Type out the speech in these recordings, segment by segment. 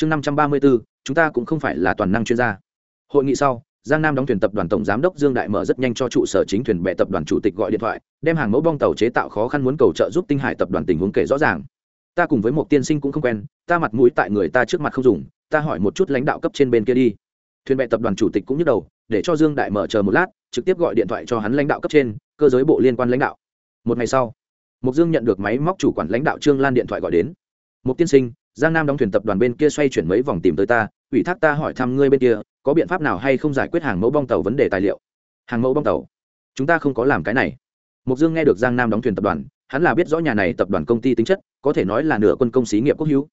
chương năm trăm ba mươi bốn chúng ta cũng không phải là toàn năng chuyên gia. Hội nghị sau, giang nam đóng thuyền tập đoàn tổng giám đốc dương đại mở rất nhanh cho trụ sở chính thuyền bè tập đoàn chủ tịch gọi điện thoại, đem hàng mẫu bong tàu chế tạo khó khăn muốn cầu trợ giúp tinh hải tập đoàn tình huống kể rõ ràng. Ta cùng với một tiên sinh cũng không quen, ta mặt mũi tại người ta trước mặt không dùng, ta hỏi một chút lãnh đạo cấp trên bên kia đi. Thuyền bè tập đoàn chủ tịch cũng nhức đầu, để cho dương đại mở chờ một lát, trực tiếp gọi điện thoại cho hắn lãnh đạo cấp trên, cơ giới bộ liên quan lãnh đạo. Một ngày sau mục dương nhận được máy móc chủ quản lãnh đạo trương lan điện thoại gọi đến. Một tiên sinh giang nam đóng thuyền tập đoàn bên kia xoay chuyển mấy vòng tìm tới ta, ủy thác ta hỏi thăm ngươi bên kia, có biện pháp nào hay không giải quyết hàng mẫu bong tàu vấn đề tài liệu? Hàng mẫu bong tàu? Chúng ta không có làm cái này. Mục dương nghe được giang nam đóng thuyền tập đoàn, hắn là biết rõ nhà này tập đoàn công ty tính chất, có thể nói là nửa quân công xí nghiệp quốc hữu.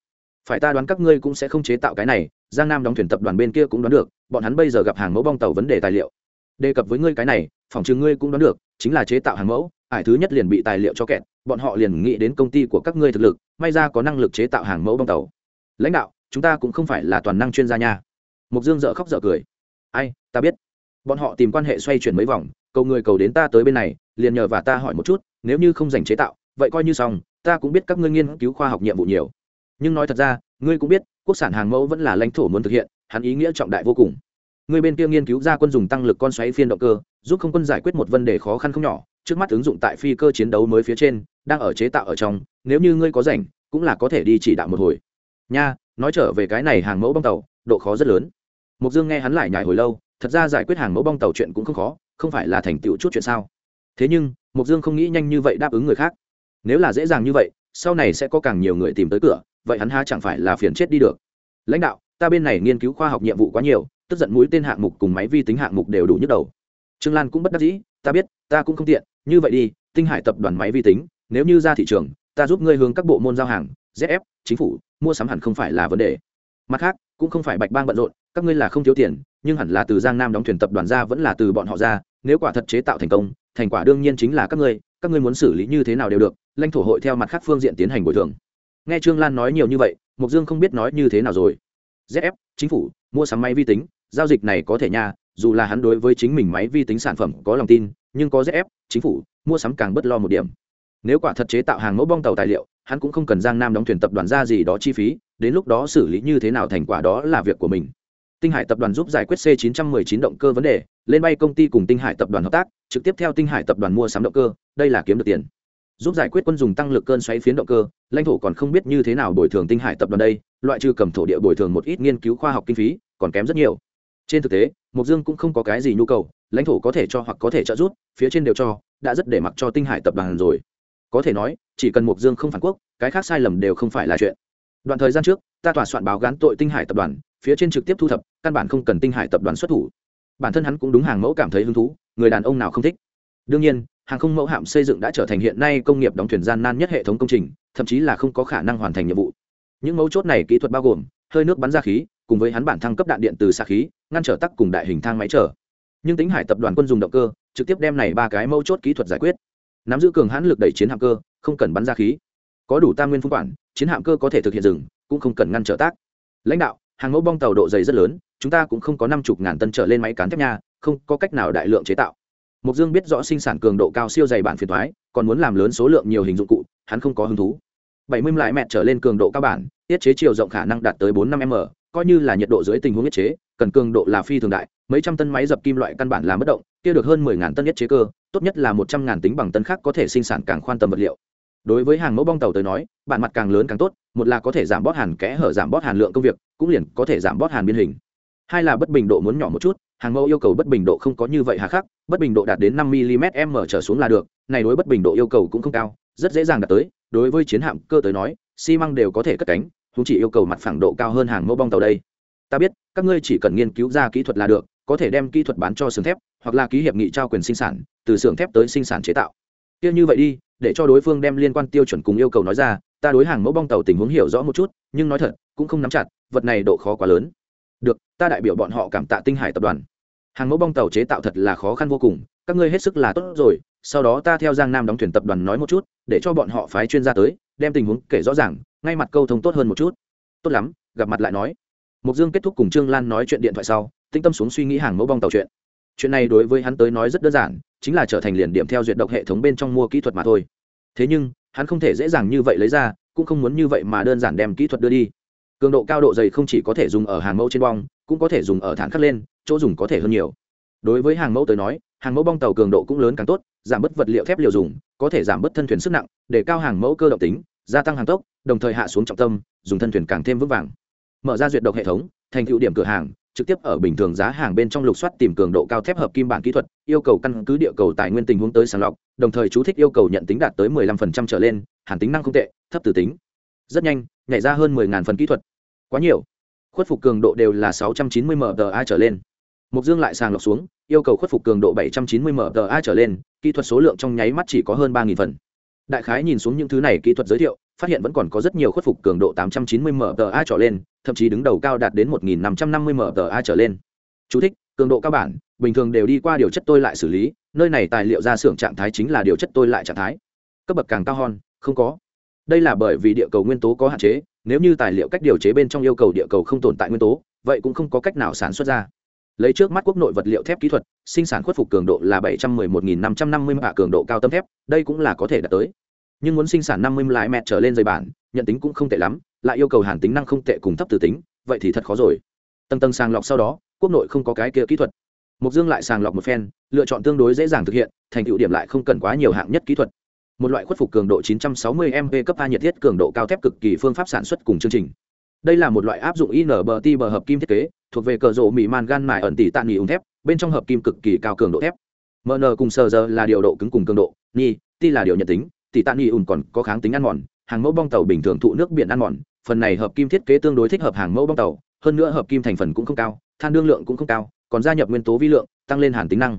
Phải ta đoán các ngươi cũng sẽ không chế tạo cái này, giang nam đóng thuyền tập đoàn bên kia cũng đoán được, bọn hắn bây giờ gặp hàng mẫu bong tàu vấn đề tài liệu. Đề cập với ngươi cái này, phòng chừng ngươi cũng đoán được, chính là chế tạo hàng mẫu, ải thứ nhất liền bị tài liệu cho kẹt bọn họ liền nghĩ đến công ty của các ngươi thực lực, may ra có năng lực chế tạo hàng mẫu bong tàu. Lãnh đạo, chúng ta cũng không phải là toàn năng chuyên gia nha. Mục dương dợ khóc dợ cười. Ai, ta biết. Bọn họ tìm quan hệ xoay chuyển mấy vòng, cầu người cầu đến ta tới bên này, liền nhờ và ta hỏi một chút, nếu như không dành chế tạo, vậy coi như xong, ta cũng biết các ngươi nghiên cứu khoa học nhiệm vụ nhiều. Nhưng nói thật ra, ngươi cũng biết, quốc sản hàng mẫu vẫn là lãnh thổ muốn thực hiện, hắn ý nghĩa trọng đại vô cùng. Ngươi bên kia nghiên cứu ra quân dùng tăng lực con xoáy phiên động cơ, giúp không quân giải quyết một vấn đề khó khăn không nhỏ trước mắt ứng dụng tại phi cơ chiến đấu mới phía trên, đang ở chế tạo ở trong, nếu như ngươi có rảnh, cũng là có thể đi chỉ đạo một hồi. Nha, nói trở về cái này hàng mẫu bong tàu, độ khó rất lớn. Mục dương nghe hắn lại nhải hồi lâu, thật ra giải quyết hàng mẫu bong tàu chuyện cũng không khó, không phải là thành tựu chút chuyện sao? Thế nhưng, mục dương không nghĩ nhanh như vậy đáp ứng người khác. Nếu là dễ dàng như vậy, sau này sẽ có càng nhiều người tìm tới cửa, vậy hắn ha chẳng phải là phiền chết đi được? Lãnh đạo, ta bên này nghiên cứu khoa học nhiệm vụ quá nhiều, tức giận mũi tên hạng mục cùng máy vi tính hạng mục đều đủ nhức đầu. Trương lan cũng bất đắc dĩ, ta biết, ta cũng không tiện như vậy đi, tinh hải tập đoàn máy vi tính, nếu như ra thị trường, ta giúp ngươi hướng các bộ môn giao hàng zf chính phủ, mua sắm hẳn không phải là vấn đề. Mặt khác, cũng không phải bạch bang bận rộn, các ngươi là không thiếu tiền, nhưng hẳn là từ giang nam đóng thuyền tập đoàn ra vẫn là từ bọn họ ra, nếu quả thật chế tạo thành công, thành quả đương nhiên chính là các ngươi các ngươi muốn xử lý như thế nào đều được, lãnh thổ hội theo mặt khác phương diện tiến hành bồi thường. Nghe trương lan nói nhiều như vậy mục dương không biết nói như thế nào rồi. Zf chính phủ, mua sắm máy vi tính, giao dịch này có thể nha, dù là hắn đối với chính mình máy vi tính sản phẩm có lòng tin nhưng có zf chính phủ, mua sắm càng bất lo một điểm. Nếu quả thật chế tạo hàng mẫu bong tàu tài liệu, hắn cũng không cần giang nam đóng thuyền tập đoàn ra gì đó chi phí, đến lúc đó xử lý như thế nào thành quả đó là việc của mình. Tinh hải tập đoàn giúp giải quyết c 919 động cơ vấn đề, lên bay công ty cùng tinh hải tập đoàn hợp tác, trực tiếp theo tinh hải tập đoàn mua sắm động cơ, đây là kiếm được tiền. Giúp giải quyết quân dùng tăng lực cơn xoáy phiến động cơ, lãnh thổ còn không biết như thế nào bồi thường tinh hải tập đoàn đây, loại trừ cầm thổ địa bồi thường một ít nghiên cứu khoa học kinh phí, còn kém rất nhiều. Trên thực tế mộc dương cũng không có cái gì nhu cầu, lãnh thổ có thể cho hoặc có thể trợ giúp, phía trên đều cho, đã rất để mặc cho tinh hải tập đoàn rồi. Có thể nói, chỉ cần mộc dương không phản quốc, cái khác sai lầm đều không phải là chuyện. Đoạn thời gian trước, ta tòa soạn báo gán tội tinh hải tập đoàn, phía trên trực tiếp thu thập, căn bản không cần tinh hải tập đoàn xuất thủ. Bản thân hắn cũng đúng hàng mẫu cảm thấy hứng thú, người đàn ông nào không thích. Đương nhiên, hàng không mẫu hạm xây dựng đã trở thành hiện nay công nghiệp đóng thuyền gian nan nhất hệ thống công trình, thậm chí là không có khả năng hoàn thành nhiệm vụ. Những mấu chốt này kỹ thuật bao gồm, hơi nước bắn ra khí cùng với hắn bản thăng cấp đạn điện từ xa khí, ngăn trở tắc cùng đại hình thang máy trở. Nhưng tính hải tập đoàn quân dùng động cơ, trực tiếp đem này ba cái mấu chốt kỹ thuật giải quyết. Nắm giữ cường hãn lực đẩy chiến hạm cơ, không cần bắn ra khí. Có đủ tam nguyên phung quản, chiến hạm cơ có thể thực hiện dừng, cũng không cần ngăn trở tác. Lãnh đạo, hàng mẫu bong tàu độ dày rất lớn, chúng ta cũng không có năm chục ngàn tân trở lên máy cán thép nha, không có cách nào đại lượng chế tạo. Mục dương biết rõ sinh sản cường độ cao siêu dày bản phiền thoái còn muốn làm lớn số lượng nhiều hình dụng cụ, hắn không có hứng thú. Bảy mươi lại mẹ trở lên cường độ cao bản, tiết chế chiều rộng khả năng đạt tới bốn năm m coi như là nhiệt độ dưới tình huống nhất chế, cần cường độ là phi thường đại, mấy trăm tân máy dập kim loại căn bản là bất động, kia được hơn mười ngàn tân nhất chế cơ, tốt nhất là một trăm ngàn tính bằng tân khác có thể sinh sản càng khoan tầm vật liệu. Đối với hàng mẫu bong tàu tới nói bản mặt càng lớn càng tốt, một là có thể giảm bót hàn kẽ hở, giảm bót hàn lượng công việc, cũng liền có thể giảm bót hàn biên hình. Hai là bất bình độ muốn nhỏ một chút, hàng mẫu yêu cầu bất bình độ không có như vậy hà khắc, bất bình độ đạt đến năm mm m trở xuống là được, này đối bất bình độ yêu cầu cũng không cao, rất dễ dàng đạt tới, đối với chiến hạm cơ tới nói, xi măng đều có thể cất cánh chúng chỉ yêu cầu mặt phẳng độ cao hơn hàng mẫu bong tàu đây. Ta biết, các ngươi chỉ cần nghiên cứu ra kỹ thuật là được, có thể đem kỹ thuật bán cho xưởng thép, hoặc là ký hiệp nghị trao quyền sinh sản, từ xưởng thép tới sinh sản chế tạo. Kia như vậy đi, để cho đối phương đem liên quan tiêu chuẩn cùng yêu cầu nói ra, ta đối hàng mẫu bong tàu tình huống hiểu rõ một chút, nhưng nói thật, cũng không nắm chặt, vật này độ khó quá lớn. Được, ta đại biểu bọn họ cảm tạ tinh hải tập đoàn hàng mẫu bong tàu chế tạo thật là khó khăn vô cùng, các ngươi hết sức là tốt rồi, sau đó ta theo giang nam đóng thuyền tập đoàn nói một chút, để cho bọn họ phái chuyên gia tới, đem tình huống kể rõ ràng, ngay mặt câu thông tốt hơn một chút. Tốt lắm, gặp mặt lại nói. Mục dương kết thúc cùng trương lan nói chuyện điện thoại sau, tĩnh tâm xuống suy nghĩ hàng mẫu bong tàu chuyện. Chuyện này đối với hắn tới nói rất đơn giản, chính là trở thành liền điểm theo duyệt động hệ thống bên trong mua kỹ thuật mà thôi. Thế nhưng, hắn không thể dễ dàng như vậy lấy ra, cũng không muốn như vậy mà đơn giản đem kỹ thuật đưa đi. Cường độ cao độ dày không chỉ có thể dùng ở hàng mẫu trên bong, cũng có thể dùng ở thản khắc lên chỗ dùng có thể hơn nhiều. Đối với hàng mẫu tới nói, hàng mẫu bong tàu cường độ cũng lớn càng tốt, giảm bớt vật liệu thép liều dùng, có thể giảm bớt thân thuyền sức nặng, để cao hàng mẫu cơ động tính, gia tăng hàng tốc, đồng thời hạ xuống trọng tâm, dùng thân thuyền càng thêm vững vàng. Mở ra duyệt độc hệ thống, thành tựu điểm cửa hàng, trực tiếp ở bình thường giá hàng bên trong lục soát tìm cường độ cao thép hợp kim bản kỹ thuật, yêu cầu căn cứ địa cầu tài nguyên tình huống tới sàng lọc, đồng thời chú thích yêu cầu nhận tính đạt tới 15% trở lên hàn tính năng không tệ, thấp từ tính. Rất nhanh, nhảy ra hơn 10.000 phần kỹ thuật. Quá nhiều. Khuất phục cường độ đều là 690 mda trở lên mục dương lại sàng lọc xuống yêu cầu khuất phục cường độ 790 mta trở lên kỹ thuật số lượng trong nháy mắt chỉ có hơn 3.000 phần. Đại khái nhìn xuống những thứ này kỹ thuật giới thiệu phát hiện vẫn còn có rất nhiều khuất phục cường độ 890 mta trở lên thậm chí đứng đầu cao đạt đến 1550 mta trở lên. Chú thích, cường độ cao bản bình thường đều đi qua điều chất tôi lại xử lý nơi này tài liệu ra xưởng trạng thái chính là điều chất tôi lại trạng thái. Cấp bậc càng cao hơn không có. Đây là bởi vì địa cầu nguyên tố có hạn chế nếu như tài liệu cách điều chế bên trong yêu cầu địa cầu không tồn tại nguyên tố vậy cũng không có cách nào sản xuất ra lấy trước mắt quốc nội vật liệu thép kỹ thuật, sinh sản khuất phục cường độ là bảy trăm mười một nghìn năm trăm năm mươi mạ cường độ cao tâm thép, đây cũng là có thể đạt tới. Nhưng muốn sinh sản năm mươi lại mẹt trở lên dây bản, nhận tính cũng không tệ lắm, lại yêu cầu hàn tính năng không tệ cùng thấp từ tính, vậy thì thật khó rồi. Tầng tầng sàng lọc sau đó, quốc nội không có cái kia kỹ thuật. Mục dương lại sàng lọc một phen, lựa chọn tương đối dễ dàng thực hiện, thành tựu điểm lại không cần quá nhiều hạng nhất kỹ thuật. Một loại khuất phục cường độ 960 MP cấp a nhiệt thiết cường độ cao thép cực kỳ phương pháp sản xuất cùng chương trình đây là một loại áp dụng inbt bờ hợp kim thiết kế, thuộc về cờ rộ mỹ man gan mài ẩn tỷ tạ nghỉ ống thép, bên trong hợp kim cực kỳ cao cường độ thép. Mn cùng sờ giờ là điều độ cứng cùng cường độ ni ti là điều nhận tính tỷ tạ nghỉ ùn còn có kháng tính ăn mòn, hàng mẫu bong tàu bình thường thụ nước biển ăn mòn, phần này hợp kim thiết kế tương đối thích hợp hàng mẫu bong tàu, hơn nữa hợp kim thành phần cũng không cao, than đương lượng cũng không cao, còn gia nhập nguyên tố vi lượng, tăng lên hàn tính năng.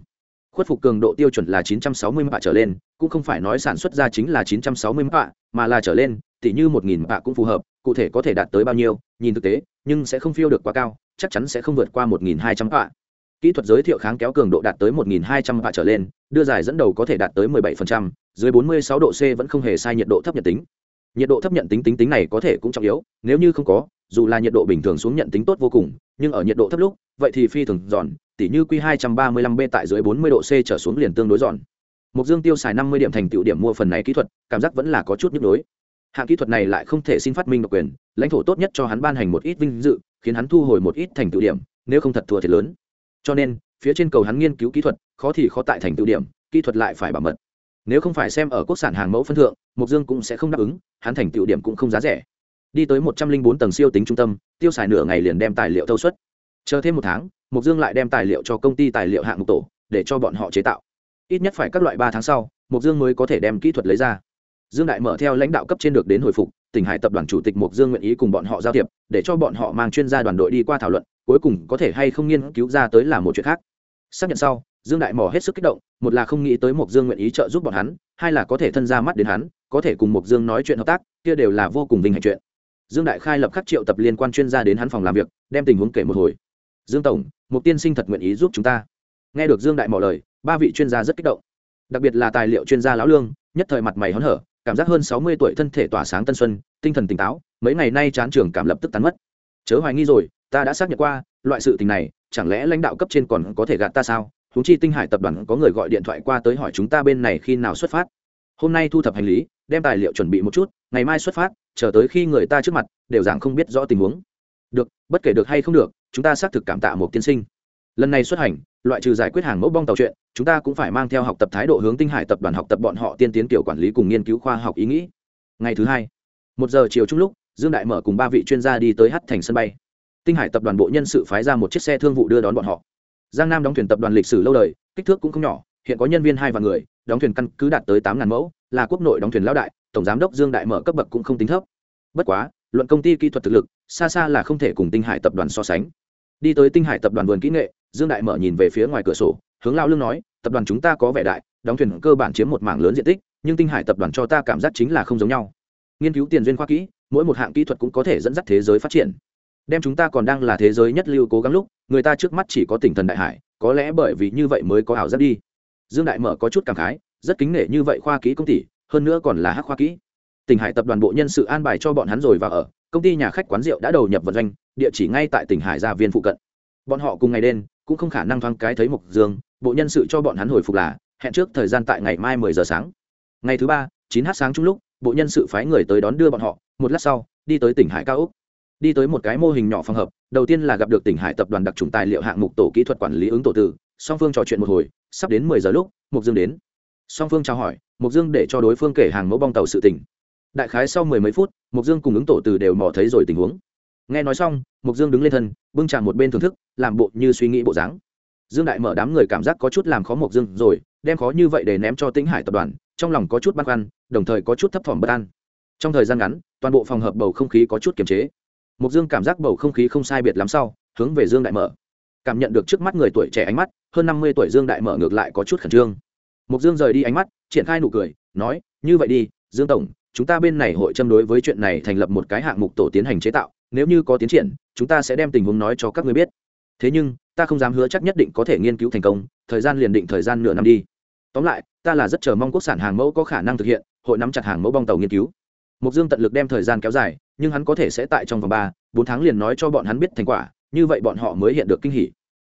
Khuất phục cường độ tiêu chuẩn là 960 mạ trở lên, cũng không phải nói sản xuất ra chính là 960 mạ, mà là trở lên, tỉ như 1000 mạ cũng phù hợp cụ thể có thể đạt tới bao nhiêu nhìn thực tế nhưng sẽ không phiêu được quá cao chắc chắn sẽ không vượt qua 1200 mạ kỹ thuật giới thiệu kháng kéo cường độ đạt tới 1200 mạ trở lên đưa giải dẫn đầu có thể đạt tới 17%, dưới 46 độ C vẫn không hề sai nhiệt độ thấp nhận tính. Nhiệt độ thấp nhận tính tính tính này có thể cũng trọng yếu nếu như không có dù là nhiệt độ bình thường xuống nhận tính tốt vô cùng nhưng ở nhiệt độ thấp lúc vậy thì phi thường giòn tỉ như q 235 b tại dưới 40 độ c trở xuống liền tương đối giòn. Mục dương tiêu xài 50 điểm thành tựu điểm mua phần này kỹ thuật cảm giác vẫn là có chút nhức nhối hạng kỹ thuật này lại không thể xin phát minh độc quyền, lãnh thổ tốt nhất cho hắn ban hành một ít vinh dự, khiến hắn thu hồi một ít thành tựu điểm, nếu không thật thua thiệt lớn. Cho nên, phía trên cầu hắn nghiên cứu kỹ thuật, khó thì khó tại thành tựu điểm, kỹ thuật lại phải bảo mật. Nếu không phải xem ở quốc sản hàng mẫu phân thượng mục dương cũng sẽ không đáp ứng, hắn thành tựu điểm cũng không giá rẻ. Đi tới một trăm linh bốn tầng siêu tính trung tâm, tiêu xài nửa ngày liền đem tài liệu thâu suất. Chờ thêm một tháng mục dương lại đem tài liệu cho công ty tài liệu hạng mục tổ, để cho bọn họ chế tạo. Ít nhất phải các loại ba tháng sau mục dương mới có thể đem kỹ thuật lấy ra dương đại mở theo lãnh đạo cấp trên được đến hồi phục, tỉnh hải tập đoàn chủ tịch mục dương nguyện ý cùng bọn họ giao thiệp, để cho bọn họ mang chuyên gia đoàn đội đi qua thảo luận, cuối cùng có thể hay không nghiên cứu ra tới là một chuyện khác. Xác nhận sau, dương đại mỏ hết sức kích động, một là không nghĩ tới mục dương nguyện ý trợ giúp bọn hắn, hai là có thể thân ra mắt đến hắn, có thể cùng mục dương nói chuyện hợp tác, kia đều là vô cùng vinh hạnh chuyện. Dương đại khai lập khắc triệu tập liên quan chuyên gia đến hắn phòng làm việc, đem tình huống kể một hồi. Dương tổng mục tiên sinh thật nguyện ý giúp chúng ta. Nghe được dương đại mỏ lời, ba vị chuyên gia rất kích động. Đặc biệt là tài liệu chuyên gia lão lương, nhất thời mặt mày hớn hở cảm giác hơn sáu mươi tuổi thân thể tỏa sáng tân xuân, tinh thần tỉnh táo, mấy ngày nay chán trường cảm lập tức tán mất. Chớ hoài nghi rồi, ta đã xác nhận qua, loại sự tình này, chẳng lẽ lãnh đạo cấp trên còn có thể gạt ta sao? Húng chi tinh hải tập đoàn có người gọi điện thoại qua tới hỏi chúng ta bên này khi nào xuất phát. Hôm nay thu thập hành lý, đem tài liệu chuẩn bị một chút, ngày mai xuất phát, chờ tới khi người ta trước mặt, đều giảng không biết rõ tình huống. Được, bất kể được hay không được, chúng ta xác thực cảm tạ một tiên sinh lần này xuất hành, loại trừ giải quyết hàng mẫu bong tàu chuyện, chúng ta cũng phải mang theo học tập thái độ hướng tinh hải tập đoàn học tập bọn họ tiên tiến kiểu quản lý cùng nghiên cứu khoa học ý nghĩ. Ngày thứ hai, một giờ chiều chung lúc, dương đại mở cùng ba vị chuyên gia đi tới hát thành sân bay. Tinh hải tập đoàn bộ nhân sự phái ra một chiếc xe thương vụ đưa đón bọn họ. Giang nam đóng thuyền tập đoàn lịch sử lâu đời, kích thước cũng không nhỏ, hiện có nhân viên hai vạn người, đóng thuyền căn cứ đạt tới tám ngàn mẫu, là quốc nội đóng thuyền lão đại, tổng giám đốc dương đại mở cấp bậc cũng không tính thấp. Bất quá, luận công ty kỹ thuật thực lực, xa xa là không thể cùng tinh hải tập đoàn so sánh đi tới tinh hải tập đoàn vườn kỹ nghệ, dương đại mở nhìn về phía ngoài cửa sổ, hướng lao lương nói, tập đoàn chúng ta có vẻ đại, đóng thuyền cơ bản chiếm một mảng lớn diện tích, nhưng tinh hải tập đoàn cho ta cảm giác chính là không giống nhau. Nghiên cứu tiền duyên khoa kỹ, mỗi một hạng kỹ thuật cũng có thể dẫn dắt thế giới phát triển. Đem chúng ta còn đang là thế giới nhất lưu cố gắng lúc, người ta trước mắt chỉ có tỉnh thần đại hải, có lẽ bởi vì như vậy mới có ảo giác đi. Dương đại mở có chút cảm khái, rất kính nể như vậy khoa kỹ công tỷ hơn nữa còn là hắc khoa kỹ. Tỉnh hải tập đoàn bộ nhân sự an bài cho bọn hắn rồi và ở, công ty nhà khách quán rượu đã đầu nhập vận doanh địa chỉ ngay tại tỉnh hải gia viên phụ cận. Bọn họ cùng ngày đêm, cũng không khả năng thoáng cái thấy mục dương, bộ nhân sự cho bọn hắn hồi phục là, hẹn trước thời gian tại ngày mai mười giờ sáng. Ngày thứ ba, chín h sáng chung lúc, bộ nhân sự phái người tới đón đưa bọn họ, một lát sau, đi tới tỉnh hải cao úc. Đi tới một cái mô hình nhỏ phòng hợp, đầu tiên là gặp được tỉnh hải tập đoàn đặc trùng tài liệu hạng mục tổ kỹ thuật quản lý ứng tổ tử, song phương trò chuyện một hồi, sắp đến mười giờ lúc mục dương đến. Song phương trao hỏi mục dương để cho đối phương kể hàng mẫu bong tàu sự tỉnh đại khái sau mười mấy phút mục dương cùng ứng tổ từ đều mò thấy rồi tình huống nghe nói xong mục dương đứng lên thân, bưng trà một bên thưởng thức, làm bộ như suy nghĩ bộ dáng. Dương đại mở đám người cảm giác có chút làm khó mục dương rồi, đem khó như vậy để ném cho tĩnh hải tập đoàn, trong lòng có chút băn khoăn, đồng thời có chút thấp thỏm bất an. Trong thời gian ngắn, toàn bộ phòng hợp bầu không khí có chút kiềm chế. Mục dương cảm giác bầu không khí không sai biệt lắm sau, hướng về dương đại mở. Cảm nhận được trước mắt người tuổi trẻ ánh mắt, hơn năm mươi tuổi dương đại mở ngược lại có chút khẩn trương. Mục dương rời đi ánh mắt, triển khai nụ cười, nói, như vậy đi, dương tổng, chúng ta bên này hội châm đối với chuyện này thành lập một cái hạng mục tổ tiến hành chế tạo nếu như có tiến triển, chúng ta sẽ đem tình huống nói cho các ngươi biết. Thế nhưng, ta không dám hứa chắc nhất định có thể nghiên cứu thành công, thời gian liền định thời gian nửa năm đi. Tóm lại, ta là rất chờ mong quốc sản hàng mẫu có khả năng thực hiện, hội nắm chặt hàng mẫu bong tàu nghiên cứu. Mục dương tận lực đem thời gian kéo dài, nhưng hắn có thể sẽ tại trong vòng ba, bốn tháng liền nói cho bọn hắn biết thành quả, như vậy bọn họ mới hiện được kinh hỉ.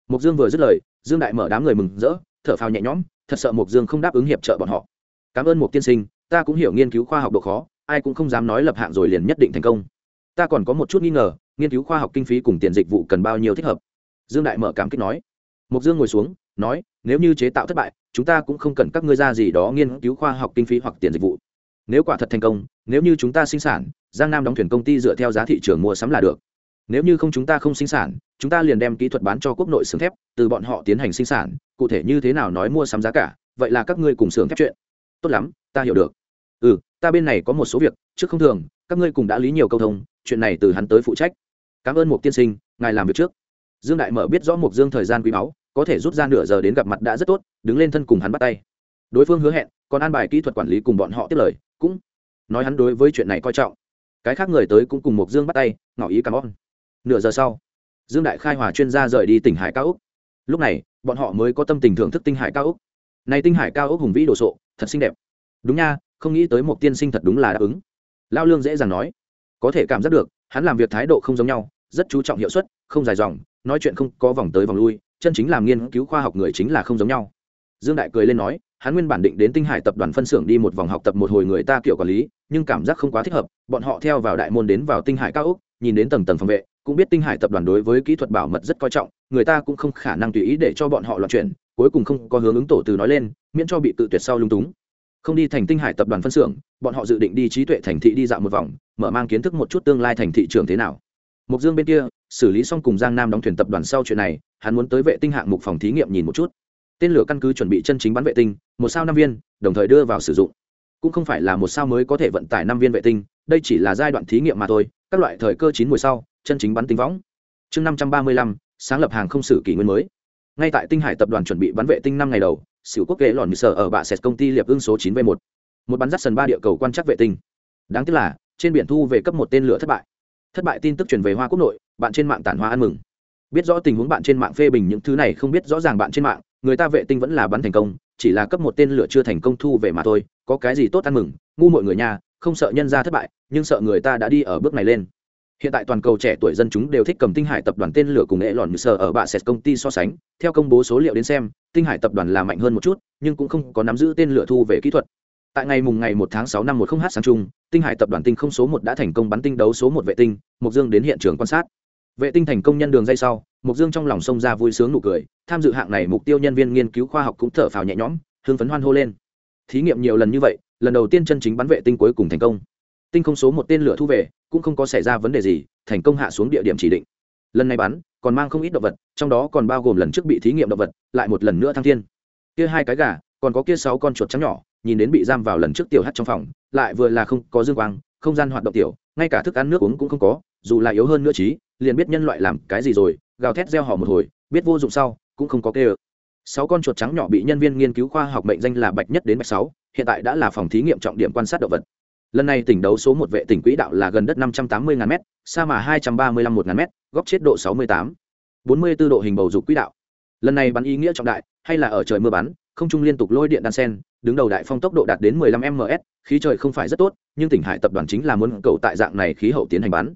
Mục dương vừa dứt lời, dương đại mở đám người mừng rỡ, thở phào nhẹ nhõm, thật sợ mục dương không đáp ứng hiệp trợ bọn họ. Cảm ơn mục tiên sinh, ta cũng hiểu nghiên cứu khoa học độ khó, ai cũng không dám nói lập hạng rồi liền nhất định thành công ta còn có một chút nghi ngờ, nghiên cứu khoa học kinh phí cùng tiền dịch vụ cần bao nhiêu thích hợp? Dương đại mở cảm kích nói. Mục dương ngồi xuống, nói, nếu như chế tạo thất bại, chúng ta cũng không cần các ngươi ra gì đó nghiên cứu khoa học kinh phí hoặc tiền dịch vụ. Nếu quả thật thành công, nếu như chúng ta sinh sản, giang nam đóng thuyền công ty dựa theo giá thị trường mua sắm là được. Nếu như không chúng ta không sinh sản, chúng ta liền đem kỹ thuật bán cho quốc nội xưởng thép, từ bọn họ tiến hành sinh sản, cụ thể như thế nào nói mua sắm giá cả, vậy là các ngươi cùng xưởng thép chuyện. Tốt lắm, ta hiểu được. Ừ ta bên này có một số việc, trước không thường, các ngươi cùng đã lý nhiều câu thông chuyện này từ hắn tới phụ trách. Cảm ơn một tiên sinh, ngài làm việc trước. Dương đại mở biết rõ mục dương thời gian quý báu, có thể rút ra nửa giờ đến gặp mặt đã rất tốt, đứng lên thân cùng hắn bắt tay. Đối phương hứa hẹn, còn an bài kỹ thuật quản lý cùng bọn họ tiếp lời, cũng nói hắn đối với chuyện này coi trọng. Cái khác người tới cũng cùng mục dương bắt tay, ngỏ ý cảm ơn. Nửa giờ sau, dương đại khai hòa chuyên gia rời đi tỉnh hải cao úc. Lúc này, bọn họ mới có tâm tình thưởng thức tinh hải cao úc. Này tinh hải cao úc hùng vĩ đồ sộ, thật xinh đẹp. Đúng nha, không nghĩ tới một tiên sinh thật đúng là đáp ứng. Lao lương dễ dàng nói có thể cảm giác được, hắn làm việc thái độ không giống nhau, rất chú trọng hiệu suất, không dài dòng, nói chuyện không có vòng tới vòng lui, chân chính làm nghiên cứu khoa học người chính là không giống nhau. Dương đại cười lên nói, hắn nguyên bản định đến tinh hải tập đoàn phân xưởng đi một vòng học tập một hồi người ta kiểu quản lý, nhưng cảm giác không quá thích hợp, bọn họ theo vào đại môn đến vào tinh hải cao úc nhìn đến tầng tầng phòng vệ, cũng biết tinh hải tập đoàn đối với kỹ thuật bảo mật rất coi trọng, người ta cũng không khả năng tùy ý để cho bọn họ loạn chuyển cuối cùng không có hướng ứng tổ từ nói lên, miễn cho bị tự tuyệt sau lung túng không đi thành tinh hải tập đoàn phân xưởng, bọn họ dự định đi trí tuệ thành thị đi dạo một vòng, mở mang kiến thức một chút tương lai thành thị trường thế nào. Mục dương bên kia, xử lý xong cùng giang nam đóng thuyền tập đoàn sau chuyện này, hắn muốn tới vệ tinh hạng mục phòng thí nghiệm nhìn một chút. Tên lửa căn cứ chuẩn bị chân chính bắn vệ tinh, một sao năm viên, đồng thời đưa vào sử dụng. Cũng không phải là một sao mới có thể vận tải năm viên vệ tinh, đây chỉ là giai đoạn thí nghiệm mà thôi, các loại thời cơ chín mùi sau, chân chính bắn tinh võng. Chương năm trăm ba mươi lăm, sáng lập hàng không sử kỷ nguyên mới. Ngay tại tinh hải tập đoàn chuẩn bị bắn vệ tinh năm ngày đầu xỉu quốc kế lòn sở ở bạ sệt công ty liệp ưng số chín v một. Một bắn dắt sân ba địa cầu quan trắc vệ tinh. Đáng tiếc là, trên biển thu về cấp một tên lửa thất bại. Thất bại tin tức truyền về hoa quốc nội, bạn trên mạng tản hoa ăn mừng. Biết rõ tình huống bạn trên mạng phê bình những thứ này không biết rõ ràng bạn trên mạng, người ta vệ tinh vẫn là bắn thành công, chỉ là cấp một tên lửa chưa thành công thu về mà thôi, có cái gì tốt ăn mừng, ngu mọi người nhà, không sợ nhân ra thất bại, nhưng sợ người ta đã đi ở bước này lên hiện tại toàn cầu trẻ tuổi dân chúng đều thích cầm tinh hải tập đoàn tên lửa cùng nghệ lòn sờ ở bạ sệt công ty so sánh. Theo công bố số liệu đến xem, tinh hải tập đoàn là mạnh hơn một chút, nhưng cũng không có nắm giữ tên lửa thu về kỹ thuật. Tại ngày mùng ngày một tháng sáu năm một không h sáng chung, tinh hải tập đoàn tinh không số một đã thành công bắn tinh đấu số một vệ tinh mục dương đến hiện trường quan sát. Vệ tinh thành công nhân đường dây sau mục dương trong lòng sông ra vui sướng nụ cười, tham dự hạng này mục tiêu nhân viên nghiên cứu khoa học cũng thở phào nhẹ nhõm, hưng phấn hoan hô lên. Thí nghiệm nhiều lần như vậy, lần đầu tiên chân chính bắn vệ tinh cuối cùng thành công tinh không số một tên lửa thu về, cũng không có xảy ra vấn đề gì, thành công hạ xuống địa điểm chỉ định. Lần này bắn, còn mang không ít động vật, trong đó còn bao gồm lần trước bị thí nghiệm động vật, lại một lần nữa thăng thiên. Kia hai cái gà, còn có kia sáu con chuột trắng nhỏ, nhìn đến bị giam vào lần trước tiểu hắt trong phòng, lại vừa là không có dương quang, không gian hoạt động tiểu, ngay cả thức ăn nước uống cũng không có, dù là yếu hơn nữa trí, liền biết nhân loại làm cái gì rồi, gào thét gieo họ một hồi, biết vô dụng sau, cũng không có kê ơ. Sáu con chuột trắng nhỏ bị nhân viên nghiên cứu khoa học mệnh danh là bạch nhất đến bạch sáu, hiện tại đã là phòng thí nghiệm trọng điểm quan sát động vật lần này tỉnh đấu số một vệ tỉnh quỹ đạo là gần đất năm trăm tám mươi ngàn m sa mà hai trăm ba mươi lăm một ngàn m góc chết độ sáu mươi tám. bốn mươi b ố độ hình bầu dục quỹ đạo. Lần này bắn ý nghĩa trọng đại, hay là ở trời mưa bắn, không trung liên tục lôi điện đan sen, đứng đầu đại phong tốc độ đạt đến 15 ms, khí trời không phải rất tốt, nhưng tỉnh hải tập đoàn chính là muốn cầu tại dạng này khí hậu tiến hành bắn.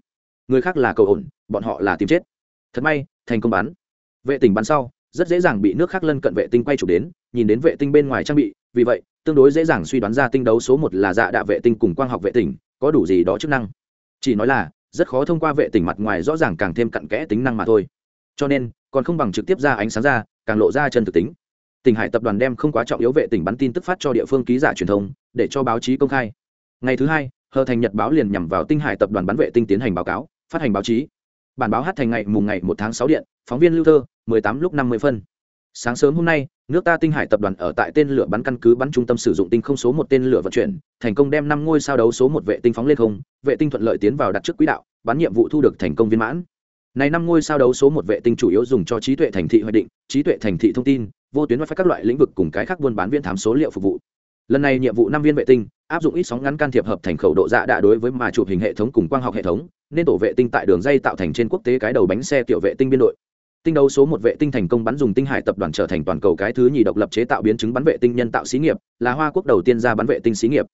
Người khác là cầu ổn, bọn họ là tìm chết. Thật may, thành công bắn. Vệ tỉnh bắn sau rất dễ dàng bị nước khác lân cận vệ tinh quay chụp đến, nhìn đến vệ tinh bên ngoài trang bị, vì vậy, tương đối dễ dàng suy đoán ra tinh đấu số một là dạ đạ vệ tinh cùng quang học vệ tinh, có đủ gì đó chức năng. Chỉ nói là, rất khó thông qua vệ tinh mặt ngoài rõ ràng càng thêm cặn kẽ tính năng mà thôi. Cho nên, còn không bằng trực tiếp ra ánh sáng ra, càng lộ ra chân thực tính. Tỉnh hải tập đoàn đem không quá trọng yếu vệ tỉnh bắn tin tức phát cho địa phương ký giả truyền thông, để cho báo chí công khai. Ngày thứ hai, hờ thành nhật báo liền nhằm vào tinh hải tập đoàn bắn vệ tinh tiến hành báo cáo, phát hành báo chí. Bản báo hát thành ngày mùng ngày một tháng sáu điện, phóng viên lưu thơ mười tám lúc năm mươi phân. Sáng sớm hôm nay, nước ta tinh hải tập đoàn ở tại tên lửa bắn căn cứ bắn trung tâm sử dụng tinh không số một tên lửa vận chuyển, thành công đem năm ngôi sao đấu số một vệ tinh phóng lên không, vệ tinh thuận lợi tiến vào đặt trước quỹ đạo, bắn nhiệm vụ thu được thành công viên mãn. Này năm ngôi sao đấu số một vệ tinh chủ yếu dùng cho trí tuệ thành thị hoạch định, trí tuệ thành thị thông tin, vô tuyến wifi các loại lĩnh vực cùng cái khác buôn bán viên thám số liệu phục vụ. Lần này nhiệm vụ năm viên vệ tinh, áp dụng ít sóng ngắn can thiệp hợp thành khẩu độ dạ đã đối với mà chụp hình hệ thống cùng quang học hệ thống, nên tổ vệ tinh tại đường dây tạo thành trên quốc tế cái đầu bánh xe tiểu vệ tinh biên đội tinh đấu số một vệ tinh thành công bắn dùng tinh hải tập đoàn trở thành toàn cầu cái thứ nhì độc lập chế tạo biến chứng bắn vệ tinh nhân tạo xí nghiệp là hoa quốc đầu tiên ra bắn vệ tinh xí nghiệp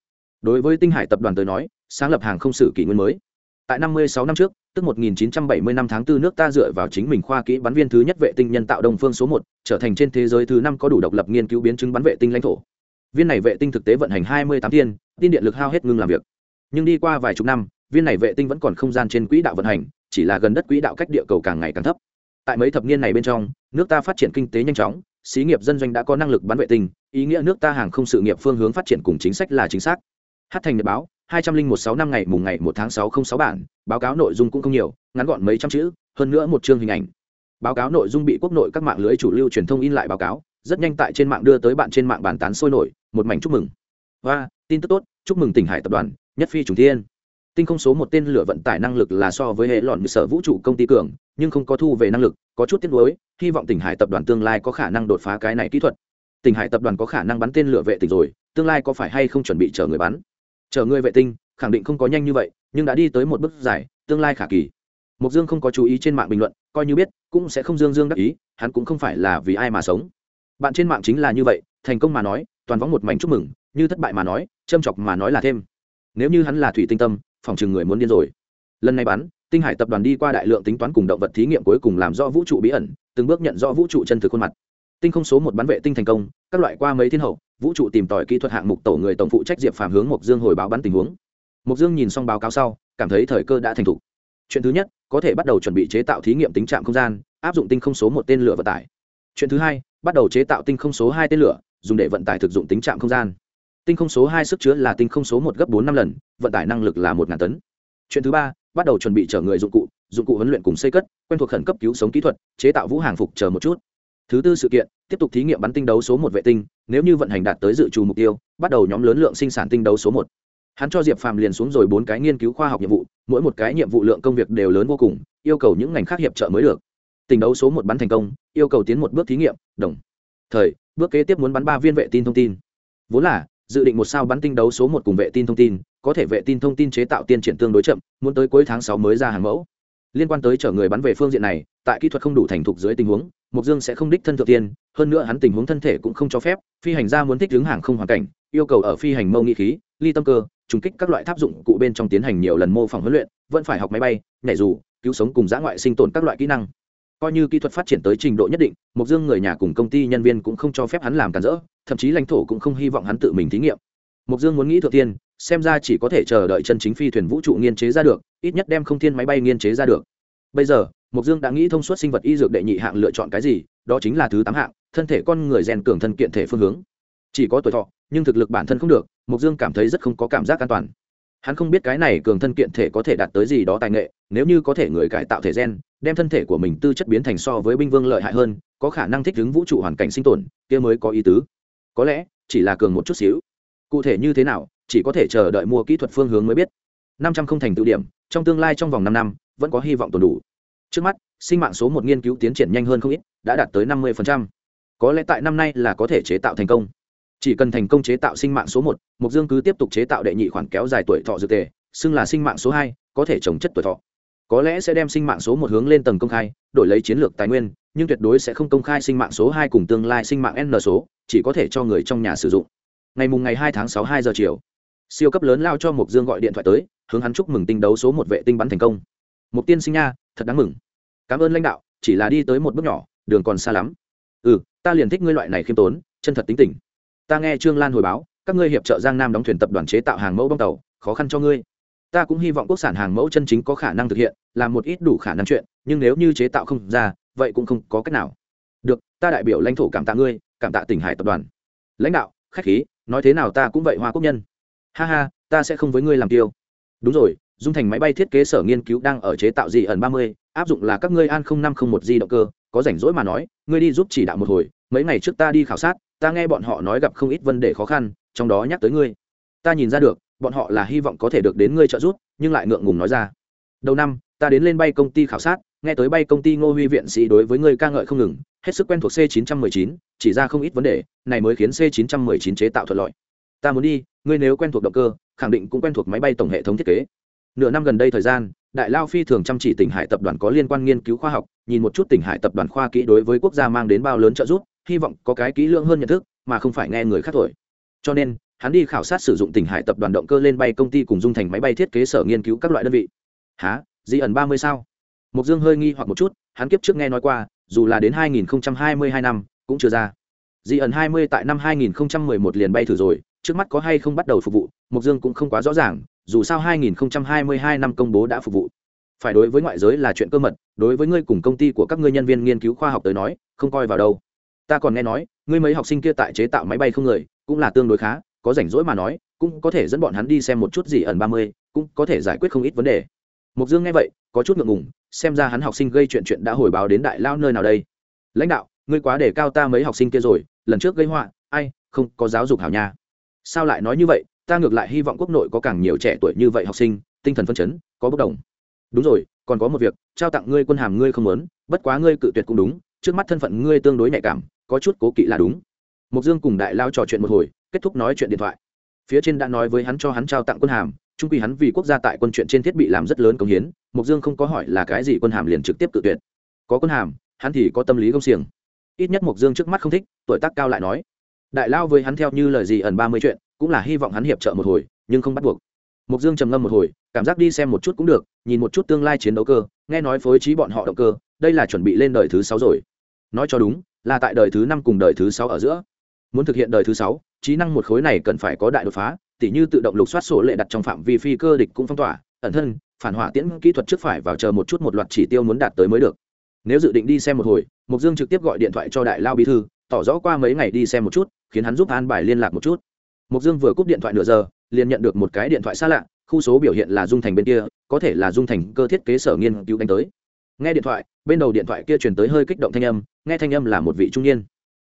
đối với tinh hải tập đoàn tới nói sáng lập hàng không sử kỷ nguyên mới tại năm mươi sáu năm trước tức 1970 năm tháng 4 nước ta dựa vào chính mình khoa kỹ bắn viên thứ nhất vệ tinh nhân tạo đông phương số 1, trở thành trên thế giới thứ năm có đủ độc lập nghiên cứu biến chứng bắn vệ tinh lãnh thổ. Viên này vệ tinh thực tế vận hành 28 thiên, tin điện lực hao hết ngưng làm việc. Nhưng đi qua vài chục năm, viên này vệ tinh vẫn còn không gian trên quỹ đạo vận hành, chỉ là gần đất quỹ đạo cách địa cầu càng ngày càng thấp. Tại mấy thập niên này bên trong, nước ta phát triển kinh tế nhanh chóng, xí nghiệp dân doanh đã có năng lực bán vệ tinh, ý nghĩa nước ta hàng không sự nghiệp phương hướng phát triển cùng chính sách là chính xác. Hát thành nhật báo, hai trăm linh một sáu năm ngày mùng ngày một tháng sáu không sáu bản báo cáo nội dung cũng không nhiều ngắn gọn mấy trăm chữ hơn nữa một chương hình ảnh. Báo cáo nội dung bị quốc nội các mạng lưới chủ lưu truyền thông in lại báo cáo rất nhanh tại trên mạng đưa tới bạn trên mạng bàn tán sôi nổi một mảnh chúc mừng. Và tin tức tốt chúc mừng tỉnh hải tập đoàn nhất phi trùng thiên tinh không số một tên lửa vận tải năng lực là so với hệ lọn sở vũ trụ công ty cường, nhưng không có thu về năng lực, có chút tiếc nuối, hy vọng tỉnh hải tập đoàn tương lai có khả năng đột phá cái này kỹ thuật. Tỉnh hải tập đoàn có khả năng bắn tên lửa vệ tinh rồi, tương lai có phải hay không chuẩn bị chở người bắn? Chở người vệ tinh, khẳng định không có nhanh như vậy, nhưng đã đi tới một bước dài, tương lai khả kỳ. Mục dương không có chú ý trên mạng bình luận, coi như biết, cũng sẽ không dương dương đắc ý, hắn cũng không phải là vì ai mà sống. Bạn trên mạng chính là như vậy, thành công mà nói, toàn võng một mảnh chúc mừng, như thất bại mà nói, châm chọc mà nói là thêm. Nếu như hắn là thủy tinh tâm phòng chừng người muốn điên rồi. Lần này bắn, tinh hải tập đoàn đi qua đại lượng tính toán cùng động vật thí nghiệm cuối cùng làm rõ vũ trụ bí ẩn, từng bước nhận rõ vũ trụ chân thực khuôn mặt. Tinh không số một bắn vệ tinh thành công, các loại qua mấy thiên hậu, vũ trụ tìm tòi kỹ thuật hạng mục tổ người tổng phụ trách diệp phàm hướng mộc dương hồi báo bắn tình huống. Mộc dương nhìn xong báo cáo sau, cảm thấy thời cơ đã thành thục. Chuyện thứ nhất, có thể bắt đầu chuẩn bị chế tạo thí nghiệm tính trạm không gian, áp dụng tinh không số một tên lửa vận tải. Chuyện thứ hai, bắt đầu chế tạo tinh không số hai tên lửa, dùng để vận tải thực dụng tính trạm không gian tinh không số hai sức chứa là tinh không số một gấp bốn năm lần, vận tải năng lực là một tấn. Chuyện thứ ba, bắt đầu chuẩn bị chở người dụng cụ dụng cụ huấn luyện cùng xây cất, quen thuộc khẩn cấp cứu sống kỹ thuật, chế tạo vũ hàng phục chờ một chút. Thứ tư sự kiện, tiếp tục thí nghiệm bắn tinh đấu số một vệ tinh, nếu như vận hành đạt tới dự trù mục tiêu, bắt đầu nhóm lớn lượng sinh sản tinh đấu số một. Hắn cho diệp phàm liền xuống rồi bốn cái nghiên cứu khoa học nhiệm vụ, mỗi một cái nhiệm vụ lượng công việc đều lớn vô cùng, yêu cầu những ngành khác hiệp trợ mới được. Tình đấu số một bắn thành công, yêu cầu tiến một bước thí nghiệm, đồng. Thời, bước kế tiếp muốn bắn ba viên vệ tinh thông tin. Vốn là dự định một sao bắn tinh đấu số một cùng vệ tin thông tin, có thể vệ tin thông tin chế tạo tiên triển tương đối chậm, muốn tới cuối tháng sáu mới ra hàng mẫu. Liên quan tới chở người bắn về phương diện này, tại kỹ thuật không đủ thành thục dưới tình huống mục dương sẽ không đích thân thượng tiên, hơn nữa hắn tình huống thân thể cũng không cho phép, phi hành gia muốn thích hướng hàng không hoàn cảnh, yêu cầu ở phi hành mâu nghị khí, ly tâm cơ, trùng kích các loại tháp dụng cụ bên trong tiến hành nhiều lần mô phỏng huấn luyện, vẫn phải học máy bay, nhảy dù, cứu sống cùng dã ngoại sinh tồn các loại kỹ năng coi như kỹ thuật phát triển tới trình độ nhất định mục dương người nhà cùng công ty nhân viên cũng không cho phép hắn làm cản rỡ, thậm chí lãnh thổ cũng không hy vọng hắn tự mình thí nghiệm. Mục dương muốn nghĩ thượng tiên, xem ra chỉ có thể chờ đợi chân chính phi thuyền vũ trụ nghiên chế ra được, ít nhất đem không thiên máy bay nghiên chế ra được. Bây giờ mục dương đã nghĩ thông suốt sinh vật y dược đệ nhị hạng lựa chọn cái gì, đó chính là thứ tám hạng, thân thể con người rèn cường thân kiện thể phương hướng. Chỉ có tuổi thọ, nhưng thực lực bản thân không được mục dương cảm thấy rất không có cảm giác an toàn. Hắn không biết cái này cường thân kiện thể có thể đạt tới gì đó tài nghệ, nếu như có thể người cải tạo thể gen đem thân thể của mình tư chất biến thành so với binh vương lợi hại hơn, có khả năng thích ứng vũ trụ hoàn cảnh sinh tồn, kia mới có ý tứ. Có lẽ, chỉ là cường một chút xíu. Cụ thể như thế nào, chỉ có thể chờ đợi mua kỹ thuật phương hướng mới biết. Năm trăm không thành tự điểm, trong tương lai trong vòng năm năm, vẫn có hy vọng tồn đủ. Trước mắt, sinh mạng số một nghiên cứu tiến triển nhanh hơn không ít, đã đạt tới năm mươi có lẽ tại năm nay là có thể chế tạo thành công. Chỉ cần thành công chế tạo sinh mạng số một mục dương cứ tiếp tục chế tạo đệ nhị khoản kéo dài tuổi thọ dược tề, xưng là sinh mạng số hai, có thể trồng chất tuổi thọ có lẽ sẽ đem sinh mạng số một hướng lên tầng công khai, đổi lấy chiến lược tài nguyên, nhưng tuyệt đối sẽ không công khai sinh mạng số hai cùng tương lai sinh mạng n số, chỉ có thể cho người trong nhà sử dụng. Ngày mùng ngày hai tháng sáu hai giờ chiều, siêu cấp lớn lao cho mục dương gọi điện thoại tới, hướng hắn chúc mừng tinh đấu số một vệ tinh bắn thành công. Mục tiên sinh nha, thật đáng mừng. Cảm ơn lãnh đạo, chỉ là đi tới một bước nhỏ, đường còn xa lắm. Ừ ta liền thích ngươi loại này khiêm tốn, chân thật tính tình. Ta nghe trương lan hồi báo, các ngươi hiệp trợ giang nam đóng thuyền tập đoàn chế tạo hàng mẫu bong tàu, khó khăn cho ngươi ta cũng hy vọng quốc sản hàng mẫu chân chính có khả năng thực hiện làm một ít đủ khả năng chuyện, nhưng nếu như chế tạo không ra, vậy cũng không có cách nào. Được, ta đại biểu lãnh thổ cảm tạ ngươi, cảm tạ tỉnh hải tập đoàn. Lãnh đạo, khách khí, nói thế nào ta cũng vậy hoa quốc nhân. Ha ha, ta sẽ không với ngươi làm tiêu đúng rồi, dung thành máy bay thiết kế sở nghiên cứu đang ở chế tạo gì ẩn ba mươi, áp dụng là các ngươi an năm không một di động cơ, có rảnh rỗi mà nói, ngươi đi giúp chỉ đạo một hồi, mấy ngày trước ta đi khảo sát, ta nghe bọn họ nói gặp không ít vấn đề khó khăn, trong đó nhắc tới ngươi. Ta nhìn ra được bọn họ là hy vọng có thể được đến ngươi trợ giúp nhưng lại ngượng ngùng nói ra. Đầu năm ta đến lên bay công ty khảo sát nghe tới bay công ty ngô huy viện sĩ đối với ngươi ca ngợi không ngừng hết sức quen thuộc c 919, chỉ ra không ít vấn đề này mới khiến c 919 chế tạo thuận lợi. Ta muốn đi ngươi nếu quen thuộc động cơ khẳng định cũng quen thuộc máy bay tổng hệ thống thiết kế. Nửa năm gần đây thời gian đại lao phi thường chăm chỉ tỉnh hải tập đoàn có liên quan nghiên cứu khoa học nhìn một chút tỉnh hải tập đoàn khoa kỹ đối với quốc gia mang đến bao lớn trợ giúp hy vọng có cái kỹ lưỡng hơn nhận thức mà không phải nghe người khác thổi. Cho nên hắn đi khảo sát sử dụng tỉnh hải tập đoàn động cơ lên bay công ty cùng dung thành máy bay thiết kế sở nghiên cứu các loại đơn vị. Há di ẩn ba mươi sao? Mục dương hơi nghi hoặc một chút, hắn kiếp trước nghe nói qua, dù là đến 2022 năm, cũng chưa ra. Di ẩn 20 tại năm 2011 liền bay thử rồi, trước mắt có hay không bắt đầu phục vụ mục dương cũng không quá rõ ràng, dù sao 2022 năm công bố đã phục vụ. Phải đối với ngoại giới là chuyện cơ mật, đối với ngươi cùng công ty của các ngươi nhân viên nghiên cứu khoa học tới nói, không coi vào đâu. Ta còn nghe nói, ngươi mấy học sinh kia tại chế tạo máy bay không người, cũng là tương đối khá có rảnh rỗi mà nói cũng có thể dẫn bọn hắn đi xem một chút gì ẩn 30, cũng có thể giải quyết không ít vấn đề. Mục dương nghe vậy có chút ngượng ngùng xem ra hắn học sinh gây chuyện chuyện đã hồi báo đến đại lao nơi nào đây. Lãnh đạo ngươi quá để cao ta mấy học sinh kia rồi lần trước gây họa ai không có giáo dục hảo nha. Sao lại nói như vậy ta ngược lại hy vọng quốc nội có càng nhiều trẻ tuổi như vậy học sinh tinh thần phân chấn có bất đồng. Đúng rồi còn có một việc trao tặng ngươi quân hàm ngươi không muốn bất quá ngươi cự tuyệt cũng đúng trước mắt thân phận ngươi tương đối nhạy cảm có chút cố kỵ là đúng. Mục dương cùng đại lao trò chuyện một hồi kết thúc nói chuyện điện thoại. Phía trên đã nói với hắn cho hắn trao tặng quân hàm trung quy hắn vì quốc gia tại quân chuyện trên thiết bị làm rất lớn công hiến mục dương không có hỏi là cái gì quân hàm liền trực tiếp tự tuyệt. Có quân hàm, hắn thì có tâm lý công xiềng. Ít nhất mục dương trước mắt không thích, tuổi tác cao lại nói. Đại lao với hắn theo như lời gì ẩn ba mươi chuyện, cũng là hy vọng hắn hiệp trợ một hồi, nhưng không bắt buộc. Mục dương trầm ngâm một hồi, cảm giác đi xem một chút cũng được, nhìn một chút tương lai chiến đấu cơ, nghe nói phối trí bọn họ động cơ, đây là chuẩn bị lên đời thứ sáu rồi. Nói cho đúng, là tại đời thứ năm cùng đời thứ sáu ở giữa. Muốn thực hiện đời thứ sáu trí năng một khối này cần phải có đại đột phá, tỉ như tự động lục soát sổ lệ đặt trong phạm vi phi cơ địch cũng phong tỏa, ẩn thân, phản hỏa tiễn kỹ thuật trước phải vào chờ một chút một loạt chỉ tiêu muốn đạt tới mới được. Nếu dự định đi xem một hồi, mục dương trực tiếp gọi điện thoại cho đại lao bí thư, tỏ rõ qua mấy ngày đi xem một chút, khiến hắn giúp an bài liên lạc một chút. Mục dương vừa cúp điện thoại nửa giờ, liền nhận được một cái điện thoại xa lạ, khu số biểu hiện là dung thành bên kia, có thể là dung thành cơ thiết kế sở nghiên cứu đánh tới. Nghe điện thoại, bên đầu điện thoại kia truyền tới hơi kích động thanh âm, nghe thanh âm là một vị trung niên.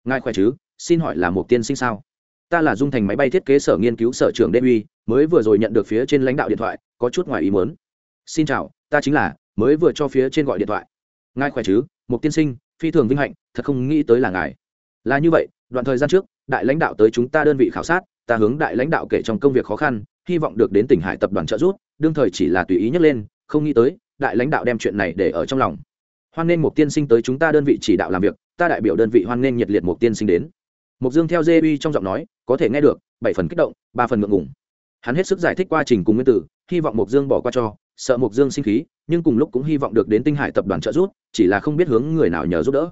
Ngài khỏe chứ? Xin hỏi là một tiên sinh sao? Ta là dung thành máy bay thiết kế sở nghiên cứu sở trưởng đê uy mới vừa rồi nhận được phía trên lãnh đạo điện thoại, có chút ngoài ý muốn. Xin chào, ta chính là, mới vừa cho phía trên gọi điện thoại. Ngài khỏe chứ một tiên sinh, phi thường vinh hạnh, thật không nghĩ tới là ngài. Là như vậy, đoạn thời gian trước, đại lãnh đạo tới chúng ta đơn vị khảo sát, ta hướng đại lãnh đạo kể trong công việc khó khăn, hy vọng được đến tỉnh hải tập đoàn trợ giúp, đương thời chỉ là tùy ý nhắc lên, không nghĩ tới, đại lãnh đạo đem chuyện này để ở trong lòng. Hoan nghênh một tiên sinh tới chúng ta đơn vị chỉ đạo làm việc, ta đại biểu đơn vị hoan nghênh nhiệt liệt một tiên sinh đến mục dương theo dê uy trong giọng nói, có thể nghe được, bảy phần kích động, ba phần ngượng ngùng. Hắn hết sức giải thích quá trình cùng nguyên tử, hy vọng mục dương bỏ qua cho, sợ mục dương sinh khí, nhưng cùng lúc cũng hy vọng được đến tinh hải tập đoàn trợ giúp, chỉ là không biết hướng người nào nhờ giúp đỡ.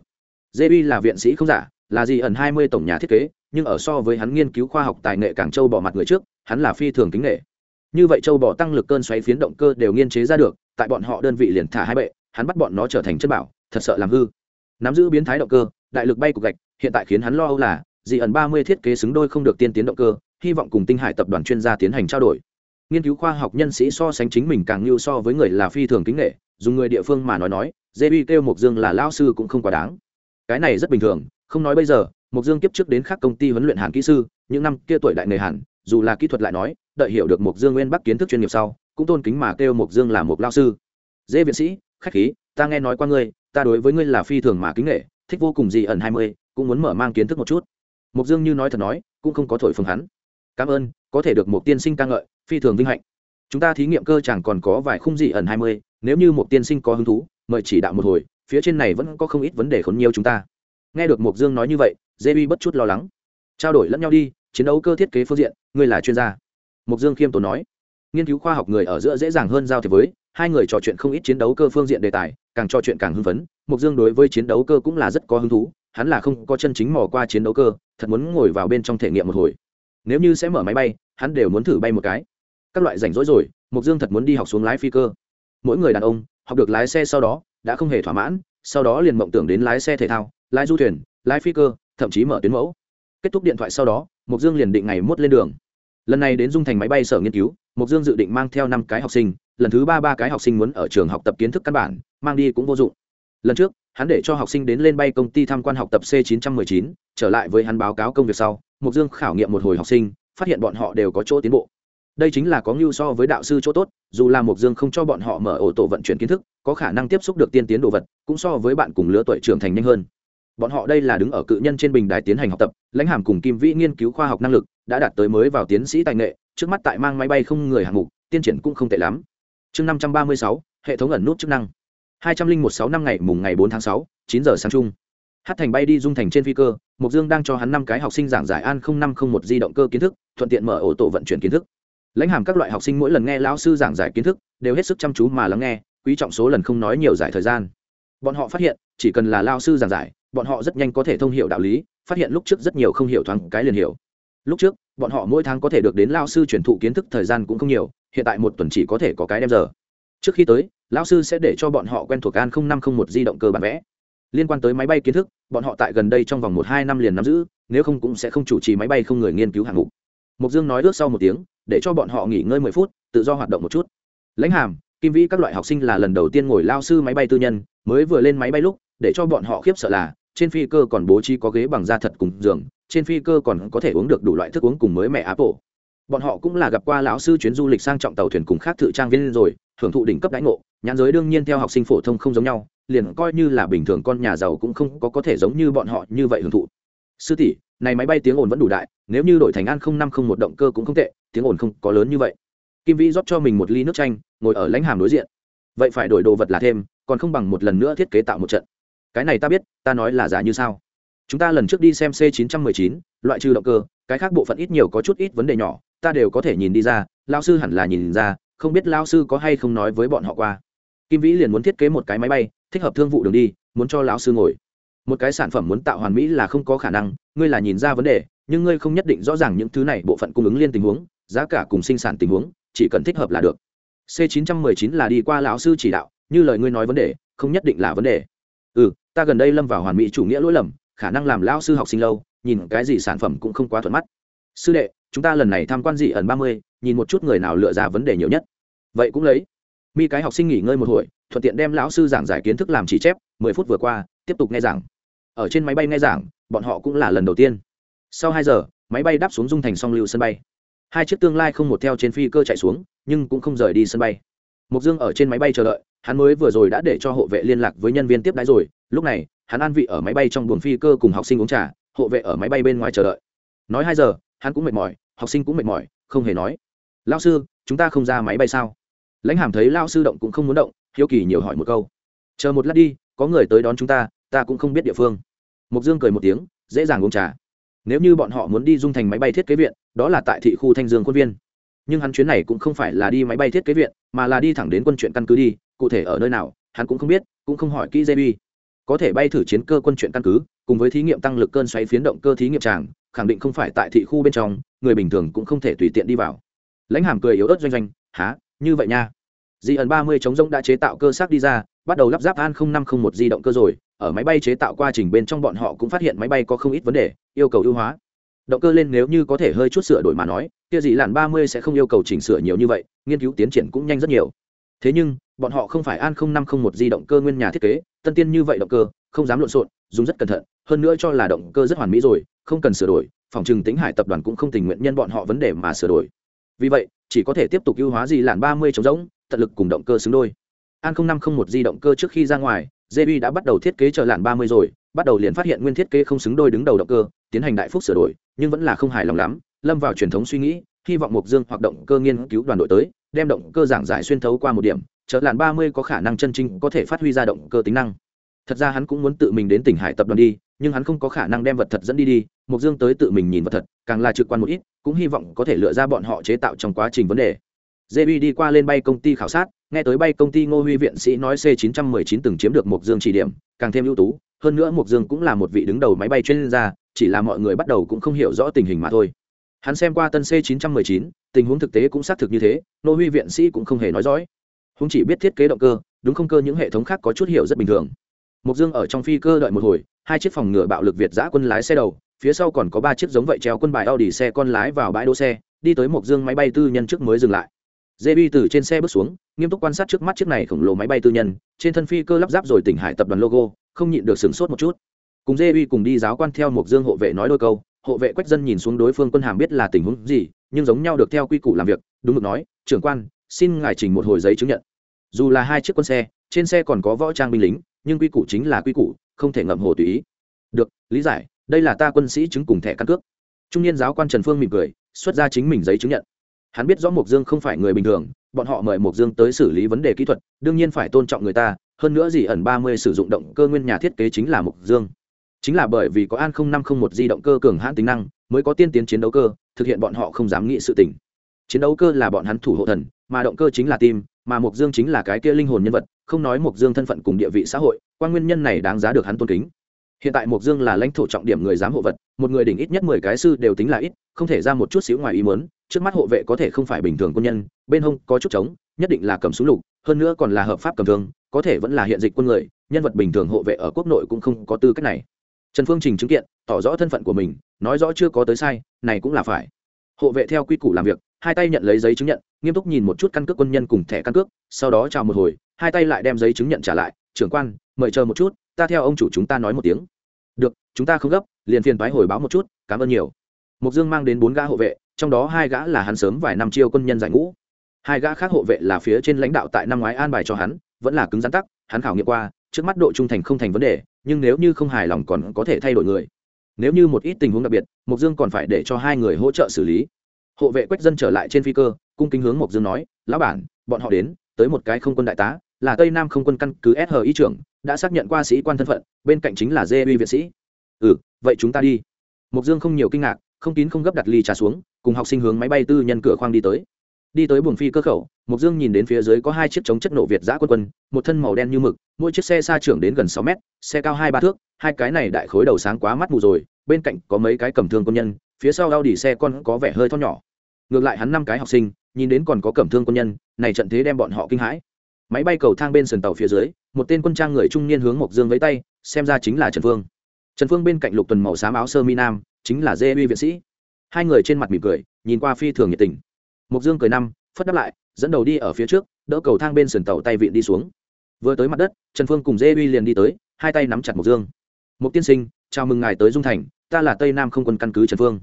Dê uy là viện sĩ không giả, là gì ẩn hai mươi tổng nhà thiết kế, nhưng ở so với hắn nghiên cứu khoa học tài nghệ càng châu bỏ mặt người trước, hắn là phi thường kính nghệ. Như vậy châu bỏ tăng lực cơn xoáy phiến động cơ đều nghiên chế ra được, tại bọn họ đơn vị liền thả hai bệ, hắn bắt bọn nó trở thành chất bảo, thật sợ làm hư. Nắm giữ biến thái động cơ, đại lực bay cục gạch, hiện tại khiến hắn lo âu là dị ẩn ba mươi thiết kế xứng đôi không được tiên tiến động cơ, hy vọng cùng tinh hải tập đoàn chuyên gia tiến hành trao đổi. Nghiên cứu khoa học nhân sĩ so sánh chính mình càng lưu so với người là phi thường kính nghệ dùng người địa phương mà nói nói, dê bi kêu mộc dương là lao sư cũng không quá đáng. Cái này rất bình thường, không nói bây giờ, mộc dương kiếp trước đến khác công ty huấn luyện hàn kỹ sư, những năm kia tuổi đại nghề hàn dù là kỹ thuật lại nói, đợi hiểu được mộc dương nguyên bắc kiến thức chuyên nghiệp sau, cũng tôn kính mà kêu mộc dương là một lao sư. Dê viện sĩ, khách khí, ta nghe nói qua ngươi, ta đối với ngươi là phi thường mà kính nghệ thích vô cùng gì ẩn hai mươi, cũng muốn mở mang kiến thức một chút mục dương như nói thật nói, cũng không có thổi phồng hắn. Cảm ơn, có thể được một tiên sinh ca ngợi, phi thường vinh hạnh. Chúng ta thí nghiệm cơ chẳng còn có vài khung dị ẩn hai mươi, nếu như một tiên sinh có hứng thú, mời chỉ đạo một hồi, phía trên này vẫn có không ít vấn đề khốn nhiều chúng ta. Nghe được mục dương nói như vậy, dê uy bất chút lo lắng. Trao đổi lẫn nhau đi, chiến đấu cơ thiết kế phương diện, ngươi là chuyên gia. Mục dương khiêm tốn nói. Nghiên cứu khoa học người ở giữa dễ dàng hơn giao thiệp với, hai người trò chuyện không ít chiến đấu cơ phương diện đề tài, càng trò chuyện càng hưng phấn. Mục dương đối với chiến đấu cơ cũng là rất có hứng thú hắn là không có chân chính mò qua chiến đấu cơ, thật muốn ngồi vào bên trong thể nghiệm một hồi. Nếu như sẽ mở máy bay, hắn đều muốn thử bay một cái. Các loại rảnh rỗi rồi mục dương thật muốn đi học xuống lái phi cơ. Mỗi người đàn ông, học được lái xe sau đó, đã không hề thỏa mãn, sau đó liền mộng tưởng đến lái xe thể thao, lái du thuyền, lái phi cơ, thậm chí mở tuyến mẫu. Kết thúc điện thoại sau đó mục dương liền định ngày mốt lên đường. Lần này đến dung thành máy bay sở nghiên cứu mục dương dự định mang theo năm cái học sinh, lần thứ ba ba cái học sinh muốn ở trường học tập kiến thức căn bản, mang đi cũng vô dụng. Lần trước hắn để cho học sinh đến lên bay công ty tham quan học tập c 919 trở lại với hắn báo cáo công việc sau mục dương khảo nghiệm một hồi học sinh, phát hiện bọn họ đều có chỗ tiến bộ. Đây chính là có ngưu so với đạo sư chỗ tốt, dù là mục dương không cho bọn họ mở ổ tổ vận chuyển kiến thức, có khả năng tiếp xúc được tiên tiến đồ vật, cũng so với bạn cùng lứa tuổi trưởng thành nhanh hơn. Bọn họ đây là đứng ở cự nhân trên bình đài tiến hành học tập, lãnh hàm cùng kim vĩ nghiên cứu khoa học năng lực, đã đạt tới mới vào tiến sĩ tài nghệ, trước mắt tại mang máy bay không người hạng mục, tiên triển cũng không tệ lắm. Chương năm trăm ba mươi sáu, hệ thống ẩn nút chức năng hai trăm linh một sáu năm ngày mùng ngày bốn tháng sáu, chín giờ sáng chung. Hát thành bay đi dung thành trên phi cơ mục dương đang cho hắn năm cái học sinh giảng giải an năm không một di động cơ kiến thức, thuận tiện mở ổ tổ vận chuyển kiến thức. Lãnh hàm các loại học sinh mỗi lần nghe lão sư giảng giải kiến thức, đều hết sức chăm chú mà lắng nghe, quý trọng số lần không nói nhiều giải thời gian. Bọn họ phát hiện, chỉ cần là lao sư giảng giải, bọn họ rất nhanh có thể thông hiểu đạo lý, phát hiện lúc trước rất nhiều không hiểu thoáng cái liền hiểu. Lúc trước, bọn họ mỗi tháng có thể được đến lao sư truyền thụ kiến thức thời gian cũng không nhiều, hiện tại một tuần chỉ có thể có cái đem giờ trước khi tới, lão sư sẽ để cho bọn họ quen thuộc an năm không một di động cơ bản vẽ. Liên quan tới máy bay kiến thức, bọn họ tại gần đây trong vòng một hai năm liền nắm giữ, nếu không cũng sẽ không chủ trì máy bay không người nghiên cứu hạng mục. Mục dương nói ước sau một tiếng, để cho bọn họ nghỉ ngơi mười phút, tự do hoạt động một chút. Lãnh hàm, kim vĩ các loại học sinh là lần đầu tiên ngồi lao sư máy bay tư nhân, mới vừa lên máy bay lúc, để cho bọn họ khiếp sợ là, trên phi cơ còn bố trí có ghế bằng da thật cùng giường, trên phi cơ còn có thể uống được đủ loại thức uống cùng mới mẹ apple. Bọn họ cũng là gặp qua lão sư chuyến du lịch sang trọng tàu thuyền cùng khác thự trang viên rồi hưởng thụ đỉnh cấp đãi ngộ, nhãn giới đương nhiên theo học sinh phổ thông không giống nhau, liền coi như là bình thường con nhà giàu cũng không có có thể giống như bọn họ như vậy hưởng thụ. Sư tỷ, này máy bay tiếng ồn vẫn đủ đại, nếu như đổi thành an không năm không một động cơ cũng không tệ, tiếng ồn không có lớn như vậy. Kim vĩ rót cho mình một ly nước chanh, ngồi ở lãnh hàm đối diện. Vậy phải đổi đồ vật là thêm, còn không bằng một lần nữa thiết kế tạo một trận. Cái này ta biết, ta nói là giả như sao. Chúng ta lần trước đi xem c 919 loại trừ động cơ, cái khác bộ phận ít nhiều có chút ít vấn đề nhỏ, ta đều có thể nhìn đi ra lao sư hẳn là nhìn ra không biết lao sư có hay không nói với bọn họ qua. Kim vĩ liền muốn thiết kế một cái máy bay, thích hợp thương vụ đường đi, muốn cho lão sư ngồi. Một cái sản phẩm muốn tạo hoàn mỹ là không có khả năng, ngươi là nhìn ra vấn đề, nhưng ngươi không nhất định rõ ràng những thứ này bộ phận cung ứng liên tình huống, giá cả cùng sinh sản tình huống, chỉ cần thích hợp là được. C 919 là đi qua lão sư chỉ đạo, như lời ngươi nói vấn đề, không nhất định là vấn đề. Ừ ta gần đây lâm vào hoàn mỹ chủ nghĩa lỗi lầm, khả năng làm lão sư học sinh lâu, nhìn cái gì sản phẩm cũng không quá thuận mắt sư đệ, chúng ta lần này tham quan dị ẩn ba mươi, nhìn một chút người nào lựa ra vấn đề nhiều nhất. Vậy cũng lấy. Mi cái học sinh nghỉ ngơi một hồi, thuận tiện đem lão sư giảng giải kiến thức làm chỉ chép, mười phút vừa qua, tiếp tục nghe giảng. Ở trên máy bay nghe giảng, bọn họ cũng là lần đầu tiên. Sau hai giờ, máy bay đáp xuống dung thành song lưu sân bay. Hai chiếc tương lai không một theo trên phi cơ chạy xuống, nhưng cũng không rời đi sân bay. Mục dương ở trên máy bay chờ đợi, hắn mới vừa rồi đã để cho hộ vệ liên lạc với nhân viên tiếp đái rồi, lúc này, hắn an vị ở máy bay trong buồng phi cơ cùng học sinh uống trà, hộ vệ ở máy bay bên ngoài chờ đợi. Nói hai giờ hắn cũng mệt mỏi, học sinh cũng mệt mỏi, không hề nói. Lao sư, chúng ta không ra máy bay sao? Lãnh hàm thấy lao sư động cũng không muốn động, hiếu kỳ nhiều hỏi một câu. Chờ một lát đi, có người tới đón chúng ta ta cũng không biết địa phương. Mục dương cười một tiếng, dễ dàng uống trà. Nếu như bọn họ muốn đi dung thành máy bay thiết kế viện, đó là tại thị khu thanh dương quân viên. Nhưng hắn chuyến này cũng không phải là đi máy bay thiết kế viện, mà là đi thẳng đến quân chuyện căn cứ đi, cụ thể ở nơi nào, hắn cũng không biết, cũng không hỏi kỹ dây có thể bay thử chiến cơ quân chuyện căn cứ, cùng với thí nghiệm tăng lực cơn xoáy phiến động cơ thí nghiệm tràng, khẳng định không phải tại thị khu bên trong, người bình thường cũng không thể tùy tiện đi vào. Lãnh hàm cười yếu ớt doanh doanh há như vậy nha. Di ẩn ba mươi chống rông đã chế tạo cơ xác đi ra, bắt đầu lắp ráp an năm không một di động cơ rồi, ở máy bay chế tạo quá trình bên trong bọn họ cũng phát hiện máy bay có không ít vấn đề, yêu cầu ưu hóa. Động cơ lên nếu như có thể hơi chút sửa đổi mà nói, kia dị làn ba mươi sẽ không yêu cầu chỉnh sửa nhiều như vậy, nghiên cứu tiến triển cũng nhanh rất nhiều thế nhưng bọn họ không phải an năm không một di động cơ nguyên nhà thiết kế tân tiên như vậy động cơ không dám lộn xộn dùng rất cẩn thận hơn nữa cho là động cơ rất hoàn mỹ rồi không cần sửa đổi phòng trừng tính hải tập đoàn cũng không tình nguyện nhân bọn họ vấn đề mà sửa đổi. Vì vậy chỉ có thể tiếp tục ưu hóa gì làn ba mươi chống rỗng tận lực cùng động cơ xứng đôi. An năm không một di động cơ trước khi ra ngoài JB đã bắt đầu thiết kế chờ làn 30 rồi, bắt đầu liền phát hiện nguyên thiết kế không xứng đôi đứng đầu động cơ, tiến hành đại phúc sửa đổi, nhưng vẫn là không hài lòng lắm, lâm vào truyền thống suy nghĩ, hy vọng Mục Dương hoặc động cơ nghiên cứu đoàn đội tới, đem động cơ giảng giải xuyên thấu qua một điểm, chợ làn 30 có khả năng chân chính có thể phát huy ra động cơ tính năng. Thật ra hắn cũng muốn tự mình đến tỉnh Hải tập đoàn đi, nhưng hắn không có khả năng đem vật thật dẫn đi đi, Mục Dương tới tự mình nhìn vật thật, càng là trực quan một ít, cũng hy vọng có thể lựa ra bọn họ chế tạo trong quá trình vấn đề. JB đi qua lên bay công ty khảo sát, nghe tới bay công ty Ngô Huy viện sĩ nói C919 từng chiếm được Mộc Dương chỉ điểm, càng thêm ưu tú, hơn nữa Mộc Dương cũng là một vị đứng đầu máy bay chuyên gia, chỉ là mọi người bắt đầu cũng không hiểu rõ tình hình mà thôi hắn xem qua tân c 919, tình huống thực tế cũng xác thực như thế nô huy viện sĩ cũng không hề nói dõi húng chỉ biết thiết kế động cơ đúng không cơ những hệ thống khác có chút hiểu rất bình thường. Mục dương ở trong phi cơ đợi một hồi hai chiếc phòng ngựa bạo lực việt giã quân lái xe đầu phía sau còn có ba chiếc giống vậy treo quân bài Audi xe con lái vào bãi đỗ xe đi tới một dương máy bay tư nhân trước mới dừng lại. JB từ trên xe bước xuống, nghiêm túc quan sát trước mắt chiếc này khổng lồ máy bay tư nhân, trên thân phi cơ lắp ráp rồi tỉnh hải tập đoàn logo, không nhịn được sửng sốt một chút. Cùng JB cùng đi giáo quan theo một dương hộ vệ nói đôi câu, hộ vệ quách dân nhìn xuống đối phương quân hàm biết là tình huống gì, nhưng giống nhau được theo quy củ làm việc, đúng mực nói, trưởng quan, xin ngài trình một hồi giấy chứng nhận. Dù là hai chiếc quân xe, trên xe còn có võ trang binh lính, nhưng quy củ chính là quy củ, không thể ngậm hồ tùy ý. Được, lý giải, đây là ta quân sĩ chứng cùng thẻ căn cước. Trung niên giáo quan Trần Phương mỉm cười, xuất ra chính mình giấy chứng nhận hắn biết rõ mộc dương không phải người bình thường bọn họ mời mộc dương tới xử lý vấn đề kỹ thuật đương nhiên phải tôn trọng người ta hơn nữa gì ẩn ba mươi sử dụng động cơ nguyên nhà thiết kế chính là mộc dương chính là bởi vì có an không năm không một di động cơ cường hãn tính năng, mới có tiên tiến chiến đấu cơ, thực hiện bọn họ không dám nghĩ sự tỉnh chiến đấu cơ là bọn hắn thủ hộ thần, mà động cơ chính là tim, mà mục dương chính là cái kia linh hồn nhân vật, không nói mục dương thân phận cùng địa vị xã hội quan nguyên nhân này đáng giá được hắn tôn kính. Hiện tại mục dương là lãnh thổ trọng điểm người giám hộ vật, một người đỉnh ít nhất mười cái sư đều tính là ít, không thể ra một chút xíu ngoài ý muốn, trước mắt hộ vệ có thể không phải bình thường quân nhân, bên hông có chút trống, nhất định là cầm súng lục, hơn nữa còn là hợp pháp cầm thương, có thể vẫn là hiện dịch quân người, nhân vật bình thường hộ vệ ở quốc nội cũng không có tư cách này trần phương trình chứng kiện, tỏ rõ thân phận của mình, nói rõ chưa có tới sai, này cũng là phải. Hộ vệ theo quy củ làm việc, hai tay nhận lấy giấy chứng nhận, nghiêm túc nhìn một chút căn cước quân nhân cùng thẻ căn cước, sau đó chào một hồi, hai tay lại đem giấy chứng nhận trả lại. Trưởng quan, mời chờ một chút, ta theo ông chủ chúng ta nói một tiếng. Được, chúng ta không gấp, liền phiền thoái hồi báo một chút, cảm ơn nhiều. Mục dương mang đến bốn gã hộ vệ, trong đó hai gã là hắn sớm vài năm chiêu quân nhân giải ngũ. Hai gã khác hộ vệ là phía trên lãnh đạo tại năm ngoái an bài cho hắn, vẫn là cứng rắn tắc, hắn khảo nghiệm qua, trước mắt độ trung thành không thành vấn đề nhưng nếu như không hài lòng còn có thể thay đổi người. Nếu như một ít tình huống đặc biệt, Mộc dương còn phải để cho hai người hỗ trợ xử lý. Hộ vệ quách dân trở lại trên phi cơ, cung kính hướng Mộc dương nói, lão bản, bọn họ đến, tới một cái không quân đại tá, là tây nam không quân căn cứ shi trưởng, đã xác nhận qua sĩ quan thân phận, bên cạnh chính là dê uy viện sĩ. Ừ vậy chúng ta đi. Mộc dương không nhiều kinh ngạc, không kín không gấp đặt ly trà xuống, cùng học sinh hướng máy bay tư nhân cửa khoang đi tới đi tới buồng phi cơ khẩu mục dương nhìn đến phía dưới có hai chiếc chống chất nổ việt giã quân quân, một thân màu đen như mực, mỗi chiếc xe xa trưởng đến gần sáu mét, xe cao hai ba thước, hai cái này đại khối đầu sáng quá mắt mù rồi, bên cạnh có mấy cái cầm thương quân nhân, phía sau đau đỉ xe con có vẻ hơi thon nhỏ. Ngược lại hắn năm cái học sinh, nhìn đến còn có cầm thương quân nhân, này trận thế đem bọn họ kinh hãi. Máy bay cầu thang bên sườn tàu phía dưới, một tên quân trang người trung niên hướng mộc dương với tay, xem ra chính là trần phương. Trần phương bên cạnh lục tuần màu xám áo sơ mi nam, chính là dê uy viện sĩ. Hai người trên mặt mỉm cười, nhìn qua phi thường nhiệt tình mộc dương cười năm, phất đáp lại, dẫn đầu đi ở phía trước, đỡ cầu thang bên sườn tàu tay vịn đi xuống. Vừa tới mặt đất, trần phương cùng dê uy liền đi tới, hai tay nắm chặt mộc dương. Mục tiên sinh, chào mừng ngài tới dung thành, ta là tây nam không quân căn cứ trần phương.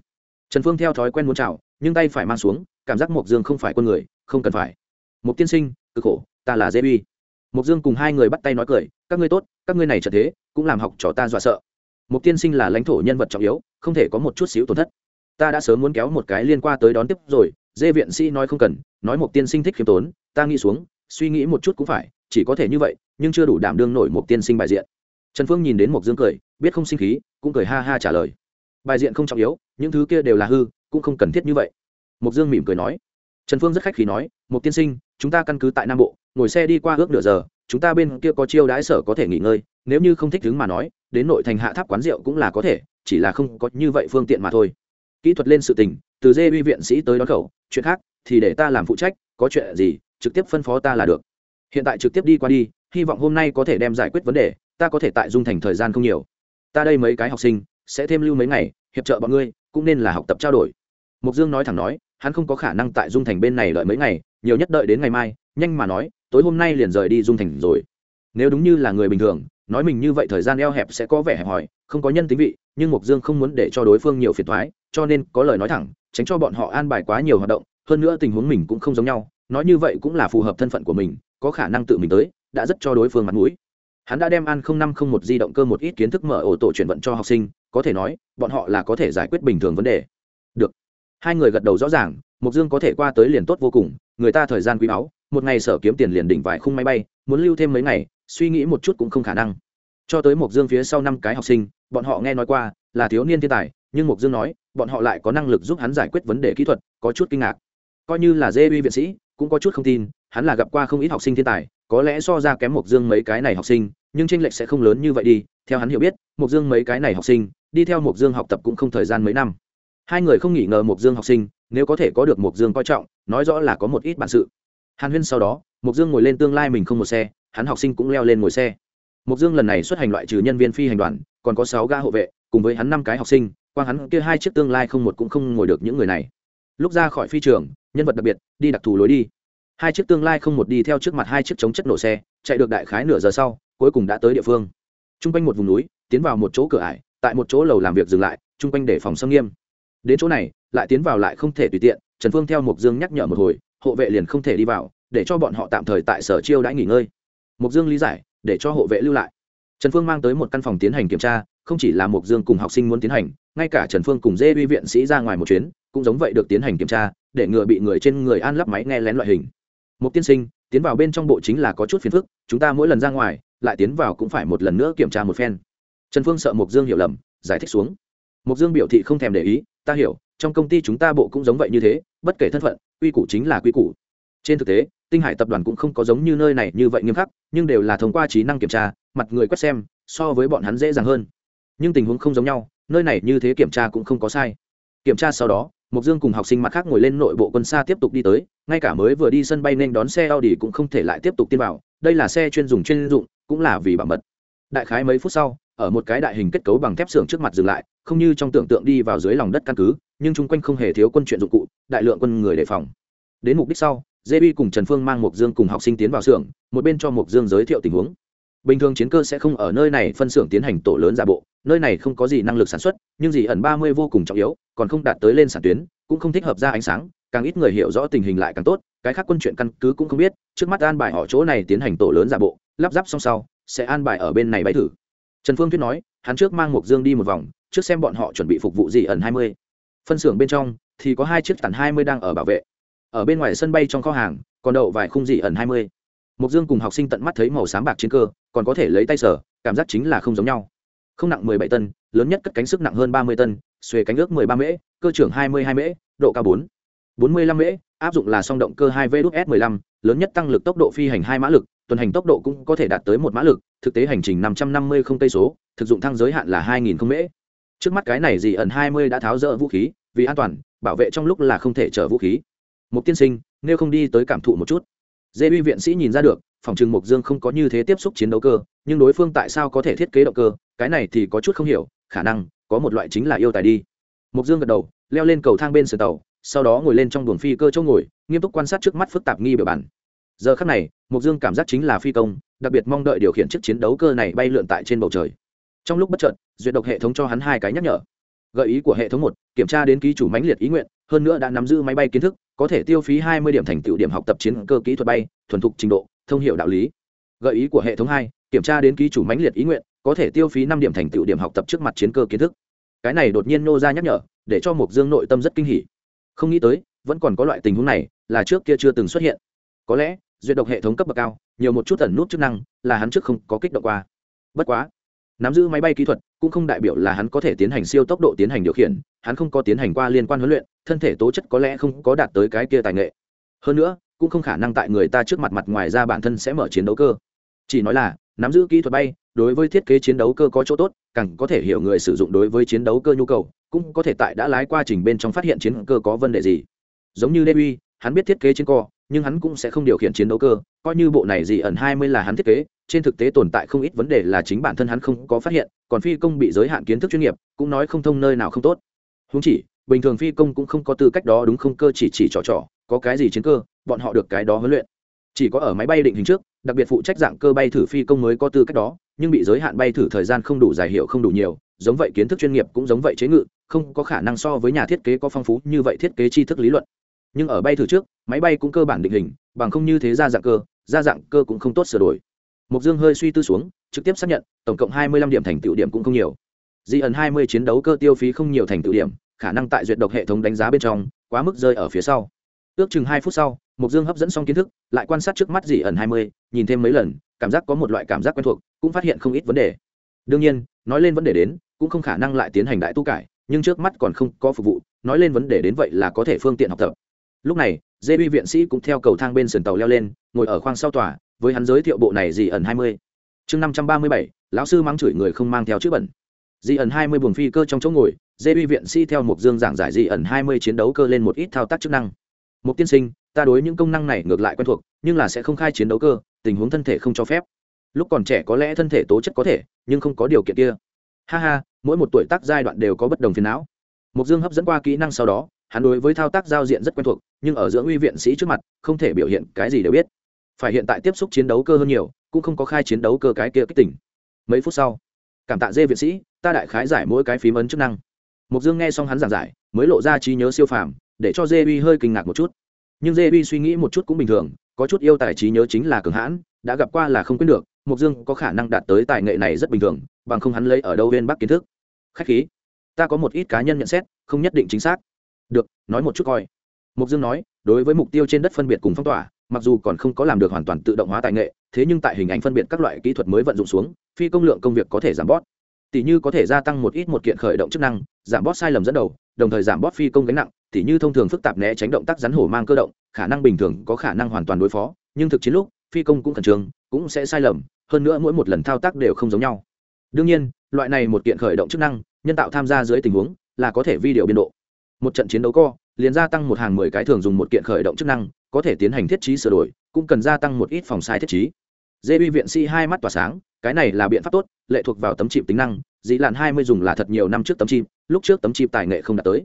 Trần phương theo thói quen muốn chào, nhưng tay phải mang xuống, cảm giác mộc dương không phải quân người, không cần phải. Mục tiên sinh, cực khổ, ta là dê uy mục dương cùng hai người bắt tay nói cười, các ngươi tốt, các ngươi này trở thế, cũng làm học trò ta dọa sợ. Mục tiên sinh là lãnh thổ nhân vật trọng yếu, không thể có một chút xíu tổn thất. Ta đã sớm muốn kéo một cái liên qua tới đón tiếp rồi dê viện sĩ nói không cần, nói một tiên sinh thích khiêm tốn, ta nghĩ xuống, suy nghĩ một chút cũng phải, chỉ có thể như vậy, nhưng chưa đủ đảm đương nổi một tiên sinh bài diện. Trần phương nhìn đến một dương cười, biết không sinh khí, cũng cười ha ha trả lời. Bài diện không trọng yếu, những thứ kia đều là hư, cũng không cần thiết như vậy. Một dương mỉm cười nói. Trần phương rất khách khí nói, một tiên sinh, chúng ta căn cứ tại nam bộ, ngồi xe đi qua ước nửa giờ, chúng ta bên kia có chiêu đãi sở có thể nghỉ ngơi, nếu như không thích đứng mà nói, đến nội thành hạ tháp quán rượu cũng là có thể, chỉ là không có như vậy phương tiện mà thôi. Kỹ thuật lên sự tình từ dê uy viện sĩ tới đón khẩu, chuyện khác, thì để ta làm phụ trách, có chuyện gì, trực tiếp phân phó ta là được. Hiện tại trực tiếp đi qua đi, hy vọng hôm nay có thể đem giải quyết vấn đề, ta có thể tại dung thành thời gian không nhiều. Ta đây mấy cái học sinh, sẽ thêm lưu mấy ngày, hiệp trợ bọn ngươi, cũng nên là học tập trao đổi. Mục dương nói thẳng nói, hắn không có khả năng tại dung thành bên này đợi mấy ngày, nhiều nhất đợi đến ngày mai, nhanh mà nói, tối hôm nay liền rời đi dung thành rồi. Nếu đúng như là người bình thường, nói mình như vậy thời gian eo hẹp sẽ có vẻ hẹp hòi, không có nhân tính vị, nhưng mục dương không muốn để cho đối phương nhiều phiền thoái cho nên có lời nói thẳng tránh cho bọn họ an bài quá nhiều hoạt động, hơn nữa tình huống mình cũng không giống nhau, nói như vậy cũng là phù hợp thân phận của mình, có khả năng tự mình tới, đã rất cho đối phương mặt mũi. Hắn đã đem an năm không một di động cơ một ít kiến thức mở ổ tổ chuyển vận cho học sinh, có thể nói, bọn họ là có thể giải quyết bình thường vấn đề. Được. Hai người gật đầu rõ ràng mục dương có thể qua tới liền tốt vô cùng, người ta thời gian quý báu, một ngày sở kiếm tiền liền đỉnh vài khung máy bay, muốn lưu thêm mấy ngày, suy nghĩ một chút cũng không khả năng. Cho tới mục dương phía sau năm cái học sinh, bọn họ nghe nói qua, là thiếu niên thiên tài nhưng mục dương nói, bọn họ lại có năng lực giúp hắn giải quyết vấn đề kỹ thuật, có chút kinh ngạc. Coi như là dê uy viện sĩ, cũng có chút không tin, hắn là gặp qua không ít học sinh thiên tài, có lẽ so ra kém mục dương mấy cái này học sinh, nhưng tranh lệch sẽ không lớn như vậy đi, theo hắn hiểu biết mục dương mấy cái này học sinh, đi theo mục dương học tập cũng không thời gian mấy năm. Hai người không nghỉ ngờ mộc dương học sinh, nếu có thể có được mộc dương coi trọng, nói rõ là có một ít bản sự. Hàn huyên sau đó, mộc dương ngồi lên tương lai mình không một xe, hắn học sinh cũng leo lên ngồi xe. Mộc dương lần này xuất hành loại trừ nhân viên phi hành đoàn, còn có sáu ga hộ vệ, cùng với hắn năm cái học sinh quang hắn kia hai chiếc tương lai không một cũng không ngồi được những người này. Lúc ra khỏi phi trường, nhân vật đặc biệt, đi đặc thù lối đi. Hai chiếc tương lai không một đi theo trước mặt hai chiếc chống chất nổ xe, chạy được đại khái nửa giờ sau, cuối cùng đã tới địa phương. T r u n g quanh một vùng núi, tiến vào một chỗ cửa ải, tại một chỗ lầu làm việc dừng lại t r u n g quanh để phòng xâm nghiêm. Đến chỗ này, lại tiến vào lại không thể tùy tiện, trần phương theo mục dương nhắc nhở một hồi, hộ vệ liền không thể đi vào, để cho bọn họ tạm thời tại sở chiêu đãi nghỉ ngơi. Mục dương lý giải, để cho hộ vệ lưu lại. Trần phương mang tới một căn phòng tiến hành kiểm tra, không chỉ là mục dương cùng học sinh muốn tiến hành ngay cả trần phương cùng dê uy viện sĩ ra ngoài một chuyến, cũng giống vậy được tiến hành kiểm tra, để ngừa bị người trên người an lắp máy nghe lén loại hình. Một tiên sinh, tiến vào bên trong bộ chính là có chút phiền phức, chúng ta mỗi lần ra ngoài, lại tiến vào cũng phải một lần nữa kiểm tra một phen. Trần phương sợ mộc dương hiểu lầm, giải thích xuống. Mộc dương biểu thị không thèm để ý, ta hiểu, trong công ty chúng ta bộ cũng giống vậy như thế, bất kể thân phận, quy củ chính là quy củ. Trên thực tế, tinh hải tập đoàn cũng không có giống như nơi này như vậy nghiêm khắc, nhưng đều là thông qua trí năng kiểm tra, mặt người quét xem, so với bọn hắn dễ dàng hơn. Nhưng tình huống không giống nhau nơi này như thế kiểm tra cũng không có sai kiểm tra sau đó Mục Dương cùng học sinh mặt khác ngồi lên nội bộ quân xa tiếp tục đi tới, ngay cả mới vừa đi sân bay nên đón xe Audi cũng không thể lại tiếp tục tiến vào, đây là xe chuyên dùng chuyên dụng, cũng là vì bảo mật. Đại khái mấy phút sau, ở một cái đại hình kết cấu bằng thép xưởng trước mặt dừng lại, không như trong tưởng tượng đi vào dưới lòng đất căn cứ, nhưng chung quanh không hề thiếu quân chuyện dụng cụ, đại lượng quân người đề phòng. Đến mục đích sau, JB cùng Trần Phương mang Mục Dương cùng học sinh tiến vào xưởng, một bên cho Mục Dương giới thiệu tình huống bình thường chiến cơ sẽ không ở nơi này phân xưởng tiến hành tổ lớn giả bộ, nơi này không có gì năng lực sản xuất, nhưng gì ẩn ba mươi vô cùng trọng yếu, còn không đạt tới lên sản tuyến, cũng không thích hợp ra ánh sáng, càng ít người hiểu rõ tình hình lại càng tốt, cái khác quân chuyện căn cứ cũng không biết, trước mắt an bài họ chỗ này tiến hành tổ lớn giả bộ, lắp ráp xong sau, sẽ an bài ở bên này bay thử. Trần phương thuyết nói, hắn trước mang mục dương đi một vòng, trước xem bọn họ chuẩn bị phục vụ gì ẩn hai mươi. Phân xưởng bên trong, thì có hai chiếc tản hai mươi đang ở bảo vệ. Ở bên ngoài sân bay trong kho hàng, còn đậu vài khung dị ẩn hai mươi mục Dương cùng học sinh tận mắt thấy màu xám bạc chiến cơ, còn có thể lấy tay sở, cảm giác chính là không giống nhau. Không nặng 17 tân, lớn nhất cất cánh sức nặng hơn 30 tân, xuề cánh ước 13 mễ, cơ trưởng 22 mễ, độ cao 4. 45 mễ, áp dụng là song động cơ 2V15, lớn nhất tăng lực tốc độ phi hành 2 mã lực, tuần hành tốc độ cũng có thể đạt tới 1 mã lực, thực tế hành trình 550 không cây số, thực dụng thăng giới hạn là 2000 không mễ. Trước mắt cái này gì ẩn 20 đã tháo dỡ vũ khí, vì an toàn, bảo vệ trong lúc là không thể chở vũ khí. Một tiên sinh, nếu không đi tới cảm thụ một chút dê uy viện sĩ nhìn ra được, phòng trừng mục dương không có như thế tiếp xúc chiến đấu cơ, nhưng đối phương tại sao có thể thiết kế động cơ, cái này thì có chút không hiểu, khả năng có một loại chính là yêu tài đi. Mục dương gật đầu, leo lên cầu thang bên sườn tàu, sau đó ngồi lên trong buồng phi cơ chỗ ngồi, nghiêm túc quan sát trước mắt phức tạp nghi biểu bản. Giờ khắc này mục dương cảm giác chính là phi công, đặc biệt mong đợi điều khiển chiếc chiến đấu cơ này bay lượn tại trên bầu trời. Trong lúc bất chợt, duyệt độc hệ thống cho hắn hai cái nhắc nhở. Gợi ý của hệ thống một, kiểm tra đến ký chủ mãnh liệt ý nguyện hơn nữa đã nắm giữ máy bay kiến thức, có thể tiêu phí hai mươi điểm thành tựu điểm học tập chiến cơ kỹ thuật bay, thuần thục trình độ, thông hiểu đạo lý. Gợi ý của hệ thống hai, kiểm tra đến ký chủ mãnh liệt ý nguyện, có thể tiêu phí năm điểm thành tựu điểm học tập trước mặt chiến cơ kiến thức. Cái này đột nhiên nô ra nhắc nhở, để cho mục dương nội tâm rất kinh hỉ. Không nghĩ tới, vẫn còn có loại tình huống này, là trước kia chưa từng xuất hiện. Có lẽ, duyệt độc hệ thống cấp bậc cao, nhiều một chút ẩn nút chức năng, là hắn trước không có kích động qua. Bất quá nắm giữ máy bay kỹ thuật cũng không đại biểu là hắn có thể tiến hành siêu tốc độ tiến hành điều khiển hắn không có tiến hành qua liên quan huấn luyện thân thể tố chất có lẽ không có đạt tới cái kia tài nghệ. Hơn nữa cũng không khả năng tại người ta trước mặt mặt ngoài ra bản thân sẽ mở chiến đấu cơ. Chỉ nói là nắm giữ kỹ thuật bay đối với thiết kế chiến đấu cơ có chỗ tốt càng có thể hiểu người sử dụng đối với chiến đấu cơ nhu cầu cũng có thể tại đã lái qua trình bên trong phát hiện chiến cơ có vấn đề gì. Giống như Lê Uy, hắn biết thiết kế chiến co nhưng hắn cũng sẽ không điều khiển chiến đấu cơ, coi như bộ này gì ẩn hai mươi là hắn thiết kế, trên thực tế tồn tại không ít vấn đề là chính bản thân hắn không có phát hiện, còn phi công bị giới hạn kiến thức chuyên nghiệp, cũng nói không thông nơi nào không tốt. Húng chỉ, bình thường phi công cũng không có tư cách đó đúng không cơ chỉ chỉ trò trò, có cái gì chiến cơ, bọn họ được cái đó huấn luyện. Chỉ có ở máy bay định hình trước, đặc biệt phụ trách dạng cơ bay thử phi công mới có tư cách đó, nhưng bị giới hạn bay thử thời gian không đủ dài hiệu không đủ nhiều, giống vậy kiến thức chuyên nghiệp cũng giống vậy chế ngự, không có khả năng so với nhà thiết kế có phong phú như vậy thiết kế tri thức lý luận nhưng ở bay thử trước, máy bay cũng cơ bản định hình, bằng không như thế ra dạng cơ, ra dạng cơ cũng không tốt sửa đổi. Mục dương hơi suy tư xuống, trực tiếp xác nhận, tổng cộng hai mươi lăm điểm thành tựu điểm cũng không nhiều. Di ẩn hai mươi chiến đấu cơ tiêu phí không nhiều thành tựu điểm, khả năng tại duyệt độc hệ thống đánh giá bên trong, quá mức rơi ở phía sau. Ước chừng hai phút sau mục dương hấp dẫn xong kiến thức, lại quan sát trước mắt dị ẩn hai mươi, nhìn thêm mấy lần, cảm giác có một loại cảm giác quen thuộc, cũng phát hiện không ít vấn đề. Đương nhiên, nói lên vấn đề đến, cũng không khả năng lại tiến hành đại tu cải, nhưng trước mắt còn không có phục vụ, nói lên vấn đề đến vậy là có thể phương tiện học tập lúc này dê uy viện sĩ cũng theo cầu thang bên sườn tàu leo lên, ngồi ở khoang sau tòa, với hắn giới thiệu bộ này dị ẩn hai mươi. Chương năm trăm ba mươi bảy, lão sư mắng chửi người không mang theo chữ bẩn. Dì ẩn hai mươi buồng phi cơ trong chỗ ngồi dê uy viện sĩ theo mục dương giảng giải dì ẩn hai mươi chiến đấu cơ lên một ít thao tác chức năng. Mục tiên sinh, ta đối những công năng này ngược lại quen thuộc, nhưng là sẽ không khai chiến đấu cơ, tình huống thân thể không cho phép. Lúc còn trẻ có lẽ thân thể tố chất có thể, nhưng không có điều kiện kia. Ha ha, mỗi một tuổi tác giai đoạn đều có bất đồng phiền não. Mục dương hấp dẫn qua kỹ năng sau đó hắn đối với thao tác giao diện rất quen thuộc, nhưng ở giữa uy viện sĩ trước mặt, không thể biểu hiện cái gì đều biết. Phải hiện tại tiếp xúc chiến đấu cơ hơn nhiều, cũng không có khai chiến đấu cơ cái kia kích tỉnh mấy phút sau, cảm tạ dê viện sĩ, ta đại khái giải mỗi cái phím ấn chức năng. Mục dương nghe xong hắn giảng giải, mới lộ ra trí nhớ siêu phàm, để cho dê uy hơi kinh ngạc một chút. Nhưng dê uy suy nghĩ một chút cũng bình thường, có chút yêu tài trí nhớ chính là cường hãn, đã gặp qua là không quyết được mục dương có khả năng đạt tới tài nghệ này rất bình thường, bằng không hắn lấy ở đâu bên bắc kiến thức. Khách khí, ta có một ít cá nhân nhận xét, không nhất định chính xác được, nói một chút coi. Mục dương nói, đối với mục tiêu trên đất phân biệt cùng phong tỏa, mặc dù còn không có làm được hoàn toàn tự động hóa tài nghệ, thế nhưng tại hình ảnh phân biệt các loại kỹ thuật mới vận dụng xuống, phi công lượng công việc có thể giảm bớt tỷ như có thể gia tăng một ít một kiện khởi động chức năng, giảm bớt sai lầm dẫn đầu, đồng thời giảm bớt phi công gánh nặng, tỷ như thông thường phức tạp né tránh động tác rắn hổ mang cơ động, khả năng bình thường có khả năng hoàn toàn đối phó, nhưng thực chiến lúc, phi công cũng khẩn trương, cũng sẽ sai lầm, hơn nữa mỗi một lần thao tác đều không giống nhau. Đương nhiên, loại này một kiện khởi động chức năng, nhân tạo tham gia dưới tình huống, là có thể vi điều biên độ một trận chiến đấu co, liền gia tăng một hàng mười cái thường dùng một kiện khởi động chức năng, có thể tiến hành thiết trí sửa đổi, cũng cần gia tăng một ít phòng sai thiết trí. Dê uy viện sĩ hai mắt tỏa sáng, cái này là biện pháp tốt, lệ thuộc vào tấm chip tính năng, dĩ làn hai mươi dùng là thật nhiều năm trước tấm chip, lúc trước tấm chip tài nghệ không đạt tới.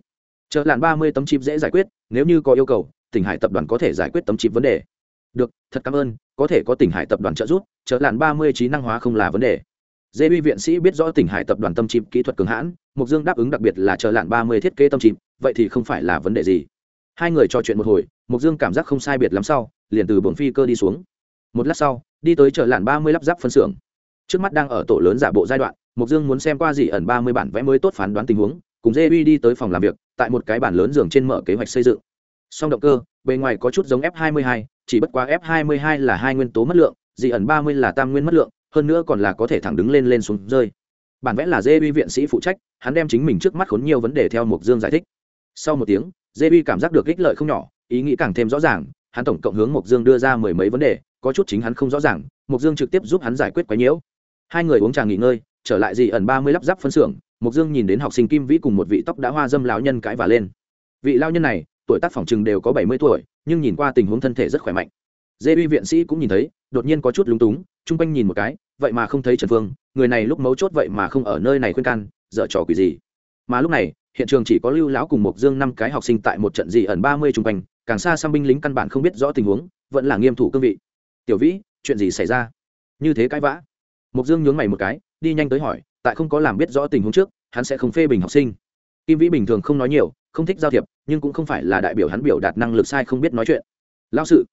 Chợ làn ba mươi tấm chip dễ giải quyết, nếu như có yêu cầu, tỉnh hải tập đoàn có thể giải quyết tấm chip vấn đề. Được, thật cảm ơn, có thể có tỉnh hải tập đoàn trợ giúp, chợ làn ba mươi trí năng hóa không là vấn đề dê uy viện sĩ biết rõ tỉnh hải tập đoàn tâm chìm kỹ thuật cường hãn mục dương đáp ứng đặc biệt là chờ lạn ba mươi thiết kế tâm chìm vậy thì không phải là vấn đề gì. Hai người trò chuyện một hồi mục dương cảm giác không sai biệt lắm sau, liền từ buồng phi cơ đi xuống. Một lát sau, đi tới chợ lạn ba mươi lắp ráp phân xưởng. Trước mắt đang ở tổ lớn giả bộ giai đoạn mục dương muốn xem qua gì ẩn ba mươi bản vẽ mới tốt phán đoán tình huống, cùng dê uy đi tới phòng làm việc, tại một cái bản lớn giường trên mở kế hoạch xây dựng. Song động cơ, bề ngoài có chút giống f 22 chỉ bất quá f 22 là hai nguyên tố mất lượng dị ẩn 30 là tam nguyên mất lượng hơn nữa còn là có thể thẳng đứng lên lên xuống rơi. Bản vẽ là dê uy viện sĩ phụ trách, hắn đem chính mình trước mắt khốn nhiều vấn đề theo mục dương giải thích. Sau một tiếng dê uy cảm giác được ích lợi không nhỏ, ý nghĩ càng thêm rõ ràng, hắn tổng cộng hướng mục dương đưa ra mười mấy vấn đề, có chút chính hắn không rõ ràng mục dương trực tiếp giúp hắn giải quyết quái nhiễu. Hai người uống trà nghỉ ngơi, trở lại dị ẩn ba mươi lắp ráp phân xưởng mục dương nhìn đến học sinh kim vĩ cùng một vị tóc đã hoa dâm lão nhân cãi vả lên. Vị lao nhân này, tuổi tác phòng chừng đều có bảy mươi tuổi, nhưng nhìn qua tình huống thân thể rất khỏe mạnh. Dê uy viện sĩ cũng nhìn thấy, đột nhiên có chút lúng túng chung quanh nhìn một cái, vậy mà không thấy trần phương, người này lúc mấu chốt vậy mà không ở nơi này khuyên can, dở trò quỷ gì. Mà lúc này, hiện trường chỉ có lưu lão cùng mộc dương năm cái học sinh tại một trận dị ẩn ba mươi chung quanh, càng xa sang binh lính căn bản không biết rõ tình huống, vẫn là nghiêm thủ cương vị. Tiểu vĩ, chuyện gì xảy ra? Như thế cãi vã. Mộc dương nhướng mày một cái, đi nhanh tới hỏi, tại không có làm biết rõ tình huống trước, hắn sẽ không phê bình học sinh. Kim vĩ bình thường không nói nhiều, không thích giao thiệp, nhưng cũng không phải là đại biểu hắn biểu đạt năng lực sai không biết nói chuyện. Lao sự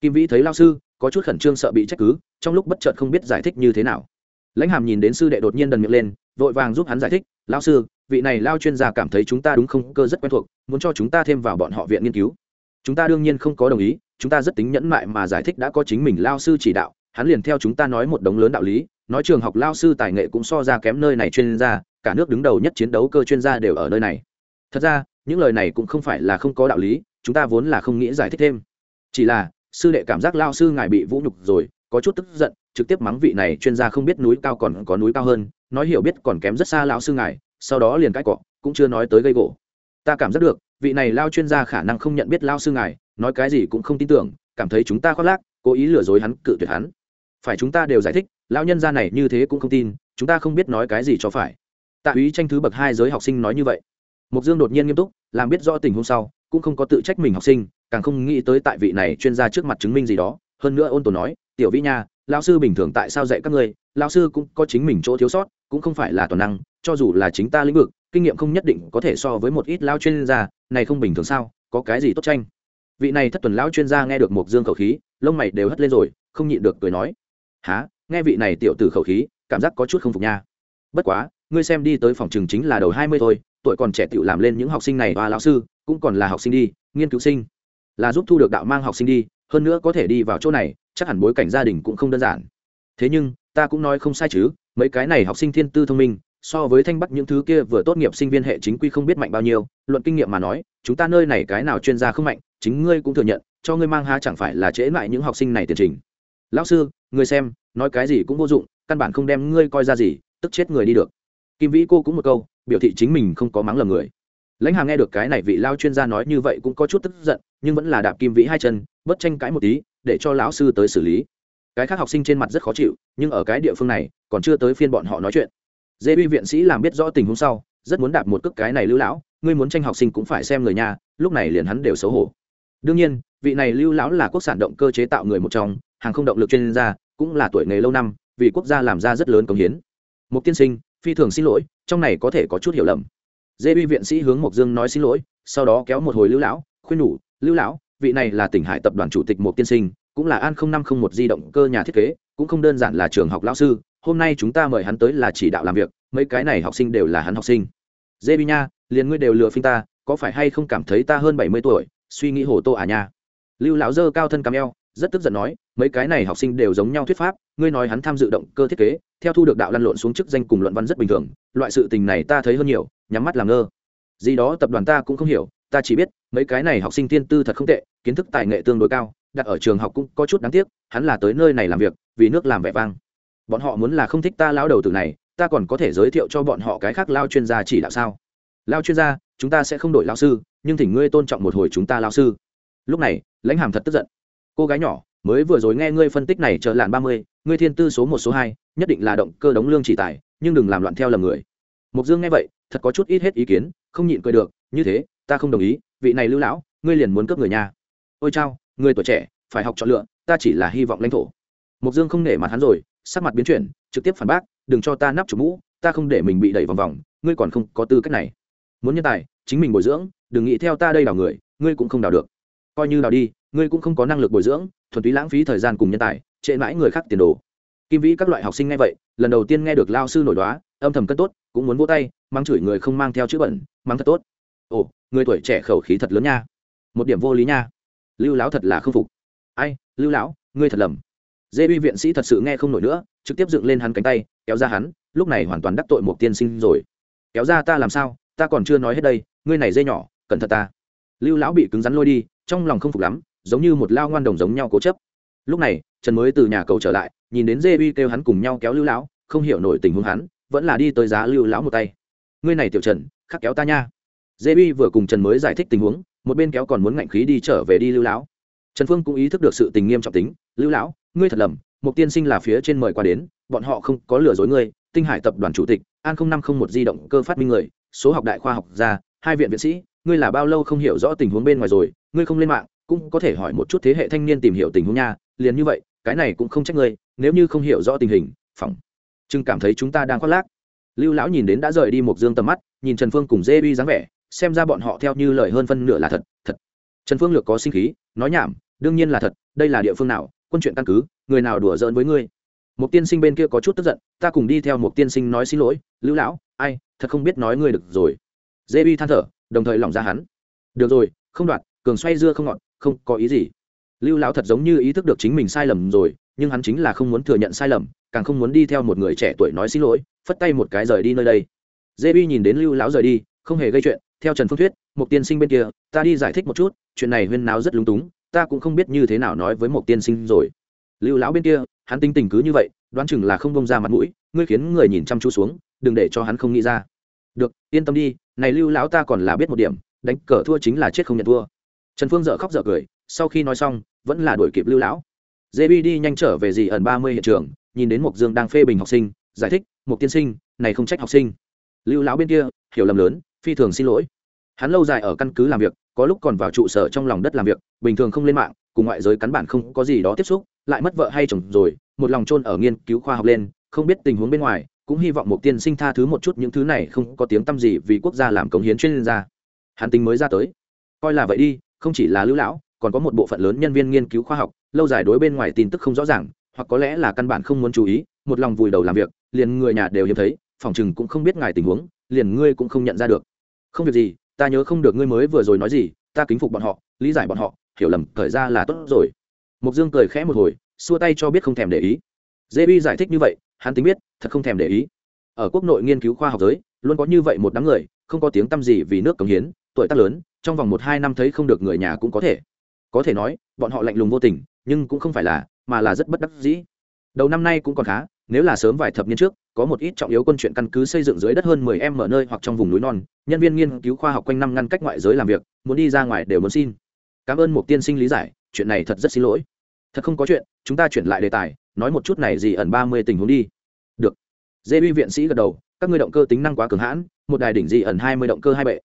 kim vĩ thấy lao sư có chút khẩn trương sợ bị trách cứ, trong lúc bất chợt không biết giải thích như thế nào. Lãnh hàm nhìn đến sư đệ đột nhiên đần miệng lên, vội vàng giúp hắn giải thích lao sư, vị này lao chuyên gia cảm thấy chúng ta đúng không? Cơ rất quen thuộc, muốn cho chúng ta thêm vào bọn họ viện nghiên cứu. Chúng ta đương nhiên không có đồng ý, chúng ta rất tính nhẫn mại mà giải thích đã có chính mình lao sư chỉ đạo, hắn liền theo chúng ta nói một đống lớn đạo lý, nói trường học lao sư tài nghệ cũng so ra kém nơi này chuyên gia, cả nước đứng đầu nhất chiến đấu cơ chuyên gia đều ở nơi này. Thật ra, những lời này cũng không phải là không có đạo lý, chúng ta vốn là không nghĩ giải thích thêm. Chỉ là sư đệ cảm giác lao sư ngài bị vũ nhục rồi, có chút tức giận, trực tiếp mắng vị này chuyên gia không biết núi cao còn có núi cao hơn, nói hiểu biết còn kém rất xa lão sư ngài, sau đó liền cãi cọ, cũng chưa nói tới gây gỗ. Ta cảm giác được, vị này lao chuyên gia khả năng không nhận biết lao sư ngài, nói cái gì cũng không tin tưởng, cảm thấy chúng ta khoác lác, cố ý lừa dối hắn, cự tuyệt hắn. Phải chúng ta đều giải thích lao nhân gia này như thế cũng không tin, chúng ta không biết nói cái gì cho phải. Tạ úy tranh thứ bậc hai giới học sinh nói như vậy. Mục dương đột nhiên nghiêm túc, làm biết rõ tình huống sau, cũng không có tự trách mình học sinh càng không nghĩ tới tại vị này chuyên gia trước mặt chứng minh gì đó. Hơn nữa ôn tồn nói, tiểu vĩ nha lao sư bình thường tại sao dạy các ngươi? Lao sư cũng có chính mình chỗ thiếu sót, cũng không phải là toàn năng, cho dù là chính ta lĩnh vực, kinh nghiệm không nhất định có thể so với một ít lao chuyên gia, này không bình thường sao? Có cái gì tốt tranh? Vị này thất tuần lão chuyên gia nghe được một dương khẩu khí, lông mày đều hất lên rồi, không nhịn được cười nói há nghe vị này tiểu tử khẩu khí, cảm giác có chút không phục nha. Bất quá, ngươi xem đi tới phòng trường chính là đầu hai mươi thôi, tuổi còn trẻ tự làm lên những học sinh này và lão sư, cũng còn là học sinh đi, nghiên cứu sinh là giúp thu được đạo mang học sinh đi, hơn nữa có thể đi vào chỗ này, chắc hẳn bối cảnh gia đình cũng không đơn giản. Thế nhưng, ta cũng nói không sai chứ, mấy cái này học sinh thiên tư thông minh, so với thanh bắc những thứ kia vừa tốt nghiệp sinh viên hệ chính quy không biết mạnh bao nhiêu, luận kinh nghiệm mà nói, chúng ta nơi này cái nào chuyên gia không mạnh, chính ngươi cũng thừa nhận, cho ngươi mang ha chẳng phải là trễ lại những học sinh này tiền trình. Lão sư, ngươi xem, nói cái gì cũng vô dụng, căn bản không đem ngươi coi ra gì, tức chết người đi được. Kim vĩ cô cũng một câu, biểu thị chính mình không có mắng lầm người lãnh hàm nghe được cái này vị lao chuyên gia nói như vậy cũng có chút tức giận, nhưng vẫn là đạp kim vĩ hai chân bất tranh cãi một tí, để cho lão sư tới xử lý. Cái khác học sinh trên mặt rất khó chịu, nhưng ở cái địa phương này, còn chưa tới phiên bọn họ nói chuyện. Dê bi viện sĩ làm biết rõ tình huống sau, rất muốn đạp một cước cái này lưu lão, ngươi muốn tranh học sinh cũng phải xem người nhà, lúc này liền hắn đều xấu hổ. Đương nhiên, vị này lưu lão là quốc sản động cơ chế tạo người một trong, hàng không động lực chuyên gia, cũng là tuổi nghề lâu năm, vì quốc gia làm ra rất lớn công hiến. Một tiên sinh, phi thường xin lỗi, trong này có thể có chút hiểu lầm dê uy viện sĩ hướng mộc dương nói xin lỗi, sau đó kéo một hồi lưu lão, khuyên nhủ, lưu lão, vị này là tỉnh hải tập đoàn chủ tịch một tiên sinh, cũng là an năm không một di động cơ nhà thiết kế, cũng không đơn giản là trường học lão sư, hôm nay chúng ta mời hắn tới là chỉ đạo làm việc, mấy cái này học sinh đều là hắn học sinh. Dê bi nha, liền ngươi đều lừa phinh ta, có phải hay không cảm thấy ta hơn bảy mươi tuổi, suy nghĩ hồ tô à nha. Lưu lão dơ cao thân cam eo rất tức giận nói, mấy cái này học sinh đều giống nhau thuyết pháp, ngươi nói hắn tham dự động cơ thiết kế, theo thu được đạo lăn lộn xuống chức danh cùng luận văn rất bình thường, loại sự tình này ta thấy hơn nhiều, nhắm mắt làm ngơ. Gì đó tập đoàn ta cũng không hiểu, ta chỉ biết, mấy cái này học sinh tiên tư thật không tệ, kiến thức tài nghệ tương đối cao, đặt ở trường học cũng có chút đáng tiếc, hắn là tới nơi này làm việc, vì nước làm vẻ vang. Bọn họ muốn là không thích ta lão đầu tử này, ta còn có thể giới thiệu cho bọn họ cái khác lao chuyên gia chỉ đạo sao? Lao chuyên gia, chúng ta sẽ không đổi lao sư, nhưng thỉnh ngươi tôn trọng một hồi chúng ta lao sư. Lúc này, lãnh hàm thật tức giận cô gái nhỏ, mới vừa rồi nghe ngươi phân tích này chờ làn ba mươi, ngươi thiên tư số một, số hai, nhất định là động cơ đống lương chỉ tài, nhưng đừng làm loạn theo lầm người. Mục dương nghe vậy, thật có chút ít hết ý kiến, không nhịn cười được, như thế, ta không đồng ý, vị này lưu lão, ngươi liền muốn cướp người nhà. Ôi chao, người tuổi trẻ, phải học chọn lựa, ta chỉ là hy vọng lãnh thổ. Mục dương không nể mặt hắn rồi, sắc mặt biến chuyển, trực tiếp phản bác, đừng cho ta nắp chủ mũ, ta không để mình bị đẩy vòng vòng, ngươi còn không có tư cách này. Muốn nhân tài, chính mình bồi dưỡng, đừng nghĩ theo ta đây đào người, ngươi cũng không đào được. Coi như đào đi ngươi cũng không có năng lực bồi dưỡng, thuần túy lãng phí thời gian cùng nhân tài, trễ mãi người khác tiền đồ. Kim vĩ các loại học sinh nghe vậy, lần đầu tiên nghe được lao sư nổi đoá, âm thầm cất tốt, cũng muốn vỗ tay, mắng chửi người không mang theo chữ bẩn, mắng thật tốt. Ồ, người tuổi trẻ khẩu khí thật lớn nha. Một điểm vô lý nha. Lưu lão thật là không phục. Ai, lưu lão, ngươi thật lầm. Dê uy viện sĩ thật sự nghe không nổi nữa, trực tiếp dựng lên hắn cánh tay, kéo ra hắn, lúc này hoàn toàn đắc tội một tiên sinh rồi. Kéo ra ta làm sao, ta còn chưa nói hết đây, ngươi này dê nhỏ, cẩn thận ta. Lưu lão bị cứng rắn lôi đi, trong lòng không phục lắm giống như một lao ngoan đồng giống nhau cố chấp. Lúc này, trần mới từ nhà cầu trở lại, nhìn đến dê uy kêu hắn cùng nhau kéo lưu lão, không hiểu nổi tình huống hắn, vẫn là đi tới giá lưu lão một tay. Ngươi này tiểu trần, khắc kéo ta nha. Dê uy vừa cùng trần mới giải thích tình huống, một bên kéo còn muốn ngạnh khí đi trở về đi lưu lão. Trần phương cũng ý thức được sự tình nghiêm trọng tính, lưu lão, ngươi thật lầm một tiên sinh là phía trên mời qua đến, bọn họ không có lừa dối ngươi, tinh hải tập đoàn chủ tịch, an năm không một di động cơ phát minh người, số học đại khoa học gia, hai viện viện sĩ, ngươi là bao lâu không hiểu rõ tình huống bên ngoài rồi, ngươi không lên mạng cũng có thể hỏi một chút thế hệ thanh niên tìm hiểu tình huống nha, liền như vậy, cái này cũng không trách ngươi, nếu như không hiểu rõ tình hình, phỏng. Chừng cảm thấy chúng ta đang khoác lác. Lưu lão nhìn đến đã rời đi một dương tầm mắt, nhìn trần phương cùng dê uy dáng vẻ, xem ra bọn họ theo như lời hơn phân nửa là thật thật. Trần phương lược có sinh khí, nói nhảm, đương nhiên là thật, đây là địa phương nào, quân chuyện căn cứ, người nào đùa giỡn với ngươi. Một tiên sinh bên kia có chút tức giận, ta cùng đi theo một tiên sinh nói xin lỗi, lưu lão, ai, thật không biết nói ngươi được rồi. Dê uy than thở, đồng thời lỏng ra hắn. Được rồi, không đoạt, cường xoay dưa không ngọt không có ý gì. Lưu lão thật giống như ý thức được chính mình sai lầm rồi, nhưng hắn chính là không muốn thừa nhận sai lầm, càng không muốn đi theo một người trẻ tuổi nói xin lỗi, phất tay một cái rời đi nơi đây. Dê bi nhìn đến lưu lão rời đi, không hề gây chuyện, theo trần phương thuyết một tiên sinh bên kia, ta đi giải thích một chút, chuyện này huyên náo rất lúng túng, ta cũng không biết như thế nào nói với một tiên sinh rồi. Lưu lão bên kia, hắn tinh tình cứ như vậy, đoán chừng là không bông ra mặt mũi, ngươi khiến người nhìn chăm chú xuống, đừng để cho hắn không nghĩ ra. Được, yên tâm đi, này lưu lão ta còn là biết một điểm, đánh cờ thua chính là chết không nhận thua trần phương dợ khóc dợ cười, sau khi nói xong, vẫn là đuổi kịp lưu lão. Dê bi đi nhanh trở về dì ẩn ba mươi hiện trường, nhìn đến mục dương đang phê bình học sinh, giải thích mục tiên sinh, này không trách học sinh. Lưu lão bên kia, hiểu lầm lớn, phi thường xin lỗi. Hắn lâu dài ở căn cứ làm việc, có lúc còn vào trụ sở trong lòng đất làm việc, bình thường không lên mạng, cùng ngoại giới cắn bản không có gì đó tiếp xúc, lại mất vợ hay chồng rồi, một lòng chôn ở nghiên cứu khoa học lên, không biết tình huống bên ngoài, cũng hy vọng một tiên sinh tha thứ một chút những thứ này không có tiếng tăm gì vì quốc gia làm cống hiến chuyên gia. Hắn tính mới ra tới. Coi là vậy đi không chỉ là lưu lão, còn có một bộ phận lớn nhân viên nghiên cứu khoa học, lâu dài đối bên ngoài tin tức không rõ ràng, hoặc có lẽ là căn bản không muốn chú ý, một lòng vùi đầu làm việc, liền người nhà đều hiếm thấy, phòng chừng cũng không biết ngài tình huống, liền ngươi cũng không nhận ra được. Không việc gì, ta nhớ không được ngươi mới vừa rồi nói gì, ta kính phục bọn họ, lý giải bọn họ, hiểu lầm, thời ra là tốt rồi. Mục dương cười khẽ một hồi, xua tay cho biết không thèm để ý. Dê bi giải thích như vậy, hắn tính biết, thật không thèm để ý. Ở quốc nội nghiên cứu khoa học giới, luôn có như vậy một đám người, không có tiếng tăm gì vì nước cống hiến, tuổi tác lớn trong vòng một hai năm thấy không được người nhà cũng có thể. Có thể nói, bọn họ lạnh lùng vô tình, nhưng cũng không phải là, mà là rất bất đắc dĩ. Đầu năm nay cũng còn khá, nếu là sớm vài thập niên trước, có một ít trọng yếu quân chuyện căn cứ xây dựng dưới đất hơn 10 em ở nơi hoặc trong vùng núi non, nhân viên nghiên cứu khoa học quanh năm ngăn cách ngoại giới làm việc, muốn đi ra ngoài đều muốn xin. Cảm ơn một tiên sinh lý giải, chuyện này thật rất xin lỗi. Thật không có chuyện, chúng ta chuyển lại đề tài, nói một chút này gì ẩn ba mươi tình huống đi. Được. Dê uy viện sĩ gật đầu, các ngươi động cơ tính năng quá cường hãn, một đài đỉnh dị ẩn hai mươi động cơ hai bệ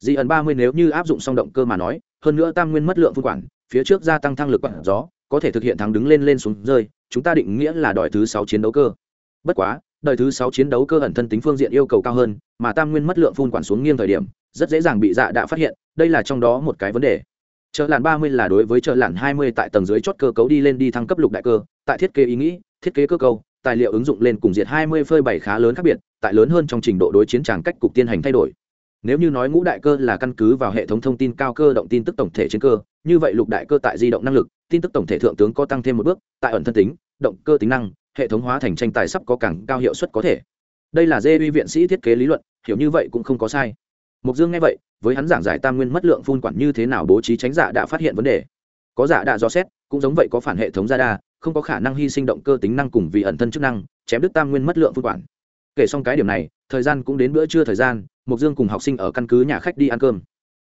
dị ẩn ba mươi nếu như áp dụng song động cơ mà nói, hơn nữa tam nguyên mất lượng phun quản, phía trước gia tăng thăng lực quản gió, có thể thực hiện thắng đứng lên lên xuống rơi, chúng ta định nghĩa là đòi thứ sáu chiến đấu cơ. Bất quá đời thứ sáu chiến đấu cơ ẩn thân tính phương diện yêu cầu cao hơn, mà tam nguyên mất lượng phun quản xuống nghiêng thời điểm, rất dễ dàng bị dạ đã phát hiện, đây là trong đó một cái vấn đề. Chợ làn ba mươi là đối với chợ làn hai mươi tại tầng dưới chót cơ cấu đi lên đi thăng cấp lục đại cơ, tại thiết kế ý nghĩ, thiết kế cơ cấu, tài liệu ứng dụng lên cùng diệt hai mươi phơi bảy khá lớn khác biệt, tại lớn hơn trong trình độ đối chiến tràng cách cục tiên hành thay đổi nếu như nói ngũ đại cơ là căn cứ vào hệ thống thông tin cao cơ động tin tức tổng thể trên cơ, như vậy lục đại cơ tại di động năng lực, tin tức tổng thể thượng tướng có tăng thêm một bước, tại ẩn thân tính, động cơ tính năng, hệ thống hóa thành tranh tài sắp có càng cao hiệu suất có thể. Đây là dê uy viện sĩ thiết kế lý luận, hiểu như vậy cũng không có sai. Mục dương nghe vậy, với hắn giảng giải tam nguyên mất lượng phun quản như thế nào bố trí tránh giả đã phát hiện vấn đề. Có giả đã do xét, cũng giống vậy có phản hệ thống ra đa không có khả năng hy sinh động cơ tính năng cùng vì ẩn thân chức năng, chém đứt tam nguyên mất lượng phun quản. Kể xong cái điểm này, thời gian cũng đến bữa trưa thời gian mục dương cùng học sinh ở căn cứ nhà khách đi ăn cơm.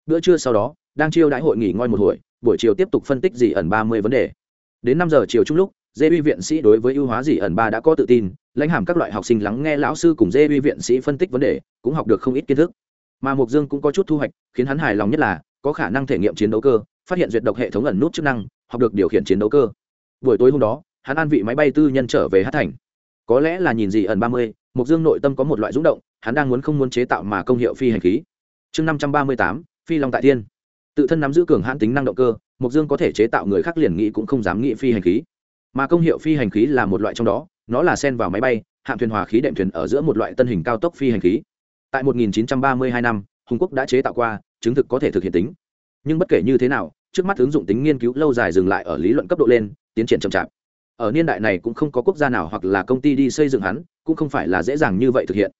Bữa trưa sau đó, đang chiêu đãi hội nghỉ ngơi một hồi, buổi chiều tiếp tục phân tích dị ẩn ba mươi vấn đề. Đến năm giờ chiều chung lúc, dê uy viện sĩ đối với ưu hóa dị ẩn ba đã có tự tin, lãnh hàm các loại học sinh lắng nghe lão sư cùng dê uy viện sĩ phân tích vấn đề, cũng học được không ít kiến thức. Mà mục dương cũng có chút thu hoạch, khiến hắn hài lòng nhất là, có khả năng thể nghiệm chiến đấu cơ, phát hiện duyệt độc hệ thống ẩn nút chức năng, học được điều khiển chiến đấu cơ. Buổi tối hôm đó, hắn an vị máy bay tư nhân trở về hát thành. Có lẽ là nhìn dị ẩn ba mươi mục dương nội tâm có một loại rung động, hắn đang muốn không muốn chế tạo mà công hiệu phi hành khí. Chương năm trăm ba mươi tám, phi long tại thiên. Tự thân nắm giữ cường hãn tính năng động cơ mục dương có thể chế tạo người khác liền nghĩ cũng không dám nghĩ phi hành khí. Mà công hiệu phi hành khí là một loại trong đó, nó là sen vào máy bay, hạm thuyền hòa khí đệm thuyền ở giữa một loại tân hình cao tốc phi hành khí. Tại 1932 năm, hùng quốc đã chế tạo qua, chứng thực có thể thực hiện tính. Nhưng bất kể như thế nào, trước mắt ứng dụng tính nghiên cứu lâu dài dừng lại ở lý luận cấp độ lên, tiến triển chậm chạp ở niên đại này cũng không có quốc gia nào hoặc là công ty đi xây dựng hắn, cũng không phải là dễ dàng như vậy thực hiện.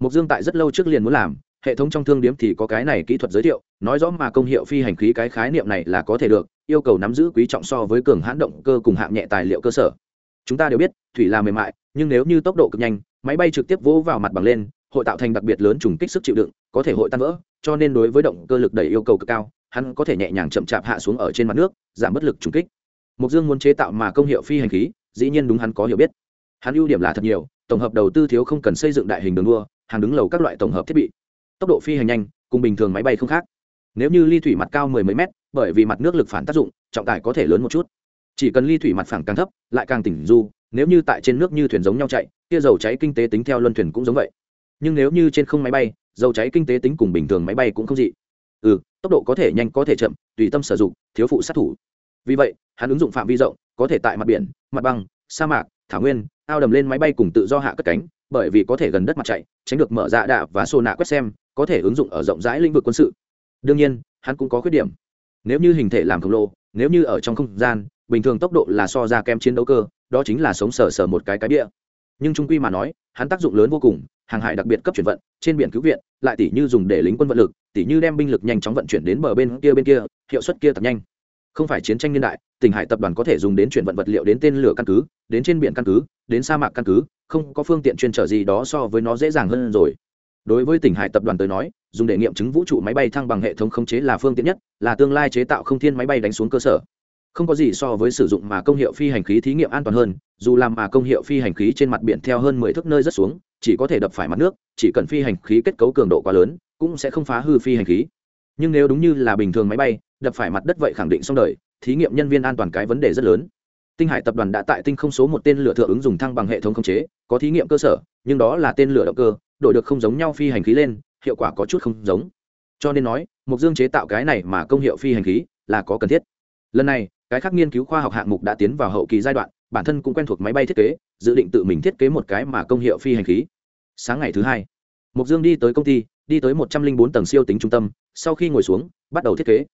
Mục dương tại rất lâu trước liền muốn làm, hệ thống trong thương điếm thì có cái này kỹ thuật giới thiệu, nói rõ mà công hiệu phi hành khí cái khái niệm này là có thể được, yêu cầu nắm giữ quý trọng so với cường hãn động cơ cùng hạng nhẹ tài liệu cơ sở. Chúng ta đều biết, thủy là mềm mại, nhưng nếu như tốc độ cực nhanh, máy bay trực tiếp vỗ vào mặt bằng lên, hội tạo thành đặc biệt lớn trùng kích sức chịu đựng, có thể hội tan vỡ, cho nên đối với động cơ lực đẩy yêu cầu cực cao, hắn có thể nhẹ nhàng chậm chạp hạ xuống ở trên mặt nước, giảm bất lực trùng kích mục dương muốn chế tạo mà công hiệu phi hành khí, dĩ nhiên đúng hắn có hiểu biết. Hắn ưu điểm là thật nhiều, tổng hợp đầu tư thiếu không cần xây dựng đại hình đường đua, hàng đứng lầu các loại tổng hợp thiết bị. Tốc độ phi hành nhanh, cùng bình thường máy bay không khác. Nếu như ly thủy mặt cao mười mấy mét, bởi vì mặt nước lực phản tác dụng, trọng tải có thể lớn một chút. Chỉ cần ly thủy mặt phẳng càng thấp, lại càng tỉnh du, nếu như tại trên nước như thuyền giống nhau chạy, kia dầu cháy kinh tế tính theo luân thuyền cũng giống vậy. Nhưng nếu như trên không máy bay, dầu cháy kinh tế tính cùng bình thường máy bay cũng không dị. Ừ tốc độ có thể nhanh, có thể chậm, tùy tâm sử dụng, thiếu phụ sát thủ vì vậy, hắn ứng dụng phạm vi rộng, có thể tại mặt biển, mặt băng, sa mạc, thảo nguyên, ao đầm lên máy bay cùng tự do hạ cất cánh, bởi vì có thể gần đất mặt chạy, tránh được mở dạ đạ và xô nạ quét xem, có thể ứng dụng ở rộng rãi lĩnh vực quân sự. Đương nhiên, hắn cũng có khuyết điểm. Nếu như hình thể làm khổng lồ, nếu như ở trong không gian, bình thường tốc độ là so ra kém chiến đấu cơ, đó chính là sống sờ sờ một cái cái bia nhưng trung quy mà nói, hắn tác dụng lớn vô cùng, hàng hải đặc biệt cấp chuyển vận, trên biển cứu viện, lại tỷ như dùng để lính quân vận lực tỷ như đem binh lực nhanh chóng vận chuyển đến bờ bên kia bên kia, hiệu suất kia thật nhanh không phải chiến tranh niên đại tỉnh hải tập đoàn có thể dùng đến chuyển vận vật liệu đến tên lửa căn cứ, đến trên biển căn cứ, đến sa mạc căn cứ, không có phương tiện chuyên trở gì đó so với nó dễ dàng hơn rồi. Đối với tỉnh hải tập đoàn tới nói, dùng để nghiệm chứng vũ trụ máy bay thăng bằng hệ thống khống chế là phương tiện nhất, là tương lai chế tạo không thiên máy bay đánh xuống cơ sở. Không có gì so với sử dụng mà công hiệu phi hành khí thí nghiệm an toàn hơn, dù làm mà công hiệu phi hành khí trên mặt biển theo hơn mười thước nơi rất xuống, chỉ có thể đập phải mặt nước, chỉ cần phi hành khí kết cấu cường độ quá lớn, cũng sẽ không phá hư phi hành khí nhưng nếu đúng như là bình thường máy bay, đập phải mặt đất vậy khẳng định xong đời, thí nghiệm nhân viên an toàn cái vấn đề rất lớn. Tinh hải tập đoàn đã tại tinh không số một tên lửa thượng ứng dùng thăng bằng hệ thống khống chế, có thí nghiệm cơ sở, nhưng đó là tên lửa động cơ, đổi được không giống nhau phi hành khí lên, hiệu quả có chút không giống. Cho nên nói mục dương chế tạo cái này mà công hiệu phi hành khí là có cần thiết. Lần này, cái khác nghiên cứu khoa học hạng mục đã tiến vào hậu kỳ giai đoạn, bản thân cũng quen thuộc máy bay thiết kế, dự định tự mình thiết kế một cái mà công hiệu phi hành khí. Sáng ngày thứ hai mục dương đi tới công ty, đi tới một trăm linh bốn tầng siêu tính trung tâm sau khi ngồi xuống, bắt đầu thiết kế.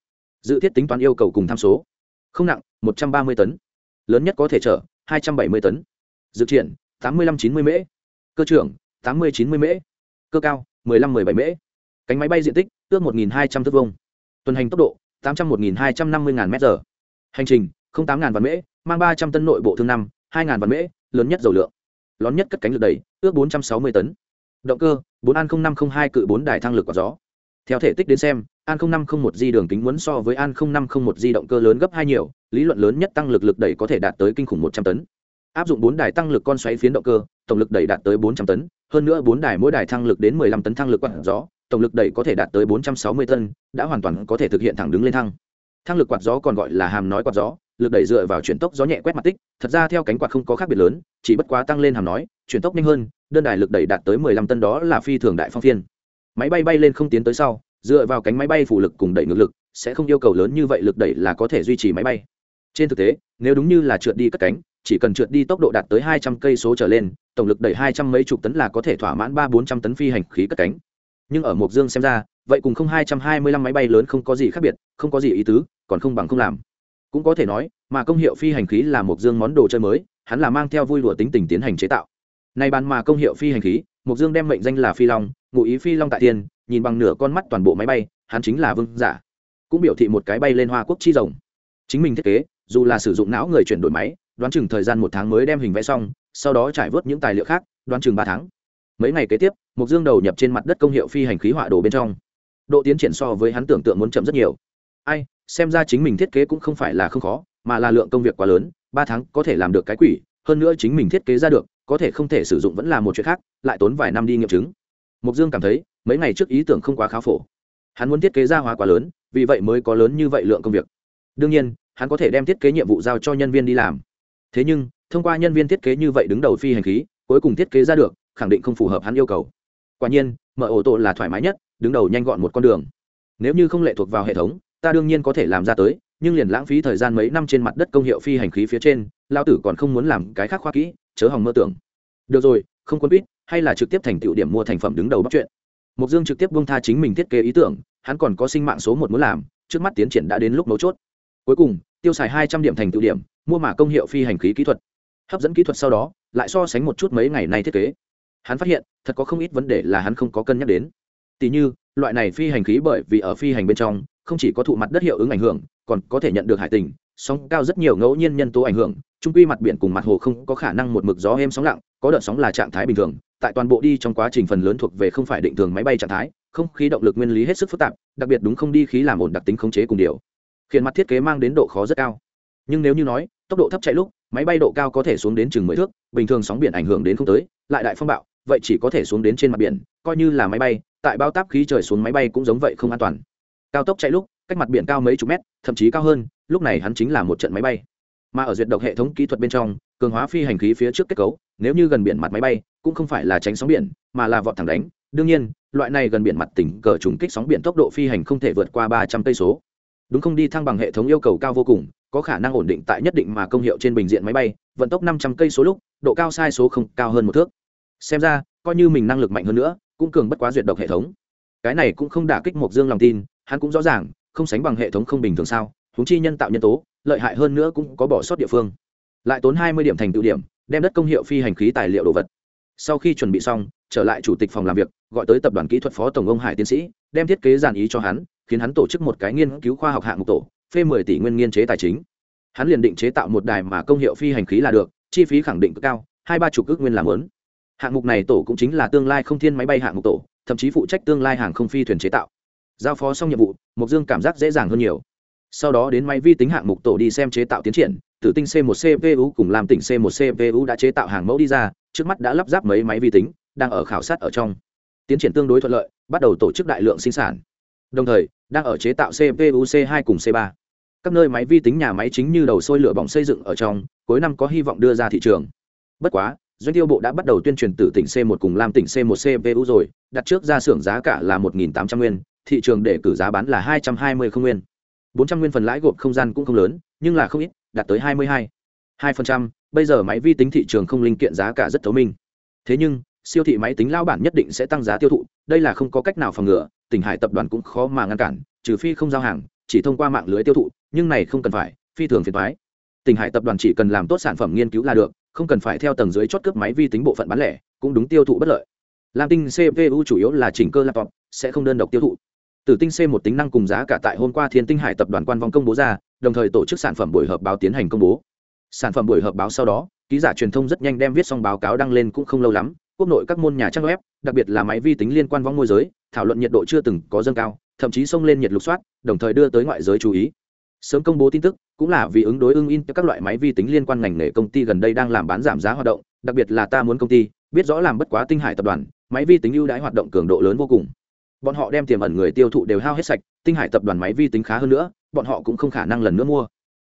Dự thiết tính toán yêu cầu cùng tham số. Không nặng, một trăm ba mươi tấn. Lớn nhất có thể chở, hai trăm bảy mươi tấn. Dự triển, tám mươi năm chín mươi mễ. Cơ trưởng, tám mươi chín mươi mễ. Cơ cao, mười lăm mười bảy mễ. Cánh máy bay diện tích, ước một hai trăm thước vông tuần hành tốc độ, tám trăm một hai trăm năm mươi m giờ. Hành trình tám vạn mễ, mang ba trăm tân nội bộ thương năm, hai vạn mễ, lớn nhất dầu lượng. Lón nhất cất cánh lực đẩy ước 460 tấn. Động cơ, bốn an 0502 cự bốn đài thăng lực quả gió theo thể tích đến xem, an 0501 di đường kính muốn so với an 0501 di động cơ lớn gấp hai nhiều, lý luận lớn nhất tăng lực lực đẩy có thể đạt tới kinh khủng 100 tấn. Áp dụng bốn đài tăng lực con xoáy phiến động cơ, tổng lực đẩy đạt tới 400 tấn, hơn nữa bốn đài mỗi đài thăng lực đến 15 tấn thăng lực quạt gió, tổng lực đẩy có thể đạt tới 460 tấn, đã hoàn toàn có thể thực hiện thẳng đứng lên thăng. Thăng lực quạt gió còn gọi là hàm nói quạt gió, lực đẩy dựa vào chuyển tốc gió nhẹ quét mặt tích, thật ra theo cánh quạt không có khác biệt lớn, chỉ bất quá tăng lên hàm nói, chuyển tốc nhanh hơn, đơn đài lực đẩy đạt tới 15 tấn đó là phi thường đại phong phiên máy bay bay lên không tiến tới sau, dựa vào cánh máy bay phụ lực cùng đẩy ngược lực, sẽ không yêu cầu lớn như vậy lực đẩy là có thể duy trì máy bay. Trên thực tế, nếu đúng như là trượt đi cất cánh, chỉ cần trượt đi tốc độ đạt tới 200 cây số trở lên, tổng lực đẩy 200 mấy chục tấn là có thể thỏa mãn ba bốn trăm tấn phi hành khí cất cánh. Nhưng ở mộc dương xem ra, vậy cùng không hai trăm hai mươi lăm máy bay lớn không có gì khác biệt, không có gì ý tứ, còn không bằng không làm. Cũng có thể nói, mà công hiệu phi hành khí là mộc dương món đồ chơi mới, hắn là mang theo vui lụa tính tình tiến hành chế tạo. Nay bàn mà công hiệu phi hành khí, mộc dương đem mệnh danh là phi long ngụ ý phi long tại tiên nhìn bằng nửa con mắt toàn bộ máy bay, hắn chính là vương giả. Cũng biểu thị một cái bay lên hoa quốc chi rồng. Chính mình thiết kế, dù là sử dụng não người chuyển đổi máy, đoán chừng thời gian một tháng mới đem hình vẽ xong, sau đó trải vớt những tài liệu khác, đoán chừng ba tháng. Mấy ngày kế tiếp mục dương đầu nhập trên mặt đất công hiệu phi hành khí họa đồ bên trong. Độ tiến triển so với hắn tưởng tượng muốn chậm rất nhiều. Ai, xem ra chính mình thiết kế cũng không phải là không khó, mà là lượng công việc quá lớn, ba tháng có thể làm được cái quỷ, hơn nữa chính mình thiết kế ra được, có thể không thể sử dụng vẫn là một chuyện khác, lại tốn vài năm đi nghiệm chứng mục dương cảm thấy, mấy ngày trước ý tưởng không quá khá phổ. Hắn muốn thiết kế ra hóa quá lớn, vì vậy mới có lớn như vậy lượng công việc. Đương nhiên, hắn có thể đem thiết kế nhiệm vụ giao cho nhân viên đi làm. Thế nhưng, thông qua nhân viên thiết kế như vậy đứng đầu phi hành khí, cuối cùng thiết kế ra được, khẳng định không phù hợp hắn yêu cầu. Quả nhiên, mở ổ tổ là thoải mái nhất, đứng đầu nhanh gọn một con đường. Nếu như không lệ thuộc vào hệ thống, ta đương nhiên có thể làm ra tới, nhưng liền lãng phí thời gian mấy năm trên mặt đất công hiệu phi hành khí phía trên lao tử còn không muốn làm cái khác khoa kỹ, chớ hòng mơ tưởng. Được rồi, không quân biết hay là trực tiếp thành tựu điểm mua thành phẩm đứng đầu bắt chuyện. Mục dương trực tiếp bông tha chính mình thiết kế ý tưởng, hắn còn có sinh mạng số một muốn làm, trước mắt tiến triển đã đến lúc mấu chốt. Cuối cùng, tiêu xài hai trăm điểm thành tựu điểm, mua mà công hiệu phi hành khí kỹ thuật. Hấp dẫn kỹ thuật sau đó, lại so sánh một chút mấy ngày nay thiết kế. Hắn phát hiện, thật có không ít vấn đề là hắn không có cân nhắc đến. Tỉ như, loại này phi hành khí bởi vì ở phi hành bên trong, không chỉ có thụ mặt đất hiệu ứng ảnh hưởng còn có thể nhận được hải tình, sóng cao rất nhiều ngẫu nhiên nhân tố ảnh hưởng trung quy mặt biển cùng mặt hồ không có khả năng một mực gió êm sóng lặng, có đợt sóng là trạng thái bình thường, tại toàn bộ đi trong quá trình phần lớn thuộc về không phải định thường máy bay trạng thái, không khí động lực nguyên lý hết sức phức tạp, đặc biệt đúng không đi khí làm ổn đặc tính khống chế cùng điều. Khiến mặt thiết kế mang đến độ khó rất cao. Nhưng nếu như nói, tốc độ thấp chạy lúc, máy bay độ cao có thể xuống đến chừng mười thước, bình thường sóng biển ảnh hưởng đến không tới, lại đại phong bạo, vậy chỉ có thể xuống đến trên mặt biển, coi như là máy bay, tại bao táp khí trời xuống máy bay cũng giống vậy không an toàn. Cao tốc chạy lúc cách mặt biển cao mấy chục mét, thậm chí cao hơn, lúc này hắn chính là một trận máy bay. Mà ở duyệt độc hệ thống kỹ thuật bên trong, cường hóa phi hành khí phía trước kết cấu, nếu như gần biển mặt máy bay, cũng không phải là tránh sóng biển, mà là vọt thẳng đánh. Đương nhiên, loại này gần biển mặt tỉnh cờ trùng kích sóng biển tốc độ phi hành không thể vượt qua ba trăm cây số. Đúng không? Đi thăng bằng hệ thống yêu cầu cao vô cùng, có khả năng ổn định tại nhất định mà công hiệu trên bình diện máy bay, vận tốc năm trăm cây số lúc, độ cao sai số không cao hơn một thước. Xem ra, coi như mình năng lực mạnh hơn nữa, cũng cường bất quá duyệt độc hệ thống. Cái này cũng không đả kích mộc dương lòng tin, hắn cũng rõ ràng không sánh bằng hệ thống không bình thường sao húng chi nhân tạo nhân tố, lợi hại hơn nữa cũng có bỏ sót địa phương. Lại tốn hai mươi điểm thành tựu điểm, đem đất công hiệu phi hành khí tài liệu đồ vật. Sau khi chuẩn bị xong, trở lại chủ tịch phòng làm việc, gọi tới tập đoàn kỹ thuật phó tổng ông hải tiến sĩ, đem thiết kế giàn ý cho hắn, khiến hắn tổ chức một cái nghiên cứu khoa học hạng mục tổ, phê mười tỷ nguyên nghiên chế tài chính. Hắn liền định chế tạo một đài mà công hiệu phi hành khí là được, chi phí khẳng định cực cao, hai ba chục ước nguyên làm lớn hạng mục này tổ cũng chính là tương lai không thiên máy bay hạng mục tổ, thậm chí phụ trách tương lai hàng không phi thuyền chế tạo giao phó xong nhiệm vụ mục dương cảm giác dễ dàng hơn nhiều. Sau đó đến máy vi tính hạng mục tổ đi xem chế tạo tiến triển, tử tinh c 1 cpu cùng làm tỉnh c 1 cpu đã chế tạo hàng mẫu đi ra, trước mắt đã lắp ráp mấy máy vi tính, đang ở khảo sát ở trong. Tiến triển tương đối thuận lợi, bắt đầu tổ chức đại lượng sinh sản. Đồng thời, đang ở chế tạo cpu c 2 cùng c 3 các nơi máy vi tính nhà máy chính như đầu sôi lửa bỏng xây dựng ở trong, cuối năm có hy vọng đưa ra thị trường. Bất quá, doanh tiêu bộ đã bắt đầu tuyên truyền từ tỉnh c 1 cùng làm tỉnh c 1 cpu rồi, đặt trước ra xưởng giá cả là một tám trăm nguyên thị trường để cử giá bán là hai trăm hai mươi không nguyên. bốn trăm nguyên phần lãi gộp không gian cũng không lớn, nhưng là không ít, đạt tới hai mươi hai. hai phần trăm, bây giờ máy vi tính thị trường không linh kiện giá cả rất thấu minh. Thế nhưng, siêu thị máy tính lao bản nhất định sẽ tăng giá tiêu thụ, đây là không có cách nào phòng ngừa, tỉnh hải tập đoàn cũng khó mà ngăn cản, trừ phi không giao hàng, chỉ thông qua mạng lưới tiêu thụ, nhưng này không cần phải, phi thường phiền thoái tỉnh hải tập đoàn chỉ cần làm tốt sản phẩm nghiên cứu là được, không cần phải theo tầng dưới chốt cướp máy vi tính bộ phận bán lẻ, cũng đúng tiêu thụ bất lợi. Lam tinh cpu chủ yếu là chỉnh cơ laptop, sẽ không đơn độc tiêu thụ. Tử tinh C một tính năng cùng giá cả tại hôm qua Thiên Tinh Hải tập đoàn quan vong công bố ra, đồng thời tổ chức sản phẩm buổi họp báo tiến hành công bố. Sản phẩm buổi họp báo sau đó, ký giả truyền thông rất nhanh đem viết xong báo cáo đăng lên cũng không lâu lắm quốc nội các môn nhà trang web đặc biệt là máy vi tính liên quan vong môi giới thảo luận nhiệt độ chưa từng có dâng cao thậm chí xông lên nhiệt lục soát đồng thời đưa tới ngoại giới chú ý sớm công bố tin tức cũng là vì ứng đối ưng in các loại máy vi tính liên quan ngành nghề công ty gần đây đang làm bán giảm giá hoạt động đặc biệt là ta muốn công ty biết rõ làm bất quá tinh hải tập đoàn máy vi tính ưu đãi hoạt động cường độ lớn vô cùng bọn họ đem tiềm ẩn người tiêu thụ đều hao hết sạch, tinh hải tập đoàn máy vi tính khá hơn nữa, bọn họ cũng không khả năng lần nữa mua.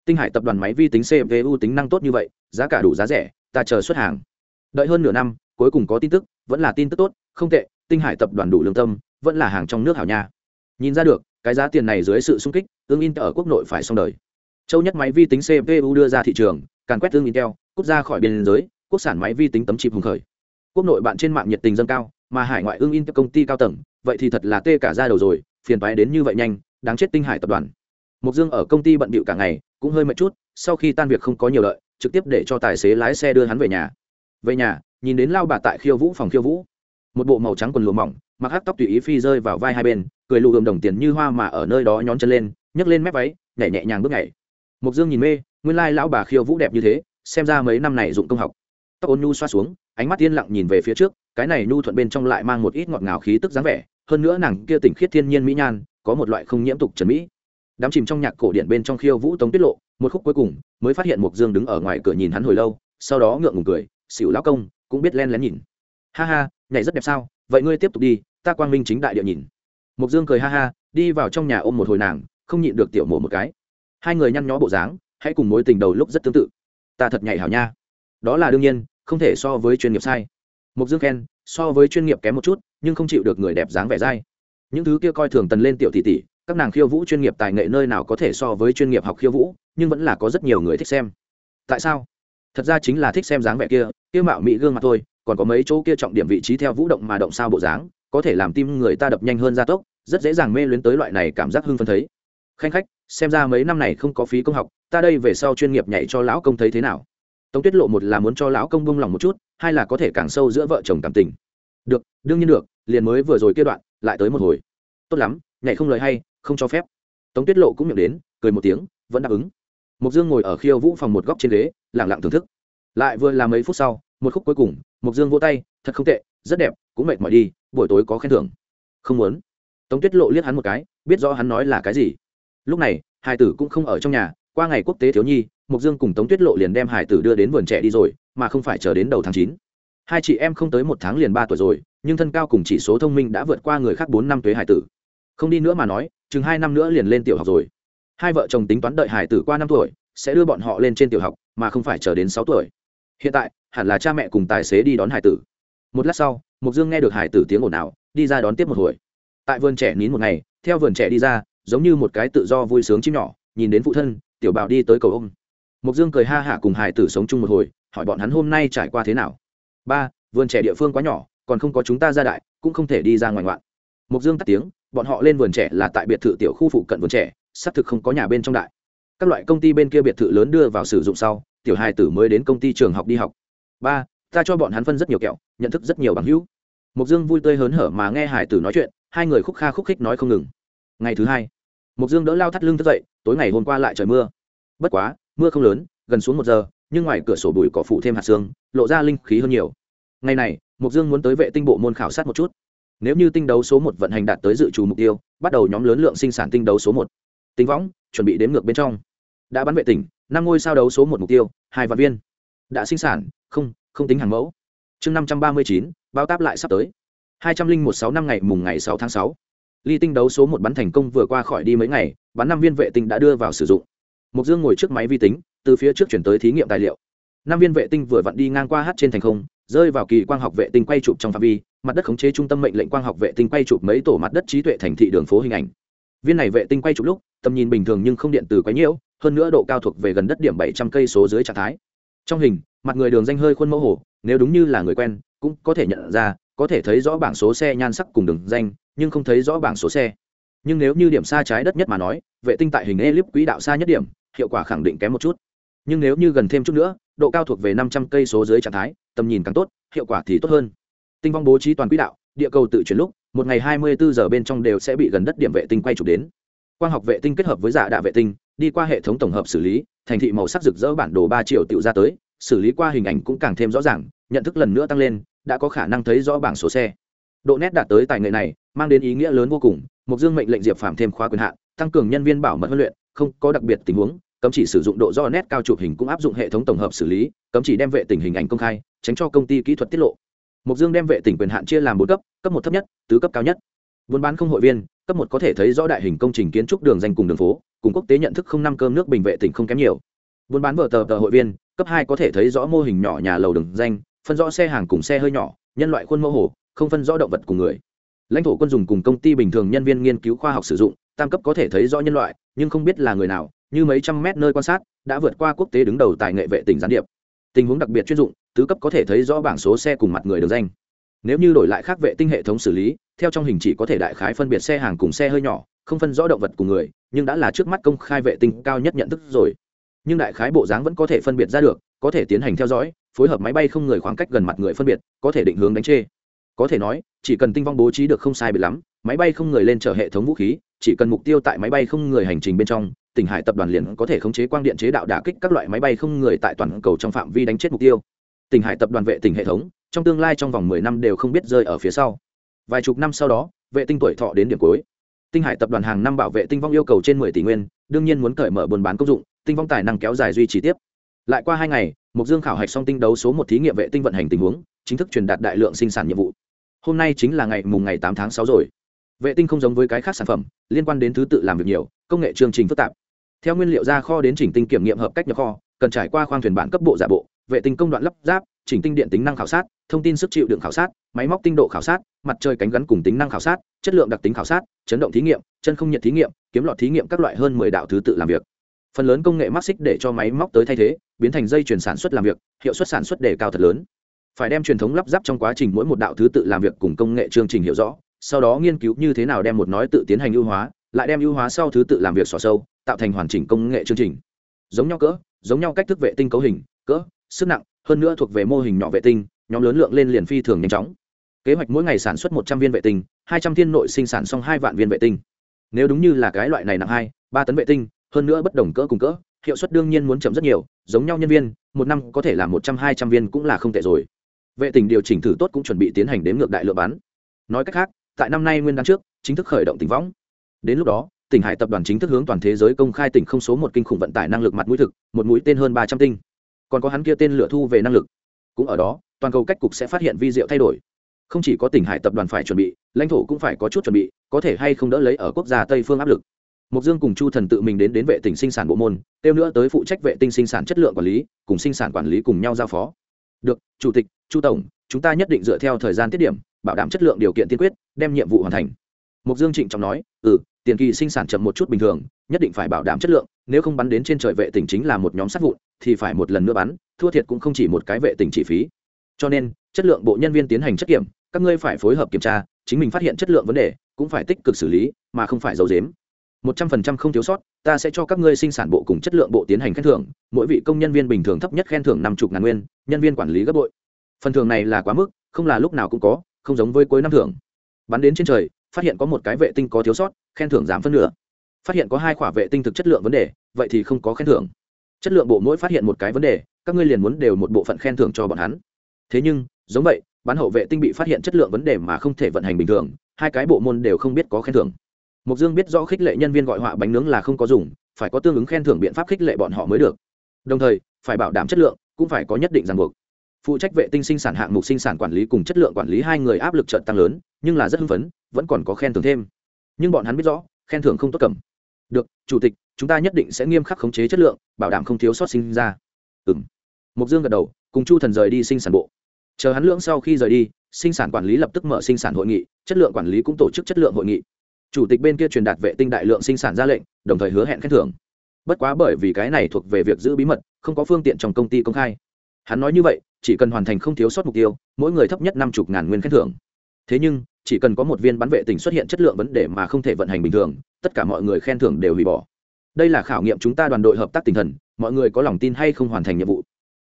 Tinh hải tập đoàn máy vi tính cpu tính năng tốt như vậy, giá cả đủ giá rẻ, ta chờ xuất hàng. Đợi hơn nửa năm, cuối cùng có tin tức, vẫn là tin tức tốt, không tệ, tinh hải tập đoàn đủ lương tâm, vẫn là hàng trong nước hảo nha. Nhìn ra được, cái giá tiền này dưới sự sung kích, tương in ở quốc nội phải xong đời. Châu nhất máy vi tính cpu đưa ra thị trường, càn quét ương intel quốc gia khỏi biên giới, quốc sản máy vi tính tấm chip hùng khởi. Quốc nội bạn trên mạng nhiệt tình dâng cao mà hải ngoại ương in công ty cao tầng, vậy thì thật là tê cả ra đầu rồi, phiền toái đến như vậy nhanh, đáng chết tinh hải tập đoàn. Mục dương ở công ty bận bịu cả ngày, cũng hơi mệt chút, sau khi tan việc không có nhiều lợi, trực tiếp để cho tài xế lái xe đưa hắn về nhà. Về nhà, nhìn đến lao bà tại khiêu vũ phòng khiêu vũ. Một bộ màu trắng quần lụa mỏng, mặc hắc tóc tùy ý phi rơi vào vai hai bên, cười lù gồm đồng tiền như hoa mà ở nơi đó nhón chân lên, nhấc lên mép váy nhảy nhẹ nhàng bước nhảy. Mục dương nhìn mê, nguyên lai lão bà khiêu vũ đẹp như thế, xem ra mấy năm này dụng công học tóc ôn nhu xoa xuống, ánh mắt yên lặng nhìn về phía trước, cái này nhu thuận bên trong lại mang một ít ngọt ngào khí tức dáng vẻ, hơn nữa nàng kia tỉnh khiết thiên nhiên mỹ nhan, có một loại không nhiễm tục trần mỹ. Đám chìm trong nhạc cổ điển bên trong khiêu vũ tống tiết lộ, một khúc cuối cùng, mới phát hiện mục dương đứng ở ngoài cửa nhìn hắn hồi lâu, sau đó ngượng ngùng cười, xỉu lão công, cũng biết len lén nhìn. Ha ha, nhảy rất đẹp sao? Vậy ngươi tiếp tục đi, ta quang minh chính đại địa nhìn. Mục dương cười ha ha, đi vào trong nhà ôm một hồi nàng, không nhịn được tiểu mổ một cái. Hai người nhăn nhó bộ dáng, hãy cùng mối tình đầu lúc rất tương tự. Ta thật nhảy hảo nha. Đó là đương nhiên không thể so với chuyên nghiệp sai. Mục dương khen, so với chuyên nghiệp kém một chút, nhưng không chịu được người đẹp dáng vẻ dai. Những thứ kia coi thường tần lên tiểu tỷ tỷ, các nàng khiêu vũ chuyên nghiệp tài nghệ nơi nào có thể so với chuyên nghiệp học khiêu vũ, nhưng vẫn là có rất nhiều người thích xem. Tại sao? Thật ra chính là thích xem dáng vẻ kia kia mạo mỹ gương mặt thôi, còn có mấy chỗ kia trọng điểm vị trí theo vũ động mà động sao bộ dáng, có thể làm tim người ta đập nhanh hơn gia tốc, rất dễ dàng mê luyến tới loại này cảm giác hưng phấn thấy. Khanh khách, xem ra mấy năm này không có phí công học, ta đây về sau chuyên nghiệp nhảy cho lão công thấy thế nào? Tống tuyết lộ một là muốn cho lão công bông lòng một chút, hai là có thể càng sâu giữa vợ chồng cảm tình. Được, đương nhiên được, liền mới vừa rồi kia đoạn, lại tới một hồi. Tốt lắm, nhảy không lời hay, không cho phép. Tống tuyết lộ cũng miệng đến, cười một tiếng, vẫn đáp ứng. Mục dương ngồi ở khiêu vũ phòng một góc trên ghế lẳng lặng thưởng thức. Lại vừa là mấy phút sau, một khúc cuối cùng mục dương vỗ tay, thật không tệ, rất đẹp, cũng mệt mỏi đi, buổi tối có khen thưởng. Không muốn. Tống tuyết lộ liếc hắn một cái, biết rõ hắn nói là cái gì. Lúc này, hai tử cũng không ở trong nhà qua ngày quốc tế thiếu nhi mục dương cùng tống tuyết lộ liền đem hải tử đưa đến vườn trẻ đi rồi, mà không phải chờ đến đầu tháng chín. Hai chị em không tới một tháng liền ba tuổi rồi, nhưng thân cao cùng chỉ số thông minh đã vượt qua người khác bốn năm tuế hải tử. Không đi nữa mà nói, chừng hai năm nữa liền lên tiểu học rồi. Hai vợ chồng tính toán đợi hải tử qua năm tuổi, sẽ đưa bọn họ lên trên tiểu học, mà không phải chờ đến sáu tuổi. Hiện tại, hẳn là cha mẹ cùng tài xế đi đón hải tử. Một lát sau mục dương nghe được hải tử tiếng ồn ào, đi ra đón tiếp một hồi. Tại vườn trẻ nín một ngày, theo vườn trẻ đi ra, giống như một cái tự do vui sướng chim nhỏ, nhìn đến phụ thân tiểu bảo đi tới cầu ôm mục dương cười ha hả cùng hải tử sống chung một hồi, hỏi bọn hắn hôm nay trải qua thế nào? Ba, vườn trẻ địa phương quá nhỏ, còn không có chúng ta ra đại, cũng không thể đi ra ngoài ngoạn. Mục dương tắt tiếng, bọn họ lên vườn trẻ là tại biệt thự tiểu khu phụ cận vườn trẻ, xác thực không có nhà bên trong đại. Các loại công ty bên kia biệt thự lớn đưa vào sử dụng sau, tiểu Hải tử mới đến công ty trường học đi học. Ba, ta cho bọn hắn phân rất nhiều kẹo, nhận thức rất nhiều bằng hữu. Mục dương vui tươi hớn hở mà nghe hải tử nói chuyện, hai người khúc kha khúc khích nói không ngừng. Ngày thứ hai mục dương đỡ lao thắt lưng thức dậy, tối ngày hôm qua lại trời mưa. Bất quá, mưa không lớn, gần xuống một giờ, nhưng ngoài cửa sổ bụi cỏ phụ thêm hạt xương, lộ ra linh khí hơn nhiều. Ngày này mục dương muốn tới vệ tinh bộ môn khảo sát một chút. Nếu như tinh đấu số một vận hành đạt tới dự trù mục tiêu, bắt đầu nhóm lớn lượng sinh sản tinh đấu số một. Tinh võng, chuẩn bị đến ngược bên trong. Đã bắn vệ tỉnh, năm ngôi sao đấu số một mục tiêu, hai vạn viên. Đã sinh sản, không không tính hàng mẫu. Chương năm trăm ba mươi chín, bao táp lại sắp tới. Hai trăm linh một sáu năm ngày mùng ngày sáu tháng sáu ly tinh đấu số một bắn thành công vừa qua khỏi đi mấy ngày, bắn năm viên vệ tinh đã đưa vào sử dụng. Mục dương ngồi trước máy vi tính, từ phía trước chuyển tới thí nghiệm tài liệu. Năm viên vệ tinh vừa vặn đi ngang qua hát trên thành không, rơi vào kỳ quang học vệ tinh quay chụp trong phạm vi, mặt đất khống chế trung tâm mệnh lệnh quang học vệ tinh quay chụp mấy tổ mặt đất trí tuệ thành thị đường phố hình ảnh. Viên này vệ tinh quay chụp lúc, tầm nhìn bình thường nhưng không điện từ quấy nhiễu, hơn nữa độ cao thuộc về gần đất điểm bảy trăm cây số dưới trạng thái. Trong hình, mặt người đường danh hơi khuôn mẫu hồ, nếu đúng như là người quen, cũng có thể nhận ra có thể thấy rõ bảng số xe nhan sắc cùng đường danh, nhưng không thấy rõ bảng số xe. Nhưng nếu như điểm xa trái đất nhất mà nói, vệ tinh tại hình elip quỹ đạo xa nhất điểm, hiệu quả khẳng định kém một chút. Nhưng nếu như gần thêm chút nữa, độ cao thuộc về năm trăm cây số dưới trạng thái, tầm nhìn càng tốt, hiệu quả thì tốt hơn. Tinh vong bố trí toàn quỹ đạo, địa cầu tự chuyển lúc, một ngày hai mươi bốn giờ bên trong đều sẽ bị gần đất điểm vệ tinh quay chụp đến. Quang học vệ tinh kết hợp với giả đạ vệ tinh, đi qua hệ thống tổng hợp xử lý, thành thị màu sắc rực rỡ bản đồ ba triệu tiểu ra tới, xử lý qua hình ảnh cũng càng thêm rõ ràng, nhận thức lần nữa tăng lên đã có khả năng thấy rõ bảng số xe. Độ nét đạt tới tài nghệ này, mang đến ý nghĩa lớn vô cùng mục dương mệnh lệnh diệp phạm thêm khóa quyền hạn, tăng cường nhân viên bảo mật huấn luyện, không có đặc biệt tình huống, cấm chỉ sử dụng độ do nét cao chụp hình cũng áp dụng hệ thống tổng hợp xử lý, cấm chỉ đem vệ tình hình ảnh công khai, tránh cho công ty kỹ thuật tiết lộ. Mục dương đem vệ tình quyền hạn chia làm bốn cấp cấp một thấp nhất, tứ cấp cao nhất. Buôn bán không hội viên, cấp một có thể thấy rõ đại hình công trình kiến trúc đường danh cùng đường phố, cùng quốc tế nhận thức không năm cơm nước bình vệ tỉnh không kém nhiều. Buôn bán vở tờ tờ hội viên, cấp hai có thể thấy rõ mô hình nhỏ nhà lầu đường danh phân rõ xe hàng cùng xe hơi nhỏ, nhân loại khuôn mẫu hồ, không phân rõ động vật cùng người. Lãnh thổ quân dùng cùng công ty bình thường nhân viên nghiên cứu khoa học sử dụng, tam cấp có thể thấy rõ nhân loại, nhưng không biết là người nào, như mấy trăm mét nơi quan sát, đã vượt qua quốc tế đứng đầu tài nghệ vệ tỉnh gián điệp. Tình huống đặc biệt chuyên dụng, tứ cấp có thể thấy rõ bảng số xe cùng mặt người được danh. Nếu như đổi lại khác vệ tinh hệ thống xử lý, theo trong hình chỉ có thể đại khái phân biệt xe hàng cùng xe hơi nhỏ, không phân rõ động vật cùng người, nhưng đã là trước mắt công khai vệ tinh cao nhất nhận thức rồi. Nhưng đại khái bộ dáng vẫn có thể phân biệt ra được, có thể tiến hành theo dõi phối hợp máy bay không người khoảng cách gần mặt người phân biệt, có thể định hướng đánh chê. Có thể nói, chỉ cần tinh vong bố trí được không sai biệt lắm, máy bay không người lên chở hệ thống vũ khí, chỉ cần mục tiêu tại máy bay không người hành trình bên trong, tỉnh hải tập đoàn liền có thể khống chế quang điện chế đạo đả kích các loại máy bay không người tại toàn cầu trong phạm vi đánh chết mục tiêu. Tỉnh hải tập đoàn vệ tỉnh hệ thống, trong tương lai trong vòng mười năm đều không biết rơi ở phía sau. Vài chục năm sau đó, vệ tinh tuổi thọ đến điểm cuối. Tinh hải tập đoàn hàng năm bảo vệ tinh vong yêu cầu trên mười tỷ nguyên, đương nhiên muốn cởi mở buôn bán công dụng, tinh vong tài năng kéo dài duy trì tiếp. Lại qua hai ngày mục dương khảo hạch xong tinh đấu số một thí nghiệm vệ tinh vận hành tình huống, chính thức truyền đạt đại lượng sinh sản nhiệm vụ. Hôm nay chính là ngày mùng ngày tám tháng sáu rồi. Vệ tinh không giống với cái khác sản phẩm, liên quan đến thứ tự làm việc nhiều, công nghệ chương trình phức tạp. Theo nguyên liệu ra kho đến chỉnh tinh kiểm nghiệm hợp cách nhập kho, cần trải qua khoang thuyền bản cấp bộ giả bộ, vệ tinh công đoạn lắp ráp, chỉnh tinh điện tính năng khảo sát, thông tin sức chịu đựng khảo sát, máy móc tinh độ khảo sát, mặt trời cánh gắn cùng tính năng khảo sát, chất lượng đặc tính khảo sát, chấn động thí nghiệm, chân không nhiệt thí nghiệm, kiếm lọt thí nghiệm các loại hơn mười đạo thứ tự làm việc. Phần lớn công nghệ mắc xích để cho máy móc tới thay thế biến thành dây chuyển sản xuất làm việc, hiệu suất sản xuất đề cao thật lớn. Phải đem truyền thống lắp ráp trong quá trình mỗi một đạo thứ tự làm việc cùng công nghệ chương trình hiểu rõ, sau đó nghiên cứu như thế nào đem một nói tự tiến hành ưu hóa, lại đem ưu hóa sau thứ tự làm việc xỏ sâu, tạo thành hoàn chỉnh công nghệ chương trình. Giống nhau cỡ, giống nhau cách thức vệ tinh cấu hình, cỡ, sức nặng, hơn nữa thuộc về mô hình nhỏ vệ tinh, nhóm lớn lượng lên liền phi thường nhanh chóng. Kế hoạch mỗi ngày sản xuất một trăm viên vệ tinh, hai trăm thiên nội sinh sản xong hai vạn viên vệ tinh. Nếu đúng như là cái loại này nặng hai, ba tấn vệ tinh, hơn nữa bất đồng cỡ cùng cỡ hiệu suất đương nhiên muốn chậm rất nhiều, giống nhau nhân viên, một năm có thể là một trăm, hai trăm viên cũng là không tệ rồi. Vệ Tình điều chỉnh thử tốt cũng chuẩn bị tiến hành đếm ngược đại lượng bán. Nói cách khác, tại năm nay nguyên đán trước, chính thức khởi động tỉnh võng. Đến lúc đó, tỉnh hải tập đoàn chính thức hướng toàn thế giới công khai tỉnh không số một kinh khủng vận tải năng lực mặt mũi thực, một mũi tên hơn ba trăm tinh. Còn có hắn kia tên lựa thu về năng lực. Cũng ở đó, toàn cầu cách cục sẽ phát hiện vi diệu thay đổi. Không chỉ có tỉnh hải tập đoàn phải chuẩn bị, lãnh thổ cũng phải có chút chuẩn bị, có thể hay không đỡ lấy ở quốc gia tây phương áp lực mục dương cùng chu thần tự mình đến đến vệ tinh sinh sản bộ môn tiêu nữa tới phụ trách vệ tinh sinh sản chất lượng quản lý, cùng sinh sản quản lý cùng nhau giao phó. Được, chủ tịch, chu tổng, chúng ta nhất định dựa theo thời gian tiết điểm, bảo đảm chất lượng điều kiện tiên quyết, đem nhiệm vụ hoàn thành. Mục dương trịnh trọng nói ừ tiền kỳ sinh sản chậm một chút bình thường, nhất định phải bảo đảm chất lượng, nếu không bắn đến trên trời vệ tinh chính là một nhóm sát vụn, thì phải một lần nữa bắn, thua thiệt cũng không chỉ một cái vệ tinh chi phí. Cho nên, chất lượng bộ nhân viên tiến hành chất kiểm, các ngươi phải phối hợp kiểm tra, chính mình phát hiện chất lượng vấn đề, cũng phải tích cực xử lý, mà không phải giấu giếm." Một trăm phần trăm không thiếu sót, ta sẽ cho các ngươi sinh sản bộ cùng chất lượng bộ tiến hành khen thưởng, mỗi vị công nhân viên bình thường thấp nhất khen thưởng năm chục ngàn nguyên, nhân viên quản lý gấp bội. Phần thưởng này là quá mức, không là lúc nào cũng có, không giống với cuối năm thưởng. Bắn đến trên trời, phát hiện có một cái vệ tinh có thiếu sót, khen thưởng giảm phân nửa. Phát hiện có hai quả vệ tinh thực chất lượng vấn đề, vậy thì không có khen thưởng. Chất lượng bộ mỗi phát hiện một cái vấn đề, các ngươi liền muốn đều một bộ phận khen thưởng cho bọn hắn. Thế nhưng, giống vậy, bán hậu vệ tinh bị phát hiện chất lượng vấn đề mà không thể vận hành bình thường, hai cái bộ môn đều không biết có khen thưởng mục dương biết rõ khích lệ nhân viên gọi họa bánh nướng là không có dùng, phải có tương ứng khen thưởng biện pháp khích lệ bọn họ mới được. Đồng thời, phải bảo đảm chất lượng, cũng phải có nhất định ràng buộc. Phụ trách vệ tinh sinh sản hạng mục sinh sản quản lý cùng chất lượng quản lý hai người áp lực trận tăng lớn, nhưng là rất hưng phấn, vẫn còn có khen thưởng thêm. Nhưng bọn hắn biết rõ, khen thưởng không tốt cầm. Được, chủ tịch, chúng ta nhất định sẽ nghiêm khắc khống chế chất lượng, bảo đảm không thiếu sót sinh ra. Ừ m mục dương gật đầu, cùng chu thần rời đi sinh sản bộ. Chờ hắn lưỡng sau khi rời đi, sinh sản quản lý lập tức mở sinh sản hội nghị, chất lượng quản lý cũng tổ chức chất lượng hội nghị chủ tịch bên kia truyền đạt vệ tinh đại lượng sinh sản ra lệnh, đồng thời hứa hẹn khen thưởng. Bất quá bởi vì cái này thuộc về việc giữ bí mật, không có phương tiện trong công ty công khai. Hắn nói như vậy, chỉ cần hoàn thành không thiếu sót mục tiêu, mỗi người thấp nhất năm chục ngàn nguyên khen thưởng. Thế nhưng, chỉ cần có một viên bắn vệ tinh xuất hiện chất lượng vấn đề mà không thể vận hành bình thường, tất cả mọi người khen thưởng đều hủy bỏ. Đây là khảo nghiệm chúng ta đoàn đội hợp tác tinh thần, mọi người có lòng tin hay không hoàn thành nhiệm vụ?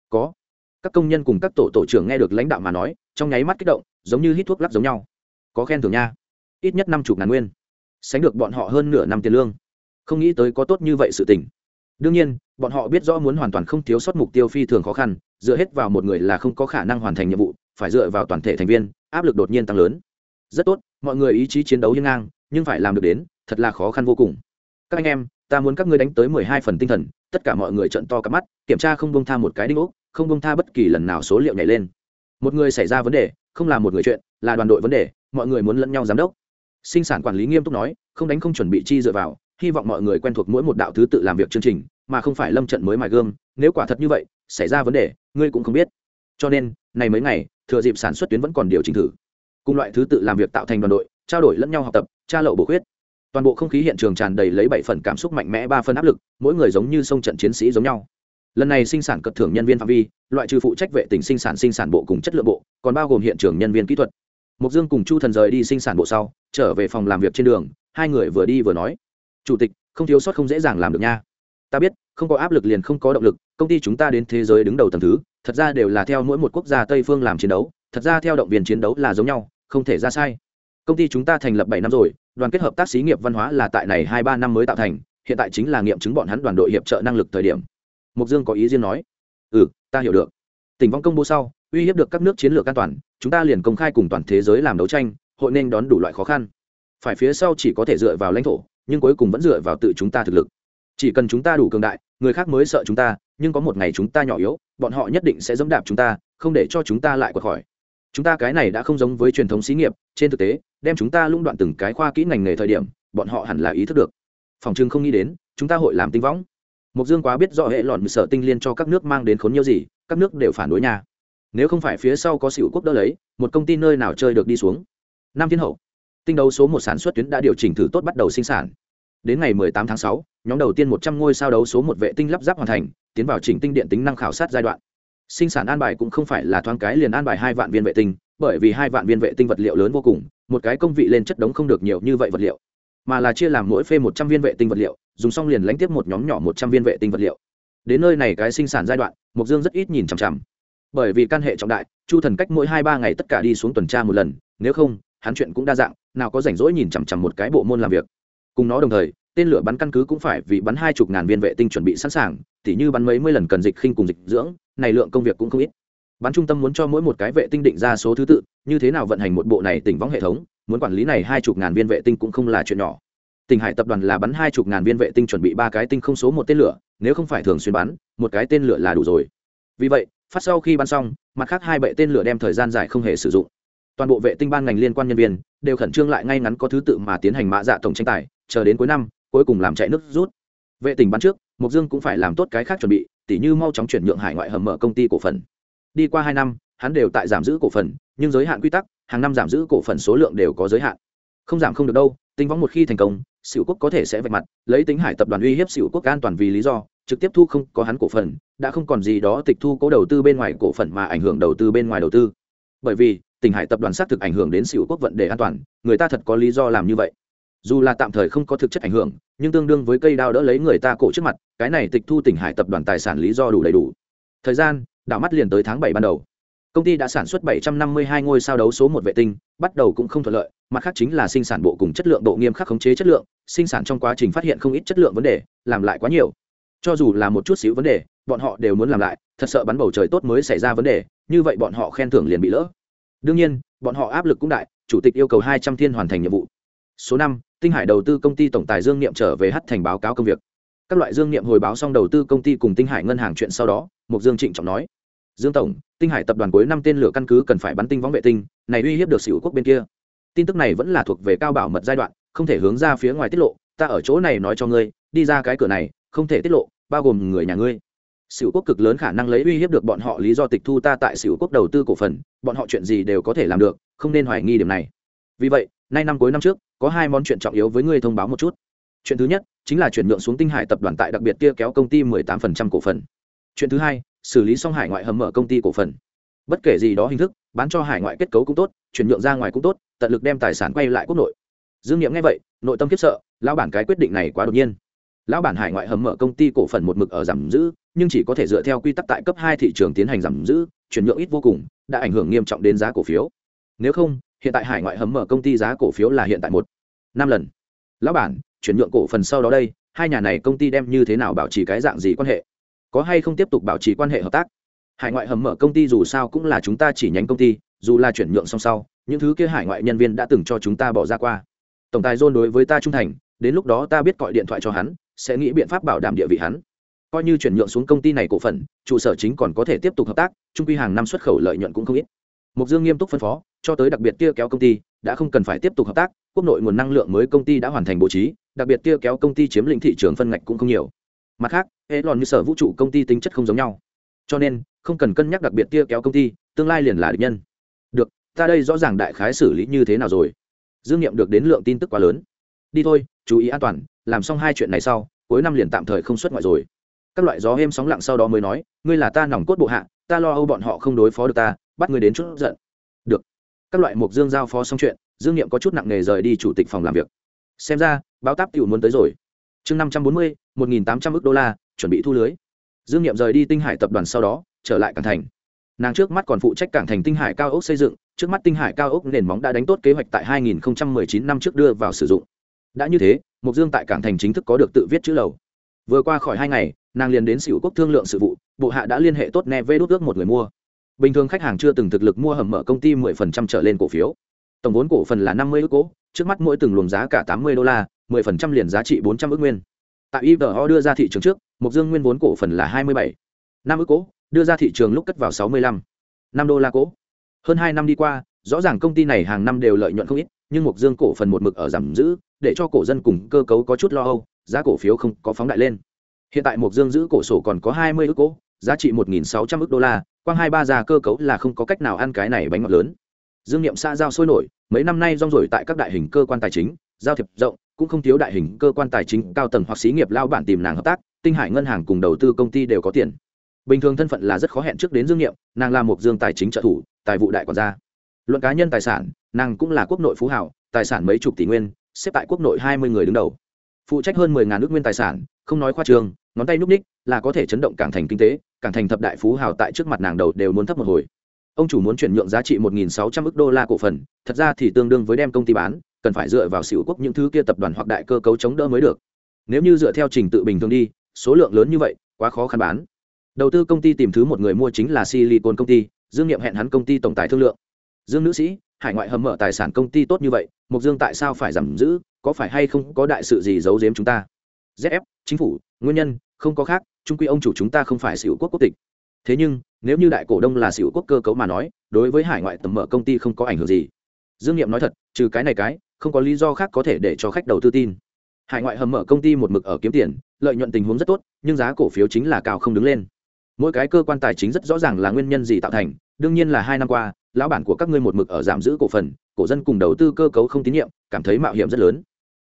Có. Các công nhân cùng các tổ tổ trưởng nghe được lãnh đạo mà nói, trong nháy mắt kích động, giống như hít thuốc lắc giống nhau. Có khen thưởng nha. Ít nhất năm chục ngàn nguyên sánh được bọn họ hơn nửa năm tiền lương. Không nghĩ tới có tốt như vậy sự tình. Đương nhiên, bọn họ biết rõ muốn hoàn toàn không thiếu sót mục tiêu phi thường khó khăn, dựa hết vào một người là không có khả năng hoàn thành nhiệm vụ, phải dựa vào toàn thể thành viên, áp lực đột nhiên tăng lớn. Rất tốt, mọi người ý chí chiến đấu hiên ngang, nhưng phải làm được đến, thật là khó khăn vô cùng. Các anh em, ta muốn các ngươi đánh tới mười hai phần tinh thần, tất cả mọi người trận to cắp mắt, kiểm tra không bông tha một cái đinh ốc, không bông tha bất kỳ lần nào số liệu nhảy lên. Một người xảy ra vấn đề, không là một người chuyện, là đoàn đội vấn đề, mọi người muốn lẫn nhau giám đốc sinh sản quản lý nghiêm túc nói, không đánh không chuẩn bị chi dựa vào, hy vọng mọi người quen thuộc mỗi một đạo thứ tự làm việc chương trình, mà không phải lâm trận mới mài gương, nếu quả thật như vậy, xảy ra vấn đề, ngươi cũng không biết. Cho nên, này mấy ngày, thừa dịp sản xuất tuyến vẫn còn điều chỉnh thử. Cùng loại thứ tự làm việc tạo thành đoàn đội, trao đổi lẫn nhau học tập, tra lậu bổ khuyết. Toàn bộ không khí hiện trường tràn đầy lấy bảy phần cảm xúc mạnh mẽ, ba phần áp lực, mỗi người giống như sông trận chiến sĩ giống nhau. Lần này sinh sản cật thưởng nhân viên phạm vi, loại trừ phụ trách vệ tỉnh sinh sản sinh sản bộ cùng chất lượng bộ, còn bao gồm hiện trường nhân viên kỹ thuật mục dương cùng chu thần rời đi sinh sản bộ sau, trở về phòng làm việc trên đường, hai người vừa đi vừa nói, chủ tịch, không thiếu sót không dễ dàng làm được nha. Ta biết, không có áp lực liền không có động lực, công ty chúng ta đến thế giới đứng đầu tầm thứ, thật ra đều là theo mỗi một quốc gia tây phương làm chiến đấu, thật ra theo động viên chiến đấu là giống nhau, không thể ra sai. Công ty chúng ta thành lập bảy năm rồi, đoàn kết hợp tác xí nghiệp văn hóa là tại này hai ba năm mới tạo thành, hiện tại chính là nghiệm chứng bọn hắn đoàn đội hiệp trợ năng lực thời điểm. Mục dương có ý riêng nói ừ ta hiểu được. Tỉnh vong công bố sau uy hiếp được các nước chiến lược an toàn, chúng ta liền công khai cùng toàn thế giới làm đấu tranh, hội nên đón đủ loại khó khăn. Phải phía sau chỉ có thể dựa vào lãnh thổ, nhưng cuối cùng vẫn dựa vào tự chúng ta thực lực. Chỉ cần chúng ta đủ cường đại, người khác mới sợ chúng ta, nhưng có một ngày chúng ta nhỏ yếu, bọn họ nhất định sẽ dẫm đạp chúng ta, không để cho chúng ta lại quật khỏi chúng ta cái này đã không giống với truyền thống xí nghiệp, trên thực tế, đem chúng ta lũng đoạn từng cái khoa kỹ ngành nghề thời điểm, bọn họ hẳn là ý thức được. Phòng trưng không nghĩ đến, chúng ta hội làm tinh võng. Mục dương quá biết rõ hệ lọn sở tinh liên cho các nước mang đến khốn nhiều gì, các nước đều phản đối nhà nếu không phải phía sau có xỉu quốc đỡ lấy một công ty nơi nào chơi được đi xuống? Năm thiên hậu tinh đấu số một sản xuất tuyến đã điều chỉnh thử tốt bắt đầu sinh sản. Đến ngày 18 tháng 6, nhóm đầu tiên 100 ngôi sao đấu số một vệ tinh lắp ráp hoàn thành tiến vào chỉnh tinh điện tính năng khảo sát giai đoạn. Sinh sản an bài cũng không phải là thoáng cái liền an bài hai vạn viên vệ tinh bởi vì hai vạn viên vệ tinh vật liệu lớn vô cùng một cái công vị lên chất đống không được nhiều như vậy vật liệu. Mà là chia làm mỗi phê một trăm viên vệ tinh vật liệu dùng xong liền lánh tiếp một nhóm nhỏ một trăm viên vệ tinh vật liệu. Đến nơi này cái sinh sản giai đoạn mục dương rất ít nhìn chằm chằm bởi vì căn hệ trọng đại, chu thần cách mỗi hai ba ngày tất cả đi xuống tuần tra một lần, nếu không, hắn chuyện cũng đa dạng, nào có rảnh rỗi nhìn chằm chằm một cái bộ môn làm việc. Cùng nó đồng thời, tên lửa bắn căn cứ cũng phải vì bắn hai chục ngàn viên vệ tinh chuẩn bị sẵn sàng, tỉ như bắn mấy mươi lần cần dịch khinh cùng dịch dưỡng, này lượng công việc cũng không ít. Bắn trung tâm muốn cho mỗi một cái vệ tinh định ra số thứ tự, như thế nào vận hành một bộ này tỉnh võng hệ thống, muốn quản lý này hai chục ngàn viên vệ tinh cũng không là chuyện nhỏ. Tỉnh hải tập đoàn là bắn hai chục ngàn viên vệ tinh chuẩn bị ba cái tinh không số một tên lửa, nếu không phải thường xuyên bắn, một cái tên lửa là đủ rồi. Vì vậy phát sau khi bắn xong, mặt khác hai bệ tên lửa đem thời gian dài không hề sử dụng. Toàn bộ vệ tinh ban ngành liên quan nhân viên đều khẩn trương lại ngay ngắn có thứ tự mà tiến hành mã dạ tổng tranh tài, chờ đến cuối năm, cuối cùng làm chạy nước rút. Vệ tỉnh bắn trước mục dương cũng phải làm tốt cái khác chuẩn bị, tỉ như mau chóng chuyển nhượng hải ngoại hầm mở công ty cổ phần. Đi qua hai năm, hắn đều tại giảm giữ cổ phần, nhưng giới hạn quy tắc, hàng năm giảm giữ cổ phần số lượng đều có giới hạn. Không giảm không được đâu, tính võng một khi thành công sửu quốc có thể sẽ vạch mặt, lấy tính hải tập đoàn uy hiếp sửu quốc an toàn vì lý do trực tiếp thu không có hắn cổ phần, đã không còn gì đó tịch thu cố đầu tư bên ngoài cổ phần mà ảnh hưởng đầu tư bên ngoài đầu tư. Bởi vì, tỉnh hải tập đoàn xác thực ảnh hưởng đến sửu quốc vận đề an toàn, người ta thật có lý do làm như vậy. Dù là tạm thời không có thực chất ảnh hưởng, nhưng tương đương với cây đao đỡ lấy người ta cổ trước mặt, cái này tịch thu tỉnh hải tập đoàn tài sản lý do đủ đầy đủ. Thời gian, đảo mắt liền tới tháng bảy ban đầu. Công ty đã sản xuất 752 ngôi sao đấu số một vệ tinh, bắt đầu cũng không thuận lợi, mặt khác chính là sinh sản bộ cùng chất lượng bộ nghiêm khắc khống chế chất lượng, sinh sản trong quá trình phát hiện không ít chất lượng vấn đề, làm lại quá nhiều cho dù là một chút xíu vấn đề, bọn họ đều muốn làm lại, thật sợ bắn bầu trời tốt mới xảy ra vấn đề, như vậy bọn họ khen thưởng liền bị lỡ. Đương nhiên, bọn họ áp lực cũng đại, chủ tịch yêu cầu hai trăm thiên hoàn thành nhiệm vụ. Số năm, tinh hải đầu tư công ty tổng tài dương niệm trở về hắt thành báo cáo công việc. Các loại dương niệm hồi báo xong đầu tư công ty cùng tinh hải ngân hàng chuyện sau đó, mục dương trịnh trọng nói. Dương tổng, tinh hải tập đoàn cuối năm tên lửa căn cứ cần phải bắn tinh võng vệ tinh, này uy hiếp được xỉu quốc bên kia. Tin tức này vẫn là thuộc về cao bảo mật giai đoạn, không thể hướng ra phía ngoài tiết lộ, ta ở chỗ này nói cho ngươi, đi ra cái cửa này không thể tiết lộ, bao gồm người nhà ngươi. Sửu quốc cực lớn khả năng lấy uy hiếp được bọn họ, lý do tịch thu ta tại Sửu quốc đầu tư cổ phần, bọn họ chuyện gì đều có thể làm được, không nên hoài nghi điểm này. Vì vậy, nay năm cuối năm trước, có hai món chuyện trọng yếu với ngươi thông báo một chút. Chuyện thứ nhất, chính là chuyển nhượng xuống tinh hải tập đoàn tại đặc biệt kia kéo công ty 18% cổ phần. Chuyện thứ hai, xử lý xong hải ngoại hầm mở công ty cổ phần. Bất kể gì đó hình thức, bán cho hải ngoại kết cấu cũng tốt, chuyển nhượng ra ngoài cũng tốt, tận lực đem tài sản quay lại quốc nội. Dương nghiệm nghe vậy, nội tâm kiếp sợ, lão bản cái quyết định này quá đột nhiên lão bản hải ngoại hầm mở công ty cổ phần một mực ở giảm giữ, nhưng chỉ có thể dựa theo quy tắc tại cấp hai thị trường tiến hành giảm giữ, chuyển nhượng ít vô cùng, đã ảnh hưởng nghiêm trọng đến giá cổ phiếu. Nếu không, hiện tại hải ngoại hầm mở công ty giá cổ phiếu là hiện tại một, năm lần. Lão bản, chuyển nhượng cổ phần sau đó đây, hai nhà này công ty đem như thế nào bảo trì cái dạng gì quan hệ? Có hay không tiếp tục bảo trì quan hệ hợp tác? Hải ngoại hầm mở công ty dù sao cũng là chúng ta chỉ nhánh công ty, dù là chuyển nhượng song sau, những thứ kia hải ngoại nhân viên đã từng cho chúng ta bỏ ra qua. Tổng tài john đối với ta trung thành, đến lúc đó ta biết gọi điện thoại cho hắn sẽ nghĩ biện pháp bảo đảm địa vị hắn. Coi như chuyển nhượng xuống công ty này cổ phần, trụ sở chính còn có thể tiếp tục hợp tác trung quy hàng năm xuất khẩu lợi nhuận cũng không ít. Mục dương nghiêm túc phân phó, cho tới đặc biệt kia kéo công ty, đã không cần phải tiếp tục hợp tác, quốc nội nguồn năng lượng mới công ty đã hoàn thành bố trí, đặc biệt kia kéo công ty chiếm lĩnh thị trường phân ngạch cũng không nhiều. Mặt khác hệ lòn như sở vũ trụ công ty tính chất không giống nhau. Cho nên, không cần cân nhắc đặc biệt kia kéo công ty, tương lai liền là địch nhân. Được, ta đây rõ ràng đại khái xử lý như thế nào rồi? Dương nghiệm được đến lượng tin tức quá lớn. Đi thôi, chú ý an toàn làm xong hai chuyện này sau, cuối năm liền tạm thời không xuất ngoại rồi. Các loại gió êm sóng lặng sau đó mới nói, ngươi là ta nòng cốt bộ hạ, ta lo âu bọn họ không đối phó được ta, bắt ngươi đến chút giận. Được. Các loại mục dương giao phó xong chuyện, dương nghiệm có chút nặng nề rời đi chủ tịch phòng làm việc. Xem ra, báo táp tiểu muốn tới rồi. Chương năm trăm bốn mươi, một nghìn tám trăm ước đô la, chuẩn bị thu lưới. Dương nghiệm rời đi tinh hải tập đoàn sau đó, trở lại cảng thành. Nàng trước mắt còn phụ trách cảng thành tinh hải cao ốc xây dựng, trước mắt tinh hải cao ốc nền móng đã đánh tốt kế hoạch tại 2019 năm trước đưa vào sử dụng. Đã như thế mục dương tại cảng thành chính thức có được tự viết chữ lầu. Vừa qua khỏi hai ngày, nàng liền đến xỉu quốc thương lượng sự vụ, bộ hạ đã liên hệ tốt ne vê đốt ước một người mua. Bình thường khách hàng chưa từng thực lực mua hầm mở công ty 10% trở lên cổ phiếu. Tổng vốn cổ phần là 50 ước cố, trước mắt mỗi từng luồng giá cả 80 đô la 10% liền giá trị 400 ước nguyên. Tại ivo đưa ra thị trường trước mục dương nguyên vốn cổ phần là 27 năm ước cố, đưa ra thị trường lúc cất vào 65 năm đô la cố. Hơn hai năm đi qua, rõ ràng công ty này hàng năm đều lợi nhuận không ít nhưng mục dương cổ phần một mực ở giảm giữ, để cho cổ dân cùng cơ cấu có chút lo âu, giá cổ phiếu không có phóng đại lên. Hiện tại mục dương giữ cổ sổ còn có hai mươi ước giá trị một nghìn sáu trăm ước đô la, quang hai ba già cơ cấu là không có cách nào ăn cái này bánh ngọt lớn. Dương nghiệm xã giao sôi nổi, mấy năm nay rong rổi tại các đại hình cơ quan tài chính, giao thiệp rộng, cũng không thiếu đại hình cơ quan tài chính, cao tầng hoặc xí nghiệp lao bản tìm nàng hợp tác, tinh hải ngân hàng cùng đầu tư công ty đều có tiền. Bình thường thân phận là rất khó hẹn trước đến dương nghiệm, nàng là một dương tài chính trợ thủ, tài vụ đại quản gia. Luận cá nhân tài sản nàng cũng là quốc nội phú hảo, tài sản mấy chục tỷ nguyên, xếp tại quốc nội hai mươi người đứng đầu. Phụ trách hơn mười ngàn nước nguyên tài sản, không nói khoa trường, ngón tay núp ních là có thể chấn động cảng thành kinh tế, cảng thành thập đại phú hào tại trước mặt nàng đầu đều muốn thấp một hồi. Ông chủ muốn chuyển nhượng giá trị một nghìn sáu trăm ước đô la cổ phần, thật ra thì tương đương với đem công ty bán, cần phải dựa vào xỉu quốc những thứ kia tập đoàn hoặc đại cơ cấu chống đỡ mới được. Nếu như dựa theo trình tự bình thường đi, số lượng lớn như vậy, quá khó khăn bán. Đầu tư công ty tìm thứ một người mua chính là silicon công ty, dương nghiệm hẹn hắn công ty tổng tài thương lượng. Dương nữ sĩ hải ngoại hầm mở tài sản công ty tốt như vậy mục dương tại sao phải giảm giữ, có phải hay không có đại sự gì giấu giếm chúng ta? Zf chính phủ, nguyên nhân, không có khác trung quy ông chủ chúng ta không phải xỉu quốc quốc tịch. Thế nhưng, nếu như đại cổ đông là xỉu quốc cơ cấu mà nói, đối với hải ngoại tầm mở công ty không có ảnh hưởng gì. Dương nghiệm nói thật, trừ cái này cái, không có lý do khác có thể để cho khách đầu tư tin. Hải ngoại hầm mở công ty một mực ở kiếm tiền, lợi nhuận tình huống rất tốt, nhưng giá cổ phiếu chính là cao không đứng lên. Mỗi cái cơ quan tài chính rất rõ ràng là nguyên nhân gì tạo thành, đương nhiên là hai năm qua lão bản của các ngươi một mực ở giảm giữ cổ phần, cổ dân cùng đầu tư cơ cấu không tín nhiệm, cảm thấy mạo hiểm rất lớn.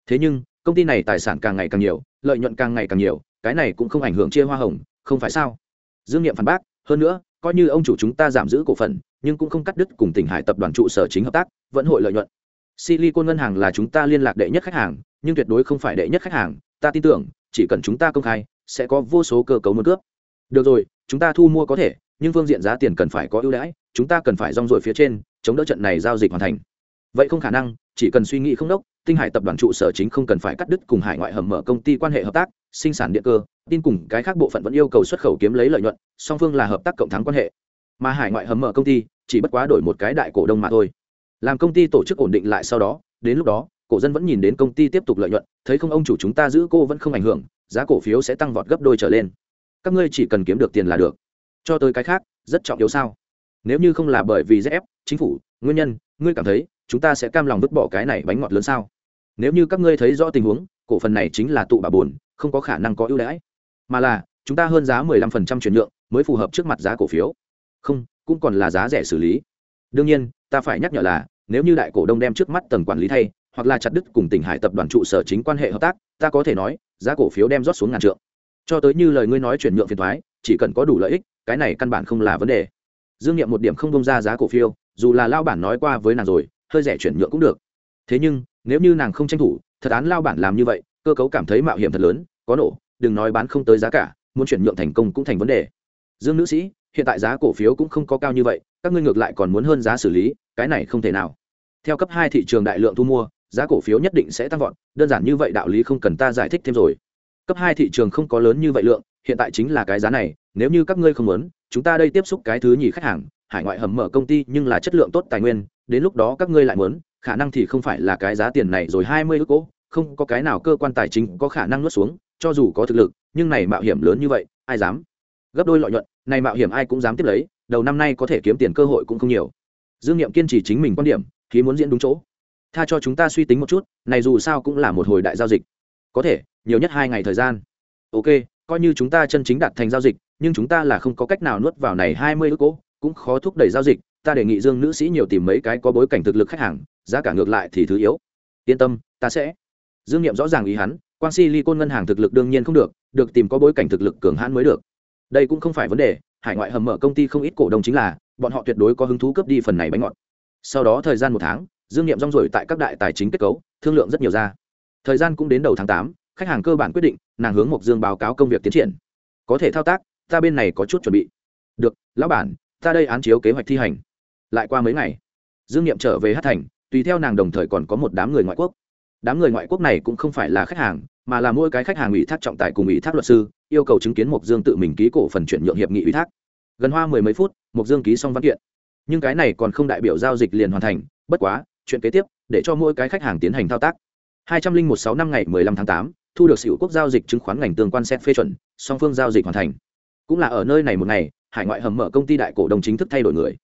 Thế nhưng, công ty này tài sản càng ngày càng nhiều, lợi nhuận càng ngày càng nhiều, cái này cũng không ảnh hưởng chia hoa hồng, không phải sao? Dương nghiệm phản bác, hơn nữa, coi như ông chủ chúng ta giảm giữ cổ phần, nhưng cũng không cắt đứt cùng tỉnh hải tập đoàn trụ sở chính hợp tác, vẫn hội lợi nhuận. Silicon ngân hàng là chúng ta liên lạc đệ nhất khách hàng, nhưng tuyệt đối không phải đệ nhất khách hàng, ta tin tưởng, chỉ cần chúng ta công khai, sẽ có vô số cơ cấu muốn cướp. Được rồi, chúng ta thu mua có thể, nhưng phương diện giá tiền cần phải có ưu đãi chúng ta cần phải rong rổi phía trên, chống đỡ trận này giao dịch hoàn thành. Vậy không khả năng, chỉ cần suy nghĩ không đốc, tinh hải tập đoàn trụ sở chính không cần phải cắt đứt cùng hải ngoại hầm mở công ty quan hệ hợp tác, sinh sản điện cơ, tin cùng cái khác bộ phận vẫn yêu cầu xuất khẩu kiếm lấy lợi nhuận, song phương là hợp tác cộng thắng quan hệ. Mà hải ngoại hầm mở công ty, chỉ bất quá đổi một cái đại cổ đông mà thôi. Làm công ty tổ chức ổn định lại sau đó, đến lúc đó, cổ dân vẫn nhìn đến công ty tiếp tục lợi nhuận, thấy không ông chủ chúng ta giữ cô vẫn không ảnh hưởng, giá cổ phiếu sẽ tăng vọt gấp đôi trở lên. Các ngươi chỉ cần kiếm được tiền là được. Cho tới cái khác, rất trọng yếu sao? Nếu như không là bởi vì rẽ ép chính phủ, nguyên nhân, ngươi cảm thấy, chúng ta sẽ cam lòng vứt bỏ cái này bánh ngọt lớn sao? Nếu như các ngươi thấy rõ tình huống, cổ phần này chính là tụ bà buồn, không có khả năng có ưu đãi. Mà là, chúng ta hơn giá 15% chuyển nhượng, mới phù hợp trước mặt giá cổ phiếu. Không, cũng còn là giá rẻ xử lý. Đương nhiên, ta phải nhắc nhở là, nếu như đại cổ đông đem trước mắt tầng quản lý thay, hoặc là chặt đứt cùng tỉnh hải tập đoàn trụ sở chính quan hệ hợp tác, ta có thể nói, giá cổ phiếu đem rót xuống ngàn trượng. Cho tới như lời ngươi nói chuyển nhượng phiền thoái, chỉ cần có đủ lợi ích, cái này căn bản không là vấn đề dương nghiệm một điểm không bông ra giá cổ phiếu dù là lao bản nói qua với nàng rồi, hơi rẻ chuyển nhượng cũng được. Thế nhưng, nếu như nàng không tranh thủ, thật án lao bản làm như vậy, cơ cấu cảm thấy mạo hiểm thật lớn, có nổ, đừng nói bán không tới giá cả, muốn chuyển nhượng thành công cũng thành vấn đề. Dương nữ sĩ, hiện tại giá cổ phiếu cũng không có cao như vậy, các ngươi ngược lại còn muốn hơn giá xử lý, cái này không thể nào. Theo cấp hai thị trường đại lượng thu mua, giá cổ phiếu nhất định sẽ tăng vọt, đơn giản như vậy đạo lý không cần ta giải thích thêm rồi. Cấp hai thị trường không có lớn như vậy lượng, hiện tại chính là cái giá này, nếu như các ngươi không muốn chúng ta đây tiếp xúc cái thứ nhì khách hàng, hải ngoại hầm mở công ty nhưng là chất lượng tốt tài nguyên, đến lúc đó các ngươi lại muốn, khả năng thì không phải là cái giá tiền này rồi hai mươi ước cố, không có cái nào cơ quan tài chính có khả năng nuốt xuống, cho dù có thực lực, nhưng này mạo hiểm lớn như vậy, ai dám? Gấp đôi lợi nhuận, này mạo hiểm ai cũng dám tiếp lấy, đầu năm nay có thể kiếm tiền cơ hội cũng không nhiều. Dương nghiệm kiên trì chính mình quan điểm, khi muốn diễn đúng chỗ. Tha cho chúng ta suy tính một chút, này dù sao cũng là một hồi đại giao dịch. Có thể, nhiều nhất hai ngày thời gian. Ok, coi như chúng ta chân chính đạt thành giao dịch nhưng chúng ta là không có cách nào nuốt vào này hai mươi ước cố cũng khó thúc đẩy giao dịch, ta đề nghị dương nữ sĩ nhiều tìm mấy cái có bối cảnh thực lực khách hàng, giá cả ngược lại thì thứ yếu. Yên tâm, ta sẽ. Dương nghiệm rõ ràng ý hắn quan si ly côn ngân hàng thực lực đương nhiên không được được tìm có bối cảnh thực lực cường hãn mới được. Đây cũng không phải vấn đề, hải ngoại hầm mở công ty không ít cổ đông chính là, bọn họ tuyệt đối có hứng thú cướp đi phần này bánh ngọt. Sau đó thời gian một tháng, dương nghiệm rong ruổi tại các đại tài chính kết cấu, thương lượng rất nhiều ra. Thời gian cũng đến đầu tháng tám, khách hàng cơ bản quyết định, nàng hướng mộc dương báo cáo công việc tiến triển. Có thể thao tác ta bên này có chút chuẩn bị. Được, lão bản, ta đây án chiếu kế hoạch thi hành. Lại qua mấy ngày, dương nghiệm trở về hát thành, tùy theo nàng đồng thời còn có một đám người ngoại quốc. Đám người ngoại quốc này cũng không phải là khách hàng, mà là mỗi cái khách hàng ủy thác trọng tài cùng ủy thác luật sư, yêu cầu chứng kiến mộc dương tự mình ký cổ phần chuyển nhượng hiệp nghị ủy thác. Gần hoa mười mấy phút, mộc dương ký xong văn kiện. Nhưng cái này còn không đại biểu giao dịch liền hoàn thành, bất quá, chuyện kế tiếp, để cho mỗi cái khách hàng tiến hành thao tác. Hai trăm linh một sáu năm ngày mười lăm tháng tám, thu được sự quốc giao dịch chứng khoán ngành tương quan xét phê chuẩn, song phương giao dịch hoàn thành cũng là ở nơi này một ngày, hải ngoại hầm mở công ty đại cổ đông chính thức thay đổi người.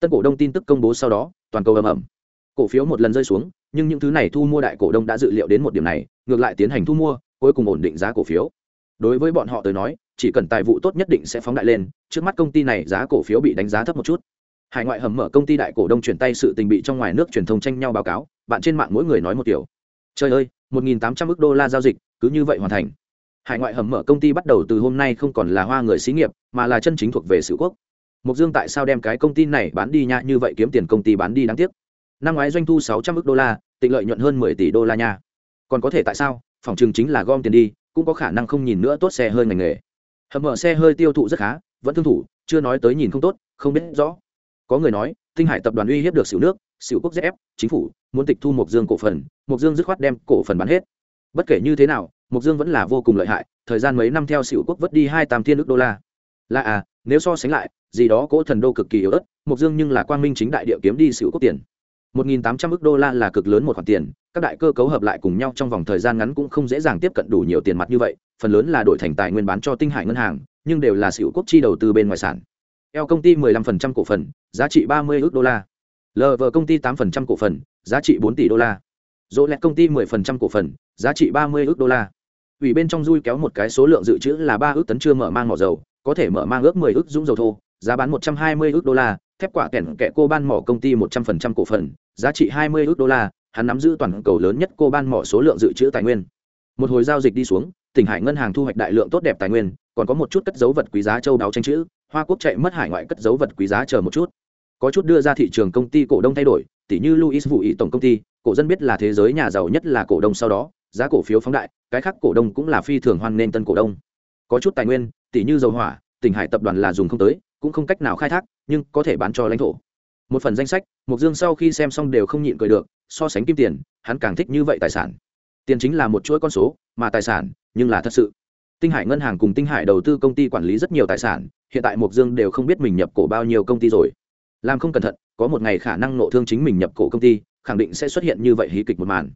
Tân cổ đông tin tức công bố sau đó, toàn cầu ầm ầm. Cổ phiếu một lần rơi xuống, nhưng những thứ này thu mua đại cổ đông đã dự liệu đến một điểm này, ngược lại tiến hành thu mua, cuối cùng ổn định giá cổ phiếu. Đối với bọn họ tới nói, chỉ cần tài vụ tốt nhất định sẽ phóng đại lên, trước mắt công ty này giá cổ phiếu bị đánh giá thấp một chút. Hải ngoại hầm mở công ty đại cổ đông chuyển tay sự tình bị trong ngoài nước truyền thông tranh nhau báo cáo, bạn trên mạng mỗi người nói một kiểu trời ơi, một nghìn tám trăm ước đô la giao dịch, cứ như vậy hoàn thành hải ngoại hầm mở công ty bắt đầu từ hôm nay không còn là hoa người xí nghiệp, mà là chân chính thuộc về sử quốc. Mục dương tại sao đem cái công ty này bán đi nha, như vậy kiếm tiền công ty bán đi đáng tiếc. Năm ngoái doanh thu sáu trăm ước đô la, tịnh lợi nhuận hơn mười tỷ đô la nha. Còn có thể tại sao? Phòng trường chính là gom tiền đi, cũng có khả năng không nhìn nữa tốt xe hơi ngành nghề. Hầm mở xe hơi tiêu thụ rất khá, vẫn thương thủ, chưa nói tới nhìn không tốt, không biết rõ. Có người nói, tinh hải tập đoàn uy hiếp được xỉu nước xỉu quốc zf chính phủ, muốn tịch thu mộc dương cổ phần, mộc dương dứt khoát đem cổ phần bán hết. Bất kể như thế nào mục dương vẫn là vô cùng lợi hại thời gian mấy năm theo xỉu quốc vất đi hai tam thiên ước đô la là à nếu so sánh lại gì đó cỗ thần đô cực kỳ yếu ớt mục dương nhưng là quang minh chính đại địa kiếm đi xỉu quốc tiền 1.800 ức đô la là cực lớn một khoản tiền, các đại cơ cấu hợp lại cùng nhau trong vòng thời gian ngắn cũng không dễ dàng tiếp cận đủ nhiều tiền mặt như vậy, phần lớn là đổi thành tài nguyên bán cho tinh hải ngân hàng, nhưng đều là xỉu quốc chi đầu tư bên ngoài sản. Eo công ty 15% cổ phần, giá trị 30 ức đô la. LV công ty 8% cổ phần, giá trị 4 tỷ đô la. Dỗ lẹt công ty 10% cổ phần, giá trị 30 ức đô la. Ủy bên trong dui kéo một cái số lượng dự trữ là ba ước tấn chưa mở mang mỏ dầu, có thể mở mang ước mười ước dũng dầu thô, giá bán một trăm hai mươi ước đô la, thép quả kẻn kẻ cô ban mỏ công ty 100% cổ phần, giá trị hai mươi ước đô la, hắn nắm giữ toàn cầu lớn nhất cô ban mỏ số lượng dự trữ tài nguyên. Một hồi giao dịch đi xuống, tỉnh Hải ngân hàng thu hoạch đại lượng tốt đẹp tài nguyên, còn có một chút cất dấu vật quý giá châu đáo tranh chữ, Hoa Quốc chạy mất hải ngoại cất dấu vật quý giá chờ một chút. Có chút đưa ra thị trường công ty cổ đông thay đổi, tỷ như Louis vụ ý tổng công ty, cổ dân biết là thế giới nhà giàu nhất là cổ đông sau đó, giá cổ phiếu phóng đại, cái khác cổ đông cũng là phi thường hoan nên tân cổ đông. Có chút tài nguyên, tỷ như dầu hỏa, tỉnh Hải tập đoàn là dùng không tới, cũng không cách nào khai thác, nhưng có thể bán cho lãnh thổ. Một phần danh sách mục dương sau khi xem xong đều không nhịn cười được so sánh kim tiền hắn càng thích như vậy tài sản. Tiền chính là một chuỗi con số mà tài sản nhưng là thật sự. Tinh hải ngân hàng cùng tinh hải đầu tư công ty quản lý rất nhiều tài sản hiện tại mục dương đều không biết mình nhập cổ bao nhiêu công ty rồi. Làm không cẩn thận có một ngày khả năng nộ thương chính mình nhập cổ công ty khẳng định sẽ xuất hiện như vậy hí kịch một màn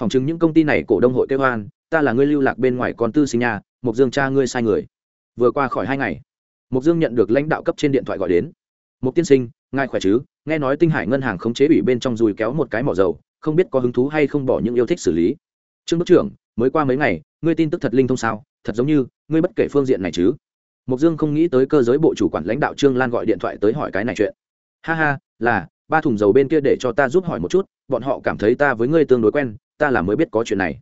phòng chứng những công ty này cổ đông hội kêu hoan, ta là người lưu lạc bên ngoài con tư sinh nhà mục dương cha ngươi sai người. Vừa qua khỏi hai ngày mục dương nhận được lãnh đạo cấp trên điện thoại gọi đến. Mục tiên sinh, ngài khỏe chứ? Nghe nói tinh hải ngân hàng khống chế ủy bên trong dùi kéo một cái mỏ dầu, không biết có hứng thú hay không bỏ những yêu thích xử lý. Trương bức trưởng, mới qua mấy ngày, ngươi tin tức thật linh thông sao? Thật giống như, ngươi bất kể phương diện này chứ? Mục dương không nghĩ tới cơ giới bộ chủ quản lãnh đạo trương lan gọi điện thoại tới hỏi cái này chuyện. Ha ha, là, ba thùng dầu bên kia để cho ta giúp hỏi một chút, bọn họ cảm thấy ta với ngươi tương đối quen ta là mới biết có chuyện này.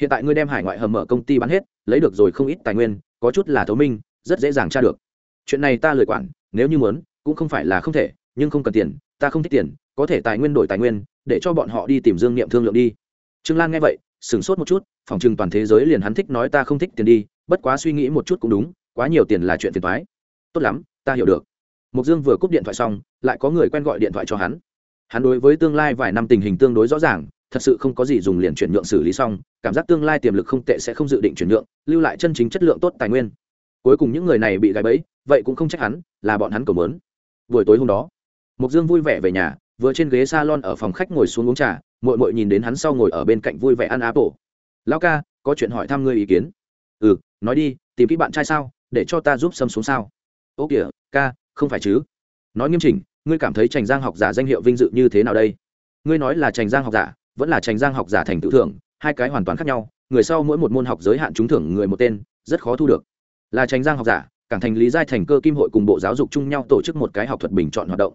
Hiện tại ngươi đem hải ngoại hầm mở công ty bán hết, lấy được rồi không ít tài nguyên, có chút là thấu minh, rất dễ dàng tra được. Chuyện này ta lười quản, nếu như muốn, cũng không phải là không thể, nhưng không cần tiền, ta không thích tiền, có thể tài nguyên đổi tài nguyên, để cho bọn họ đi tìm dương niệm thương lượng đi. Trương lan nghe vậy, sửng sốt một chút, phòng chừng toàn thế giới liền hắn thích nói ta không thích tiền đi, bất quá suy nghĩ một chút cũng đúng, quá nhiều tiền là chuyện phiền thoái tốt lắm, ta hiểu được. Mục dương vừa cúp điện thoại xong, lại có người quen gọi điện thoại cho hắn. Hắn đối với tương lai vài năm tình hình tương đối rõ ràng thật sự không có gì dùng liền chuyển nhượng xử lý xong, cảm giác tương lai tiềm lực không tệ sẽ không dự định chuyển nhượng, lưu lại chân chính chất lượng tốt tài nguyên. Cuối cùng những người này bị gãy bẫy, vậy cũng không trách hắn, là bọn hắn cầu mớn buổi tối hôm đó mục dương vui vẻ về nhà, vừa trên ghế salon ở phòng khách ngồi xuống uống trà mội mội nhìn đến hắn sau ngồi ở bên cạnh vui vẻ ăn apple. Lão ca, có chuyện hỏi thăm ngươi ý kiến. Ừ nói đi, tìm kỹ bạn trai sao, để cho ta giúp xâm xuống sao. Ô kìa, ca, không phải chứ. Nói nghiêm chỉnh, ngươi cảm thấy trành giang học giả danh hiệu vinh dự như thế nào đây? Ngươi nói là trành giang học giả vẫn là tránh giang học giả thành tự thưởng, hai cái hoàn toàn khác nhau, người sau mỗi một môn học giới hạn trúng thưởng người một tên, rất khó thu được. Là tránh giang học giả, cảng thành lý giai thành cơ kim hội cùng bộ giáo dục chung nhau tổ chức một cái học thuật bình chọn hoạt động.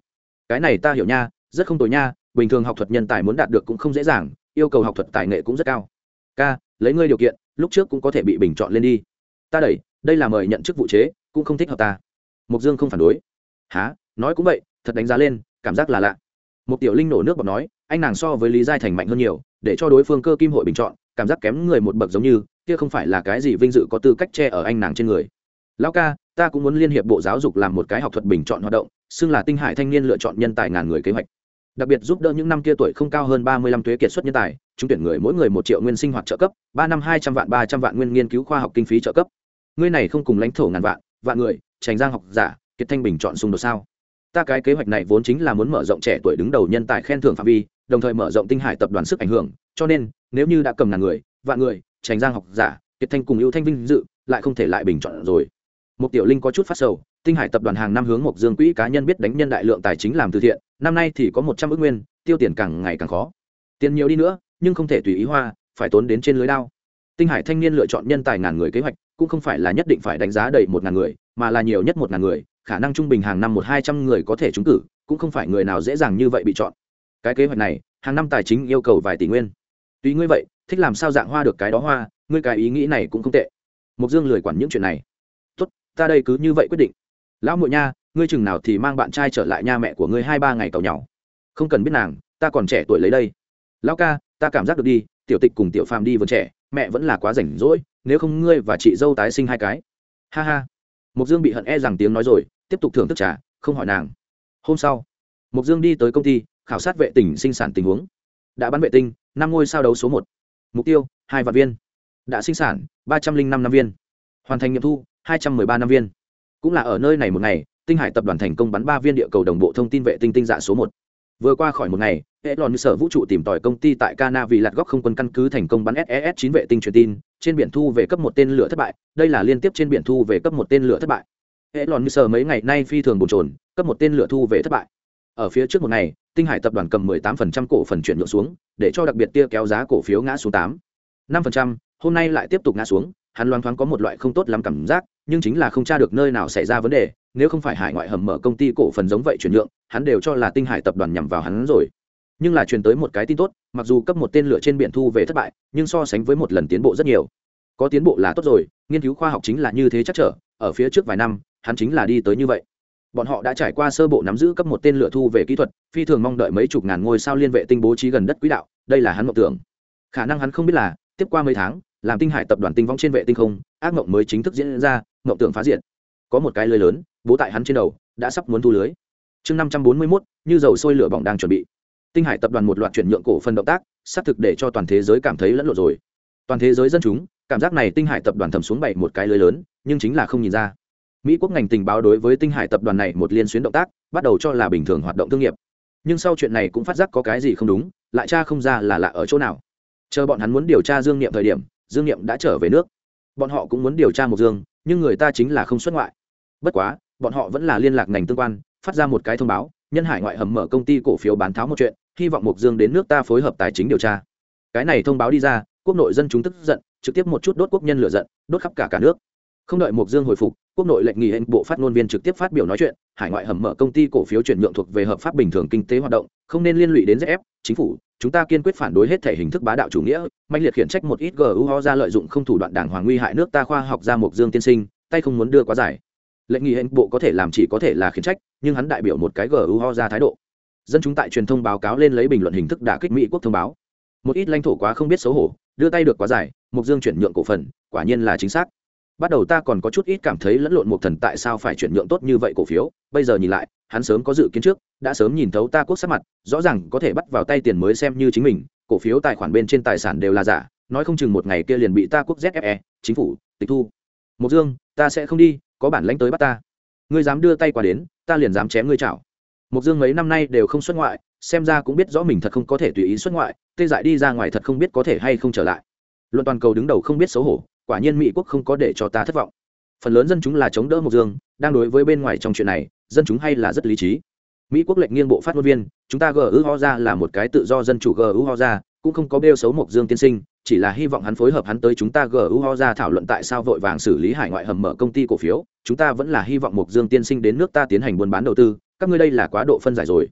Cái này ta hiểu nha, rất không tồi nha, bình thường học thuật nhân tài muốn đạt được cũng không dễ dàng, yêu cầu học thuật tài nghệ cũng rất cao. Ca, lấy ngươi điều kiện, lúc trước cũng có thể bị bình chọn lên đi. Ta đẩy, đây là mời nhận chức vụ chế, cũng không thích hợp ta. Mục dương không phản đối. Há nói cũng vậy, thật đánh giá lên, cảm giác là lạ. Một tiểu linh nổ nước bọc nói anh nàng so với lý giai thành mạnh hơn nhiều, để cho đối phương cơ kim hội bình chọn, cảm giác kém người một bậc giống như, kia không phải là cái gì vinh dự có tư cách che ở anh nàng trên người. Lão ca, ta cũng muốn liên hiệp bộ giáo dục làm một cái học thuật bình chọn hoạt động, xưng là tinh hải thanh niên lựa chọn nhân tài ngàn người kế hoạch. Đặc biệt giúp đỡ những năm kia tuổi không cao hơn ba mươi lăm thuế kiệt xuất nhân tài chúng tuyển người mỗi người một triệu nguyên sinh hoạt trợ cấp, ba năm hai trăm vạn, ba trăm vạn nguyên nghiên cứu khoa học kinh phí trợ cấp. Ngươi này không cùng lãnh thổ ngàn vạn vạn người, trành giang học giả, kiệt thanh bình chọn xung đột sao? Ta cái kế hoạch này vốn chính là muốn mở rộng trẻ tuổi đứng đầu nhân tài khen thưởng phạm vi đồng thời mở rộng tinh hải tập đoàn sức ảnh hưởng, cho nên, nếu như đã cầm ngàn người, vạn người tránh giang học giả, kiệt thanh cùng ưu thanh vinh dự, lại không thể lại bình chọn rồi. Một tiểu linh có chút phát sầu, tinh hải tập đoàn hàng năm hướng mộc dương quỹ cá nhân biết đánh nhân đại lượng tài chính làm từ thiện, năm nay thì có một trăm ước nguyên, tiêu tiền càng ngày càng khó. Tiền nhiều đi nữa, nhưng không thể tùy ý hoa, phải tốn đến trên lưới đao. Tinh hải thanh niên lựa chọn nhân tài ngàn người kế hoạch, cũng không phải là nhất định phải đánh giá đầy một ngàn người, mà là nhiều nhất một ngàn người, khả năng trung bình hàng năm một hai trăm người có thể trúng cử, cũng không phải người nào dễ dàng như vậy bị chọn cái kế hoạch này, hàng năm tài chính yêu cầu vài tỷ nguyên. Tuy ngươi vậy, thích làm sao dạng hoa được cái đó hoa, ngươi cái ý nghĩ này cũng không tệ. Mục dương lười quản những chuyện này. Tốt, ta đây cứ như vậy quyết định. Lão muội nha, ngươi chừng nào thì mang bạn trai trở lại nha mẹ của ngươi hai ba ngày cầu nhau không cần biết nàng, ta còn trẻ tuổi lấy đây. Lão ca, ta cảm giác được đi, tiểu tịch cùng tiểu phàm đi vườn trẻ, mẹ vẫn là quá rảnh rỗi, nếu không ngươi và chị dâu tái sinh hai cái. Ha ha. Mục dương bị hận e rằng tiếng nói rồi, tiếp tục thưởng thức trà, không hỏi nàng. Hôm sau mục dương đi tới công ty khảo sát vệ tinh sinh sản tình huống. Đã bắn vệ tinh năm ngôi sao đấu số một. Mục tiêu hai vạn viên. Đã sinh sản ba trăm linh năm năm viên. Hoàn thành nghiệm thu hai trăm m ư ơ i ba năm viên. Cũng là ở nơi này một ngày tinh hải tập đoàn thành công bắn ba viên địa cầu đồng bộ thông tin vệ tinh tinh dạ số một. Vừa qua khỏi một ngày hệ lòn sở vũ trụ tìm tòi công ty tại Cana vì lạt góc không quân căn cứ thành công bắn SES 9 vệ tinh truyền tin, trên biển thu về cấp một tên lửa thất bại, đây là liên tiếp trên biển thu về cấp một tên lửa thất bại. Hệ lòn sở mấy ngày nay phi thường bồn trồn, cấp một tên lửa thu về thất bại. Ở phía trước một ngày, Tinh Hải tập đoàn cầm 18% cổ phần chuyển nhượng xuống, để cho đặc biệt tia kéo giá cổ phiếu ngã xuống 8. 5%, hôm nay lại tiếp tục ngã xuống, hắn loáng thoáng có một loại không tốt lắm cảm giác, nhưng chính là không tra được nơi nào xảy ra vấn đề, nếu không phải hải ngoại hầm mở công ty cổ phần giống vậy chuyển nhượng, hắn đều cho là Tinh Hải tập đoàn nhằm vào hắn rồi nhưng là truyền tới một cái tin tốt mặc dù cấp một tên lửa trên biển thu về thất bại nhưng so sánh với một lần tiến bộ rất nhiều có tiến bộ là tốt rồi nghiên cứu khoa học chính là như thế chắc trở ở phía trước vài năm hắn chính là đi tới như vậy bọn họ đã trải qua sơ bộ nắm giữ cấp một tên lửa thu về kỹ thuật, phi thường mong đợi mấy chục ngàn ngôi sao liên vệ tinh bố trí gần đất quỹ đạo, đây là hắn mộng tưởng. Khả năng hắn không biết là, tiếp qua mấy tháng, làm tinh hải tập đoàn tinh vong trên vệ tinh không, ác mộng mới chính thức diễn ra, mộng tưởng phá diện có một cái lưới lớn, bố tại hắn trên đầu, đã sắp muốn thu lưới. Chương năm trăm bốn mươi mốt, như dầu sôi lửa bỏng đang chuẩn bị. Tinh hải tập đoàn một loạt chuyển nhượng cổ phần động tác, xác thực để cho toàn thế giới cảm thấy lẫn lộn rồi. Toàn thế giới dân chúng, cảm giác này tinh hải tập đoàn thầm xuống bảy một cái lưới lớn, nhưng chính là không nhìn ra mỹ quốc ngành tình báo đối với tinh hải tập đoàn này một liên xuyến động tác, bắt đầu cho là bình thường hoạt động thương nghiệp. Nhưng sau chuyện này cũng phát giác có cái gì không đúng, lại cha không ra là lạ ở chỗ nào. Chờ bọn hắn muốn điều tra dương niệm thời điểm, dương niệm đã trở về nước. Bọn họ cũng muốn điều tra một dương, nhưng người ta chính là không xuất ngoại. Bất quá, bọn họ vẫn là liên lạc ngành tương quan, phát ra một cái thông báo, nhân hải ngoại hầm mở công ty cổ phiếu bán tháo một chuyện, hy vọng mục dương đến nước ta phối hợp tài chính điều tra. Cái này thông báo đi ra, quốc nội dân chúng tức giận, trực tiếp một chút đốt quốc nhân lựa giận, đốt khắp cả cả nước. Không đợi mục dương hồi phục quốc nội lệnh nghỉ hình bộ phát ngôn viên trực tiếp phát biểu nói chuyện, hải ngoại hầm mở công ty cổ phiếu chuyển nhượng thuộc về hợp pháp bình thường kinh tế hoạt động, không nên liên lụy đến zf chính phủ, chúng ta kiên quyết phản đối hết thể hình thức bá đạo chủ nghĩa, mạnh liệt khiển trách một ít gu ho ra lợi dụng không thủ đoạn đảng hoàng nguy hại nước ta khoa học ra mục dương tiên sinh, tay không muốn đưa quá dài. Lệnh nghị hình bộ có thể làm chỉ có thể là khiển trách, nhưng hắn đại biểu một cái gu ho ra thái độ. Dân chúng tại truyền thông báo cáo lên lấy bình luận hình thức đả kích mỹ quốc thông báo. Một ít lãnh thổ quá không biết xấu hổ, đưa tay được quá dài mục dương chuyển nhượng cổ phần, quả nhiên là chính xác bắt đầu ta còn có chút ít cảm thấy lẫn lộn một thần tại sao phải chuyển nhượng tốt như vậy cổ phiếu. Bây giờ nhìn lại, hắn sớm có dự kiến trước, đã sớm nhìn thấu ta quốc sắc mặt, rõ ràng có thể bắt vào tay tiền mới xem như chính mình. Cổ phiếu tài khoản bên trên tài sản đều là giả, nói không chừng một ngày kia liền bị ta quốc zfe chính phủ, tịch thu. Một dương, ta sẽ không đi, có bản lãnh tới bắt ta. Ngươi dám đưa tay qua đến, ta liền dám chém ngươi chảo. Một dương mấy năm nay đều không xuất ngoại, xem ra cũng biết rõ mình thật không có thể tùy ý xuất ngoại, tê dại đi ra ngoài thật không biết có thể hay không trở lại. Luận toàn cầu đứng đầu không biết xấu hổ quả nhiên mỹ quốc không có để cho ta thất vọng. Phần lớn dân chúng là chống đỡ mộc dương, đang đối với bên ngoài trong chuyện này, dân chúng hay là rất lý trí. Mỹ quốc lệnh nghiêng bộ phát ngôn viên, chúng ta gu ho ra là một cái tự do dân chủ gu ho ra, cũng không có bêu xấu mộc dương tiên sinh, chỉ là hy vọng hắn phối hợp hắn tới chúng ta gu ho ra thảo luận tại sao vội vàng xử lý hải ngoại hầm mở công ty cổ phiếu, chúng ta vẫn là hy vọng mộc dương tiên sinh đến nước ta tiến hành buôn bán đầu tư, các ngươi đây là quá độ phân giải rồi.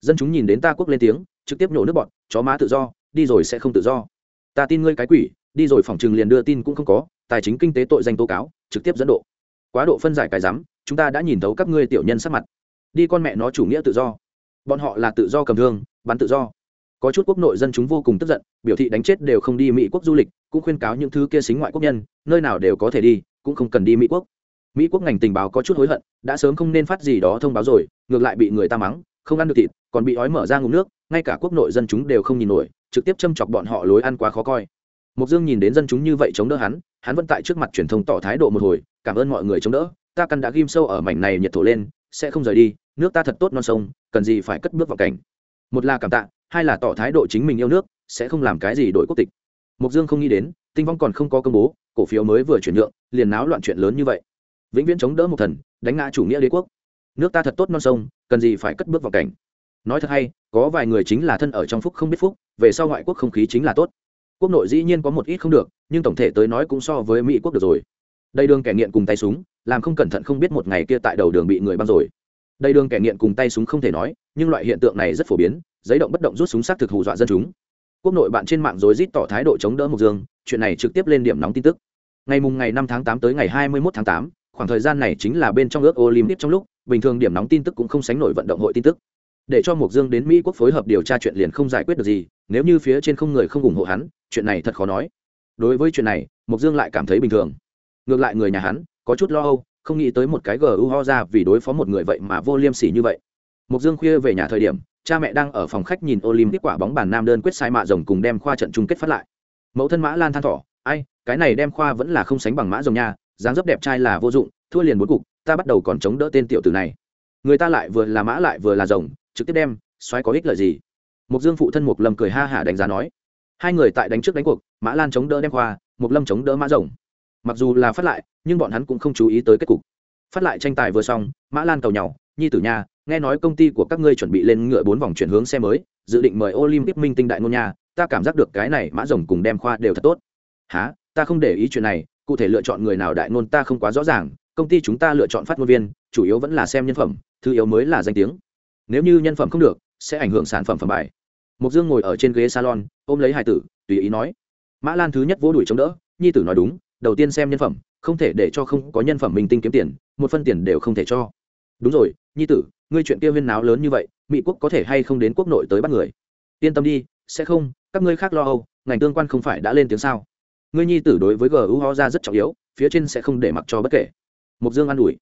Dân chúng nhìn đến ta quốc lên tiếng, trực tiếp nhổ nước bọn, chó má tự do, đi rồi sẽ không tự do. Ta tin ngươi cái quỷ đi rồi phòng trừng liền đưa tin cũng không có, tài chính kinh tế tội danh tố cáo, trực tiếp dẫn độ. Quá độ phân giải cái rắm, chúng ta đã nhìn thấu các ngươi tiểu nhân sắc mặt. Đi con mẹ nó chủ nghĩa tự do. Bọn họ là tự do cầm thương, bắn tự do. Có chút quốc nội dân chúng vô cùng tức giận, biểu thị đánh chết đều không đi mỹ quốc du lịch, cũng khuyên cáo những thứ kia xính ngoại quốc nhân, nơi nào đều có thể đi, cũng không cần đi mỹ quốc. Mỹ quốc ngành tình báo có chút hối hận, đã sớm không nên phát gì đó thông báo rồi, ngược lại bị người ta mắng, không ăn được thịt, còn bị ói mở ra ngụm nước, ngay cả quốc nội dân chúng đều không nhìn nổi, trực tiếp châm chọc bọn họ lối ăn quá khó coi mục dương nhìn đến dân chúng như vậy chống đỡ hắn hắn vẫn tại trước mặt truyền thông tỏ thái độ một hồi, cảm ơn mọi người chống đỡ, ta căn đã ghim sâu ở mảnh này nhiệt thổ lên, sẽ không rời đi, nước ta thật tốt non sông, cần gì phải cất bước vào cảnh. Một là cảm tạ, hai là tỏ thái độ chính mình yêu nước, sẽ không làm cái gì đổi quốc tịch. Mục dương không nghĩ đến, tinh vong còn không có công bố, cổ phiếu mới vừa chuyển nhượng, liền náo loạn chuyện lớn như vậy. Vĩnh viễn chống đỡ một thần, đánh ngã chủ nghĩa đế quốc. Nước ta thật tốt non sông, cần gì phải cất bước vào cảnh. Nói thật hay, có vài người chính là thân ở trong phúc không biết phúc, về sau ngoại quốc không khí chính là tốt quốc nội dĩ nhiên có một ít không được, nhưng tổng thể tới nói cũng so với mỹ quốc được rồi. Đây đường kẻ nghiện cùng tay súng, làm không cẩn thận không biết một ngày kia tại đầu đường bị người băng rồi. Đây đường kẻ nghiện cùng tay súng không thể nói, nhưng loại hiện tượng này rất phổ biến, giấy động bất động rút súng xác thực hù dọa dân chúng. Quốc nội bạn trên mạng rối rít tỏ thái độ chống đỡ mộc dương, chuyện này trực tiếp lên điểm nóng tin tức. Ngày mùng ngày năm tháng tám tới ngày hai mươi một tháng tám, khoảng thời gian này chính là bên trong ước olympic trong lúc, bình thường điểm nóng tin tức cũng không sánh nổi vận động hội tin tức để cho mộc dương đến mỹ quốc phối hợp điều tra chuyện liền không giải quyết được gì, nếu như phía trên không người không ủng hộ hắn, chuyện này thật khó nói. Đối với chuyện này, mộc dương lại cảm thấy bình thường. Ngược lại người nhà hắn, có chút lo âu, không nghĩ tới một cái gu ho ra vì đối phó một người vậy mà vô liêm sỉ như vậy. Mộc dương khuya về nhà thời điểm, cha mẹ đang ở phòng khách nhìn olympic quả bóng bàn nam đơn quyết sai mạ rồng cùng đem khoa trận chung kết phát lại. Mẫu thân mã lan than thỏ ai, cái này đem khoa vẫn là không sánh bằng mã rồng nha, dáng dấp đẹp trai là vô dụng, thua liền bốn cục, ta bắt đầu còn chống đỡ tên tiểu tử này. Người ta lại vừa là mã lại vừa là rồng trực tiếp đem, xoáy có ích lợi gì? Mục dương phụ thân mục lâm cười ha hả đánh giá nói, hai người tại đánh trước đánh cuộc, mã lan chống đỡ đem khoa mục lâm chống đỡ mã rồng. Mặc dù là phát lại, nhưng bọn hắn cũng không chú ý tới kết cục. Phát lại tranh tài vừa xong, mã lan cầu nhau nhi tử nha nghe nói công ty của các ngươi chuẩn bị lên ngựa bốn vòng chuyển hướng xe mới, dự định mời olympic minh tinh đại ngôn nha, ta cảm giác được cái này mã rồng cùng đem khoa đều thật tốt. Há ta không để ý chuyện này, cụ thể lựa chọn người nào đại ngôn ta không quá rõ ràng, công ty chúng ta lựa chọn phát ngôn viên, chủ yếu vẫn là xem nhân phẩm, thứ yếu mới là danh tiếng nếu như nhân phẩm không được, sẽ ảnh hưởng sản phẩm phẩm bài. Mục dương ngồi ở trên ghế salon, ôm lấy hải tử, tùy ý nói, mã lan thứ nhất vỗ đuổi chống đỡ, nhi tử nói đúng, đầu tiên xem nhân phẩm, không thể để cho không có nhân phẩm mình tinh kiếm tiền, một phân tiền đều không thể cho. Đúng rồi, nhi tử, ngươi chuyện kia viên náo lớn như vậy, mỹ quốc có thể hay không đến quốc nội tới bắt người? Yên tâm đi, sẽ không, các ngươi khác lo âu, ngành tương quan không phải đã lên tiếng sao? Ngươi nhi tử đối với gu ho ra rất trọng yếu, phía trên sẽ không để mặc cho bất kể. Mục dương an ủi,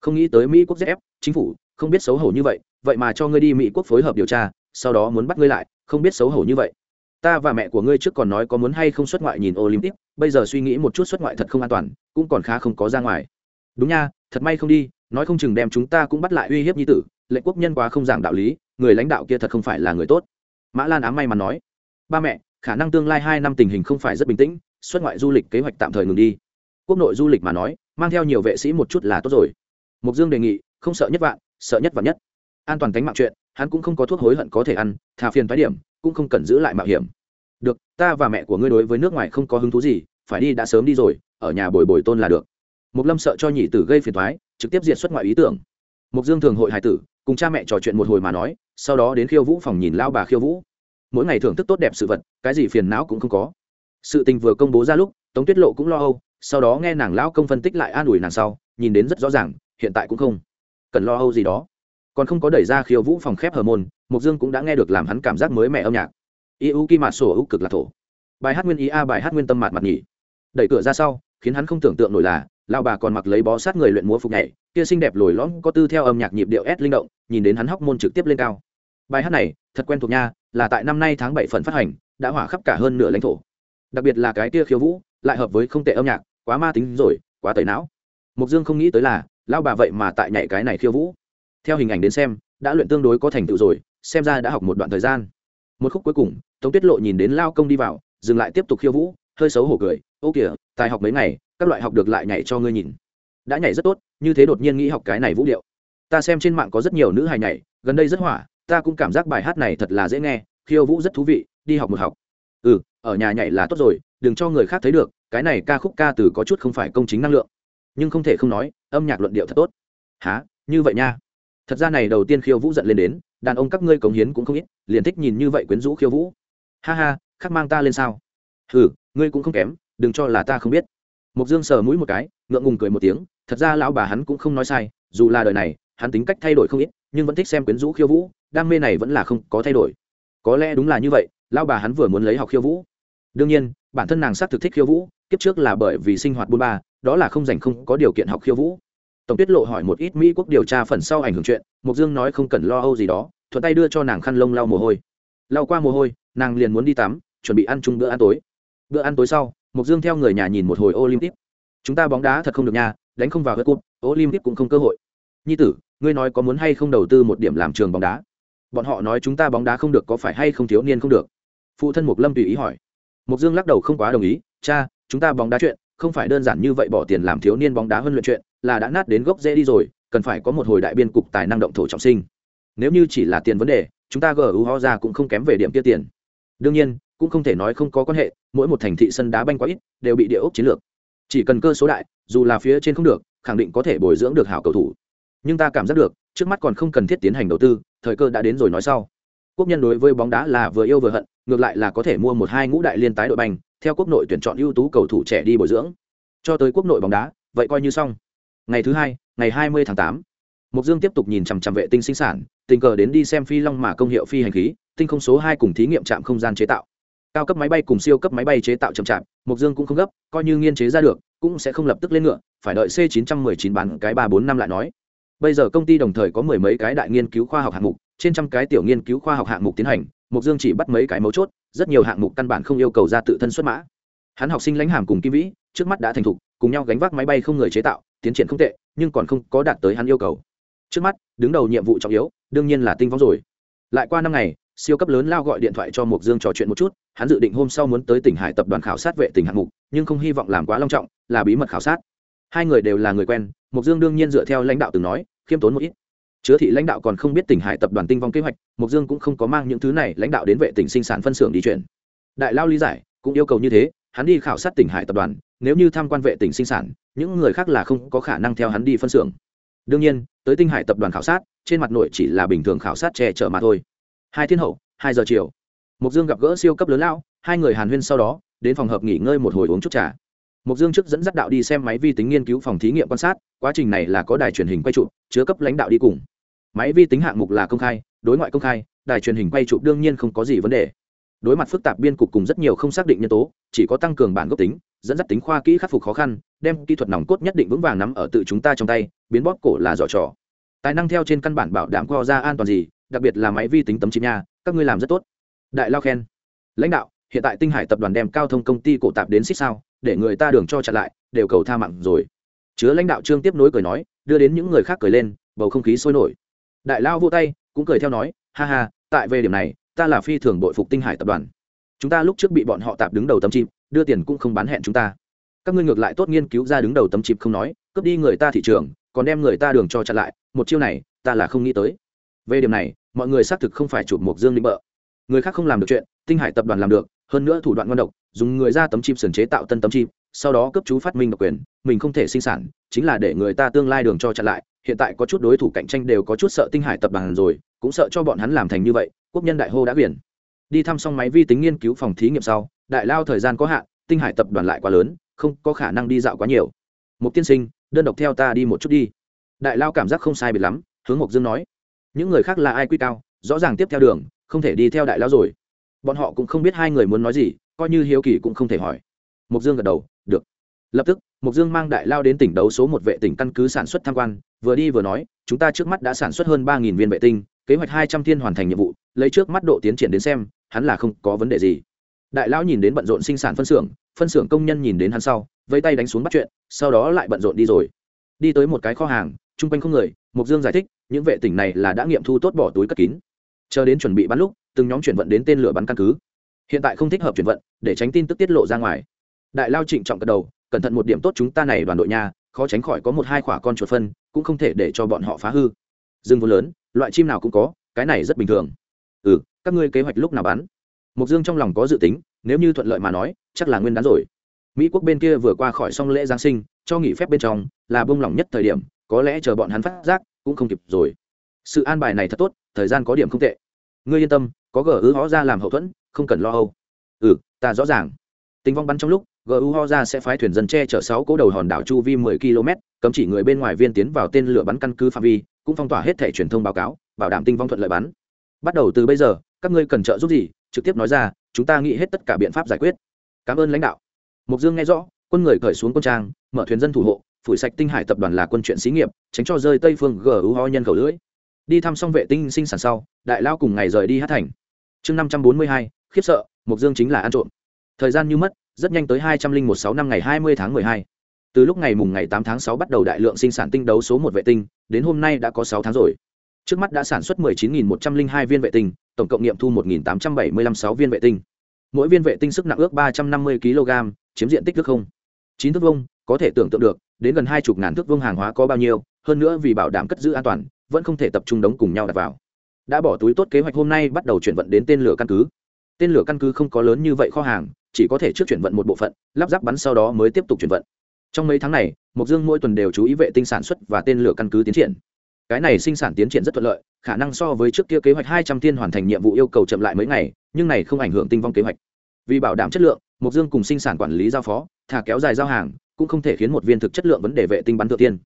không nghĩ tới mỹ quốc ép, chính phủ không biết xấu hổ như vậy vậy mà cho ngươi đi mỹ quốc phối hợp điều tra, sau đó muốn bắt ngươi lại, không biết xấu hổ như vậy. Ta và mẹ của ngươi trước còn nói có muốn hay không xuất ngoại nhìn olympic, bây giờ suy nghĩ một chút xuất ngoại thật không an toàn, cũng còn khá không có ra ngoài. Đúng nha, thật may không đi, nói không chừng đem chúng ta cũng bắt lại uy hiếp nhi tử, lệnh quốc nhân quá không giảng đạo lý, người lãnh đạo kia thật không phải là người tốt. Mã lan ám may mắn nói. Ba mẹ, khả năng tương lai hai năm tình hình không phải rất bình tĩnh, xuất ngoại du lịch kế hoạch tạm thời ngừng đi. Quốc nội du lịch mà nói, mang theo nhiều vệ sĩ một chút là tốt rồi. Mục dương đề nghị, không sợ nhất vạn sợ nhất và nhất. An toàn tính mạng chuyện, hắn cũng không có thuốc hối hận có thể ăn, thà phiền thoái điểm, cũng không cần giữ lại mạo hiểm. Được, ta và mẹ của ngươi đối với nước ngoài không có hứng thú gì, phải đi, đã sớm đi rồi, ở nhà bồi bồi tôn là được. Mục lâm sợ cho nhị tử gây phiền thoái trực tiếp diệt xuất ngoại ý tưởng. Mục dương thường hội hải tử, cùng cha mẹ trò chuyện một hồi mà nói, sau đó đến khiêu vũ phòng nhìn lao bà khiêu vũ. Mỗi ngày thưởng thức tốt đẹp sự vật, cái gì phiền não cũng không có. Sự tình vừa công bố ra lúc, tống tuyết lộ cũng lo âu, sau đó nghe nàng lão công phân tích lại an ủi nàng sau, nhìn đến rất rõ ràng, hiện tại cũng không cần lo âu gì đó. Còn không có đẩy ra khiêu vũ phòng khép hờ môn mục dương cũng đã nghe được làm hắn cảm giác mới mẻ âm nhạc. Y u kim mạt sổ ưu cực là thổ. Bài hát nguyên ý a, bài hát nguyên tâm mạt mặt nhỉ. Đẩy cửa ra sau, khiến hắn không tưởng tượng nổi là lao bà còn mặc lấy bó sát người luyện múa phục nhảy, kia xinh đẹp lồi lõm có tư theo âm nhạc nhịp điệu s linh động, nhìn đến hắn hóc môn trực tiếp lên cao. Bài hát này, thật quen thuộc nha, là tại năm nay tháng bảy phần phát hành, đã hỏa khắp cả hơn nửa lãnh thổ. Đặc biệt là cái tia khiêu vũ, lại hợp với không tệ âm nhạc, quá ma tính rồi, quá tẩy não. Mục dương không nghĩ tới là lao bà vậy mà tại nhảy cái này khiêu vũ. Theo hình ảnh đến xem, đã luyện tương đối có thành tựu rồi, xem ra đã học một đoạn thời gian. Một khúc cuối cùng, tống tuyết lộ nhìn đến lao công đi vào, dừng lại tiếp tục khiêu vũ, hơi xấu hổ cười, ô kìa, tài học mấy ngày, các loại học được lại nhảy cho ngươi nhìn. Đã nhảy rất tốt, như thế đột nhiên nghĩ học cái này vũ điệu. Ta xem trên mạng có rất nhiều nữ hài nhảy, gần đây rất hỏa, ta cũng cảm giác bài hát này thật là dễ nghe, khiêu vũ rất thú vị, đi học một học. Ừ ở nhà nhảy là tốt rồi, đừng cho người khác thấy được, cái này ca khúc ca từ có chút không phải công chính năng lượng nhưng không thể không nói, âm nhạc luận điệu thật tốt. Há như vậy nha. Thật ra này đầu tiên khiêu vũ giận lên đến, đàn ông các ngươi cống hiến cũng không ít, liền thích nhìn như vậy quyến rũ khiêu vũ. Ha ha, khắc mang ta lên sao? Ừ ngươi cũng không kém, đừng cho là ta không biết. Mục dương sờ mũi một cái, ngượng ngùng cười một tiếng, thật ra lão bà hắn cũng không nói sai, dù là đời này, hắn tính cách thay đổi không ít, nhưng vẫn thích xem quyến rũ khiêu vũ, đam mê này vẫn là không có thay đổi. Có lẽ đúng là như vậy, lão bà hắn vừa muốn lấy học khiêu vũ. Đương nhiên bản thân nàng xác thực thích khiêu vũ, kiếp trước là bởi vì sinh hoạt buôn ba, đó là không dành không có điều kiện học khiêu vũ. Tổng tiết lộ hỏi một ít mỹ quốc điều tra phần sau ảnh hưởng chuyện mục dương nói không cần lo âu gì đó, thuận tay đưa cho nàng khăn lông lau mồ hôi. Lau qua mồ hôi, nàng liền muốn đi tắm, chuẩn bị ăn chung bữa ăn tối. Bữa ăn tối sau mục dương theo người nhà nhìn một hồi olympic. Chúng ta bóng đá thật không được nha, đánh không vào hết cúp olympic cũng không cơ hội. Nhi tử, ngươi nói có muốn hay không đầu tư một điểm làm trường bóng đá? Bọn họ nói chúng ta bóng đá không được có phải hay không thiếu niên không được? Phụ thân mục lâm tùy ý hỏi mục dương lắc đầu không quá đồng ý, cha, chúng ta bóng đá chuyện, không phải đơn giản như vậy bỏ tiền làm thiếu niên bóng đá huấn luyện chuyện, là đã nát đến gốc dễ đi rồi, cần phải có một hồi đại biên cục tài năng động thổ trọng sinh. Nếu như chỉ là tiền vấn đề, chúng ta gu ho ra cũng không kém về điểm kia tiền. Đương nhiên, cũng không thể nói không có quan hệ, mỗi một thành thị sân đá banh quá ít, đều bị địa ốc chiến lược. Chỉ cần cơ số đại, dù là phía trên không được, khẳng định có thể bồi dưỡng được hảo cầu thủ. Nhưng ta cảm giác được, trước mắt còn không cần thiết tiến hành đầu tư, thời cơ đã đến rồi nói sau. Quốc nhân đối với bóng đá là vừa yêu vừa hận ngược lại là có thể mua một hai ngũ đại liên tái đội banh, theo quốc nội tuyển chọn ưu tú cầu thủ trẻ đi bồi dưỡng. Cho tới quốc nội bóng đá, vậy coi như xong. Ngày thứ hai, ngày hai mươi tháng tám mục dương tiếp tục nhìn chằm chằm vệ tinh sinh sản, tình cờ đến đi xem phi long mà công hiệu phi hành khí, tinh không số hai cùng thí nghiệm trạm không gian chế tạo. Cao cấp máy bay cùng siêu cấp máy bay chế tạo chậm chạp mục dương cũng không gấp, coi như nghiên chế ra được, cũng sẽ không lập tức lên ngựa, phải đợi c 919 bán cái ba bốn năm lại nói. Bây giờ công ty đồng thời có mười mấy cái đại nghiên cứu khoa học hạng mục, trên trăm cái tiểu nghiên cứu khoa học hạng mục tiến hành mục dương chỉ bắt mấy cái mấu chốt, rất nhiều hạng mục căn bản không yêu cầu ra tự thân xuất mã. Hắn học sinh lãnh hàm cùng kim vĩ, trước mắt đã thành thục, cùng nhau gánh vác máy bay không người chế tạo, tiến triển không tệ, nhưng còn không có đạt tới hắn yêu cầu. Trước mắt, đứng đầu nhiệm vụ trọng yếu, đương nhiên là tinh vong rồi. Lại qua năm ngày, siêu cấp lớn lao gọi điện thoại cho mục dương trò chuyện một chút, hắn dự định hôm sau muốn tới tỉnh hải tập đoàn khảo sát vệ tỉnh hạng mục, nhưng không hy vọng làm quá long trọng, là bí mật khảo sát. Hai người đều là người quen mục dương đương nhiên dựa theo lãnh đạo từng nói, khiêm tốn một ít chứa thị lãnh đạo còn không biết tỉnh hải tập đoàn tinh vong kế hoạch mục dương cũng không có mang những thứ này lãnh đạo đến vệ tỉnh sinh sản phân xưởng đi chuyển. Đại lao lý giải cũng yêu cầu như thế hắn đi khảo sát tỉnh hải tập đoàn nếu như tham quan vệ tỉnh sinh sản những người khác là không có khả năng theo hắn đi phân xưởng. Đương nhiên tới tinh hải tập đoàn khảo sát trên mặt nội chỉ là bình thường khảo sát che chở mà thôi. Hai thiên hậu hai giờ chiều mục dương gặp gỡ siêu cấp lớn lao hai người hàn huyên sau đó đến phòng hợp nghỉ ngơi một hồi uống chút trà. Mục dương trước dẫn dắt đạo đi xem máy vi tính nghiên cứu phòng thí nghiệm quan sát quá trình này là có đài truyền hình quay trụ, chứa cấp lãnh đạo đi cùng máy vi tính hạng mục là công khai, đối ngoại công khai, đài truyền hình quay chụp đương nhiên không có gì vấn đề. Đối mặt phức tạp biên cục cùng rất nhiều không xác định nhân tố, chỉ có tăng cường bản gốc tính, dẫn dắt tính khoa kỹ khắc phục khó khăn, đem kỹ thuật nòng cốt nhất định vững vàng nắm ở tự chúng ta trong tay, biến bóp cổ là giỏ trò. Tài năng theo trên căn bản bảo đảm co ra an toàn gì, đặc biệt là máy vi tính tấm chip nha, các ngươi làm rất tốt. Đại lao khen. Lãnh đạo, hiện tại tinh hải tập đoàn đem cao thông công ty cổ tạp đến xích sao, để người ta đường cho chặn lại, đều cầu tha mặn rồi. Chứa lãnh đạo trương tiếp nối cười nói, đưa đến những người khác cười lên, bầu không khí sôi nổi đại lao vô tay, cũng cười theo nói, ha ha, tại về điểm này, ta là phi thường bội phục tinh hải tập đoàn. Chúng ta lúc trước bị bọn họ tạp đứng đầu tấm chip, đưa tiền cũng không bán hẹn chúng ta. Các ngươi ngược lại tốt nghiên cứu ra đứng đầu tấm chip không nói, cướp đi người ta thị trường, còn đem người ta đường cho chặn lại, một chiêu này, ta là không nghĩ tới. Về điểm này, mọi người xác thực không phải chụp một dương định bợ. Người khác không làm được chuyện, tinh hải tập đoàn làm được, hơn nữa thủ đoạn ngon độc, dùng người ra tấm chim sườn chế tạo tân tấm chim sau đó cấp chú phát minh độc quyền, mình không thể sinh sản, chính là để người ta tương lai đường cho chặn lại. Hiện tại có chút đối thủ cạnh tranh đều có chút sợ tinh hải tập đoàn rồi, cũng sợ cho bọn hắn làm thành như vậy, quốc nhân đại hô đã biển. Đi thăm xong máy vi tính nghiên cứu phòng thí nghiệm sau, đại lao thời gian có hạn, tinh hải tập đoàn lại quá lớn, không có khả năng đi dạo quá nhiều. Một tiên sinh, đơn độc theo ta đi một chút đi. Đại lao cảm giác không sai biệt lắm, hướng mộc dương nói. Những người khác là ai quy cao, rõ ràng tiếp theo đường, không thể đi theo đại lao rồi. Bọn họ cũng không biết hai người muốn nói gì, coi như hiếu kỳ cũng không thể hỏi. Mộc dương gật đầu lập tức mục dương mang đại lao đến tỉnh đấu số một vệ tỉnh căn cứ sản xuất tham quan, vừa đi vừa nói, chúng ta trước mắt đã sản xuất hơn ba viên vệ tinh, kế hoạch hai trăm thiên hoàn thành nhiệm vụ, lấy trước mắt độ tiến triển đến xem, hắn là không có vấn đề gì. Đại lão nhìn đến bận rộn sinh sản phân xưởng phân xưởng công nhân nhìn đến hắn sau vây tay đánh xuống bắt chuyện, sau đó lại bận rộn đi rồi. Đi tới một cái kho hàng, chung quanh không người mục dương giải thích, những vệ tỉnh này là đã nghiệm thu tốt bỏ túi cất kín. Chờ đến chuẩn bị bắn lúc, từng nhóm chuyển vận đến tên lửa bắn căn cứ. Hiện tại không thích hợp chuyển vận, để tránh tin tức tiết lộ ra ngoài. Đại lao trịnh trọng cất đầu cẩn thận một điểm tốt chúng ta này đoàn đội nhà khó tránh khỏi có một hai quả con chuột phân, cũng không thể để cho bọn họ phá hư. Rừng vốn lớn, loại chim nào cũng có, cái này rất bình thường. Ừ các ngươi kế hoạch lúc nào bắn? Mục dương trong lòng có dự tính, nếu như thuận lợi mà nói, chắc là nguyên đán rồi. Mỹ quốc bên kia vừa qua khỏi xong lễ giáng sinh, cho nghỉ phép bên trong, là bông lỏng nhất thời điểm, có lẽ chờ bọn hắn phát giác, cũng không kịp rồi. Sự an bài này thật tốt, thời gian có điểm không tệ. Ngươi yên tâm, có gờ ứ hó ra làm hậu thuẫn, không cần lo âu. Ừ ta rõ ràng tình vong bắn trong lúc, gu ho ra sẽ phái thuyền dân che chở sáu cố đầu hòn đảo chu vi 10 km, cấm chỉ người bên ngoài viên tiến vào tên lửa bắn căn cứ phạm vi, cũng phong tỏa hết thể truyền thông báo cáo, bảo đảm tinh vong thuận lợi bắn. Bắt đầu từ bây giờ, các ngươi cần trợ giúp gì? Trực tiếp nói ra, chúng ta nghĩ hết tất cả biện pháp giải quyết. Cảm ơn lãnh đạo. Mục dương nghe rõ, quân người cởi xuống quân trang, mở thuyền dân thủ hộ, phủi sạch tinh hải tập đoàn là quân chuyện xí nghiệp, tránh cho rơi tây phương gu ho nhân khẩu lưỡi. Đi thăm xong vệ tinh sinh sản sau, đại lao cùng ngày rời đi hát thành. Chương năm trăm bốn mươi hai, khiếp sợ mục dương chính là ăn trộm thời gian như mất, rất nhanh tới hai trăm linh một sáu năm ngày hai mươi tháng mười hai. Từ lúc ngày mùng ngày tám tháng sáu bắt đầu đại lượng sinh sản tinh đấu số một vệ tinh, đến hôm nay đã có sáu tháng rồi. Trước mắt đã sản xuất mười chín nghìn một trăm linh hai viên vệ tinh, tổng cộng nghiệm thu một nghìn tám trăm bảy mươi lăm sáu viên vệ tinh. Mỗi viên vệ tinh sức nặng ước ba trăm năm mươi kg chiếm diện tích thước không. Chín thước vông có thể tưởng tượng được, đến gần hai chục ngàn thước vông hàng hóa có bao nhiêu, hơn nữa vì bảo đảm cất giữ an toàn, vẫn không thể tập trung đống cùng nhau đặt vào. Đã bỏ túi tốt kế hoạch hôm nay bắt đầu chuyển vận đến tên lửa căn cứ. Tên lửa căn cứ không có lớn như vậy kho hàng chỉ có thể trước chuyển vận một bộ phận, lắp ráp bắn sau đó mới tiếp tục chuyển vận. Trong mấy tháng này, mộc dương mỗi tuần đều chú ý vệ tinh sản xuất và tên lửa căn cứ tiến triển. Cái này sinh sản tiến triển rất thuận lợi, khả năng so với trước kia kế hoạch hai trăm tiên hoàn thành nhiệm vụ yêu cầu chậm lại mấy ngày, nhưng này không ảnh hưởng tinh vong kế hoạch. Vì bảo đảm chất lượng, mộc dương cùng sinh sản quản lý giao phó, thả kéo dài giao hàng, cũng không thể khiến một viên thực chất lượng vấn đề vệ tinh bắn thượng tiên.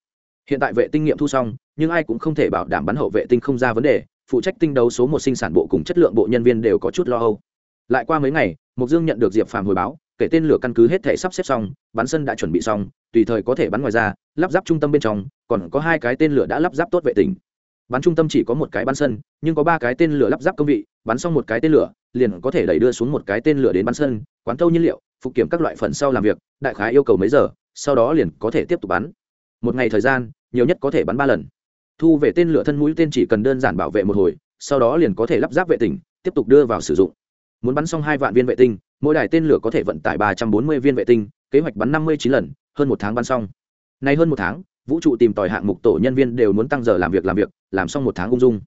Hiện tại vệ tinh nghiệm thu xong, nhưng ai cũng không thể bảo đảm bắn hậu vệ tinh không ra vấn đề, phụ trách tinh đấu số một sinh sản bộ cùng chất lượng bộ nhân viên đều có chút lo âu. Lại qua mấy ngày mục dương nhận được diệp phàm hồi báo, kể tên lửa căn cứ hết thể sắp xếp xong, bắn sân đã chuẩn bị xong, tùy thời có thể bắn ngoài ra, lắp ráp trung tâm bên trong, còn có hai cái tên lửa đã lắp ráp tốt vệ tinh. Bắn trung tâm chỉ có một cái bắn sân, nhưng có ba cái tên lửa lắp ráp công vị, bắn xong một cái tên lửa, liền có thể đẩy đưa xuống một cái tên lửa đến bắn sân, quán thâu nhiên liệu, phục kiểm các loại phần sau làm việc, đại khái yêu cầu mấy giờ, sau đó liền có thể tiếp tục bắn. Một ngày thời gian, nhiều nhất có thể bắn ba lần. Thu về tên lửa thân mũi tên chỉ cần đơn giản bảo vệ một hồi, sau đó liền có thể lắp ráp vệ tinh, tiếp tục đưa vào sử dụng muốn bắn xong hai vạn viên vệ tinh, mỗi đài tên lửa có thể vận tải ba trăm bốn mươi viên vệ tinh, kế hoạch bắn năm mươi chín lần, hơn một tháng bắn xong. Nay hơn một tháng, vũ trụ tìm tòi hạng mục tổ nhân viên đều muốn tăng giờ làm việc làm việc, làm xong một tháng ung dung.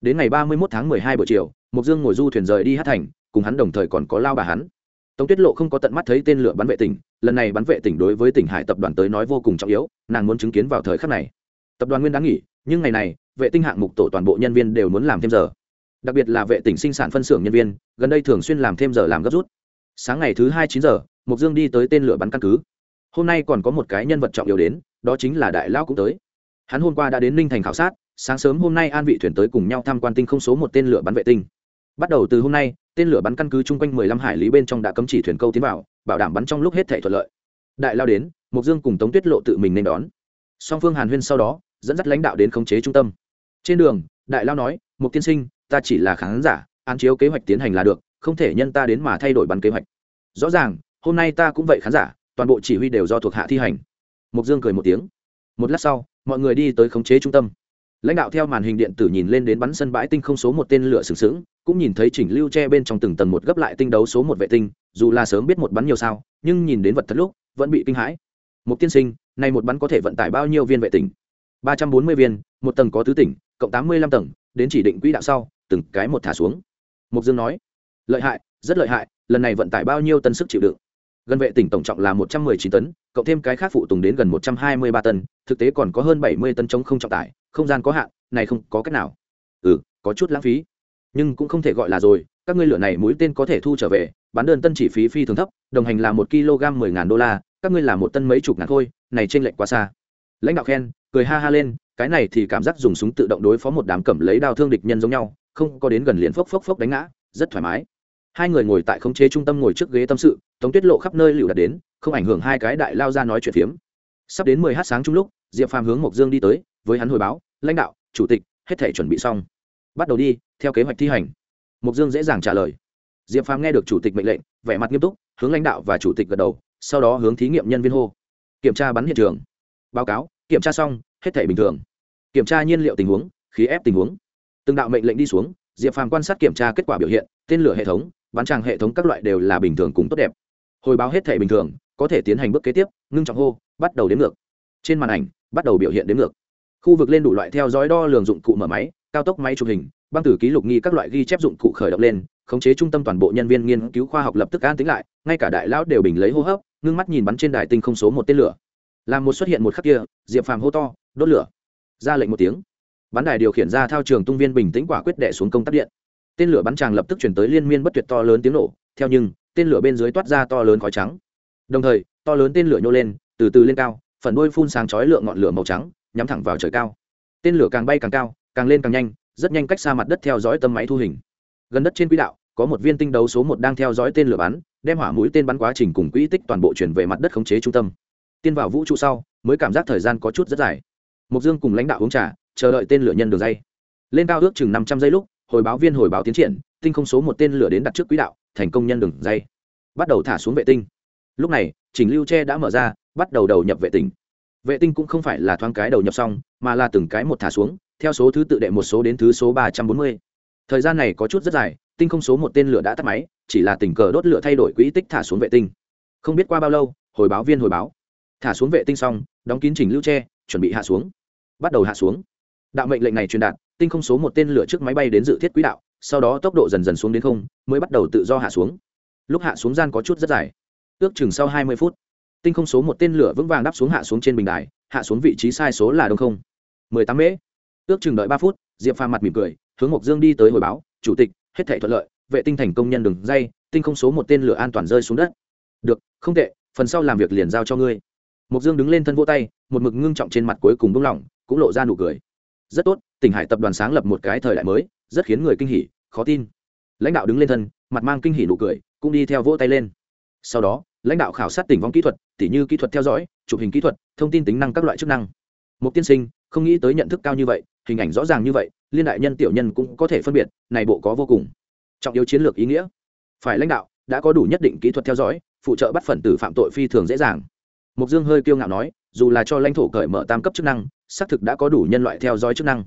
Đến ngày ba mươi một tháng mười hai buổi chiều mục dương ngồi du thuyền rời đi hát thành, cùng hắn đồng thời còn có lao bà hắn. Tống tuyết lộ không có tận mắt thấy tên lửa bắn vệ tỉnh lần này bắn vệ tỉnh đối với tỉnh hải tập đoàn tới nói vô cùng trọng yếu, nàng muốn chứng kiến vào thời khắc này. Tập đoàn nguyên đáng nghỉ, nhưng ngày này, vệ tinh hạng mục tổ toàn bộ nhân viên đều muốn làm thêm giờ đặc biệt là vệ tỉnh sinh sản phân xưởng nhân viên, gần đây thường xuyên làm thêm giờ làm gấp rút. Sáng ngày thứ hai chín giờ mục dương đi tới tên lửa bắn căn cứ. Hôm nay còn có một cái nhân vật trọng yếu đến, đó chính là đại lao cũng tới. Hắn hôm qua đã đến ninh thành khảo sát, sáng sớm hôm nay an vị thuyền tới cùng nhau tham quan tinh không số một tên lửa bắn vệ tinh. Bắt đầu từ hôm nay, tên lửa bắn căn cứ chung quanh 15 hải lý bên trong đã cấm chỉ thuyền câu tiến vào, bảo đảm bắn trong lúc hết thể thuận lợi. Đại lao đến mục dương cùng tống tuyết lộ tự mình nên đón. Song phương hàn huyên sau đó, dẫn dắt lãnh đạo đến khống chế trung tâm. Trên đường, đại lao nói mục tiên sinh ta chỉ là khán giả, án chiếu kế hoạch tiến hành là được, không thể nhân ta đến mà thay đổi bắn kế hoạch. Rõ ràng, hôm nay ta cũng vậy khán giả, toàn bộ chỉ huy đều do thuộc hạ thi hành. Mục dương cười một tiếng. Một lát sau, mọi người đi tới khống chế trung tâm. Lãnh đạo theo màn hình điện tử nhìn lên đến bắn sân bãi tinh không số một tên lửa sừng sững, cũng nhìn thấy chỉnh lưu tre bên trong từng tầng một gấp lại tinh đấu số một vệ tinh, dù là sớm biết một bắn nhiều sao, nhưng nhìn đến vật thật lúc, vẫn bị kinh hãi. Một tiên sinh nay một bắn có thể vận tải bao nhiêu viên vệ tinh? Ba trăm bốn mươi viên, một tầng có tứ tỉnh, cộng tám mươi lăm tầng, đến chỉ định quỹ đạo sau từng cái một thả xuống. Mục dương nói, lợi hại, rất lợi hại, lần này vận tải bao nhiêu tân sức chịu đựng? Gần vệ tỉnh tổng trọng là một trăm mười chín tấn, cộng thêm cái khác phụ tùng đến gần một trăm hai mươi ba tấn, thực tế còn có hơn bảy mươi tấn chống không trọng tải, không gian có hạn, này không có cách nào. Ừ có chút lãng phí, nhưng cũng không thể gọi là rồi, các ngươi lửa này mũi tên có thể thu trở về, bán đơn tân chỉ phí phi thường thấp, đồng hành là một kg mười ngàn đô la, các ngươi là một tân mấy chục ngàn thôi, này t r ê n lệch quá xa. Lãnh đạo khen, cười ha ha lên, cái này thì cảm giác dùng súng tự động đối phó một đám cẩm lấy đao thương địch nhân giống nhau không có đến gần liền phốc phốc phốc đánh ngã, rất thoải mái. Hai người ngồi tại khống chế trung tâm ngồi trước ghế tâm sự, tống tuyết lộ khắp nơi lựu đặt đến, không ảnh hưởng hai cái đại lao ra nói chuyện phiếm. Sắp đến mười h sáng chung lúc, diệp phàm hướng mộc dương đi tới, với hắn hồi báo, lãnh đạo, chủ tịch, hết thể chuẩn bị xong. Bắt đầu đi, theo kế hoạch thi hành. Mục dương dễ dàng trả lời. Diệp phàm nghe được chủ tịch mệnh lệnh, vẻ mặt nghiêm túc, hướng lãnh đạo và chủ tịch gật đầu, sau đó hướng thí nghiệm nhân viên hô. Kiểm tra bắn hiện trường. Báo cáo, kiểm tra xong, hết thể bình thường. Kiểm tra nhiên liệu tình huống, khí ép tình huống từng đạo mệnh lệnh đi xuống, diệp phàm quan sát kiểm tra kết quả biểu hiện, tên lửa hệ thống bán tràng hệ thống các loại đều là bình thường cùng tốt đẹp. Hồi báo hết thể bình thường, có thể tiến hành bước kế tiếp, ngưng trọng hô, bắt đầu đến ngược. Trên màn ảnh, bắt đầu biểu hiện đến ngược. Khu vực lên đủ loại theo dõi đo lường dụng cụ mở máy, cao tốc máy chụp hình, băng tử ký lục nghi các loại ghi chép dụng cụ khởi động lên, khống chế trung tâm toàn bộ nhân viên nghiên cứu khoa học lập tức an tính lại, ngay cả đại lão đều bình lấy hô hấp, ngưng mắt nhìn bắn trên đài tinh không số một tên lửa. Làm một xuất hiện một khắc kia, diệp phàm hô to, đốt lửa! Ra lệnh một tiếng bắn đài điều khiển ra thao trường tung viên bình tĩnh quả quyết đệ xuống công tắc điện. Tên lửa bắn tràng lập tức chuyển tới liên miên bất tuyệt to lớn tiếng nổ, theo nhưng, tên lửa bên dưới toát ra to lớn khói trắng. Đồng thời, to lớn tên lửa nhô lên, từ từ lên cao, phần đuôi phun sáng chói lượng ngọn lửa màu trắng, nhắm thẳng vào trời cao. Tên lửa càng bay càng cao, càng lên càng nhanh, rất nhanh cách xa mặt đất theo dõi tâm máy thu hình. Gần đất trên quỹ đạo, có một viên tinh đấu số một đang theo dõi tên lửa bắn, đem hỏa mũi tên bắn quá trình cùng quỹ tích toàn bộ chuyển về mặt đất khống chế trung tâm. Tiên vào vũ trụ sau, mới cảm giác thời gian có chút rất dài. Mục dương cùng lãnh đạo uống trà chờ đợi tên lửa nhân đường dây. Lên cao ước chừng năm trăm giây lúc, hồi báo viên hồi báo tiến triển, tinh không số một tên lửa đến đặt trước quỹ đạo, thành công nhân đường dây. Bắt đầu thả xuống vệ tinh. Lúc này, chỉnh lưu tre đã mở ra, bắt đầu đầu nhập vệ tinh. Vệ tinh cũng không phải là thoáng cái đầu nhập xong, mà là từng cái một thả xuống, theo số thứ tự đệ một số đến thứ số ba trăm bốn mươi. Thời gian này có chút rất dài, tinh không số một tên lửa đã tắt máy, chỉ là tình cờ đốt lửa thay đổi quỹ tích thả xuống vệ tinh. Không biết qua bao lâu, hồi báo viên hồi báo. Thả xuống vệ tinh xong, đóng kín chỉnh lưu tre chuẩn bị hạ xuống. Bắt đầu hạ xuống đạo mệnh lệnh này truyền đạt, tinh không số một tên lửa trước máy bay đến dự thiết quỹ đạo, sau đó tốc độ dần dần xuống đến không, mới bắt đầu tự do hạ xuống. Lúc hạ xuống gian có chút rất dài, ước chừng sau hai mươi phút, tinh không số một tên lửa vững vàng đáp xuống hạ xuống trên bình đài, hạ xuống vị trí sai số là đông không. Mười tám mễ, ước chừng đợi ba phút, diệp pha mặt mỉm cười, hướng mộc dương đi tới hồi báo, chủ tịch, hết thể thuận lợi, vệ tinh thành công nhân đường dây, tinh không số một tên lửa an toàn rơi xuống đất. Được, không tệ, phần sau làm việc liền giao cho ngươi. Mộc dương đứng lên thân vô tay, một mực ngưng trọng trên mặt cuối cùng buông lỏng cũng lộ ra nụ cười rất tốt, tỉnh hải tập đoàn sáng lập một cái thời đại mới, rất khiến người kinh hỉ, khó tin. Lãnh đạo đứng lên thân, mặt mang kinh hỉ nụ cười, cũng đi theo vỗ tay lên. Sau đó, lãnh đạo khảo sát tỉnh vong kỹ thuật, tỉ như kỹ thuật theo dõi, chụp hình kỹ thuật, thông tin tính năng các loại chức năng. Một tiên sinh, không nghĩ tới nhận thức cao như vậy, hình ảnh rõ ràng như vậy, liên đại nhân tiểu nhân cũng có thể phân biệt, này bộ có vô cùng. Trọng yếu chiến lược ý nghĩa. Phải lãnh đạo, đã có đủ nhất định kỹ thuật theo dõi, phụ trợ bắt phần tử phạm tội phi thường dễ dàng. Mục dương hơi kiêu ngạo nói dù là cho lãnh thổ cởi mở tam cấp chức năng, xác thực đã có đủ nhân loại theo dõi chức năng.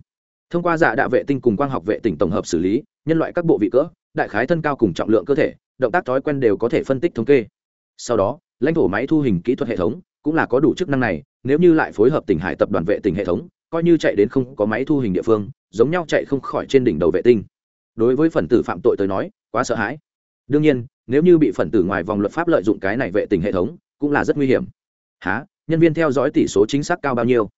Thông qua giả đạ vệ tinh cùng quang học vệ tinh tổng hợp xử lý, nhân loại các bộ vị cỡ, đại khái thân cao cùng trọng lượng cơ thể, động tác thói quen đều có thể phân tích thống kê. Sau đó, lãnh thổ máy thu hình kỹ thuật hệ thống cũng là có đủ chức năng này, nếu như lại phối hợp tỉnh hải tập đoàn vệ tinh hệ thống, coi như chạy đến không có máy thu hình địa phương, giống nhau chạy không khỏi trên đỉnh đầu vệ tinh. Đối với phần tử phạm tội tới nói, quá sợ hãi. Đương nhiên, nếu như bị phần tử ngoài vòng luật pháp lợi dụng cái này vệ tinh hệ thống, cũng là rất nguy hiểm. Há nhân viên theo dõi tỷ số chính xác cao bao nhiêu.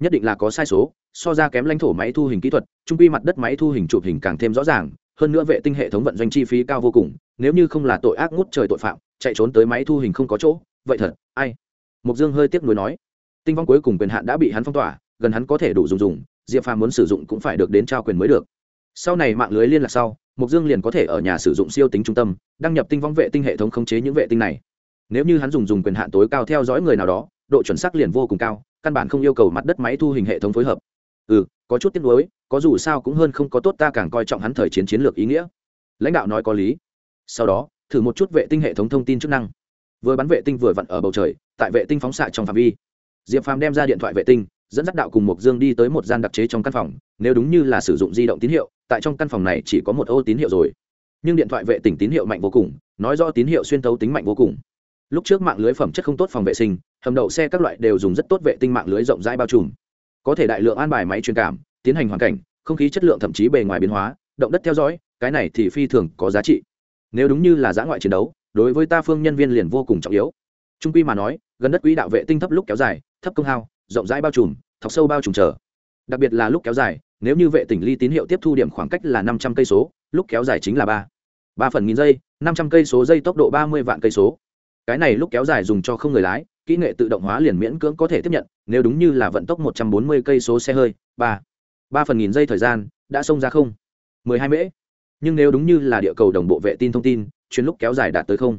Nhất định là có sai số, so ra kém lãnh thổ máy thu hình kỹ thuật, trung quy mặt đất máy thu hình chụp hình càng thêm rõ ràng, hơn nữa vệ tinh hệ thống vận doanh chi phí cao vô cùng, nếu như không là tội ác ngút trời tội phạm, chạy trốn tới máy thu hình không có chỗ, vậy thật, ai? Mục dương hơi tiếc nuối nói. Tinh vong cuối cùng quyền hạn đã bị hắn phong tỏa, gần hắn có thể đủ dùng dùng, diệp phàm muốn sử dụng cũng phải được đến trao quyền mới được. Sau này mạng lưới liên lạc sau, mục dương liền có thể ở nhà sử dụng siêu tính trung tâm, đăng nhập tinh vong vệ tinh hệ thống khống chế những vệ tinh này. Nếu như hắn dùng dùng quyền hạn tối cao theo dõi người nào đó độ chuẩn xác liền vô cùng cao, căn bản không yêu cầu mặt đất máy thu hình hệ thống phối hợp. Ừ có chút tiếc nuối, có dù sao cũng hơn không có tốt ta càng coi trọng hắn thời chiến chiến lược ý nghĩa. Lãnh đạo nói có lý. Sau đó, thử một chút vệ tinh hệ thống thông tin chức năng. Vừa bắn vệ tinh vừa vặn ở bầu trời, tại vệ tinh phóng xạ trong phạm vi. Diệp phàm đem ra điện thoại vệ tinh, dẫn dắt đạo cùng mộc dương đi tới một gian đặc chế trong căn phòng, nếu đúng như là sử dụng di động tín hiệu, tại trong căn phòng này chỉ có một ô tín hiệu rồi. Nhưng điện thoại vệ tinh tín hiệu mạnh vô cùng, nói rõ tín hiệu xuyên thấu tính mạnh vô cùng lúc trước mạng lưới phẩm chất không tốt phòng vệ sinh, hầm đậu xe các loại đều dùng rất tốt vệ tinh mạng lưới rộng rãi bao trùm. Có thể đại lượng an bài máy truyền cảm, tiến hành hoàn cảnh, không khí chất lượng thậm chí bề ngoài biến hóa, động đất theo dõi, cái này thì phi thường có giá trị. Nếu đúng như là giã ngoại chiến đấu, đối với ta phương nhân viên liền vô cùng trọng yếu. Trung quy mà nói, gần đất quỹ đạo vệ tinh thấp lúc kéo dài, thấp công hao, rộng rãi bao trùm, thọc sâu bao trùm trở. Đặc biệt là lúc kéo dài, nếu như vệ tỉnh ly tín hiệu tiếp thu điểm khoảng cách là năm trăm cây số, lúc kéo dài chính là ba. Ba phần nghìn giây, năm trăm cây số giây tốc độ ba mươi vạn cây số cái này lúc kéo dài dùng cho không người lái, kỹ nghệ tự động hóa liền miễn cưỡng có thể tiếp nhận, nếu đúng như là vận tốc một trăm bốn mươi cây số xe hơi, ba ba phần nghìn giây thời gian, đã xông ra không. mười hai mễ. Nhưng nếu đúng như là địa cầu đồng bộ vệ tin thông tin, chuyến lúc kéo dài đạt tới không.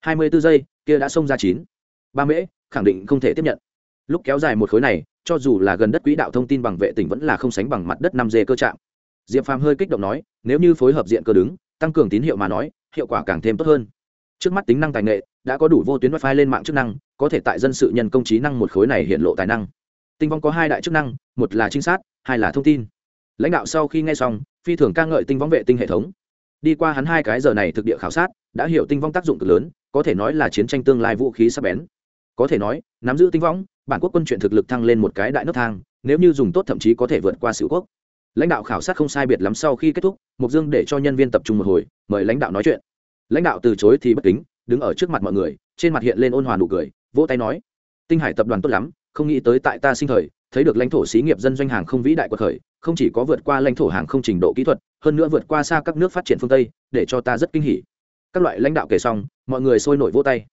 hai mươi bốn giây, kia đã xông ra chín. ba mễ, khẳng định không thể tiếp nhận. Lúc kéo dài một khối này, cho dù là gần đất quỹ đạo thông tin bằng vệ tỉnh vẫn là không sánh bằng mặt đất năm d cơ trạng. Diệp phàm hơi kích động nói, nếu như phối hợp diện cơ đứng, tăng cường tín hiệu mà nói, hiệu quả càng thêm tốt hơn. Trước mắt tính năng tài nghệ đã có đủ vô tuyến wifi lên mạng chức năng, có thể tại dân sự nhân công trí năng một khối này hiện lộ tài năng. Tinh vong có hai đại chức năng, một là trinh sát, hai là thông tin. Lãnh đạo sau khi nghe xong, phi thường ca ngợi tinh vong vệ tinh hệ thống. Đi qua hắn hai cái giờ này thực địa khảo sát, đã hiểu tinh vong tác dụng cực lớn, có thể nói là chiến tranh tương lai vũ khí sắp bén. Có thể nói, nắm giữ tinh vong, bản quốc quân chuyện thực lực thăng lên một cái đại nước thang, nếu như dùng tốt thậm chí có thể vượt qua sự quốc. Lãnh đạo khảo sát không sai biệt lắm sau khi kết thúc mục dương để cho nhân viên tập trung một hồi, mời lãnh đạo nói chuyện. Lãnh đạo từ chối thì bất kính đứng ở trước mặt mọi người, trên mặt hiện lên ôn hòa nụ cười, vỗ tay nói, tinh hải tập đoàn tốt lắm, không nghĩ tới tại ta sinh thời, thấy được lãnh thổ xí nghiệp dân doanh hàng không vĩ đại của khởi, không chỉ có vượt qua lãnh thổ hàng không trình độ kỹ thuật, hơn nữa vượt qua xa các nước phát triển phương tây, để cho ta rất kinh hỉ. Các loại lãnh đạo kể xong, mọi người sôi nổi vỗ tay.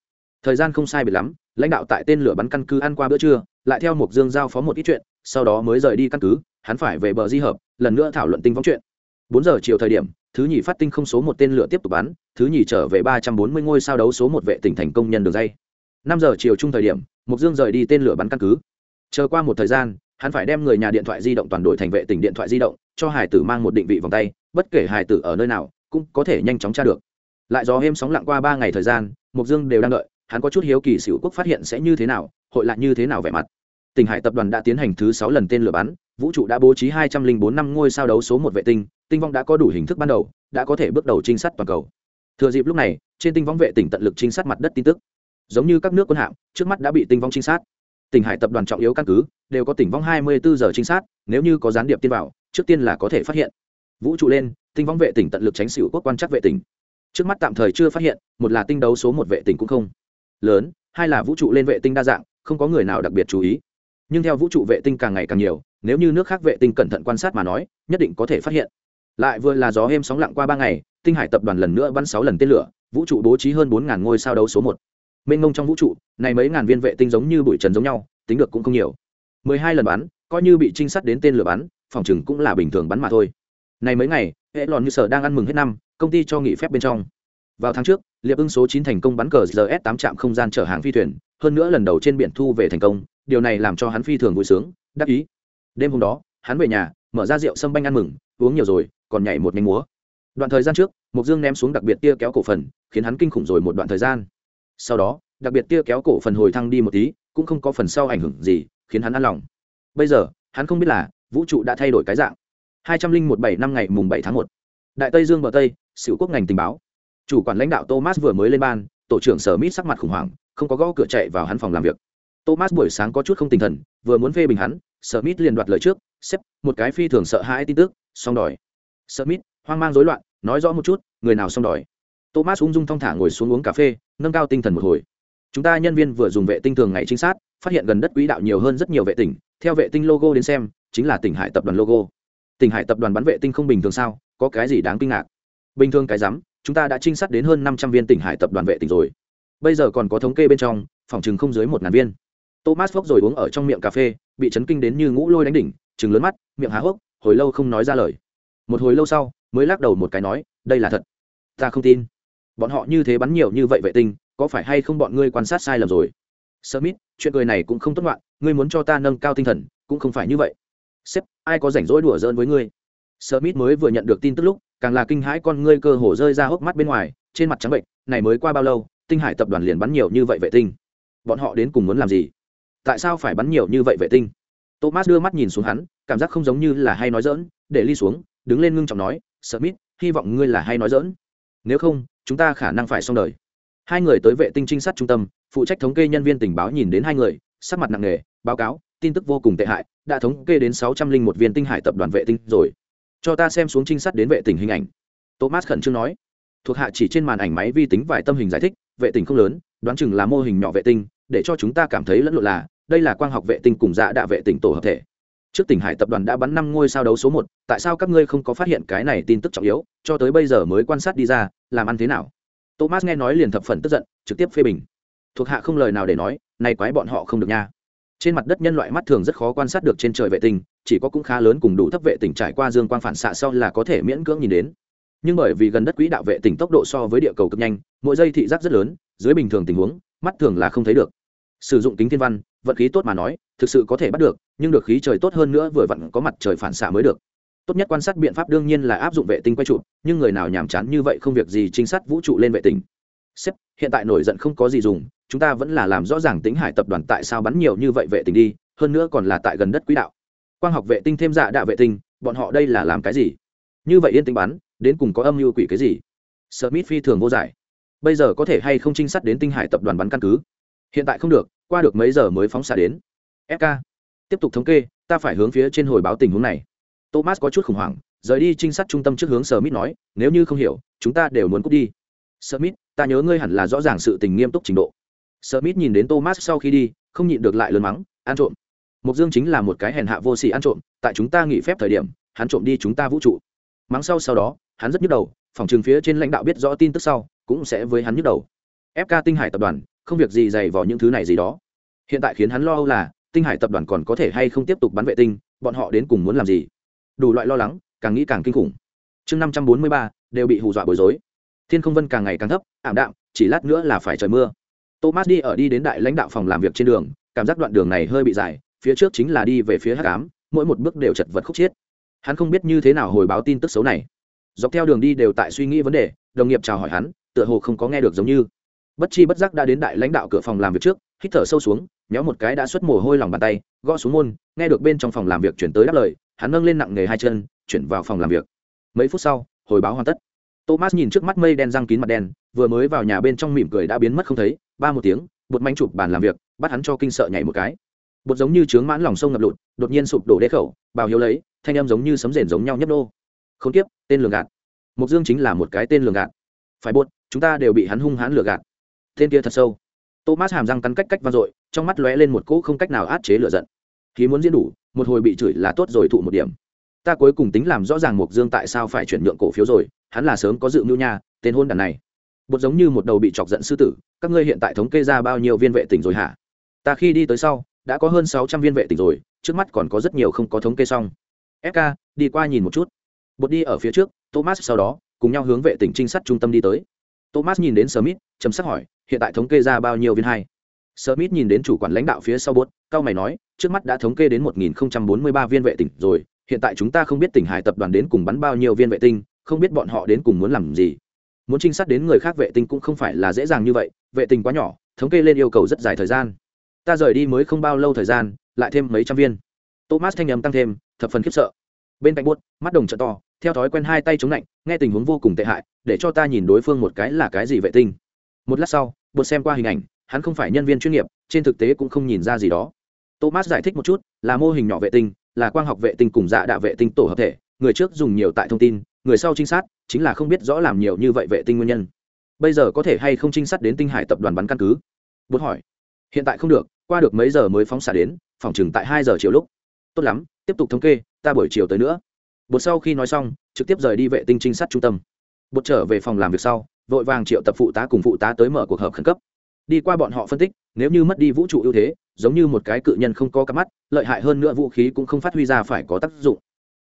Thời gian không sai biệt lắm, lãnh đạo tại tên lửa bắn căn cứ ăn qua bữa trưa, lại theo một dương giao phó một ít chuyện, sau đó mới rời đi căn cứ, hắn phải về bờ di hợp, lần nữa thảo luận tinh vong chuyện. Bốn giờ chiều thời điểm thứ nhì phát tinh không số một tên lửa tiếp tục bắn, thứ nhì trở về ba trăm bốn mươi ngôi sao đấu số một vệ tỉnh thành công nhân đường dây. Năm giờ chiều chung thời điểm mục dương rời đi tên lửa bắn căn cứ. Chờ qua một thời gian, hắn phải đem người nhà điện thoại di động toàn đổi thành vệ tỉnh điện thoại di động, cho hải tử mang một định vị vòng tay, bất kể hải tử ở nơi nào, cũng có thể nhanh chóng tra được. Lại do êm sóng lặng qua ba ngày thời gian mục dương đều đang đợi, hắn có chút hiếu kỳ xỉu quốc phát hiện sẽ như thế nào, hội lại như thế nào vẻ mặt. Tỉnh hải tập đoàn đã tiến hành thứ sáu lần tên lửa bắn, vũ trụ đã bố trí hai trăm linh bốn năm ngôi sao đấu số một vệ tinh tinh vong đã có đủ hình thức ban đầu, đã có thể bước đầu trinh sát toàn cầu. Thừa dịp lúc này, trên tinh vong vệ tỉnh tận lực trinh sát mặt đất tin tức. Giống như các nước quân hạm, trước mắt đã bị tinh vong trinh sát. Tỉnh hải tập đoàn trọng yếu căn cứ, đều có tỉnh vong hai mươi bốn giờ trinh sát, nếu như có gián điệp tiên vào, trước tiên là có thể phát hiện. Vũ trụ lên, tinh vong vệ tỉnh tận lực tránh xỉu quốc quan chắc vệ tỉnh. Trước mắt tạm thời chưa phát hiện, một là tinh đấu số một vệ tỉnh cũng không lớn, hai là vũ trụ lên vệ tinh đa dạng, không có người nào đặc biệt chú ý. Nhưng theo vũ trụ vệ tinh càng ngày càng nhiều, nếu như nước khác vệ tinh cẩn thận quan sát mà nói, nhất định có thể phát hiện lại vừa là gió êm sóng lặng qua ba ngày, tinh hải tập đoàn lần nữa bắn sáu lần tên lửa, vũ trụ bố trí hơn bốn ngàn ngôi sao đấu số một. Mênh ngông trong vũ trụ, này mấy ngàn viên vệ tinh giống như bụi trần giống nhau, tính được cũng không nhiều. Mười hai lần bắn, coi như bị trinh sát đến tên lửa bắn, phòng chừng cũng là bình thường bắn mà thôi. Này mấy ngày, hệ lòn như sở đang ăn mừng hết năm, công ty cho nghỉ phép bên trong. Vào tháng trước, liệp ưng số chín thành công bắn cờ rs tám trạm không gian chở hàng phi thuyền, hơn nữa lần đầu trên biển thu về thành công, điều này làm cho hắn phi thường vui sướng, đắc ý. Đêm hôm đó, hắn về nhà, mở ra rượu sâm banh ăn mừng, uống nhiều rồi còn nhảy một nhánh múa. Đoạn thời gian trước mục dương ném xuống đặc biệt tia kéo cổ phần, khiến hắn kinh khủng rồi một đoạn thời gian. Sau đó, đặc biệt tia kéo cổ phần hồi thăng đi một tí, cũng không có phần sau ảnh hưởng gì, khiến hắn an lòng. Bây giờ, hắn không biết là, vũ trụ đã thay đổi cái dạng. Hai trăm linh một bảy năm ngày mùng bảy tháng một. Đại tây dương bờ tây, sửu quốc ngành tình báo. Chủ quản lãnh đạo thomas vừa mới lên ban, tổ trưởng sở mít sắc mặt khủng hoảng, không có gõ cửa chạy vào hắn phòng làm việc. Thomas buổi sáng có chút không tinh thần, vừa muốn phê bình hắn, sở mít liền đoạt lời trước xếp một cái phi thường sợ hãi tin tức, xong đòi. Smith, mít hoang mang rối loạn nói rõ một chút người nào xong đòi. Thomas ung dung thong thả ngồi xuống uống cà phê nâng cao tinh thần một hồi. Chúng ta nhân viên vừa dùng vệ tinh thường ngày trinh sát phát hiện gần đất quỹ đạo nhiều hơn rất nhiều vệ tinh. Theo vệ tinh logo đến xem chính là tỉnh hải tập đoàn logo. Tỉnh hải tập đoàn bắn vệ tinh không bình thường sao? Có cái gì đáng kinh ngạc? Bình thường cái rắm chúng ta đã trinh sát đến hơn năm trăm viên tỉnh hải tập đoàn vệ tinh rồi. Bây giờ còn có thống kê bên trong phòng chừng không dưới một ngàn viên. Thomas phốc rồi uống ở trong miệng cà phê bị chấn kinh đến như ngũ lôi đánh đỉnh trừng lớn mắt miệng há hốc hồi lâu không nói ra lời một hồi lâu sau, mới lắc đầu một cái nói, đây là thật. Ta không tin. Bọn họ như thế bắn nhiều như vậy vệ tinh, có phải hay không bọn ngươi quan sát sai lầm rồi? Smith, chuyện cười này cũng không tốt loạn, ngươi muốn cho ta nâng cao tinh thần, cũng không phải như vậy. Sếp, ai có rảnh rỗi đùa giỡn với ngươi? Smith mới vừa nhận được tin tức lúc, càng là kinh hãi con ngươi cơ hồ rơi ra hốc mắt bên ngoài, trên mặt trắng bệnh, này mới qua bao lâu, tinh hải tập đoàn liền bắn nhiều như vậy vệ tinh? Bọn họ đến cùng muốn làm gì? Tại sao phải bắn nhiều như vậy vệ tinh? Thomas đưa mắt nhìn xuống hắn, cảm giác không giống như là hay nói dỡn để ly xuống đứng lên ngưng trọng nói smith hy vọng ngươi là hay nói dỡn nếu không, chúng ta khả năng phải xong đời. Hai người tới vệ tinh trinh sát trung tâm, phụ trách thống kê nhân viên tình báo nhìn đến hai người, sắc mặt nặng nề, báo cáo, tin tức vô cùng tệ hại, đã thống kê đến sáu trăm linh một viên tinh hải tập đoàn vệ tinh rồi. Cho ta xem xuống trinh sát đến vệ tinh hình ảnh. Thomas khẩn trương nói, thuộc hạ chỉ trên màn ảnh máy vi tính vài tâm hình giải thích, vệ tinh không lớn, đoán chừng là mô hình nhỏ vệ tinh, để cho chúng ta cảm thấy lẫn lộn là, đây là quang học vệ tinh cùng dạ đạ vệ tinh tổ hợp thể trước tỉnh hải tập đoàn đã bắn năm ngôi sao đấu số một, tại sao các ngươi không có phát hiện cái này tin tức trọng yếu? Cho tới bây giờ mới quan sát đi ra, làm ăn thế nào? Thomas nghe nói liền thập phần tức giận, trực tiếp phê bình. Thuộc hạ không lời nào để nói này quái bọn họ không được nha. Trên mặt đất nhân loại mắt thường rất khó quan sát được trên trời vệ tinh, chỉ có cũng khá lớn cùng đủ thấp vệ tinh trải qua dương quang phản xạ sau là có thể miễn cưỡng nhìn đến. Nhưng bởi vì gần đất quỹ đạo vệ tinh tốc độ so với địa cầu cực nhanh, mỗi giây thị giác rất lớn, dưới bình thường tình huống, mắt thường là không thấy được. Sử dụng kính thiên văn vận khí tốt mà nói, thực sự có thể bắt được nhưng được khí trời tốt hơn nữa vừa vặn có mặt trời phản xạ mới được. Tốt nhất quan sát biện pháp đương nhiên là áp dụng vệ tinh quay trụ, nhưng người nào nhàm chán như vậy không việc gì trinh sát vũ trụ lên vệ tinh. Sếp, hiện tại nổi giận không có gì dùng, chúng ta vẫn là làm rõ ràng tính hải tập đoàn tại sao bắn nhiều như vậy vệ tinh đi, hơn nữa còn là tại gần đất quỹ đạo. Quang học vệ tinh thêm dạ đạ vệ tinh, bọn họ đây là làm cái gì? Như vậy yên tĩnh bắn, đến cùng có âm mưu quỷ cái gì? Smith phi thường vô giải. Bây giờ có thể hay không trinh sát đến tinh hải tập đoàn bắn căn cứ? Hiện tại không được, qua được mấy giờ mới phóng xạ đến? Fk tiếp tục thống kê, ta phải hướng phía trên hồi báo tình huống này. Thomas có chút khủng hoảng, rời đi trinh sát trung tâm trước hướng smith nói, nếu như không hiểu, chúng ta đều muốn cút đi. Smith, ta nhớ ngươi hẳn là rõ ràng sự tình nghiêm túc trình độ. Smith nhìn đến thomas sau khi đi, không nhịn được lại lớn mắng, ăn trộm. Mục dương chính là một cái hèn hạ vô sỉ ăn trộm, tại chúng ta nghỉ phép thời điểm, hắn trộm đi chúng ta vũ trụ. Mắng sau sau đó, hắn rất nhức đầu, phòng trường phía trên lãnh đạo biết rõ tin tức sau, cũng sẽ với hắn nhức đầu. Fk tinh hải tập đoàn, không việc gì dày vào những thứ này gì đó. Hiện tại khiến hắn lo âu là tinh hải tập đoàn còn có thể hay không tiếp tục bắn vệ tinh, bọn họ đến cùng muốn làm gì? Đủ loại lo lắng, càng nghĩ càng kinh khủng. Chương năm trăm bốn mươi ba, đều bị hù dọa bối rối. Thiên không vân càng ngày càng thấp, ảm đạm, chỉ lát nữa là phải trời mưa. Thomas đi ở đi đến đại lãnh đạo phòng làm việc trên đường, cảm giác đoạn đường này hơi bị dài, phía trước chính là đi về phía hát cám mỗi một bước đều chật vật khúc chiết. Hắn không biết như thế nào hồi báo tin tức xấu này. Dọc theo đường đi đều tại suy nghĩ vấn đề, đồng nghiệp chào hỏi hắn, tựa hồ không có nghe được giống như bất chi bất giác đã đến đại lãnh đạo cửa phòng làm việc trước, hít thở sâu xuống, méo một cái đã xuất mồ hôi lòng bàn tay, gõ xuống môn, nghe được bên trong phòng làm việc chuyển tới đáp lời, hắn nâng lên nặng nghề hai chân, chuyển vào phòng làm việc. Mấy phút sau, hồi báo hoàn tất. Thomas nhìn trước mắt mây đen răng kín mặt đen, vừa mới vào nhà bên trong mỉm cười đã biến mất không thấy, ba một tiếng, bột manh chụp bàn làm việc, bắt hắn cho kinh sợ nhảy một cái. Bột giống như trướng mãn lòng sông ngập lụt, đột nhiên sụp đổ đế khẩu, bào hiếu lấy, thanh âm giống như sấm rền giống nhau nhấp nô. Không tiếp tên lường gạt. Mục dương chính là một cái tên lường gạt. Phải bột, chúng ta đều bị hắn hung hãn lừa gạt tên kia thật sâu. Thomas hàm răng cắn cách cách vang dội, trong mắt lóe lên một cỗ không cách nào át chế lửa giận. Khi muốn diễn đủ, một hồi bị chửi là tốt rồi thụ một điểm. Ta cuối cùng tính làm rõ ràng mục dương tại sao phải chuyển nhượng cổ phiếu rồi, hắn là sớm có dự mưu nha, tên hôn đàn này. Bột giống như một đầu bị chọc giận sư tử, các ngươi hiện tại thống kê ra bao nhiêu viên vệ tỉnh rồi hả? Ta khi đi tới sau, đã có hơn sáu trăm viên vệ tỉnh rồi, trước mắt còn có rất nhiều không có thống kê xong. Fk đi qua nhìn một chút. Bột đi ở phía trước, thomas sau đó, cùng nhau hướng vệ tỉnh trinh sát trung tâm đi tới thomas nhìn đến smith chấm sắc hỏi, hiện tại thống kê ra bao nhiêu viên hai? Smith nhìn đến chủ quản lãnh đạo phía sau bốt, cao mày nói, trước mắt đã thống kê đến một nghìn bốn mươi ba viên vệ tinh rồi, hiện tại chúng ta không biết tỉnh hải tập đoàn đến cùng bắn bao nhiêu viên vệ tinh, không biết bọn họ đến cùng muốn làm gì. Muốn trinh sát đến người khác vệ tinh cũng không phải là dễ dàng như vậy, vệ tinh quá nhỏ, thống kê lên yêu cầu rất dài thời gian. Ta rời đi mới không bao lâu thời gian, lại thêm mấy trăm viên. Thomas thanh âm tăng thêm, thập phần khiếp sợ. Bên cạnh buốt mắt đồng trợ to theo thói quen hai tay chống lạnh, nghe tình huống vô cùng tệ hại, để cho ta nhìn đối phương một cái là cái gì vệ tinh. Một lát sau, Bột xem qua hình ảnh, hắn không phải nhân viên chuyên nghiệp, trên thực tế cũng không nhìn ra gì đó. Thomas giải thích một chút, là mô hình nhỏ vệ tinh, là quang học vệ tinh cùng dạ đạ vệ tinh tổ hợp thể, người trước dùng nhiều tại thông tin, người sau trinh sát, chính là không biết rõ làm nhiều như vậy vệ tinh nguyên nhân. Bây giờ có thể hay không trinh sát đến tinh hải tập đoàn bắn căn cứ? Bột hỏi. Hiện tại không được, qua được mấy giờ mới phóng xạ đến, phòng chừng tại hai giờ chiều lúc. Tốt lắm, tiếp tục thống kê, ta buổi chiều tới nữa bột sau khi nói xong, trực tiếp rời đi vệ tinh trinh sát trung tâm. Bột trở về phòng làm việc sau, vội vàng triệu tập phụ tá cùng phụ tá tới mở cuộc họp khẩn cấp. Đi qua bọn họ phân tích, nếu như mất đi vũ trụ ưu thế, giống như một cái cự nhân không có cắp mắt, lợi hại hơn nữa vũ khí cũng không phát huy ra phải có tác dụng.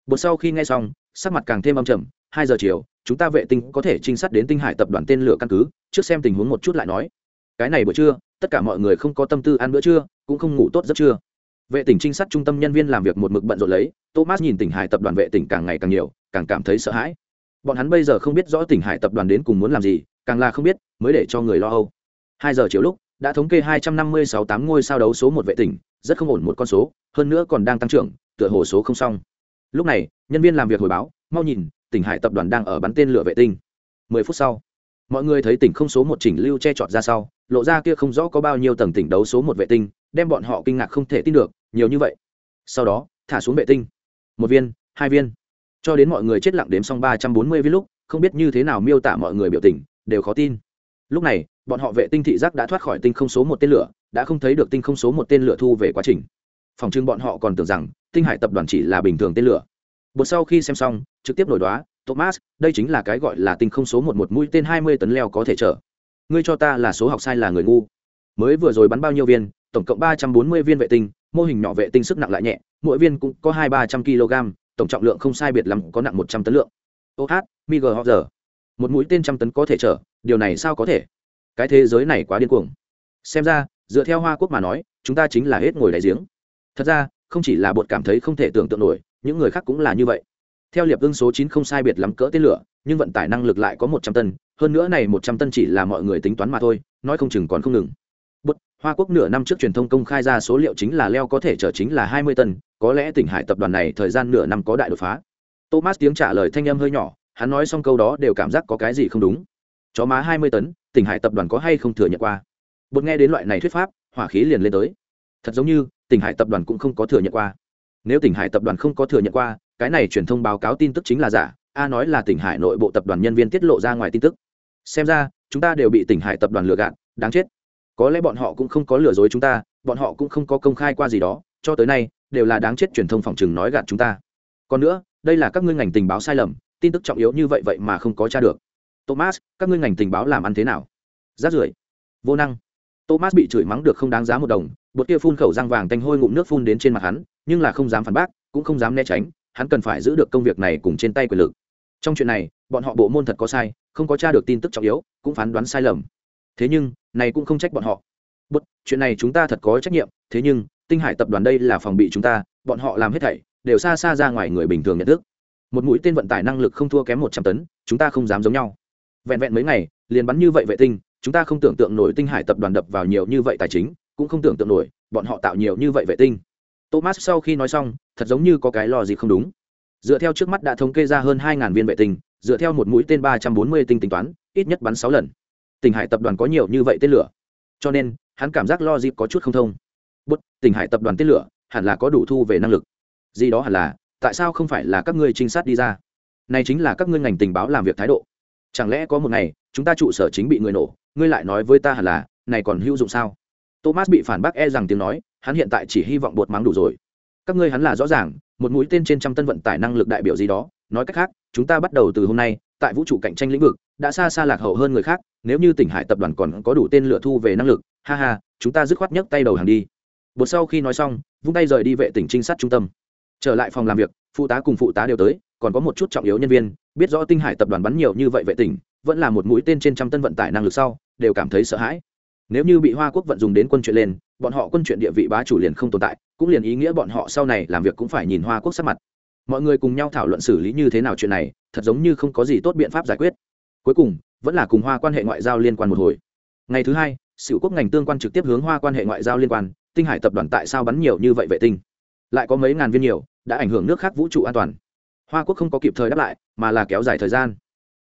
Bột sau khi nghe xong, sắc mặt càng thêm âm trầm, hai giờ chiều, chúng ta vệ tinh có thể trinh sát đến tinh hải tập đoàn tên lửa căn cứ, trước xem tình huống một chút lại nói. Cái này buổi trưa, tất cả mọi người không có tâm tư ăn bữa trưa, cũng không ngủ tốt giấc trưa vệ tỉnh trinh sát trung tâm nhân viên làm việc một mực bận rộn lấy, thomas nhìn tỉnh hải tập đoàn vệ tỉnh càng ngày càng nhiều, càng cảm thấy sợ hãi. Bọn hắn bây giờ không biết rõ tỉnh hải tập đoàn đến cùng muốn làm gì, càng là không biết, mới để cho người lo âu. Hai giờ chiều lúc, đã thống kê hai trăm năm mươi sáu tám ngôi sao đấu số một vệ tỉnh, rất không ổn một con số, hơn nữa còn đang tăng trưởng, tựa hồ số không xong. Lúc này, nhân viên làm việc hồi báo, mau nhìn, tỉnh hải tập đoàn đang ở bắn tên lửa vệ tinh. Mười phút sau, mọi người thấy tỉnh không số một chỉnh lưu che trọt ra sau lộ ra kia không rõ có bao nhiêu tầng tỉnh đấu số một vệ tinh, đem bọn họ kinh ngạc không thể tin được, nhiều như vậy. Sau đó, thả xuống vệ tinh. Một viên, hai viên. Cho đến mọi người chết lặng đếm xong ba trăm bốn mươi viên lúc, không biết như thế nào miêu tả mọi người biểu tình, đều khó tin. Lúc này, bọn họ vệ tinh thị giác đã thoát khỏi tinh không số một tên lửa, đã không thấy được tinh không số một tên lửa thu về quá trình. Phòng trưng bọn họ còn tưởng rằng, tinh hải tập đoàn chỉ là bình thường tên lửa. Bột sau khi xem xong, trực tiếp nổi đoá, thomas, đây chính là cái gọi là tinh không số một một mũi tên hai mươi tấn leo có thể chở ngươi cho ta là số học sai là người ngu. Mới vừa rồi bắn bao nhiêu viên, tổng cộng ba trăm bốn mươi viên vệ tinh, mô hình nhỏ vệ tinh sức nặng lại nhẹ, mỗi viên cũng có hai ba trăm kg tổng trọng lượng không sai biệt lắm, có nặng một trăm tấn lượng. Ô hát mig giờ một mũi tên trăm tấn có thể chở, điều này sao có thể? Cái thế giới này quá điên cuồng. Xem ra, dựa theo hoa quốc mà nói, chúng ta chính là hết ngồi đại giếng. Thật ra, không chỉ là bột cảm thấy không thể tưởng tượng nổi, những người khác cũng là như vậy theo liệp ưng số chín không sai biệt lắm cỡ tên lửa, nhưng vận tải năng lực lại có một trăm tân, hơn nữa này một trăm tân chỉ là mọi người tính toán mà thôi, nói không chừng còn không ngừng. Bút hoa quốc nửa năm trước truyền thông công khai ra số liệu chính là leo có thể chở chính là hai mươi tân, có lẽ tỉnh hải tập đoàn này thời gian nửa năm có đại đột phá. Thomas tiếng trả lời thanh âm hơi nhỏ, hắn nói xong câu đó đều cảm giác có cái gì không đúng. Chó má hai mươi tấn, tỉnh hải tập đoàn có hay không thừa nhận qua? Bột nghe đến loại này thuyết pháp, hỏa khí liền lên tới. Thật giống như, tỉnh hải tập đoàn cũng không có thừa nhận qua. Nếu tỉnh hải tập đoàn không có thừa nhận qua cái này truyền thông báo cáo tin tức chính là giả, a nói là tỉnh hải nội bộ tập đoàn nhân viên tiết lộ ra ngoài tin tức. Xem ra, chúng ta đều bị tỉnh hải tập đoàn lừa gạt, đáng chết. Có lẽ bọn họ cũng không có lừa dối chúng ta, bọn họ cũng không có công khai qua gì đó, cho tới nay, đều là đáng chết truyền thông phòng chừng nói gạt chúng ta. Còn nữa, đây là các ngươi ngành tình báo sai lầm, tin tức trọng yếu như vậy vậy mà không có t r a được. Thomas, các ngươi ngành tình báo làm ăn thế nào? Rát rưởi. Vô năng. Thomas bị chửi mắng được không đáng giá một đồng, bột kia phun khẩu răng vàng tanh hôi ngụm nước phun đến trên mặt hắn, nhưng là không dám phản bác, cũng không dám né tránh hắn cần phải giữ được công việc này cùng trên tay quyền lực. Trong chuyện này, bọn họ bộ môn thật có sai, không có t r a được tin tức trọng yếu, cũng phán đoán sai lầm. Thế nhưng, này cũng không trách bọn họ. Bất, chuyện này chúng ta thật có trách nhiệm, thế nhưng, tinh hải tập đoàn đây là phòng bị chúng ta, bọn họ làm hết thảy, đều xa xa ra ngoài người bình thường nhận thức. Một mũi tên vận tải năng lực không thua kém một trăm tấn, chúng ta không dám giống nhau. Vẹn vẹn mấy ngày, liền bắn như vậy vệ tinh, chúng ta không tưởng tượng nổi tinh hải tập đoàn đập vào nhiều như vậy tài chính, cũng không tưởng tượng nổi, bọn họ tạo nhiều như vậy vệ tinh thomas sau khi nói xong, thật giống như có cái lò gì không đúng. Dựa theo trước mắt đã thống kê ra hơn hai viên vệ tinh, dựa theo một mũi tên ba trăm bốn mươi tinh tính toán, ít nhất bắn sáu lần. Tỉnh hải tập đoàn có nhiều như vậy tên lửa. Cho nên, hắn cảm giác lo dịp có chút không thông. Bút, tỉnh hải tập đoàn tên lửa, hẳn là có đủ thu về năng lực. Gì đó hẳn là, tại sao không phải là các ngươi trinh sát đi ra? Này chính là các ngươi ngành tình báo làm việc thái độ. Chẳng lẽ có một ngày, chúng ta trụ sở chính bị người nổ, ngươi lại nói với ta hẳn là, này còn hữu dụng sao? Thomas bị phản bác e rằng tiếng nói hắn hiện tại chỉ hy vọng bột mắng đủ rồi. Các ngươi hắn là rõ ràng, một mũi tên trên trăm tân vận tải năng lực đại biểu gì đó. Nói cách khác, chúng ta bắt đầu từ hôm nay, tại vũ trụ cạnh tranh lĩnh vực, đã xa xa lạc hậu hơn người khác, nếu như tỉnh hải tập đoàn còn có đủ tên lửa thu về năng lực, ha ha, chúng ta dứt khoát nhấc tay đầu hàng đi. Bột sau khi nói xong, vung tay rời đi vệ tỉnh trinh sát trung tâm. Trở lại phòng làm việc, phụ tá cùng phụ tá đều tới, còn có một chút trọng yếu nhân viên, biết rõ tinh hải tập đoàn bắn nhiều như vậy vệ tỉnh, vẫn là một mũi tên trên trăm tân vận tải năng lực sau, đều cảm thấy sợ hãi nếu như bị hoa quốc vận dùng đến quân chuyện lên, bọn họ quân chuyện địa vị bá chủ liền không tồn tại, cũng liền ý nghĩa bọn họ sau này làm việc cũng phải nhìn hoa quốc sắc mặt. Mọi người cùng nhau thảo luận xử lý như thế nào chuyện này, thật giống như không có gì tốt biện pháp giải quyết. Cuối cùng, vẫn là cùng hoa quan hệ ngoại giao liên quan một hồi. Ngày thứ hai sự quốc ngành tương quan trực tiếp hướng hoa quan hệ ngoại giao liên quan, tinh hải tập đoàn tại sao bắn nhiều như vậy vệ tinh? Lại có mấy ngàn viên nhiều, đã ảnh hưởng nước khác vũ trụ an toàn. Hoa quốc không có kịp thời đáp lại, mà là kéo dài thời gian.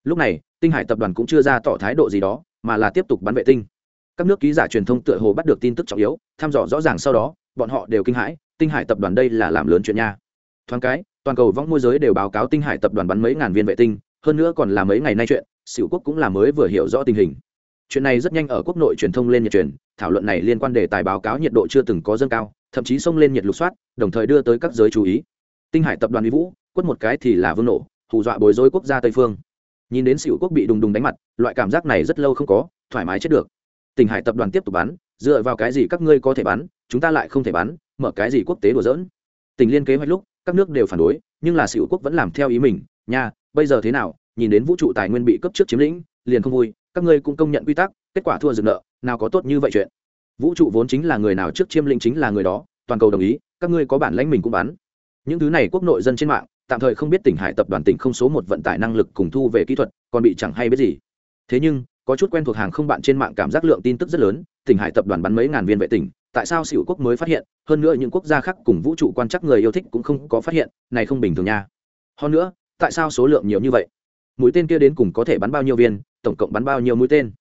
Lúc này, tinh hải tập đoàn cũng chưa ra tỏ thái độ gì đó, mà là tiếp tục bắn vệ tinh các nước ký giả truyền thông tựa hồ bắt được tin tức trọng yếu, thăm dò rõ ràng sau đó, bọn họ đều kinh hãi, tinh hải tập đoàn đây là làm lớn chuyện nha. Thoáng cái, toàn cầu vong môi giới đều báo cáo tinh hải tập đoàn bắn mấy ngàn viên vệ tinh, hơn nữa còn là mấy ngày nay chuyện xỉu quốc cũng là mới vừa hiểu rõ tình hình. Chuyện này rất nhanh ở quốc nội truyền thông lên nhiệt truyền, thảo luận này liên quan đề tài báo cáo nhiệt độ chưa từng có dâng cao, thậm chí xông lên nhiệt lục soát, đồng thời đưa tới các giới chú ý. Tinh hải tập đoàn mỹ vũ, quất một cái thì là vương nổ, hù dọa bối rối quốc gia tây phương. Nhìn đến xỉu quốc bị đùng đùng đánh mặt, loại cảm giác này rất lâu không có, thoải mái chết được tỉnh hải tập đoàn tiếp tục bán. dựa vào cái gì các ngươi có thể bán, chúng ta lại không thể bán. mở cái gì quốc tế đùa dỡn tình liên kế hoạch lúc các nước đều phản đối nhưng là xỉu quốc vẫn làm theo ý mình nha bây giờ thế nào nhìn đến vũ trụ tài nguyên bị cấp trước chiếm lĩnh liền không vui các ngươi cũng công nhận quy tắc kết quả thua dừng nợ nào có tốt như vậy chuyện vũ trụ vốn chính là người nào trước chiêm lĩnh chính là người đó toàn cầu đồng ý các ngươi có bản lãnh mình cũng bán. những thứ này quốc nội dân trên mạng tạm thời không biết tỉnh hải tập đoàn tỉnh không số một vận tải năng lực cùng thu về kỹ thuật còn bị chẳng hay biết gì thế nhưng có chút quen thuộc hàng không bạn trên mạng cảm giác lượng tin tức rất lớn tỉnh hải tập đoàn bắn mấy ngàn viên vệ tinh, tại sao xỉu quốc mới phát hiện hơn nữa những quốc gia khác cùng vũ trụ quan chắc người yêu thích cũng không có phát hiện này không bình thường nha. Hơn nữa tại sao số lượng nhiều như vậy? Mũi tên kia đến cùng có thể bắn bao nhiêu viên tổng cộng bắn bao nhiêu mũi tên?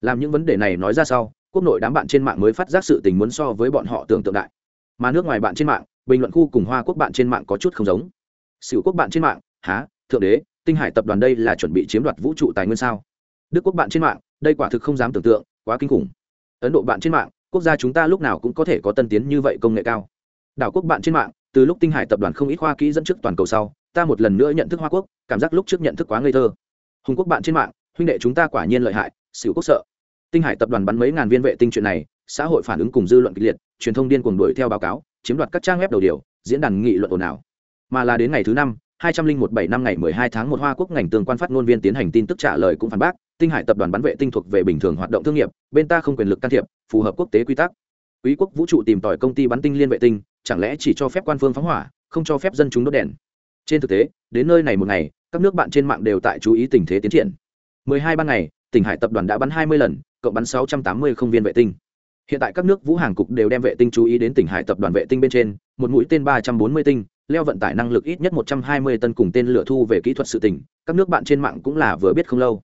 Làm những vấn đề này nói ra sau quốc nội đám bạn trên mạng mới phát giác sự tình muốn so với bọn họ tưởng tượng đại. Mà nước ngoài bạn trên mạng bình luận khu cùng hoa quốc bạn trên mạng có chút không giống. Xỉu quốc bạn trên mạng há thượng đế tinh hải tập đoàn đây là chuẩn bị chiếm đoạt vũ trụ tài nguyên sao? Đức quốc bạn trên mạng, đây quả thực không dám tưởng tượng, quá kinh khủng. Ấn độ bạn trên mạng, quốc gia chúng ta lúc nào cũng có thể có tân tiến như vậy công nghệ cao. Đảo quốc bạn trên mạng, từ lúc tinh hải tập đoàn không ít khoa kỹ dẫn trước toàn cầu sau, ta một lần nữa nhận thức hoa quốc, cảm giác lúc trước nhận thức quá ngây thơ. Hùng quốc bạn trên mạng, huynh đệ chúng ta quả nhiên lợi hại, xỉu quốc sợ. Tinh hải tập đoàn bắn mấy ngàn viên vệ tinh chuyện này, xã hội phản ứng cùng dư luận kịch liệt, truyền thông điên cuồng đuổi theo báo cáo, chiếm đoạt các trang web đầu điều, diễn đàn nghị luận ồn ào. Mà là đến ngày thứ năm, hai trăm linh một bảy năm ngày mười hai tháng một hoa quốc ngành tương quan phát ngôn viên tiến hành tin tức trả lời cũng phản bác tinh hải tập đoàn bắn vệ tinh thuộc về bình thường hoạt động thương nghiệp, bên ta không quyền lực can thiệp, phù hợp quốc tế quy tắc. Quý quốc vũ trụ tìm tòi công ty bắn tinh liên vệ tinh, chẳng lẽ chỉ cho phép quan phương phóng hỏa, không cho phép dân chúng đốt đèn? Trên thực tế, đến nơi này một ngày, các nước bạn trên mạng đều tại chú ý tình thế tiến triển. Mười hai ban ngày tỉnh hải tập đoàn đã bắn hai mươi lần, cộng bắn sáu trăm tám mươi không viên vệ tinh. Hiện tại các nước vũ hàng cục đều đem vệ tinh chú ý đến tỉnh hải tập đoàn vệ tinh bên trên, một mũi tên ba trăm bốn mươi tinh, leo vận tải năng lực ít nhất 120 tấn cùng tên lửa thu về kỹ thuật sự tỉnh các nước bạn trên mạng cũng là vừa biết không lâu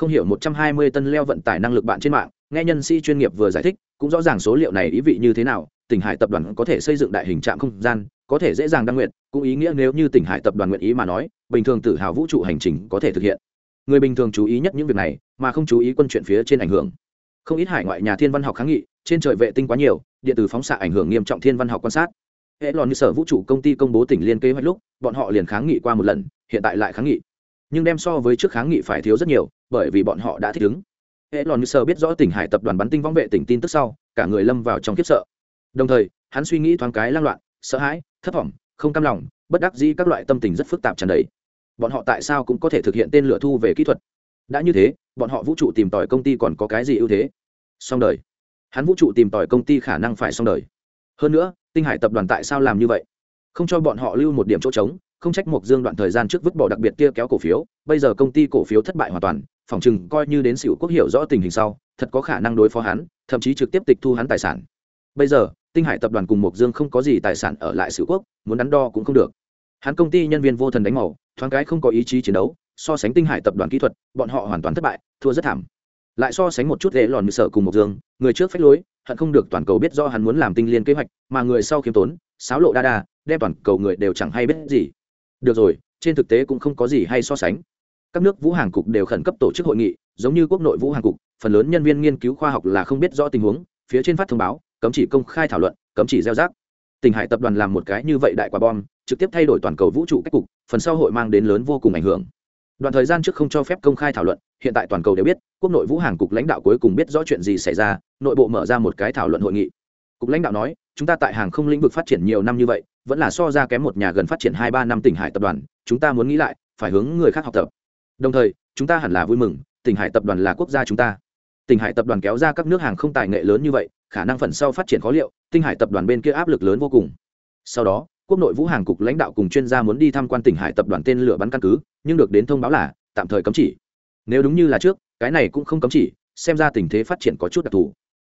không hiểu một trăm hai mươi tân leo vận tải năng lực bạn trên mạng, nghe nhân sĩ chuyên nghiệp vừa giải thích, cũng rõ ràng số liệu này ý vị như thế nào, tỉnh hải tập đoàn có thể xây dựng đại hình trạm không gian, có thể dễ dàng đăng nguyện, cũng ý nghĩa nếu như tỉnh hải tập đoàn nguyện ý mà nói, bình thường tự hào vũ trụ hành trình có thể thực hiện. Người bình thường chú ý nhất những việc này, mà không chú ý quân chuyện phía trên ảnh hưởng. Không ít hải ngoại nhà thiên văn học kháng nghị, trên trời vệ tinh quá nhiều, điện tử phóng xạ ảnh hưởng nghiêm trọng thiên văn học quan sát. Hệ lòn như sở vũ trụ công ty công bố tỉnh liên kế hoạch lúc, bọn họ liền kháng nghị qua một lần, hiện tại lại kháng nghị. Nhưng đem so với trước kháng nghị phải thiếu rất nhiều bởi vì bọn họ đã thích ứng. Hệ lòn sơ biết rõ tỉnh hải tập đoàn bắn tinh vong vệ tỉnh tin tức sau, cả người lâm vào trong kiếp sợ. Đồng thời, hắn suy nghĩ thoáng cái lang loạn, sợ hãi, thấp thỏm không cam lòng, bất đắc dĩ các loại tâm tình rất phức tạp tràn đầy. Bọn họ tại sao cũng có thể thực hiện tên lửa thu về kỹ thuật? Đã như thế, bọn họ vũ trụ tìm tòi công ty còn có cái gì ưu thế? Xong đời. Hắn vũ trụ tìm tòi công ty khả năng phải xong đời. Hơn nữa, tinh hải tập đoàn tại sao làm như vậy? Không cho bọn họ lưu một điểm chỗ trống, không trách mộc dương đoạn thời gian trước vứt bỏ đặc biệt kia kéo cổ phiếu, bây giờ công ty cổ phiếu thất bại hoàn toàn phòng chừng coi như đến xỉu quốc hiểu rõ tình hình sau, thật có khả năng đối phó hắn, thậm chí trực tiếp tịch thu hắn tài sản. Bây giờ, tinh hải tập đoàn cùng mộc dương không có gì tài sản ở lại xỉu quốc, muốn đắn đo cũng không được. Hắn công ty nhân viên vô thần đánh màu, thoáng cái không có ý chí chiến đấu, so sánh tinh hải tập đoàn kỹ thuật, bọn họ hoàn toàn thất bại, thua rất thảm. Lại so sánh một chút lễ lòn sợ sở cùng mộc dương, người trước phách lối, hận không được toàn cầu biết do hắn muốn làm tinh liên kế hoạch, mà người sau khiêm tốn sáo lộ đa đa, đem toàn cầu người đều chẳng hay biết gì. Được rồi, trên thực tế cũng không có gì hay so sánh các nước vũ hàng cục đều khẩn cấp tổ chức hội nghị, giống như quốc nội vũ hàng cục, phần lớn nhân viên nghiên cứu khoa học là không biết rõ tình huống, phía trên phát thông báo, cấm chỉ công khai thảo luận, cấm chỉ gieo rác. Tình hải tập đoàn làm một cái như vậy đại quả bom, trực tiếp thay đổi toàn cầu vũ trụ cách cục, phần sau hội mang đến lớn vô cùng ảnh hưởng. Đoạn thời gian trước không cho phép công khai thảo luận, hiện tại toàn cầu đều biết, quốc nội vũ hàng cục lãnh đạo cuối cùng biết rõ chuyện gì xảy ra, nội bộ mở ra một cái thảo luận hội nghị. Cục lãnh đạo nói, chúng ta tại hàng không lĩnh vực phát triển nhiều năm như vậy, vẫn là so ra kém một nhà gần phát triển hai ba năm tỉnh hải tập đoàn, chúng ta muốn nghĩ lại, phải hướng người khác học tập đồng thời, chúng ta hẳn là vui mừng tỉnh hải tập đoàn là quốc gia chúng ta. Tỉnh hải tập đoàn kéo ra các nước hàng không tài nghệ lớn như vậy, khả năng phần sau phát triển khó liệu, tinh hải tập đoàn bên kia áp lực lớn vô cùng. Sau đó, quốc nội vũ hàng cục lãnh đạo cùng chuyên gia muốn đi tham quan tỉnh hải tập đoàn tên lửa bắn căn cứ, nhưng được đến thông báo là, tạm thời cấm chỉ. Nếu đúng như là trước, cái này cũng không cấm chỉ, xem ra tình thế phát triển có chút đặc thù.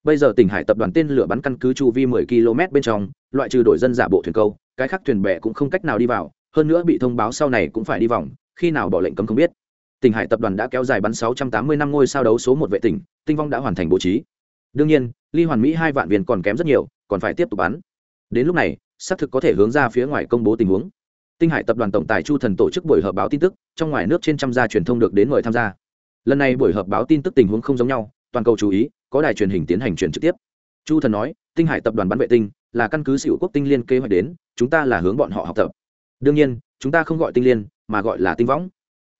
Bây giờ tỉnh hải tập đoàn tên lửa bắn căn cứ chu vi 10 km bên trong, loại trừ đổi dân giả bộ thuyền câu, cái khác thuyền bè cũng không cách nào đi vào, hơn nữa bị thông báo sau này cũng phải đi vòng, khi nào bỏ lệnh cấm không biết tỉnh hải tập đoàn đã kéo dài bắn 680 năm ngôi sao đấu số một vệ tỉnh, tinh vong đã hoàn thành bố trí. Đương nhiên, ly hoàn mỹ hai vạn viên còn kém rất nhiều, còn phải tiếp tục bắn. Đến lúc này, xác thực có thể hướng ra phía ngoài công bố tình huống. Tinh hải tập đoàn tổng tài chu thần tổ chức buổi họp báo tin tức, trong ngoài nước trên trăm gia truyền thông được đến mời tham gia. Lần này buổi họp báo tin tức tình huống không giống nhau, toàn cầu chú ý, có đài truyền hình tiến hành truyền trực tiếp. Chu thần nói, tinh hải tập đoàn bắn vệ tinh là căn cứ xỉu quốc tinh liên kế hoạch đến, chúng ta là hướng bọn họ học tập. Đương nhiên, chúng ta không gọi tinh liên, mà gọi là tinh võng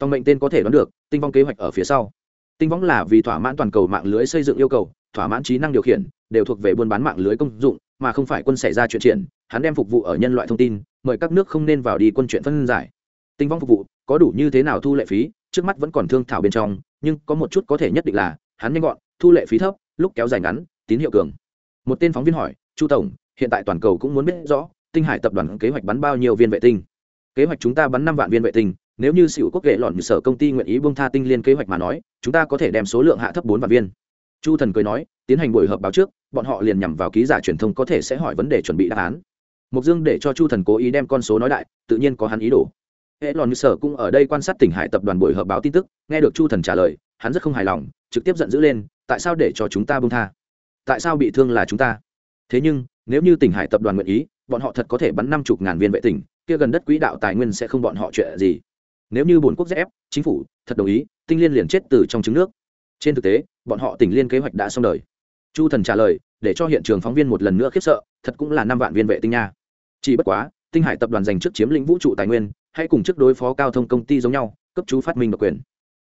tòng mệnh tên có thể đoán được, tinh vong kế hoạch ở phía sau. Tinh vong là vì thỏa mãn toàn cầu mạng lưới xây dựng yêu cầu, thỏa mãn trí năng điều khiển, đều thuộc về buôn bán mạng lưới công dụng, mà không phải quân xảy ra chuyện triển, hắn đem phục vụ ở nhân loại thông tin, mời các nước không nên vào đi quân chuyện phân giải. Tinh vong phục vụ, có đủ như thế nào thu lệ phí, trước mắt vẫn còn thương thảo bên trong, nhưng có một chút có thể nhất định là, hắn nhanh gọn, thu lệ phí thấp, lúc kéo dài ngắn, tín hiệu cường. Một tên phóng viên hỏi, chu tổng, hiện tại toàn cầu cũng muốn biết rõ, tinh hải tập đoàn kế hoạch bắn bao nhiêu viên vệ tinh? Kế hoạch chúng ta bắn năm vạn viên vệ tinh nếu như xỉu quốc vệ lọn sở công ty nguyện ý bông tha tinh liên kế hoạch mà nói, chúng ta có thể đem số lượng hạ thấp bốn vạn viên. Chu thần cười nói, tiến hành buổi họp báo trước, bọn họ liền nhằm vào ký giả truyền thông có thể sẽ hỏi vấn đề chuẩn bị đáp án. Mục dương để cho chu thần cố ý đem con số nói đại, tự nhiên có hắn ý đồ. Hệ lòn sở cũng ở đây quan sát tỉnh hải tập đoàn buổi họp báo tin tức, nghe được chu thần trả lời, hắn rất không hài lòng, trực tiếp giận dữ lên, tại sao để cho chúng ta bông tha? Tại sao bị thương là chúng ta? Thế nhưng, nếu như tỉnh hải tập đoàn nguyện ý, bọn họ thật có thể bắn năm chục ngàn viên vệ tỉnh, kia gần đất quỹ đạo tài nguyên sẽ không bọn họ chuyện gì nếu như bốn quốc ép, chính phủ thật đồng ý, tinh liên liền chết từ trong trứng nước. Trên thực tế, bọn họ tỉnh liên kế hoạch đã xong đời. Chu thần trả lời, để cho hiện trường phóng viên một lần nữa khiếp sợ, thật cũng là năm vạn viên vệ tinh nha. Chỉ bất quá, tinh hải tập đoàn dành trước chiếm lĩnh vũ trụ tài nguyên, hay cùng trước đối phó cao thông công ty giống nhau, cấp chú phát minh độc quyền.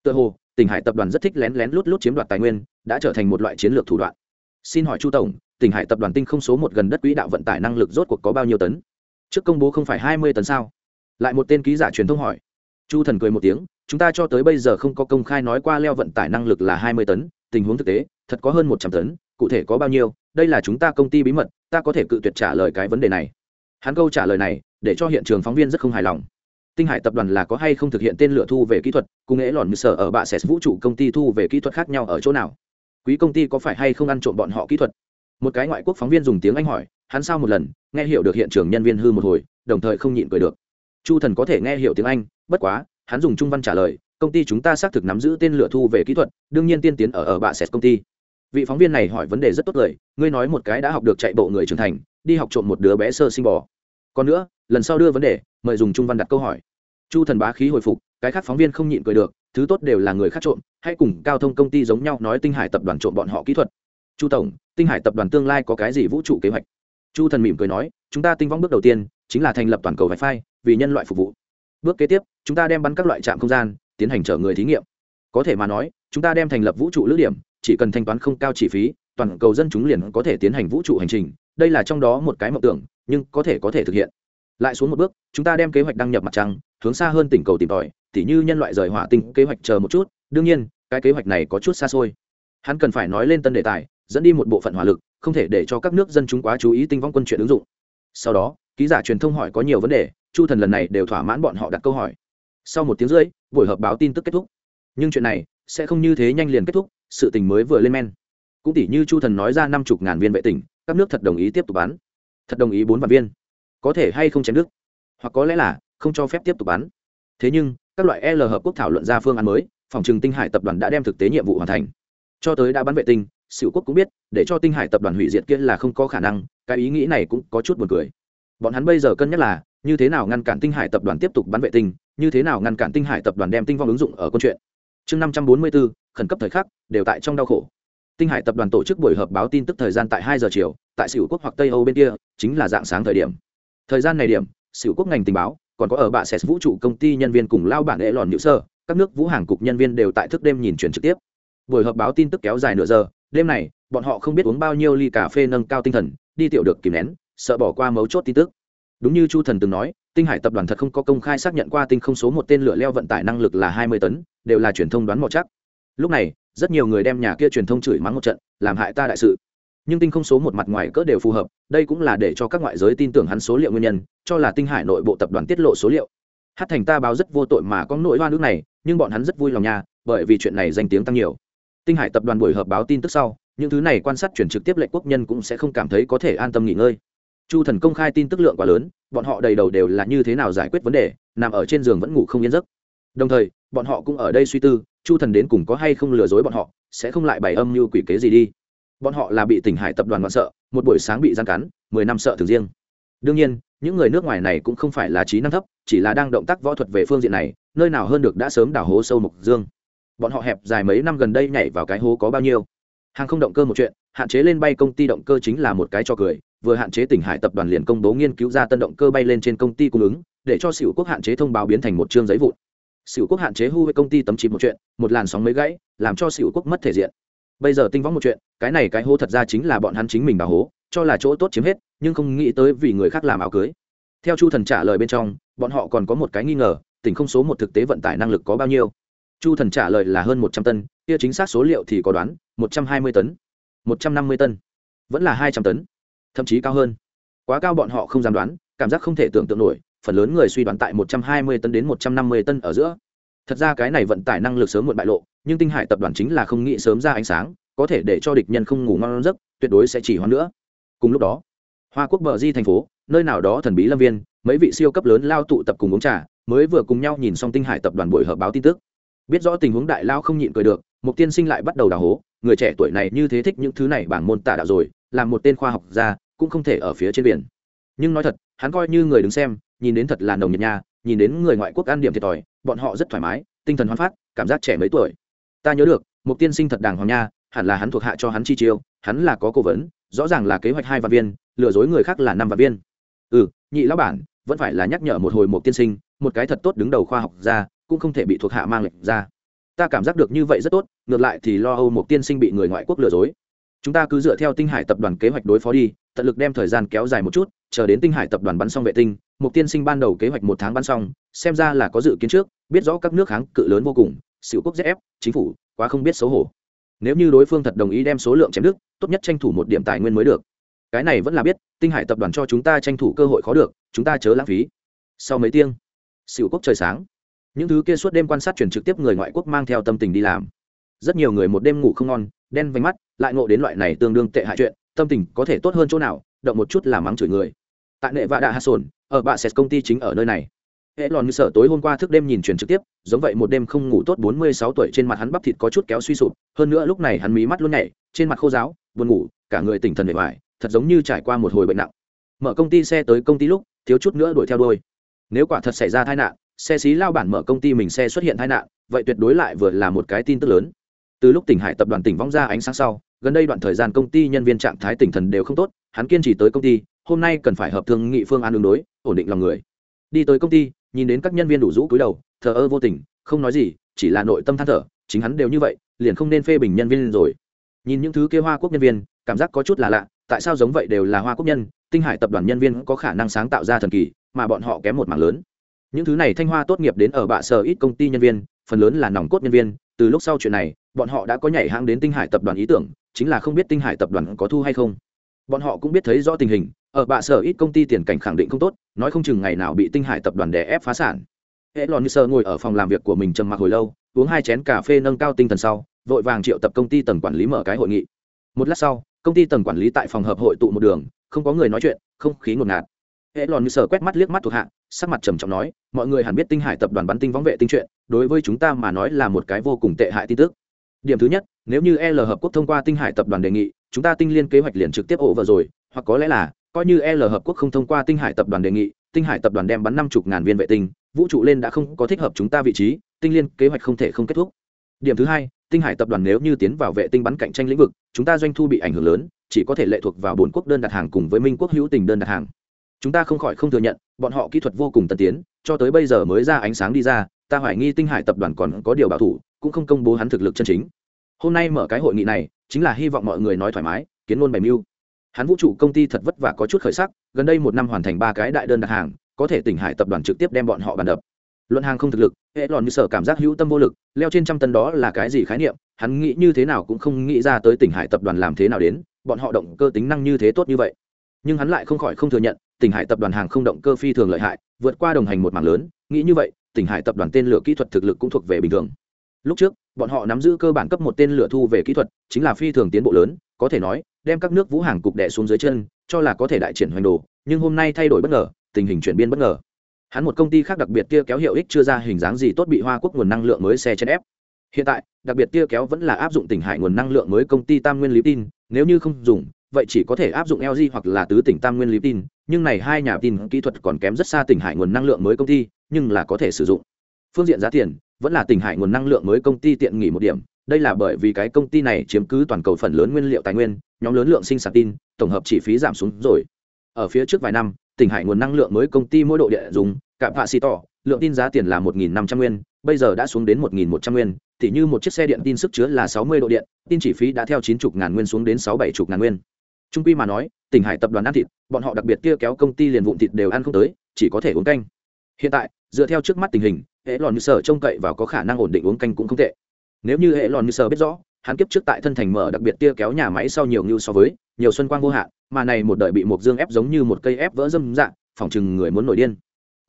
Tự hồ tỉnh hải tập đoàn rất thích lén lén lút lút chiếm đoạt tài nguyên, đã trở thành một loại chiến lược thủ đoạn. Xin hỏi chu tổng tỉnh hải tập đoàn tinh không số một gần đất quỹ đạo vận tải năng lực rốt cuộc có bao nhiêu tấn? Trước công bố không phải hai mươi tấn sao? Lại một tên ký giả truyền thông hỏi chu thần cười một tiếng, chúng ta cho tới bây giờ không có công khai nói qua leo vận tải năng lực là hai mươi tấn, tình huống thực tế, thật có hơn một trăm tấn, cụ thể có bao nhiêu, đây là chúng ta công ty bí mật, ta có thể cự tuyệt trả lời cái vấn đề này. Hắn câu trả lời này, để cho hiện trường phóng viên rất không hài lòng. Tinh hải tập đoàn là có hay không thực hiện tên lửa thu về kỹ thuật, cùng nghệ lòn sở ở bạ sẽ vũ trụ công ty thu về kỹ thuật khác nhau ở chỗ nào? Quý công ty có phải hay không ăn trộm bọn họ kỹ thuật? Một cái ngoại quốc phóng viên dùng tiếng anh hỏi, hắn sao một lần, nghe hiểu được hiện trường nhân viên hư một hồi, đồng thời không nhịn cười được chu thần có thể nghe hiểu tiếng anh, bất quá, hắn dùng trung văn trả lời, công ty chúng ta xác thực nắm giữ tên lửa thu về kỹ thuật, đương nhiên tiên tiến ở ở bạ sẹt công ty. Vị phóng viên này hỏi vấn đề rất tốt lời, ngươi nói một cái đã học được chạy bộ người trưởng thành, đi học trộm một đứa bé sơ sinh bò. Còn nữa, lần sau đưa vấn đề, mời dùng trung văn đặt câu hỏi. Chu thần bá khí hồi phục, cái khác phóng viên không nhịn cười được, thứ tốt đều là người khác trộm, hãy cùng cao thông công ty giống nhau nói tinh hải tập đoàn trộm bọn họ kỹ thuật. Chu tổng, tinh hải tập đoàn tương lai có cái gì vũ trụ kế hoạch? Chu thần mỉm cười nói, chúng ta tinh vong bước đầu tiên, chính là thành lập toàn cầu wifi vì nhân loại phục vụ. Bước kế tiếp, chúng ta đem bắn các loại trạm không gian, tiến hành chở người thí nghiệm. Có thể mà nói, chúng ta đem thành lập vũ trụ lữ điểm, chỉ cần thanh toán không cao chi phí, toàn cầu dân chúng liền có thể tiến hành vũ trụ hành trình. Đây là trong đó một cái mộng tưởng, nhưng có thể có thể thực hiện. Lại xuống một bước, chúng ta đem kế hoạch đăng nhập mặt trăng, hướng xa hơn tỉnh cầu tìm tòi, tỉ như nhân loại rời hỏa tinh, kế hoạch chờ một chút. Đương nhiên, cái kế hoạch này có chút xa xôi. Hắn cần phải nói lên tân đề tài, dẫn đi một bộ phận hỏa lực, không thể để cho các nước dân chúng quá chú ý tinh vong quân chuyện ứng dụng. Sau đó, ký giả truyền thông hỏi có nhiều vấn đề chu thần lần này đều thỏa mãn bọn họ đặt câu hỏi. Sau một tiếng rưỡi buổi họp báo tin tức kết thúc. Nhưng chuyện này sẽ không như thế nhanh liền kết thúc sự tình mới vừa lên men. Cũng tỷ như chu thần nói ra năm chục ngàn viên vệ tinh, các nước thật đồng ý tiếp tục bán. Thật đồng ý bốn vạn viên. Có thể hay không chém nước, hoặc có lẽ là không cho phép tiếp tục bán. Thế nhưng các loại l hợp quốc thảo luận ra phương án mới phòng trừng tinh hải tập đoàn đã đem thực tế nhiệm vụ hoàn thành. Cho tới đã bắn vệ tinh sửu quốc cũng biết để cho tinh hải tập đoàn hủy diệt kia là không có khả năng cái ý nghĩ này cũng có chút buồn cười. Bọn hắn bây giờ cân nhắc là như thế nào ngăn cản tinh hải tập đoàn tiếp tục bắn vệ tinh? Như thế nào ngăn cản tinh hải tập đoàn đem tinh vong ứng dụng ở câu chuyện? Chương năm trăm bốn mươi bốn khẩn cấp thời khắc, đều tại trong đau khổ. Tinh hải tập đoàn tổ chức buổi họp báo tin tức thời gian tại hai giờ chiều, tại sửu quốc hoặc tây âu bên kia, chính là dạng sáng thời điểm. Thời gian này điểm, sửu quốc ngành tình báo, còn có ở bạ sệt vũ trụ công ty nhân viên cùng lao bản lễ lòn nhữ sơ các nước vũ hàng cục nhân viên đều tại thức đêm nhìn chuyển trực tiếp. Buổi họp báo tin tức kéo dài nửa giờ, đêm này, bọn họ không biết uống bao nhiêu ly cà phê nâng cao tinh thần, đi tiểu được kìm nén, sợ bỏ qua mấu chốt tin tức đúng như chu thần từng nói, tinh hải tập đoàn thật không có công khai xác nhận qua tinh không số một tên lửa leo vận tải năng lực là hai mươi tấn, đều là truyền thông đoán mò chắc. Lúc này, rất nhiều người đem nhà kia truyền thông chửi mắng một trận, làm hại ta đại sự. Nhưng tinh không số một mặt ngoài cỡ đều phù hợp, đây cũng là để cho các ngoại giới tin tưởng hắn số liệu nguyên nhân, cho là tinh hải nội bộ tập đoàn tiết lộ số liệu. Hát thành ta báo rất vô tội mà có nội hoa nước này, nhưng bọn hắn rất vui lòng nha, bởi vì chuyện này danh tiếng tăng nhiều. Tinh hải tập đoàn buổi họp báo tin tức sau, những thứ này quan sát chuyển trực tiếp lệnh quốc nhân cũng sẽ không cảm thấy có thể an tâm nghỉ ngơi chu thần công khai tin tức lượng quá lớn, bọn họ đầy đầu đều là như thế nào giải quyết vấn đề, nằm ở trên giường vẫn ngủ không yên giấc. Đồng thời, bọn họ cũng ở đây suy tư, chu thần đến cùng có hay không lừa dối bọn họ, sẽ không lại bày âm như quỷ kế gì đi. Bọn họ là bị tỉnh hải tập đoàn ngoạn sợ, một buổi sáng bị gian cắn, mười năm sợ thường riêng. Đương nhiên, những người nước ngoài này cũng không phải là trí năng thấp, chỉ là đang động tác võ thuật về phương diện này, nơi nào hơn được đã sớm đào hố sâu mục dương. Bọn họ hẹp dài mấy năm gần đây nhảy vào cái hố có bao nhiêu. Hàng không động cơ một chuyện, hạn chế lên bay công ty động cơ chính là một cái cho cười vừa hạn chế tỉnh hải tập đoàn liền công bố nghiên cứu ra tân động cơ bay lên trên công ty cung ứng, để cho xỉu quốc hạn chế thông báo biến thành một chương giấy vụn. Xỉu quốc hạn chế hu với công ty tấm chìm một chuyện, một làn sóng mới gãy, làm cho xỉu quốc mất thể diện. Bây giờ tinh võng một chuyện, cái này cái hố thật ra chính là bọn hắn chính mình bà hố, cho là chỗ tốt chiếm hết, nhưng không nghĩ tới vì người khác làm áo cưới. Theo chu thần trả lời bên trong, bọn họ còn có một cái nghi ngờ, tỉnh không số một thực tế vận tải năng lực có bao nhiêu? Chu thần trả lời là hơn một trăm tân kia chính xác số liệu thì có đoán, một trăm hai mươi tấn. Một trăm năm mươi tân vẫn là hai trăm tấn thậm chí cao hơn. Quá cao bọn họ không dám đoán, cảm giác không thể tưởng tượng nổi, phần lớn người suy đoán tại một trăm hai mươi tấn đến một trăm năm mươi tấn ở giữa. Thật ra cái này vận tải năng lực sớm muộn bại lộ, nhưng tinh hải tập đoàn chính là không nghĩ sớm ra ánh sáng, có thể để cho địch nhân không ngủ ngon giấc, tuyệt đối sẽ chỉ hoãn nữa. Cùng lúc đó, hoa quốc bờ di thành phố, nơi nào đó thần bí lâm viên, mấy vị siêu cấp lớn lao tụ tập cùng uống trà, mới vừa cùng nhau nhìn xong tinh hải tập đoàn buổi họp báo tin tức. Biết rõ tình huống đại lao không nhịn cười được một tiên sinh lại bắt đầu đào hố, người trẻ tuổi này như thế thích những thứ này bảng môn tả đạo rồi làm một tên khoa học gia cũng không thể ở phía trên biển. Nhưng nói thật, hắn coi như người đứng xem, nhìn đến thật là nồng nhiệt nha, nhìn đến người ngoại quốc ăn điểm thiệt thòi, bọn họ rất thoải mái, tinh thần hoan phát, cảm giác trẻ mấy tuổi. Ta nhớ được, một tiên sinh thật đàng hoàng nha, hẳn là hắn thuộc hạ cho hắn chi chiêu, hắn là có cố vấn, rõ ràng là kế hoạch hai vạn viên, lừa dối người khác là năm vạn viên. Ừ nhị lão bản, vẫn phải là nhắc nhở một hồi một tiên sinh, một cái thật tốt đứng đầu khoa học ra cũng không thể bị thuộc hạ mang lệnh ra. Ta cảm giác được như vậy rất tốt, ngược lại thì lo âu một tiên sinh bị người ngoại quốc lừa dối. Chúng ta cứ dựa theo tinh hải tập đoàn kế hoạch đối phó đi tận lực đem thời gian kéo dài một chút, chờ đến tinh hải tập đoàn bắn xong vệ tinh một tiên sinh ban đầu kế hoạch một tháng bắn xong, xem ra là có dự kiến trước, biết rõ các nước kháng cự lớn vô cùng sự quốc zf chính phủ, quá không biết xấu hổ. Nếu như đối phương thật đồng ý đem số lượng chém đức tốt nhất tranh thủ một điểm tài nguyên mới được. Cái này vẫn là biết, tinh hải tập đoàn cho chúng ta tranh thủ cơ hội khó được, chúng ta chớ lãng phí. Sau mấy tiếng xỉu quốc trời sáng. Những thứ kia suốt đêm quan sát chuyển trực tiếp người ngoại quốc mang theo tâm tình đi làm. Rất nhiều người một đêm ngủ không ngon, đen vánh mắt, lại ngộ đến loại này tương đương tệ hại chuyện tâm tình có thể tốt hơn chỗ nào, động một chút là mắng chửi người. Tại nệ vạ đạ hạ sồn, ở bạ sệt công ty chính ở nơi này. Hệ lòn như sở tối hôm qua thức đêm nhìn truyền trực tiếp, giống vậy một đêm không ngủ tốt bốn mươi sáu tuổi trên mặt hắn bắp thịt có chút kéo suy sụp, hơn nữa lúc này hắn mí mắt luôn nhảy, trên mặt khô giáo buồn ngủ, cả người tỉnh thần bề ngoài thật giống như trải qua một hồi bệnh nặng. Mở công ty xe tới công ty lúc, thiếu chút nữa đuổi theo đôi nếu quả thật xảy ra tai nạn, xe xí lao bản mở công ty mình xe xuất hiện tai nạn, vậy tuyệt đối lại vừa là một cái tin tức lớn. Từ lúc tỉnh hải tập đoàn tỉnh vong ra ánh sáng sau gần đây đoạn thời gian công ty nhân viên trạng thái tỉnh thần đều không tốt, hắn kiên trì tới công ty, hôm nay cần phải hợp thương nghị phương án đường đối, ổn định lòng người. Đi tới công ty, nhìn đến các nhân viên đủ rũ cúi đầu, thờ ơ vô tình, không nói gì, chỉ là nội tâm than thở, chính hắn đều như vậy, liền không nên phê bình nhân viên rồi. Nhìn những thứ kia hoa quốc nhân viên, cảm giác có chút là lạ, tại sao giống vậy đều là hoa quốc nhân, tinh hải tập đoàn nhân viên có khả năng sáng tạo ra thần kỳ, mà bọn họ kém một mảng lớn. Những thứ này thanh hoa tốt nghiệp đến ở bạ sở ít công ty nhân viên, phần lớn là nòng cốt nhân viên, từ lúc sau chuyện này bọn họ đã có nhảy hãng đến tinh hải tập đoàn ý tưởng, chính là không biết tinh hải tập đoàn có thu hay không. Bọn họ cũng biết thấy rõ tình hình, ở bạ sở ít công ty tiền cảnh khẳng định không tốt, nói không chừng ngày nào bị tinh hải tập đoàn đè ép phá sản. Hệ lòn như sơ ngồi ở phòng làm việc của mình trầm mặc hồi lâu, uống hai chén cà phê nâng cao tinh thần sau, vội vàng triệu tập công ty tầng quản lý mở cái hội nghị. Một lát sau, công ty tầng quản lý tại phòng hợp hội tụ một đường, không có người nói chuyện, không khí ngột ngạt. Hệ lòn như sơ quét mắt liếc mắt thuộc hạ, sắc mặt trầm trọng nói, mọi người hẳn biết tinh hải tập đoàn bắn tinh võng vệ tinh chuyện, đối với chúng ta mà nói là một cái vô cùng tệ hại tin tức điểm thứ nhất, nếu như l hợp quốc thông qua tinh hải tập đoàn đề nghị, chúng ta tinh liên kế hoạch liền trực tiếp ổ vào rồi, hoặc có lẽ là, coi như l hợp quốc không thông qua tinh hải tập đoàn đề nghị, tinh hải tập đoàn đem bắn năm chục ngàn viên vệ tinh, vũ trụ lên đã không có thích hợp chúng ta vị trí, tinh liên kế hoạch không thể không kết thúc. Điểm thứ hai, tinh hải tập đoàn nếu như tiến vào vệ tinh bắn cạnh tranh lĩnh vực, chúng ta doanh thu bị ảnh hưởng lớn, chỉ có thể lệ thuộc vào bốn quốc đơn đặt hàng cùng với minh quốc hữu tình đơn đặt hàng. Chúng ta không khỏi không thừa nhận, bọn họ kỹ thuật vô cùng tân tiến, cho tới bây giờ mới ra ánh sáng đi ra, ta hoài nghi tinh hải tập đoàn còn có điều bảo thủ cũng không công bố hắn thực lực chân chính. Hôm nay mở cái hội nghị này, chính là hy vọng mọi người nói thoải mái, kiến ngôn bày mưu. Hắn vũ trụ công ty thật vất vả có chút khởi sắc, gần đây một năm hoàn thành ba cái đại đơn đặt hàng, có thể tỉnh hải tập đoàn trực tiếp đem bọn họ bàn đập. Luận hàng không thực lực, hệ lòn như sở cảm giác hữu tâm vô lực, leo trên trăm tân đó là cái gì khái niệm, hắn nghĩ như thế nào cũng không nghĩ ra tới tỉnh hải tập đoàn làm thế nào đến, bọn họ động cơ tính năng như thế tốt như vậy. Nhưng hắn lại không khỏi không thừa nhận, tỉnh hải tập đoàn hàng không động cơ phi thường lợi hại, vượt qua đồng hành một mảng lớn, nghĩ như vậy, tỉnh hải tập đoàn tên lửa kỹ thuật thực lực cũng thuộc về bình thường lúc trước, bọn họ nắm giữ cơ bản cấp một tên lửa thu về kỹ thuật, chính là phi thường tiến bộ lớn, có thể nói, đem các nước vũ hàng cục đẻ xuống dưới chân, cho là có thể đại triển hoành đồ, nhưng hôm nay thay đổi bất ngờ, tình hình chuyển biến bất ngờ. Hắn một công ty khác đặc biệt kia kéo hiệu ích chưa ra hình dáng gì tốt bị hoa quốc nguồn năng lượng mới xe chèn ép. Hiện tại, đặc biệt kia kéo vẫn là áp dụng tỉnh hải nguồn năng lượng mới công ty tam nguyên lý tin, nếu như không dùng, vậy chỉ có thể áp dụng lg hoặc là tứ tỉnh tam nguyên lý tin, nhưng này hai nhà tin kỹ thuật còn kém rất xa tỉnh hải nguồn năng lượng mới công ty, nhưng là có thể sử dụng. Phương diện giá tiền vẫn là tỉnh hải nguồn năng lượng mới công ty tiện nghỉ một điểm. Đây là bởi vì cái công ty này chiếm cứ toàn cầu phần lớn nguyên liệu tài nguyên, nhóm lớn lượng sinh sản tin, tổng hợp chi phí giảm xuống rồi. Ở phía trước vài năm, tỉnh hải nguồn năng lượng mới công ty mỗi độ địa dùng cạm vạ xì tỏ, lượng tin giá tiền là một nghìn năm trăm nguyên, bây giờ đã xuống đến một nghìn một trăm nguyên thì như một chiếc xe điện tin sức chứa là sáu mươi độ điện, tin chi phí đã theo chín chục ngàn nguyên xuống đến sáu bảy chục ngàn nguyên. Trung quy mà nói, tỉnh hải tập đoàn ăn thịt, bọn họ đặc biệt kia kéo công ty liền vụn thịt đều ăn không tới, chỉ có thể uống canh. Hiện tại, dựa theo trước mắt tình hình hệ lòn như sở trông cậy và có khả năng ổn định uống canh cũng không tệ. Nếu như hệ lòn như sở biết rõ, hắn kiếp trước tại thân thành mở đặc biệt tia kéo nhà máy sau nhiều ngưu so với, nhiều xuân quang vô hạn, mà này một đời bị một dương ép giống như một cây ép vỡ dâm dạng, phỏng chừng người muốn nổi điên.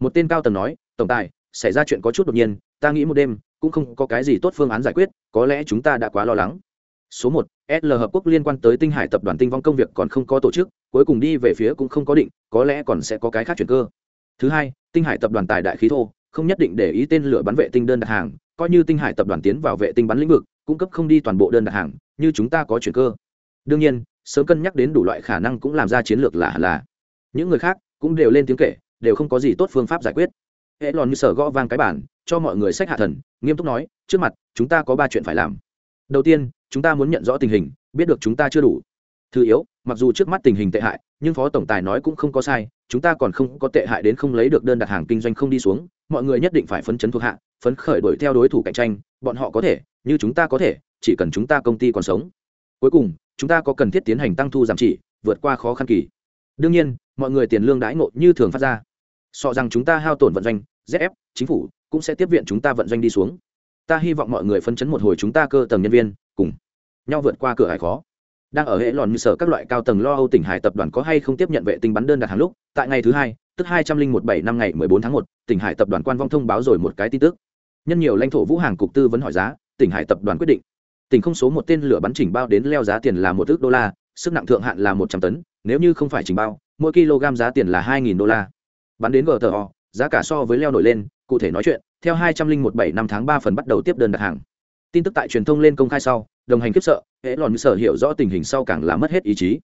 Một tên cao tầng nói, tổng tài, xảy ra chuyện có chút đột nhiên, ta nghĩ một đêm, cũng không có cái gì tốt phương án giải quyết, có lẽ chúng ta đã quá lo lắng. Số một sl hợp quốc liên quan tới tinh hải tập đoàn tinh vong công việc còn không có tổ chức, cuối cùng đi về phía cũng không có định, có lẽ còn sẽ có cái khác chuyển cơ. Thứ hai, tinh hải tập đoàn tài đại khí thô không nhất định để ý tên lửa bắn vệ tinh đơn đặt hàng, coi như tinh hải tập đoàn tiến vào vệ tinh bắn lĩnh vực, cung cấp không đi toàn bộ đơn đặt hàng, như chúng ta có chuyển cơ. Đương nhiên, sớm cân nhắc đến đủ loại khả năng cũng làm ra chiến lược là là. Những người khác cũng đều lên tiếng kể, đều không có gì tốt phương pháp giải quyết. Hệ lòn như sở gõ vang cái bản, cho mọi người sách hạ thần, nghiêm túc nói, trước mặt, chúng ta có ba chuyện phải làm. Đầu tiên, chúng ta muốn nhận rõ tình hình, biết được chúng ta chưa đủ. Thứ yếu, mặc dù trước mắt tình hình tệ hại, nhưng phó tổng tài nói cũng không có sai, chúng ta còn không có tệ hại đến không lấy được đơn đặt hàng kinh doanh không đi xuống mọi người nhất định phải phấn chấn thuộc hạ, phấn khởi đuổi theo đối thủ cạnh tranh, bọn họ có thể, như chúng ta có thể, chỉ cần chúng ta công ty còn sống. Cuối cùng, chúng ta có cần thiết tiến hành tăng thu giảm chỉ, vượt qua khó khăn kỳ. Đương nhiên, mọi người tiền lương đãi ngộ như thường phát ra. So rằng chúng ta hao tổn vận doanh zf chính phủ cũng sẽ tiếp viện chúng ta vận doanh đi xuống. Ta hy vọng mọi người phấn chấn một hồi chúng ta cơ tầng nhân viên, cùng nhau vượt qua cửa hải khó. Đang ở hệ lòn như sở các loại cao tầng lo âu tỉnh hải tập đoàn có hay không tiếp nhận vệ tinh bắn đơn đặt hàng lúc, tại ngày thứ hai tức hai trăm linh một bảy năm ngày mười bốn tháng một, tỉnh hải tập đoàn quan vong thông báo rồi một cái tin tức. Nhân nhiều lãnh thổ vũ hàng cục tư vấn hỏi giá, tỉnh hải tập đoàn quyết định. Tỉnh không số một tên lửa bắn chỉnh bao đến leo giá tiền là một ước đô la, sức nặng thượng hạn là một trăm tấn, nếu như không phải trình bao, mỗi kg giá tiền là hai nghìn đô la. Bắn đến gto giá cả so với leo nổi lên, cụ thể nói chuyện, theo hai trăm linh một bảy năm tháng ba phần bắt đầu tiếp đơn đặt hàng. Tin tức tại truyền thông lên công khai sau, đồng hành kiếp sợ hễ lòn sở hiểu rõ tình hình sau càng là mất hết ý chí.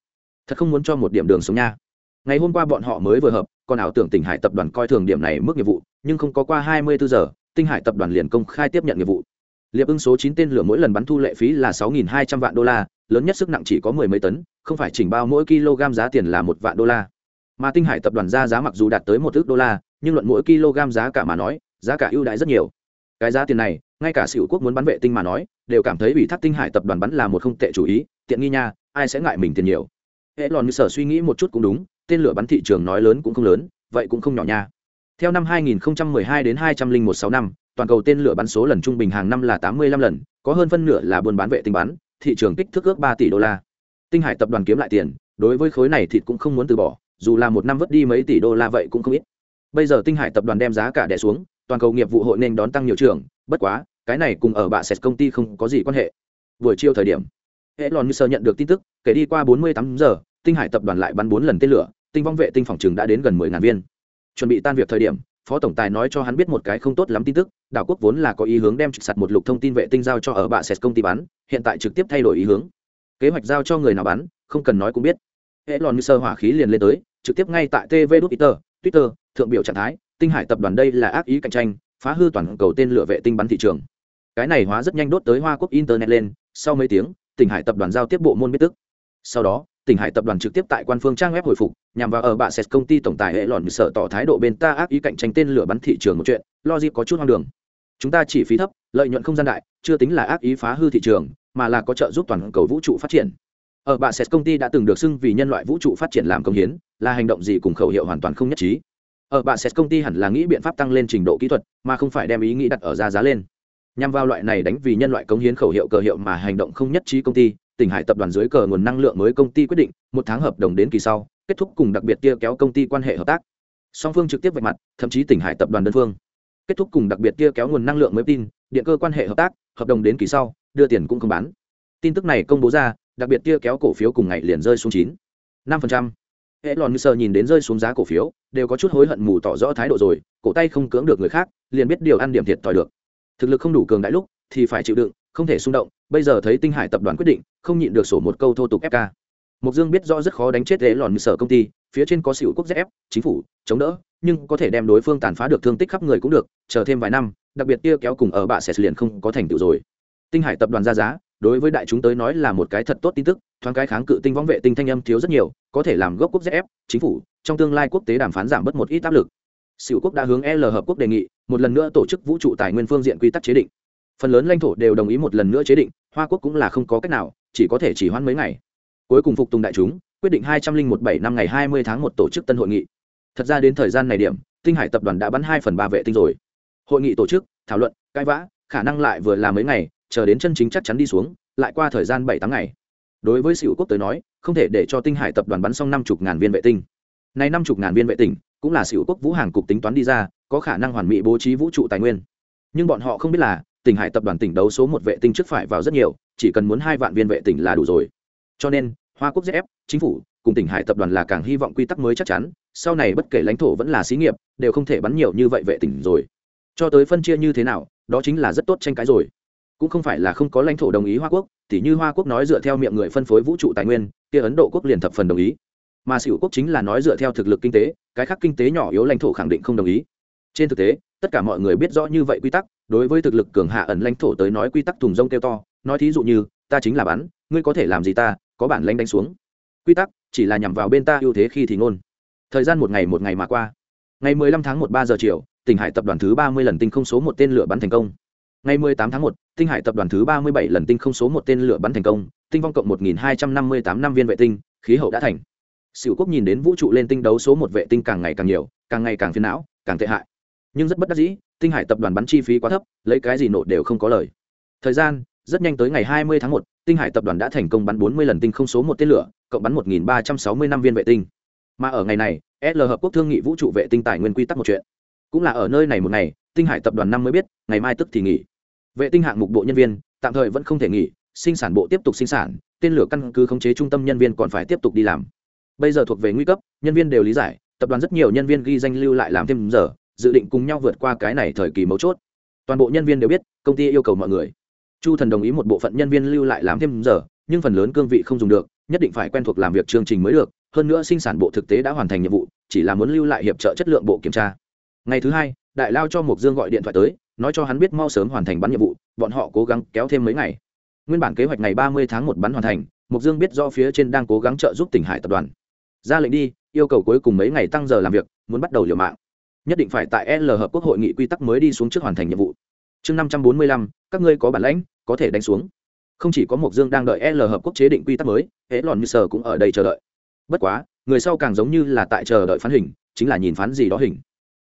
Thật không muốn cho một điểm đường sống nha ngày hôm qua bọn họ mới vừa hợp còn ảo tưởng tỉnh hải tập đoàn coi thường điểm này mức nghiệp vụ, nhưng không có qua hai mươi bốn giờ, tinh hải tập đoàn liền công khai tiếp nhận nghiệp vụ. Liệp ưng số chín tên lửa mỗi lần bắn thu lệ phí là sáu hai trăm vạn đô la, lớn nhất sức nặng chỉ có mười mấy tấn, không phải chỉnh bao mỗi kg giá tiền là một vạn đô la. Mà tinh hải tập đoàn ra giá mặc dù đạt tới một ước đô la, nhưng luận mỗi kg giá cả mà nói, giá cả ưu đãi rất nhiều. Cái giá tiền này, ngay cả xỉu quốc muốn bắn vệ tinh mà nói, đều cảm thấy ủy thác tinh hải tập đoàn bắn là một không tệ chủ ý, tiện nghi nha, ai sẽ ngại mình tiền nhiều. Hệ lòn sở suy nghĩ một chút cũng đúng tên lửa bắn thị trường nói lớn cũng không lớn, vậy cũng không nhỏ nha. Theo năm 2012 đến 2016 năm, toàn cầu tên lửa bắn số lần trung bình hàng năm là 85 lần, có hơn phân nửa là buôn bán vệ tinh bắn, thị trường kích thước ước 3 tỷ đô la. Tinh hải tập đoàn kiếm lại tiền, đối với khối này thịt cũng không muốn từ bỏ, dù là một năm vứt đi mấy tỷ đô la vậy cũng không ít. Bây giờ tinh hải tập đoàn đem giá cả đè xuống, toàn cầu nghiệp vụ hội nên đón tăng nhiều trường bất quá, cái này cùng ở bạ sệt công ty không có gì quan hệ. Buổi chiều thời điểm hệ lòn như sơ nhận được tin tức, kể đi qua 48 giờ, tinh hải tập đoàn lại bắn bốn lần tên lửa tinh vong vệ tinh phòng trường đã đến gần 10 ngàn viên. Chuẩn bị tan việc thời điểm, phó tổng tài nói cho hắn biết một cái không tốt lắm tin tức, đảo quốc vốn là có ý hướng đem trực sạt một lục thông tin vệ tinh giao cho ở bạ sệt công ty bắn hiện tại trực tiếp thay đổi ý hướng. Kế hoạch giao cho người nào bắn không cần nói cũng biết. Hệ lòn như sơ hỏa khí liền lên tới, trực tiếp ngay tại tv twitter twitter, thượng biểu trạng thái, tinh hải tập đoàn đây là ác ý cạnh tranh, phá hư toàn cầu tên lửa vệ tinh bắn thị trường. Cái này hóa rất nhanh đốt tới hoa quốc internet lên, sau mấy tiếng tỉnh hải tập đoàn giao tiếp bộ môn biết tức. Sau đó tỉnh hải tập đoàn trực tiếp tại quan phương trang web hồi phục, nhằm vào ở bạ sệt công ty tổng tài hệ lòn sở tỏ thái độ bên ta ác ý cạnh tranh tên lửa bắn thị trường một chuyện, logic có chút hoang đường. Chúng ta chỉ phí thấp, lợi nhuận không gian đại, chưa tính là ác ý phá hư thị trường, mà là có trợ giúp toàn cầu vũ trụ phát triển. Ở bạ sệt công ty đã từng được xưng vì nhân loại vũ trụ phát triển làm công hiến, là hành động gì cùng khẩu hiệu hoàn toàn không nhất trí. Ở bạ sệt công ty hẳn là nghĩ biện pháp tăng lên trình độ kỹ thuật, mà không phải đem ý nghĩ đặt ở ra giá lên. Nhằm vào loại này đánh vì nhân loại cống hiến khẩu hiệu cờ hiệu mà hành động không nhất trí công ty tỉnh hải tập đoàn dưới cờ nguồn năng lượng mới công ty quyết định, một tháng hợp đồng đến kỳ sau, kết thúc cùng đặc biệt kia kéo công ty quan hệ hợp tác. Song phương trực tiếp vạch mặt, thậm chí tỉnh hải tập đoàn đơn phương. Kết thúc cùng đặc biệt kia kéo nguồn năng lượng mới tin, điện cơ quan hệ hợp tác, hợp đồng đến kỳ sau, đưa tiền cũng không bán. Tin tức này công bố ra, đặc biệt kia kéo cổ phiếu cùng ngày liền rơi xuống chín. năm phần trăm. Hệ lòn sờ nhìn đến rơi xuống giá cổ phiếu, đều có chút hối hận mù tỏ rõ thái độ rồi, cổ tay không cưỡng được người khác, liền biết điều ăn điểm thiệt thòi được. Thực lực không đủ cường đại lúc, thì phải chịu đựng không thể xung động bây giờ thấy tinh hải tập đoàn quyết định không nhịn được sổ một câu thô tục fk mục dương biết rõ rất khó đánh chết lễ lòn sở công ty phía trên có xỉu quốc zf chính phủ chống đỡ nhưng có thể đem đối phương tàn phá được thương tích khắp người cũng được chờ thêm vài năm đặc biệt kia kéo cùng ở bạ sẽ liền không có thành tựu rồi. Tinh hải tập đoàn ra giá đối với đại chúng tới nói là một cái thật tốt tin tức thoáng cái kháng cự tinh võng vệ tinh thanh âm thiếu rất nhiều có thể làm gốc quốc zf chính phủ trong tương lai quốc tế đàm phán giảm bớt một ít áp lực. Sỉu quốc đã hướng L hợp quốc đề nghị, một lần nữa tổ chức vũ trụ tài nguyên phương diện quy tắc chế định. Phần lớn lãnh thổ đều đồng ý một lần nữa chế định, Hoa quốc cũng là không có cách nào, chỉ có thể chỉ hoãn mấy ngày. Cuối cùng phục tùng đại chúng, quyết định hai trăm linh một bảy năm ngày hai mươi tháng một tổ chức tân hội nghị. Thật ra đến thời gian này điểm, Tinh Hải tập đoàn đã bắn hai phần ba vệ tinh rồi. Hội nghị tổ chức, thảo luận, cãi vã, khả năng lại vừa là mấy ngày, chờ đến chân chính chắc chắn đi xuống, lại qua thời gian bảy tháng ngày. Đối với Sỉu quốc tới nói, không thể để cho Tinh Hải tập đoàn bắn xong năm chục ngàn viên vệ tinh. Này năm chục ngàn viên vệ tinh, cũng là Sỉu quốc vũ hàng cục tính toán đi ra, có khả năng hoàn mỹ bố trí vũ trụ tài nguyên. Nhưng bọn họ không biết là, Tỉnh Hải tập đoàn tỉnh đấu số một vệ tinh trước phải vào rất nhiều, chỉ cần muốn hai vạn viên vệ tinh là đủ rồi. Cho nên, Hoa quốc ZF, chính phủ cùng Tỉnh Hải tập đoàn là càng hy vọng quy tắc mới chắc chắn, sau này bất kể lãnh thổ vẫn là xí nghiệp, đều không thể bắn nhiều như vậy vệ tinh rồi. Cho tới phân chia như thế nào, đó chính là rất tốt tranh cái rồi. Cũng không phải là không có lãnh thổ đồng ý Hoa quốc, tỉ như Hoa quốc nói dựa theo miệng người phân phối vũ trụ tài nguyên, kia Ấn Độ quốc liền thập phần đồng ý mà xỉu quốc chính là nói dựa theo thực lực kinh tế cái khác kinh tế nhỏ yếu lãnh thổ khẳng định không đồng ý trên thực tế tất cả mọi người biết rõ như vậy quy tắc đối với thực lực cường hạ ẩn lãnh thổ tới nói quy tắc thùng rông kêu to nói thí dụ như ta chính là bắn ngươi có thể làm gì ta có bản lãnh đánh xuống. Quy tắc chỉ là nhằm vào bên ta ưu thế khi thì ngôn. Thời gian một ngày một ngày mà qua. Ngày 15 tháng một ba giờ chiều tỉnh hải tập đoàn thứ 30 lần tinh không số một tên lửa bắn thành công. Ngày 18 tháng 1, tinh hải tập đoàn thứ 37 lần tinh không số một tên lửa bắn thành công tinh vong cộng 1.258 năm viên vệ tinh khí hậu đã thành. Sửu quốc nhìn đến vũ trụ lên tinh đấu số một vệ tinh càng ngày càng nhiều, càng ngày càng phiền não, càng tệ hại. Nhưng rất bất đắc dĩ, tinh hải tập đoàn bắn chi phí quá thấp, lấy cái gì nổ đều không có lời. Thời gian rất nhanh tới ngày 20 tháng 1, tinh hải tập đoàn đã thành công bắn 40 lần tinh không số một tên lửa, cộng bắn 1365 viên vệ tinh. Mà ở ngày này, L hợp quốc thương nghị vũ trụ vệ tinh tài nguyên quy tắc một chuyện. Cũng là ở nơi này một ngày, tinh hải tập đoàn năm mới biết, ngày mai tức thì nghỉ. Vệ tinh hạng mục bộ nhân viên, tạm thời vẫn không thể nghỉ, sinh sản bộ tiếp tục sinh sản, tên lửa căn cứ khống chế trung tâm nhân viên còn phải tiếp tục đi làm bây giờ thuộc về nguy cấp nhân viên đều lý giải tập đoàn rất nhiều nhân viên ghi danh lưu lại làm thêm giờ dự định cùng nhau vượt qua cái này thời kỳ mấu chốt. Toàn bộ nhân viên đều biết, công ty yêu cầu mọi người. Chu thần đồng ý một bộ phận nhân viên lưu lại làm thêm giờ, nhưng phần lớn cương vị không dùng được, nhất định phải quen thuộc làm việc chương trình mới được, hơn nữa sinh sản bộ thực tế đã hoàn thành nhiệm vụ, chỉ là muốn lưu lại hiệp trợ chất lượng bộ kiểm tra. Ngày thứ hai, đại lao cho mộc dương gọi điện thoại tới, nói cho hắn biết mau sớm hoàn thành bắn nhiệm vụ, bọn họ cố gắng kéo thêm mấy ngày. Nguyên bản kế hoạch ngày ba mươi tháng một bắn hoàn thành, mộc dương biết do phía trên đang cố gắng trợ giúp tỉnh hải tập đoàn. Ra lệnh đi, yêu cầu cuối cùng mấy ngày tăng giờ làm việc, muốn bắt đầu liều mạng nhất định phải tại l hợp quốc hội nghị quy tắc mới đi xuống trước hoàn thành nhiệm vụ. Chương năm trăm bốn mươi lăm, các ngươi có bản lãnh, có thể đánh xuống. Không chỉ có mộc dương đang đợi l hợp quốc chế định quy tắc mới, hễ lòn như sờ cũng ở đây chờ đợi. Bất quá, người sau càng giống như là tại chờ đợi phán hình, chính là nhìn phán gì đó hình.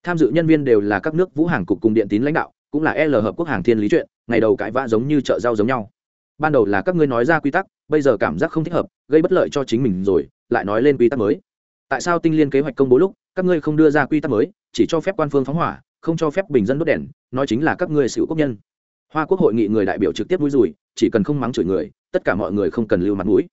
Tham dự nhân viên đều là các nước vũ hàng cục cùng điện tín lãnh đạo, cũng là l hợp quốc hàng thiên lý chuyện, ngày đầu cãi vã giống như chợ rau giống nhau. Ban đầu là các ngươi nói ra quy tắc, bây giờ cảm giác không thích hợp, gây bất lợi cho chính mình rồi, lại nói lên quy tắc mới tại sao tinh liên kế hoạch công bố lúc, các ngươi không đưa ra quy tắc mới, chỉ cho phép quan phương phóng hỏa, không cho phép bình dân đốt đèn, nói chính là các ngươi xịu quốc nhân. Hoa quốc hội nghị người đại biểu trực tiếp mũi rùi, chỉ cần không mắng chửi người, tất cả mọi người không cần lưu mặt mũi.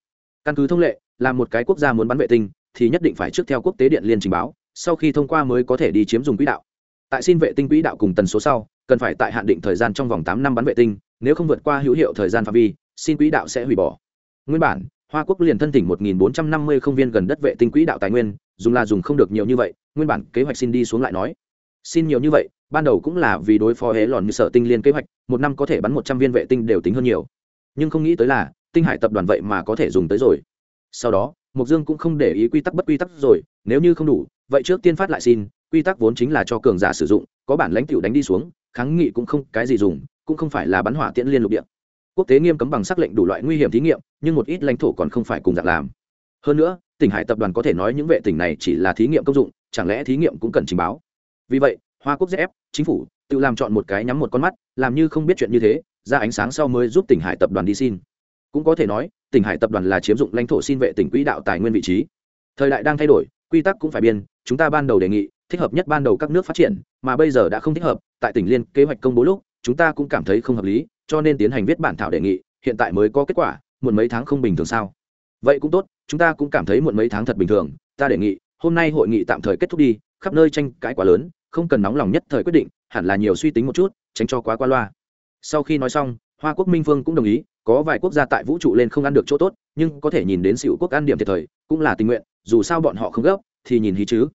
Căn cứ thông lệ, là một cái quốc gia muốn bắn vệ tinh, thì nhất định phải trước theo quốc tế điện liên trình báo, sau khi thông qua mới có thể đi chiếm dùng quỹ đạo. Tại xin vệ tinh quỹ đạo cùng tần số sau, cần phải tại hạn định thời gian trong vòng tám năm bắn vệ tinh, nếu không vượt qua hữu hiệu thời gian phạm vi, xin quỹ đạo sẽ hủy bỏ. Nguyên bản hoa quốc liền thân thỉnh một bốn trăm năm mươi không viên gần đất vệ tinh quỹ đạo tài nguyên, dùng là dùng không được nhiều như vậy, nguyên bản kế hoạch xin đi xuống lại nói. Xin nhiều như vậy, ban đầu cũng là vì đối phó hế lòn như sở tinh liên kế hoạch, một năm có thể bắn một trăm viên vệ tinh đều tính hơn nhiều. Nhưng không nghĩ tới là, tinh hải tập đoàn vậy mà có thể dùng tới rồi. Sau đó mục dương cũng không để ý quy tắc bất quy tắc rồi, nếu như không đủ, vậy trước tiên phát lại xin, quy tắc vốn chính là cho cường giả sử dụng, có bản lãnh tiểu đánh đi xuống, kháng nghị cũng không cái gì dùng, cũng không phải là bắn hỏa tiễn liên lục địa quốc tế nghiêm cấm bằng sắc lệnh đủ loại nguy hiểm thí nghiệm, nhưng một ít lãnh thổ còn không phải cùng dạng làm. Hơn nữa, tỉnh hải tập đoàn có thể nói những vệ tỉnh này chỉ là thí nghiệm công dụng, chẳng lẽ thí nghiệm cũng cần trình báo? Vì vậy, hoa quốc ép chính phủ, tự làm chọn một cái nhắm một con mắt, làm như không biết chuyện như thế, ra ánh sáng sau mới giúp tỉnh hải tập đoàn đi xin. Cũng có thể nói, tỉnh hải tập đoàn là chiếm dụng lãnh thổ xin vệ tỉnh quỹ đạo tài nguyên vị trí. Thời đại đang thay đổi, quy tắc cũng phải biên, chúng ta ban đầu đề nghị, thích hợp nhất ban đầu các nước phát triển, mà bây giờ đã không thích hợp, tại tỉnh liên kế hoạch công bố lúc chúng ta cũng cảm thấy không hợp lý, cho nên tiến hành viết bản thảo đề nghị, hiện tại mới có kết quả, muộn mấy tháng không bình thường sao? Vậy cũng tốt, chúng ta cũng cảm thấy muộn mấy tháng thật bình thường, ta đề nghị, hôm nay hội nghị tạm thời kết thúc đi, khắp nơi tranh cãi quá lớn, không cần nóng lòng nhất thời quyết định, hẳn là nhiều suy tính một chút, tránh cho quá qua loa. Sau khi nói xong, hoa quốc minh phương cũng đồng ý, có vài quốc gia tại vũ trụ lên không ăn được chỗ tốt, nhưng có thể nhìn đến xỉu quốc ăn điểm thiệt thời, cũng là tình nguyện, dù sao bọn họ không gấp, thì nhìn hí chứ.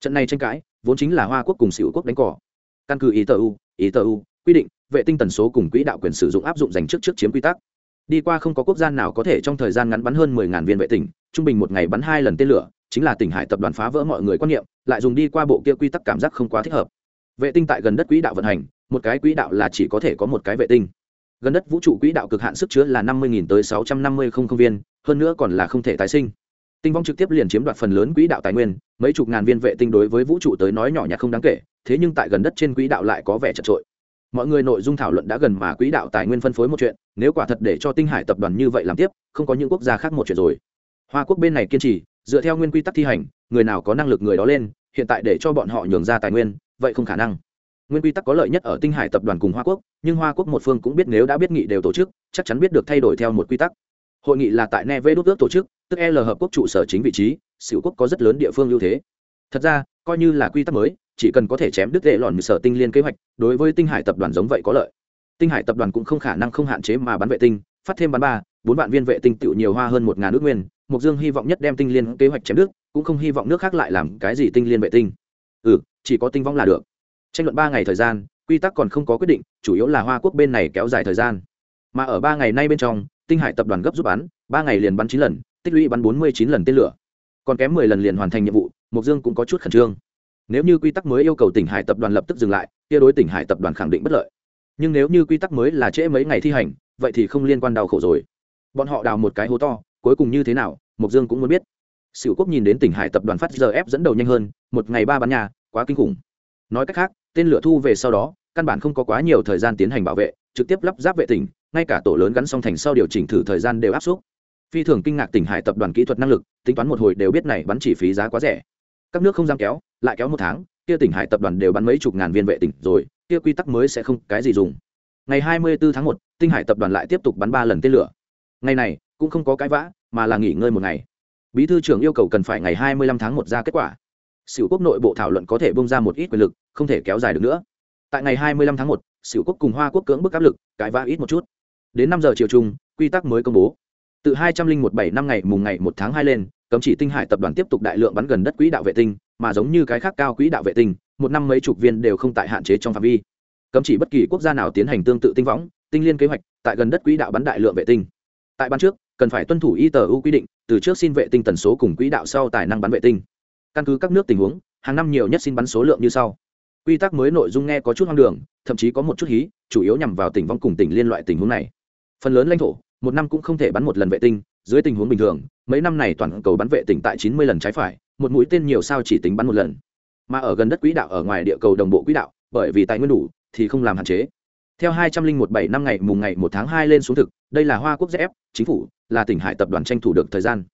Trận này tranh cãi, vốn chính là hoa quốc cùng xỉu quốc đánh cỏ. Căn cứ ý tờ u, ý tờ u quy định, vệ tinh tần số cùng quỹ đạo quyền sử dụng áp dụng dành trước trước chiếm quy tắc. Đi qua không có quốc gia nào có thể trong thời gian ngắn bắn hơn 10.000 viên vệ tinh, trung bình một ngày bắn hai lần tên lửa, chính là tỉnh hải tập đoàn phá vỡ mọi người quan niệm, lại dùng đi qua bộ kia quy tắc cảm giác không quá thích hợp. Vệ tinh tại gần đất quỹ đạo vận hành, một cái quỹ đạo là chỉ có thể có một cái vệ tinh. Gần đất vũ trụ quỹ đạo cực hạn sức chứa là năm mươi tới sáu trăm năm mươi không không viên, hơn nữa còn là không thể tái sinh. Tinh vong trực tiếp liền chiếm đoạt phần lớn quỹ đạo tài nguyên, mấy chục ngàn viên vệ tinh đối với vũ trụ tới nói nhỏ nhặt không đáng kể, thế nhưng tại gần đất trên quỹ đạo lại có vẻ chật trội mọi người nội dung thảo luận đã gần mà quỹ đạo tài nguyên phân phối một chuyện, nếu quả thật để cho tinh hải tập đoàn như vậy làm tiếp, không có những quốc gia khác một chuyện rồi. Hoa quốc bên này kiên trì, dựa theo nguyên quy tắc thi hành, người nào có năng lực người đó lên, hiện tại để cho bọn họ nhường ra tài nguyên, vậy không khả năng. Nguyên quy tắc có lợi nhất ở tinh hải tập đoàn cùng hoa quốc, nhưng hoa quốc một phương cũng biết nếu đã biết nghị đều tổ chức, chắc chắn biết được thay đổi theo một quy tắc. Hội nghị là tại neve đốt ước tổ chức, tức l hợp quốc trụ sở chính vị trí, xỉu quốc có rất lớn địa phương ưu thế thật ra, coi như là quy tắc mới, chỉ cần có thể chém đứt lệ lòn sở tinh liên kế hoạch, đối với tinh hải tập đoàn giống vậy có lợi. Tinh hải tập đoàn cũng không khả năng không hạn chế mà bắn vệ tinh, phát thêm bắn ba, bốn vạn viên vệ tinh tựu nhiều hoa hơn một ngàn nước nguyên mục dương hy vọng nhất đem tinh liên kế hoạch chém đứt, cũng không hy vọng nước khác lại làm cái gì tinh liên vệ tinh. Ừ chỉ có tinh vong là được. Tranh luận ba ngày thời gian, quy tắc còn không có quyết định, chủ yếu là hoa quốc bên này kéo dài thời gian. Mà ở ba ngày nay bên trong, tinh hải tập đoàn gấp rút bắn, ba ngày liền bắn chín lần, tích lũy bắn bốn mươi chín lần tên lửa còn kém mười lần liền hoàn thành nhiệm vụ, mộc dương cũng có chút khẩn trương. Nếu như quy tắc mới yêu cầu tỉnh hải tập đoàn lập tức dừng lại, kia đối tỉnh hải tập đoàn khẳng định bất lợi. Nhưng nếu như quy tắc mới là trễ mấy ngày thi hành, vậy thì không liên quan đau khổ rồi. Bọn họ đào một cái hố to, cuối cùng như thế nào, mộc dương cũng muốn biết. Sửu quốc nhìn đến tỉnh hải tập đoàn phát giờ ép dẫn đầu nhanh hơn, một ngày ba bán nhà, quá kinh khủng. Nói cách khác, tên lửa thu về sau đó, căn bản không có quá nhiều thời gian tiến hành bảo vệ, trực tiếp lắp ráp vệ tỉnh, ngay cả tổ lớn gắn song thành sau điều chỉnh thử thời gian đều áp suất phi thường kinh ngạc tỉnh hải tập đoàn kỹ thuật năng lực tính toán một hồi đều biết này bắn chỉ phí giá quá rẻ. Các nước không dám kéo lại kéo một tháng kia tỉnh hải tập đoàn đều bắn mấy chục ngàn viên vệ tỉnh rồi kia quy tắc mới sẽ không cái gì dùng. Ngày 24 tháng 1, tinh hải tập đoàn lại tiếp tục bắn ba lần tên lửa. Ngày này cũng không có cãi vã mà là nghỉ ngơi một ngày. Bí thư trưởng yêu cầu cần phải ngày hai mươi lăm tháng 1 ra kết quả. Sửu quốc nội bộ thảo luận có thể bung ra một ít quyền lực không thể kéo dài được nữa. Tại ngày hai mươi lăm tháng 1, Sửu quốc cùng hoa quốc cưỡng bức áp lực cãi vã ít một chút. Đến năm giờ chiều chung quy tắc mới công bố từ hai trăm linh một bảy năm ngày mùng ngày một tháng hai lên, cấm chỉ tinh hải tập đoàn tiếp tục đại lượng bắn gần đất quỹ đạo vệ tinh, mà giống như cái khác cao quỹ đạo vệ tinh, một năm mấy chục viên đều không tại hạn chế trong phạm vi. Cấm chỉ bất kỳ quốc gia nào tiến hành tương tự tinh võng, tinh liên kế hoạch, tại gần đất quỹ đạo bắn đại lượng vệ tinh. Tại ban trước, cần phải tuân thủ y tờ quy định, từ trước xin vệ tinh tần số cùng quỹ đạo sau tài năng bắn vệ tinh. Căn cứ các nước tình huống, hàng năm nhiều nhất xin bắn số lượng như sau. Quy tắc mới nội dung nghe có chút hoang đường, thậm chí có một chút hí, chủ yếu nhằm vào tỉnh vong cùng tỉnh liên loại tình huống này. Phần lớn lãnh thổ một năm cũng không thể bắn một lần vệ tinh, dưới tình huống bình thường, mấy năm này toàn cầu bắn vệ tinh tại chín mươi lần trái phải, một mũi tên nhiều sao chỉ tính bắn một lần. Mà ở gần đất quỹ đạo, ở ngoài địa cầu đồng bộ quỹ đạo, bởi vì tài nguyên đủ, thì không làm hạn chế. Theo hai trăm linh một bảy năm ngày, mùng ngày một tháng hai lên xuống thực, đây là hoa quốc ép chính phủ, là tỉnh hải tập đoàn tranh thủ được thời gian.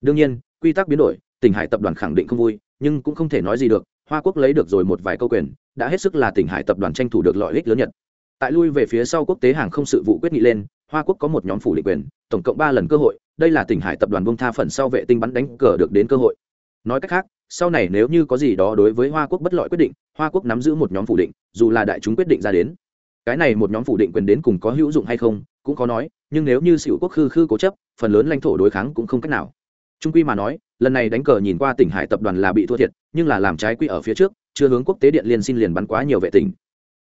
Đương nhiên, quy tắc biến đổi, tỉnh hải tập đoàn khẳng định không vui, nhưng cũng không thể nói gì được, hoa quốc lấy được rồi một vài câu quyền, đã hết sức là tỉnh hải tập đoàn tranh thủ được lợi ích lớn nhất. Tại lui về phía sau quốc tế hàng không sự vụ quyết nghị lên hoa quốc có một nhóm phủ định quyền, tổng cộng ba lần cơ hội, đây là tỉnh hải tập đoàn bông tha phần sau vệ tinh bắn đánh cờ được đến cơ hội. Nói cách khác, sau này nếu như có gì đó đối với hoa quốc bất lợi quyết định, hoa quốc nắm giữ một nhóm phủ định, dù là đại chúng quyết định ra đến. Cái này một nhóm phủ định quyền đến cùng có hữu dụng hay không, cũng có nói, nhưng nếu như xỉu quốc khư khư cố chấp, phần lớn lãnh thổ đối kháng cũng không cách nào. Trung quy mà nói, lần này đánh cờ nhìn qua tỉnh hải tập đoàn là bị thua thiệt, nhưng là làm trái quy ở phía trước, chưa hướng quốc tế điện liên xin liền bắn quá nhiều vệ tinh.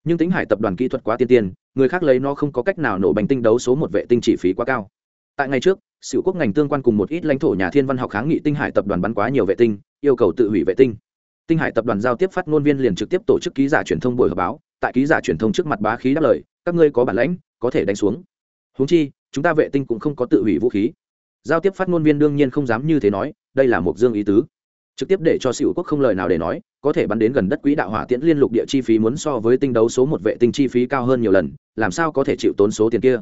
Nhưng tính hải tập đoàn kỹ thuật quá tiên tiên người khác lấy nó không có cách nào nổ bành tinh đấu số một vệ tinh chi phí quá cao. Tại ngày trước, sửu quốc ngành tương quan cùng một ít lãnh thổ nhà thiên văn học kháng nghị tinh hải tập đoàn bắn quá nhiều vệ tinh, yêu cầu tự hủy vệ tinh. Tinh hải tập đoàn giao tiếp phát ngôn viên liền trực tiếp tổ chức ký giả truyền thông buổi họp báo, tại ký giả truyền thông trước mặt bá khí đáp lời, các ngươi có bản lãnh, có thể đánh xuống. Húng chi, chúng ta vệ tinh cũng không có tự hủy vũ khí. Giao tiếp phát ngôn viên đương nhiên không dám như thế nói, đây là một dương ý tứ trực tiếp để cho sửu quốc không lời nào để nói, có thể bắn đến gần đất quỹ đạo hỏa tiễn liên lục địa chi phí muốn so với tinh đấu số một vệ tinh chi phí cao hơn nhiều lần, làm sao có thể chịu tốn số tiền kia?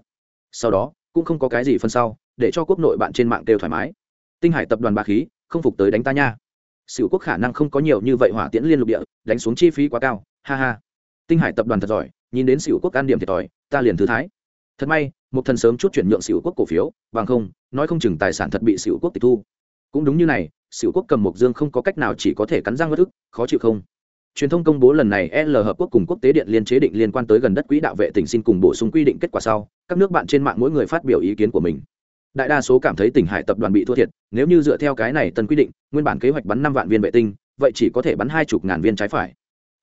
Sau đó, cũng không có cái gì phân sau, để cho quốc nội bạn trên mạng kêu thoải mái. Tinh hải tập đoàn Ba khí, không phục tới đánh ta nha. Sửu quốc khả năng không có nhiều như vậy hỏa tiễn liên lục địa, đánh xuống chi phí quá cao, ha ha. Tinh hải tập đoàn thật giỏi, nhìn đến sửu quốc ăn điểm thiệt thòi, ta liền thư thái. Thật may, một thần sớm chút chuyển nhượng sửu quốc cổ phiếu, bằng không, nói không chừng tài sản thật bị sửu quốc tịch thu. Cũng đúng như này sửu quốc cầm mộc dương không có cách nào chỉ có thể cắn răng mất ức, khó chịu không? Truyền thông công bố lần này l hợp quốc cùng quốc tế điện liên chế định liên quan tới gần đất quỹ đạo vệ tỉnh xin cùng bổ sung quy định kết quả sau, các nước bạn trên mạng mỗi người phát biểu ý kiến của mình. Đại đa số cảm thấy tỉnh hải tập đoàn bị thua thiệt, nếu như dựa theo cái này tân quy định, nguyên bản kế hoạch bắn năm vạn viên vệ tinh, vậy chỉ có thể bắn hai chục ngàn viên trái phải.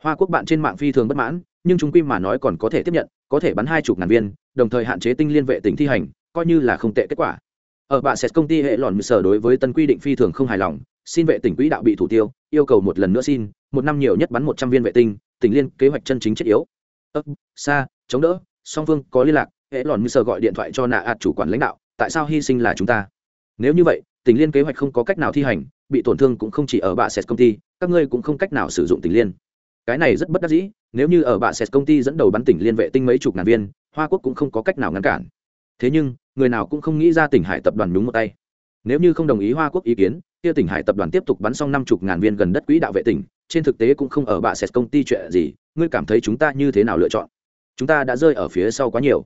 Hoa quốc bạn trên mạng phi thường bất mãn, nhưng chúng quy mà nói còn có thể tiếp nhận, có thể bắn hai chục ngàn viên, đồng thời hạn chế tinh liên vệ tỉnh thi hành, coi như là không tệ kết quả ở bạ sệt công ty hệ lòn sở đối với tân quy định phi thường không hài lòng, xin vệ tỉnh quỹ đạo bị thủ tiêu, yêu cầu một lần nữa xin, một năm nhiều nhất bắn một trăm viên vệ tinh, tỉnh liên kế hoạch chân chính chất yếu. Ấp xa chống đỡ, song phương có liên lạc, hệ lòn sở gọi điện thoại cho nạ ạt chủ quản lãnh đạo, tại sao hy sinh là chúng ta? Nếu như vậy, tỉnh liên kế hoạch không có cách nào thi hành, bị tổn thương cũng không chỉ ở bạ sệt công ty, các ngươi cũng không cách nào sử dụng tỉnh liên. Cái này rất bất đắc dĩ, nếu như ở bạ sệt công ty dẫn đầu bắn tỉnh liên vệ tinh mấy chục ngàn viên, hoa quốc cũng không có cách nào ngăn cản. Thế nhưng người nào cũng không nghĩ ra tỉnh hải tập đoàn đúng một tay. Nếu như không đồng ý hoa quốc ý kiến, kia tỉnh hải tập đoàn tiếp tục bắn xong năm chục ngàn viên gần đất quỹ đạo vệ tỉnh, trên thực tế cũng không ở bạ sệt công ty chuyện gì, ngươi cảm thấy chúng ta như thế nào lựa chọn? Chúng ta đã rơi ở phía sau quá nhiều.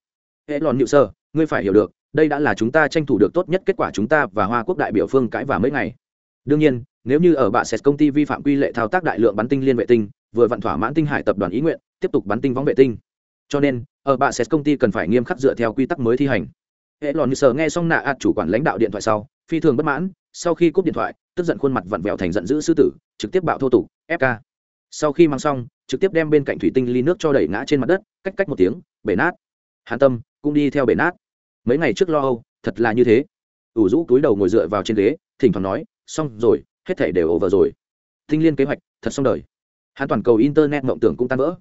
Hệ lòn nhự sơ, ngươi phải hiểu được, đây đã là chúng ta tranh thủ được tốt nhất kết quả chúng ta và hoa quốc đại biểu phương cãi và mấy ngày. Đương nhiên, nếu như ở bạ sệt công ty vi phạm quy lệ thao tác đại lượng bắn tinh liên vệ tinh, vừa vặn thỏa mãn tinh hải tập đoàn ý nguyện, tiếp tục bắn tinh võng vệ tinh. Cho nên, ở bạ sệt công ty cần phải nghiêm khắc dựa theo quy tắc mới thi hành hệ lòn như sờ nghe xong nạ ạt chủ quản lãnh đạo điện thoại sau, phi thường bất mãn, sau khi cúp điện thoại, tức giận khuôn mặt vặn vẹo thành giận dữ sư tử, trực tiếp bạo thô tục fk sau khi mang xong, trực tiếp đem bên cạnh thủy tinh ly nước cho đẩy ngã trên mặt đất, cách cách một tiếng, bể nát. Hàn tâm, cũng đi theo bể nát. Mấy ngày trước lo âu, thật là như thế. Ủ rũ túi đầu ngồi dựa vào trên ghế, thỉnh thoảng nói, xong rồi, hết thể đều over rồi. Tinh liên kế hoạch, thật xong đời. Hàn toàn cầu internet mộng tưởng cũng tan vỡ.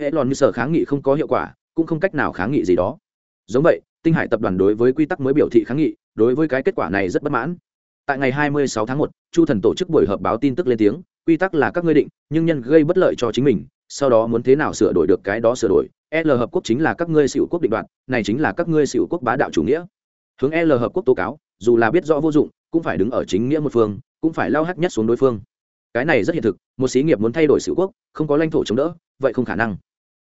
Hệ lòn như sở kháng nghị không có hiệu quả, cũng không cách nào kháng nghị gì đó. Giống vậy tinh hải tập đoàn đối với quy tắc mới biểu thị kháng nghị đối với cái kết quả này rất bất mãn. Tại ngày 26 tháng 1, chu thần tổ chức buổi họp báo tin tức lên tiếng quy tắc là các ngươi định nhưng nhân gây bất lợi cho chính mình sau đó muốn thế nào sửa đổi được cái đó sửa đổi. L hợp quốc chính là các ngươi xỉu quốc định đoạn này chính là các ngươi xỉu quốc bá đạo chủ nghĩa. Hướng l hợp quốc tố cáo dù là biết rõ vô dụng cũng phải đứng ở chính nghĩa một phương cũng phải lao hắc nhất xuống đối phương. Cái này rất hiện thực một xí nghiệp muốn thay đổi xỉu quốc không có lãnh thổ chống đỡ vậy không khả năng.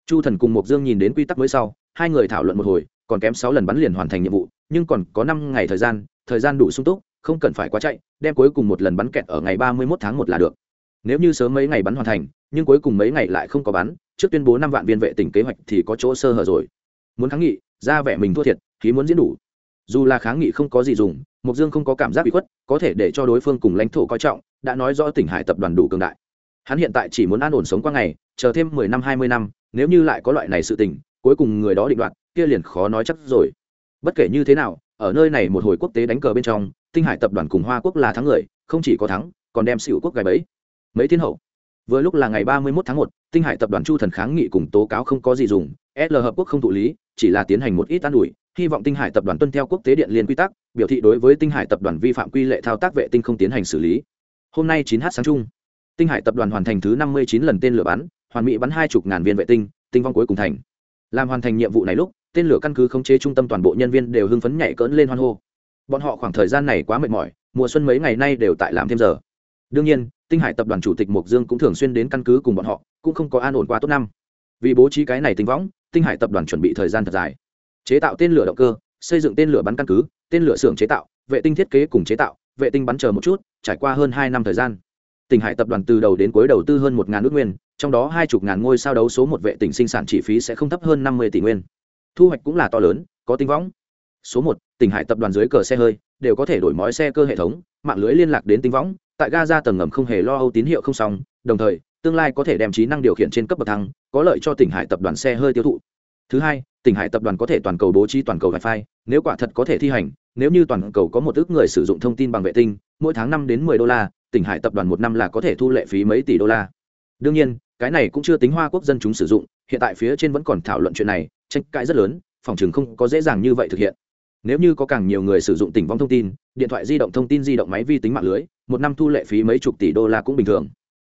Chu thần cùng mộc dương nhìn đến quy tắc mới sau hai người thảo luận một hồi còn kém sáu lần bắn liền hoàn thành nhiệm vụ, nhưng còn có năm ngày thời gian thời gian đủ sung túc, không cần phải quá chạy, đem cuối cùng một lần bắn kẹt ở ngày ba mươi một tháng một là được. Nếu như sớm mấy ngày bắn hoàn thành, nhưng cuối cùng mấy ngày lại không có bắn, trước tuyên bố năm vạn viên vệ tỉnh kế hoạch thì có chỗ sơ hở rồi. Muốn kháng nghị, ra vẻ mình thua thiệt, khí muốn diễn đủ. Dù là kháng nghị không có gì dùng mục dương không có cảm giác bị khuất, có thể để cho đối phương cùng lãnh thổ coi trọng, đã nói rõ tỉnh hải tập đoàn đủ cường đại. Hắn hiện tại chỉ muốn an ổn sống qua ngày, chờ thêm mười năm, hai mươi năm, nếu như lại có loại này sự tình cuối cùng người đó định đoạt, kia liền khó nói chắc rồi. Bất kể như thế nào, ở nơi này một hồi quốc tế đánh cờ bên trong, tinh hải tập đoàn cùng hoa quốc là thắng người, không chỉ có thắng, còn đem xỉu quốc gài bẫy. Mấy thiên hậu, vừa lúc là ngày ba mươi một tháng một, tinh hải tập đoàn chu thần kháng nghị cùng tố cáo không có gì dùng l hợp quốc không thụ lý, chỉ là tiến hành một ít an ủi, hy vọng tinh hải tập đoàn tuân theo quốc tế điện liên quy tắc, biểu thị đối với tinh hải tập đoàn vi phạm quy lệ thao tác vệ tinh không tiến hành xử lý. Hôm nay chín h sáng chung, tinh hải tập đoàn hoàn thành thứ năm mươi chín lần tên lửa bắn, hoàn mỹ bắn hai chục ngàn viên vệ tinh tinh vong cuối cùng thành làm hoàn thành nhiệm vụ này lúc, tên lửa căn cứ khống chế trung tâm toàn bộ nhân viên đều hưng phấn nhảy cỡn lên hoan hô. Bọn họ khoảng thời gian này quá mệt mỏi, mùa xuân mấy ngày nay đều tại làm thêm giờ. Đương nhiên, tinh hải tập đoàn chủ tịch mộc dương cũng thường xuyên đến căn cứ cùng bọn họ, cũng không có an ổn quá tốt năm. Vì bố trí cái này tinh võng, tinh hải tập đoàn chuẩn bị thời gian thật dài. Chế tạo tên lửa động cơ, xây dựng tên lửa bắn căn cứ, tên lửa xưởng chế tạo, vệ tinh thiết kế cùng chế tạo, vệ tinh bắn chờ một chút, trải qua hơn hai năm thời gian. Tỉnh hải tập đoàn từ đầu đến cuối đầu tư hơn một ngàn nước nguyên trong đó hai chục ngàn ngôi sao đấu số một vệ tinh sinh sản chi phí sẽ không thấp hơn năm mươi tỷ nguyên. Thu hoạch cũng là to lớn, có tinh võng. Số một, tỉnh hải tập đoàn dưới cờ xe hơi, đều có thể đổi mói xe cơ hệ thống, mạng lưới liên lạc đến tinh võng, tại gaza tầng ngầm không hề lo âu tín hiệu không xong, đồng thời, tương lai có thể đem trí năng điều khiển trên cấp bậc thang, có lợi cho tỉnh hải tập đoàn xe hơi tiêu thụ. Thứ hai, tỉnh hải tập đoàn có thể toàn cầu bố trí toàn cầu wifi, nếu quả thật có thể thi hành, nếu như toàn cầu có một ước người sử dụng thông tin bằng vệ tinh, mỗi tháng năm đến mười đô la, tỉnh hải tập đoàn một năm là có thể thu lệ phí mấy tỷ đô la. Đương nhiên cái này cũng chưa tính hoa quốc dân chúng sử dụng, hiện tại phía trên vẫn còn thảo luận chuyện này, tranh cãi rất lớn, phòng chừng không có dễ dàng như vậy thực hiện. Nếu như có càng nhiều người sử dụng tỉnh vong thông tin, điện thoại di động thông tin di động máy vi tính mạng lưới, một năm thu lệ phí mấy chục tỷ đô la cũng bình thường.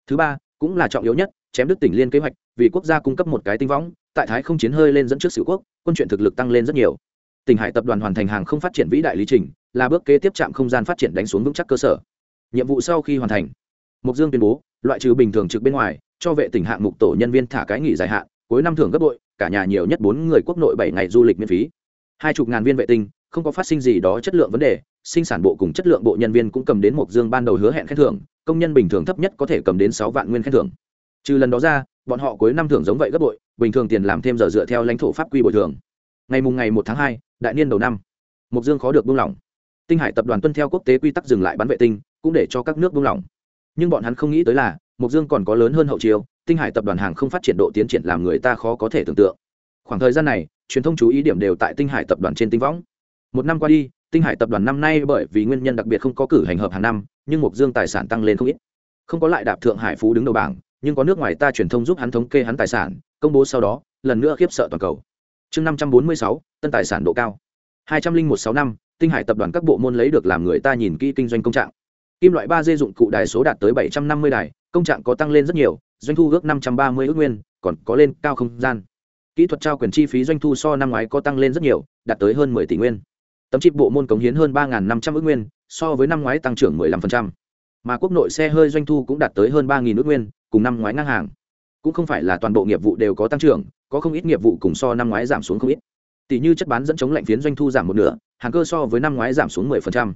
Thứ ba, cũng là trọng yếu nhất, chém đứt tỉnh liên kế hoạch, vì quốc gia cung cấp một cái tinh võng tại thái không chiến hơi lên dẫn trước sự quốc, quân chuyện thực lực tăng lên rất nhiều. Tỉnh hải tập đoàn hoàn thành hàng không phát triển vĩ đại lý trình, là bước kế tiếp chạm không gian phát triển đánh xuống vững chắc cơ sở. Nhiệm vụ sau khi hoàn thành mục dương tuyên bố, loại trừ bình thường trực bên ngoài cho vệ tỉnh hạng mục tổ nhân viên thả cái nghỉ dài hạn, cuối năm thưởng gấp bội, cả nhà nhiều nhất bốn người quốc nội bảy ngày du lịch miễn phí. Hai chục ngàn viên vệ tinh, không có phát sinh gì đó chất lượng vấn đề, sinh sản bộ cùng chất lượng bộ nhân viên cũng cầm đến một dương ban đầu hứa hẹn khen thưởng, công nhân bình thường thấp nhất có thể cầm đến sáu vạn nguyên khen thưởng. Trừ lần đó ra, bọn họ cuối năm thưởng giống vậy gấp bội, bình thường tiền làm thêm giờ dựa theo lãnh thổ pháp quy bồi thường. Ngày mùng ngày một tháng hai, đại niên đầu năm, một dương khó được buông lỏng. Tinh hải tập đoàn tuân theo quốc tế quy tắc dừng lại bắn vệ tinh, cũng để cho các nước buông lỏng. Nhưng bọn hắn không nghĩ tới là Mục dương còn có lớn hơn hậu chiêu, tinh hải tập đoàn hàng không phát triển độ tiến triển làm người ta khó có thể tưởng tượng. Khoảng thời gian này, truyền thông chú ý điểm đều tại tinh hải tập đoàn trên tinh võng. Một năm qua đi, tinh hải tập đoàn năm nay bởi vì nguyên nhân đặc biệt không có cử hành hợp hàng năm, nhưng mục dương tài sản tăng lên không ít. Không có lại đạp thượng hải phú đứng đầu bảng, nhưng có nước ngoài ta truyền thông giúp hắn thống kê hắn tài sản, công bố sau đó, lần nữa khiếp sợ toàn cầu. Chương năm trăm bốn mươi sáu, tân tài sản độ cao. Hai trăm linh một sáu năm, tinh hải tập đoàn các bộ môn lấy được làm người ta nhìn kỹ kinh doanh công trạng kim loại ba d dụng cụ đài số đạt tới bảy trăm năm mươi đài, công trạng có tăng lên rất nhiều, doanh thu ước năm trăm ba mươi ước nguyên, còn có lên cao không gian kỹ thuật trao quyền chi phí doanh thu so năm ngoái có tăng lên rất nhiều, đạt tới hơn mười tỷ nguyên tấm chip bộ môn cống hiến hơn ba năm trăm ước nguyên, so với năm ngoái tăng trưởng 15%. mà quốc nội xe hơi doanh thu cũng đạt tới hơn ba ước nguyên, cùng năm ngoái ngang hàng cũng không phải là toàn bộ nghiệp vụ đều có tăng trưởng, có không ít nghiệp vụ cùng so năm ngoái giảm xuống không ít tỷ như chất bán dẫn chống lạnh phiến doanh thu giảm một nửa, hàng cơ so với năm ngoái giảm xuống 10%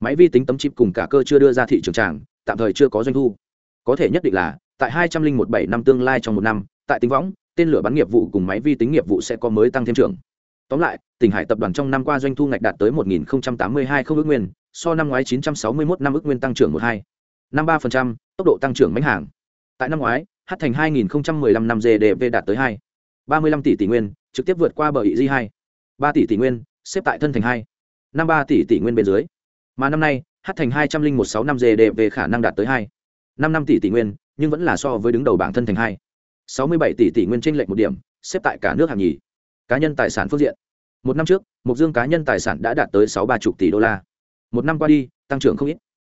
máy vi tính tấm chip cùng cả cơ chưa đưa ra thị trường tràng, tạm thời chưa có doanh thu. Có thể nhất định là, tại hai trăm linh một bảy năm tương lai trong một năm, tại tính võng, tên lửa bắn nghiệp vụ cùng máy vi tính nghiệp vụ sẽ có mới tăng thêm trưởng. Tóm lại, tỉnh hải tập đoàn trong năm qua doanh thu ngạch đạt tới một nghìn tám mươi hai không ước nguyên, so năm ngoái chín trăm sáu mươi một năm ước nguyên tăng trưởng một hai. Năm ba tốc độ tăng trưởng mánh hàng tại năm ngoái, hát thành hai nghìn một mươi năm năm gdp đạt tới hai. Ba mươi năm tỷ tỷ nguyên, trực tiếp vượt qua bờ ý di hai. Ba tỷ tỷ nguyên, xếp tại thân thành hai. Năm ba tỷ tỷ nguyên bên dưới mà năm nay, hát thành hai trăm linh một sáu năm gdp khả năng đạt tới hai. Năm năm tỷ tỷ nguyên, nhưng vẫn là so với đứng đầu bảng thân thành hai. Sáu mươi bảy tỷ tỷ nguyên trên lệch một điểm, xếp tại cả nước hàng nhì. Cá nhân tài sản phương diện. Một năm trước mục dương cá nhân tài sản đã đạt tới sáu ba chục tỷ đô la. Một năm qua đi, tăng trưởng không ít.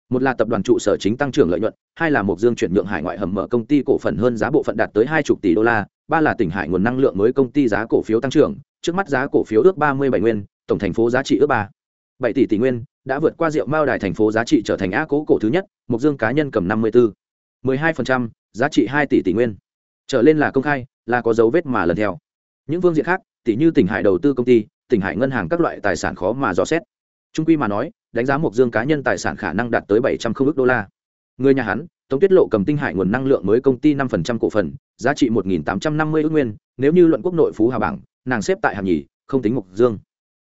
Một là tập đoàn trụ sở chính tăng trưởng lợi nhuận, hai là mục dương chuyển nhượng hải ngoại hầm mở công ty cổ phần hơn giá bộ phận đạt tới hai chục tỷ đô la, ba là tỉnh hải nguồn năng lượng mới công ty giá cổ phiếu tăng trưởng, trước mắt giá cổ phiếu ước ba mươi bảy nguyên, tổng thành phố giá trị ước ba. Bảy tỷ tỷ nguyên đã vượt qua rượu mao đài thành phố giá trị trở thành á cố cổ thứ nhất mục dương cá nhân cầm năm mươi bốn mười hai phần trăm, giá trị hai tỷ tỷ nguyên. Trở lên là công khai, là có dấu vết mà lần theo. Những phương diện khác tỷ như tỉnh hải đầu tư công ty, tỉnh hải ngân hàng các loại tài sản khó mà dò xét. Trung quy mà nói, đánh giá mục dương cá nhân tài sản khả năng đạt tới bảy trăm không ước đô la. Người nhà hắn, tống tiết lộ cầm tinh hải nguồn năng lượng mới công ty năm phần trăm cổ phần, giá trị một nghìn tám trăm năm mươi ước nguyên. Nếu như luận quốc nội phú hà bảng, nàng xếp tại hàm nhì, không tính mục dương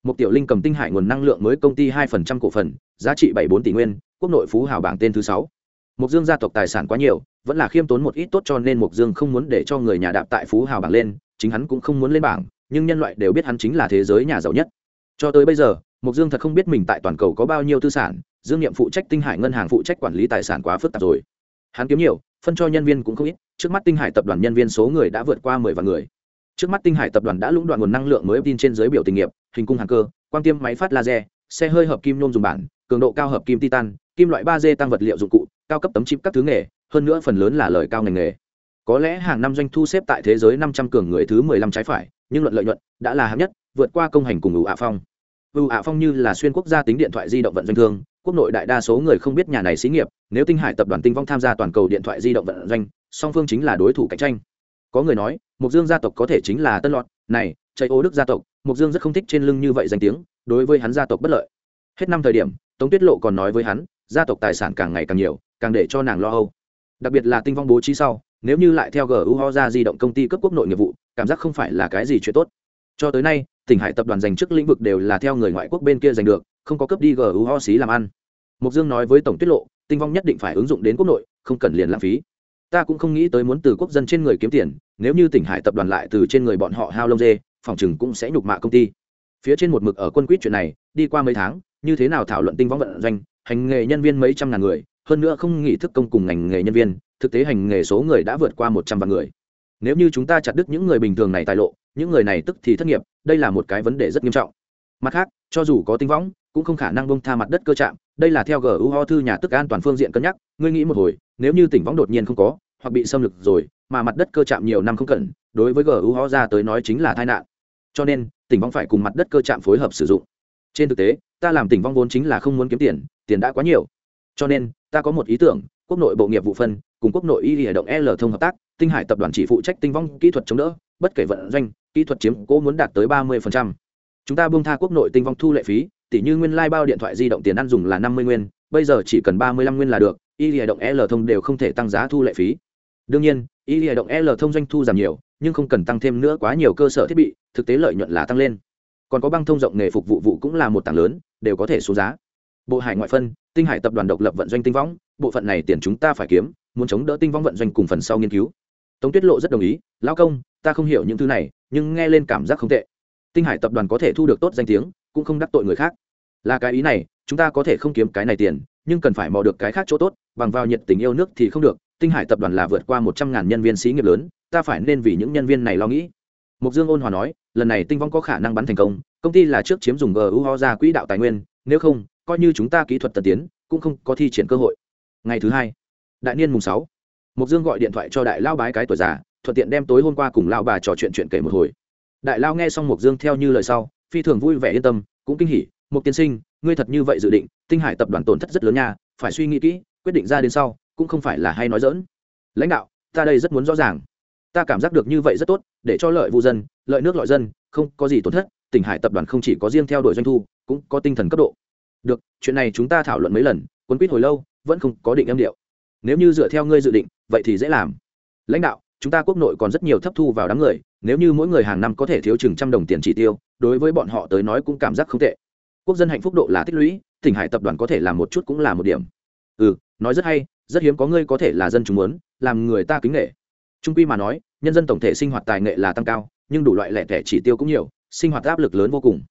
một tiểu linh cầm tinh hải nguồn năng lượng mới công ty hai phần trăm cổ phần, giá trị bảy bốn tỷ nguyên, quốc nội phú hào bảng tên thứ sáu. Mộc dương gia tộc tài sản quá nhiều, vẫn là khiêm tốn một ít tốt cho nên mộc dương không muốn để cho người nhà đạp tại phú hào bảng lên, chính hắn cũng không muốn lên bảng, nhưng nhân loại đều biết hắn chính là thế giới nhà giàu nhất. Cho tới bây giờ mộc dương thật không biết mình tại toàn cầu có bao nhiêu tư sản, dương nhiệm phụ trách tinh hải ngân hàng phụ trách quản lý tài sản quá phức tạp rồi. Hắn kiếm nhiều, phân cho nhân viên cũng không ít, trước mắt tinh hải tập đoàn nhân viên số người đã vượt qua mười vạn người. Trước mắt tinh hải tập đoàn đã lũng đoạn nguồn năng lượng mới tin trên giới biểu tình nghiệp hình cung hàng cơ quan tiêm máy phát laser, xe hơi hợp kim nhôm dùng bản, cường độ cao hợp kim titan, kim loại ba d tăng vật liệu dụng cụ, cao cấp tấm chip các thứ nghề, hơn nữa phần lớn là lời cao ngành nghề. Có lẽ hàng năm doanh thu xếp tại thế giới năm trăm cường người thứ mười lăm trái phải, nhưng luận lợi nhuận đã là hạng nhất, vượt qua công hành cùng ưu ạ phong. Ưu ạ phong như là xuyên quốc gia tính điện thoại di động vận doanh thương, quốc nội đại đa số người không biết nhà này xí nghiệp, nếu tinh hải tập đoàn tinh vong tham gia toàn cầu điện thoại di động vận doanh, song phương chính là đối thủ cạnh tranh. Có người nói mục dương gia tộc có thể chính là tân lọt, này chạy ô đức gia tộc mục dương rất không thích trên lưng như vậy danh tiếng, đối với hắn gia tộc bất lợi. Hết năm thời điểm, tống tuyết lộ còn nói với hắn, gia tộc tài sản càng ngày càng nhiều, càng để cho nàng lo âu. Đặc biệt là tinh vong bố trí sau, nếu như lại theo gu ho ra di động công ty cấp quốc nội nghiệp vụ, cảm giác không phải là cái gì chuyện tốt. Cho tới nay, tỉnh hải tập đoàn dành trước lĩnh vực đều là theo người ngoại quốc bên kia giành được, không có cấp đi gu ho xí làm ăn. Mục dương nói với tổng tiết lộ, tinh vong nhất định phải ứng dụng đến quốc nội, không cần liền lãng phí. Ta cũng không nghĩ tới muốn từ quốc dân trên người kiếm tiền, nếu như tỉnh hải tập đoàn lại từ trên người bọn họ hao lông dê phòng chừng cũng sẽ nhục mạ công ty. Phía trên một mực ở quân quýt chuyện này, đi qua mấy tháng, như thế nào thảo luận tinh võng vận doanh, hành nghề nhân viên mấy trăm ngàn người, hơn nữa không nghỉ thức công cùng ngành nghề nhân viên, thực tế hành nghề số người đã vượt qua một trăm vạn người. Nếu như chúng ta chặt đứt những người bình thường này tài lộ, những người này tức thì thất nghiệp, đây là một cái vấn đề rất nghiêm trọng. Mặt khác, cho dù có tinh võng cũng không khả năng bông tha mặt đất cơ chạm đây là theo gu ho thư nhà tức an toàn phương diện cân nhắc, ngươi nghĩ một hồi, nếu như tỉnh võng đột nhiên không có, hoặc bị xâm lược rồi, mà mặt đất cơ chạm nhiều năm không cần đối với gu ho ra tới nói chính là tai nạn cho nên, tỉnh vong phải cùng mặt đất cơ chạm phối hợp sử dụng. Trên thực tế, ta làm tỉnh vong vốn chính là không muốn kiếm tiền tiền đã quá nhiều. Cho nên, ta có một ý tưởng, quốc nội bộ nghiệp vụ phân, cùng quốc nội y hệ động l thông hợp tác, tinh hải tập đoàn chỉ phụ trách tinh vong kỹ thuật chống đỡ, bất kể vận doanh, kỹ thuật chiếm cố muốn đạt tới ba mươi chúng ta buông tha quốc nội tinh vong thu lệ phí tỷ như nguyên lai、like、bao điện thoại di động tiền ăn dùng là năm mươi nguyên, bây giờ chỉ cần ba mươi lăm nguyên là được, y hệ động l thông đều không thể tăng giá thu lệ phí. Đương nhiên, y hệ động l thông doanh thu giảm nhiều nhưng không cần tăng thêm nữa quá nhiều cơ sở thiết bị, thực tế lợi nhuận là tăng lên. Còn có băng thông rộng nghề phục vụ vụ cũng là một tảng lớn, đều có thể xuống giá. Bộ hải ngoại phân, tinh hải tập đoàn độc lập vận doanh tinh võng, bộ phận này tiền chúng ta phải kiếm, muốn chống đỡ tinh võng vận doanh cùng phần sau nghiên cứu. Tống tuyết lộ rất đồng ý, lão công, ta không hiểu những thứ này, nhưng nghe lên cảm giác không tệ. Tinh hải tập đoàn có thể thu được tốt danh tiếng, cũng không đắc tội người khác. Là cái ý này, chúng ta có thể không kiếm cái này tiền, nhưng cần phải mò được cái khác chỗ tốt, bằng vào nhiệt tình yêu nước thì không được. Tinh hải tập đoàn là vượt qua một trăm ngàn nhân viên sĩ nghiệp lớn ta phải nên vì những nhân viên này lo nghĩ. Mục dương ôn hòa nói, lần này tinh vong có khả năng bắn thành công công ty là trước chiếm dùng gu ho ra quỹ đạo tài nguyên, nếu không, coi như chúng ta kỹ thuật tân tiến, cũng không có thi triển cơ hội. Ngày thứ hai, đại niên mùng sáu, mục dương gọi điện thoại cho đại lao bái cái tuổi già, thuận tiện đem tối hôm qua cùng lao bà trò chuyện chuyện kể một hồi. Đại lao nghe xong mục dương theo như lời sau, phi thường vui vẻ yên tâm, cũng kinh hỉ, mục tiên sinh, ngươi thật như vậy dự định, tinh hải tập đoàn tổn thất rất lớn nha, phải suy nghĩ kỹ, quyết định ra đến sau, cũng không phải là hay nói dỡn lãnh đạo, ta đây rất muốn rõ ràng ta cảm giác được như vậy rất tốt, để cho lợi vụ dân, lợi nước lợi dân, không có gì tổn thất, tỉnh hải tập đoàn không chỉ có riêng theo đuổi doanh thu, cũng có tinh thần cấp độ. Được, chuyện này chúng ta thảo luận mấy lần quân quýt hồi lâu, vẫn không có định âm điệu. Nếu như dựa theo ngươi dự định, vậy thì dễ làm. Lãnh đạo, chúng ta quốc nội còn rất nhiều thấp thu vào đám người, nếu như mỗi người hàng năm có thể thiếu chừng trăm đồng tiền chỉ tiêu, đối với bọn họ tới nói cũng cảm giác không tệ. Quốc dân hạnh phúc độ là tích lũy, tỉnh hải tập đoàn có thể làm một chút cũng là một điểm. Ừ nói rất hay, rất hiếm có ngươi có thể là dân chúng muốn, làm người ta kính nghệ trung quy mà nói, nhân dân tổng thể sinh hoạt tài nghệ là tăng cao, nhưng đủ loại lẻ tẻ chỉ tiêu cũng nhiều, sinh hoạt áp lực lớn vô cùng.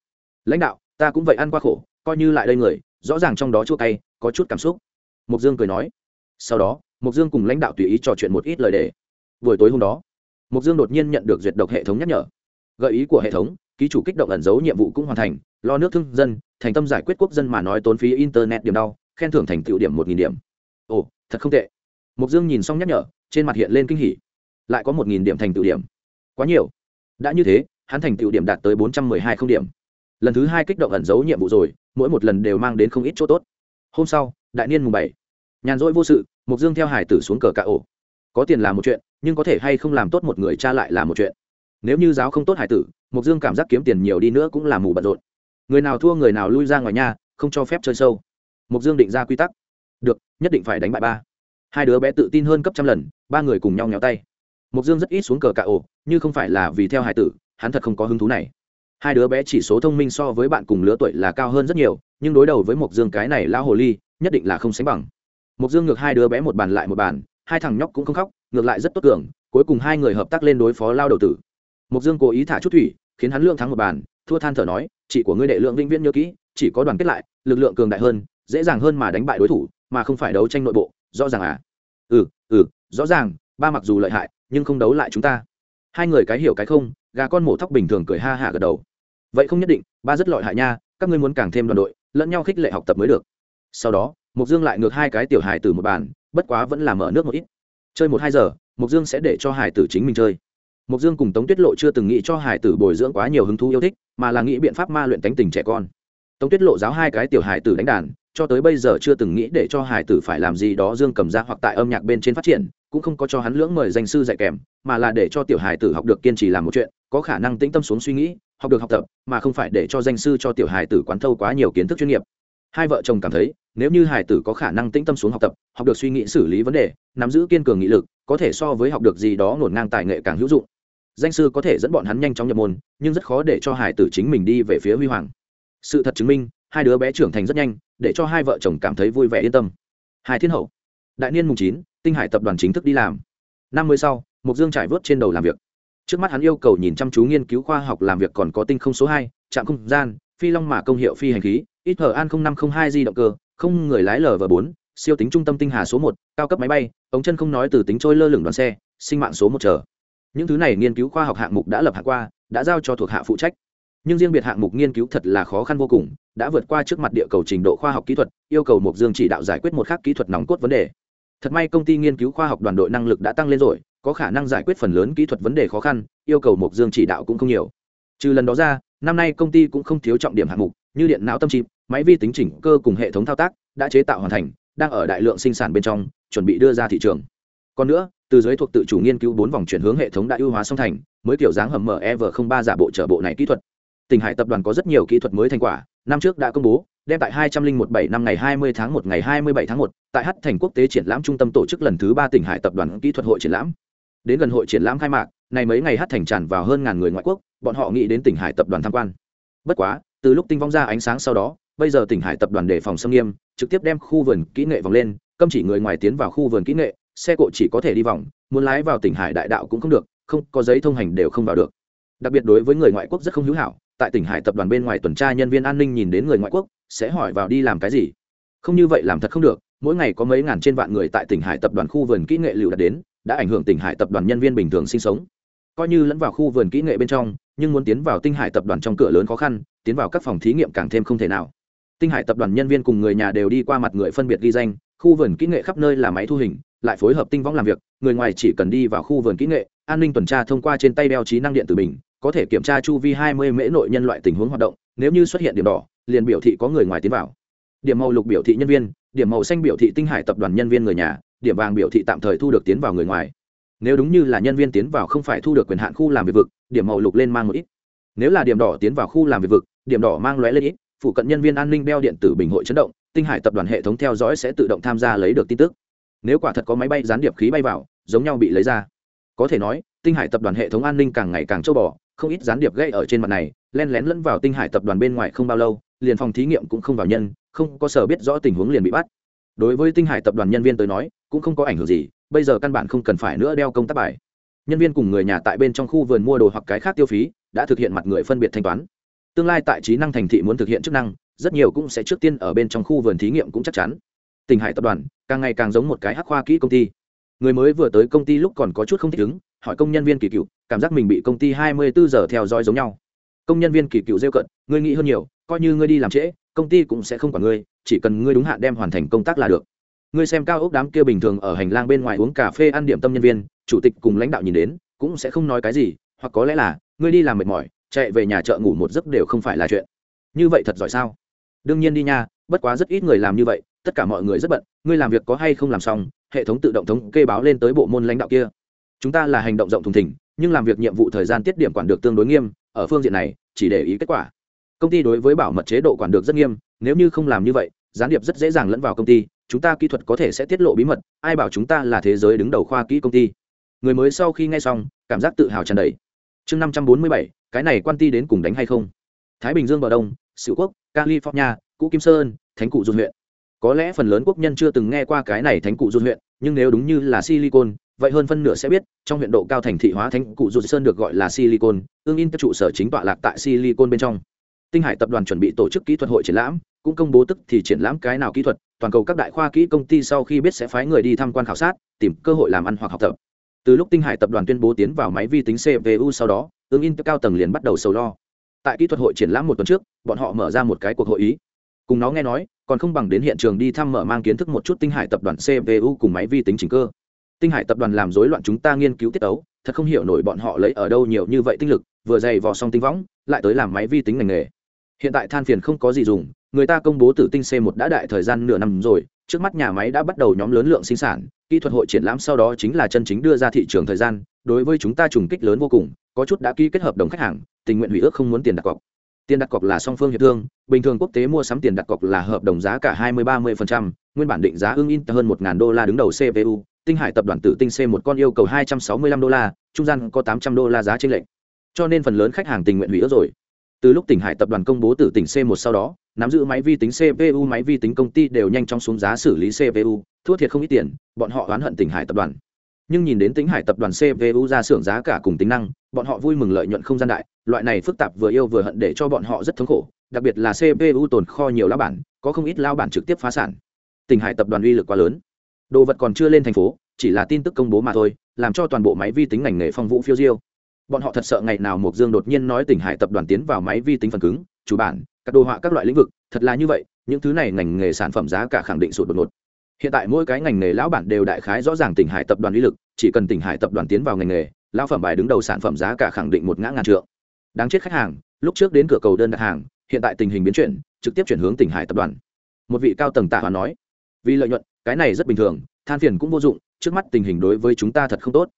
Lãnh đạo, ta cũng vậy ăn qua khổ, coi như lại đây người, rõ ràng trong đó chua cay, có chút cảm xúc. Mục dương cười nói. Sau đó mục dương cùng lãnh đạo tùy ý trò chuyện một ít lời đề buổi tối hôm đó mục dương đột nhiên nhận được duyệt độc hệ thống nhắc nhở. Gợi ý của hệ thống, ký chủ kích động ẩn giấu nhiệm vụ cũng hoàn thành, lo nước thương dân, thành tâm giải quyết quốc dân mà nói tốn phí internet điểm đau, khen thưởng thành tựu điểm một nghìn điểm. Ồ, thật không tệ. Mục dương nhìn xong nhắc nhở, trên mặt hiện lên kinh hỉ lại có một nghìn điểm thành tựu điểm. Quá nhiều. Đã như thế, hắn thành tựu điểm đạt tới bốn trăm mười hai không điểm. Lần thứ hai kích động ẩn giấu nhiệm vụ rồi, mỗi một lần đều mang đến không ít chỗ tốt. Hôm sau, đại niên mùng bảy, nhàn rỗi vô sự mục dương theo hải tử xuống cờ cạ ổ. Có tiền là một chuyện, nhưng có thể hay không làm tốt một người cha lại là một chuyện. Nếu như giáo không tốt hải tử mục dương cảm giác kiếm tiền nhiều đi nữa cũng là mù bận rộn. Người nào thua người nào lui ra ngoài nhà không cho phép chơi sâu. Mục dương định ra quy tắc. Được, nhất định phải đánh bại ba. Hai đứa bé tự tin hơn cấp trăm lần, ba người cùng nhau nhéo tay mục dương rất ít xuống cờ cạ ổ như không phải là vì theo hải tử hắn thật không có hứng thú này. Hai đứa bé chỉ số thông minh so với bạn cùng lứa tuổi là cao hơn rất nhiều nhưng đối đầu với mục dương cái này lao hồ ly nhất định là không sánh bằng. Mục dương ngược hai đứa bé một bàn lại một bàn hai thằng nhóc cũng không khóc ngược lại rất tốt cường, cuối cùng hai người hợp tác lên đối phó lao đầu tử. Mục dương cố ý thả chút thủy khiến hắn lượng thắng một bàn thua than thở nói chị của ngươi đệ lượng vĩnh viễn nhớ kỹ chỉ có đoàn kết lại lực lượng cường đại hơn dễ dàng hơn mà đánh bại đối thủ mà không phải đấu tranh nội bộ rõ ràng à? Ừ ừ rõ ràng ba mặc dù lợi hại nhưng không đấu lại chúng ta. Hai người cái hiểu cái không, gà con mổ thóc bình thường cười ha hả gật đầu. Vậy không nhất định, ba rất lợi hại nha, các ngươi muốn càng thêm đoàn đội, lẫn nhau khích lệ học tập mới được. Sau đó mục dương lại ngược hai cái tiểu hài từ một bàn, bất quá vẫn là mở nước một ít. Chơi một hai giờ mục dương sẽ để cho hải tử chính mình chơi. Mục dương cùng tống tuyết lộ chưa từng nghĩ cho hải tử bồi dưỡng quá nhiều hứng thú yêu thích, mà là nghĩ biện pháp ma luyện tánh tình trẻ con. Tống tuyết lộ giáo hai cái tiểu hải tử đánh đàn, cho tới bây giờ chưa từng nghĩ để cho hải tử phải làm gì đó dương cầm ra hoặc tại âm nhạc bên trên phát triển cũng không có cho hắn lưỡng mời danh sư dạy kèm, mà là để cho tiểu hải tử học được kiên trì làm một chuyện, có khả năng tĩnh tâm xuống suy nghĩ, học được học tập, mà không phải để cho danh sư cho tiểu hải tử quán thâu quá nhiều kiến thức chuyên nghiệp. Hai vợ chồng cảm thấy, nếu như hải tử có khả năng tĩnh tâm xuống học tập, học được suy nghĩ xử lý vấn đề, nắm giữ kiên cường nghị lực, có thể so với học được gì đó ngổn ngang tài nghệ càng hữu dụng. Danh sư có thể dẫn bọn hắn nhanh chóng nhập môn, nhưng rất khó để cho hải tử chính mình đi về phía huy hoàng. Sự thật chứng minh, hai đứa bé trưởng thành rất nhanh, để cho hai vợ chồng cảm thấy vui vẻ yên tâm. Hai thiên hậu. Đại niên mùng chín tinh hải tập đoàn chính thức đi làm. Năm mươi sau mục dương trải vớt trên đầu làm việc. Trước mắt hắn yêu cầu nhìn chăm chú nghiên cứu khoa học làm việc còn có tinh không số hai, trạm không gian, phi long mã công hiệu phi hành khí ít hở an năm trăm linh hai di động cơ, không người lái lv bốn, siêu tính trung tâm tinh hà số một, cao cấp máy bay, ống chân không nói từ tính trôi lơ lửng đoàn xe, sinh mạng số một chờ. Những thứ này nghiên cứu khoa học hạng mục đã lập hạ qua, đã giao cho thuộc hạ phụ trách. Nhưng riêng biệt hạng mục nghiên cứu thật là khó khăn vô cùng, đã vượt qua trước mặt địa cầu trình độ khoa học kỹ thuật, yêu cầu mục dương chỉ đạo giải quyết một khác kỹ thuật nòng cốt vấn đề thật may công ty nghiên cứu khoa học đoàn đội năng lực đã tăng lên rồi, có khả năng giải quyết phần lớn kỹ thuật vấn đề khó khăn, yêu cầu mộc dương chỉ đạo cũng không nhiều. Trừ lần đó ra, năm nay công ty cũng không thiếu trọng điểm hạng mục, như điện não tâm chip, máy vi tính chỉnh cơ cùng hệ thống thao tác, đã chế tạo hoàn thành, đang ở đại lượng sinh sản bên trong, chuẩn bị đưa ra thị trường. Còn nữa, từ dưới thuộc tự chủ nghiên cứu bốn vòng chuyển hướng hệ thống đã ưu hóa song thành, mới kiểu dáng hầm mở ev không ba giả bộ trở bộ này kỹ thuật. Tỉnh hải tập đoàn có rất nhiều kỹ thuật mới thành quả, năm trước đã công bố đem tại hai trăm linh một bảy năm ngày hai mươi tháng 1, ngày hai mươi bảy tháng 1, tại hát thành quốc tế triển lãm trung tâm tổ chức lần thứ ba tỉnh hải tập đoàn kỹ thuật hội triển lãm. Đến gần hội triển lãm khai mạc này mấy ngày hát thành tràn vào hơn ngàn người ngoại quốc bọn họ nghĩ đến tỉnh hải tập đoàn tham quan. Bất quá từ lúc tinh vong ra ánh sáng sau đó bây giờ tỉnh hải tập đoàn đề phòng xâm nghiêm trực tiếp đem khu vườn kỹ nghệ vòng lên cấm chỉ người ngoài tiến vào khu vườn kỹ nghệ xe cộ chỉ có thể đi vòng muốn lái vào tỉnh hải đại đạo cũng không được không có giấy thông hành đều không vào được. Đặc biệt đối với người ngoại quốc rất không hữu hảo tại tỉnh hải tập đoàn bên ngoài tuần tra nhân viên an ninh nhìn đến người ngoại quốc sẽ hỏi vào đi làm cái gì? Không như vậy làm thật không được, mỗi ngày có mấy ngàn trên vạn người tại tỉnh hải tập đoàn khu vườn kỹ nghệ lựu đạt đến, đã ảnh hưởng tỉnh hải tập đoàn nhân viên bình thường sinh sống. Coi như lẫn vào khu vườn kỹ nghệ bên trong, nhưng muốn tiến vào tinh hải tập đoàn trong cửa lớn khó khăn, tiến vào các phòng thí nghiệm càng thêm không thể nào. Tinh hải tập đoàn nhân viên cùng người nhà đều đi qua mặt người phân biệt ghi danh, khu vườn kỹ nghệ khắp nơi là máy thu hình, lại phối hợp tinh võng làm việc, người ngoài chỉ cần đi vào khu vườn kỹ nghệ, an ninh tuần tra thông qua trên tay đeo trí năng điện tử mình có thể kiểm tra chu vi hai mươi mễ nội nhân loại tình huống hoạt động, nếu như xuất hiện điểm đỏ liền biểu thị có người ngoài tiến vào. Điểm màu lục biểu thị nhân viên, điểm màu xanh biểu thị tinh hải tập đoàn nhân viên người nhà, điểm vàng biểu thị tạm thời thu được tiến vào người ngoài. Nếu đúng như là nhân viên tiến vào không phải thu được quyền hạn khu làm việc vực, điểm màu lục lên mang một ít. Nếu là điểm đỏ tiến vào khu làm việc vực, điểm đỏ mang lóe lên ít, phụ cận nhân viên an ninh đeo điện tử bình hội chấn động, tinh hải tập đoàn hệ thống theo dõi sẽ tự động tham gia lấy được tin tức. Nếu quả thật có máy bay gián điệp khí bay vào, giống nhau bị lấy ra. Có thể nói, tinh hải tập đoàn hệ thống an ninh càng ngày càng châu bò không ít gián điệp gây ở trên mặt này, len lén lẫn vào tinh hải tập đoàn bên ngoài không bao lâu, liền phòng thí nghiệm cũng không vào nhân, không có sở biết rõ tình huống liền bị bắt. Đối với tinh hải tập đoàn nhân viên tới nói, cũng không có ảnh hưởng gì, bây giờ căn bản không cần phải nữa đeo công tác bài. Nhân viên cùng người nhà tại bên trong khu vườn mua đồ hoặc cái khác tiêu phí, đã thực hiện mặt người phân biệt thanh toán. Tương lai tại trí năng thành thị muốn thực hiện chức năng, rất nhiều cũng sẽ trước tiên ở bên trong khu vườn thí nghiệm cũng chắc chắn. Tình hải tập đoàn, càng ngày càng giống một cái hắc khoa kỹ công ty. Người mới vừa tới công ty lúc còn có chút không thích ứng, hỏi công nhân viên kỳ cựu cảm giác mình bị công ty hai mươi bốn giờ theo dõi giống nhau. Công nhân viên kỳ cựu rêu cận, ngươi nghĩ hơn nhiều, coi như ngươi đi làm trễ, công ty cũng sẽ không quản ngươi, chỉ cần ngươi đúng hạn đem hoàn thành công tác là được. Ngươi xem cao ốc đám kia bình thường ở hành lang bên ngoài uống cà phê ăn điểm tâm nhân viên, chủ tịch cùng lãnh đạo nhìn đến, cũng sẽ không nói cái gì, hoặc có lẽ là, ngươi đi làm mệt mỏi, chạy về nhà chợ ngủ một giấc đều không phải là chuyện. Như vậy thật giỏi sao? Đương nhiên đi nha, bất quá rất ít người làm như vậy, tất cả mọi người rất bận, ngươi làm việc có hay không làm xong, hệ thống tự động thống kê báo lên tới bộ môn lãnh đạo kia. Chúng ta là hành động rộng thùng thỉnh nhưng làm việc nhiệm vụ thời gian tiết điểm quản được tương đối nghiêm, ở phương diện này, chỉ để ý kết quả. Công ty đối với bảo mật chế độ quản được rất nghiêm, nếu như không làm như vậy, gián điệp rất dễ dàng lẫn vào công ty, chúng ta kỹ thuật có thể sẽ tiết lộ bí mật, ai bảo chúng ta là thế giới đứng đầu khoa kỹ công ty. Người mới sau khi nghe xong, cảm giác tự hào tràn đầy. Chương năm trăm bốn mươi bảy, cái này quan ty đến cùng đánh hay không? Thái bình dương bờ đông, sửu quốc, california, cũ kim sơn, thánh cụ du huyện. Có lẽ phần lớn quốc nhân chưa từng nghe qua cái này thánh cụ du huyện, nhưng nếu đúng như là silicon vậy hơn phân nửa sẽ biết, trong huyện độ cao thành thị hóa thánh cụ dù sơn được gọi là silicon, ương in các trụ sở chính tọa lạc tại silicon bên trong. Tinh hải tập đoàn chuẩn bị tổ chức kỹ thuật hội triển lãm, cũng công bố tức thì triển lãm cái nào kỹ thuật, toàn cầu các đại khoa kỹ công ty sau khi biết sẽ phái người đi tham quan khảo sát, tìm cơ hội làm ăn hoặc học tập. Từ lúc tinh hải tập đoàn tuyên bố tiến vào máy vi tính cpu sau đó ứng in cao tầng liền bắt đầu sầu lo. Tại kỹ thuật hội triển lãm một tuần trước, bọn họ mở ra một cái cuộc hội ý. Cùng nó nghe nói, còn không bằng đến hiện trường đi thăm mở mang kiến thức một chút tinh hải tập đoàn cpu cùng máy vi tính chính cơ tinh hải tập đoàn làm rối loạn chúng ta nghiên cứu tiết ấu thật không hiểu nổi bọn họ lấy ở đâu nhiều như vậy tinh lực vừa dày vò xong tinh võng lại tới làm máy vi tính ngành nghề. Hiện tại than phiền không có gì dùng người ta công bố tử tinh c một đã đại thời gian nửa năm rồi trước mắt nhà máy đã bắt đầu nhóm lớn lượng sinh sản kỹ thuật hội triển lãm sau đó chính là chân chính đưa ra thị trường thời gian đối với chúng ta trùng kích lớn vô cùng có chút đã ký kết hợp đồng khách hàng tình nguyện hủy ước không muốn tiền đặt cọc. Tiền đặt cọc là song phương hiệp thương bình thường quốc tế mua sắm tiền đặt cọc là hợp đồng giá cả 20-30%, nguyên bản định giá ưng in hơn 1.000 đô la đứng đầu cpu tinh hải tập đoàn tử tinh c một con yêu cầu 265 đô la, trung gian có 800 đô la giá trên lệnh cho nên phần lớn khách hàng tình nguyện hủy ước rồi. Từ lúc tỉnh hải tập đoàn công bố từ tỉnh c một sau đó, nắm giữ máy vi tính cpu máy vi tính công ty đều nhanh chóng xuống giá xử lý cpu thua thiệt không ít tiền, bọn họ oán hận tỉnh hải tập đoàn. Nhưng nhìn đến Tinh hải tập đoàn cpu ra xưởng giá cả cùng tính năng, bọn họ vui mừng lợi nhuận không gian đại, loại này phức tạp vừa yêu vừa hận để cho bọn họ rất thống khổ, đặc biệt là cpu tồn kho nhiều lao bản, có không ít lao bản trực tiếp phá sản. Tỉnh hải tập đoàn uy lực quá lớn đồ vật còn chưa lên thành phố, chỉ là tin tức công bố mà thôi, làm cho toàn bộ máy vi tính ngành nghề phong vũ phiêu diêu. Bọn họ thật sợ ngày nào mộc dương đột nhiên nói tỉnh hải tập đoàn tiến vào máy vi tính phần cứng, chủ bản, các đồ họa các loại lĩnh vực, thật là như vậy, những thứ này ngành nghề sản phẩm giá cả khẳng định sụt đột ngột. Hiện tại mỗi cái ngành nghề lão bản đều đại khái rõ ràng tỉnh hải tập đoàn lý lực, chỉ cần tỉnh hải tập đoàn tiến vào ngành nghề, lão phẩm bài đứng đầu sản phẩm giá cả khẳng định một ngã ngàn trượng. Đáng chết khách hàng, lúc trước đến cửa cầu đơn đặt hàng, hiện tại tình hình biến chuyển, trực tiếp chuyển hướng tỉnh hải tập đoàn. Một vị cao tầng tạ hoàn nói, vì lợi nhuận cái này rất bình thường, than phiền cũng vô dụng, trước mắt tình hình đối với chúng ta thật không tốt.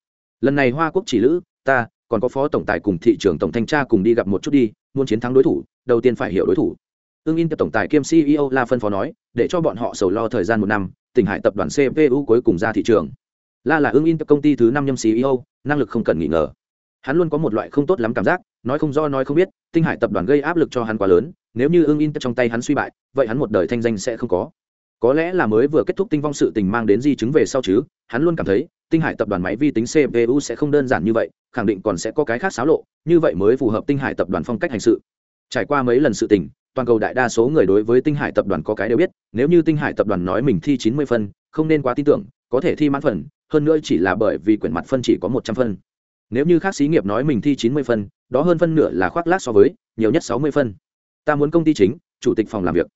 Lần này hoa quốc chỉ lữ, ta, còn có phó tổng tài cùng thị trường tổng thanh tra cùng đi gặp một chút đi, muốn chiến thắng đối thủ, đầu tiên phải hiểu đối thủ. Ương in tổng tài kiêm ceo la phân phó nói, để cho bọn họ sầu lo thời gian một năm, tỉnh hải tập đoàn cpu cuối cùng ra thị trường. La là ương in công ty thứ năm nhâm ceo năng lực không cần nghỉ ngờ. Hắn luôn có một loại không tốt lắm cảm giác, nói không do nói không biết, tinh hải tập đoàn gây áp lực cho hắn quá lớn, nếu như ương in trong tay hắn suy bại, vậy hắn một đời thanh danh sẽ không có có lẽ là mới vừa kết thúc tinh vong sự tình mang đến di chứng về sau chứ, hắn luôn cảm thấy, tinh hải tập đoàn máy vi tính cpu sẽ không đơn giản như vậy, khẳng định còn sẽ có cái khác xáo lộ, như vậy mới phù hợp tinh hải tập đoàn phong cách hành sự. Trải qua mấy lần sự tình, toàn cầu đại đa số người đối với tinh hải tập đoàn có cái đều biết, nếu như tinh hải tập đoàn nói mình thi chín mươi phân, không nên quá tin tưởng, có thể thi mãn phần, hơn nữa chỉ là bởi vì quyển mặt phân chỉ có một trăm phân. Nếu như khác xí nghiệp nói mình thi chín mươi phân, đó hơn phân nửa là khoác lác so với, nhiều nhất sáu mươi phân. Ta muốn công ty chính, chủ tịch phòng làm việc.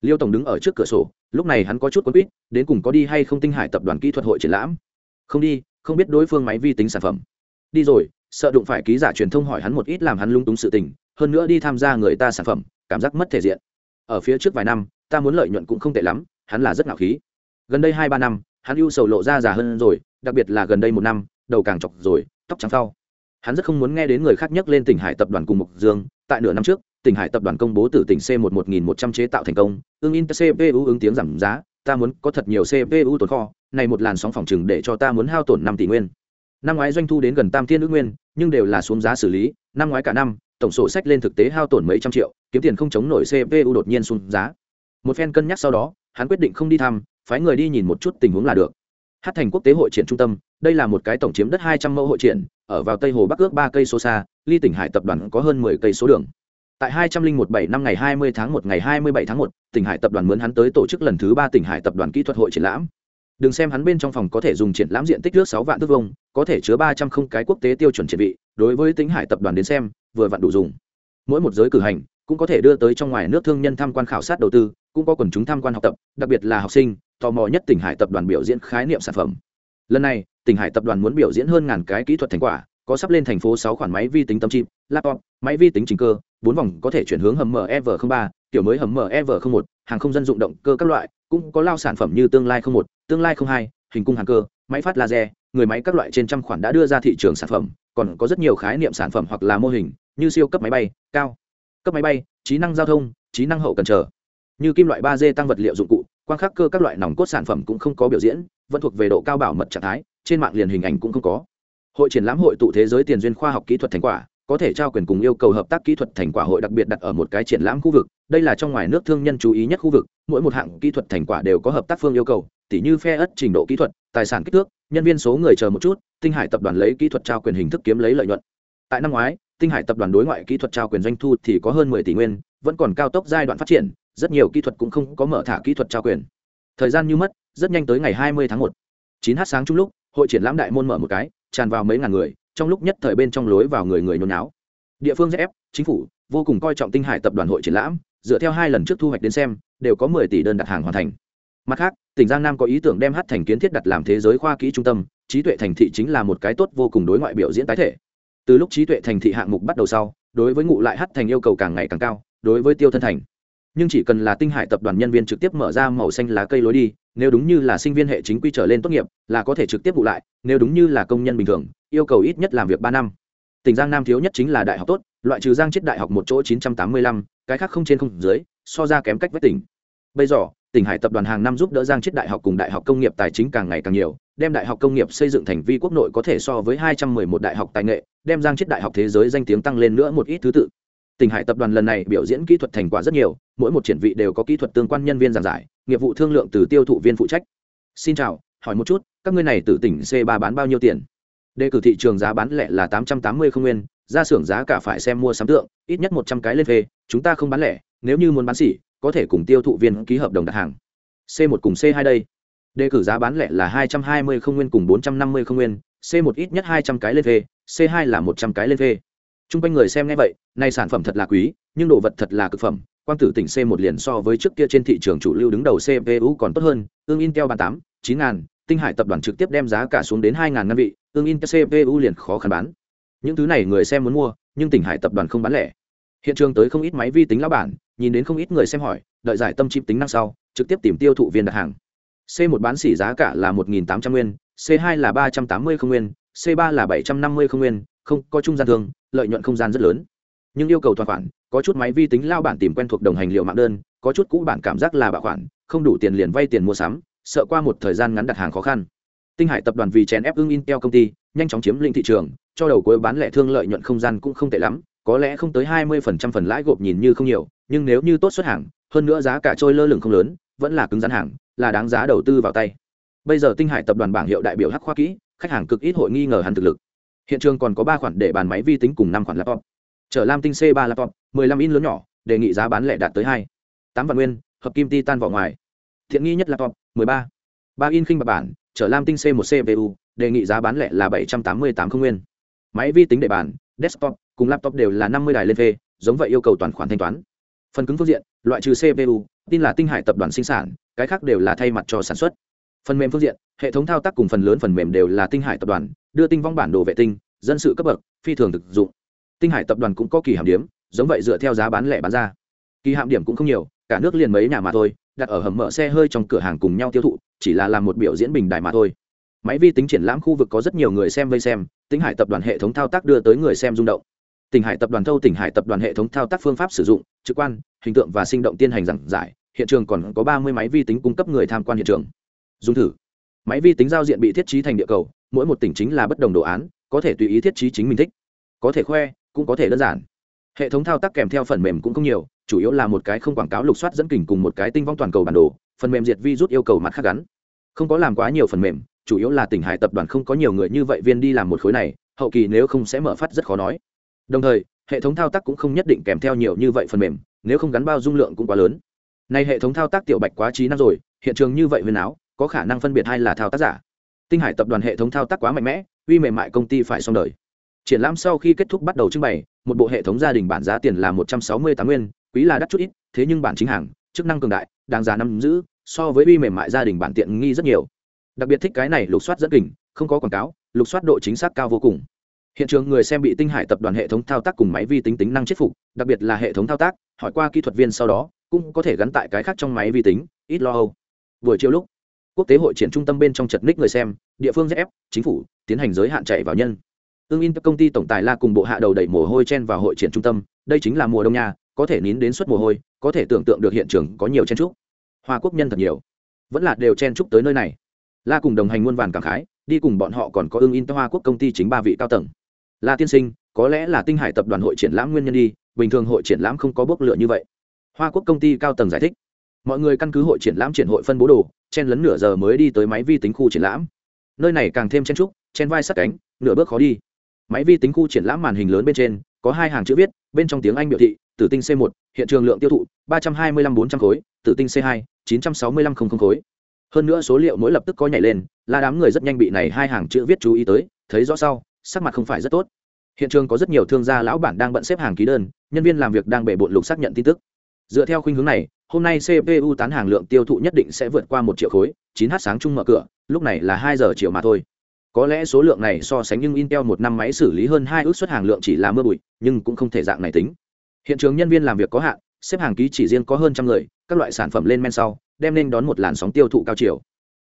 Liêu tổng đứng ở trước cửa sổ lúc này hắn có chút quân quýt, đến cùng có đi hay không tinh hải tập đoàn kỹ thuật hội triển lãm? Không đi, không biết đối phương máy vi tính sản phẩm. Đi rồi, sợ đụng phải ký giả truyền thông hỏi hắn một ít làm hắn lung túng sự tình, hơn nữa đi tham gia người ta sản phẩm, cảm giác mất thể diện. Ở phía trước vài năm, ta muốn lợi nhuận cũng không tệ lắm, hắn là rất ngạo khí. Gần đây hai ba năm, hắn ưu sầu lộ ra già hơn rồi, đặc biệt là gần đây một năm, đầu càng chọc rồi, tóc trắng sau hắn rất không muốn nghe đến người khác nhắc lên tỉnh hải tập đoàn cùng mục dương, tại nửa năm trước tỉnh hải tập đoàn công bố từ tỉnh c một một nghìn một trăm chế tạo thành công, ưng in cpu ứng tiếng giảm giá, ta muốn có thật nhiều cpu tồn kho, này một làn sóng phòng chừng để cho ta muốn hao tổn năm tỷ nguyên. Năm ngoái doanh thu đến gần tam thiên ước nguyên, nhưng đều là xuống giá xử lý, năm ngoái cả năm, tổng sổ sách lên thực tế hao tổn mấy trăm triệu, kiếm tiền không chống nổi cpu đột nhiên xuống giá. Một phen cân nhắc sau đó, hắn quyết định không đi thăm, phái người đi nhìn một chút tình huống là được. Hát thành quốc tế hội triển trung tâm, đây là một cái tổng chiếm đất hai trăm mẫu hội triển, ở vào tây hồ bắc ước ba cây số xa, ly tỉnh hải tập đoàn có hơn mười cây số đường tại hai trăm linh một bảy năm ngày hai mươi tháng một ngày hai mươi bảy tháng một, tỉnh hải tập đoàn mướn hắn tới tổ chức lần thứ ba tỉnh hải tập đoàn kỹ thuật hội triển lãm. Đừng xem hắn bên trong phòng có thể dùng triển lãm diện tích nước sáu vạn thước vông có thể chứa ba trăm không cái quốc tế tiêu chuẩn triển vị, đối với tính hải tập đoàn đến xem, vừa vặn đủ dùng. Mỗi một giới cử hành cũng có thể đưa tới trong ngoài nước thương nhân tham quan khảo sát đầu tư, cũng có quần chúng tham quan học tập, đặc biệt là học sinh, tò mò nhất tỉnh hải tập đoàn biểu diễn khái niệm sản phẩm. Lần này, tỉnh hải tập đoàn muốn biểu diễn hơn ngàn cái kỹ thuật thành quả, có sắp lên thành phố sáu khoản máy vi tính tâm chip, laptop, máy vi tính trình cơ bốn vòng có thể chuyển hướng hầm mev ba, kiểu mới hầm mev một, hàng không dân dụng động cơ các loại, cũng có lao sản phẩm như tương lai một, tương lai hai, hình cung hàng cơ, máy phát laser, người máy các loại trên trăm khoản đã đưa ra thị trường sản phẩm, còn có rất nhiều khái niệm sản phẩm hoặc là mô hình, như siêu cấp máy bay, cao cấp máy bay, trí năng giao thông, trí năng hậu cần trở như kim loại ba d tăng vật liệu dụng cụ quan khắc cơ các loại nòng cốt sản phẩm cũng không có biểu diễn, vẫn thuộc về độ cao bảo mật trạng thái, trên mạng liền hình ảnh cũng không có. Hội triển lãm hội tụ thế giới tiền duyên khoa học kỹ thuật thành quả có thể trao quyền cùng yêu cầu hợp tác kỹ thuật thành quả hội đặc biệt đặt ở một cái triển lãm khu vực, đây là trong ngoài nước thương nhân chú ý nhất khu vực, mỗi một hạng kỹ thuật thành quả đều có hợp tác phương yêu cầu, tỉ như phe ất trình độ kỹ thuật, tài sản kích thước, nhân viên số người chờ một chút, tinh hải tập đoàn lấy kỹ thuật trao quyền hình thức kiếm lấy lợi nhuận. Tại năm ngoái, tinh hải tập đoàn đối ngoại kỹ thuật trao quyền doanh thu thì có hơn mười tỷ nguyên, vẫn còn cao tốc giai đoạn phát triển, rất nhiều kỹ thuật cũng không có mở thả kỹ thuật trao quyền. Thời gian như mất, rất nhanh tới ngày hai mươi tháng một. chín h sáng chung lúc, hội triển lãm đại môn mở một cái, tràn vào mấy ngàn người trong lúc nhất thời bên trong lối vào người người nhốn náo. Địa phương zf chính phủ, vô cùng coi trọng tinh hải tập đoàn hội triển lãm, dựa theo hai lần trước thu hoạch đến xem, đều có mười tỷ đơn đặt hàng hoàn thành. Mặt khác, tỉnh giang nam có ý tưởng đem hát thành kiến thiết đặt làm thế giới khoa kỹ trung tâm, trí tuệ thành thị chính là một cái tốt vô cùng đối ngoại biểu diễn tái thể. Từ lúc trí tuệ thành thị hạng mục bắt đầu sau, đối với ngụ lại hát thành yêu cầu càng ngày càng cao, đối với tiêu thân thành. Nhưng chỉ cần là tinh hải tập đoàn nhân viên trực tiếp mở ra màu xanh lá cây lối đi, nếu đúng như là sinh viên hệ chính quy trở lên tốt nghiệp, là có thể trực tiếp vụ lại, nếu đúng như là công nhân bình thường yêu cầu ít nhất làm việc ba năm. Tỉnh giang nam thiếu nhất chính là đại học tốt, loại trừ giang chết đại học một chỗ chín trăm tám mươi lăm, cái khác không trên không dưới, so ra kém cách với tỉnh. Bây giờ, tỉnh hải tập đoàn hàng năm giúp đỡ giang chết đại học cùng đại học công nghiệp tài chính càng ngày càng nhiều, đem đại học công nghiệp xây dựng thành vi quốc nội có thể so với hai trăm mười một đại học tài nghệ, đem giang chết đại học thế giới danh tiếng tăng lên nữa một ít thứ tự. Tỉnh hải tập đoàn lần này biểu diễn kỹ thuật thành quả rất nhiều, mỗi một triển vị đều có kỹ thuật tương quan nhân viên giảng giải, nghiệp vụ thương lượng từ tiêu thụ viên phụ trách. Xin chào, hỏi một chút, các ngươi này từ tỉnh c 3 bán bao nhiêu tiền? Đề cử thị trường giá bán lẻ là tám trăm tám mươi không nguyên, ra xưởng giá cả phải xem mua sắm tượng, ít nhất một trăm cái lên phê, chúng ta không bán lẻ, nếu như muốn bán xỉ, có thể cùng tiêu thụ viên ký hợp đồng đặt hàng. C 1 cùng c 2 đây. Đề cử giá bán lẻ là hai trăm hai mươi không nguyên cùng bốn trăm năm mươi không nguyên, c 1 ít nhất hai trăm cái lên phê, c 2 là một trăm cái lên phê. T r u n g quanh người xem nghe vậy nay sản phẩm thật là quý, nhưng đồ vật thật là cực phẩm, quang tử tỉnh c 1 liền so với trước kia trên thị trường chủ lưu đứng đầu cpu còn tốt hơn ương intel ba tám, chín ngàn tinh hải tập đoàn trực tiếp đem giá cả xuống đến hai ngàn ngăn vị, tương in cpu liền khó khăn bán. Những thứ này người xem muốn mua, nhưng tỉnh hải tập đoàn không bán lẻ. Hiện trường tới không ít máy vi tính lão bản, nhìn đến không ít người xem hỏi, đợi giải tâm chip tính năng sau, trực tiếp tìm tiêu thụ viên đặt hàng. C 1 bán xỉ giá cả là một nghìn tám trăm nguyên, c 2 là ba trăm tám mươi không nguyên, c 3 là bảy trăm năm mươi không nguyên, không có trung gian thường, lợi nhuận không gian rất lớn. Nhưng yêu cầu toàn khoản, có chút máy vi tính lao bản tìm quen thuộc đồng hành liệu mạng đơn, có chút cũ bản cảm giác là bạo khoản, không đủ tiền liền vay tiền mua sắm sợ qua một thời gian ngắn đặt hàng khó khăn. Tinh hải tập đoàn vì chèn ép ưng intel công ty, nhanh chóng chiếm lĩnh thị trường, cho đầu cuối bán lẻ thương lợi nhuận không gian cũng không tệ lắm, có lẽ không tới hai mươi phần trăm phần lãi gộp nhìn như không nhiều, nhưng nếu như tốt xuất hàng, hơn nữa giá cả trôi lơ lửng không lớn, vẫn là cứng rắn hàng, là đáng giá đầu tư vào tay. Bây giờ tinh hải tập đoàn bảng hiệu đại biểu hắc khoa kỹ, khách hàng cực ít hội nghi ngờ hắn thực lực. Hiện trường còn có ba khoản để bàn máy vi tính cùng năm khoản laptop. Chở lam tinh c ba laptop 15 in lớn nhỏ, đề nghị giá bán lẻ đạt tới hai. Tám vạn nguyên, hợp kim titan vỏ ngoài thiện nghi nhất laptop 13. ba. In khinh bạc bản, chở lam tinh c một cpu đề nghị giá bán lẻ là bảy trăm tám mươi tám không nguyên. Máy vi tính để bàn, desktop cùng laptop đều là năm mươi đài lên phê, giống vậy yêu cầu toàn khoản thanh toán. Phần cứng phương diện, loại trừ cpu tin là tinh hải tập đoàn sinh sản, cái khác đều là thay mặt cho sản xuất. Phần mềm phương diện, hệ thống thao tác cùng phần lớn phần mềm đều là tinh hải tập đoàn, đưa tinh vong bản đồ vệ tinh, dân sự cấp bậc, phi thường thực dụng. Tinh hải tập đoàn cũng có kỳ hàm điểm, giống vậy dựa theo giá bán lẻ bán ra. Kỳ hạm điểm cũng không nhiều cả nước liền mấy nhà mà thôi, đặt ở hầm mở xe hơi trong cửa hàng cùng nhau tiêu thụ, chỉ là làm một biểu diễn bình đài mà thôi. Máy vi tính triển lãm khu vực có rất nhiều người xem vây xem tính hải tập đoàn hệ thống thao tác đưa tới người xem rung động. Tỉnh hải tập đoàn thâu tỉnh hải tập đoàn hệ thống thao tác phương pháp sử dụng, trực quan, hình tượng và sinh động tiên hành giảng giải, hiện trường còn có ba mươi máy vi tính cung cấp người tham quan hiện trường. Dùng thử. Máy vi tính giao diện bị thiết trí thành địa cầu, mỗi một tỉnh chính là bất đồng đồ án, có thể tùy ý thiết trí chính mình thích. Có thể khoe, cũng có thể đơn giản. Hệ thống thao tác kèm theo phần mềm cũng không nhiều chủ yếu là một cái không quảng cáo lục soát dẫn kình cùng một cái tinh vong toàn cầu bản đồ, phần mềm diệt virus yêu cầu mặt khác gắn. Không có làm quá nhiều phần mềm, chủ yếu là tỉnh hải tập đoàn không có nhiều người như vậy viên đi làm một khối này, hậu kỳ nếu không sẽ mở phát rất khó nói. Đồng thời, hệ thống thao tác cũng không nhất định kèm theo nhiều như vậy phần mềm, nếu không gắn bao dung lượng cũng quá lớn. Nay hệ thống thao tác tiểu bạch quá trí năng rồi, hiện trường như vậy huyền áo, có khả năng phân biệt hay là thao tác giả. Tinh hải tập đoàn hệ thống thao tác quá mạnh mẽ, uy mềm mại công ty phải xong đời. Triển lãm sau khi kết thúc bắt đầu trưng bày, một bộ hệ thống gia đình bản giá tiền là một trăm sáu mươi tám nguyên quý là đắt chút ít, thế nhưng bản chính hàng, chức năng cường đại, đáng giá nắm giữ, so với uy mềm mại gia đình bản tiện nghi rất nhiều. Đặc biệt thích cái này lục soát rất kình, không có quảng cáo, lục soát độ chính xác cao vô cùng. Hiện trường người xem bị tinh hải tập đoàn hệ thống thao tác cùng máy vi tính tính năng chết phục, đặc biệt là hệ thống thao tác, hỏi qua kỹ thuật viên sau đó, cũng có thể gắn tại cái khác trong máy vi tính, ít lo âu. Buổi chiều lúc, quốc tế hội triển trung tâm bên trong chật ních người xem, địa phương ép chính phủ, tiến hành giới hạn chạy vào nhân. Ương in công ty tổng tài la cùng bộ hạ đầu đẩy mồ hôi chen vào hội triển trung tâm, đây chính là mùa đông nha có thể nín đến suất mồ hôi, có thể tưởng tượng được hiện trường có nhiều chen trúc. Hoa quốc nhân thật nhiều. Vẫn là đều chen trúc tới nơi này. La cùng đồng hành muôn vàn cảm khái, đi cùng bọn họ còn có ương in hoa quốc công ty chính ba vị cao tầng. La tiên sinh, có lẽ là tinh hải tập đoàn hội triển lãm nguyên nhân đi, bình thường hội triển lãm không có bốc lửa như vậy. Hoa quốc công ty cao tầng giải thích. Mọi người căn cứ hội triển lãm triển hội phân bố đồ, chen lấn nửa giờ mới đi tới máy vi tính khu triển lãm. Nơi này càng thêm chen trúc, chen vai sát cánh, nửa bước khó đi. Máy vi tính khu triển lãm màn hình lớn bên trên, có hai hàng chữ viết, bên trong tiếng anh biểu thị tử tinh c 1 hiện trường lượng tiêu thụ ba trăm hai mươi năm bốn trăm khối, tử tinh c 2 chín trăm sáu mươi lăm không không khối. Hơn nữa số liệu mỗi lập tức có nhảy lên, là đám người rất nhanh bị này hai hàng chữ viết chú ý tới, thấy rõ sau, sắc mặt không phải rất tốt. Hiện trường có rất nhiều thương gia lão bản đang bận xếp hàng ký đơn, nhân viên làm việc đang bể bộn lục xác nhận tin tức. Dựa theo khuynh hướng này, hôm nay cpu tán hàng lượng tiêu thụ nhất định sẽ vượt qua một triệu khối, Chín h sáng chung mở cửa, lúc này là hai giờ chiều mà thôi. Có lẽ số lượng này so sánh nhưng intel một năm máy xử lý hơn hai ước suất hàng lượng chỉ là mưa bụi, nhưng cũng không thể dạng này tính hiện trường nhân viên làm việc có hạn, xếp hàng ký chỉ riêng có hơn trăm người, các loại sản phẩm lên men sau, đem nên đón một làn sóng tiêu thụ cao chiều.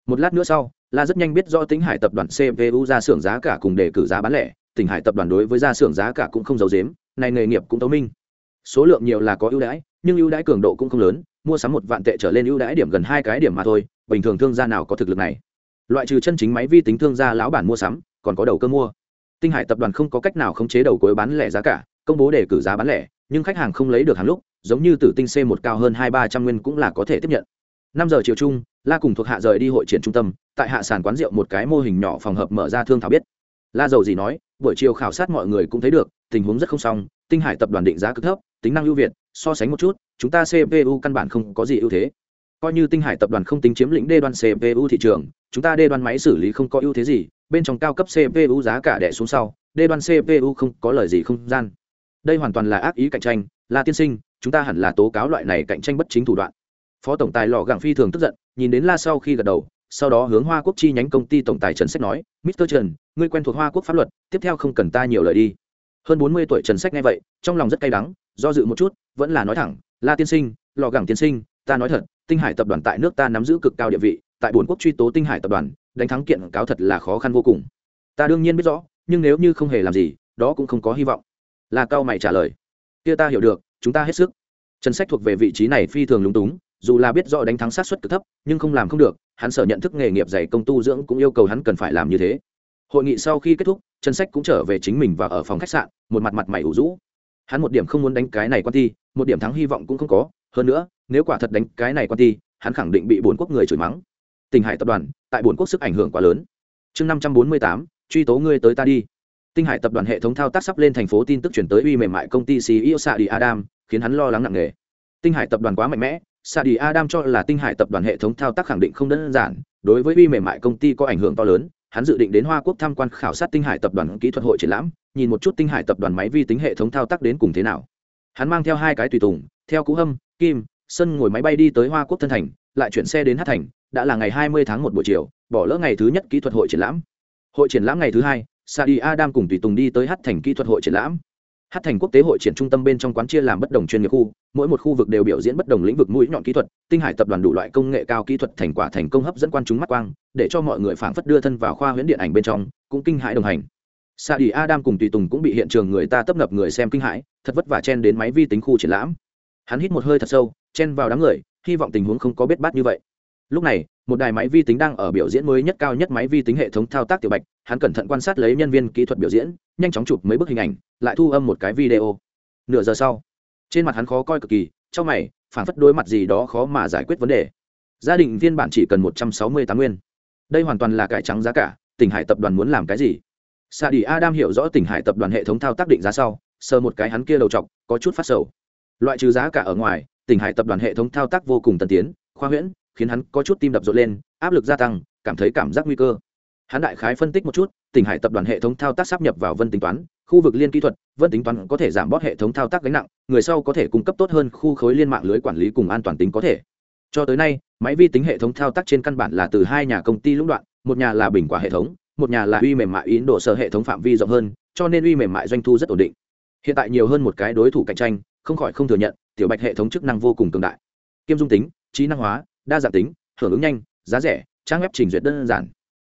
Một lát nữa sau, la rất nhanh biết do tính hải tập đoàn cpu ra xưởng giá cả cùng đề cử giá bán lẻ tỉnh hải tập đoàn đối với ra xưởng giá cả cũng không giấu dếm này nghề nghiệp cũng tấu minh. Số lượng nhiều là có ưu đãi, nhưng ưu đãi cường độ cũng không lớn, mua sắm một vạn tệ trở lên ưu đãi điểm gần hai cái điểm mà thôi, bình thường thương gia nào có thực lực này? Loại trừ chân chính máy vi tính thương gia lão bản mua sắm, còn có đầu cơ mua. Tinh hải tập đoàn không có cách nào khống chế đầu cuối bán lẻ giá cả, công bố đề cử giá bán lẻ nhưng khách hàng không lấy được hàng lúc, giống như tử tinh c một cao hơn hai ba trăm nguyên cũng là có thể tiếp nhận. Năm giờ chiều chung, la cùng thuộc hạ rời đi hội triển trung tâm, tại hạ sàn quán rượu một cái mô hình nhỏ phòng hợp mở ra thương thảo biết. La dầu gì nói, buổi chiều khảo sát mọi người cũng thấy được, tình huống rất không xong, tinh hải tập đoàn định giá cực thấp, tính năng ưu việt, so sánh một chút, chúng ta cpu căn bản không có gì ưu thế. Coi như tinh hải tập đoàn không tính chiếm lĩnh đê đoan cpu thị trường, chúng ta đê đoan máy xử lý không có ưu thế gì, bên trong cao cấp cpu giá cả đẻ xuống sau, đê đoan cpu không có lời gì không gian đây hoàn toàn là ác ý cạnh tranh là tiên sinh, chúng ta hẳn là tố cáo loại này cạnh tranh bất chính thủ đoạn. Phó tổng tài lò gẳng phi thường tức giận, nhìn đến la sau khi gật đầu, sau đó hướng hoa quốc chi nhánh công ty tổng tài trần sách nói mr trần, ngươi quen thuộc hoa quốc pháp luật, tiếp theo không cần ta nhiều lời đi. Hơn bốn mươi tuổi trần sách nghe vậy, trong lòng rất cay đắng, do dự một chút, vẫn là nói thẳng, la tiên sinh, lò gẳng tiên sinh, ta nói thật, tinh hải tập đoàn tại nước ta nắm giữ cực cao địa vị, tại bốn quốc truy tố tinh hải tập đoàn, đánh thắng kiện cáo thật là khó khăn vô cùng. Ta đương nhiên biết rõ, nhưng nếu như không hề làm gì, đó cũng không có hy vọng là cao mày trả lời. Kia ta hiểu được, chúng ta hết sức. Trần sách thuộc về vị trí này phi thường lúng túng, dù là biết rõ đánh thắng sát xuất cực thấp, nhưng không làm không được, hắn sở nhận thức nghề nghiệp dày công tu dưỡng cũng yêu cầu hắn cần phải làm như thế. Hội nghị sau khi kết thúc, trần sách cũng trở về chính mình và ở phòng khách sạn, một mặt mặt mày ủ rũ. Hắn một điểm không muốn đánh cái này quan ti một điểm thắng hy vọng cũng không có. Hơn nữa, nếu quả thật đánh cái này quan ti hắn khẳng định bị bốn quốc người chửi mắng. Tình hải tập đoàn, tại bốn quốc sức ảnh hưởng quá lớn. Chương năm trăm bốn mươi tám, truy tố ngươi tới ta đi tinh hải tập đoàn hệ thống thao tác sắp lên thành phố tin tức chuyển tới uy mềm mại công ty ceo sa đi adam, khiến hắn lo lắng nặng nề. Tinh hải tập đoàn quá mạnh mẽ sa đi adam cho là tinh hải tập đoàn hệ thống thao tác khẳng định không đơn giản, đối với uy mềm mại công ty có ảnh hưởng to lớn, hắn dự định đến hoa quốc tham quan khảo sát tinh hải tập đoàn kỹ thuật hội triển lãm, nhìn một chút tinh hải tập đoàn máy vi tính hệ thống thao tác đến cùng thế nào. Hắn mang theo hai cái tùy tùng, theo cú hâm, kim, sân ngồi máy bay đi tới hoa quốc thân thành, lại chuyển xe đến hát thành, đã là ngày hai mươi tháng một buổi chiều, bỏ lỡ ngày thứ nhất kỹ thuật hội triển lãm. Hội triển lãm ngày thứ hai Sadi Adam cùng tùy tùng đi tới Hát Thành kỹ thuật hội triển lãm. Hát Thành quốc tế hội triển trung tâm bên trong quán chia làm bất đồng chuyên nghiệp khu, mỗi một khu vực đều biểu diễn bất đồng lĩnh vực mũi nhọn kỹ thuật, Tinh Hải tập đoàn đủ loại công nghệ cao kỹ thuật thành quả thành công hấp dẫn quan chúng mắt quang, để cho mọi người phảng phất đưa thân vào khoa huyễn điện ảnh bên trong, cũng kinh hãi đồng hành. Sadi Adam cùng tùy tùng cũng bị hiện trường người ta tấp nập người xem kinh hãi, thật vất vả chen đến máy vi tính khu triển lãm. Hắn hít một hơi thật sâu, chen vào đám người, hy vọng tình huống không có biết bát như vậy lúc này, một đài máy vi tính đang ở biểu diễn mới nhất cao nhất máy vi tính hệ thống thao tác tiểu bạch, hắn cẩn thận quan sát lấy nhân viên kỹ thuật biểu diễn, nhanh chóng chụp mấy bức hình ảnh, lại thu âm một cái video. Nửa giờ sau, trên mặt hắn khó coi cực kỳ, trong mày phản phất đối mặt gì đó khó mà giải quyết vấn đề. Gia đình viên bản chỉ cần một trăm sáu mươi tám nguyên. Đây hoàn toàn là cải trắng giá cả, tỉnh hải tập đoàn muốn làm cái gì? Sa đi adam hiểu rõ tỉnh hải tập đoàn hệ thống thao tác định giá sau, sờ một cái hắn kia đầu t có chút phát sầu. Loại trừ giá cả ở ngoài, tỉnh hải tập đoàn hệ thống thao tác vô cùng tân tiến, khoa huyễn khiến hắn có chút tim đập rộn lên, áp lực gia tăng, cảm thấy cảm giác nguy cơ. Hắn đại khái phân tích một chút, tỉnh hải tập đoàn hệ thống thao tác sắp nhập vào vân tính toán, khu vực liên kỹ thuật, vân tính toán có thể giảm bớt hệ thống thao tác gánh nặng, người sau có thể cung cấp tốt hơn khu khối liên mạng lưới quản lý cùng an toàn tính có thể. Cho tới nay, máy vi tính hệ thống thao tác trên căn bản là từ hai nhà công ty lũng đoạn, một nhà là bình quả hệ thống, một nhà là uy mềm mại ấn độ sở hệ thống phạm vi rộng hơn, cho nên uy mềm mại doanh thu rất ổn định. Hiện tại nhiều hơn một cái đối thủ cạnh tranh, không khỏi không thừa nhận, tiểu bạch hệ thống chức năng vô cùng cường đại. Kiêm dung tính, trí năng hóa đa dạng tính, hưởng ứng nhanh, giá rẻ, trang web trình duyệt đơn giản.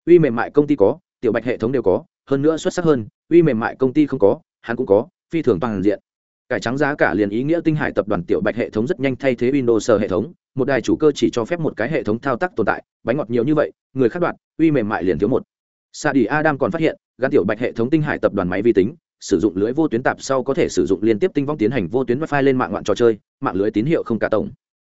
Uy mềm mại công ty có, tiểu bạch hệ thống đều có, hơn nữa xuất sắc hơn, uy mềm mại công ty không có, hắn cũng có, phi thường toàn diện. Cải trắng giá cả liền ý nghĩa tinh hải tập đoàn tiểu bạch hệ thống rất nhanh thay thế windows hệ thống, một đài chủ cơ chỉ cho phép một cái hệ thống thao tác tồn tại, bánh ngọt nhiều như vậy, người khác đoạn, uy mềm mại liền thiếu một. Sa đi adam còn phát hiện, gắn tiểu bạch hệ thống tinh hải tập đoàn máy vi tính, sử dụng lưới vô tuyến tạp sau có thể sử dụng liên tiếp tinh vong tiến hành vô tuyến wifi lên mạng ngoạn trò chơi, mạng lưới tín hiệu không cả tổng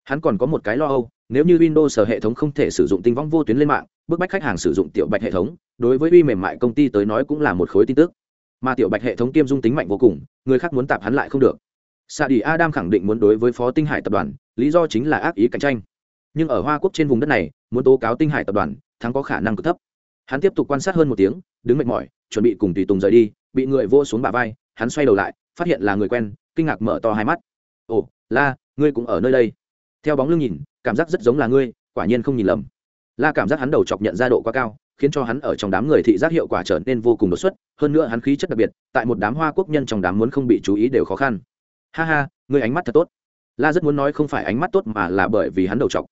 hắn còn có một cái lo âu, nếu như windows hệ thống không thể sử dụng tinh vong vô tuyến lên mạng, bức bách khách hàng sử dụng tiểu bạch hệ thống, đối với uy mềm mại công ty tới nói cũng là một khối tin tức. Mà tiểu bạch hệ thống kiêm dung tính mạnh vô cùng, người khác muốn tạp hắn lại không được. Sa đi adam khẳng định muốn đối với phó tinh hải tập đoàn, lý do chính là ác ý cạnh tranh. Nhưng ở hoa quốc trên vùng đất này, muốn tố cáo tinh hải tập đoàn, thắng có khả năng cực thấp. Hắn tiếp tục quan sát hơn một tiếng, đứng mệt mỏi, chuẩn bị cùng tùy tùng rời đi, bị người vô xuống bà vai, hắn xoay đầu lại, phát hiện là người quen, kinh ngạc mở to hai mắt. Ồ, la, ngươi cũng ở nơi đây? Theo bóng lưng nhìn, cảm giác rất giống là ngươi, quả nhiên không nhìn lầm. La cảm giác hắn đầu chọc nhận ra độ quá cao, khiến cho hắn ở trong đám người thị giác hiệu quả trở nên vô cùng đột xuất, hơn nữa hắn khí chất đặc biệt, tại một đám hoa quốc nhân trong đám muốn không bị chú ý đều khó khăn. Ha ha, ngươi ánh mắt thật tốt. La rất muốn nói không phải ánh mắt tốt mà là bởi vì hắn đầu chọc.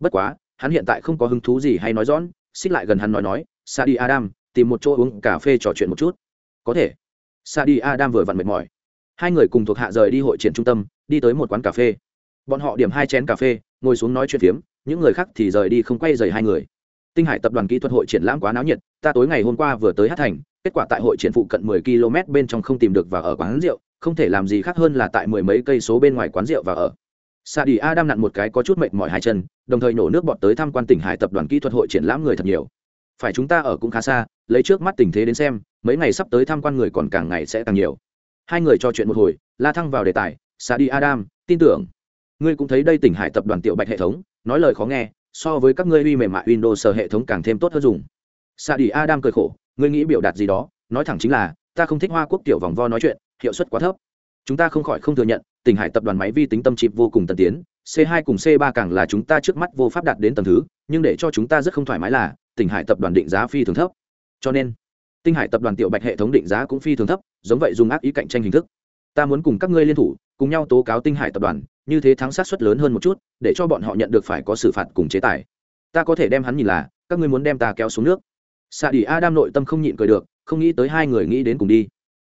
Bất quá, hắn hiện tại không có hứng thú gì hay nói rõ xích lại gần hắn nói nói sa đi adam, tìm một chỗ uống cà phê trò chuyện một chút. Có thể. Sa đi adam vừa vặn mệt mỏi. Hai người cùng thuộc hạ rời đi hội triển trung tâm, đi tới một quán cà phê bọn họ điểm hai chén cà phê, ngồi xuống nói chuyện phiếm, những người khác thì rời đi không quay dày hai người. Tinh hải tập đoàn kỹ thuật hội triển lãm quá náo nhiệt, ta tối ngày hôm qua vừa tới hát thành, kết quả tại hội triển phụ cận mười km bên trong không tìm được và ở quán rượu, không thể làm gì khác hơn là tại mười mấy cây số bên ngoài quán rượu và ở. Sa đi a đam nặn một cái có chút mệt mỏi hai chân, đồng thời nổ nước bọt tới tham quan tỉnh hải tập đoàn kỹ thuật hội triển lãm người thật nhiều. Phải chúng ta ở cũng khá xa, lấy trước mắt tình thế đến xem, mấy ngày sắp tới tham quan người còn càng ngày sẽ càng nhiều. Hai người trò chuyện một hồi, la thăng vào đề tài, sa đi adam, tin tưởng ngươi cũng thấy đây tỉnh hải tập đoàn tiểu bạch hệ thống, nói lời khó nghe, so với các ngươi uy mềm mại windows hệ thống càng thêm tốt hơn dùng. Sa đi adam cười khổ, ngươi nghĩ biểu đạt gì đó, nói thẳng chính là, ta không thích hoa quốc tiểu vòng vo nói chuyện, hiệu suất quá thấp. Chúng ta không khỏi không thừa nhận, tỉnh hải tập đoàn máy vi tính tâm chịp vô cùng tân tiến, c 2 cùng c 3 càng là chúng ta trước mắt vô pháp đạt đến tầng thứ, nhưng để cho chúng ta rất không thoải mái là, tỉnh hải tập đoàn định giá phi thường thấp. Cho nên, tinh hải tập đoàn tiểu bạch hệ thống định giá cũng phi thường thấp, giống vậy dùng ác ý cạnh tranh hình thức. Ta muốn cùng các ngươi liên thủ, cùng nhau tố cáo tinh hải tập đoàn như thế thắng sát suất lớn hơn một chút, để cho bọn họ nhận được phải có xử phạt cùng chế tài. Ta có thể đem hắn nhìn là, các ngươi muốn đem ta kéo xuống nước. Xạ đi adam nội tâm không nhịn cười được, không nghĩ tới hai người nghĩ đến cùng đi.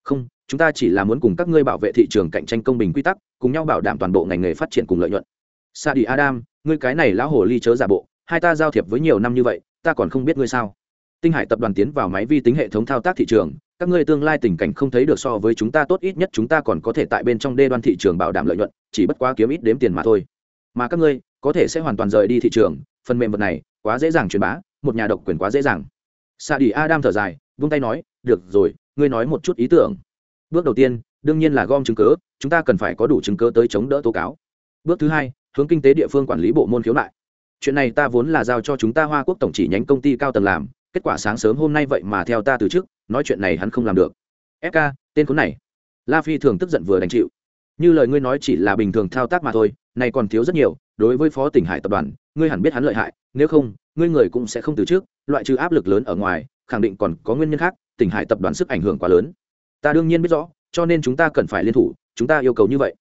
Không, chúng ta chỉ là muốn cùng các ngươi bảo vệ thị trường cạnh tranh công bình quy tắc, cùng nhau bảo đảm toàn bộ ngành nghề phát triển cùng lợi nhuận. Xạ đi adam, ngươi cái này lão hồ ly chớ giả bộ, hai ta giao thiệp với nhiều năm như vậy, ta còn không biết ngươi sao. Tinh hải tập đoàn tiến vào máy vi tính hệ thống thao tác thị trường các ngươi tương lai tình cảnh không thấy được so với chúng ta tốt ít nhất chúng ta còn có thể tại bên trong đê đoan thị trường bảo đảm lợi nhuận, chỉ bất quá kiếm ít đếm tiền mà thôi. Mà các ngươi có thể sẽ hoàn toàn rời đi thị trường, phần mềm vật này quá dễ dàng truyền bá, một nhà độc quyền quá dễ dàng. Sa đi adam thở dài, vung tay nói, được rồi, ngươi nói một chút ý tưởng. Bước đầu tiên, đương nhiên là gom chứng cớ chúng ta cần phải có đủ chứng cớ tới chống đỡ tố cáo. Bước thứ hai, hướng kinh tế địa phương quản lý bộ môn khiếu nại. Chuyện này ta vốn là giao cho chúng ta hoa quốc tổng chỉ nhánh công ty cao tầng làm kết quả sáng sớm hôm nay vậy mà theo ta từ trước, nói chuyện này hắn không làm được. Fk tên khốn này. La phi thường tức giận vừa đánh chịu. Như lời ngươi nói chỉ là bình thường thao tác mà thôi, này còn thiếu rất nhiều, đối với phó tỉnh hải tập đoàn, ngươi hẳn biết hắn lợi hại, nếu không, ngươi người cũng sẽ không từ trước, loại trừ áp lực lớn ở ngoài, khẳng định còn có nguyên nhân khác, tỉnh hải tập đoàn sức ảnh hưởng quá lớn. Ta đương nhiên biết rõ, cho nên chúng ta cần phải liên thủ, chúng ta yêu cầu như vậy.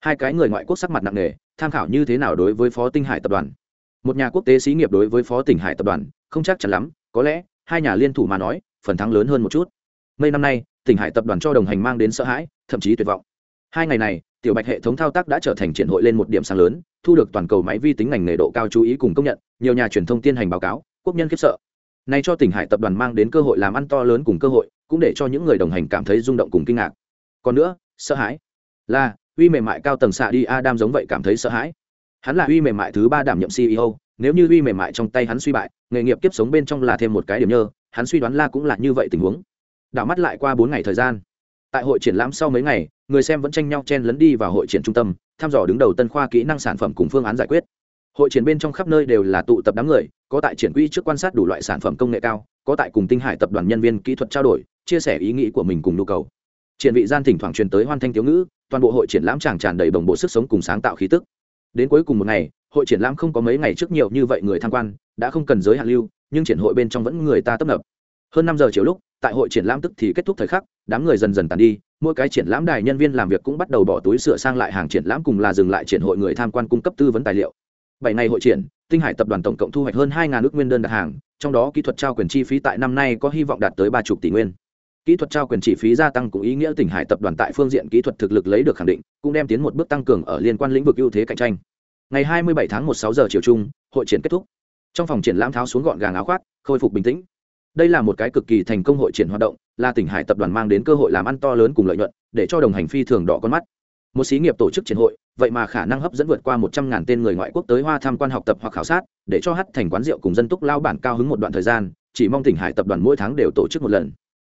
Hai cái người ngoại quốc sắc mặt nặng nề, tham khảo như thế nào đối với phó tinh hải tập đoàn? Một nhà quốc tế xí nghiệp đối với phó tỉnh hải tập đoàn, không chắc chắn lắm có lẽ, hai nhà liên thủ mà nói, phần thắng lớn hơn một chút. Mấy năm nay, tỉnh hải tập đoàn cho đồng hành mang đến sợ hãi, thậm chí tuyệt vọng. Hai ngày này, tiểu bạch hệ thống thao tác đã trở thành triển hội lên một điểm sáng lớn, thu được toàn cầu máy vi tính ngành nghề độ cao chú ý cùng công nhận, nhiều nhà truyền thông tiên hành báo cáo, quốc nhân khiếp sợ. Nay cho tỉnh hải tập đoàn mang đến cơ hội làm ăn to lớn cùng cơ hội, cũng để cho những người đồng hành cảm thấy rung động cùng kinh ngạc. Còn nữa, sợ hãi. Là, uy mềm mại cao tầng xạ đi adam giống vậy cảm thấy sợ hãi. Hắn là uy mềm mại thứ ba đảm nhiệm ceo nếu như uy mềm mại trong tay hắn suy bại, nghề nghiệp kiếp sống bên trong là thêm một cái điểm nhơ, hắn suy đoán la cũng là như vậy tình huống. Đảo mắt lại qua bốn ngày thời gian. Tại hội triển lãm sau mấy ngày, người xem vẫn tranh nhau chen lấn đi vào hội triển trung tâm, thăm dò đứng đầu tân khoa kỹ năng sản phẩm cùng phương án giải quyết. Hội triển bên trong khắp nơi đều là tụ tập đám người, có tại triển quỹ trước quan sát đủ loại sản phẩm công nghệ cao, có tại cùng tinh hải tập đoàn nhân viên kỹ thuật trao đổi, chia sẻ ý nghĩ của mình cùng nhu cầu. Triển vị gian thỉnh thoảng truyền tới hoan thanh thiếu ngữ, toàn bộ hội triển lãm tràn tràn đầy bồng bộ sức sống cùng sáng tạo khí tức. Đến cuối cùng một ngày hội triển lãm không có mấy ngày trước nhiều như vậy người tham quan, đã không cần giới hạn lưu, nhưng triển hội bên trong vẫn người ta tấp nập. Hơn năm giờ chiều lúc, tại hội triển lãm tức thì kết thúc thời khắc, đám người dần dần tàn đi, mỗi cái triển lãm đài nhân viên làm việc cũng bắt đầu bỏ túi sửa sang lại hàng triển lãm cùng là dừng lại triển hội người tham quan cung cấp tư vấn tài liệu. Bảy ngày hội triển, tinh hải tập đoàn tổng cộng thu hoạch hơn hai ước nguyên đơn đặt hàng, trong đó kỹ thuật trao quyền chi phí tại năm nay có hy vọng đạt tới ba chục tỷ nguyên. Kỹ thuật trao quyền chi phí gia tăng cũng ý nghĩa tỉnh hải tập đoàn tại phương diện kỹ thuật thực lực lấy được khẳng định, cũng đem tiến một bước tăng cường ở liên quan lĩnh vực ưu thế cạnh tranh ngày 27 tháng 1 6 giờ chiều chung, hội triển kết thúc. Trong phòng triển lãm tháo xuống gọn gàng áo khoác, khôi phục bình tĩnh. Đây là một cái cực kỳ thành công hội triển hoạt động, là tỉnh hải tập đoàn mang đến cơ hội làm ăn to lớn cùng lợi nhuận, để cho đồng hành phi thường đỏ con mắt. Một xí nghiệp tổ chức triển hội, vậy mà khả năng hấp dẫn vượt qua một trăm ngàn tên người ngoại quốc tới hoa tham quan học tập hoặc khảo sát, để cho hát thành quán rượu cùng dân túc lao bản cao hứng một đoạn thời gian, chỉ mong tỉnh hải tập đoàn mỗi tháng đều tổ chức một lần.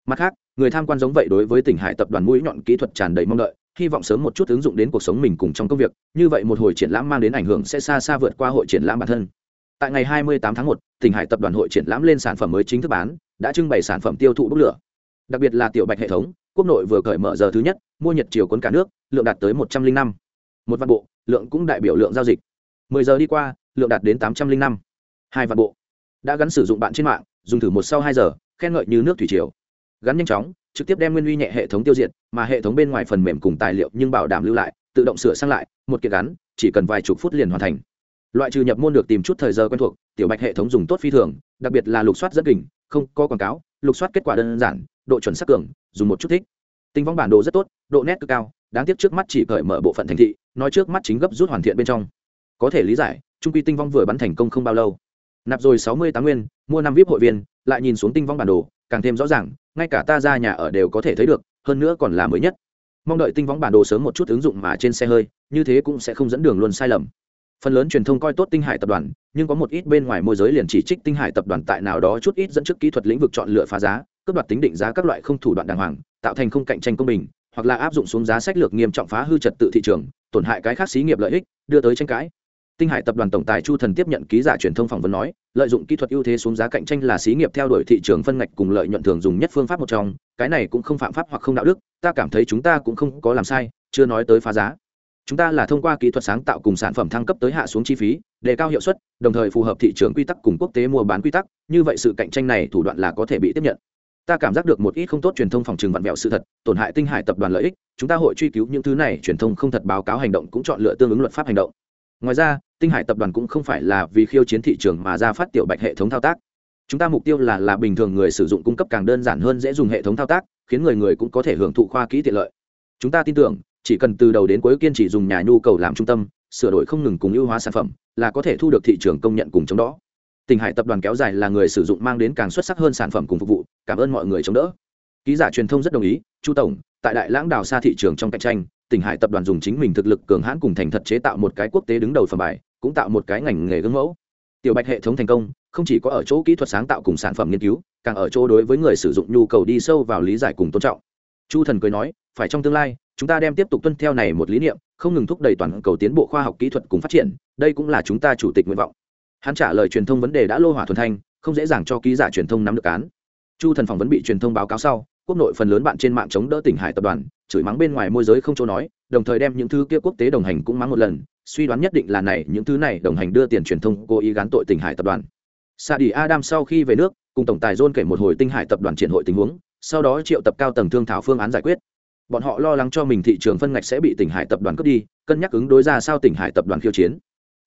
Mặt khác, người tham quan giống vậy đối với tỉnh hải tập đoàn mũi nhọn kỹ thuật tràn đầy mong đợi hy vọng sớm một chút ứng dụng đến cuộc sống mình cùng trong công việc như vậy một hồi triển lãm mang đến ảnh hưởng sẽ xa xa vượt qua hội triển lãm bản thân. Tại ngày 28 tháng 1, tỉnh hải tập đoàn hội triển lãm lên sản phẩm mới chính thức bán đã trưng bày sản phẩm tiêu thụ bốc lửa. Đặc biệt là tiểu bạch hệ thống quốc nội vừa cởi mở giờ thứ nhất mua nhật chiều cuốn cả nước lượng đạt tới một trăm linh năm. Một vạn bộ lượng cũng đại biểu lượng giao dịch. mười giờ đi qua lượng đạt đến tám trăm linh năm. Hai vạn bộ. Đã gắn sử dụng bạn trên mạng dùng thử một sau hai giờ khen ngợi như nước thủy triều. Gắn nhanh chóng trực tiếp đem nguyên uy nhẹ hệ thống tiêu diệt, mà hệ thống bên ngoài phần mềm cùng tài liệu nhưng bảo đảm lưu lại, tự động sửa sang lại, một kiện gắn, chỉ cần vài chục phút liền hoàn thành. Loại trừ nhập môn được tìm chút thời giờ quen thuộc, tiểu bạch hệ thống dùng tốt phi thường, đặc biệt là lục soát rất kình, không có quảng cáo, lục soát kết quả đơn giản, độ chuẩn sắc cường, dùng một chút thích. Tinh vong bản đồ rất tốt, độ nét cực cao, đáng tiếc trước mắt chỉ cởi mở bộ phận thành thị, nói trước mắt chính gấp rút hoàn thiện bên trong. Có thể lý giải trung quy tinh vong vừa bắn thành công không bao lâu. Nạp rồi sáu mươi tám nguyên, mua năm vip hội viên, lại nhìn xuống tinh vong bản đồ, càng thêm rõ ràng ngay cả ta ra nhà ở đều có thể thấy được, hơn nữa còn là mới nhất. Mong đợi tinh vong bản đồ sớm một chút ứng dụng mà trên xe hơi, như thế cũng sẽ không dẫn đường luôn sai lầm. Phần lớn truyền thông coi tốt tinh hải tập đoàn, nhưng có một ít bên ngoài môi giới liền chỉ trích tinh hải tập đoàn tại nào đó chút ít dẫn trước kỹ thuật lĩnh vực chọn lựa phá giá, cướp đoạt tính định giá các loại không thủ đoạn đàng hoàng, tạo thành không cạnh tranh công bình, hoặc là áp dụng xuống giá sách lược nghiêm trọng phá hư trật tự thị trường, tổn hại cái khác xí nghiệp lợi ích, đưa tới tranh cãi tinh hải tập đoàn tổng tài chu thần tiếp nhận ký giả truyền thông phỏng vấn nói, lợi dụng kỹ thuật ưu thế xuống giá cạnh tranh là xí nghiệp theo đuổi thị trường phân ngạch cùng lợi nhuận thường dùng nhất phương pháp một trong, cái này cũng không phạm pháp hoặc không đạo đức, ta cảm thấy chúng ta cũng không có làm sai, chưa nói tới phá giá. Chúng ta là thông qua kỹ thuật sáng tạo cùng sản phẩm thăng cấp tới hạ xuống chi phí, đề cao hiệu suất, đồng thời phù hợp thị trường quy tắc cùng quốc tế mua bán quy tắc, như vậy sự cạnh tranh này thủ đoạn là có thể bị tiếp nhận. Ta cảm giác được một ít không tốt truyền thông phòng trừng vặn vẹo sự thật, tổn hại tinh hải tập đoàn lợi ích, chúng ta hội truy cứu những thứ này, truyền thông không thật báo cáo hành động cũng chọn lựa tương ứng luật pháp hành động ngoài ra, tinh hải tập đoàn cũng không phải là vì khiêu chiến thị trường mà ra phát tiểu bạch hệ thống thao tác. Chúng ta mục tiêu là là bình thường người sử dụng cung cấp càng đơn giản hơn dễ dùng hệ thống thao tác, khiến người người cũng có thể hưởng thụ khoa kỹ tiện lợi. Chúng ta tin tưởng, chỉ cần từ đầu đến cuối kiên trì dùng nhà nhu cầu làm trung tâm, sửa đổi không ngừng cùng ưu hóa sản phẩm, là có thể thu được thị trường công nhận cùng chống đó tình hải tập đoàn kéo dài là người sử dụng mang đến càng xuất sắc hơn sản phẩm cùng phục vụ, cảm ơn mọi người chống đỡ. Ký giả truyền thông rất đồng ý, chu tổng, tại đại lãng đào xa thị trường trong cạnh tranh tỉnh hải tập đoàn dùng chính mình thực lực cường hãn cùng thành thật chế tạo một cái quốc tế đứng đầu phẩm bài, cũng tạo một cái ngành nghề gương mẫu. Tiểu bạch hệ thống thành công, không chỉ có ở chỗ kỹ thuật sáng tạo cùng sản phẩm nghiên cứu, càng ở chỗ đối với người sử dụng nhu cầu đi sâu vào lý giải cùng tôn trọng. Chu thần cười nói, phải trong tương lai, chúng ta đem tiếp tục tuân theo này một lý niệm, không ngừng thúc đẩy toàn cầu tiến bộ khoa học kỹ thuật cùng phát triển, đây cũng là chúng ta chủ tịch nguyện vọng. Hắn trả lời truyền thông vấn đề đã lô hỏa thuần thanh, không dễ dàng cho ký giả truyền thông nắm được án. Chu thần phỏng vấn bị truyền thông báo cáo sau quốc nội phần lớn bạn trên mạng chống đỡ tỉnh hải tập đoàn, chửi mắng bên ngoài môi giới không chỗ nói, đồng thời đem những thứ kia quốc tế đồng hành cũng mắng một lần, suy đoán nhất định là này, những thứ này đồng hành đưa tiền truyền thông cố ý gán tội tỉnh hải tập đoàn. Sa đi adam sau khi về nước, cùng tổng tài john kể một hồi tinh hải tập đoàn triển hội tình huống, sau đó triệu tập cao tầng thương thảo phương án giải quyết. Bọn họ lo lắng cho mình thị trường phân ngạch sẽ bị tỉnh hải tập đoàn cướp đi, cân nhắc ứng đối ra sao tỉnh hải tập đoàn khiêu chiến.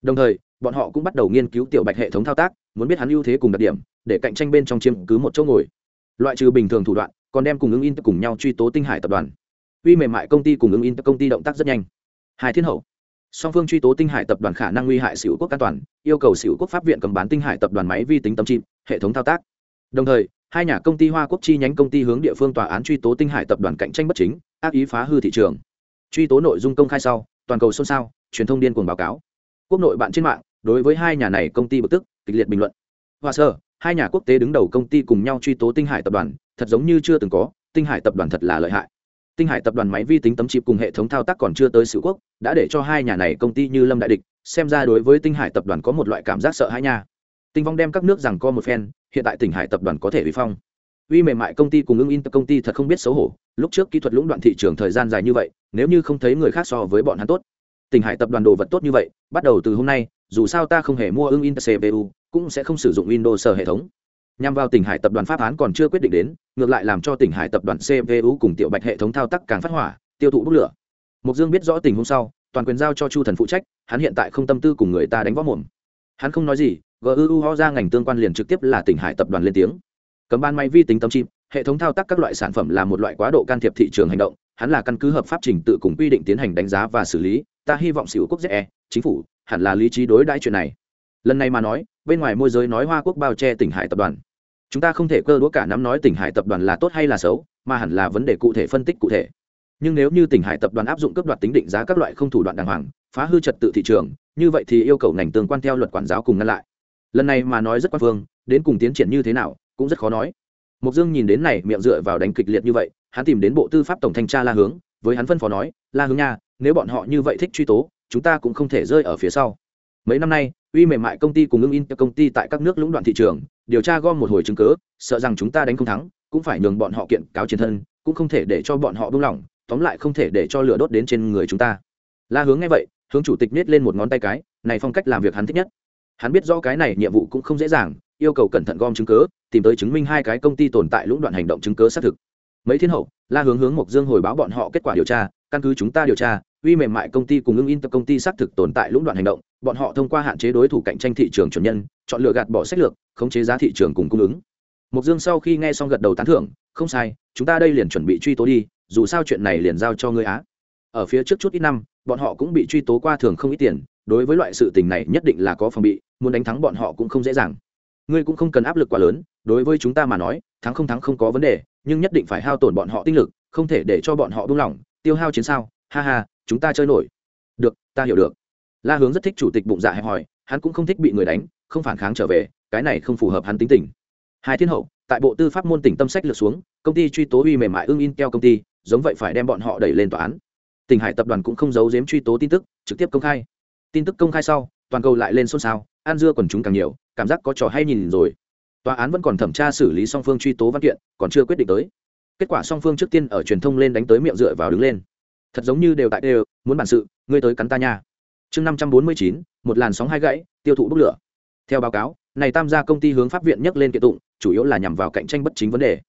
Đồng thời, bọn họ cũng bắt đầu nghiên cứu tiểu bạch hệ thống thao tác, muốn biết hắn ưu thế cùng đặc điểm, để cạnh tranh bên trong chiếm cứ một chỗ ngồi. Loại trừ bình thường thủ đoạn còn đem cùng ứng in cùng nhau truy tố tinh hải tập đoàn. Uy mềm mại công ty cùng ứng in công ty động tác rất nhanh. Hai thiên hậu. Song phương truy tố tinh hải tập đoàn khả năng nguy hại xỉu quốc an toàn, yêu cầu xỉu quốc pháp viện cầm bán tinh hải tập đoàn máy vi tính tâm chim hệ thống thao tác. Đồng thời, hai nhà công ty hoa quốc chi nhánh công ty hướng địa phương tòa án truy tố tinh hải tập đoàn cạnh tranh bất chính, ác ý phá hư thị trường. Truy tố nội dung công khai sau, toàn cầu xôn xao, truyền thông điên cuồng báo cáo. Quốc nội bạn trên mạng, đối với hai nhà này công ty bực tức, kịch liệt bình luận. Hoa sơ hai nhà quốc tế đứng đầu công ty cùng nhau truy tố tinh hải tập đoàn, thật giống như chưa từng có, tinh hải tập đoàn thật là lợi hại. Tinh hải tập đoàn máy vi tính tấm chip cùng hệ thống thao tác còn chưa tới sự quốc, đã để cho hai nhà này công ty như lâm đại địch, xem ra đối với tinh hải tập đoàn có một loại cảm giác sợ hãi nha. Tinh vong đem các nước rằng co một phen, hiện tại tỉnh hải tập đoàn có thể vi phong. Uy mềm mại công ty cùng ưng in công ty thật không biết xấu hổ, lúc trước kỹ thuật lũng đoạn thị trường thời gian dài như vậy, nếu như không thấy người khác so với bọn hắn tốt. Tỉnh hải tập đoàn đồ vật tốt như vậy, bắt đầu từ hôm nay, dù sao ta không hề mua ưng in cpu cũng sẽ không sử dụng windows sở hệ thống. Nhằm vào tỉnh hải tập đoàn pháp án còn chưa quyết định đến, ngược lại làm cho tỉnh hải tập đoàn cpu cùng tiểu bạch hệ thống thao tác càng phát hỏa, tiêu thụ bút lửa. Mục dương biết rõ tình huống sau, toàn quyền giao cho chu thần phụ trách, hắn hiện tại không tâm tư cùng người ta đánh võ mồm. Hắn không nói gì guu ho ra ngành tương quan liền trực tiếp là tỉnh hải tập đoàn lên tiếng. Cấm ban máy vi tính tâm chip, hệ thống thao tác các loại sản phẩm là một loại quá độ can thiệp thị trường hành động, hắn là căn cứ hợp pháp trình tự cùng quy định tiến hành đánh giá và xử lý, ta hy vọng xỉu quốc ze chính phủ hẳn là lý trí đối đãi chuyện này. Lần này mà nói bên ngoài môi giới nói hoa quốc bao che tỉnh hải tập đoàn. Chúng ta không thể cơ đũa cả nắm nói tỉnh hải tập đoàn là tốt hay là xấu, mà hẳn là vấn đề cụ thể phân tích cụ thể. Nhưng nếu như tỉnh hải tập đoàn áp dụng cấp đoạt tính định giá các loại không thủ đoạn đàng hoàng, phá hư trật tự thị trường, như vậy thì yêu cầu ngành tương quan theo luật quản giáo cùng ngăn lại. Lần này mà nói rất quan phương, đến cùng tiến triển như thế nào, cũng rất khó nói. Mục dương nhìn đến này, miệng dựa vào đánh kịch liệt như vậy, hắn tìm đến bộ tư pháp tổng thanh tra la hướng, với hắn phân phó nói, la hướng nha, nếu bọn họ như vậy thích truy tố, chúng ta cũng không thể rơi ở phía sau. Mấy năm nay uy mềm mại công ty cùng ưng in cho công ty tại các nước lũng đoạn thị trường, điều tra gom một hồi chứng cớ sợ rằng chúng ta đánh không thắng, cũng phải nhường bọn họ kiện cáo chiến thân, cũng không thể để cho bọn họ buông lỏng, tóm lại không thể để cho lửa đốt đến trên người chúng ta. La hướng nghe vậy, hướng chủ tịch nết lên một ngón tay cái, này phong cách làm việc hắn thích nhất. Hắn biết rõ cái này nhiệm vụ cũng không dễ dàng, yêu cầu cẩn thận gom chứng cớ tìm tới chứng minh hai cái công ty tồn tại lũng đoạn hành động chứng cớ xác thực. Mấy thiên hậu, la hướng hướng mộc dương hồi báo bọn họ kết quả điều tra, căn cứ chúng ta điều tra uy mềm mại công ty cùng ưng in công ty xác thực tồn tại lũng đoạn hành động, bọn họ thông qua hạn chế đối thủ cạnh tranh thị trường chuẩn nhân, chọn lựa gạt bỏ sách lược, khống chế giá thị trường cùng cung ứng. Mục dương sau khi nghe xong gật đầu tán thưởng, không sai, chúng ta đây liền chuẩn bị truy tố đi, dù sao chuyện này liền giao cho ngươi á. Ở phía trước chút ít năm, bọn họ cũng bị truy tố qua thường không ít tiền, đối với loại sự tình này nhất định là có phòng bị, muốn đánh thắng bọn họ cũng không dễ dàng. Ngươi cũng không cần áp lực quá lớn, đối với chúng ta mà nói, thắng không thắng không có vấn đề, nhưng nhất định phải hao tổn bọn họ tinh lực, không thể để cho bọn họ buông lỏng, tiêu hao chiến sao, ha ha chúng ta chơi nổi. Được, ta hiểu được. La hướng rất thích chủ tịch bụng dạ hẹp hòi, hắn cũng không thích bị người đánh, không phản kháng trở về, cái này không phù hợp hắn tính tình. Hai thiên hậu, tại bộ tư pháp môn tỉnh tâm sách lược xuống, công ty truy tố uy mềm mại ưng in keo công ty, giống vậy phải đem bọn họ đẩy lên tòa án. Tỉnh hải tập đoàn cũng không giấu giếm truy tố tin tức, trực tiếp công khai. Tin tức công khai sau, toàn cầu lại lên xôn xao an dưa còn chúng càng nhiều, cảm giác có trò hay nhìn rồi. Tòa án vẫn còn thẩm tra xử lý song phương truy tố văn kiện, còn chưa quyết định tới. Kết quả song phương trước tiên ở truyền thông lên đánh tới miệng dựa vào đứng lên thật giống như đều tại đều, muốn bản sự, ngươi tới cắn ta nha. Chương năm trăm bốn mươi chín, một làn sóng hai gãy, tiêu thụ bốc lửa. Theo báo cáo, này tam gia công ty hướng pháp viện nhắc lên kiện tụng, chủ yếu là nhằm vào cạnh tranh bất chính vấn đề.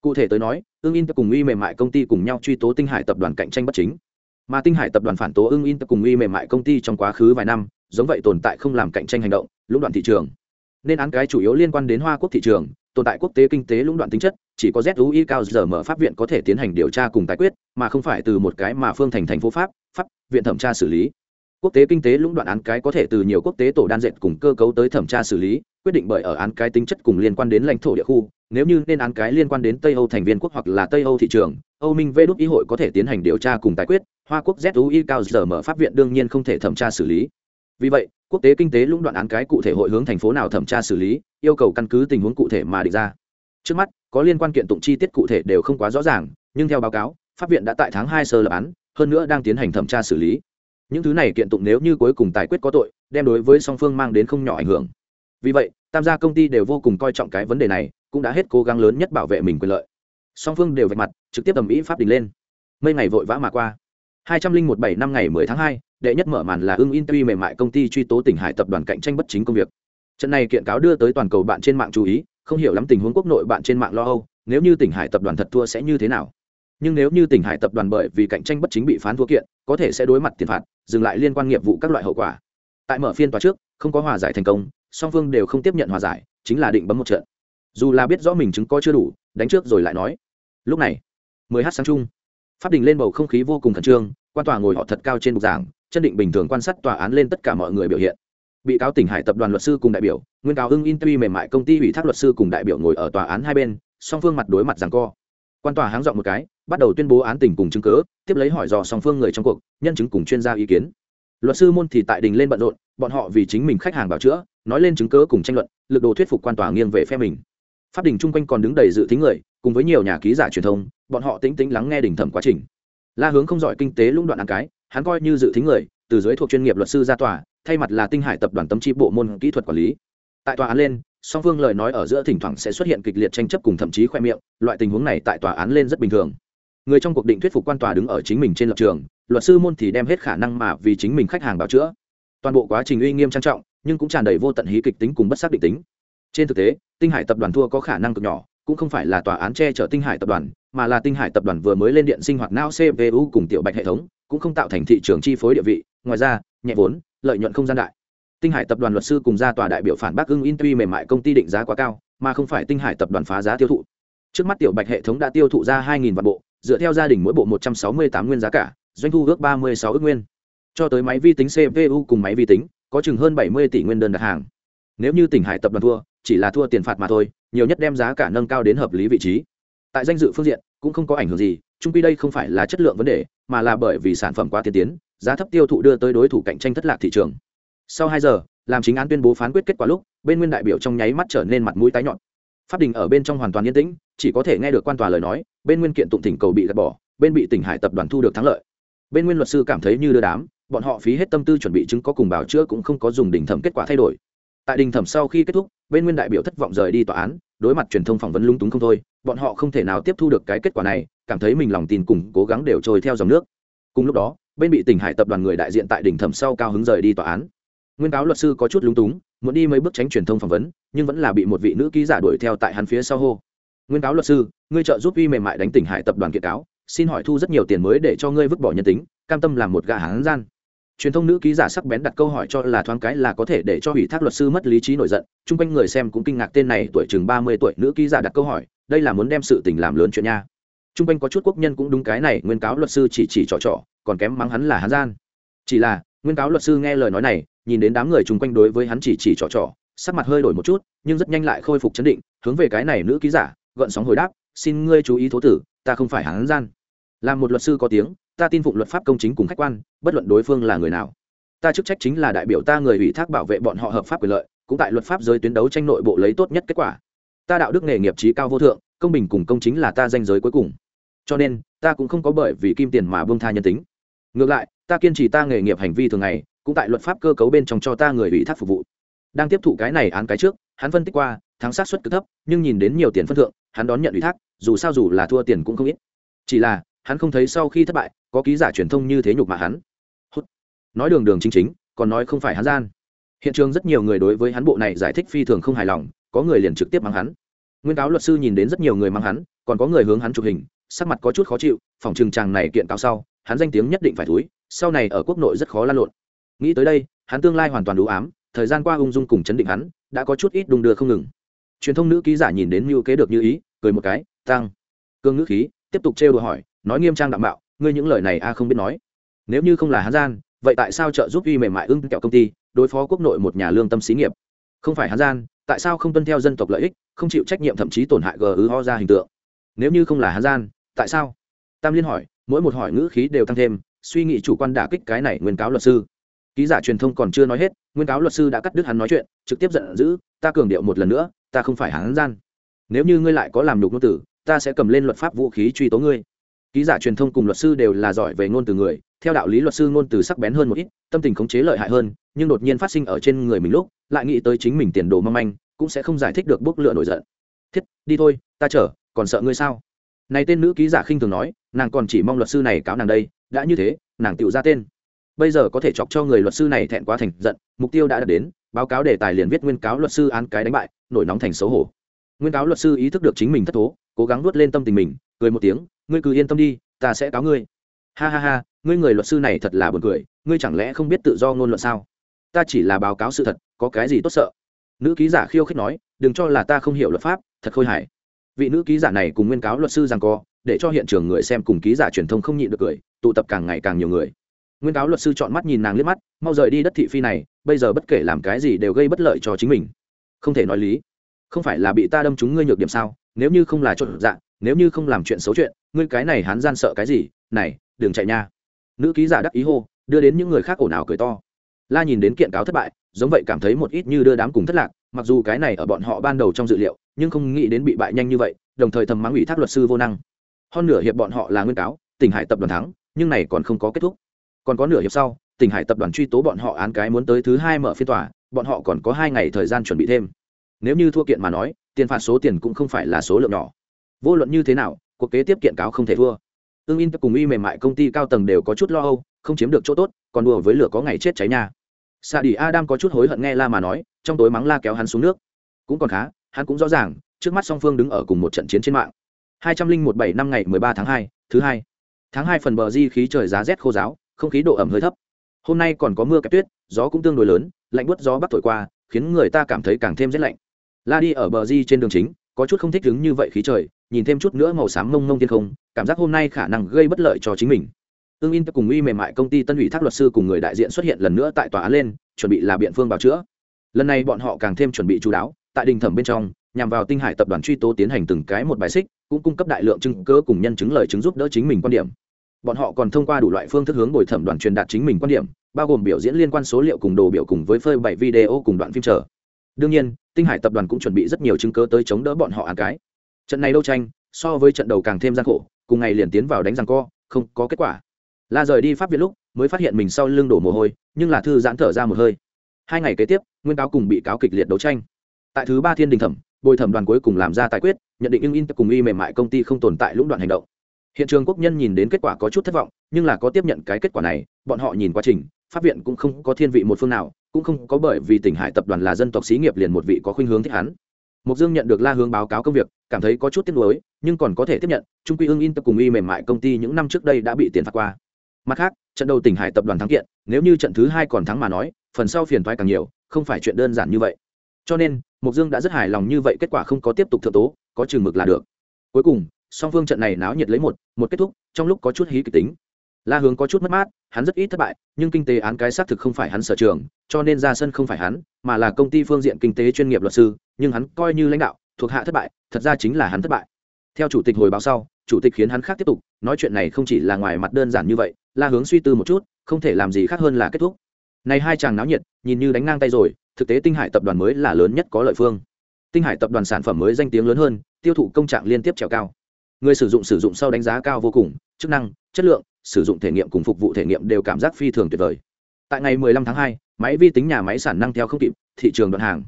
Cụ thể tới nói ương in cùng uy mềm mại công ty cùng nhau truy tố tinh hải tập đoàn cạnh tranh bất chính. Mà tinh hải tập đoàn phản tố ưng in cùng uy mềm mại công ty trong quá khứ vài năm, giống vậy tồn tại không làm cạnh tranh hành động, lũng đoạn thị trường. Nên án cái chủ yếu liên quan đến hoa quốc thị trường tồn tại quốc tế kinh tế lũng đoạn tính chất, chỉ có zui cao giờ mở pháp viện có thể tiến hành điều tra cùng tài quyết, mà không phải từ một cái mà phương thành thành phố pháp pháp, viện thẩm tra xử lý. Quốc tế kinh tế lũng đoạn án cái có thể từ nhiều quốc tế tổ đan dệt cùng cơ cấu tới thẩm tra xử lý, quyết định bởi ở án cái tính chất cùng liên quan đến lãnh thổ địa khu, nếu như nên án cái liên quan đến tây âu thành viên quốc hoặc là tây âu thị trường, âu minh vê đúc ý hội có thể tiến hành điều tra cùng tài quyết, hoa quốc zui cao giờ mở pháp viện đương nhiên không thể thẩm tra xử lý. Vì vậy, quốc tế kinh tế lũng đoạn án cái cụ thể hội hướng thành phố nào thẩm tra xử lý yêu cầu căn cứ tình huống cụ thể mà định ra. Trước mắt, có liên quan kiện tụng chi tiết cụ thể đều không quá rõ ràng, nhưng theo báo cáo, pháp viện đã tại tháng hai sơ lập án, hơn nữa đang tiến hành thẩm tra xử lý. Những thứ này kiện tụng nếu như cuối cùng tài quyết có tội, đem đối với song phương mang đến không nhỏ ảnh hưởng. Vì vậy, tam gia công ty đều vô cùng coi trọng cái vấn đề này, cũng đã hết cố gắng lớn nhất bảo vệ mình quyền lợi. Song phương đều vạch mặt, trực tiếp tầm ý pháp đình lên. Mấy ngày vội vã mà qua. Hai trăm linh một bảy năm ngày mười tháng hai, đệ nhất mở màn là ưng in tuy mềm mại công ty truy tố tỉnh hải tập đoàn cạnh tranh bất chính công việc trận này kiện cáo đưa tới toàn cầu bạn trên mạng chú ý, không hiểu lắm tình huống quốc nội bạn trên mạng lo âu, nếu như tỉnh hải tập đoàn thật thua sẽ như thế nào. Nhưng nếu như tỉnh hải tập đoàn bởi vì cạnh tranh bất chính bị phán thua kiện, có thể sẽ đối mặt tiền phạt, dừng lại liên quan nghiệp vụ các loại hậu quả. Tại mở phiên tòa trước, không có hòa giải thành công, song phương đều không tiếp nhận hòa giải, chính là định bấm một trận. Dù là biết rõ mình chứng có chưa đủ, đánh trước rồi lại nói. Lúc này, mười h sáng chung, pháp đình lên bầu không khí vô cùng khẩn trương, quan tòa ngồi họ thật cao trên bục giảng, chân định bình thường quan sát tòa án lên tất cả mọi người biểu hiện bị cáo tỉnh hải tập đoàn luật sư cùng đại biểu, nguyên cáo hưng intui mềm mại công ty ủy thác luật sư cùng đại biểu ngồi ở tòa án hai bên, song phương mặt đối mặt rằng co. Quan tòa háng dọn một cái, bắt đầu tuyên bố án tình cùng chứng cớ tiếp lấy hỏi dò song phương người trong cuộc, nhân chứng cùng chuyên gia ý kiến. Luật sư môn thì tại đình lên bận rộn, bọn họ vì chính mình khách hàng bảo chữa, nói lên chứng cớ cùng tranh luận, lực đồ thuyết phục quan tòa nghiêng về phe mình. Pháp đình chung quanh còn đứng đầy dự tính người, cùng với nhiều nhà ký giả truyền thông, bọn họ tính tính lắng nghe đình thẩm quá trình. La hướng không giỏi kinh tế lũng đoạn ăn cái, hắn coi như dự tính người, từ dưới thuộc chuyên nghiệp luật sư ra tòa thay mặt là tinh hải tập đoàn tấm chi bộ môn kỹ thuật quản lý. Tại tòa án lên, song phương lời nói ở giữa thỉnh thoảng sẽ xuất hiện kịch liệt tranh chấp cùng thậm chí khoe miệng, loại tình huống này tại tòa án lên rất bình thường. Người trong cuộc định thuyết phục quan tòa đứng ở chính mình trên lập trường, luật sư môn thì đem hết khả năng mà vì chính mình khách hàng bảo chữa. Toàn bộ quá trình uy nghiêm trang trọng, nhưng cũng tràn đầy vô tận hí kịch tính cùng bất xác định tính. Trên thực tế, tinh hải tập đoàn thua có khả năng cực nhỏ, cũng không phải là tòa án che chở tinh hải tập đoàn, mà là tinh hải tập đoàn vừa mới lên điện sinh hoạt não cpu cùng tiểu bạch hệ thống, cũng không tạo thành thị trường chi phối địa vị. Ngoài ra, nhẹ vốn lợi nhuận không gian đại. Tinh hải tập đoàn luật sư cùng ra tòa đại biểu phản bác ưng intui mềm mại công ty định giá quá cao, mà không phải tinh hải tập đoàn phá giá tiêu thụ. Trước mắt tiểu bạch hệ thống đã tiêu thụ ra hai vạn bộ, dựa theo gia đình mỗi bộ một trăm sáu mươi tám nguyên giá cả, doanh thu ước ba mươi sáu ước nguyên. Cho tới máy vi tính cpu cùng máy vi tính, có chừng hơn bảy mươi tỷ nguyên đơn đặt hàng. Nếu như tỉnh hải tập đoàn thua, chỉ là thua tiền phạt mà thôi, nhiều nhất đem giá cả nâng cao đến hợp lý vị trí. Tại danh dự phương diện, cũng không có ảnh hưởng gì trung quy đây không phải là chất lượng vấn đề, mà là bởi vì sản phẩm quá tiên tiến giá thấp tiêu thụ đưa tới đối thủ cạnh tranh thất lạc thị trường. Sau hai giờ, làm chính án tuyên bố phán quyết kết quả lúc, bên nguyên đại biểu trong nháy mắt trở nên mặt mũi tái nhọn. Pháp đình ở bên trong hoàn toàn yên tĩnh, chỉ có thể nghe được quan tòa lời nói, bên nguyên kiện tụng thỉnh cầu bị gạt bỏ, bên bị tỉnh hải tập đoàn thu được thắng lợi. Bên nguyên luật sư cảm thấy như đưa đám, bọn họ phí hết tâm tư chuẩn bị chứng có cùng bảo chữa cũng không có dùng đình thẩm kết quả thay đổi. Tại đình thẩm sau khi kết thúc, bên nguyên đại biểu thất vọng rời đi tòa án, đối mặt truyền thông phỏng vấn lung túng không thôi, bọn họ không thể nào tiếp thu được cái kết quả này, cảm thấy mình lòng tin cùng cố gắng đều trôi theo dòng nước. Cùng lúc đó bên bị tỉnh hải tập đoàn người đại diện tại đỉnh thẩm sau cao hứng rời đi tòa án. Nguyên cáo luật sư có chút lúng túng, muốn đi mấy bước tránh truyền thông phỏng vấn, nhưng vẫn là bị một vị nữ ký giả đuổi theo tại hắn phía sau hô. Nguyên cáo luật sư, ngươi trợ giúp uy mềm mại đánh tỉnh hải tập đoàn kiện cáo, xin hỏi thu rất nhiều tiền mới để cho ngươi vứt bỏ nhân tính, cam tâm làm một gã hán gian. Truyền thông nữ ký giả sắc bén đặt câu hỏi cho là thoáng cái là có thể để cho ủy thác luật sư mất lý trí nổi giận, chung quanh người xem cũng kinh ngạc tên này tuổi chừng ba mươi tuổi nữ ký giả đặt câu hỏi, đây là muốn đem sự tình làm lớn chuyện nha. Chung quanh có chút quốc nhân cũng đúng cái này, nguyên cáo luật sư chỉ chỉ trò trò còn kém mắng hắn là hán gian. Chỉ là, nguyên cáo luật sư nghe lời nói này, nhìn đến đám người chung quanh đối với hắn chỉ chỉ trỏ trỏ sắc mặt hơi đổi một chút, nhưng rất nhanh lại khôi phục chấn định, hướng về cái này nữ ký giả gợn sóng hồi đáp, xin ngươi chú ý thố tử, ta không phải hán gian. Làm một luật sư có tiếng, ta tin phụng luật pháp công chính cùng khách quan, bất luận đối phương là người nào. Ta chức trách chính là đại biểu ta người ủy thác bảo vệ bọn họ hợp pháp quyền lợi, cũng tại luật pháp giới tuyến đấu tranh nội bộ lấy tốt nhất kết quả. Ta đạo đức nghề nghiệp trí cao vô thượng, công bình cùng công chính là ta danh giới cuối cùng. Cho nên, ta cũng không có bởi vì kim tiền mà bông tha nhân tính ngược lại, ta kiên trì ta nghề nghiệp hành vi thường ngày, cũng tại luật pháp cơ cấu bên trong cho ta người ủy thác phục vụ. Đang tiếp thụ cái này án cái trước, hắn phân tích qua, thắng sát suất cực thấp, nhưng nhìn đến nhiều tiền phân thượng, hắn đón nhận ủy thác, dù sao dù là thua tiền cũng không ít. Chỉ là, hắn không thấy sau khi thất bại, có ký giả truyền thông như thế nhục mà hắn. Hút. nói đường đường chính chính, còn nói không phải hắn gian. Hiện trường rất nhiều người đối với hắn bộ này giải thích phi thường không hài lòng, có người liền trực tiếp mắng hắn. Nguyên cáo luật sư nhìn đến rất nhiều người mắng hắn, còn có người hướng hắn chụp hình, sắc mặt có chút khó chịu, phòng trừng chàng này kiện cáo sau hắn danh tiếng nhất định phải thúi sau này ở quốc nội rất khó lan lộn. Nghĩ tới đây, hắn tương lai hoàn toàn đủ ám, thời gian qua ung dung cùng chấn định hắn, đã có chút ít đung đưa không ngừng. Truyền thông nữ ký giả nhìn đến mưu kế được như ý, cười một cái, tăng. Cương ngữ khí, tiếp tục trêu đùa hỏi, nói nghiêm trang đạm bạo ngươi những lời này a không biết nói. Nếu như không là hán gian, vậy tại sao trợ giúp uy mềm mại ưng kẹo công ty, đối phó quốc nội một nhà lương tâm xí nghiệp? Không phải hán gian, tại sao không tuân theo dân tộc lợi ích, không chịu trách nhiệm thậm chí tổn hại gờ ứ ho ra hình tượng? Nếu như không là hán gian, tại sao? Tam liên hỏi mỗi một hỏi ngữ khí đều tăng thêm, suy nghĩ chủ quan đả kích cái này nguyên cáo luật sư. Ký giả truyền thông còn chưa nói hết, nguyên cáo luật sư đã cắt đứt hắn nói chuyện, trực tiếp giận dữ, ta cường điệu một lần nữa, ta không phải hắn gian. Nếu như ngươi lại có làm nhục ngôn tử, ta sẽ cầm lên luật pháp vũ khí truy tố ngươi. Ký giả truyền thông cùng luật sư đều là giỏi về ngôn từ người, theo đạo lý luật sư ngôn từ sắc bén hơn một ít, tâm tình khống chế lợi hại hơn, nhưng đột nhiên phát sinh ở trên người mình lúc, lại nghĩ tới chính mình tiền đồ mong manh, cũng sẽ không giải thích được bốc lửa nổi giận. Thiết, đi thôi, ta chở còn sợ ngươi sao? Này tên nữ ký giả khinh thường nói, nàng còn chỉ mong luật sư này cáo nàng đây, đã như thế, nàng tự ra tên. Bây giờ có thể chọc cho người luật sư này thẹn quá thành giận, mục tiêu đã đạt đến, báo cáo đề tài liền viết nguyên cáo luật sư án cái đánh bại, nổi nóng thành xấu hổ. Nguyên cáo luật sư ý thức được chính mình thất thố, cố gắng nuốt lên tâm tình mình, cười một tiếng, ngươi cứ yên tâm đi, ta sẽ cáo ngươi. Ha ha ha, ngươi người luật sư này thật là buồn cười, ngươi chẳng lẽ không biết tự do ngôn luận sao? Ta chỉ là báo cáo sự thật, có cái gì tốt sợ? Nữ ký giả khiêu khích nói, đừng cho là ta không hiểu luật pháp, thật khôi hài vị nữ ký giả này cùng nguyên cáo luật sư rằng co, để cho hiện trường người xem cùng ký giả truyền thông không nhịn được cười, tụ tập càng ngày càng nhiều người. Nguyên cáo luật sư chọn mắt nhìn nàng liếc mắt, mau rời đi đất thị phi này, bây giờ bất kể làm cái gì đều gây bất lợi cho chính mình. Không thể nói lý. Không phải là bị ta đâm trúng ngươi nhược điểm sao? Nếu như không là trộn dạ nếu như không làm chuyện xấu chuyện, ngươi cái này hắn gian sợ cái gì? Này, đừng chạy nha. Nữ ký giả đắc ý hô, đưa đến những người khác ồn ào cười to. La nhìn đến kiện cáo thất bại, giống vậy cảm thấy một ít như đưa đám cùng thất lạc mặc dù cái này ở bọn họ ban đầu trong dự liệu, nhưng không nghĩ đến bị bại nhanh như vậy, đồng thời thầm mắng ủy thác luật sư vô năng. Hơn nửa hiệp bọn họ là nguyên cáo, tỉnh hải tập đoàn thắng, nhưng này còn không có kết thúc. Còn có nửa hiệp sau, tỉnh hải tập đoàn truy tố bọn họ án cái muốn tới thứ hai mở phiên tòa, bọn họ còn có hai ngày thời gian chuẩn bị thêm. Nếu như thua kiện mà nói, tiền phạt số tiền cũng không phải là số lượng nhỏ. Vô luận như thế nào, cuộc kế tiếp kiện cáo không thể thua. Ương in cùng y mềm mại công ty cao tầng đều có chút lo âu, không chiếm được chỗ tốt, còn đùa với lửa có ngày chết cháy nhà xạ đi adam có chút hối hận nghe la mà nói trong tối mắng la kéo hắn xuống nước. Cũng còn khá, hắn cũng rõ ràng, trước mắt song phương đứng ở cùng một trận chiến trên mạng. Hai trăm linh một bảy năm ngày mười ba tháng hai, thứ hai. Tháng hai phần bờ di khí trời giá rét khô giáo không khí độ ẩm hơi thấp. Hôm nay còn có mưa kẹp tuyết, gió cũng tương đối lớn, lạnh bớt gió bắc thổi qua, khiến người ta cảm thấy càng thêm rét lạnh. La đi ở bờ di trên đường chính, có chút không thích đứng như vậy khí trời, nhìn thêm chút nữa màu xám mông mông thiên không, cảm giác hôm nay khả năng gây bất lợi cho chính mình. Ương in cùng uy mềm mại công ty tân ủy thác luật sư cùng người đại diện xuất hiện lần nữa tại tòa án lên, chuẩn bị là biện phương bào chữa lần này bọn họ càng thêm chuẩn bị chú đáo, tại đình thẩm bên trong, nhằm vào tinh hải tập đoàn truy tố tiến hành từng cái một bài xích, cũng cung cấp đại lượng chứng cớ cùng nhân chứng lời chứng giúp đỡ chính mình quan điểm. Bọn họ còn thông qua đủ loại phương thức hướng bồi thẩm đoàn truyền đạt chính mình quan điểm, bao gồm biểu diễn liên quan số liệu cùng đồ biểu cùng với phơi bảy video cùng đoạn phim trở đương nhiên, tinh hải tập đoàn cũng chuẩn bị rất nhiều chứng cớ tới chống đỡ bọn họ ăn cái. Trận này đấu tranh, so với trận đầu càng thêm gian khổ, cùng ngày liền tiến vào đánh răng co, không có kết quả. La rời đi pháp viện lúc, mới phát hiện mình sau lưng đổ mồ hôi, nhưng là thư giãn thở ra một hơi hai ngày kế tiếp, nguyên cáo cùng bị cáo kịch liệt đấu tranh. Tại thứ ba thiên đình thẩm, bồi thẩm đoàn cuối cùng làm ra tài quyết, nhận định ưng in cùng y mềm mại công ty không tồn tại lũng đoạn hành động. Hiện trường quốc nhân nhìn đến kết quả có chút thất vọng, nhưng là có tiếp nhận cái kết quả này, bọn họ nhìn quá trình, pháp viện cũng không có thiên vị một phương nào, cũng không có bởi vì tỉnh hải tập đoàn là dân tộc xí nghiệp liền một vị có khuynh hướng thích hắn. Mục dương nhận được la hướng báo cáo công việc, cảm thấy có chút tiếc nuối, nhưng còn có thể tiếp nhận, trung quy ưng in tập cùng y mềm mại công ty những năm trước đây đã bị tiền phạt qua. Mặt khác, trận đầu tỉnh hải tập đoàn thắng kiện, nếu như trận thứ hai còn thắng mà nói phần sau phiền thoái càng nhiều, không phải chuyện đơn giản như vậy. Cho nên mục dương đã rất hài lòng như vậy, kết quả không có tiếp tục thượng tố, có chừng mực là được. Cuối cùng, song phương trận này náo nhiệt lấy một một kết thúc, trong lúc có chút hí kịch tính. La hướng có chút mất mát, hắn rất ít thất bại, nhưng kinh tế án cái xác thực không phải hắn sở trường, cho nên ra sân không phải hắn, mà là công ty phương diện kinh tế chuyên nghiệp luật sư, nhưng hắn coi như lãnh đạo, thuộc hạ thất bại, thật ra chính là hắn thất bại. Theo chủ tịch hồi báo sau, chủ tịch khiến hắn khác tiếp tục, nói chuyện này không chỉ là ngoài mặt đơn giản như vậy, la hướng suy tư một chút, không thể làm gì khác hơn là kết thúc này hai chàng náo nhiệt nhìn như đánh ngang tay rồi thực tế tinh hải tập đoàn mới là lớn nhất có lợi phương. Tinh hải tập đoàn sản phẩm mới danh tiếng lớn hơn tiêu thụ công trạng liên tiếp trèo cao. Người sử dụng sử dụng sau đánh giá cao vô cùng chức năng chất lượng sử dụng thể nghiệm cùng phục vụ thể nghiệm đều cảm giác phi thường tuyệt vời. Tại ngày 15 tháng 2, máy vi tính nhà máy sản năng theo không kịp thị trường đoạn hàng.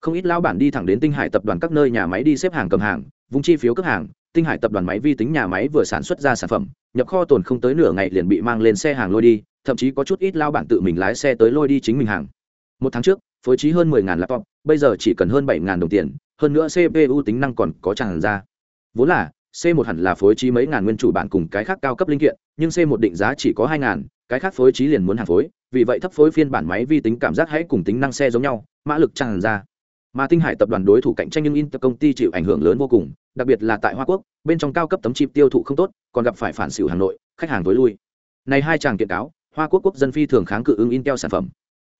Không ít lao bản đi thẳng đến tinh hải tập đoàn các nơi nhà máy đi xếp hàng cầm hàng vung chi phiếu cấp hàng tinh hải tập đoàn máy vi tính nhà máy vừa sản xuất ra sản phẩm nhập kho tồn không tới nửa ngày liền bị mang lên xe hàng lôi đi thậm chí có chút ít lao bản tự mình lái xe tới lôi đi chính mình hàng. Một tháng trước phối trí hơn 10.000 laptop bây giờ chỉ cần hơn 7.000 đồng tiền hơn nữa cpu tính năng còn có tràn ra. Vốn là c 1 hẳn là phối trí mấy ngàn nguyên chủ bản cùng cái khác cao cấp linh kiện nhưng c 1 định giá chỉ có 2.000, cái khác phối trí liền muốn hàng phối vì vậy thấp phối phiên bản máy vi tính cảm giác hãy cùng tính năng xe giống nhau mã lực tràn ra mà tinh hải tập đoàn đối thủ cạnh tranh nhưng inter công ty chịu ảnh hưởng lớn vô cùng, đặc biệt là tại hoa quốc, bên trong cao cấp tấm chip tiêu thụ không tốt, còn gặp phải phản xỉu hà nội, khách hàng tối lui. Này hai chàng kiện cáo, hoa quốc quốc dân phi thường kháng cự ứng intel sản phẩm.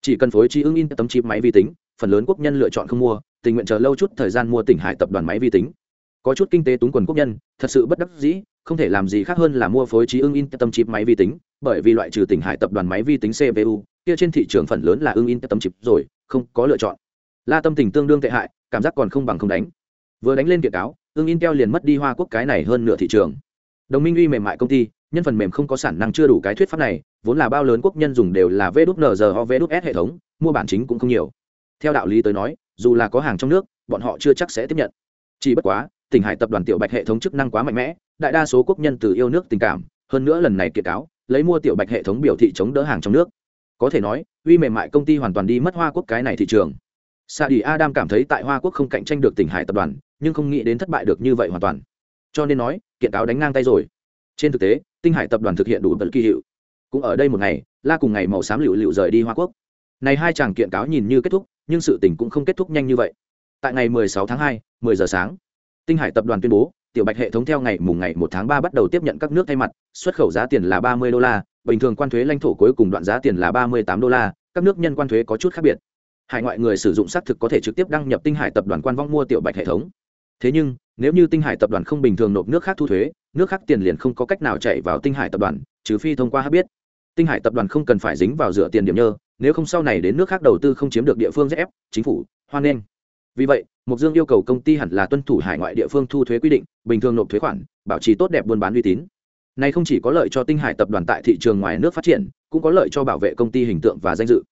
Chỉ cần phối trí ứng in tấm chip máy vi tính, phần lớn quốc nhân lựa chọn không mua, tình nguyện chờ lâu chút thời gian mua tỉnh hải tập đoàn máy vi tính. Có chút kinh tế túng quần quốc nhân, thật sự bất đắc dĩ, không thể làm gì khác hơn là mua phối trí ưng in tấm chip máy vi tính, bởi vì loại trừ tỉnh hải tập đoàn máy vi tính cpu kia trên thị trường phần lớn là ưng in tấm chip rồi, không có lựa chọn la tâm tình tương đương tệ hại, cảm giác còn không bằng không đánh. Vừa đánh lên kiện cáo, ưng intel liền mất đi hoa quốc cái này hơn nửa thị trường. Đồng minh uy mềm mại công ty, nhân phần mềm không có sản năng chưa đủ cái thuyết pháp này, vốn là bao lớn quốc nhân dùng đều là vđnz hoặc vđs hệ thống, mua bản chính cũng không nhiều. Theo đạo lý tới nói, dù là có hàng trong nước, bọn họ chưa chắc sẽ tiếp nhận. Chỉ bất quá, tỉnh hải tập đoàn tiểu bạch hệ thống chức năng quá mạnh mẽ, đại đa số quốc nhân từ yêu nước tình cảm, hơn nữa lần này kiệt cáo, lấy mua tiểu bạch hệ thống biểu thị chống đỡ hàng trong nước. Có thể nói, uy mềm mại công ty hoàn toàn đi mất hoa quốc cái này thị trường sa đi adam cảm thấy tại hoa quốc không cạnh tranh được tỉnh hải tập đoàn nhưng không nghĩ đến thất bại được như vậy hoàn toàn. Cho nên nói kiện cáo đánh ngang tay rồi. Trên thực tế tinh hải tập đoàn thực hiện đủ bật kỳ hiệu. Cũng ở đây một ngày la cùng ngày màu xám lựu lựu rời đi hoa quốc. Này hai chàng kiện cáo nhìn như kết thúc nhưng sự tình cũng không kết thúc nhanh như vậy. Tại ngày 16 tháng 2, 10 giờ sáng tinh hải tập đoàn tuyên bố tiểu bạch hệ thống theo ngày mùng ngày 1 tháng 3 bắt đầu tiếp nhận các nước thay mặt xuất khẩu giá tiền là ba mươi đô la bình thường quan thuế lãnh thổ cuối cùng đoạn giá tiền là ba mươi tám đô la các nước nhân quan thuế có chút khác biệt hải ngoại người sử dụng xác thực có thể trực tiếp đăng nhập tinh hải tập đoàn quan vong mua tiểu bạch hệ thống. Thế nhưng, nếu như tinh hải tập đoàn không bình thường nộp nước khác thu thuế, nước khác tiền liền không có cách nào chạy vào tinh hải tập đoàn, trừ phi thông qua hát biết. Tinh hải tập đoàn không cần phải dính vào dựa tiền điểm nhơ, nếu không sau này đến nước khác đầu tư không chiếm được địa phương ép chính phủ, hoan nghênh. Vì vậy mục dương yêu cầu công ty hẳn là tuân thủ hải ngoại địa phương thu thuế quy định, bình thường nộp thuế khoản, bảo trì tốt đẹp buôn bán uy tín. Này không chỉ có lợi cho tinh hải tập đoàn tại thị trường ngoài nước phát triển, cũng có lợi cho bảo vệ công ty hình tượng và danh dự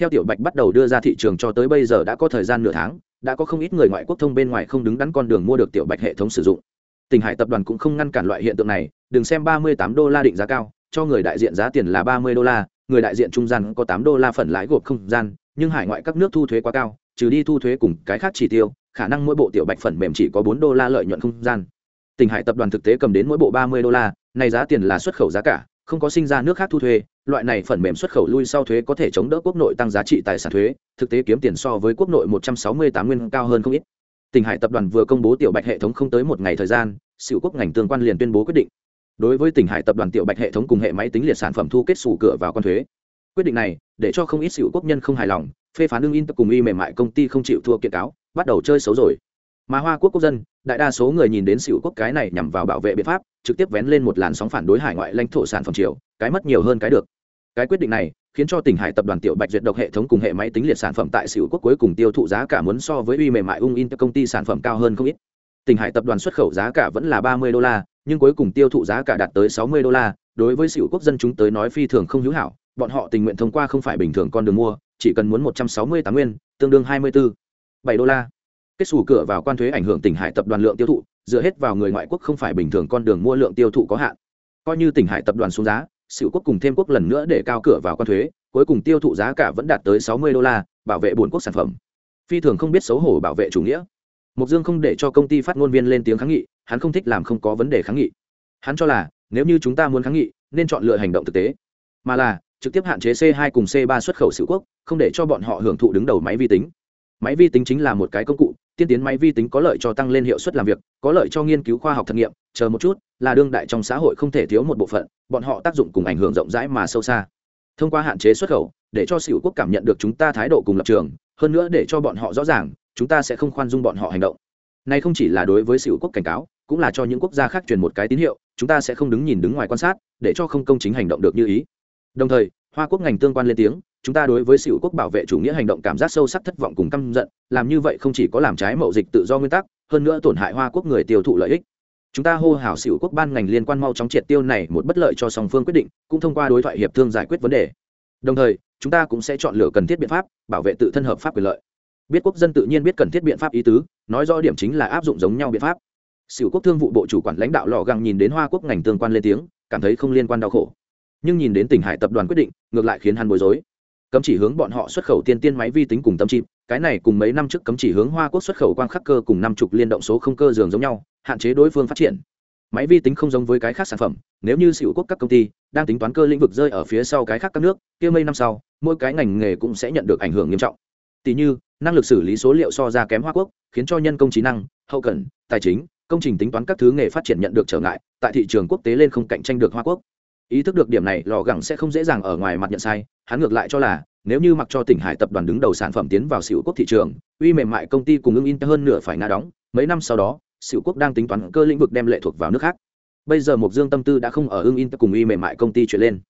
theo tiểu bạch bắt đầu đưa ra thị trường cho tới bây giờ đã có thời gian nửa tháng, đã có không ít người ngoại quốc thông bên ngoài không đứng đắn con đường mua được tiểu bạch hệ thống sử dụng. Tỉnh hải tập đoàn cũng không ngăn cản loại hiện tượng này, đừng xem ba mươi tám đô la định giá cao, cho người đại diện giá tiền là ba mươi đô la, người đại diện trung gian có tám đô la phần lãi gộp không gian, nhưng hải ngoại các nước thu thuế quá cao, trừ đi thu thuế cùng cái khác chỉ tiêu, khả năng mỗi bộ tiểu bạch phần mềm chỉ có bốn đô la lợi nhuận không gian. Tỉnh hải tập đoàn thực tế cầm đến mỗi bộ ba mươi đô la, này giá tiền là xuất khẩu giá cả, không có sinh ra nước khác thu thuế loại này phần mềm xuất khẩu lui sau thuế có thể chống đỡ quốc nội tăng giá trị tài sản thuế, thực tế kiếm tiền so với quốc nội một trăm sáu mươi tám nguyên cao hơn không ít. Tỉnh hải tập đoàn vừa công bố tiểu bạch hệ thống không tới một ngày thời gian, sửu quốc ngành tương quan liền tuyên bố quyết định. Đối với tỉnh hải tập đoàn tiểu bạch hệ thống cùng hệ máy tính liệt sản phẩm thu kết sổ cửa vào quan thuế. Quyết định này, để cho không ít sửu quốc nhân không hài lòng, phê phán đương in tập cùng y mềm mại công ty không chịu thua kiện cáo, bắt đầu chơi xấu rồi. Mà hoa quốc quốc dân, đại đa số người nhìn đến sửu quốc cái này nhằm vào bảo vệ biện pháp trực tiếp vén lên một làn sóng phản đối hải ngoại lãnh thổ sản phẩm triều, cái mất nhiều hơn cái được. Cái quyết định này khiến cho tỉnh hải tập đoàn tiểu bạch duyệt độc hệ thống cùng hệ máy tính liệt sản phẩm tại sửu quốc cuối cùng tiêu thụ giá cả muốn so với uy mềm mại ung in công ty sản phẩm cao hơn không ít. Tỉnh hải tập đoàn xuất khẩu giá cả vẫn là ba mươi đô la nhưng cuối cùng tiêu thụ giá cả đạt tới sáu mươi đô la. Đối với sửu quốc dân chúng tới nói phi thường không hữu hảo bọn họ tình nguyện thông qua không phải bình thường con đường mua chỉ cần muốn một trăm sáu mươi tám nguyên tương đương hai mươi bốn bảy đô la. Kết xù cửa vào quan thuế ảnh hưởng tỉnh hải tập đoàn lượng tiêu thụ dựa hết vào người ngoại quốc không phải bình thường con đường mua lượng tiêu thụ có hạn. Coi như tỉnh hải tập đoàn xuống giá sự quốc cùng thêm quốc lần nữa để cao cửa vào quan thuế, cuối cùng tiêu thụ giá cả vẫn đạt tới sáu mươi đô la, bảo vệ buồn quốc sản phẩm. Phi thường không biết xấu hổ bảo vệ chủ nghĩa. Mục dương không để cho công ty phát ngôn viên lên tiếng kháng nghị, hắn không thích làm không có vấn đề kháng nghị. Hắn cho là, nếu như chúng ta muốn kháng nghị, nên chọn lựa hành động thực tế. Mà là, trực tiếp hạn chế c 2 cùng c 3 xuất khẩu sự quốc, không để cho bọn họ hưởng thụ đứng đầu máy vi tính. Máy vi tính chính là một cái công cụ tiên tiến máy vi tính có lợi cho tăng lên hiệu suất làm việc, có lợi cho nghiên cứu khoa học thực nghiệm, chờ một chút, là đương đại trong xã hội không thể thiếu một bộ phận, bọn họ tác dụng cùng ảnh hưởng rộng rãi mà sâu xa. Thông qua hạn chế xuất khẩu, để cho sửu quốc cảm nhận được chúng ta thái độ cùng lập trường, hơn nữa để cho bọn họ rõ ràng, chúng ta sẽ không khoan dung bọn họ hành động. Này không chỉ là đối với sửu quốc cảnh cáo, cũng là cho những quốc gia khác truyền một cái tín hiệu, chúng ta sẽ không đứng nhìn đứng ngoài quan sát, để cho không công chính hành động được như ý. Đồng thời, hoa quốc ngành tương quan lên tiếng chúng ta đối với sự quốc bảo vệ chủ nghĩa hành động cảm giác sâu sắc thất vọng cùng căm giận, làm như vậy không chỉ có làm trái mậu dịch tự do nguyên tắc, hơn nữa tổn hại hoa quốc người tiêu thụ lợi ích. Chúng ta hô hào sự quốc ban ngành liên quan mau chóng triệt tiêu này một bất lợi cho song phương quyết định, cũng thông qua đối thoại hiệp thương giải quyết vấn đề. Đồng thời, chúng ta cũng sẽ chọn lựa cần thiết biện pháp, bảo vệ tự thân hợp pháp quyền lợi. Biết quốc dân tự nhiên biết cần thiết biện pháp ý tứ, nói rõ điểm chính là áp dụng giống nhau biện pháp. Sửu quốc thương vụ bộ chủ quản lãnh đạo lò găng nhìn đến hoa quốc ngành tương quan lên tiếng, cảm thấy không liên quan đau khổ. Nhưng nhìn đến tỉnh hải tập đoàn quyết định, ngược lại khiến hắn bối rối cấm chỉ hướng bọn họ xuất khẩu tiên tiên máy vi tính cùng tâm chip cái này cùng mấy năm trước cấm chỉ hướng hoa quốc xuất khẩu quang khắc cơ cùng năm chục liên động số không cơ dường giống nhau, hạn chế đối phương phát triển. Máy vi tính không giống với cái khác sản phẩm, nếu như xịu quốc các công ty đang tính toán cơ lĩnh vực rơi ở phía sau cái khác các nước, kia mấy năm sau, mỗi cái ngành nghề cũng sẽ nhận được ảnh hưởng nghiêm trọng. Tỷ như, năng lực xử lý số liệu so ra kém hoa quốc, khiến cho nhân công trí năng, hậu cần, tài chính, công trình tính toán các thứ nghề phát triển nhận được trở ngại, tại thị trường quốc tế lên không cạnh tranh được hoa quốc ý thức được điểm này, lò gẳng sẽ không dễ dàng ở ngoài mặt nhận sai. Hắn ngược lại cho là, nếu như mặc cho tỉnh hải tập đoàn đứng đầu sản phẩm tiến vào xỉu quốc thị trường, uy mềm mại công ty cùng ưng in hơn nửa phải nga đóng. Mấy năm sau đó, xỉu quốc đang tính toán cơ lĩnh vực đem lệ thuộc vào nước khác. Bây giờ mục dương tâm tư đã không ở ưng in cùng uy mềm mại công ty chuyển lên.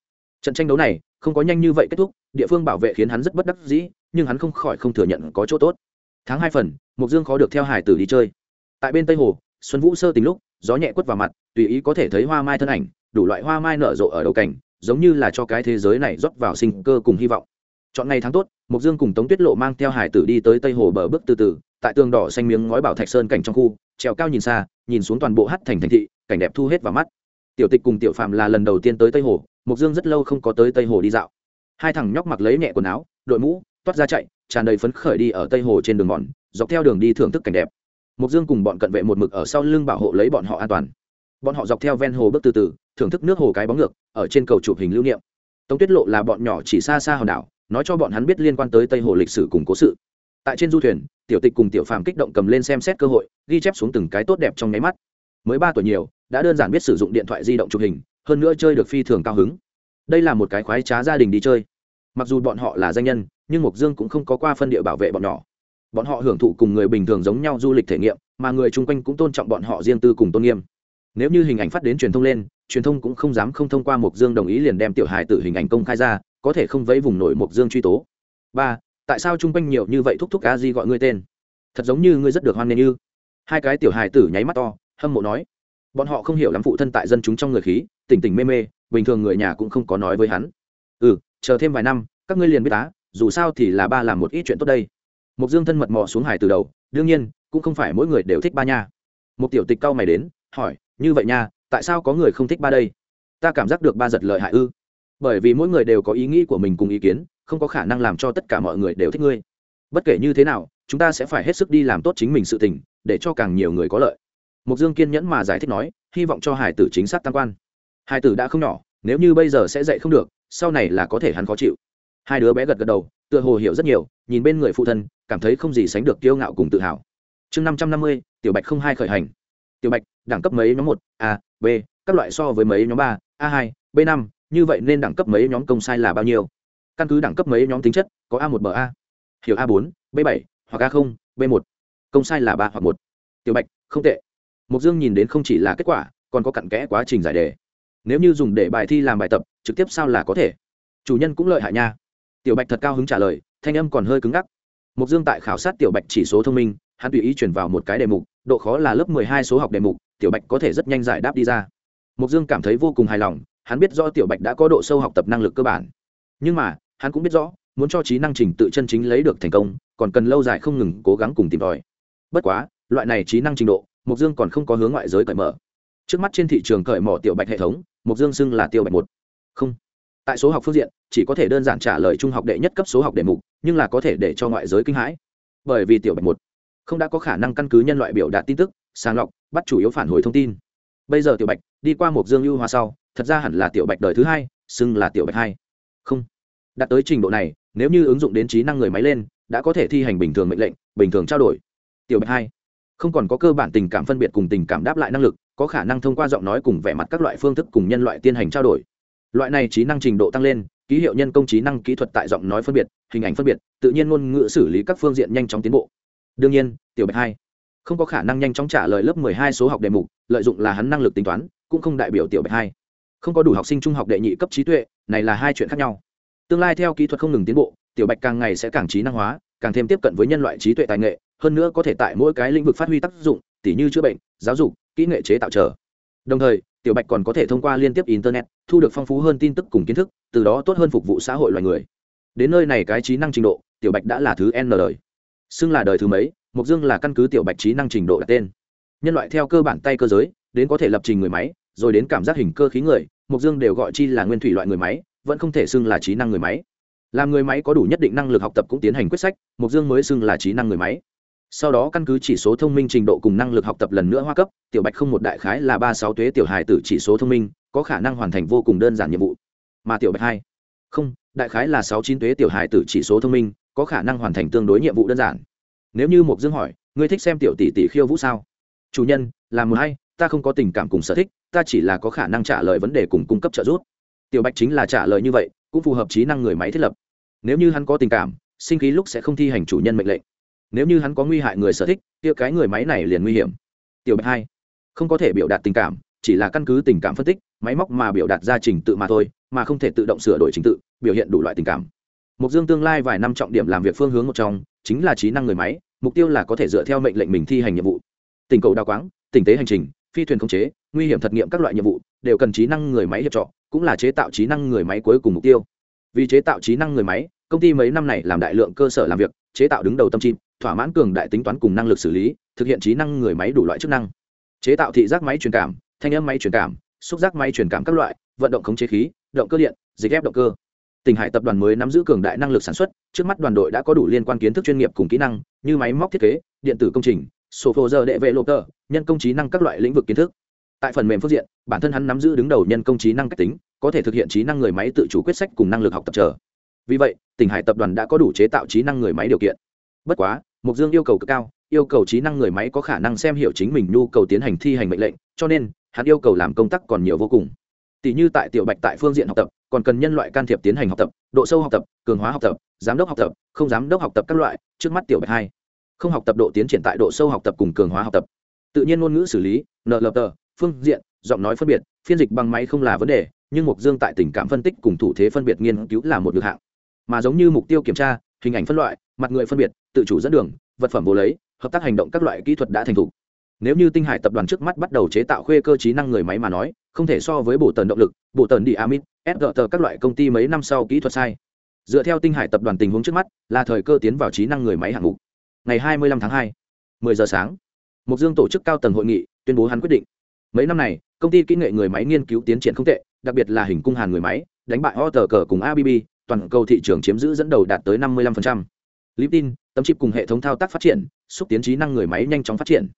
Trận tranh đấu này, không có nhanh như vậy kết thúc. Địa phương bảo vệ khiến hắn rất bất đắc dĩ, nhưng hắn không khỏi không thừa nhận có chỗ tốt. Tháng hai phần mục dương khó được theo hải tử đi chơi. Tại bên tây hồ, xuân vũ sơ tính lúc, gió nhẹ quất vào mặt, tùy ý có thể thấy hoa mai thân ảnh đủ loại hoa mai nở rộ ở đầu cảnh, giống như là cho cái thế giới này rót vào sinh cơ cùng hy vọng. Chọn ngày tháng tốt mục dương cùng tống tuyết lộ mang theo hải tử đi tới tây hồ bờ bước từ từ, tại tường đỏ xanh miếng ngói bảo thạch sơn cảnh trong khu, trèo cao nhìn xa, nhìn xuống toàn bộ hát thành thành thị, cảnh đẹp thu hết vào mắt. Tiểu tịch cùng tiểu phạm là lần đầu tiên tới tây hồ mục dương rất lâu không có tới tây hồ đi dạo. Hai thằng nhóc mặc lấy nhẹ quần áo, đội mũ, toát ra chạy, tràn đầy phấn khởi đi ở tây hồ trên đường mòn, dọc theo đường đi thưởng thức cảnh đẹp. Mục dương cùng bọn cận vệ một mực ở sau lưng bảo hộ lấy bọn họ an toàn bọn họ dọc theo ven hồ bước từ từ, thưởng thức nước hồ cái bóng ngược, ở trên cầu chụp hình lưu niệm. Tống tuyết lộ là bọn nhỏ chỉ xa xa hòn đảo, nói cho bọn hắn biết liên quan tới tây hồ lịch sử cùng cố sự. Tại trên du thuyền, tiểu tịch cùng tiểu phàm kích động cầm lên xem xét cơ hội, ghi chép xuống từng cái tốt đẹp trong nháy mắt. Mới ba tuổi nhiều, đã đơn giản biết sử dụng điện thoại di động chụp hình, hơn nữa chơi được phi thường cao hứng. Đây là một cái khoái trá gia đình đi chơi. Mặc dù bọn họ là danh nhân, nhưng mục dương cũng không có qua phân địa bảo vệ bọn nhỏ. Bọn họ hưởng thụ cùng người bình thường giống nhau du lịch thể nghiệm, mà người chung quanh cũng tôn trọng bọn họ riêng tư cùng tôn nghiêm nếu như hình ảnh phát đến truyền thông lên, truyền thông cũng không dám không thông qua mục dương đồng ý liền đem tiểu hài tử hình ảnh công khai ra, có thể không vẫy vùng nổi mục dương truy tố. Ba, tại sao chung quanh nhiều như vậy thúc thúc a di gọi ngươi tên? Thật giống như ngươi rất được hoan nghênh như. Hai cái tiểu hài tử nháy mắt to, hâm mộ nói. Bọn họ không hiểu lắm phụ thân tại dân chúng trong người khí, tỉnh tỉnh mê mê, bình thường người nhà cũng không có nói với hắn. Ừ chờ thêm vài năm, các ngươi liền biết tá dù sao thì là ba làm một ít chuyện tốt đây. Mục dương thân mật mò xuống hải từ đầu, đương nhiên, cũng không phải mỗi người đều thích ba nha. Một tiểu tịch cao mày đến, hỏi như vậy nha, tại sao có người không thích ba đây? Ta cảm giác được ba giật lợi hại ư. Bởi vì mỗi người đều có ý nghĩ của mình cùng ý kiến, không có khả năng làm cho tất cả mọi người đều thích ngươi. Bất kể như thế nào, chúng ta sẽ phải hết sức đi làm tốt chính mình sự tình, để cho càng nhiều người có lợi. Mục dương kiên nhẫn mà giải thích nói, hy vọng cho hải tử chính xác tam quan. Hải tử đã không nhỏ, nếu như bây giờ sẽ dạy không được, sau này là có thể hắn khó chịu. Hai đứa bé gật gật đầu, tựa hồ hiểu rất nhiều, nhìn bên người phụ thân, cảm thấy không gì sánh được kiêu ngạo cùng tự hào. Chương năm trăm năm mươi, tiểu bạch không hai khởi hành tiểu bạch, đẳng cấp mấy nhóm một? A, b, các loại so với mấy nhóm ba? A hai, b năm, như vậy nên đẳng cấp mấy nhóm công sai là bao nhiêu? Căn cứ đẳng cấp mấy nhóm tính chất, có a một b a. Hiểu a bốn, b bảy, hoặc a không, b một. Công sai là ba hoặc một. Tiểu bạch, không tệ. Mục dương nhìn đến không chỉ là kết quả, còn có cặn kẽ quá trình giải đề. Nếu như dùng để bài thi làm bài tập, trực tiếp sao là có thể? Chủ nhân cũng lợi hại nha. Tiểu bạch thật cao hứng trả lời, thanh âm còn hơi cứng ngắc. Mục dương tại khảo sát tiểu bạch chỉ số thông minh hắn tùy ý chuyển vào một cái đề mục, độ khó là lớp mười hai số học đề mục, tiểu bạch có thể rất nhanh giải đáp đi ra. Mục dương cảm thấy vô cùng hài lòng, hắn biết rõ tiểu bạch đã có độ sâu học tập năng lực cơ bản. Nhưng mà, hắn cũng biết rõ, muốn cho trí năng trình tự chân chính lấy được thành công, còn cần lâu dài không ngừng cố gắng cùng tìm tòi. Bất quá, loại này trí năng trình độ mục dương còn không có hướng ngoại giới cởi mở. Trước mắt trên thị trường cởi mở tiểu bạch hệ thống mục dương xưng là tiêu bạch một. Không. Tại số học phương diện, chỉ có thể đơn giản trả lời trung học đệ nhất cấp số học đề mục, nhưng là có thể để cho ngoại giới kinh hãi. Bởi vì tiểu bạch một không đã có khả năng căn cứ nhân loại biểu đạt tin tức, sàng lọc, bắt chủ yếu phản hồi thông tin. Bây giờ tiểu bạch đi qua một dương lưu hoa sau, thật ra hẳn là tiểu bạch đời thứ hai, xưng là tiểu bạch hai. Không. Đạt tới trình độ này, nếu như ứng dụng đến trí năng người máy lên, đã có thể thi hành bình thường mệnh lệnh, bình thường trao đổi. Tiểu bạch hai. Không còn có cơ bản tình cảm phân biệt cùng tình cảm đáp lại năng lực, có khả năng thông qua giọng nói cùng vẻ mặt các loại phương thức cùng nhân loại tiến hành trao đổi. Loại này trí năng trình độ tăng lên, ký hiệu nhân công trí năng kỹ thuật tại giọng nói phân biệt, hình ảnh phân biệt, tự nhiên ngôn ngữ xử lý các phương diện nhanh chóng tiến bộ đương nhiên, tiểu bạch hai không có khả năng nhanh chóng trả lời lớp mười hai số học đề mục, lợi dụng là hắn năng lực tính toán, cũng không đại biểu tiểu bạch hai. Không có đủ học sinh trung học đệ nhị cấp trí tuệ, này là hai chuyện khác nhau. Tương lai theo kỹ thuật không ngừng tiến bộ, tiểu bạch càng ngày sẽ càng trí năng hóa, càng thêm tiếp cận với nhân loại trí tuệ tài nghệ, hơn nữa có thể tại mỗi cái lĩnh vực phát huy tác dụng, tỉ như chữa bệnh, giáo dục, kỹ nghệ chế tạo trở đồng thời, tiểu bạch còn có thể thông qua liên tiếp internet, thu được phong phú hơn tin tức cùng kiến thức, từ đó tốt hơn phục vụ xã hội loài người. Đến nơi này cái trí năng trình độ, tiểu bạch đã là thứ n đời xưng là đời thứ mấy mục dương là căn cứ tiểu bạch trí năng trình độ đặt tên. Nhân loại theo cơ bản tay cơ giới, đến có thể lập trình người máy, rồi đến cảm giác hình cơ khí người mục dương đều gọi chi là nguyên thủy loại người máy, vẫn không thể xưng là trí năng người máy. Làm người máy có đủ nhất định năng lực học tập cũng tiến hành quyết sách mục dương mới xưng là trí năng người máy. Sau đó căn cứ chỉ số thông minh trình độ cùng năng lực học tập lần nữa hoa cấp, tiểu bạch không một đại khái là ba sáu tuế tiểu hài tử chỉ số thông minh, có khả năng hoàn thành vô cùng đơn giản nhiệm vụ. Mà tiểu bạch hai, không, đại khái là sáu chín tuế tiểu hài tử chỉ số thông minh có khả năng hoàn thành tương đối nhiệm vụ đơn giản. Nếu như một dương hỏi, ngươi thích xem tiểu tỷ tỷ khiêu vũ sao? Chủ nhân là một hay, ta không có tình cảm cùng sở thích, ta chỉ là có khả năng trả lời vấn đề cùng cung cấp trợ giúp. Tiểu bạch chính là trả lời như vậy, cũng phù hợp trí năng người máy thiết lập. Nếu như hắn có tình cảm, sinh khí lúc sẽ không thi hành chủ nhân mệnh lệnh. Nếu như hắn có nguy hại người sở thích, kia cái người máy này liền nguy hiểm. Tiểu bạch hai, không có thể biểu đạt tình cảm, chỉ là căn cứ tình cảm phân tích, máy móc mà biểu đạt ra trình tự mà thôi, mà không thể tự động sửa đổi trình tự, biểu hiện đủ loại tình cảm mục dương tương lai vài năm trọng điểm làm việc phương hướng một trong, chính là trí năng người máy, mục tiêu là có thể dựa theo mệnh lệnh mình thi hành nhiệm vụ. Tình cầu đào quáng, tình tế hành trình, phi thuyền khống chế, nguy hiểm thật nghiệm các loại nhiệm vụ, đều cần trí năng người máy hiệp trợ, cũng là chế tạo trí năng người máy cuối cùng mục tiêu. Vì chế tạo trí năng người máy, công ty mấy năm này làm đại lượng cơ sở làm việc, chế tạo đứng đầu tâm chim, thỏa mãn cường đại tính toán cùng năng lực xử lý, thực hiện trí năng người máy đủ loại chức năng. Chế tạo thị giác máy truyền cảm, thanh âm máy truyền cảm, xúc giác máy truyền cảm các loại, vận động khống chế khí, động cơ điện, dịch ép động cơ tỉnh hải tập đoàn mới nắm giữ cường đại năng lực sản xuất, trước mắt đoàn đội đã có đủ liên quan kiến thức chuyên nghiệp cùng kỹ năng, như máy móc thiết kế, điện tử công trình sổ phô giờ đệ vệ lộp tờ nhân công trí năng các loại lĩnh vực kiến thức. Tại phần mềm phương diện, bản thân hắn nắm giữ đứng đầu nhân công trí năng cách tính, có thể thực hiện trí năng người máy tự chủ quyết sách cùng năng lực học tập trở vì vậy tỉnh hải tập đoàn đã có đủ chế tạo trí năng người máy điều kiện. Bất quá mục dương yêu cầu cực cao, yêu cầu trí năng người máy có khả năng xem hiểu chính mình nhu cầu tiến hành thi hành mệnh lệnh, cho nên, hắn yêu cầu làm công tác còn nhiều vô cùng tỷ như tại tiểu bạch tại phương diện học tập, còn cần nhân loại can thiệp tiến hành học tập, độ sâu học tập, cường hóa học tập, giám đốc học tập, không giám đốc học tập các loại, trước mắt tiểu bạch hai. Không học tập độ tiến triển tại độ sâu học tập cùng cường hóa học tập. Tự nhiên ngôn ngữ xử lý nlp phương diện, giọng nói phân biệt, phiên dịch bằng máy không là vấn đề, nhưng mục dương tại tình cảm phân tích cùng thủ thế phân biệt nghiên cứu là một được hạng. Mà giống như mục tiêu kiểm tra, hình ảnh phân loại, mặt người phân biệt, tự chủ dẫn đường, vật phẩm vô lấy, hợp tác hành động các loại kỹ thuật đã thành thục. Nếu như tinh hải tập đoàn trước mắt bắt đầu chế tạo khuê cơ trí năng người máy mà nói không thể so với bộ tần động lực bộ tần đi amit sgt các loại công ty mấy năm sau kỹ thuật sai dựa theo tinh hải tập đoàn tình huống trước mắt là thời cơ tiến vào trí năng người máy hạng mục ngày 25 tháng 2, 10 giờ sáng mục dương tổ chức cao tầng hội nghị tuyên bố hắn quyết định mấy năm này công ty kỹ nghệ người máy nghiên cứu tiến triển không tệ đặc biệt là hình cung hàn người máy đánh bại o tờ cờ cùng abb toàn cầu thị trường chiếm giữ dẫn đầu đạt tới 55%. Liptin, tấm chip cùng hệ thống thao tác phát triển, xúc tiến trí năng người máy nhanh chóng phát triển.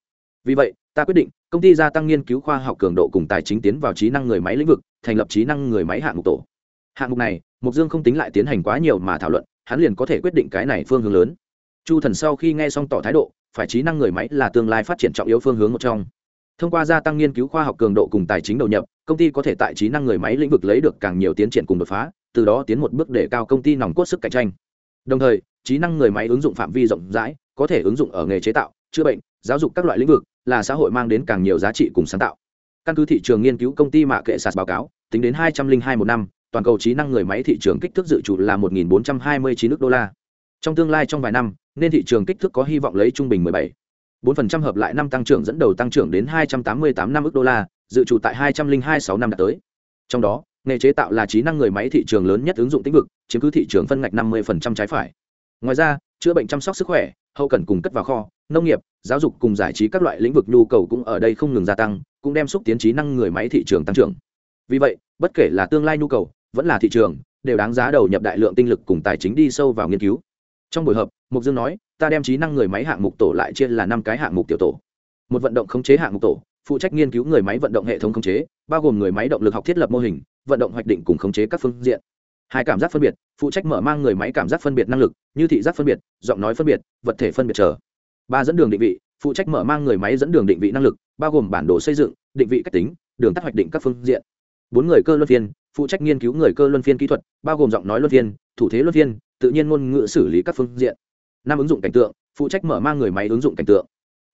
Vì vậy, ta quyết định, công ty gia tăng nghiên cứu khoa học cường độ cùng tài chính tiến vào trí năng người máy lĩnh vực, thành lập trí năng người máy hạng mục tổ. Hạng mục này, Mục Dương không tính lại tiến hành quá nhiều mà thảo luận, hắn liền có thể quyết định cái này phương hướng lớn. Chu Thần sau khi nghe xong tỏ thái độ, phải trí năng người máy là tương lai phát triển trọng yếu phương hướng một trong thông qua gia tăng nghiên cứu khoa học cường độ cùng tài chính đầu nhập công ty có thể tại trí năng người máy lĩnh vực lấy được càng nhiều tiến triển cùng đột phá từ đó tiến một bước để cao công ty nòng cốt sức cạnh tranh đồng thời trí năng người máy ứng dụng phạm vi rộng rãi có thể ứng dụng ở nghề chế tạo chữa bệnh giáo dục các loại lĩnh vực là xã hội mang đến càng nhiều giá trị cùng sáng tạo căn cứ thị trường nghiên cứu công ty mạ kệ sạt báo cáo tính đến hai trăm linh hai một năm toàn cầu trí năng người máy thị trường kích thước dự trù là một bốn trăm hai mươi chín nước đô la trong tương lai trong vài năm nên thị trường kích thước có hy vọng lấy trung bình 17. 4% hợp lại năm tăng trưởng dẫn đầu tăng trưởng đến 288 năm ức đô la, dự trù tại 2026 năm đã tới. Trong đó, nghề chế tạo là trí năng người máy thị trường lớn nhất ứng dụng lĩnh vực, chiếm cứ thị trường phân ngạch 50% trái phải. Ngoài ra, chữa bệnh chăm sóc sức khỏe, hậu cần cùng cất vào kho, nông nghiệp, giáo dục cùng giải trí các loại lĩnh vực nhu cầu cũng ở đây không ngừng gia tăng, cũng đem xúc tiến trí năng người máy thị trường tăng trưởng. Vì vậy, bất kể là tương lai nhu cầu, vẫn là thị trường, đều đáng giá đầu nhập đại lượng tinh lực cùng tài chính đi sâu vào nghiên cứu. Trong buổi họp, Mục Dương nói, ta đem trí năng người máy hạng mục tổ lại chia là năm cái hạng mục tiểu tổ một vận động khống chế hạng mục tổ phụ trách nghiên cứu người máy vận động hệ thống khống chế bao gồm người máy động lực học thiết lập mô hình vận động hoạch định cùng khống chế các phương diện hai cảm giác phân biệt phụ trách mở mang người máy cảm giác phân biệt năng lực như thị giác phân biệt giọng nói phân biệt vật thể phân biệt trở ba dẫn đường định vị, phụ trách mở mang người máy dẫn đường định vị năng lực, bao gồm bản đồ xây dựng, định vị cách tính, đường tắt hoạch định các phương diện. Bốn người cơ luân phiên, phụ trách nghiên cứu người cơ luân phiên kỹ thuật, bao gồm giọng nói luân phiên, thủ thế luân phiên, tự nhiên ngôn ngữ xử lý các phương diện. Năm ứng dụng cảnh tượng, phụ trách mở mang người máy ứng dụng cảnh tượng.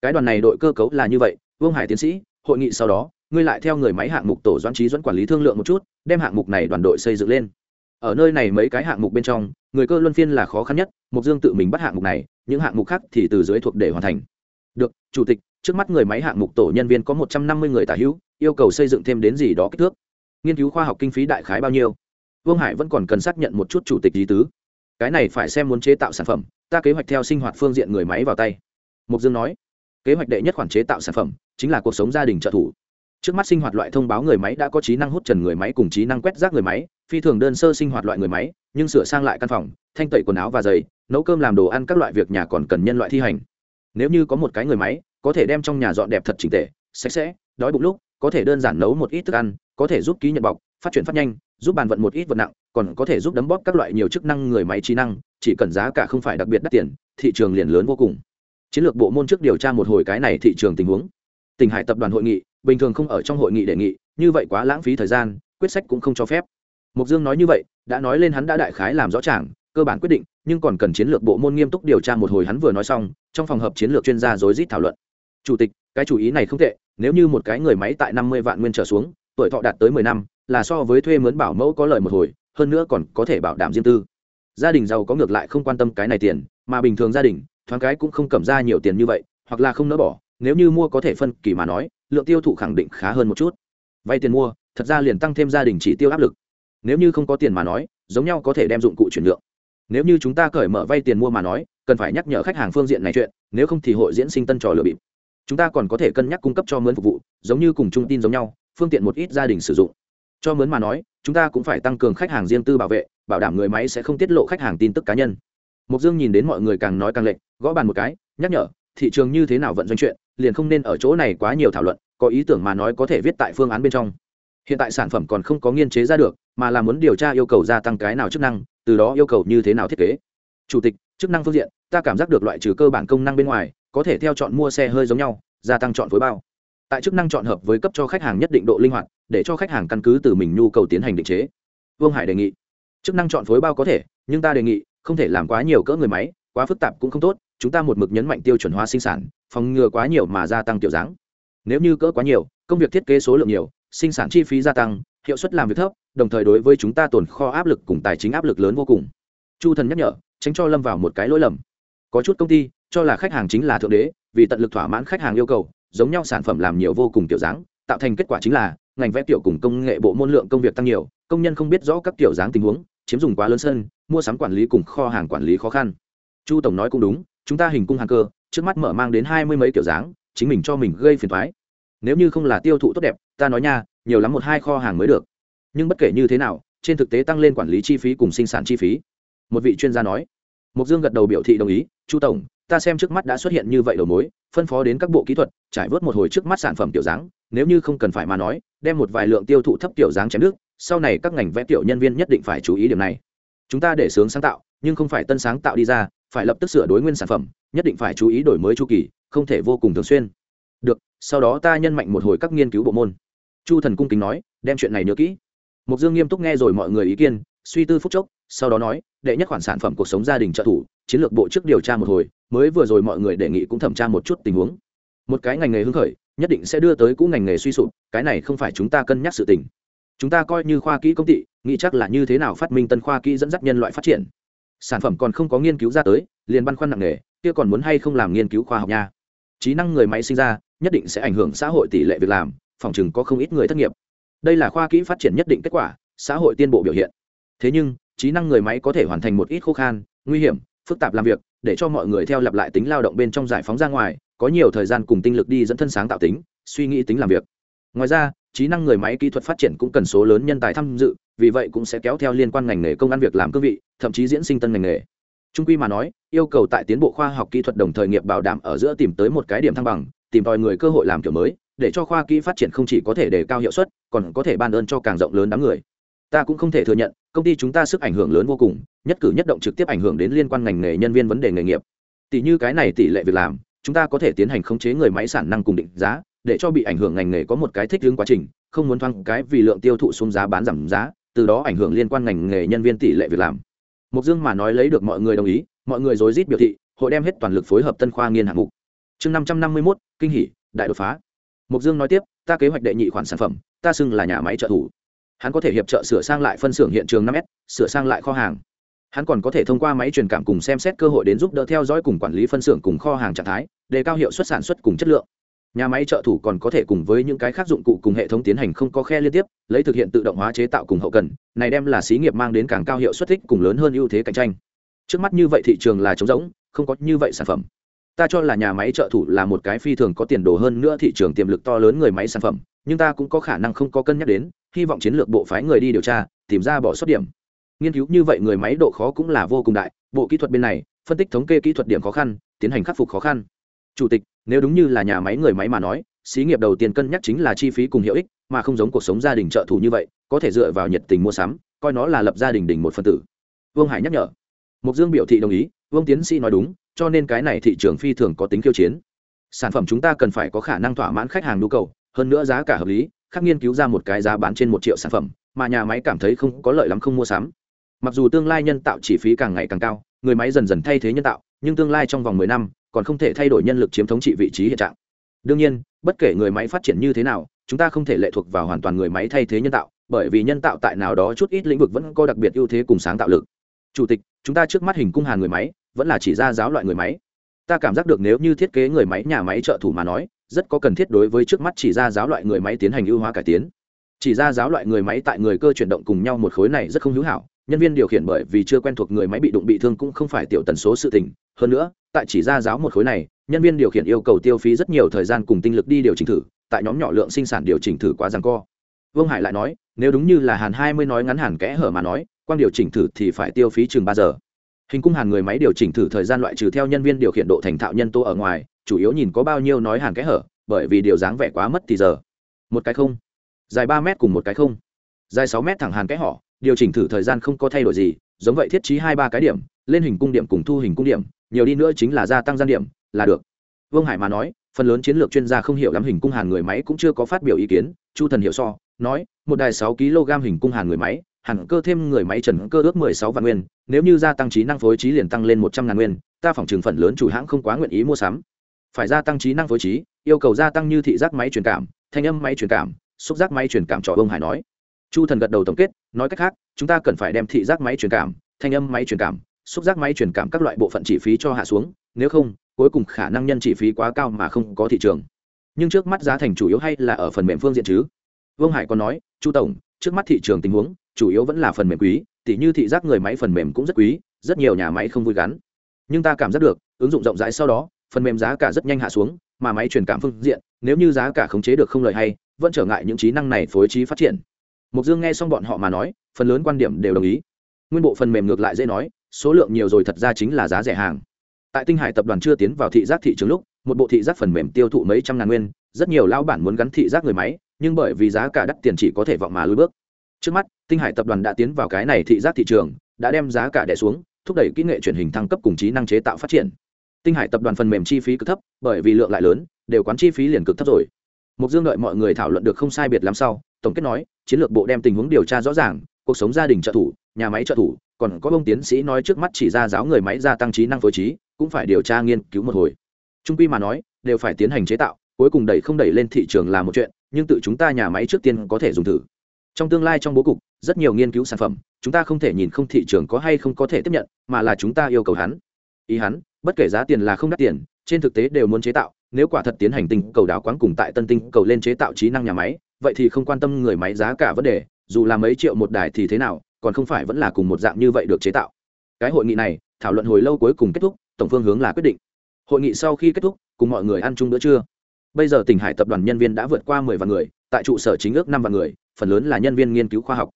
Cái đoàn này đội cơ cấu là như vậy, vương hải tiến sĩ, hội nghị sau đó, ngươi lại theo người máy hạng mục tổ doãn trí dẫn quản lý thương lượng một chút, đem hạng mục này đoàn đội xây dựng lên ở nơi này mấy cái hạng mục bên trong, người cơ luân phiên là khó khăn nhất mục dương tự mình bắt hạng mục này, những hạng mục khác thì từ dưới thuộc để hoàn thành. Được, chủ tịch, trước mắt người máy hạng mục tổ nhân viên có một trăm năm mươi người tả hữu, yêu cầu xây dựng thêm đến gì đó kích thước. Nghiên cứu khoa học kinh phí đại khái bao nhiêu? Vương hải vẫn còn cần xác nhận một chút chủ tịch lý tứ. Cái này phải xem muốn chế tạo sản phẩm, ta kế hoạch theo sinh hoạt phương diện người máy vào tay. Mục dương nói, kế hoạch đệ nhất khoản chế tạo sản phẩm, chính là cuộc sống gia đình trợ thủ. Trước mắt sinh hoạt loại thông báo người máy đã có trí năng hút trần người máy cùng trí năng quét rác người máy phi thường đơn sơ sinh hoạt loại người máy, nhưng sửa sang lại căn phòng, thanh tẩy quần áo và giày, nấu cơm làm đồ ăn các loại việc nhà còn cần nhân loại thi hành. Nếu như có một cái người máy, có thể đem trong nhà dọn đẹp thật trình tệ sạch sẽ, đói bụng lúc, có thể đơn giản nấu một ít thức ăn, có thể giúp ký nhận bọc, phát triển phát nhanh, giúp bàn vận một ít vật nặng, còn có thể giúp đấm bóp các loại nhiều chức năng người máy trí năng, chỉ cần giá cả không phải đặc biệt đắt tiền, thị trường liền lớn vô cùng. Chiến lược bộ môn trước điều tra một hồi cái này thị trường tình huống. Tỉnh hải tập đoàn hội nghị, bình thường không ở trong hội nghị đề nghị, như vậy quá lãng phí thời gian, quyết sách cũng không cho phép mục dương nói như vậy, đã nói lên hắn đã đại khái làm rõ chàng cơ bản quyết định, nhưng còn cần chiến lược bộ môn nghiêm túc điều tra một hồi hắn vừa nói xong, trong phòng hợp chiến lược chuyên gia rối rít thảo luận. Chủ tịch, cái chủ ý này không tệ, nếu như một cái người máy tại năm mươi vạn nguyên trở xuống, tuổi thọ đạt tới mười năm, là so với thuê mướn bảo mẫu có lợi một hồi, hơn nữa còn có thể bảo đảm riêng tư. Gia đình giàu có ngược lại không quan tâm cái này tiền, mà bình thường gia đình, thoáng cái cũng không cầm ra nhiều tiền như vậy, hoặc là không nỡ bỏ, nếu như mua có thể phân kỳ mà nói, lượng tiêu thụ khẳng định khá hơn một chút. Vay tiền mua, thật ra liền tăng thêm gia đình chỉ tiêu áp lực nếu như không có tiền mà nói giống nhau có thể đem dụng cụ chuyển nhượng. Nếu như chúng ta cởi mở vay tiền mua mà nói cần phải nhắc nhở khách hàng phương diện này chuyện nếu không thì hội diễn sinh tân trò lừa bịp. Chúng ta còn có thể cân nhắc cung cấp cho mướn phục vụ giống như cùng trung tin giống nhau phương tiện một ít gia đình sử dụng. Cho mướn mà nói chúng ta cũng phải tăng cường khách hàng riêng tư bảo vệ bảo đảm người máy sẽ không tiết lộ khách hàng tin tức cá nhân. Mục dương nhìn đến mọi người càng nói càng lệch, gõ bàn một cái nhắc nhở thị trường như thế nào vận doanh chuyện liền không nên ở chỗ này quá nhiều thảo luận có ý tưởng mà nói có thể viết tại phương án bên trong hiện tại sản phẩm còn không có nghiên chế ra được, mà là muốn điều tra yêu cầu gia tăng cái nào chức năng, từ đó yêu cầu như thế nào thiết kế. Chủ tịch, chức năng phương diện, ta cảm giác được loại trừ cơ bản công năng bên ngoài, có thể theo chọn mua xe hơi giống nhau, gia tăng chọn phối bao. Tại chức năng chọn hợp với cấp cho khách hàng nhất định độ linh hoạt, để cho khách hàng căn cứ từ mình nhu cầu tiến hành định chế. Vương hải đề nghị, chức năng chọn phối bao có thể, nhưng ta đề nghị, không thể làm quá nhiều cỡ người máy, quá phức tạp cũng không tốt, chúng ta một mực nhấn mạnh tiêu chuẩn hóa sinh sản, phòng ngừa quá nhiều mà gia tăng tiểu dáng. Nếu như cỡ quá nhiều, công việc thiết kế số lượng nhiều sinh sản chi phí gia tăng, hiệu suất làm việc thấp, đồng thời đối với chúng ta tồn kho áp lực cùng tài chính áp lực lớn vô cùng. Chu thần nhắc nhở, tránh cho lâm vào một cái lỗi lầm. Có chút công ty, cho là khách hàng chính là thượng đế, vì tận lực thỏa mãn khách hàng yêu cầu, giống nhau sản phẩm làm nhiều vô cùng tiểu dáng, tạo thành kết quả chính là, ngành vẽ tiểu cùng công nghệ bộ môn lượng công việc tăng nhiều, công nhân không biết rõ các tiểu dáng tình huống, chiếm dùng quá lớn sân, mua sắm quản lý cùng kho hàng quản lý khó khăn. Chu tổng nói cũng đúng, chúng ta hình cung hàng cơ, trước mắt mở mang đến hai mươi mấy kiểu dáng, chính mình cho mình gây phiền thoái nếu như không là tiêu thụ tốt đẹp, ta nói nha, nhiều lắm một hai kho hàng mới được. Nhưng bất kể như thế nào, trên thực tế tăng lên quản lý chi phí cùng sinh sản chi phí. Một vị chuyên gia nói. Mục dương gật đầu biểu thị đồng ý, chu tổng, ta xem trước mắt đã xuất hiện như vậy đầu mối, phân phó đến các bộ kỹ thuật, trải vớt một hồi trước mắt sản phẩm tiểu dáng, nếu như không cần phải mà nói, đem một vài lượng tiêu thụ thấp tiểu dáng chém nước, sau này các ngành vẽ tiểu nhân viên nhất định phải chú ý điểm này. Chúng ta để sướng sáng tạo, nhưng không phải tân sáng tạo đi ra, phải lập tức sửa đối nguyên sản phẩm, nhất định phải chú ý đổi mới chu kỳ, không thể vô cùng thường xuyên được, sau đó ta nhân mạnh một hồi các nghiên cứu bộ môn. Chu thần cung kính nói, đem chuyện này nhớ kỹ. Mục dương nghiêm túc nghe rồi mọi người ý kiến, suy tư phúc chốc, sau đó nói, đệ nhất khoản sản phẩm cuộc sống gia đình trợ thủ, chiến lược bộ trước điều tra một hồi, mới vừa rồi mọi người đề nghị cũng thẩm tra một chút tình huống. Một cái ngành nghề hưng khởi, nhất định sẽ đưa tới cũ ngành nghề suy sụp, cái này không phải chúng ta cân nhắc sự tình. Chúng ta coi như khoa kỹ công ty nghĩ chắc là như thế nào phát minh tân khoa kỹ dẫn dắt nhân loại phát triển. Sản phẩm còn không có nghiên cứu ra tới, liền băn khoăn nặng nghề kia còn muốn hay không làm nghiên cứu khoa học nha. Trí năng người máy sinh ra nhất định sẽ ảnh hưởng xã hội tỷ lệ việc làm, phòng chừng có không ít người thất nghiệp. Đây là khoa kỹ phát triển nhất định kết quả, xã hội tiên bộ biểu hiện. Thế nhưng, trí năng người máy có thể hoàn thành một ít khô khan, nguy hiểm, phức tạp làm việc, để cho mọi người theo lặp lại tính lao động bên trong giải phóng ra ngoài, có nhiều thời gian cùng tinh lực đi dẫn thân sáng tạo tính, suy nghĩ tính làm việc. Ngoài ra, trí năng người máy kỹ thuật phát triển cũng cần số lớn nhân tài tham dự, vì vậy cũng sẽ kéo theo liên quan ngành nghề công ăn việc làm cương vị, thậm chí diễn sinh tân ngành nghề. Trung quy mà nói, yêu cầu tại tiến bộ khoa học kỹ thuật đồng thời nghiệp bảo đảm ở giữa tìm tới một cái điểm thăng bằng tìm tòi người cơ hội làm kiểu mới, để cho khoa kỹ phát triển không chỉ có thể đề cao hiệu suất, còn có thể ban ơn cho càng rộng lớn đám người. Ta cũng không thể thừa nhận, công ty chúng ta sức ảnh hưởng lớn vô cùng, nhất cử nhất động trực tiếp ảnh hưởng đến liên quan ngành nghề nhân viên vấn đề nghề nghiệp. Tỷ như cái này tỷ lệ việc làm, chúng ta có thể tiến hành khống chế người máy sản năng cùng định giá, để cho bị ảnh hưởng ngành nghề có một cái thích ứng quá trình, không muốn thoáng cái vì lượng tiêu thụ xuống giá bán giảm giá, từ đó ảnh hưởng liên quan ngành nghề nhân viên tỷ lệ việc làm. Mục dương mà nói lấy được mọi người đồng ý, mọi người rối rít biểu thị, hội đem hết toàn lực phối hợp tân khoa nghiên hạng mục chương năm trăm năm mươi mốt, kinh hỷ đại đột phá. Mục dương nói tiếp, ta kế hoạch đệ nhị khoản sản phẩm, ta xưng là nhà máy trợ thủ. Hắn có thể hiệp trợ sửa sang lại phân xưởng hiện trường năm s, sửa sang lại kho hàng. Hắn còn có thể thông qua máy truyền cảm cùng xem xét cơ hội đến giúp đỡ theo dõi cùng quản lý phân xưởng cùng kho hàng trạng thái, đề cao hiệu suất sản xuất cùng chất lượng. Nhà máy trợ thủ còn có thể cùng với những cái khác dụng cụ cùng hệ thống tiến hành không có khe liên tiếp, lấy thực hiện tự động hóa chế tạo cùng hậu cần, này đem là xí nghiệp mang đến càng cao hiệu suất thích cùng lớn hơn ưu thế cạnh tranh. Trước mắt như vậy thị trường là trống rỗng, không có như vậy sản phẩm ta cho là nhà máy trợ thủ là một cái phi thường có tiền đồ hơn nữa thị trường tiềm lực to lớn người máy sản phẩm, nhưng ta cũng có khả năng không có cân nhắc đến, hy vọng chiến lược bộ phái người đi điều tra, tìm ra bỏ sót điểm. Nghiên cứu như vậy người máy độ khó cũng là vô cùng đại, bộ kỹ thuật bên này, phân tích thống kê kỹ thuật điểm khó khăn, tiến hành khắc phục khó khăn. Chủ tịch, nếu đúng như là nhà máy người máy mà nói, xí nghiệp đầu tiên cân nhắc chính là chi phí cùng hiệu ích, mà không giống cuộc sống gia đình trợ thủ như vậy, có thể dựa vào nhiệt tình mua sắm, coi nó là lập gia đình đình một phần tử. Vương hải nhắc nhở. Mục dương biểu thị đồng ý, vương tiến sĩ nói đúng cho nên cái này thị trường phi thường có tính khiêu chiến. Sản phẩm chúng ta cần phải có khả năng thỏa mãn khách hàng nhu cầu, hơn nữa giá cả hợp lý, khác nghiên cứu ra một cái giá bán trên một triệu sản phẩm, mà nhà máy cảm thấy không có lợi lắm không mua sắm. Mặc dù tương lai nhân tạo chi phí càng ngày càng cao, người máy dần dần thay thế nhân tạo, nhưng tương lai trong vòng mười năm, còn không thể thay đổi nhân lực chiếm thống trị vị trí hiện trạng. Đương nhiên, bất kể người máy phát triển như thế nào, chúng ta không thể lệ thuộc vào hoàn toàn người máy thay thế nhân tạo, bởi vì nhân tạo tại nào đó chút ít lĩnh vực vẫn có đặc biệt ưu thế cùng sáng tạo lực. Chủ tịch, chúng ta trước mắt hình cung hàn người máy vẫn là chỉ ra giáo loại người máy. Ta cảm giác được nếu như thiết kế người máy, nhà máy trợ thủ mà nói, rất có cần thiết đối với trước mắt chỉ ra giáo loại người máy tiến hành ưu hóa cải tiến. Chỉ ra giáo loại người máy tại người cơ chuyển động cùng nhau một khối này rất không hữu hảo, nhân viên điều khiển bởi vì chưa quen thuộc người máy bị đụng bị thương cũng không phải tiểu tần số sự tình. Hơn nữa, tại chỉ ra giáo một khối này, nhân viên điều khiển yêu cầu tiêu phí rất nhiều thời gian cùng tinh lực đi điều chỉnh thử, tại nhóm nhỏ lượng sinh sản điều chỉnh thử quá rằng co. Vương hải lại nói, nếu đúng như là hàn hai mươi nói ngắn hàn kẽ hở mà nói quan điều chỉnh thử thì phải tiêu phí chừng ba giờ hình cung hàn người máy điều chỉnh thử thời gian loại trừ theo nhân viên điều khiển độ thành thạo nhân tố ở ngoài, chủ yếu nhìn có bao nhiêu nói hàn kẽ hở, bởi vì điều dáng vẻ quá mất thì giờ. Một cái không. Dài ba mét cùng một cái không. Dài sáu mét thẳng hàn kẽ họ điều chỉnh thử thời gian không có thay đổi gì, giống vậy thiết trí hai ba cái điểm, lên hình cung điểm cùng thu hình cung điểm, nhiều đi nữa chính là gia tăng gian điểm, là được. Vương hải mà nói, phần lớn chiến lược chuyên gia không hiểu lắm hình cung hàn người máy cũng chưa có phát biểu ý kiến, chu thần hiểu so, nói, một đài sáu kg hình cung hàn người máy hẳn cơ thêm người máy trần cơ ước mười sáu vạn nguyên, nếu như gia tăng trí năng phối trí liền tăng lên một trăm ngàn nguyên, ta phỏng chừng phần lớn chủ hãng không quá nguyện ý mua sắm. Phải gia tăng trí năng phối trí, yêu cầu gia tăng như thị giác máy truyền cảm, thanh âm máy truyền cảm, xúc giác máy truyền cảm cho ông hải nói. Chu thần gật đầu tổng kết, nói cách khác, chúng ta cần phải đem thị giác máy truyền cảm, thanh âm máy truyền cảm, xúc giác máy truyền cảm các loại bộ phận chi phí cho hạ xuống, nếu không, cuối cùng khả năng nhân chi phí quá cao mà không có thị trường. Nhưng trước mắt giá thành chủ yếu hay là ở phần mềm phương diện chứ? Vương hải còn nói, chu tổng, trước mắt thị trường tình huống chủ yếu vẫn là phần mềm quý, tỉ như thị giác người máy phần mềm cũng rất quý, rất nhiều nhà máy không vui gắn. Nhưng ta cảm giác được, ứng dụng rộng rãi sau đó, phần mềm giá cả rất nhanh hạ xuống, mà máy truyền cảm phương diện, nếu như giá cả khống chế được không lợi hay, vẫn trở ngại những trí năng này phối trí phát triển. Mục dương nghe xong bọn họ mà nói, phần lớn quan điểm đều đồng ý. Nguyên bộ phần mềm ngược lại dễ nói, số lượng nhiều rồi thật ra chính là giá rẻ hàng. Tại tinh hải tập đoàn chưa tiến vào thị giác thị trường lúc, một bộ thị giác phần mềm tiêu thụ mấy trăm ngàn nguyên, rất nhiều lao bản muốn gắn thị giác người máy, nhưng bởi vì giá cả đắt tiền chỉ có thể vọng mà lùi bước trước mắt, tinh hải tập đoàn đã tiến vào cái này thị giác thị trường, đã đem giá cả đẻ xuống, thúc đẩy kỹ nghệ truyền hình thăng cấp cùng trí năng chế tạo phát triển. Tinh hải tập đoàn phần mềm chi phí cực thấp, bởi vì lượng lại lớn, đều quán chi phí liền cực thấp rồi. Mục dương đợi mọi người thảo luận được không sai biệt lắm sau, tổng kết nói, chiến lược bộ đem tình huống điều tra rõ ràng, cuộc sống gia đình trợ thủ, nhà máy trợ thủ, còn có ông tiến sĩ nói trước mắt chỉ ra giáo người máy gia tăng trí năng phối trí, cũng phải điều tra nghiên cứu một hồi. Trung quy mà nói, đều phải tiến hành chế tạo, cuối cùng đẩy không đẩy lên thị trường là một chuyện, nhưng tự chúng ta nhà máy trước tiên có thể dùng thử trong tương lai trong bố cục, rất nhiều nghiên cứu sản phẩm, chúng ta không thể nhìn không thị trường có hay không có thể tiếp nhận, mà là chúng ta yêu cầu hắn. Ý hắn, bất kể giá tiền là không đắt tiền, trên thực tế đều muốn chế tạo, nếu quả thật tiến hành tinh cầu đảo quán cùng tại tân tinh cầu lên chế tạo trí năng nhà máy, vậy thì không quan tâm người máy giá cả vấn đề, dù là mấy triệu một đài thì thế nào, còn không phải vẫn là cùng một dạng như vậy được chế tạo. Cái hội nghị này, thảo luận hồi lâu cuối cùng kết thúc, tổng phương hướng là quyết định. Hội nghị sau khi kết thúc, cùng mọi người ăn chung bữa trưa. Bây giờ tỉnh hải tập đoàn nhân viên đã vượt qua mười vạn người, tại trụ sở chính ước năm vạn người phần lớn là nhân viên nghiên cứu khoa học.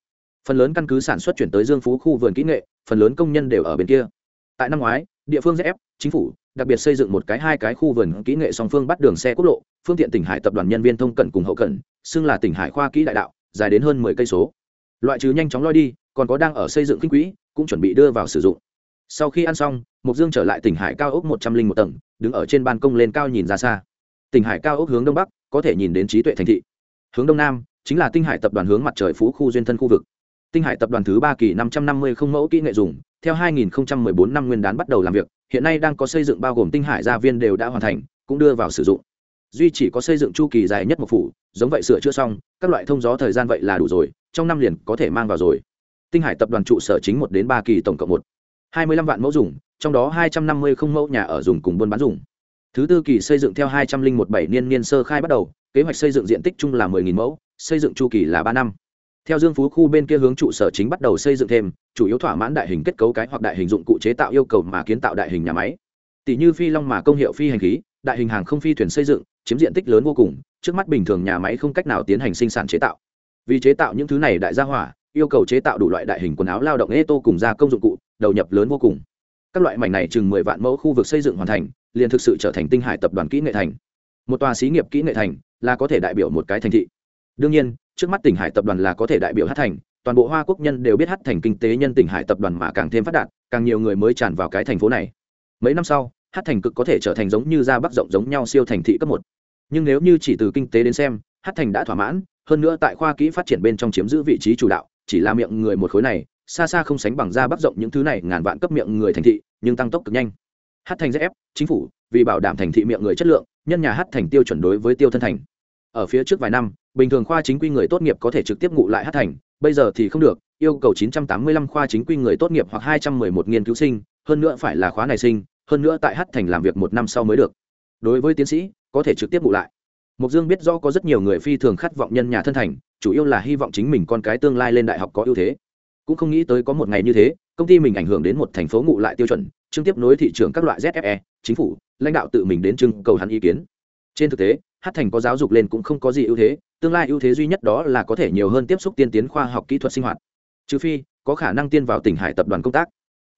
Phần lớn căn cứ sản xuất chuyển tới dương phú khu vườn kỹ nghệ, phần lớn công nhân đều ở bên kia. Tại năm ngoái, địa phương zf chính phủ, đặc biệt xây dựng một cái hai cái khu vườn kỹ nghệ song phương bắt đường xe quốc lộ, phương tiện tỉnh hải tập đoàn nhân viên thông cận cùng hậu cận, xưng là tỉnh hải khoa kỹ đại đạo, dài đến hơn mười cây số. Loại trừ nhanh chóng loi đi, còn có đang ở xây dựng kinh quỹ, cũng chuẩn bị đưa vào sử dụng. Sau khi ăn xong mục dương trở lại tỉnh hải cao ốc một trăm linh một tầng, đứng ở trên ban công lên cao nhìn ra xa. Tỉnh hải cao ốc hướng đông bắc, có thể nhìn đến trí tuệ thành thị. Hướng đông nam chính là tinh hải tập đoàn hướng mặt trời phú khu duyên thân khu vực. Tinh hải tập đoàn thứ ba kỳ năm trăm năm mươi không mẫu kỹ nghệ dùng, theo 2014 năm nguyên đán bắt đầu làm việc, hiện nay đang có xây dựng bao gồm tinh hải gia viên đều đã hoàn thành, cũng đưa vào sử dụng. Duy chỉ có xây dựng chu kỳ dài nhất một phủ, giống vậy sửa chữa xong, các loại thông gió thời gian vậy là đủ rồi, trong năm liền có thể mang vào rồi. Tinh hải tập đoàn trụ sở chính một đến ba kỳ tổng cộng một. hai mươi lăm vạn mẫu dùng, trong đó hai trăm năm mươi không mẫu nhà ở dùng cùng buôn bán dùng. Thứ tư kỳ xây dựng theo hai trăm linh một bảy niên niên sơ khai bắt đầu, kế hoạch xây dựng diện tích chung là mười nghìn mẫu xây dựng chu kỳ là ba năm. Theo dương phú khu bên kia hướng trụ sở chính bắt đầu xây dựng thêm, chủ yếu thỏa mãn đại hình kết cấu cái hoặc đại hình dụng cụ chế tạo yêu cầu mà kiến tạo đại hình nhà máy. Tỷ như phi long mà công hiệu phi hành khí, đại hình hàng không phi thuyền xây dựng, chiếm diện tích lớn vô cùng, trước mắt bình thường nhà máy không cách nào tiến hành sinh sản chế tạo. Vì chế tạo những thứ này đại gia hỏa, yêu cầu chế tạo đủ loại đại hình quần áo lao động ê tô cùng gia công dụng cụ, đầu nhập lớn vô cùng. Các loại mảnh này chừng mười vạn mẫu khu vực xây dựng hoàn thành, liền thực sự trở thành tinh hải tập đoàn kỹ nghệ thành. Một tòa xí nghiệp kỹ nghệ thành là có thể đại biểu một cái thành thị đương nhiên, trước mắt tỉnh hải tập đoàn là có thể đại biểu hát thành, toàn bộ hoa quốc nhân đều biết hát thành kinh tế nhân tỉnh hải tập đoàn mà càng thêm phát đạt, càng nhiều người mới tràn vào cái thành phố này. Mấy năm sau, hát thành cực có thể trở thành giống như ra bắc rộng giống nhau siêu thành thị cấp một. Nhưng nếu như chỉ từ kinh tế đến xem, hát thành đã thỏa mãn, hơn nữa tại khoa kỹ phát triển bên trong chiếm giữ vị trí chủ đạo, chỉ là miệng người một khối này, xa xa không sánh bằng ra bắc rộng những thứ này ngàn vạn cấp miệng người thành thị, nhưng tăng tốc cực nhanh. Hát thành ép chính phủ, vì bảo đảm thành thị miệng người chất lượng, nhân nhà hát thành tiêu chuẩn đối với tiêu thân thành ở phía trước vài năm, bình thường khoa chính quy người tốt nghiệp có thể trực tiếp ngụ lại hát thành, bây giờ thì không được, yêu cầu 985 khoa chính quy người tốt nghiệp hoặc 211 nghiên cứu sinh, hơn nữa phải là khóa này sinh, hơn nữa tại hát thành làm việc một năm sau mới được. Đối với tiến sĩ, có thể trực tiếp ngụ lại. Mục dương biết do có rất nhiều người phi thường khát vọng nhân nhà thân thành, chủ yếu là hy vọng chính mình con cái tương lai lên đại học có ưu thế. Cũng không nghĩ tới có một ngày như thế, công ty mình ảnh hưởng đến một thành phố ngụ lại tiêu chuẩn chương tiếp nối thị trường các loại zfe chính phủ, lãnh đạo tự mình đến trưng cầu hắn ý kiến. Trên thực tế hát thành có giáo dục lên cũng không có gì ưu thế, tương lai ưu thế duy nhất đó là có thể nhiều hơn tiếp xúc tiên tiến khoa học kỹ thuật sinh hoạt. Trừ phi, có khả năng tiên vào tỉnh hải tập đoàn công tác.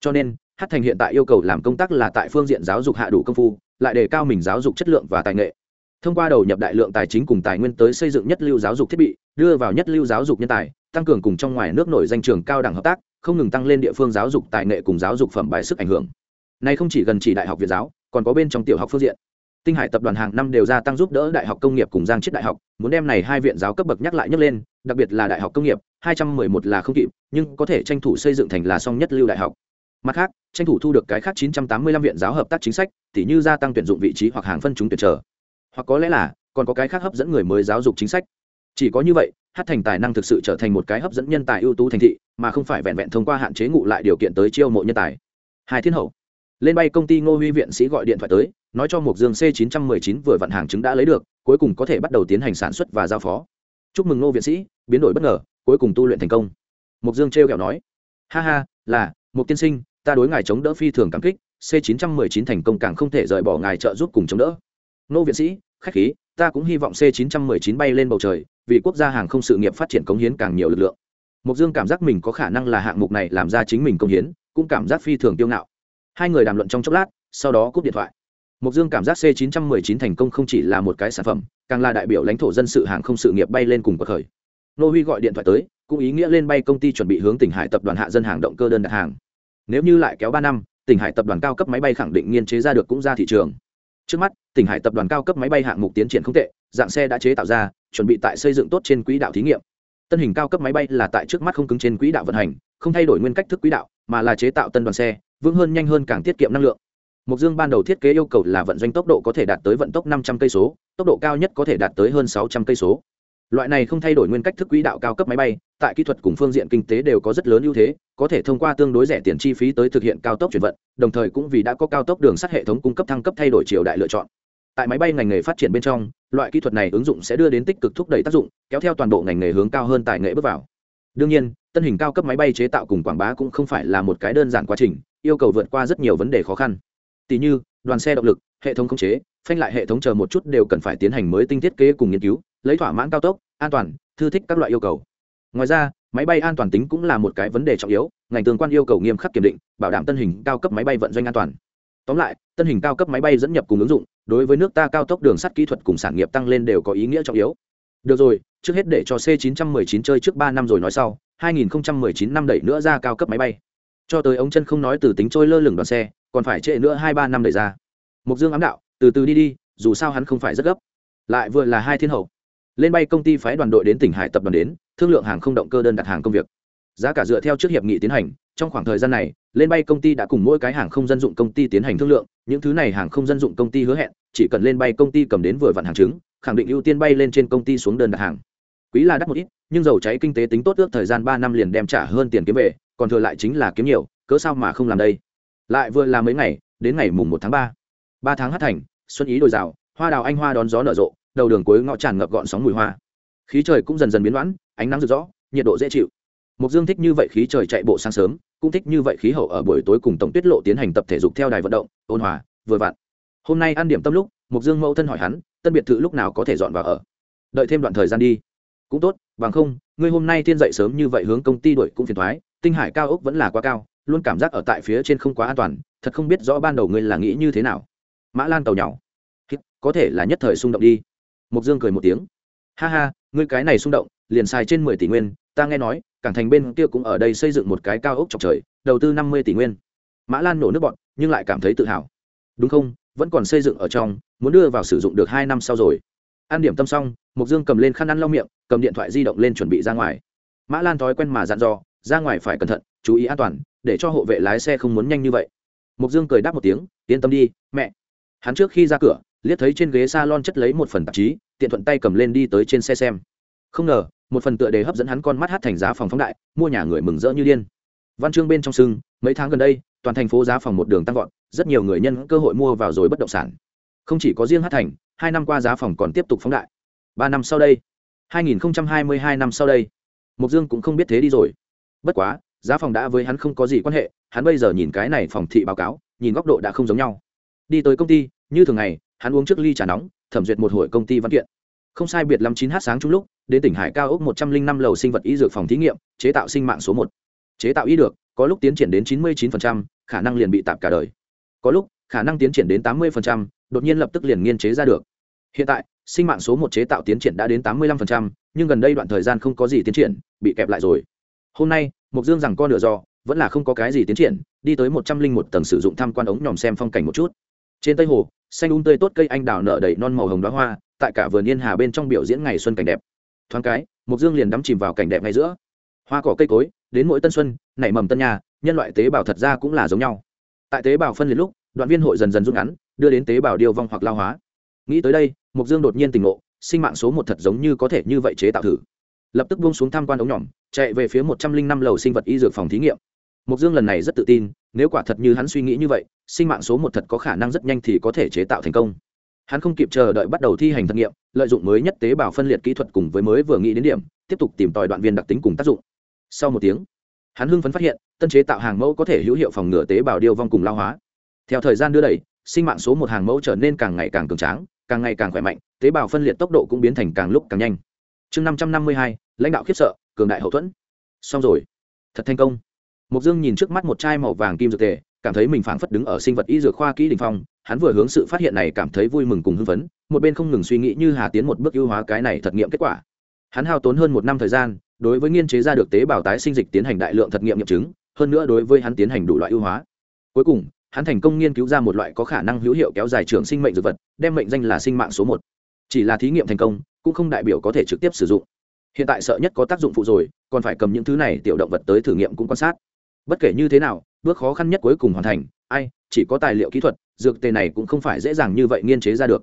Cho nên, hát thành hiện tại yêu cầu làm công tác là tại phương diện giáo dục hạ đủ công phu, lại đề cao mình giáo dục chất lượng và tài nghệ. Thông qua đầu nhập đại lượng tài chính cùng tài nguyên tới xây dựng nhất lưu giáo dục thiết bị, đưa vào nhất lưu giáo dục nhân tài, tăng cường cùng trong ngoài nước nổi danh trường cao đẳng hợp tác, không ngừng tăng lên địa phương giáo dục tài nghệ cùng giáo dục phẩm bài sức ảnh hưởng. Này không chỉ gần chỉ đại học việt giáo, còn có bên trong tiểu học phương diện tinh hải tập đoàn hàng năm đều gia tăng giúp đỡ đại học công nghiệp cùng giang chết đại học, muốn đem này hai viện giáo cấp bậc nhắc lại nhắc lên, đặc biệt là đại học công nghiệp, hai trăm mười một là không kịp, nhưng có thể tranh thủ xây dựng thành là song nhất lưu đại học. Mặt khác, tranh thủ thu được cái khác chín trăm tám mươi lăm viện giáo hợp tác chính sách, tỉ như gia tăng tuyển dụng vị trí hoặc hàng phân chúng tuyển trở. Hoặc có lẽ là, còn có cái khác hấp dẫn người mới giáo dục chính sách. Chỉ có như vậy, hát thành tài năng thực sự trở thành một cái hấp dẫn nhân tài ưu tú thành thị, mà không phải vẹn vẹn thông qua hạn chế ngụ lại điều kiện tới chiêu mộ nhân tài. Hai thiên hậu lên bay công ty ngô huy viện sĩ gọi điện thoại tới, nói cho mục dương c 919 vừa vận hàng chứng đã lấy được, cuối cùng có thể bắt đầu tiến hành sản xuất và giao phó. Chúc mừng ngô viện sĩ, biến đổi bất ngờ, cuối cùng tu luyện thành công. Mục dương trêu kẹo nói, ha ha, là một tiên sinh, ta đối ngài chống đỡ phi thường cảm kích, c 919 thành công càng không thể rời bỏ ngài trợ giúp cùng chống đỡ. Ngô viện sĩ, khách khí, ta cũng hy vọng c 919 bay lên bầu trời, vì quốc gia hàng không sự nghiệp phát triển cống hiến càng nhiều lực lượng. Mục dương cảm giác mình có khả năng là hạng mục này làm ra chính mình công hiến, cũng cảm giác phi thường tiêu ngạo hai người đàm luận trong chốc lát, sau đó cúp điện thoại. Mục dương cảm giác c 919 thành công không chỉ là một cái sản phẩm, càng là đại biểu lãnh thổ dân sự hàng không sự nghiệp bay lên cùng bậc khởi. Nô huy gọi điện thoại tới, cũng ý nghĩa lên bay công ty chuẩn bị hướng tỉnh hải tập đoàn hạ dân hàng động cơ đơn đặt hàng. Nếu như lại kéo ba năm, tỉnh hải tập đoàn cao cấp máy bay khẳng định nghiên chế ra được cũng ra thị trường. Trước mắt, tỉnh hải tập đoàn cao cấp máy bay hạng mục tiến triển không tệ, dạng xe đã chế tạo ra, chuẩn bị tại xây dựng tốt trên quỹ đạo thí nghiệm. Tân hình cao cấp máy bay là tại trước mắt không cứng trên quỹ đạo vận hành, không thay đổi nguyên cách thức quỹ đạo, mà là chế tạo tân đoàn xe vững hơn nhanh hơn càng tiết kiệm năng lượng Mục Dương ban đầu thiết kế yêu cầu là vận doanh tốc độ có thể đạt tới vận tốc 500 cây số, tốc độ cao nhất có thể đạt tới hơn 600 cây số. Loại này không thay đổi nguyên cách thức quỹ đạo cao cấp máy bay, tại kỹ thuật cùng phương diện kinh tế đều có rất lớn ưu thế, có thể thông qua tương đối rẻ tiền chi phí tới thực hiện cao tốc chuyển vận, đồng thời cũng vì đã có cao tốc đường sắt hệ thống cung cấp thăng cấp thay đổi chiều đại lựa chọn. Tại máy bay ngành nghề phát triển bên trong, loại kỹ thuật này ứng dụng sẽ đưa đến tích cực thúc đẩy tác dụng, kéo theo toàn bộ ngành nghề hướng cao hơn tài nghệ bước vào. Đương nhiên, tân hình cao cấp máy bay chế tạo cùng quảng bá cũng không phải là một cái đơn giản quá trình, yêu cầu vượt qua rất nhiều vấn đề khó khăn. Tỷ như, đoàn xe động lực hệ thống khống chế phanh lại hệ thống chờ một chút đều cần phải tiến hành mới tinh thiết kế cùng nghiên cứu lấy thỏa mãn cao tốc an toàn thư thích các loại yêu cầu. Ngoài ra máy bay an toàn tính cũng là một cái vấn đề trọng yếu ngành tương quan yêu cầu nghiêm khắc kiểm định bảo đảm tân hình cao cấp máy bay vận doanh an toàn. Tóm lại tân hình cao cấp máy bay dẫn nhập cùng ứng dụng đối với nước ta cao tốc đường sắt kỹ thuật cùng sản nghiệp tăng lên đều có ý nghĩa trọng yếu. Được rồi trước hết để cho c 919 chơi trước ba năm rồi nói sau 2019 năm đẩy nữa ra cao cấp máy bay. Cho tới ông chân không nói từ tính trôi lơ lửng đoàn xe, còn phải trễ nữa hai ba năm đẩy ra. Mục dương ám đạo, từ từ đi đi, dù sao hắn không phải rất gấp. Lại vừa là hai thiên hậu. Lên bay công ty phái đoàn đội đến tỉnh hải tập đoàn đến, thương lượng hàng không động cơ đơn đặt hàng công việc. Giá cả dựa theo trước hiệp nghị tiến hành, trong khoảng thời gian này, lên bay công ty đã cùng mỗi cái hàng không dân dụng công ty tiến hành thương lượng, những thứ này hàng không dân dụng công ty hứa hẹn, chỉ cần lên bay công ty cầm đến vừa vặn hàng chứng, khẳng định ưu tiên bay lên trên công ty xuống đơn đặt hàng quý là đắt một ít, nhưng dầu cháy kinh tế tính tốt ước thời gian ba năm liền đem trả hơn tiền kiếm về, còn thừa lại chính là kiếm nhiều, cớ sao mà không làm đây? Lại vừa làm mấy ngày, đến ngày mùng một tháng ba. Ba tháng hát thành, xuân ý đồi rào, hoa đào anh hoa đón gió nở rộ, đầu đường cuối ngõ tràn ngập gọn sóng mùi hoa. Khí trời cũng dần dần biến đoán, ánh nắng rực rõ nhiệt độ dễ chịu. Mục dương thích như vậy khí trời chạy bộ sáng sớm, cũng thích như vậy khí hậu ở buổi tối cùng tổng tuyết lộ tiến hành tập thể dục theo đài vận động, ôn hòa, vừa vặn. Hôm nay ăn điểm tâm lúc mục dương mẫu thân hỏi hắn, tân biệt thự lúc nào có thể dọn vào ở? Đợi thêm đoạn thời gian đi cũng tốt, bằng không, ngươi hôm nay thiên dậy sớm như vậy hướng công ty đuổi cũng phiền thoái, tinh hải cao ốc vẫn là quá cao, luôn cảm giác ở tại phía trên không quá an toàn, thật không biết rõ ban đầu ngươi là nghĩ như thế nào. Mã lan tàu nhỏ. Có thể là nhất thời xung động đi. Mục dương cười một tiếng. Ha ha, ngươi cái này xung động, liền xài trên mười tỷ nguyên, ta nghe nói, cảng thành bên kia cũng ở đây xây dựng một cái cao ốc chọc trời, đầu tư năm mươi tỷ nguyên. Mã lan nổ nước bọn, nhưng lại cảm thấy tự hào. Đúng không, vẫn còn xây dựng ở trong, muốn đưa vào sử dụng được hai năm sau rồi ăn điểm tâm xong mục dương cầm lên khăn ăn lau miệng, cầm điện thoại di động lên chuẩn bị ra ngoài. Mã lan thói quen mà dặn dò, ra ngoài phải cẩn thận, chú ý an toàn, để cho hộ vệ lái xe không muốn nhanh như vậy. Mục dương cười đáp một tiếng, yên tâm đi, mẹ. Hắn trước khi ra cửa, liếc thấy trên ghế s a lon chất lấy một phần tạp chí, tiện thuận tay cầm lên đi tới trên xe xem. Không ngờ, một phần tựa đề hấp dẫn hắn con mắt hát thành giá phòng phóng đại, mua nhà người mừng rỡ như điên. Văn chương bên trong sưng, mấy tháng gần đây, toàn thành phố giá phòng một đường tăng vọt, rất nhiều người nhân cơ hội mua vào rồi bất động sản. Không chỉ có riêng hát thành hai năm qua giá phòng còn tiếp tục phóng đại. Ba năm sau đây. 2022 năm sau đây. Mục dương cũng không biết thế đi rồi. Bất quá, giá phòng đã với hắn không có gì quan hệ, hắn bây giờ nhìn cái này phòng thị báo cáo, nhìn góc độ đã không giống nhau. Đi tới công ty, như thường ngày, hắn uống trước ly trà nóng, thẩm duyệt một hội công ty văn kiện. Không sai biệt lắm chín h sáng chung lúc, đến tỉnh hải cao ốc một trăm linh năm lầu sinh vật y dược phòng thí nghiệm, chế tạo sinh mạng số một. Chế tạo y được, có lúc tiến triển đến chín mươi chín khả năng liền bị tạp cả đời. Có lúc khả năng tiến triển đến tám mươi đột nhiên lập tức liền nghiên chế ra được. Hiện tại sinh mạng số một chế tạo tiến triển đã đến tám mươi 85%, nhưng gần đây đoạn thời gian không có gì tiến triển bị kẹp lại rồi. Hôm nay mục dương rằng con nửa do vẫn là không có cái gì tiến triển đi tới một trăm linh một tầng sử dụng tham quan ống nhòm xem phong cảnh một chút. Trên tây hồ xanh um tươi tốt cây anh đào nở đầy non màu hồng đóa hoa tại cả vườn yên hà bên trong biểu diễn ngày xuân cảnh đẹp. Thoáng cái mục dương liền đắm chìm vào cảnh đẹp ngay giữa. Hoa cỏ cây cối đến mỗi tân xuân nảy mầm tân nhà nhân loại tế bào thật ra cũng là giống nhau. Tại tế bào phân liệt lúc đoạn viên hội dần dần rút ngắn, đưa đến tế bào điêu vong hoặc lao hóa. Nghĩ tới đây mục dương đột nhiên tỉnh ngộ, sinh mạng số một thật giống như có thể như vậy chế tạo thử. Lập tức buông xuống tham quan ống nhỏm chạy về phía một trăm linh năm lầu sinh vật y dược phòng thí nghiệm. Mục dương lần này rất tự tin, nếu quả thật như hắn suy nghĩ như vậy, sinh mạng số một thật có khả năng rất nhanh thì có thể chế tạo thành công. Hắn không kịp chờ đợi bắt đầu thi hành thực nghiệm, lợi dụng mới nhất tế bào phân liệt kỹ thuật cùng với mới vừa nghĩ đến điểm, tiếp tục tìm tòi đoạn viên đặc tính cùng tác dụng. Sau một tiếng, hắn hưng phấn phát hiện, tân chế tạo hàng mẫu có thể hữu hiệu phòng ngừa tế bào điêu vong cùng lao hóa theo thời gian đưa đẩy, sinh mạng số một hàng mẫu trở nên càng ngày càng cường tráng, càng ngày càng khỏe mạnh, tế bào phân liệt tốc độ cũng biến thành càng lúc càng nhanh. Chương năm trăm năm mươi hai, lãnh đạo khiếp sợ, cường đại hậu thuẫn. Xong rồi. Thật thành công. Mục dương nhìn trước mắt một chai màu vàng kim dược tề, cảm thấy mình phảng phất đứng ở sinh vật y dược khoa kỹ đình phong, hắn vừa hướng sự phát hiện này cảm thấy vui mừng cùng hưng phấn, một bên không ngừng suy nghĩ như hà tiến một bước ưu hóa cái này thật nghiệm kết quả. Hắn hao tốn hơn một năm thời gian, đối với nghiên chế ra được tế bào tái sinh dịch tiến hành đại lượng thật nghiệm nghiệm chứng, hơn nữa đối với hắn tiến hành đủ loại ưu hóa. Cuối cùng hắn thành công nghiên cứu ra một loại có khả năng hữu hiệu kéo dài trường sinh mệnh dược vật, đem mệnh danh là sinh mạng số một. Chỉ là thí nghiệm thành công, cũng không đại biểu có thể trực tiếp sử dụng. Hiện tại sợ nhất có tác dụng phụ rồi, còn phải cầm những thứ này tiểu động vật tới thử nghiệm cũng quan sát. Bất kể như thế nào, bước khó khăn nhất cuối cùng hoàn thành, ai, chỉ có tài liệu kỹ thuật, dược tề này cũng không phải dễ dàng như vậy nghiên chế ra được.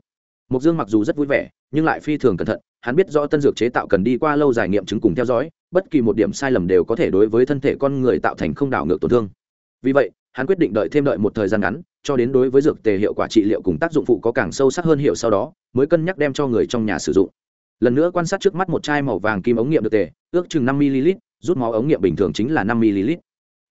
Mục dương mặc dù rất vui vẻ, nhưng lại phi thường cẩn thận, hắn biết rõ tân dược chế tạo cần đi qua lâu dài nghiệm chứng cùng theo dõi, bất kỳ một điểm sai lầm đều có thể đối với thân thể con người tạo thành không đảo ngược tổn thương vì vậy, hắn quyết định đợi thêm đợi một thời gian ngắn, cho đến đối với dược tề hiệu quả trị liệu cùng tác dụng phụ có càng sâu sắc hơn hiệu sau đó, mới cân nhắc đem cho người trong nhà sử dụng. Lần nữa quan sát trước mắt một chai màu vàng kim ống nghiệm được tề, ước chừng năm ml rút máu ống nghiệm bình thường chính là năm ml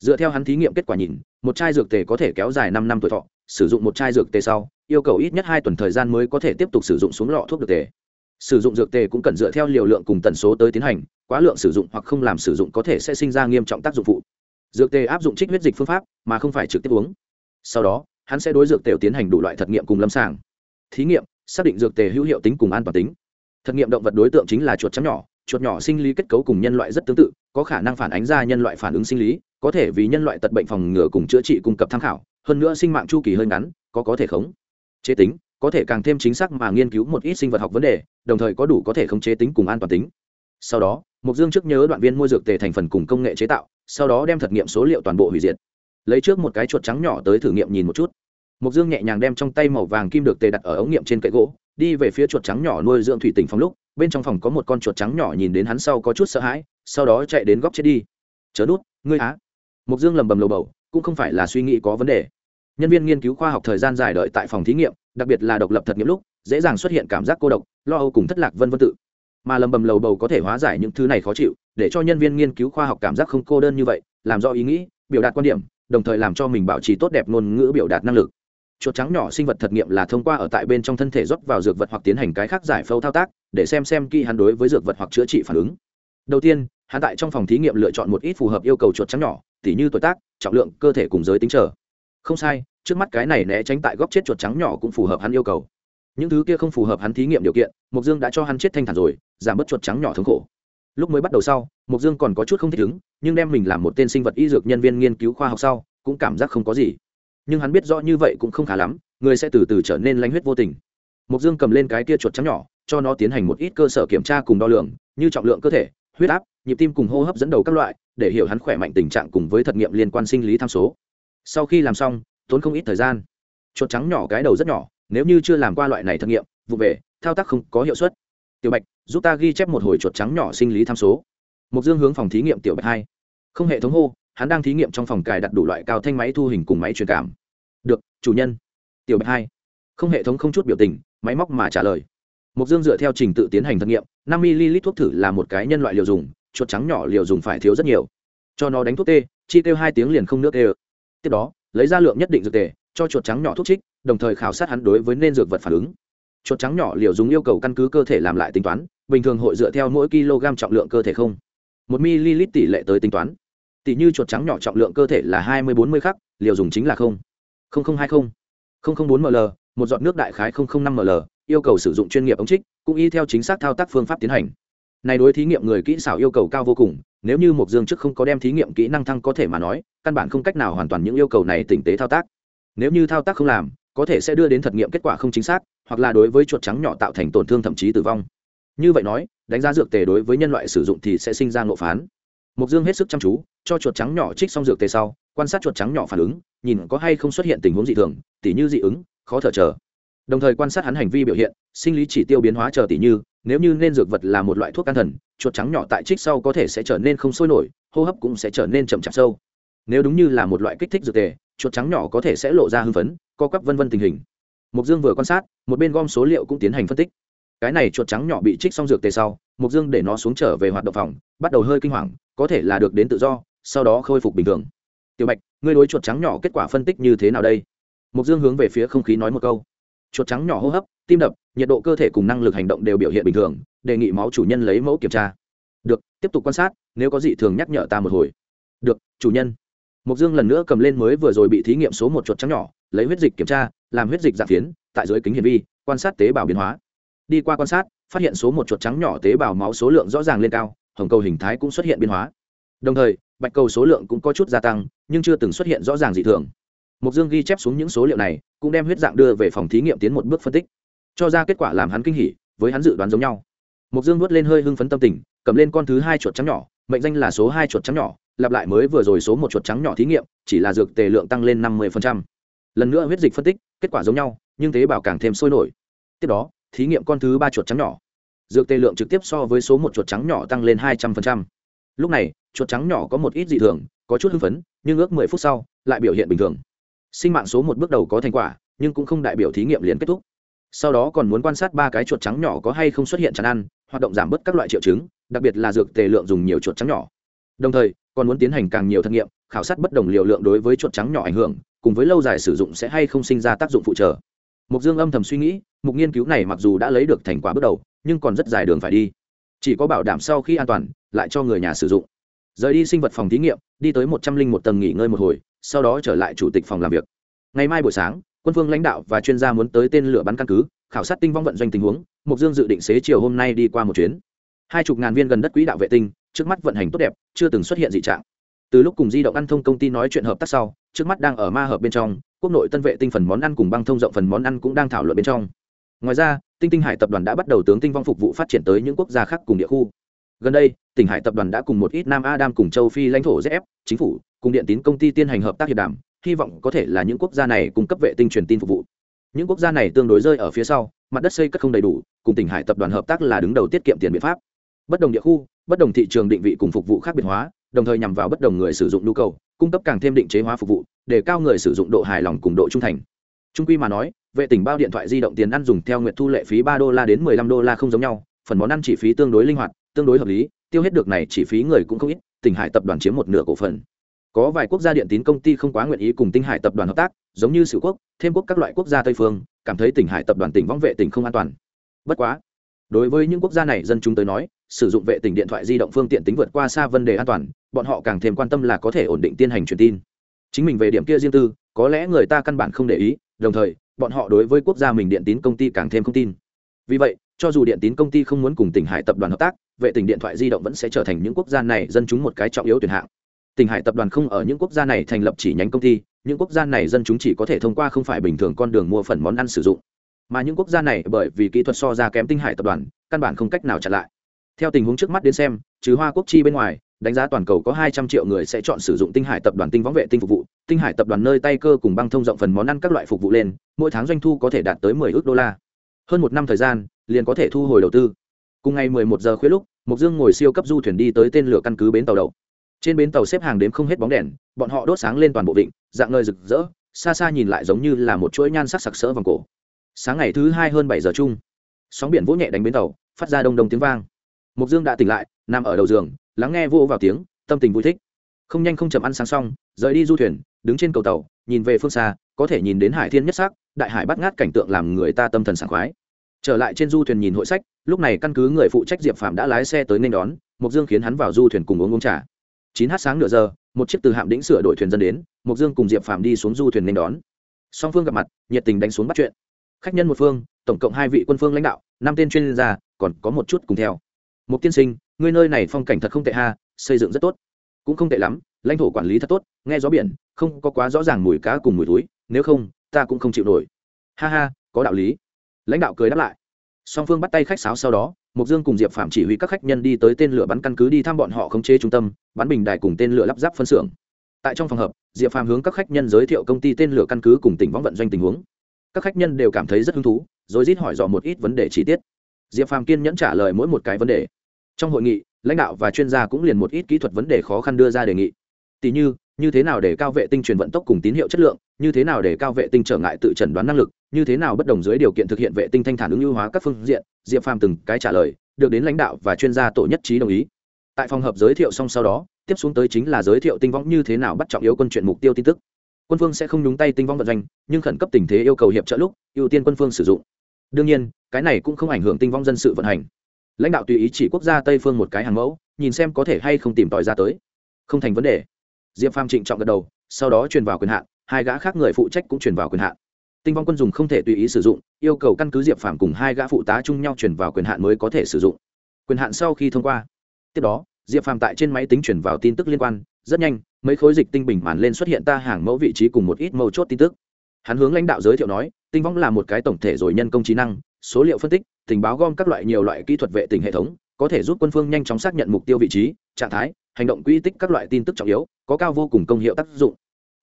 dựa theo hắn thí nghiệm kết quả nhìn, một chai dược tề có thể kéo dài năm năm tuổi thọ, sử dụng một chai dược tề sau, yêu cầu ít nhất hai tuần thời gian mới có thể tiếp tục sử dụng xuống lọ thuốc được tề. Sử dụng dược tề cũng cần dựa theo liều lượng cùng tần số tới tiến hành, quá lượng sử dụng hoặc không làm sử dụng có thể sẽ sinh ra nghiêm trọng tác dụng phụ dược tề áp dụng trích huyết dịch phương pháp, mà không phải trực tiếp uống. Sau đó, hắn sẽ đối dược tề tiến hành đủ loại thật nghiệm cùng lâm sàng. Thí nghiệm, xác định dược tề hữu hiệu tính cùng an toàn tính. Thật nghiệm động vật đối tượng chính là chuột trắng nhỏ, chuột nhỏ sinh lý kết cấu cùng nhân loại rất tương tự, có khả năng phản ánh ra nhân loại phản ứng sinh lý, có thể vì nhân loại tật bệnh phòng ngừa cùng chữa trị cung cấp tham khảo, hơn nữa sinh mạng chu kỳ hơi ngắn, có có thể khống chế tính, có thể càng thêm chính xác mà nghiên cứu một ít sinh vật học vấn đề, đồng thời có đủ có thể khống chế tính cùng an toàn tính. Sau đó mục dương trước nhớ đoạn viên môi dược tề thành phần cùng công nghệ chế tạo, sau đó đem thật nghiệm số liệu toàn bộ hủy diệt. Lấy trước một cái chuột trắng nhỏ tới thử nghiệm nhìn một chút. Mục dương nhẹ nhàng đem trong tay màu vàng kim được tề đặt ở ống nghiệm trên cậy gỗ, đi về phía chuột trắng nhỏ nuôi dưỡng thủy tỉnh phòng lúc, bên trong phòng có một con chuột trắng nhỏ nhìn đến hắn sau có chút sợ hãi, sau đó chạy đến góc chết đi. Chớ đút ngươi á? Mục dương lầm bầm lầu bầu, cũng không phải là suy nghĩ có vấn đề. Nhân viên nghiên cứu khoa học thời gian dài đợi tại phòng thí nghiệm, đặc biệt là độc lập thật nghiệm lúc, dễ dàng xuất hiện cảm giác cô độc, lo âu cùng thất lạc vân vân tự mà lầm bầm lầu bầu có thể hóa giải những thứ này khó chịu, để cho nhân viên nghiên cứu khoa học cảm giác không cô đơn như vậy, làm rõ ý nghĩ, biểu đạt quan điểm, đồng thời làm cho mình bảo trì tốt đẹp ngôn ngữ biểu đạt năng lực. Chuột trắng nhỏ sinh vật thật nghiệm là thông qua ở tại bên trong thân thể rót vào dược vật hoặc tiến hành cái khác giải phẫu thao tác, để xem xem kỹ hắn đối với dược vật hoặc chữa trị phản ứng. Đầu tiên, hắn tại trong phòng thí nghiệm lựa chọn một ít phù hợp yêu cầu chuột trắng nhỏ, tỉ như tuổi tác, trọng lượng, cơ thể cùng giới tính trở không sai, trước mắt cái này né tránh tại góc chết chuột trắng nhỏ cũng phù hợp hắn yêu cầu những thứ kia không phù hợp hắn thí nghiệm điều kiện mục dương đã cho hắn chết thanh thản rồi, giảm bớt chuột trắng nhỏ thống khổ. Lúc mới bắt đầu sau mục dương còn có chút không thích ứng, nhưng đem mình làm một tên sinh vật y dược nhân viên nghiên cứu khoa học sau, cũng cảm giác không có gì. Nhưng hắn biết rõ như vậy cũng không khá lắm, người sẽ từ từ trở nên lanh huyết vô tình. Mục dương cầm lên cái kia chuột trắng nhỏ, cho nó tiến hành một ít cơ sở kiểm tra cùng đo lường, như trọng lượng cơ thể, huyết áp, nhịp tim cùng hô hấp dẫn đầu các loại, để hiểu hắn khỏe mạnh tình trạng cùng với thật nghiệm liên quan sinh lý tham số. Sau khi làm xong, tốn không ít thời gian. Chuột trắng nhỏ cái đầu rất nhỏ nếu như chưa làm qua loại này thử nghiệm, vụ về, thao tác không có hiệu suất. Tiểu bạch, giúp ta ghi chép một hồi chuột trắng nhỏ sinh lý tham số. Mục dương hướng phòng thí nghiệm tiểu bạch hai. Không hệ thống hô, hắn đang thí nghiệm trong phòng cài đặt đủ loại cao thanh máy thu hình cùng máy truyền cảm. Được, chủ nhân. Tiểu bạch hai. Không hệ thống không chút biểu tình, máy móc mà trả lời. Mục dương dựa theo trình tự tiến hành thực nghiệm, năm ml thuốc thử là một cái nhân loại liều dùng, chuột trắng nhỏ liều dùng phải thiếu rất nhiều. Cho nó đánh thuốc tê, chi tiêu hai tiếng liền không nước tê. Tiếp đó, lấy ra lượng nhất định dược tề cho chuột trắng nhỏ thuốc trích, đồng thời khảo sát hắn đối với nên dược vật phản ứng. Chuột trắng nhỏ liều dùng yêu cầu căn cứ cơ thể làm lại tính toán, bình thường hội dựa theo mỗi kg trọng lượng cơ thể không? Một ml tỷ lệ tới tính toán. Tỷ như chuột trắng nhỏ trọng lượng cơ thể là hai mươi bốn mươi khắc, liều dùng chính là không. hai mươi bốn ml, một giọt nước đại khái năm ml, yêu cầu sử dụng chuyên nghiệp ống trích, cũng y theo chính xác thao tác phương pháp tiến hành. Này đối thí nghiệm người kỹ xảo yêu cầu cao vô cùng, nếu như một dương trước không có đem thí nghiệm kỹ năng thăng có thể mà nói, căn bản không cách nào hoàn toàn những yêu cầu này tỉnh tế thao tác nếu như thao tác không làm, có thể sẽ đưa đến thật nghiệm kết quả không chính xác, hoặc là đối với chuột trắng nhỏ tạo thành tổn thương thậm chí tử vong. Như vậy nói, đánh giá dược tề đối với nhân loại sử dụng thì sẽ sinh ra ngộ phán. Mục dương hết sức chăm chú, cho chuột trắng nhỏ trích xong dược tề sau, quan sát chuột trắng nhỏ phản ứng, nhìn có hay không xuất hiện tình huống dị thường, tỉ như dị ứng, khó thở chờ. Đồng thời quan sát hắn hành vi biểu hiện, sinh lý chỉ tiêu biến hóa chờ tỉ như, nếu như nên dược vật là một loại thuốc an thần, chuột trắng nhỏ tại trích sau có thể sẽ trở nên không sôi nổi, hô hấp cũng sẽ trở nên chậm chạp sâu. Nếu đúng như là một loại kích thích dược tề chuột trắng nhỏ có thể sẽ lộ ra hưng phấn, co quắp vân vân tình hình. Mục dương vừa quan sát, một bên gom số liệu cũng tiến hành phân tích. Cái này chuột trắng nhỏ bị trích xong dược tề sau mục dương để nó xuống trở về hoạt động phòng, bắt đầu hơi kinh hoàng, có thể là được đến tự do, sau đó khôi phục bình thường. Tiểu bạch, ngươi đối chuột trắng nhỏ kết quả phân tích như thế nào đây? Mục dương hướng về phía không khí nói một câu. Chuột trắng nhỏ hô hấp, tim đập, nhiệt độ cơ thể cùng năng lực hành động đều biểu hiện bình thường, đề nghị máu chủ nhân lấy mẫu kiểm tra. Được, tiếp tục quan sát, nếu có gì thường nhắc nhở ta một hồi. Được, chủ nhân mục dương lần nữa cầm lên mới vừa rồi bị thí nghiệm số một chuột trắng nhỏ, lấy huyết dịch kiểm tra, làm huyết dịch dạng phiến, tại dưới kính hiển vi, quan sát tế bào biến hóa. Đi qua quan sát, phát hiện số một chuột trắng nhỏ tế bào máu số lượng rõ ràng lên cao, hồng cầu hình thái cũng xuất hiện biến hóa. Đồng thời, bạch cầu số lượng cũng có chút gia tăng, nhưng chưa từng xuất hiện rõ ràng dị thường. Mục dương ghi chép xuống những số liệu này, cũng đem huyết dạng đưa về phòng thí nghiệm tiến một bước phân tích, cho ra kết quả làm hắn kinh hỉ, với hắn dự đoán giống nhau. Mục dương nuốt lên hơi hưng phấn tâm tình, cầm lên con thứ hai chuột trắng nhỏ, mệnh danh là số hai chuột trắng nhỏ lặp lại mới vừa rồi số một chuột trắng nhỏ thí nghiệm, chỉ là dược tề lượng tăng lên năm mươi lần nữa huyết dịch phân tích, kết quả giống nhau, nhưng tế bào càng thêm sôi nổi. Tiếp đó, thí nghiệm con thứ ba chuột trắng nhỏ. Dược tề lượng trực tiếp so với số một chuột trắng nhỏ tăng lên hai trăm linh lúc này, chuột trắng nhỏ có một ít dị thường, có chút hưng phấn, nhưng ước mười phút sau, lại biểu hiện bình thường. Sinh mạng số một bước đầu có thành quả, nhưng cũng không đại biểu thí nghiệm liền kết thúc. Sau đó còn muốn quan sát ba cái chuột trắng nhỏ có hay không xuất hiện chán ăn, hoạt động giảm bớt các loại triệu chứng, đặc biệt là dược tề lượng dùng nhiều chuột trắng nhỏ. Đồng thời còn muốn tiến hành càng nhiều thử nghiệm, khảo sát bất đồng liều lượng đối với chuột trắng nhỏ ảnh hưởng, cùng với lâu dài sử dụng sẽ hay không sinh ra tác dụng phụ trợ. Mục dương âm thầm suy nghĩ, mục nghiên cứu này mặc dù đã lấy được thành quả bước đầu, nhưng còn rất dài đường phải đi. Chỉ có bảo đảm sau khi an toàn, lại cho người nhà sử dụng. Rời đi sinh vật phòng thí nghiệm, đi tới một trăm linh một tầng nghỉ ngơi một hồi, sau đó trở lại chủ tịch phòng làm việc. Ngày mai buổi sáng, quân phương lãnh đạo và chuyên gia muốn tới tên lửa bắn căn cứ, khảo sát tinh vong vận doanh tình huống, mục dương dự định xế chiều hôm nay đi qua một chuyến. Hai chục ngàn viên gần đất quỹ đạo vệ tinh trước mắt vận hành tốt đẹp, chưa từng xuất hiện dị trạng. Từ lúc cùng di động ăn thông công ty nói chuyện hợp tác sau, trước mắt đang ở ma hợp bên trong, quốc nội tân vệ tinh phần món ăn cùng băng thông rộng phần món ăn cũng đang thảo luận bên trong. Ngoài ra, tinh tinh hải tập đoàn đã bắt đầu tướng tinh vong phục vụ phát triển tới những quốc gia khác cùng địa khu. Gần đây tỉnh hải tập đoàn đã cùng một ít nam adam cùng châu phi lãnh thổ zf chính phủ cùng điện tín công ty tiến hành hợp tác hiệp đàm, hy vọng có thể là những quốc gia này cung cấp vệ tinh truyền tin phục vụ. Những quốc gia này tương đối rơi ở phía sau, mặt đất xây cất không đầy đủ, cùng tỉnh hải tập đoàn hợp tác là đứng đầu tiết kiệm tiền biện pháp. Bất đồng địa khu bất đồng thị trường định vị cùng phục vụ khác biệt hóa, đồng thời nhằm vào bất đồng người sử dụng nhu cầu, cung cấp càng thêm định chế hóa phục vụ, để cao người sử dụng độ hài lòng cùng độ trung thành. Trung quy mà nói, vệ tỉnh bao điện thoại di động tiền ăn dùng theo nguyện thu lệ phí ba đô la đến mười lăm đô la không giống nhau, phần món ăn chỉ phí tương đối linh hoạt, tương đối hợp lý, tiêu hết được này chỉ phí người cũng không ít, tỉnh hải tập đoàn chiếm một nửa cổ phần. Có vài quốc gia điện tín công ty không quá nguyện ý cùng tinh hải tập đoàn hợp tác, giống như sử quốc, thêm quốc các loại quốc gia tây phương, cảm thấy tỉnh hải tập đoàn tỉnh vong vệ tỉnh không an toàn. Bất quá đối với những quốc gia này, dân chúng tới nói, sử dụng vệ tinh điện thoại di động phương tiện tính vượt qua xa vấn đề an toàn, bọn họ càng thêm quan tâm là có thể ổn định tiên hành truyền tin. Chính mình về điểm kia riêng tư, có lẽ người ta căn bản không để ý, đồng thời, bọn họ đối với quốc gia mình điện tín công ty càng thêm không tin. Vì vậy, cho dù điện tín công ty không muốn cùng tỉnh hải tập đoàn hợp tác, vệ tinh điện thoại di động vẫn sẽ trở thành những quốc gia này dân chúng một cái trọng yếu tuyển hạng. Tỉnh hải tập đoàn không ở những quốc gia này thành lập chỉ nhánh công ty, những quốc gia này dân chúng chỉ có thể thông qua không phải bình thường con đường mua phần món ăn sử dụng mà những quốc gia này bởi vì kỹ thuật so ra kém tinh hải tập đoàn, căn bản không cách nào chặn lại. Theo tình huống trước mắt đến xem, trừ hoa quốc chi bên ngoài, đánh giá toàn cầu có hai trăm triệu người sẽ chọn sử dụng tinh hải tập đoàn tinh võng vệ tinh phục vụ. Tinh hải tập đoàn nơi tay cơ cùng băng thông rộng phần món ăn các loại phục vụ lên, mỗi tháng doanh thu có thể đạt tới mười ước đô la. Hơn một năm thời gian, liền có thể thu hồi đầu tư. Cùng ngày mười một giờ khuya lúc mục dương ngồi siêu cấp du thuyền đi tới tên lửa căn cứ bến tàu đầu. Trên bến tàu xếp hàng đếm không hết bóng đèn, bọn họ đốt sáng lên toàn bộ vịnh, dạng ngời rực rỡ, xa xa nhìn lại giống như là một chuỗi nhan sắc sặc sỡ vòng cổ sáng ngày thứ hai hơn bảy giờ chung, sóng biển vỗ nhẹ đánh bến tàu, phát ra đông đông tiếng vang. Mục dương đã tỉnh lại, nằm ở đầu giường, lắng nghe vô vào tiếng, tâm tình vui thích. Không nhanh không chậm ăn sáng xong, rời đi du thuyền, đứng trên cầu tàu, nhìn về phương xa, có thể nhìn đến hải thiên nhất sắc, đại hải bắt ngát cảnh tượng làm người ta tâm thần sảng khoái. Trở lại trên du thuyền nhìn hội sách, lúc này căn cứ người phụ trách diệp phạm đã lái xe tới nên đón mục dương khiến hắn vào du thuyền cùng uống uống trà. Chín h sáng nửa giờ, một chiếc từ hạm đĩnh sửa đổi thuyền dân đến mục dương cùng diệp phạm đi xuống du thuyền nên đón. Song phương gặp mặt, nhiệt tình đánh xuống bắt chuyện khách nhân một phương, tổng cộng hai vị quân phương lãnh đạo, năm tên chuyên gia, còn có một chút cùng theo. Một tiên sinh, ngươi nơi này phong cảnh thật không tệ ha, xây dựng rất tốt. Cũng không tệ lắm, lãnh thổ quản lý thật tốt, nghe gió biển, không có quá rõ ràng mùi cá cùng mùi túi, nếu không, ta cũng không chịu nổi. Ha ha, có đạo lý. Lãnh đạo cười đáp lại. Song phương bắt tay khách sáo sau đó, mục dương cùng diệp phạm chỉ huy các khách nhân đi tới tên lửa bắn căn cứ đi thăm bọn họ khống chế trung tâm, bắn bình đài cùng tên lửa lắp ráp phân xưởng. Tại trong phòng hợp diệp phạm hướng các khách nhân giới thiệu công ty tên lửa căn cứ cùng tỉnh võng vận doanh tình huống các khách nhân đều cảm thấy rất hứng thú, rồi rít hỏi dò một ít vấn đề chi tiết. Diệp phàm kiên nhẫn trả lời mỗi một cái vấn đề. Trong hội nghị, lãnh đạo và chuyên gia cũng liền một ít kỹ thuật vấn đề khó khăn đưa ra đề nghị. Tỷ như như thế nào để cao vệ tinh truyền vận tốc cùng tín hiệu chất lượng, như thế nào để cao vệ tinh trở ngại tự chẩn đoán năng lực, như thế nào bất đồng dưới điều kiện thực hiện vệ tinh thanh thản ứng ưu hóa các phương diện, diệp phàm từng cái trả lời, được đến lãnh đạo và chuyên gia tổ nhất trí đồng ý. Tại phòng hợp giới thiệu xong sau đó, tiếp xuống tới chính là giới thiệu tinh võng như thế nào bắt trọng yếu quân chuyện mục tiêu tin tức quân phương sẽ không nhúng tay tinh vong vận doanh, nhưng khẩn cấp tình thế yêu cầu hiệp trợ lúc, ưu tiên quân phương sử dụng. Đương nhiên, cái này cũng không ảnh hưởng tinh vong dân sự vận hành. Lãnh đạo tùy ý chỉ quốc gia tây phương một cái hàng mẫu, nhìn xem có thể hay không tìm tòi ra tới. Không thành vấn đề. Diệp phàm trịnh trọng gật đầu, sau đó truyền vào quyền hạn, hai gã khác người phụ trách cũng truyền vào quyền hạn. Tinh vong quân dùng không thể tùy ý sử dụng, yêu cầu căn cứ diệp phàm cùng hai gã phụ tá chung nhau truyền vào quyền hạn mới có thể sử dụng. Quyền hạn sau khi thông qua. Tiếp đó, diệp phàm tại trên máy tính chuyển vào tin tức liên quan rất nhanh, mấy khối dịch tinh bình màn lên xuất hiện ta hàng mẫu vị trí cùng một ít mấu chốt tin tức. Hắn hướng lãnh đạo giới thiệu nói, tinh võng là một cái tổng thể rồi nhân công trí năng, số liệu phân tích, tình báo gom các loại nhiều loại kỹ thuật vệ tình hệ thống, có thể giúp quân phương nhanh chóng xác nhận mục tiêu vị trí, trạng thái, hành động quy tích các loại tin tức trọng yếu, có cao vô cùng công hiệu tác dụng.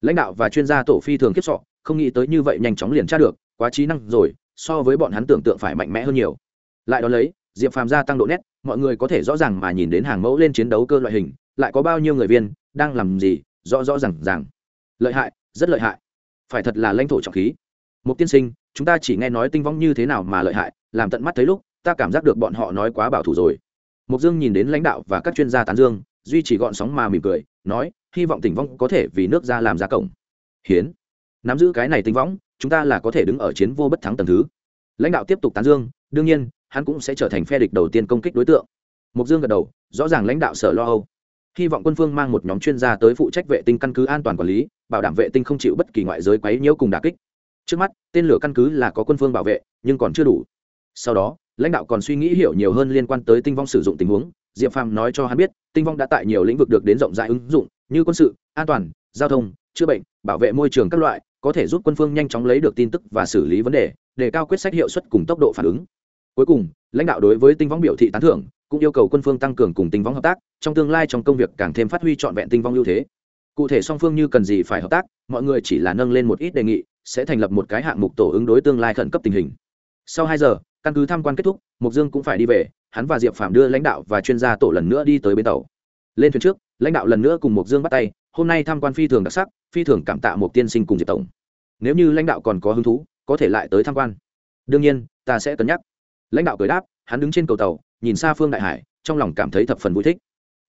Lãnh đạo và chuyên gia tổ phi thường kiếp sọ không nghĩ tới như vậy nhanh chóng liền tra được, quá trí năng rồi, so với bọn hắn tưởng tượng phải mạnh mẽ hơn nhiều. Lại đó lấy diệp phàm gia tăng độ nét, mọi người có thể rõ ràng mà nhìn đến hàng mẫu lên chiến đấu cơ loại hình, lại có bao nhiêu người viên đang làm gì, rõ rõ r à n g rằng lợi hại, rất lợi hại. Phải thật là lãnh thổ trọng khí. Một tiên sinh, chúng ta chỉ nghe nói tinh vong như thế nào mà lợi hại, làm tận mắt thấy lúc, ta cảm giác được bọn họ nói quá bảo thủ rồi. Mục dương nhìn đến lãnh đạo và các chuyên gia tán dương, duy chỉ gọn sóng mà mỉm cười, nói, hy vọng tỉnh vong có thể vì nước ra làm ra cổng. Hiến. Nắm giữ cái này tinh võng chúng ta là có thể đứng ở chiến vô bất thắng tầm thứ. Lãnh đạo tiếp tục tán dương, đương nhiên hắn cũng sẽ trở thành phe địch đầu tiên công kích đối tượng. Mục dương gật đầu, rõ ràng lãnh đạo sở lo âu. Hy vọng quân phương mang một nhóm chuyên gia tới phụ trách vệ tinh căn cứ an toàn quản lý, bảo đảm vệ tinh không chịu bất kỳ ngoại giới quấy nhiễu cùng đà kích. Trước mắt, tên lửa căn cứ là có quân phương bảo vệ, nhưng còn chưa đủ. Sau đó, lãnh đạo còn suy nghĩ hiểu nhiều hơn liên quan tới tinh vong sử dụng tình huống. Diệp phàm nói cho hắn biết, tinh vong đã tại nhiều lĩnh vực được đến rộng rãi ứng dụng, như quân sự, an toàn, giao thông, chữa bệnh, bảo vệ môi trường các loại, có thể giúp quân phương nhanh chóng lấy được tin tức và xử lý vấn đề để cao quyết sách hiệu suất cùng tốc độ phản ứng cuối cùng, lãnh đạo đối với tinh vong biểu thị tán thưởng, cũng yêu cầu quân phương tăng cường cùng tinh vong hợp tác, trong tương lai trong công việc càng thêm phát huy trọn vẹn tinh vong ưu thế. Cụ thể song phương như cần gì phải hợp tác, mọi người chỉ là nâng lên một ít đề nghị, sẽ thành lập một cái hạng mục tổ ứng đối tương lai khẩn cấp tình hình. Sau hai giờ, căn cứ tham quan kết thúc mục dương cũng phải đi về, hắn và diệp phạm đưa lãnh đạo và chuyên gia tổ lần nữa đi tới bến tàu. Lên thuyền trước, lãnh đạo lần nữa cùng mục dương bắt tay, hôm nay tham quan phi thường đặc sắc, phi thường cảm tạ một tiên sinh cùng diệp tổng. Nếu như lãnh đạo còn có hứng thú, có thể lại tới tham quan. Đương nhiên, ta sẽ cân nhắc lãnh đạo cười đáp, hắn đứng trên cầu tàu, nhìn xa phương đại hải, trong lòng cảm thấy thập phần vui thích.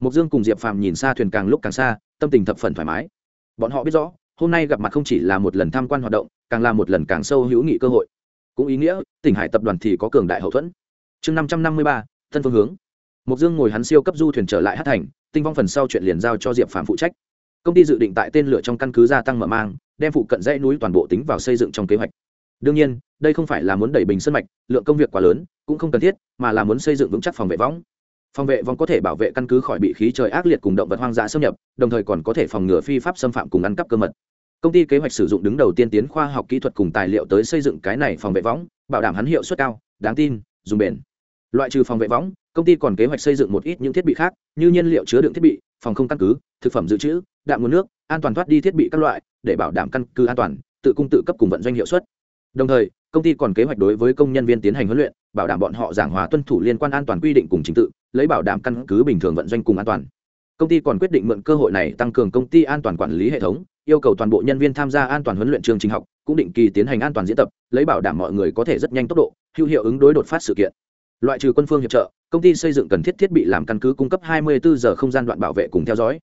Mục dương cùng diệp phàm nhìn xa thuyền càng lúc càng xa, tâm tình thập phần thoải mái. Bọn họ biết rõ, hôm nay gặp mặt không chỉ là một lần tham quan hoạt động, càng là một lần càng sâu hữu nghị cơ hội. Cũng ý nghĩa, tỉnh hải tập đoàn thì có cường đại hậu thuẫn. Chương năm trăm năm mươi ba, thân phương hướng. Mục dương ngồi hắn siêu cấp du thuyền trở lại hát thành, tinh vong phần sau chuyện liền giao cho diệp phàm phụ trách. Công ty dự định tại tên lửa trong căn cứ gia tăng mở mang, đem phụ cận dãy núi toàn bộ tính vào xây dựng trong kế hoạch. Đương nhiên, đây không phải là muốn đẩy bình sân mạch, lượng công việc quá lớn cũng không cần thiết, mà là muốn xây dựng vững chắc phòng vệ võng. Phòng vệ vong có thể bảo vệ căn cứ khỏi bị khí trời ác liệt cùng động vật hoang dã xâm nhập, đồng thời còn có thể phòng ngừa phi pháp xâm phạm cùng ăn cắp cơ mật. Công ty kế hoạch sử dụng đứng đầu tiên tiến khoa học kỹ thuật cùng tài liệu tới xây dựng cái này phòng vệ võng, bảo đảm hắn hiệu suất cao, đáng tin, dùng bền. Loại trừ phòng vệ võng, công ty còn kế hoạch xây dựng một ít những thiết bị khác, như nhiên liệu chứa đựng thiết bị, phòng không căn cứ, thực phẩm dự trữ, đạm nguồn nước, an toàn thoát đi thiết bị các loại, để bảo đảm căn cứ an toàn, tự cung tự cấp cùng vận doanh hiệu suất. Đồng thời công ty còn kế hoạch đối với công nhân viên tiến hành huấn luyện, bảo đảm bọn họ giảng hòa tuân thủ liên quan an toàn quy định cùng trình tự, lấy bảo đảm căn cứ bình thường vận doanh cùng an toàn. Công ty còn quyết định mượn cơ hội này tăng cường công ty an toàn quản lý hệ thống, yêu cầu toàn bộ nhân viên tham gia an toàn huấn luyện chương trình học, cũng định kỳ tiến hành an toàn diễn tập, lấy bảo đảm mọi người có thể rất nhanh tốc độ, hữu hiệu ứng đối đột phát sự kiện. Loại trừ quân phương hiệp trợ, công ty xây dựng cần thiết thiết bị làm căn cứ cung cấp 24 giờ không gian đoạn bảo vệ cùng theo dõi.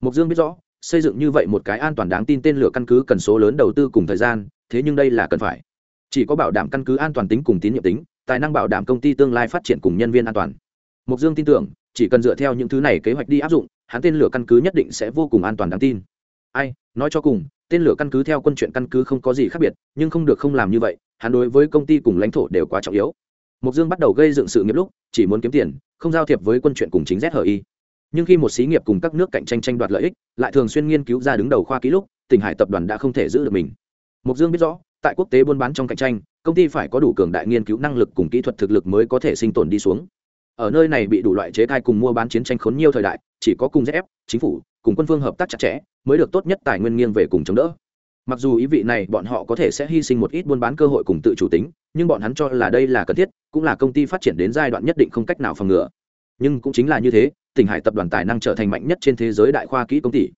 Mục dương biết rõ, xây dựng như vậy một cái an toàn đáng tin tên lửa căn cứ cần số lớn đầu tư cùng thời gian, thế nhưng đây là cần phải chỉ có bảo đảm căn cứ an toàn tính cùng tín nhiệm tính, tài năng bảo đảm công ty tương lai phát triển cùng nhân viên an toàn. Mục dương tin tưởng, chỉ cần dựa theo những thứ này kế hoạch đi áp dụng, hắn tên lửa căn cứ nhất định sẽ vô cùng an toàn đáng tin. Ai, nói cho cùng, tên lửa căn cứ theo quân chuyện căn cứ không có gì khác biệt, nhưng không được không làm như vậy, hắn đối với công ty cùng lãnh thổ đều quá trọng yếu. Mục dương bắt đầu gây dựng sự nghiệp lúc, chỉ muốn kiếm tiền, không giao thiệp với quân chuyện cùng chính zhi nhưng khi một xí nghiệp cùng các nước cạnh tranh tranh đoạt lợi ích, lại thường xuyên nghiên cứu ra đứng đầu khoa ký lúc, tỉnh hải tập đoàn đã không thể giữ được mình. Mục dương biết rõ tại quốc tế buôn bán trong cạnh tranh, công ty phải có đủ cường đại nghiên cứu năng lực cùng kỹ thuật thực lực mới có thể sinh tồn đi xuống. Ở nơi này bị đủ loại chế thai cùng mua bán chiến tranh khốn nhiều thời đại, chỉ có cùng ép chính phủ, cùng quân phương hợp tác chặt chẽ, mới được tốt nhất tài nguyên nghiêng về cùng chống đỡ. Mặc dù ý vị này bọn họ có thể sẽ hy sinh một ít buôn bán cơ hội cùng tự chủ tính, nhưng bọn hắn cho là đây là cần thiết, cũng là công ty phát triển đến giai đoạn nhất định không cách nào phòng ngừa. Nhưng cũng chính là như thế, tỉnh hải tập đoàn tài năng trở thành mạnh nhất trên thế giới đại khoa kỹ công ty.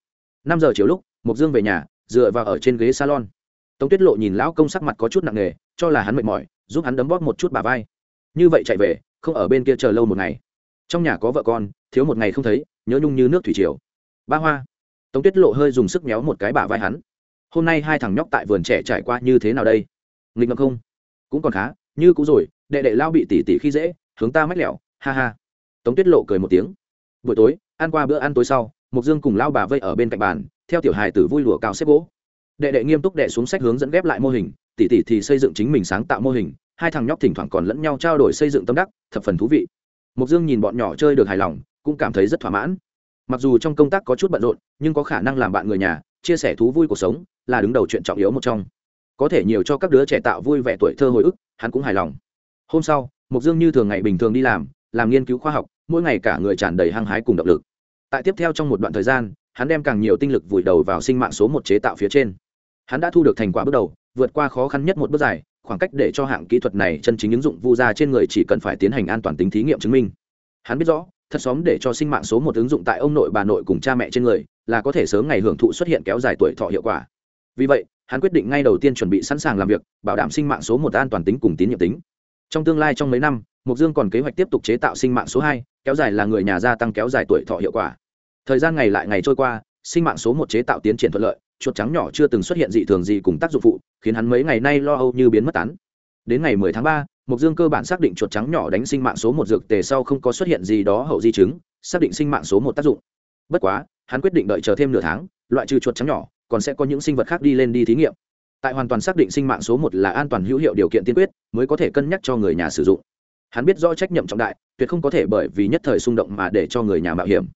Năm giờ chiều lúc mục dương về nhà, dựa vào ở trên ghế salon tống tuyết lộ nhìn lão công sắc mặt có chút nặng nề, cho là hắn mệt mỏi, giúp hắn đấm bóp một chút bà vai. Như vậy chạy về, không ở bên kia chờ lâu một ngày. Trong nhà có vợ con, thiếu một ngày không thấy, nhớ nhung như nước thủy triều. Ba hoa. Tống tuyết lộ hơi dùng sức méo một cái bà vai hắn. Hôm nay hai thằng nhóc tại vườn trẻ trải qua như thế nào đây? Nghịch ngợm không? Cũng còn khá, như cũ rồi, đệ đệ lao bị tỉ tỉ khi dễ, hướng ta mách lẹo ha ha. Tống tuyết lộ cười một tiếng. Buổi tối, ăn qua bữa ăn tối sau mục dương cùng lao bà vây ở bên cạnh bàn, theo tiểu hài tử vui lụa cao xếp gỗ đệ đệ nghiêm túc đệ xuống sách hướng dẫn ghép lại mô hình tỷ tỷ thì xây dựng chính mình sáng tạo mô hình, hai thằng nhóc thỉnh thoảng còn lẫn nhau trao đổi xây dựng tâm đắc, thập phần thú vị. Mục dương nhìn bọn nhỏ chơi được hài lòng, cũng cảm thấy rất thỏa mãn. Mặc dù trong công tác có chút bận rộn, nhưng có khả năng làm bạn người nhà, chia sẻ thú vui cuộc sống, là đứng đầu chuyện trọng yếu một trong. Có thể nhiều cho các đứa trẻ tạo vui vẻ tuổi thơ hồi ức, hắn cũng hài lòng. Hôm sau mục dương như thường ngày bình thường đi làm làm nghiên cứu khoa học, mỗi ngày cả người tràn đầy hăng hái cùng động lực. Tại tiếp theo trong một đoạn thời gian, hắn đem càng nhiều tinh lực vùi đầu vào sinh mạng số một chế tạo phía trên hắn đã thu được thành quả bước đầu, vượt qua khó khăn nhất một bước dài, khoảng cách để cho hạng kỹ thuật này chân chính ứng dụng vu ra trên người chỉ cần phải tiến hành an toàn tính thí nghiệm chứng minh. Hắn biết rõ, thật xóm để cho sinh mạng số một ứng dụng tại ông nội bà nội cùng cha mẹ trên người, là có thể sớm ngày hưởng thụ xuất hiện kéo dài tuổi thọ hiệu quả. Vì vậy, hắn quyết định ngay đầu tiên chuẩn bị sẵn sàng làm việc, bảo đảm sinh mạng số một an toàn tính cùng tín nhiệm tính. Trong tương lai trong mấy năm mục dương còn kế hoạch tiếp tục chế tạo sinh mạng số hai, kéo dài là người nhà gia tăng kéo dài tuổi thọ hiệu quả. Thời gian ngày lại ngày trôi qua, sinh mạng số một chế tạo tiến triển thuận lợi chuột trắng nhỏ chưa từng xuất hiện dị thường gì cùng tác dụng phụ khiến hắn mấy ngày nay lo âu như biến mất tán đến ngày 10 tháng 3, Mục Dương cơ bản xác định chuột trắng nhỏ đánh sinh mạng số một dược tề sau không có xuất hiện gì đó hậu di chứng, xác định sinh mạng số một tác dụng. Bất quá, hắn quyết định đợi chờ thêm nửa tháng, loại trừ chuột trắng nhỏ, còn sẽ có những sinh vật khác đi lên đi thí nghiệm. Tại hoàn toàn xác định sinh mạng số một là an toàn hữu hiệu điều kiện tiên quyết, mới có thể cân nhắc cho người nhà sử dụng. Hắn biết rõ trách nhiệm trọng đại, tuyệt không có thể bởi vì nhất thời xung động mà để cho người nhà mạo hiểm.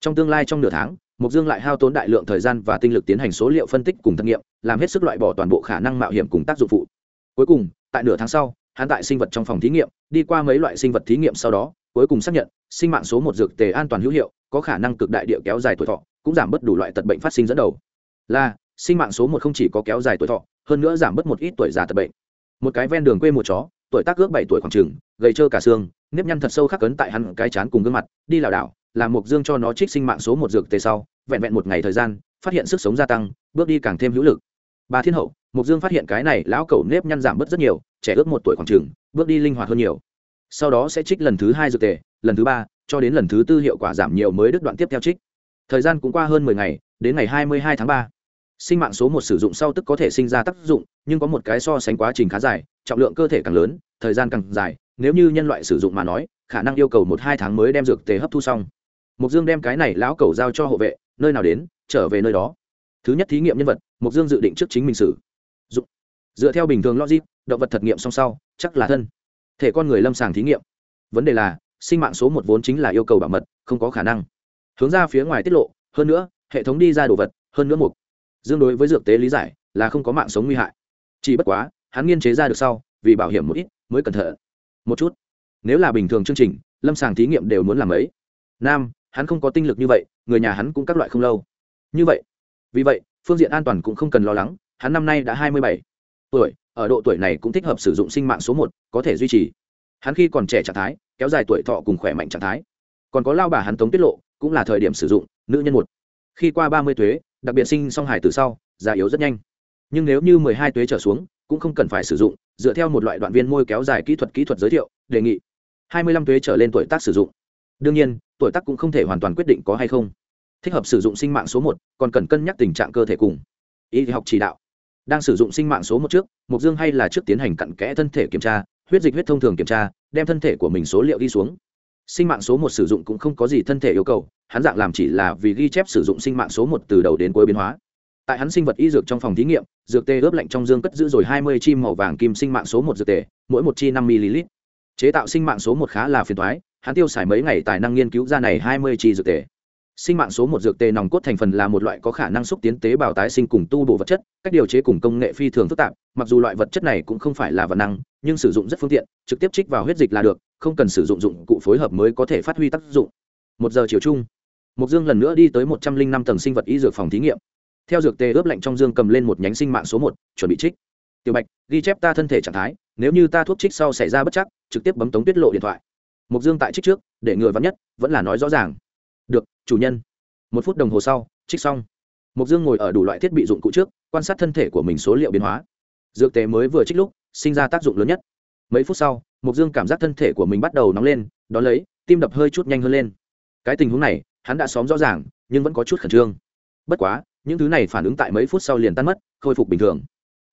Trong tương lai trong nửa tháng, Mục Dương lại hao tốn đại lượng thời gian và tinh lực tiến hành số liệu phân tích cùng thử nghiệm, làm hết sức loại bỏ toàn bộ khả năng mạo hiểm cùng tác dụng phụ. Cuối cùng, tại nửa tháng sau, hắn tại sinh vật trong phòng thí nghiệm, đi qua mấy loại sinh vật thí nghiệm sau đó, cuối cùng xác nhận, sinh mạng số một dược tề an toàn hữu hiệu, có khả năng cực đại địa kéo dài tuổi thọ, cũng giảm bớt đủ loại tật bệnh phát sinh dẫn đầu. Là, sinh mạng số một không chỉ có kéo dài tuổi thọ, hơn nữa giảm bớt một ít tuổi già tật bệnh. Một cái ven đường quê mùa chó, tuổi tác ước bảy tuổi khoảng chừng, gầy trơ cả xương, nếp nhăn thật sâu khắc cấn tại hắn cái chán cùng gương mặt, đi lảo đảo, làm Mục Dương cho nó trích sinh mạng số một dược tề sau, vẹn vẹn một ngày thời gian, phát hiện sức sống gia tăng, bước đi càng thêm hữu lực. Ba Thiên Hậu, Mục Dương phát hiện cái này lão cẩu nếp nhăn giảm bớt rất nhiều, trẻ ước một tuổi khoảng trường, bước đi linh hoạt hơn nhiều. Sau đó sẽ trích lần thứ hai dược tề, lần thứ ba, cho đến lần thứ tư hiệu quả giảm nhiều mới đứt đoạn tiếp theo trích. Thời gian cũng qua hơn mười ngày, đến ngày hai mươi hai tháng ba, Sinh mạng số một sử dụng sau tức có thể sinh ra tác dụng, nhưng có một cái so sánh quá trình khá dài, trọng lượng cơ thể càng lớn, thời gian càng dài, nếu như nhân loại sử dụng mà nói, khả năng yêu cầu một hai tháng mới đem dược tề hấp thu xong mục dương đem cái này lão cầu giao cho hộ vệ, nơi nào đến, trở về nơi đó. Thứ nhất thí nghiệm nhân vật mục dương dự định trước chính mình sử dụng dựa theo bình thường logic, động vật thật nghiệm song sau, chắc là thân. Thể con người lâm sàng thí nghiệm. Vấn đề là, sinh mạng số một vốn chính là yêu cầu bảo mật, không có khả năng. Hướng ra phía ngoài tiết lộ, hơn nữa, hệ thống đi ra đồ vật, hơn nữa mục dương đối với dược tế lý giải, là không có mạng sống nguy hại. Chỉ bất quá, hắn nghiên chế ra được sau, vì bảo hiểm một ít, mới cẩn thận. Một chút. Nếu là bình thường chương trình, lâm sàng thí nghiệm đều muốn làm ấy. Nam hắn không có tinh lực như vậy, người nhà hắn cũng các loại không lâu. Như vậy, vì vậy, phương diện an toàn cũng không cần lo lắng, hắn năm nay đã hai mươi bảy tuổi, ở độ tuổi này cũng thích hợp sử dụng sinh mạng số một, có thể duy trì. Hắn khi còn trẻ trạng thái, kéo dài tuổi thọ cùng khỏe mạnh trạng thái. Còn có lao bà hắn tống tiết lộ, cũng là thời điểm sử dụng, nữ nhân một. Khi qua ba mươi tuế, đặc biệt sinh song hải từ sau, già yếu rất nhanh. Nhưng nếu như mười hai tuế trở xuống, cũng không cần phải sử dụng, dựa theo một loại đoạn viên môi kéo dài kỹ thuật kỹ thuật giới thiệu, đề nghị. Hai mươi lăm tuế trở lên tuổi tác sử dụng đương nhiên, tuổi tác cũng không thể hoàn toàn quyết định có hay không. Thích hợp sử dụng sinh mạng số một, còn cần cân nhắc tình trạng cơ thể cùng. Y học chỉ đạo. Đang sử dụng sinh mạng số một trước mục dương hay là trước tiến hành cặn kẽ thân thể kiểm tra, huyết dịch huyết thông thường kiểm tra, đem thân thể của mình số liệu đi xuống. Sinh mạng số một sử dụng cũng không có gì thân thể yêu cầu, hắn dạng làm chỉ là vì ghi chép sử dụng sinh mạng số một từ đầu đến cuối biến hóa. Tại hắn sinh vật y dược trong phòng thí nghiệm, dược tê ướp lạnh trong dương cất giữ rồi hai mươi chim màu vàng kim sinh mạng số một dược tề, mỗi một chi năm ml. Chế tạo sinh mạng số một khá là phiền thoái hắn tiêu xài mấy ngày tài năng nghiên cứu ra này hai mươi chi dược tề. Sinh mạng số một dược tề nòng cốt thành phần là một loại có khả năng xúc tiến tế bào tái sinh cùng tu bổ vật chất, cách điều chế cùng công nghệ phi thường phức tạp, mặc dù loại vật chất này cũng không phải là vật năng, nhưng sử dụng rất phương tiện, trực tiếp trích vào huyết dịch là được, không cần sử dụng dụng cụ phối hợp mới có thể phát huy tác dụng. Một giờ chiều chung mục dương lần nữa đi tới một trăm linh năm tầng sinh vật y dược phòng thí nghiệm. Theo dược tề ướp lạnh trong dương cầm lên một nhánh sinh mạng số một, chuẩn bị trích. Tiểu bạch, ghi chép ta thân thể trạng thái, nếu như ta thuốc trích sau xảy ra bất chắc, trực tiếp bấm tống tiết lộ điện thoại mục dương tại trích trước, để người vắn nhất, vẫn là nói rõ ràng. Được, chủ nhân. Một phút đồng hồ sau, trích xong. Mục dương ngồi ở đủ loại thiết bị dụng cụ trước, quan sát thân thể của mình số liệu biến hóa. Dược tề mới vừa trích lúc, sinh ra tác dụng lớn nhất. Mấy phút sau mục dương cảm giác thân thể của mình bắt đầu nóng lên, đón lấy, tim đập hơi chút nhanh hơn lên. Cái tình huống này, hắn đã xóm rõ ràng, nhưng vẫn có chút khẩn trương. Bất quá, những thứ này phản ứng tại mấy phút sau liền tan mất, khôi phục bình thường.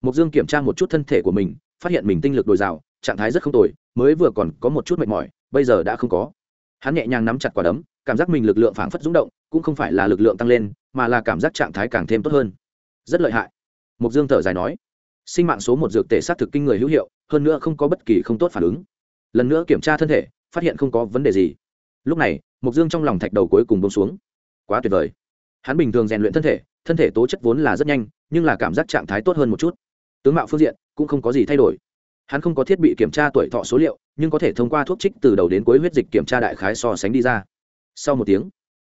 Mục dương kiểm tra một chút thân thể của mình, phát hiện mình tinh lực dồi dào, trạng thái rất không tồi, mới vừa còn có một chút mệt mỏi bây giờ đã không có. Hắn nhẹ nhàng nắm chặt quả đấm, cảm giác mình lực lượng phảng phất rúng động, cũng không phải là lực lượng tăng lên, mà là cảm giác trạng thái càng thêm tốt hơn. Rất lợi hại. Mục dương thở dài nói, sinh mạng số một dược tể sát thực kinh người hữu hiệu, hơn nữa không có bất kỳ không tốt phản ứng. Lần nữa kiểm tra thân thể, phát hiện không có vấn đề gì. Lúc này mục dương trong lòng thạch đầu cuối cùng bông xuống. Quá tuyệt vời. Hắn bình thường rèn luyện thân thể thân thể tố chất vốn là rất nhanh, nhưng là cảm giác trạng thái tốt hơn một chút. Tướng mạo phương diện cũng không có gì thay đổi. Hắn không có thiết bị kiểm tra tuổi thọ số liệu nhưng có thể thông qua thuốc trích từ đầu đến cuối huyết dịch kiểm tra đại khái so sánh đi ra. Sau một tiếng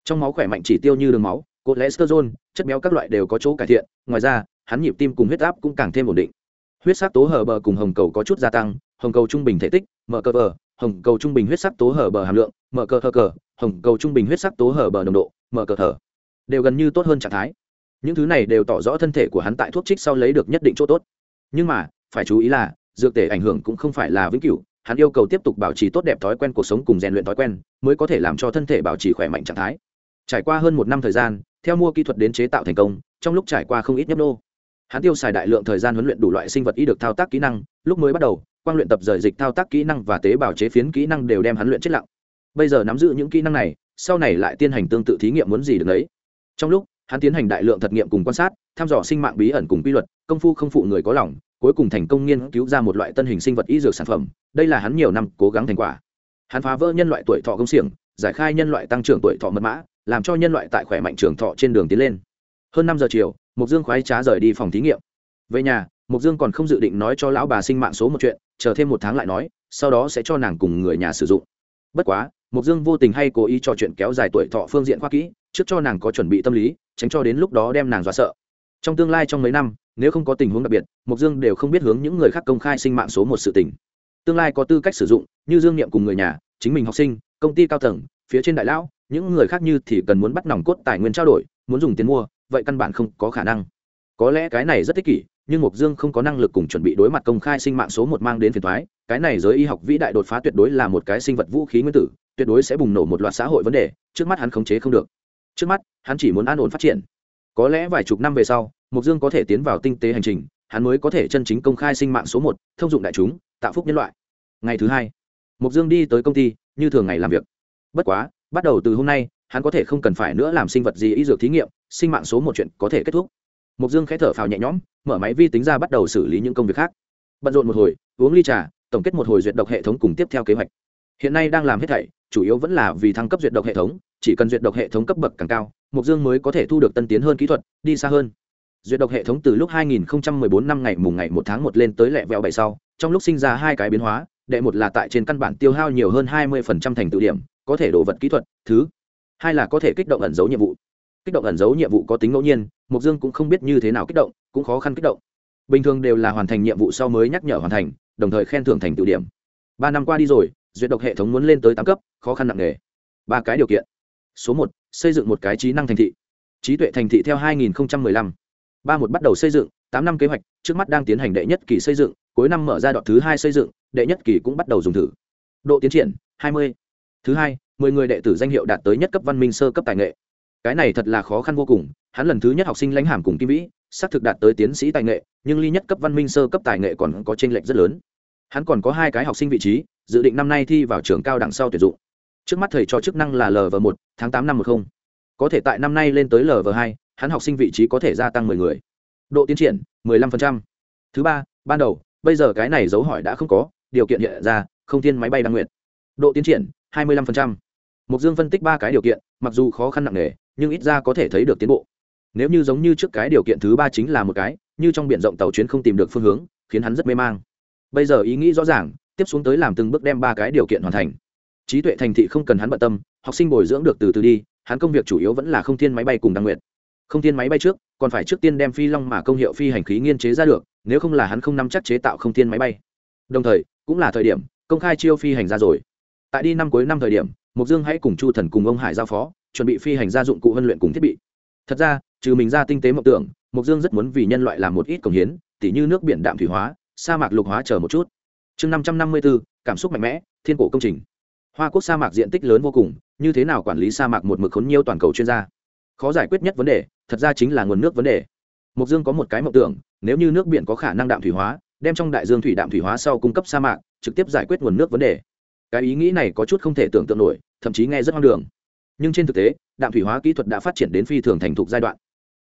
trong máu khỏe mạnh chỉ tiêu như đường máu cốt cholesterol chất béo các loại đều có chỗ cải thiện ngoài ra hắn nhịp tim cùng huyết áp cũng càng thêm ổn định. Huyết sắc tố hở bờ cùng hồng cầu có chút gia tăng hồng cầu trung bình thể tích mở cơ bờ, hồng cầu trung bình huyết sắc tố hở bờ hàm lượng mở cơ thờ cờ hồng cầu trung bình huyết sắc tố hở bờ nồng độ mở cơ thở đều gần như tốt hơn trạng thái. Những thứ này đều tỏ rõ thân thể của hắn tại thuốc trích sau lấy được nhất định chỗ tốt. Nhưng mà phải chú ý là dược tể ảnh hưởng cũng không phải là vĩnh cửu hắn yêu cầu tiếp tục bảo trì tốt đẹp thói quen cuộc sống cùng rèn luyện thói quen, mới có thể làm cho thân thể bảo trì khỏe mạnh trạng thái. Trải qua hơn một năm thời gian, theo mua kỹ thuật đến chế tạo thành công, trong lúc trải qua không ít nhấp nô, hắn tiêu xài đại lượng thời gian huấn luyện đủ loại sinh vật y được thao tác kỹ năng, lúc mới bắt đầu quan luyện tập rời dịch thao tác kỹ năng và tế bào chế phiến kỹ năng đều đem hắn luyện chết lặng. Bây giờ nắm giữ những kỹ năng này, sau này lại tiến hành tương tự thí nghiệm muốn gì được đấy trong lúc, hắn tiến hành đại lượng thật nghiệm cùng quan sát, thăm dò sinh mạng bí ẩn cùng quy luật, công phu không phụ người có lòng cuối cùng thành công nghiên cứu ra một loại tân hình sinh vật y dược sản phẩm, đây là hắn nhiều năm cố gắng thành quả. Hắn phá vỡ nhân loại tuổi thọ công xiềng, giải khai nhân loại tăng trưởng tuổi thọ mật mã, làm cho nhân loại tại khỏe mạnh trường thọ trên đường tiến lên. Hơn năm giờ chiều mục dương khoái trá rời đi phòng thí nghiệm. Về nhà mục dương còn không dự định nói cho lão bà sinh mạng số một chuyện, chờ thêm một tháng lại nói, sau đó sẽ cho nàng cùng người nhà sử dụng. Bất quá mục dương vô tình hay cố ý cho chuyện kéo dài tuổi thọ phương diện khoa kỹ, trước cho nàng có chuẩn bị tâm lý, tránh cho đến lúc đó đem nàng dọa sợ. Trong tương lai trong mấy năm nếu không có tình huống đặc biệt mục dương đều không biết hướng những người khác công khai sinh mạng số một sự tình. Tương lai có tư cách sử dụng, như dương niệm cùng người nhà, chính mình học sinh, công ty cao tầng, phía trên đại lão, những người khác như thì cần muốn bắt nòng cốt tài nguyên trao đổi, muốn dùng tiền mua, vậy căn bản không có khả năng. Có lẽ cái này rất thích kỷ, nhưng mục dương không có năng lực cùng chuẩn bị đối mặt công khai sinh mạng số một mang đến phiền thoái cái này giới y học vĩ đại đột phá tuyệt đối là một cái sinh vật vũ khí nguyên tử, tuyệt đối sẽ bùng nổ một loạt xã hội vấn đề, trước mắt hắn khống chế không được. Trước mắt, hắn chỉ muốn an ổn phát triển. Có lẽ vài chục năm về sau mục dương có thể tiến vào tinh tế hành trình, hắn mới có thể chân chính công khai sinh mạng số một, thông dụng đại chúng, tạo phúc nhân loại. Ngày thứ hai mục dương đi tới công ty, như thường ngày làm việc. Bất quá, bắt đầu từ hôm nay, hắn có thể không cần phải nữa làm sinh vật gì y dược thí nghiệm, sinh mạng số một chuyện có thể kết thúc. Mục dương khẽ thở phào nhẹ nhõm, mở máy vi tính ra bắt đầu xử lý những công việc khác. Bận rộn một hồi, uống ly trà, tổng kết một hồi duyệt độc hệ thống cùng tiếp theo kế hoạch. Hiện nay đang làm hết thảy, chủ yếu vẫn là vì thăng cấp duyệt độc hệ thống, chỉ cần duyệt độc hệ thống cấp bậc càng cao mục dương mới có thể thu được tân tiến hơn kỹ thuật, đi xa hơn duyệt độc hệ thống từ lúc 2014 năm ngày mùng ngày một tháng một lên tới lẹ vẹo bảy sau, trong lúc sinh ra hai cái biến hóa, đệ một là tại trên căn bản tiêu hao nhiều hơn 20% thành tựu điểm, có thể đổ vật kỹ thuật, thứ hai là có thể kích động ẩn dấu nhiệm vụ. Kích động ẩn dấu nhiệm vụ có tính ngẫu nhiên mục dương cũng không biết như thế nào kích động, cũng khó khăn kích động. Bình thường đều là hoàn thành nhiệm vụ sau mới nhắc nhở hoàn thành, đồng thời khen thưởng thành tựu điểm. Ba năm qua đi rồi, duyệt độc hệ thống muốn lên tới tám cấp, khó khăn nặng nề. Ba cái điều kiện. Số một, xây dựng một cái trí năng thành thị. Trí tuệ thành thị theo 2015 ba một bắt đầu xây dựng, tám năm kế hoạch, trước mắt đang tiến hành đệ nhất kỳ xây dựng, cuối năm mở ra đoạn thứ hai xây dựng, đệ nhất kỳ cũng bắt đầu dùng thử. Độ tiến triển 20. thứ hai, mười người đệ tử danh hiệu đạt tới nhất cấp văn minh sơ cấp tài nghệ. Cái này thật là khó khăn vô cùng, hắn lần thứ nhất học sinh lãnh hàm cùng kim vĩ, xác thực đạt tới tiến sĩ tài nghệ, nhưng ly nhất cấp văn minh sơ cấp tài nghệ còn có tranh lệch rất lớn. Hắn còn có hai cái học sinh vị trí, dự định năm nay thi vào trường cao đẳng sau tuyển dụng. Trước mắt thầy cho chức năng là lv một, tháng tám năm một không. Có thể tại năm nay lên tới lv hai hắn học sinh vị trí có thể gia tăng mười người. Độ tiến triển, mười lăm phần trăm. Thứ ba, ban đầu, bây giờ cái này dấu hỏi đã không có, điều kiện hiện ra, không thiên máy bay đăng nguyện độ tiến triển, hai mươi lăm phần trăm. Mục dương phân tích ba cái điều kiện, mặc dù khó khăn nặng nề, nhưng ít ra có thể thấy được tiến bộ. Nếu như giống như trước cái điều kiện thứ ba chính là một cái, như trong biển rộng tàu chuyến không tìm được phương hướng, khiến hắn rất mê mang. Bây giờ ý nghĩ rõ ràng, tiếp xuống tới làm từng bước đem ba cái điều kiện hoàn thành. Trí tuệ thành thị không cần hắn bận tâm, học sinh bồi dưỡng được từ từ đi, hắn công việc chủ yếu vẫn là không thiên máy bay cùng đăng nguyện không tiên máy bay trước, còn phải trước tiên đem phi long mà công hiệu phi hành khí nghiên chế ra được, nếu không là hắn không nắm chắc chế tạo không tiên máy bay. Đồng thời, cũng là thời điểm, công khai chiêu phi hành ra rồi. Tại đi năm cuối năm thời điểm mục dương hãy cùng chu thần cùng ông hải giao phó, chuẩn bị phi hành gia dụng cụ huấn luyện cùng thiết bị. Thật ra, trừ mình ra tinh tế mộng tưởng mục dương rất muốn vì nhân loại làm một ít cống hiến, tỉ như nước biển đạm thủy hóa, sa mạc lục hóa chờ một chút. Chương năm trăm năm mươi bốn cảm xúc mạnh mẽ, thiên cổ công trình. Hoa quốc sa mạc diện tích lớn vô cùng, như thế nào quản lý sa mạc một mực khốn nhiều toàn cầu chuyên gia? Khó giải quyết nhất vấn đề thật ra chính là nguồn nước vấn đề. Mộc dương có một cái mộng tưởng, nếu như nước biển có khả năng đạm thủy hóa, đem trong đại dương thủy đạm thủy hóa sau cung cấp sa mạc, trực tiếp giải quyết nguồn nước vấn đề. Cái ý nghĩ này có chút không thể tưởng tượng nổi, thậm chí nghe rất hoang đường. Nhưng trên thực tế, đạm thủy hóa kỹ thuật đã phát triển đến phi thường thành thục giai đoạn.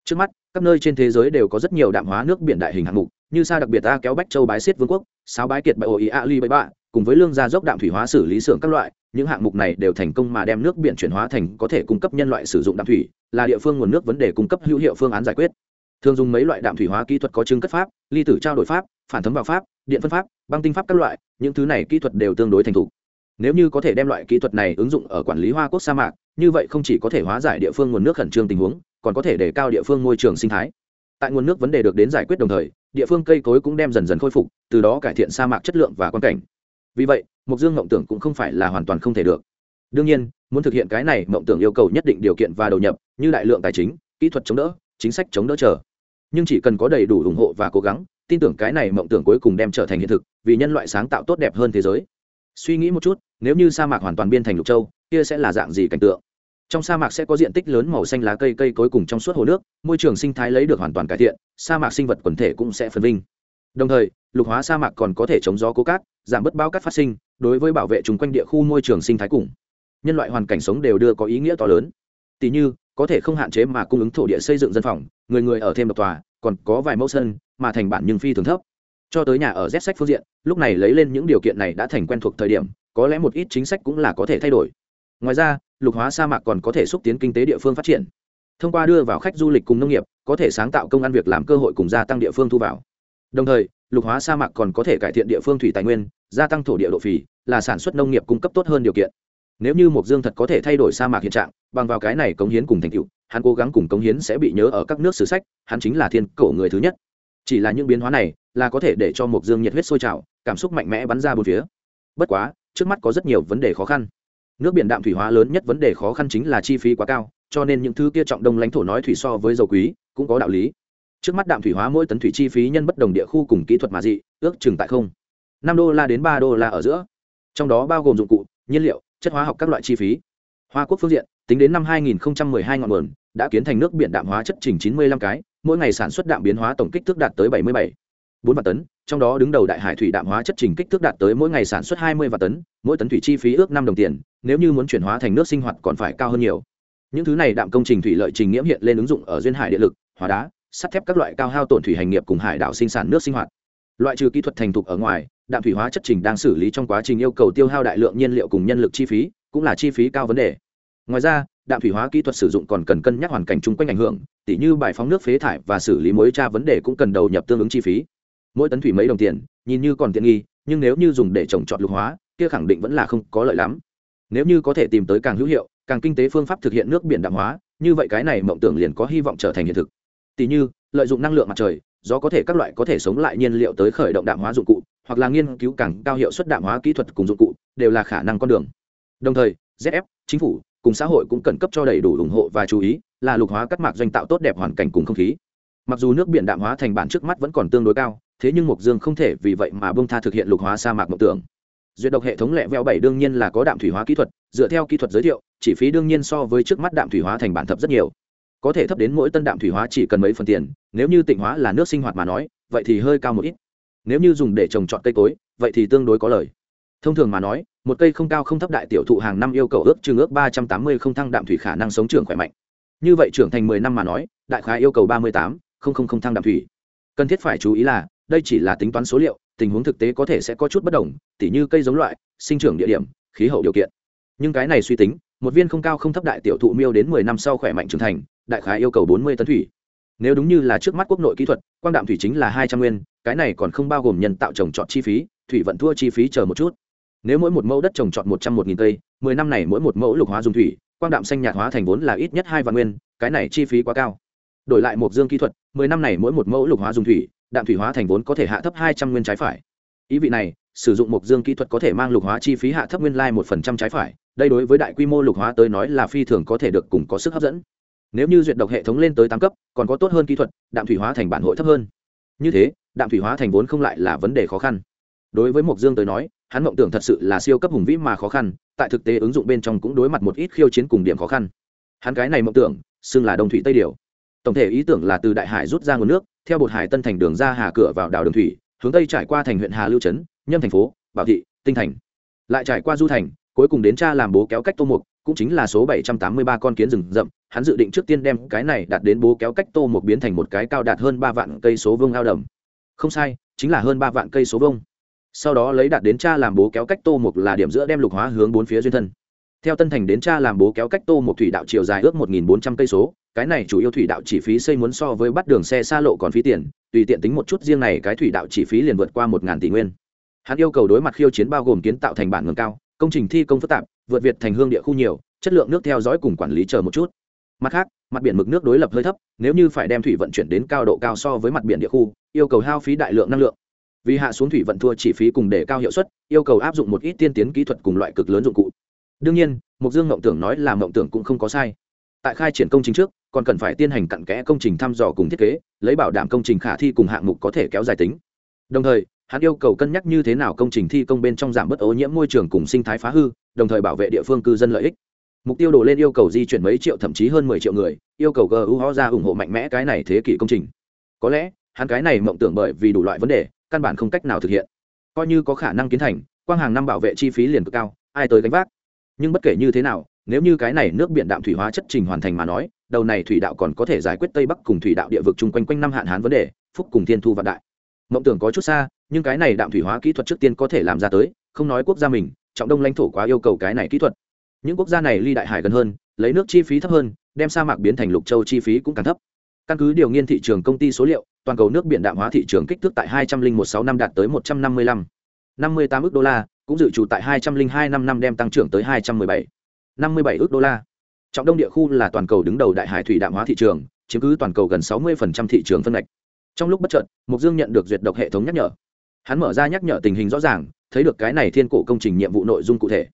Trước mắt, các nơi trên thế giới đều có rất nhiều đạm hóa nước biển đại hình hạng mục, như sa đặc biệt ta kéo bách châu bái xiết vương quốc sáu bái kiệt bại ổ ý a li bậy bạ cùng với lương gia dốc đạm thủy hóa xử lý xưởng các loại, những hạng mục này đều thành công mà đem nước biển chuyển hóa thành có thể cung cấp nhân loại sử dụng đạm thủy, là địa phương nguồn nước vấn đề cung cấp hữu hiệu phương án giải quyết. Thường dùng mấy loại đạm thủy hóa kỹ thuật có chứng cất pháp, ly tử trao đổi pháp, phản thấm vào pháp, điện phân pháp, băng tinh pháp các loại, những thứ này kỹ thuật đều tương đối thành thục. Nếu như có thể đem loại kỹ thuật này ứng dụng ở quản lý hoa quốc sa mạc, như vậy không chỉ có thể hóa giải địa phương nguồn nước khẩn trương tình huống, còn có thể đề cao địa phương môi trường sinh thái. Tại nguồn nước vấn đề được đến giải quyết đồng thời, địa phương cây cối cũng đem dần dần khôi phục, từ đó cải thiện sa mạc chất lượng và quan cảnh vì vậy mục dương mộng tưởng cũng không phải là hoàn toàn không thể được. Đương nhiên, muốn thực hiện cái này, mộng tưởng yêu cầu nhất định điều kiện và đầu nhập, như đại lượng tài chính, kỹ thuật chống đỡ, chính sách chống đỡ chờ. Nhưng chỉ cần có đầy đủ ủng hộ và cố gắng, tin tưởng cái này mộng tưởng cuối cùng đem trở thành hiện thực, vì nhân loại sáng tạo tốt đẹp hơn thế giới. Suy nghĩ một chút, nếu như sa mạc hoàn toàn biên thành lục châu, kia sẽ là dạng gì cảnh tượng? Trong sa mạc sẽ có diện tích lớn màu xanh lá cây cây cối cùng trong suốt hồ nước, môi trường sinh thái lấy được hoàn toàn cải thiện, sa mạc sinh vật quần thể cũng sẽ phồn vinh đồng thời, lục hóa sa mạc còn có thể chống gió cố cát, giảm bớt bao cát phát sinh, đối với bảo vệ chung quanh địa khu môi trường sinh thái cùng. Nhân loại hoàn cảnh sống đều đưa có ý nghĩa to lớn. Tỷ như, có thể không hạn chế mà cung ứng thổ địa xây dựng dân phòng, người người ở thêm độc tòa, còn có vài mẫu sân, mà thành bản nhưng phi thường thấp. Cho tới nhà ở z sách phương diện, lúc này lấy lên những điều kiện này đã thành quen thuộc thời điểm, có lẽ một ít chính sách cũng là có thể thay đổi. Ngoài ra, lục hóa sa mạc còn có thể xúc tiến kinh tế địa phương phát triển. Thông qua đưa vào khách du lịch cùng nông nghiệp, có thể sáng tạo công ăn việc làm cơ hội cùng gia tăng địa phương thu vào đồng thời, lục hóa sa mạc còn có thể cải thiện địa phương thủy tài nguyên, gia tăng thổ địa độ phì, là sản xuất nông nghiệp cung cấp tốt hơn điều kiện. Nếu như mộc dương thật có thể thay đổi sa mạc hiện trạng, bằng vào cái này cống hiến cùng thành tựu, hắn cố gắng cùng cống hiến sẽ bị nhớ ở các nước sử sách, hắn chính là thiên cổ người thứ nhất. Chỉ là những biến hóa này, là có thể để cho mộc dương nhiệt huyết sôi trào, cảm xúc mạnh mẽ bắn ra bốn phía. Bất quá, trước mắt có rất nhiều vấn đề khó khăn. Nước biển đạm thủy hóa lớn nhất vấn đề khó khăn chính là chi phí quá cao, cho nên những thứ kia trọng đông lãnh thổ nói thủy so với dầu quý, cũng có đạo lý trước mắt đạm thủy hóa mỗi tấn thủy chi phí nhân bất đồng địa khu cùng kỹ thuật mà dị, ước chừng tại không. Năm đô la đến ba đô la ở giữa. Trong đó bao gồm dụng cụ, nhiên liệu, chất hóa học các loại chi phí. Hoa quốc phương diện, tính đến năm 2012 ngọn nguồn, đã kiến thành nước biển đạm hóa chất trình 95 cái, mỗi ngày sản xuất đạm biến hóa tổng kích thước đạt tới 77 4 vạn tấn, trong đó đứng đầu đại hải thủy đạm hóa chất trình kích thước đạt tới mỗi ngày sản xuất 20 vạn tấn, mỗi tấn thủy chi phí ước năm đồng tiền, nếu như muốn chuyển hóa thành nước sinh hoạt còn phải cao hơn nhiều. Những thứ này đạm công trình thủy lợi trình nghiễm hiện lên ứng dụng ở duyên hải địa lực, hóa đá sắt thép các loại cao hao tổn thủy hành nghiệp cùng hải đảo sinh sản nước sinh hoạt. Loại trừ kỹ thuật thành thục ở ngoài, đạm thủy hóa chất trình đang xử lý trong quá trình yêu cầu tiêu hao đại lượng nhiên liệu cùng nhân lực chi phí, cũng là chi phí cao vấn đề. Ngoài ra, đạm thủy hóa kỹ thuật sử dụng còn cần cân nhắc hoàn cảnh chung quanh ảnh hưởng, tỉ như bài phóng nước phế thải và xử lý mối tra vấn đề cũng cần đầu nhập tương ứng chi phí. Mỗi tấn thủy mấy đồng tiền, nhìn như còn tiện nghi, nhưng nếu như dùng để trồng trọt lục hóa, kia khẳng định vẫn là không có lợi lắm. Nếu như có thể tìm tới càng hữu hiệu, càng kinh tế phương pháp thực hiện nước biển đạm hóa, như vậy cái này mộng tưởng liền có hy vọng trở thành hiện thực tỷ như, lợi dụng năng lượng mặt trời do có thể các loại có thể sống lại nhiên liệu tới khởi động đạm hóa dụng cụ, hoặc là nghiên cứu càng cao hiệu suất đạm hóa kỹ thuật cùng dụng cụ, đều là khả năng con đường. Đồng thời zf chính phủ cùng xã hội cũng cần cấp cho đầy đủ ủng hộ và chú ý, là lục hóa cắt mạc doanh tạo tốt đẹp hoàn cảnh cùng không khí. Mặc dù nước biển đạm hóa thành bản trước mắt vẫn còn tương đối cao, thế nhưng mộc dương không thể vì vậy mà bông tha thực hiện lục hóa sa mạc mộng tưởng. Duyệt độc hệ thống lẹ veo bảy đương nhiên là có đạm thủy hóa kỹ thuật, dựa theo kỹ thuật giới thiệu, chi phí đương nhiên so với trước mắt đạm thủy hóa thành bản thập rất nhiều có thể thấp đến mỗi tân đạm thủy hóa chỉ cần mấy phần tiền, nếu như tịnh hóa là nước sinh hoạt mà nói, vậy thì hơi cao một ít. Nếu như dùng để trồng trọt cây cối, vậy thì tương đối có lời. Thông thường mà nói, một cây không cao không thấp đại tiểu thụ hàng năm yêu cầu ước chừng ước ba trăm tám mươi không thăng đạm thủy khả năng sống trưởng khỏe mạnh. Như vậy trưởng thành mười năm mà nói, đại khái yêu cầu ba mươi tám không không không thăng đạm thủy. Cần thiết phải chú ý là, đây chỉ là tính toán số liệu, tình huống thực tế có thể sẽ có chút bất đồng, tỉ như cây giống loại, sinh trưởng địa điểm, khí hậu điều kiện. Nhưng cái này suy tính, một viên không cao không thấp đại tiểu thụ miêu đến mười năm sau khỏe mạnh trưởng thành đại khái yêu cầu bốn mươi tấn thủy. Nếu đúng như là trước mắt quốc nội kỹ thuật, quang đạm thủy chính là hai trăm nguyên, cái này còn không bao gồm nhân tạo trồng trọt chi phí, thủy vận thua chi phí chờ một chút. Nếu mỗi một mẫu đất trồng trọt một trăm một nghìn cây, mười năm này mỗi một mẫu lục hóa dùng thủy, quang đạm xanh nhạt hóa thành vốn là ít nhất hai vạn nguyên, cái này chi phí quá cao. Đổi lại một dương kỹ thuật, mười năm này mỗi một mẫu lục hóa dùng thủy, đạm thủy hóa thành vốn có thể hạ thấp hai trăm nguyên trái phải. Ý vị này, sử dụng một dương kỹ thuật có thể mang lục hóa chi phí hạ thấp nguyên lai một phần trăm trái phải, đây đối với đại quy mô lục hóa tới nói là phi thường có thể được cùng có sức hấp dẫn nếu như duyệt độc hệ thống lên tới tám cấp, còn có tốt hơn kỹ thuật, đạm thủy hóa thành bản hội thấp hơn. Như thế, đạm thủy hóa thành vốn không lại là vấn đề khó khăn. Đối với mộc dương tới nói, hắn mộng tưởng thật sự là siêu cấp hùng vĩ mà khó khăn, tại thực tế ứng dụng bên trong cũng đối mặt một ít khiêu chiến cùng điểm khó khăn. Hắn cái này mộng tưởng, xưng là đông thủy tây điều. Tổng thể ý tưởng là từ đại hải rút ra nguồn nước, theo bột hải tân thành đường ra hà cửa vào đảo đường thủy, hướng tây trải qua thành huyện hà lưu trấn, nhâm thành phố, bảo thị, tinh thành. Lại trải qua du thành cuối cùng đến cha làm bố kéo cách tô mục, cũng chính là số bảy trăm tám mươi ba con kiến rừng rậm, hắn dự định trước tiên đem cái này đạt đến bố kéo cách tô mục biến thành một cái cao đạt hơn ba vạn cây số vương ao đầm. Không sai, chính là hơn ba vạn cây số vông sau đó lấy đạt đến cha làm bố kéo cách tô mục là điểm giữa đem lục hóa hướng bốn phía duyên thân. Theo tân thành đến cha làm bố kéo cách tô một thủy đạo chiều dài ước một nghìn bốn trăm cây số, cái này chủ yếu thủy đạo chỉ phí xây muốn so với bắt đường xe xa lộ còn phí tiền, tùy tiện tính một chút riêng này cái thủy đạo chỉ phí liền vượt qua một ngàn tỷ nguyên. Hắn yêu cầu đối mặt khiêu chiến bao gồm kiến tạo thành bản ngầm cao công trình thi công phức tạp, vượt việt thành hương địa khu nhiều, chất lượng nước theo dõi cùng quản lý chờ một chút. Mặt khác, mặt biển mực nước đối lập hơi thấp, nếu như phải đem thủy vận chuyển đến cao độ cao so với mặt biển địa khu, yêu cầu hao phí đại lượng năng lượng. Vì hạ xuống thủy vận thua chỉ phí cùng để cao hiệu suất, yêu cầu áp dụng một ít tiên tiến kỹ thuật cùng loại cực lớn dụng cụ. Đương nhiên mục dương mộng tưởng nói là mộng tưởng cũng không có sai. Tại khai triển công trình trước, còn cần phải tiến hành cặn kẽ công trình thăm dò cùng thiết kế, lấy bảo đảm công trình khả thi cùng hạng mục có thể kéo dài tính. Đồng thời hắn yêu cầu cân nhắc như thế nào công trình thi công bên trong giảm bớt ô nhiễm môi trường cùng sinh thái phá hư, đồng thời bảo vệ địa phương cư dân lợi ích. Mục tiêu đổ lên yêu cầu di chuyển mấy triệu thậm chí hơn mười triệu người, yêu cầu gu ho ra ủng hộ mạnh mẽ cái này thế kỷ công trình. Có lẽ, hắn cái này mộng tưởng bởi vì đủ loại vấn đề, căn bản không cách nào thực hiện. Coi như có khả năng kiến thành, quang hàng năm bảo vệ chi phí liền cực cao, ai tới gánh vác? Nhưng bất kể như thế nào, nếu như cái này nước biển đạm thủy hóa chất trình hoàn thành mà nói, đầu này thủy đạo còn có thể giải quyết tây bắc cùng thủy đạo địa vực chung quanh quanh năm hạn hán vấn đề, phúc cùng thiên thu vạn đại. Mộng tưởng có chút xa nhưng cái này đạm thủy hóa kỹ thuật trước tiên có thể làm ra tới, không nói quốc gia mình, trọng đông lãnh thổ quá yêu cầu cái này kỹ thuật. Những quốc gia này ly đại hải gần hơn, lấy nước chi phí thấp hơn, đem sa mạc biến thành lục châu chi phí cũng càng thấp. Căn cứ điều nghiên thị trường công ty số liệu, toàn cầu nước biển đạm hóa thị trường kích thước tại hai trăm linh một sáu năm đạt tới một trăm năm mươi lăm. năm mươi tám ước đô la, cũng dự trù tại hai trăm linh hai năm năm đem tăng trưởng tới hai trăm mười bảy. năm mươi bảy ước đô la. Trọng đông địa khu là toàn cầu đứng đầu đại hải thủy đạm hóa thị trường, chiếm cứ toàn cầu gần sáu mươi thị trường phân ngạch. Trong lúc bất chợt mục dương nhận được duyệt độc hệ thống nhắc nhở hắn mở ra nhắc nhở tình hình rõ ràng, thấy được cái này thiên cổ công trình nhiệm vụ nội dung cụ thể.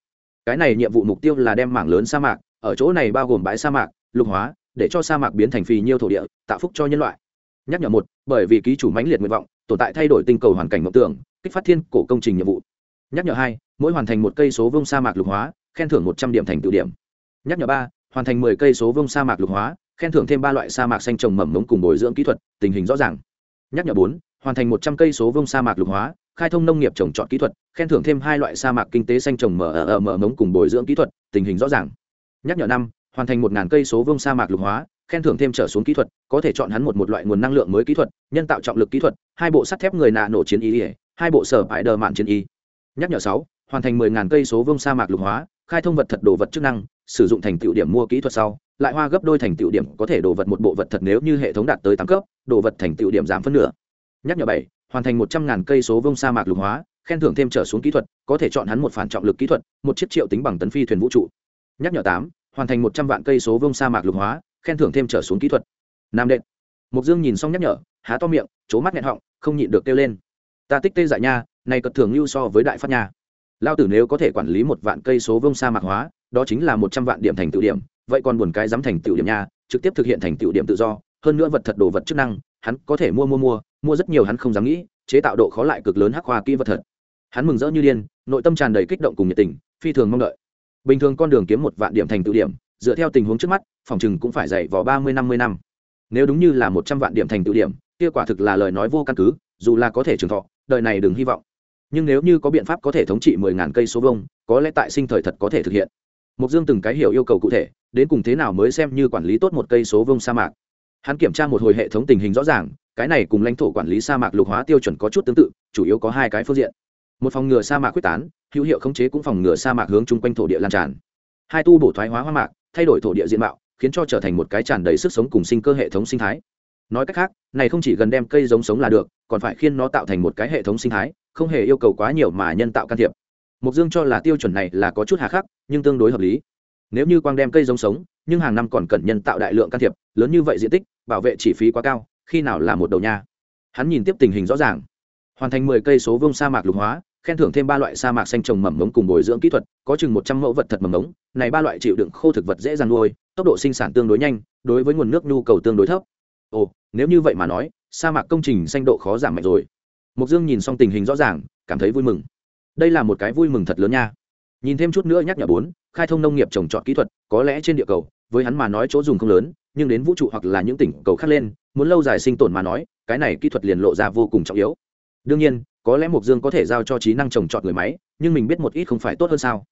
Cái này nhiệm vụ mục tiêu là đem mảng lớn sa mạc, ở chỗ này bao gồm bãi sa mạc, lục hóa, để cho sa mạc biến thành phì nhiêu thổ địa, tạo phúc cho nhân loại. Nhắc nhở một, bởi vì ký chủ mãnh liệt nguyện vọng, tồn tại thay đổi tinh cầu hoàn cảnh mộng tưởng, kích phát thiên cổ công trình nhiệm vụ. Nhắc nhở hai, mỗi hoàn thành một cây số vông sa mạc lục hóa, khen thưởng một trăm điểm thành tự điểm. Nhắc nhở ba, hoàn thành mười cây số vông sa mạc lục hóa, khen thưởng thêm ba loại sa mạc xanh trồng mầm mống cùng bồi dưỡng kỹ thuật, tình hình rõ ràng. Nhắc nhở bốn hoàn thành một trăm cây số vông sa mạc lục hóa, khai thông nông nghiệp trồng trọt kỹ thuật, khen thưởng thêm hai loại sa mạc kinh tế xanh trồng mở ở mở mống cùng bồi dưỡng kỹ thuật, tình hình rõ ràng. Nhắc nhở năm, hoàn thành một ngàn cây số vông sa mạc lục hóa, khen thưởng thêm trở xuống kỹ thuật, có thể chọn hắn một một loại nguồn năng lượng mới kỹ thuật, nhân tạo trọng lực kỹ thuật, hai bộ sắt thép người nạ nổ chiến y hai bộ sở bãi đờ mạn chiến y nhắc nhở sáu, hoàn thành mười ngàn cây số vông sa mạc lục hóa, khai thông vật thật đồ vật chức năng, sử dụng thành tựu điểm mua kỹ thuật sau, lại hoa gấp đôi thành tựu điểm có thể đồ vật một bộ vật thật nếu như hệ thống đạt tới tám cấp, đồ vật thành tựu điểm giảm phân nửa nhắc nhở bảy, hoàn thành một trăm ngàn cây số vông sa mạc lục hóa, khen thưởng thêm trở xuống kỹ thuật, có thể chọn hắn một phản trọng lực kỹ thuật, một chiếc triệu tính bằng tấn phi thuyền vũ trụ. Nhắc nhở tám, hoàn thành một trăm vạn cây số vông sa mạc lục hóa, khen thưởng thêm trở xuống kỹ thuật. Nam đệm mục dương nhìn xong nhắc nhở, há to miệng c mắt nghẹn họng, không nhịn được kêu lên. Ta tích tê dại nha, này cật thường lưu so với đại phát nha. Lao tử nếu có thể quản lý một vạn cây số vông sa mạc hóa, đó chính là một trăm vạn điểm thành tựu điểm, vậy còn buồn cái dám thành tựu điểm nha, trực tiếp thực hiện thành tựu điểm tự do, hơn nữa vật thật đồ vật chức năng, hắn có thể mua mua mua mua rất nhiều hắn không dám nghĩ, chế tạo độ khó lại cực lớn hắc hoa kỹ vật thật. Hắn mừng rỡ như điên, nội tâm tràn đầy kích động cùng nhiệt tình, phi thường mong đợi. Bình thường con đường kiếm một vạn điểm thành tựu điểm, dựa theo tình huống trước mắt, phòng chừng cũng phải dạy vào ba mươi, năm mươi năm. Nếu đúng như là một trăm vạn điểm thành tựu điểm, kia quả thực là lời nói vô căn cứ, dù là có thể trường thọ, đời này đừng hy vọng. Nhưng nếu như có biện pháp có thể thống trị mười ngàn cây số vông có lẽ tại sinh thời thật có thể thực hiện. Mục dương từng cái hiểu yêu cầu cụ thể, đến cùng thế nào mới xem như quản lý tốt một cây số vông sa mạc. Hắn kiểm tra một hồi hệ thống tình hình rõ ràng cái này cùng lãnh thổ quản lý sa mạc lục hóa tiêu chuẩn có chút tương tự, chủ yếu có hai cái phương diện. Một phòng ngừa sa mạc quyết tán, hữu hiệu khống chế cũng phòng ngừa sa mạc hướng chung quanh thổ địa lan tràn. Hai tu bổ thoái hóa hoa mạc, thay đổi thổ địa diện mạo, khiến cho trở thành một cái tràn đầy sức sống cùng sinh cơ hệ thống sinh thái. Nói cách khác, này không chỉ gần đem cây giống sống là được, còn phải khiến nó tạo thành một cái hệ thống sinh thái, không hề yêu cầu quá nhiều mà nhân tạo can thiệp. Mục dương cho là tiêu chuẩn này là có chút hà khắc, nhưng tương đối hợp lý. Nếu như quang đem cây giống sống, nhưng hàng năm còn cần nhân tạo đại lượng can thiệp, lớn như vậy diện tích, bảo vệ chi phí quá cao khi nào là một đầu nha? Hắn nhìn tiếp tình hình rõ ràng. Hoàn thành mười cây số vương sa mạc lục hóa, khen thưởng thêm ba loại sa mạc xanh trồng mầm mống cùng bồi dưỡng kỹ thuật, có chừng một trăm mẫu vật thật mầm mống này ba loại chịu đựng khô thực vật dễ dàng nuôi, tốc độ sinh sản tương đối nhanh, đối với nguồn nước nhu cầu tương đối thấp. Ồ, nếu như vậy mà nói, sa mạc công trình xanh độ khó giảm mạnh rồi. Mục dương nhìn xong tình hình rõ ràng, cảm thấy vui mừng. Đây là một cái vui mừng thật lớn nha. Nhìn thêm chút nữa nhắc nhở bốn, khai thông nông nghiệp trồng trọt kỹ thuật, có lẽ trên địa cầu, với hắn mà nói chỗ dùng không lớn, nhưng đến vũ trụ hoặc là những tỉnh cầu khác lên muốn lâu dài sinh tồn mà nói, cái này kỹ thuật liền lộ ra vô cùng trọng yếu. Đương nhiên, có lẽ mộc dương có thể giao cho trí năng trồng trọt người máy, nhưng mình biết một ít không phải tốt hơn sao.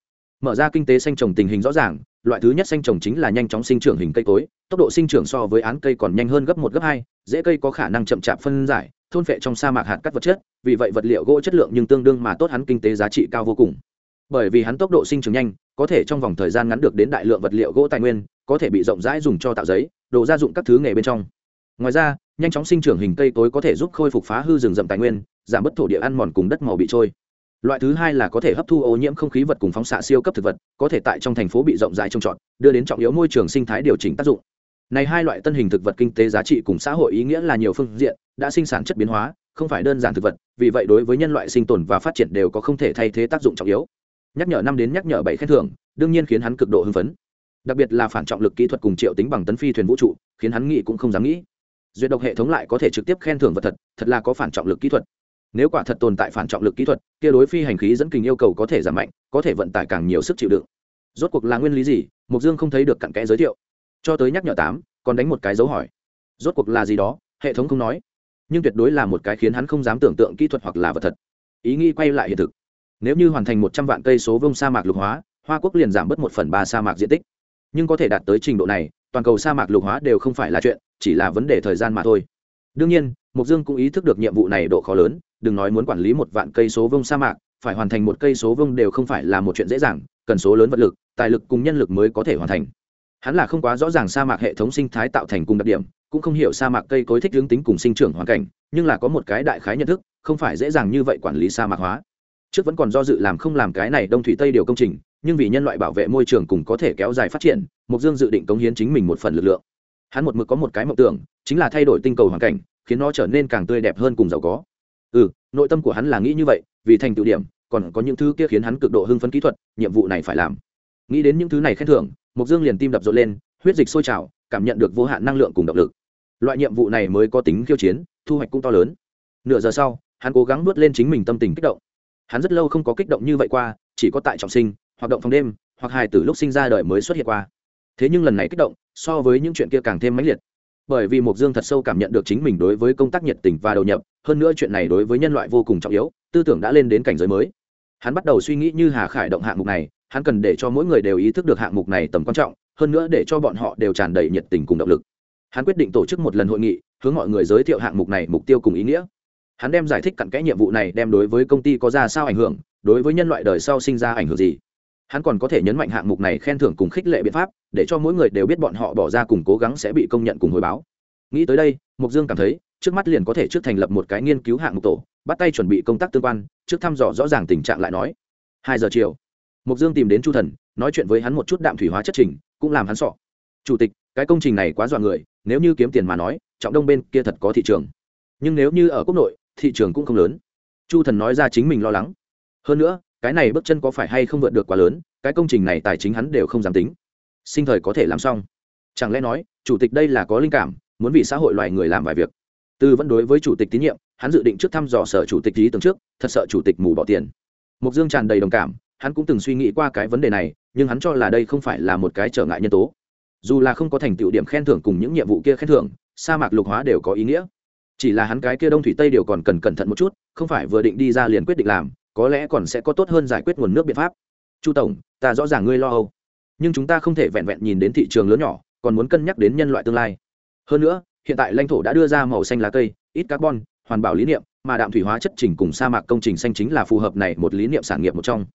Mở ra kinh tế xanh trồng tình hình rõ ràng, loại thứ nhất xanh trồng chính là nhanh chóng sinh trưởng hình cây cối, tốc độ sinh trưởng so với án cây còn nhanh hơn gấp một, gấp hai, dễ cây có khả năng chậm chạp phân giải, thôn phệ trong sa mạc hạt cắt vật chất, vì vậy vật liệu gỗ chất lượng nhưng tương đương mà tốt hắn kinh tế giá trị cao vô cùng. Bởi vì hắn tốc độ sinh trưởng nhanh, có thể trong vòng thời gian ngắn được đến đại lượng vật liệu gỗ tài nguyên, có thể bị rộng rãi dùng cho tạo giấy, đồ gia dụng các thứ nghề bên trong ngoài ra, nhanh chóng sinh trưởng hình cây tối có thể giúp khôi phục phá hư rừng rậm tài nguyên, giảm bớt thổ địa ăn mòn cùng đất màu bị trôi. Loại thứ hai là có thể hấp thu ô nhiễm không khí vật cùng phóng xạ siêu cấp thực vật, có thể tại trong thành phố bị rộng rãi trồng trọt, đưa đến trọng yếu môi trường sinh thái điều chỉnh tác dụng. Này hai loại tân hình thực vật kinh tế giá trị cùng xã hội ý nghĩa là nhiều phương diện, đã sinh sản chất biến hóa, không phải đơn giản thực vật, vì vậy đối với nhân loại sinh tồn và phát triển đều có không thể thay thế tác dụng trọng yếu. Nhắc nhở năm đến nhắc nhở bảy khen thưởng, đương nhiên khiến hắn cực độ hưng phấn. Đặc biệt là phản trọng lực kỹ thuật cùng triệu tính bằng tấn phi thuyền vũ trụ, khiến hắn nghĩ cũng không dám nghĩ duyệt độc hệ thống lại có thể trực tiếp khen thưởng vật thật thật là có phản trọng lực kỹ thuật. Nếu quả thật tồn tại phản trọng lực kỹ thuật, kia đối phi hành khí dẫn kình yêu cầu có thể giảm mạnh, có thể vận tải càng nhiều sức chịu đựng. Rốt cuộc là nguyên lý gì? Mục dương không thấy được cặn kẽ giới thiệu. Cho tới nhắc nhở tám, còn đánh một cái dấu hỏi. Rốt cuộc là gì đó? Hệ thống không nói. Nhưng tuyệt đối là một cái khiến hắn không dám tưởng tượng kỹ thuật hoặc là vật thật. Ý nghĩ quay lại hiện thực. Nếu như hoàn thành một trăm vạn cây số vông sa mạc lục hóa, hoa quốc liền giảm bớt một phần ba sa mạc diện tích. Nhưng có thể đạt tới trình độ này, toàn cầu sa mạc lục hóa đều không phải là chuyện chỉ là vấn đề thời gian mà thôi. Đương nhiên mục dương cũng ý thức được nhiệm vụ này độ khó lớn, đừng nói muốn quản lý một vạn cây số vông sa mạc, phải hoàn thành một cây số vông đều không phải là một chuyện dễ dàng, cần số lớn vật lực, tài lực cùng nhân lực mới có thể hoàn thành. Hắn là không quá rõ ràng sa mạc hệ thống sinh thái tạo thành cùng đặc điểm, cũng không hiểu sa mạc cây cối thích hướng tính cùng sinh trưởng hoàn cảnh, nhưng là có một cái đại khái nhận thức, không phải dễ dàng như vậy quản lý sa mạc hóa. Trước vẫn còn do dự làm không làm cái này đông thủy tây điều công trình, nhưng vì nhân loại bảo vệ môi trường cùng có thể kéo dài phát triển mục dương dự định cống hiến chính mình một phần lực lượng hắn một mực có một cái mộng tưởng, chính là thay đổi tinh cầu hoàn cảnh, khiến nó trở nên càng tươi đẹp hơn cùng giàu có. Ừ nội tâm của hắn là nghĩ như vậy, vì thành tựu điểm, còn có những thứ kia khiến hắn cực độ hưng phấn kỹ thuật, nhiệm vụ này phải làm. Nghĩ đến những thứ này khen thưởng mục dương liền tim đập rộn lên, huyết dịch sôi trào, cảm nhận được vô hạn năng lượng cùng động lực. Loại nhiệm vụ này mới có tính khiêu chiến, thu hoạch cũng to lớn. Nửa giờ sau, hắn cố gắng nuốt lên chính mình tâm tình kích động. Hắn rất lâu không có kích động như vậy qua, chỉ có tại trọng sinh, hoạt động phòng đêm, hoặc hài từ lúc sinh ra đời mới xuất hiện qua thế nhưng lần này kích động, so với những chuyện kia càng thêm mãnh liệt. Bởi vì mộc dương thật sâu cảm nhận được chính mình đối với công tác nhiệt tình và đầu nhập, hơn nữa chuyện này đối với nhân loại vô cùng trọng yếu, tư tưởng đã lên đến cảnh giới mới. Hắn bắt đầu suy nghĩ như hà khải động hạng mục này, hắn cần để cho mỗi người đều ý thức được hạng mục này tầm quan trọng, hơn nữa để cho bọn họ đều tràn đầy nhiệt tình cùng động lực. Hắn quyết định tổ chức một lần hội nghị, hướng mọi người giới thiệu hạng mục này mục tiêu cùng ý nghĩa. Hắn đem giải thích cặn kẽ nhiệm vụ này đem đối với công ty có ra sao ảnh hưởng, đối với nhân loại đời sau sinh ra ảnh hưởng gì hắn còn có thể nhấn mạnh hạng mục này khen thưởng cùng khích lệ biện pháp, để cho mỗi người đều biết bọn họ bỏ ra cùng cố gắng sẽ bị công nhận cùng hồi báo. Nghĩ tới đây mục dương cảm thấy, trước mắt liền có thể trước thành lập một cái nghiên cứu hạng mục tổ, bắt tay chuẩn bị công tác tương quan, trước thăm dò rõ ràng tình trạng lại nói. Hai giờ chiều mục dương tìm đến chu thần, nói chuyện với hắn một chút đạm thủy hóa chất trình, cũng làm hắn sọ. Chủ tịch, cái công trình này quá dọa người, nếu như kiếm tiền mà nói, trọng đông bên kia thật có thị trường. Nhưng nếu như ở quốc nội, thị trường cũng không lớn. Chu thần nói ra chính mình lo lắng. Hơn nữa cái này bước chân có phải hay không vượt được quá lớn, cái công trình này tài chính hắn đều không dám tính. Sinh thời có thể làm xong. Chẳng lẽ nói, chủ tịch đây là có linh cảm, muốn vì xã hội loài người làm vài việc? Tư vẫn đối với chủ tịch tín nhiệm, hắn dự định trước thăm dò sở chủ tịch lý tưởng trước, thật sợ chủ tịch mù bỏ tiền. Mục dương tràn đầy đồng cảm, hắn cũng từng suy nghĩ qua cái vấn đề này, nhưng hắn cho là đây không phải là một cái trở ngại nhân tố. Dù là không có thành tựu điểm khen thưởng cùng những nhiệm vụ kia khen thưởng, sa mạc lục hóa đều có ý nghĩa. Chỉ là hắn cái kia đông thủy tây đều còn cần cẩn thận một chút, không phải vừa định đi ra liền quyết định làm có lẽ còn sẽ có tốt hơn giải quyết nguồn nước biện pháp. Chu tổng, ta rõ ràng ngươi lo âu, nhưng chúng ta không thể vẹn vẹn nhìn đến thị trường lớn nhỏ, còn muốn cân nhắc đến nhân loại tương lai. Hơn nữa, hiện tại lãnh thổ đã đưa ra màu xanh lá cây, ít carbon, hoàn bảo lý niệm, mà đạm thủy hóa chất trình cùng sa mạc công trình xanh chính là phù hợp này một lý niệm sản nghiệp một trong.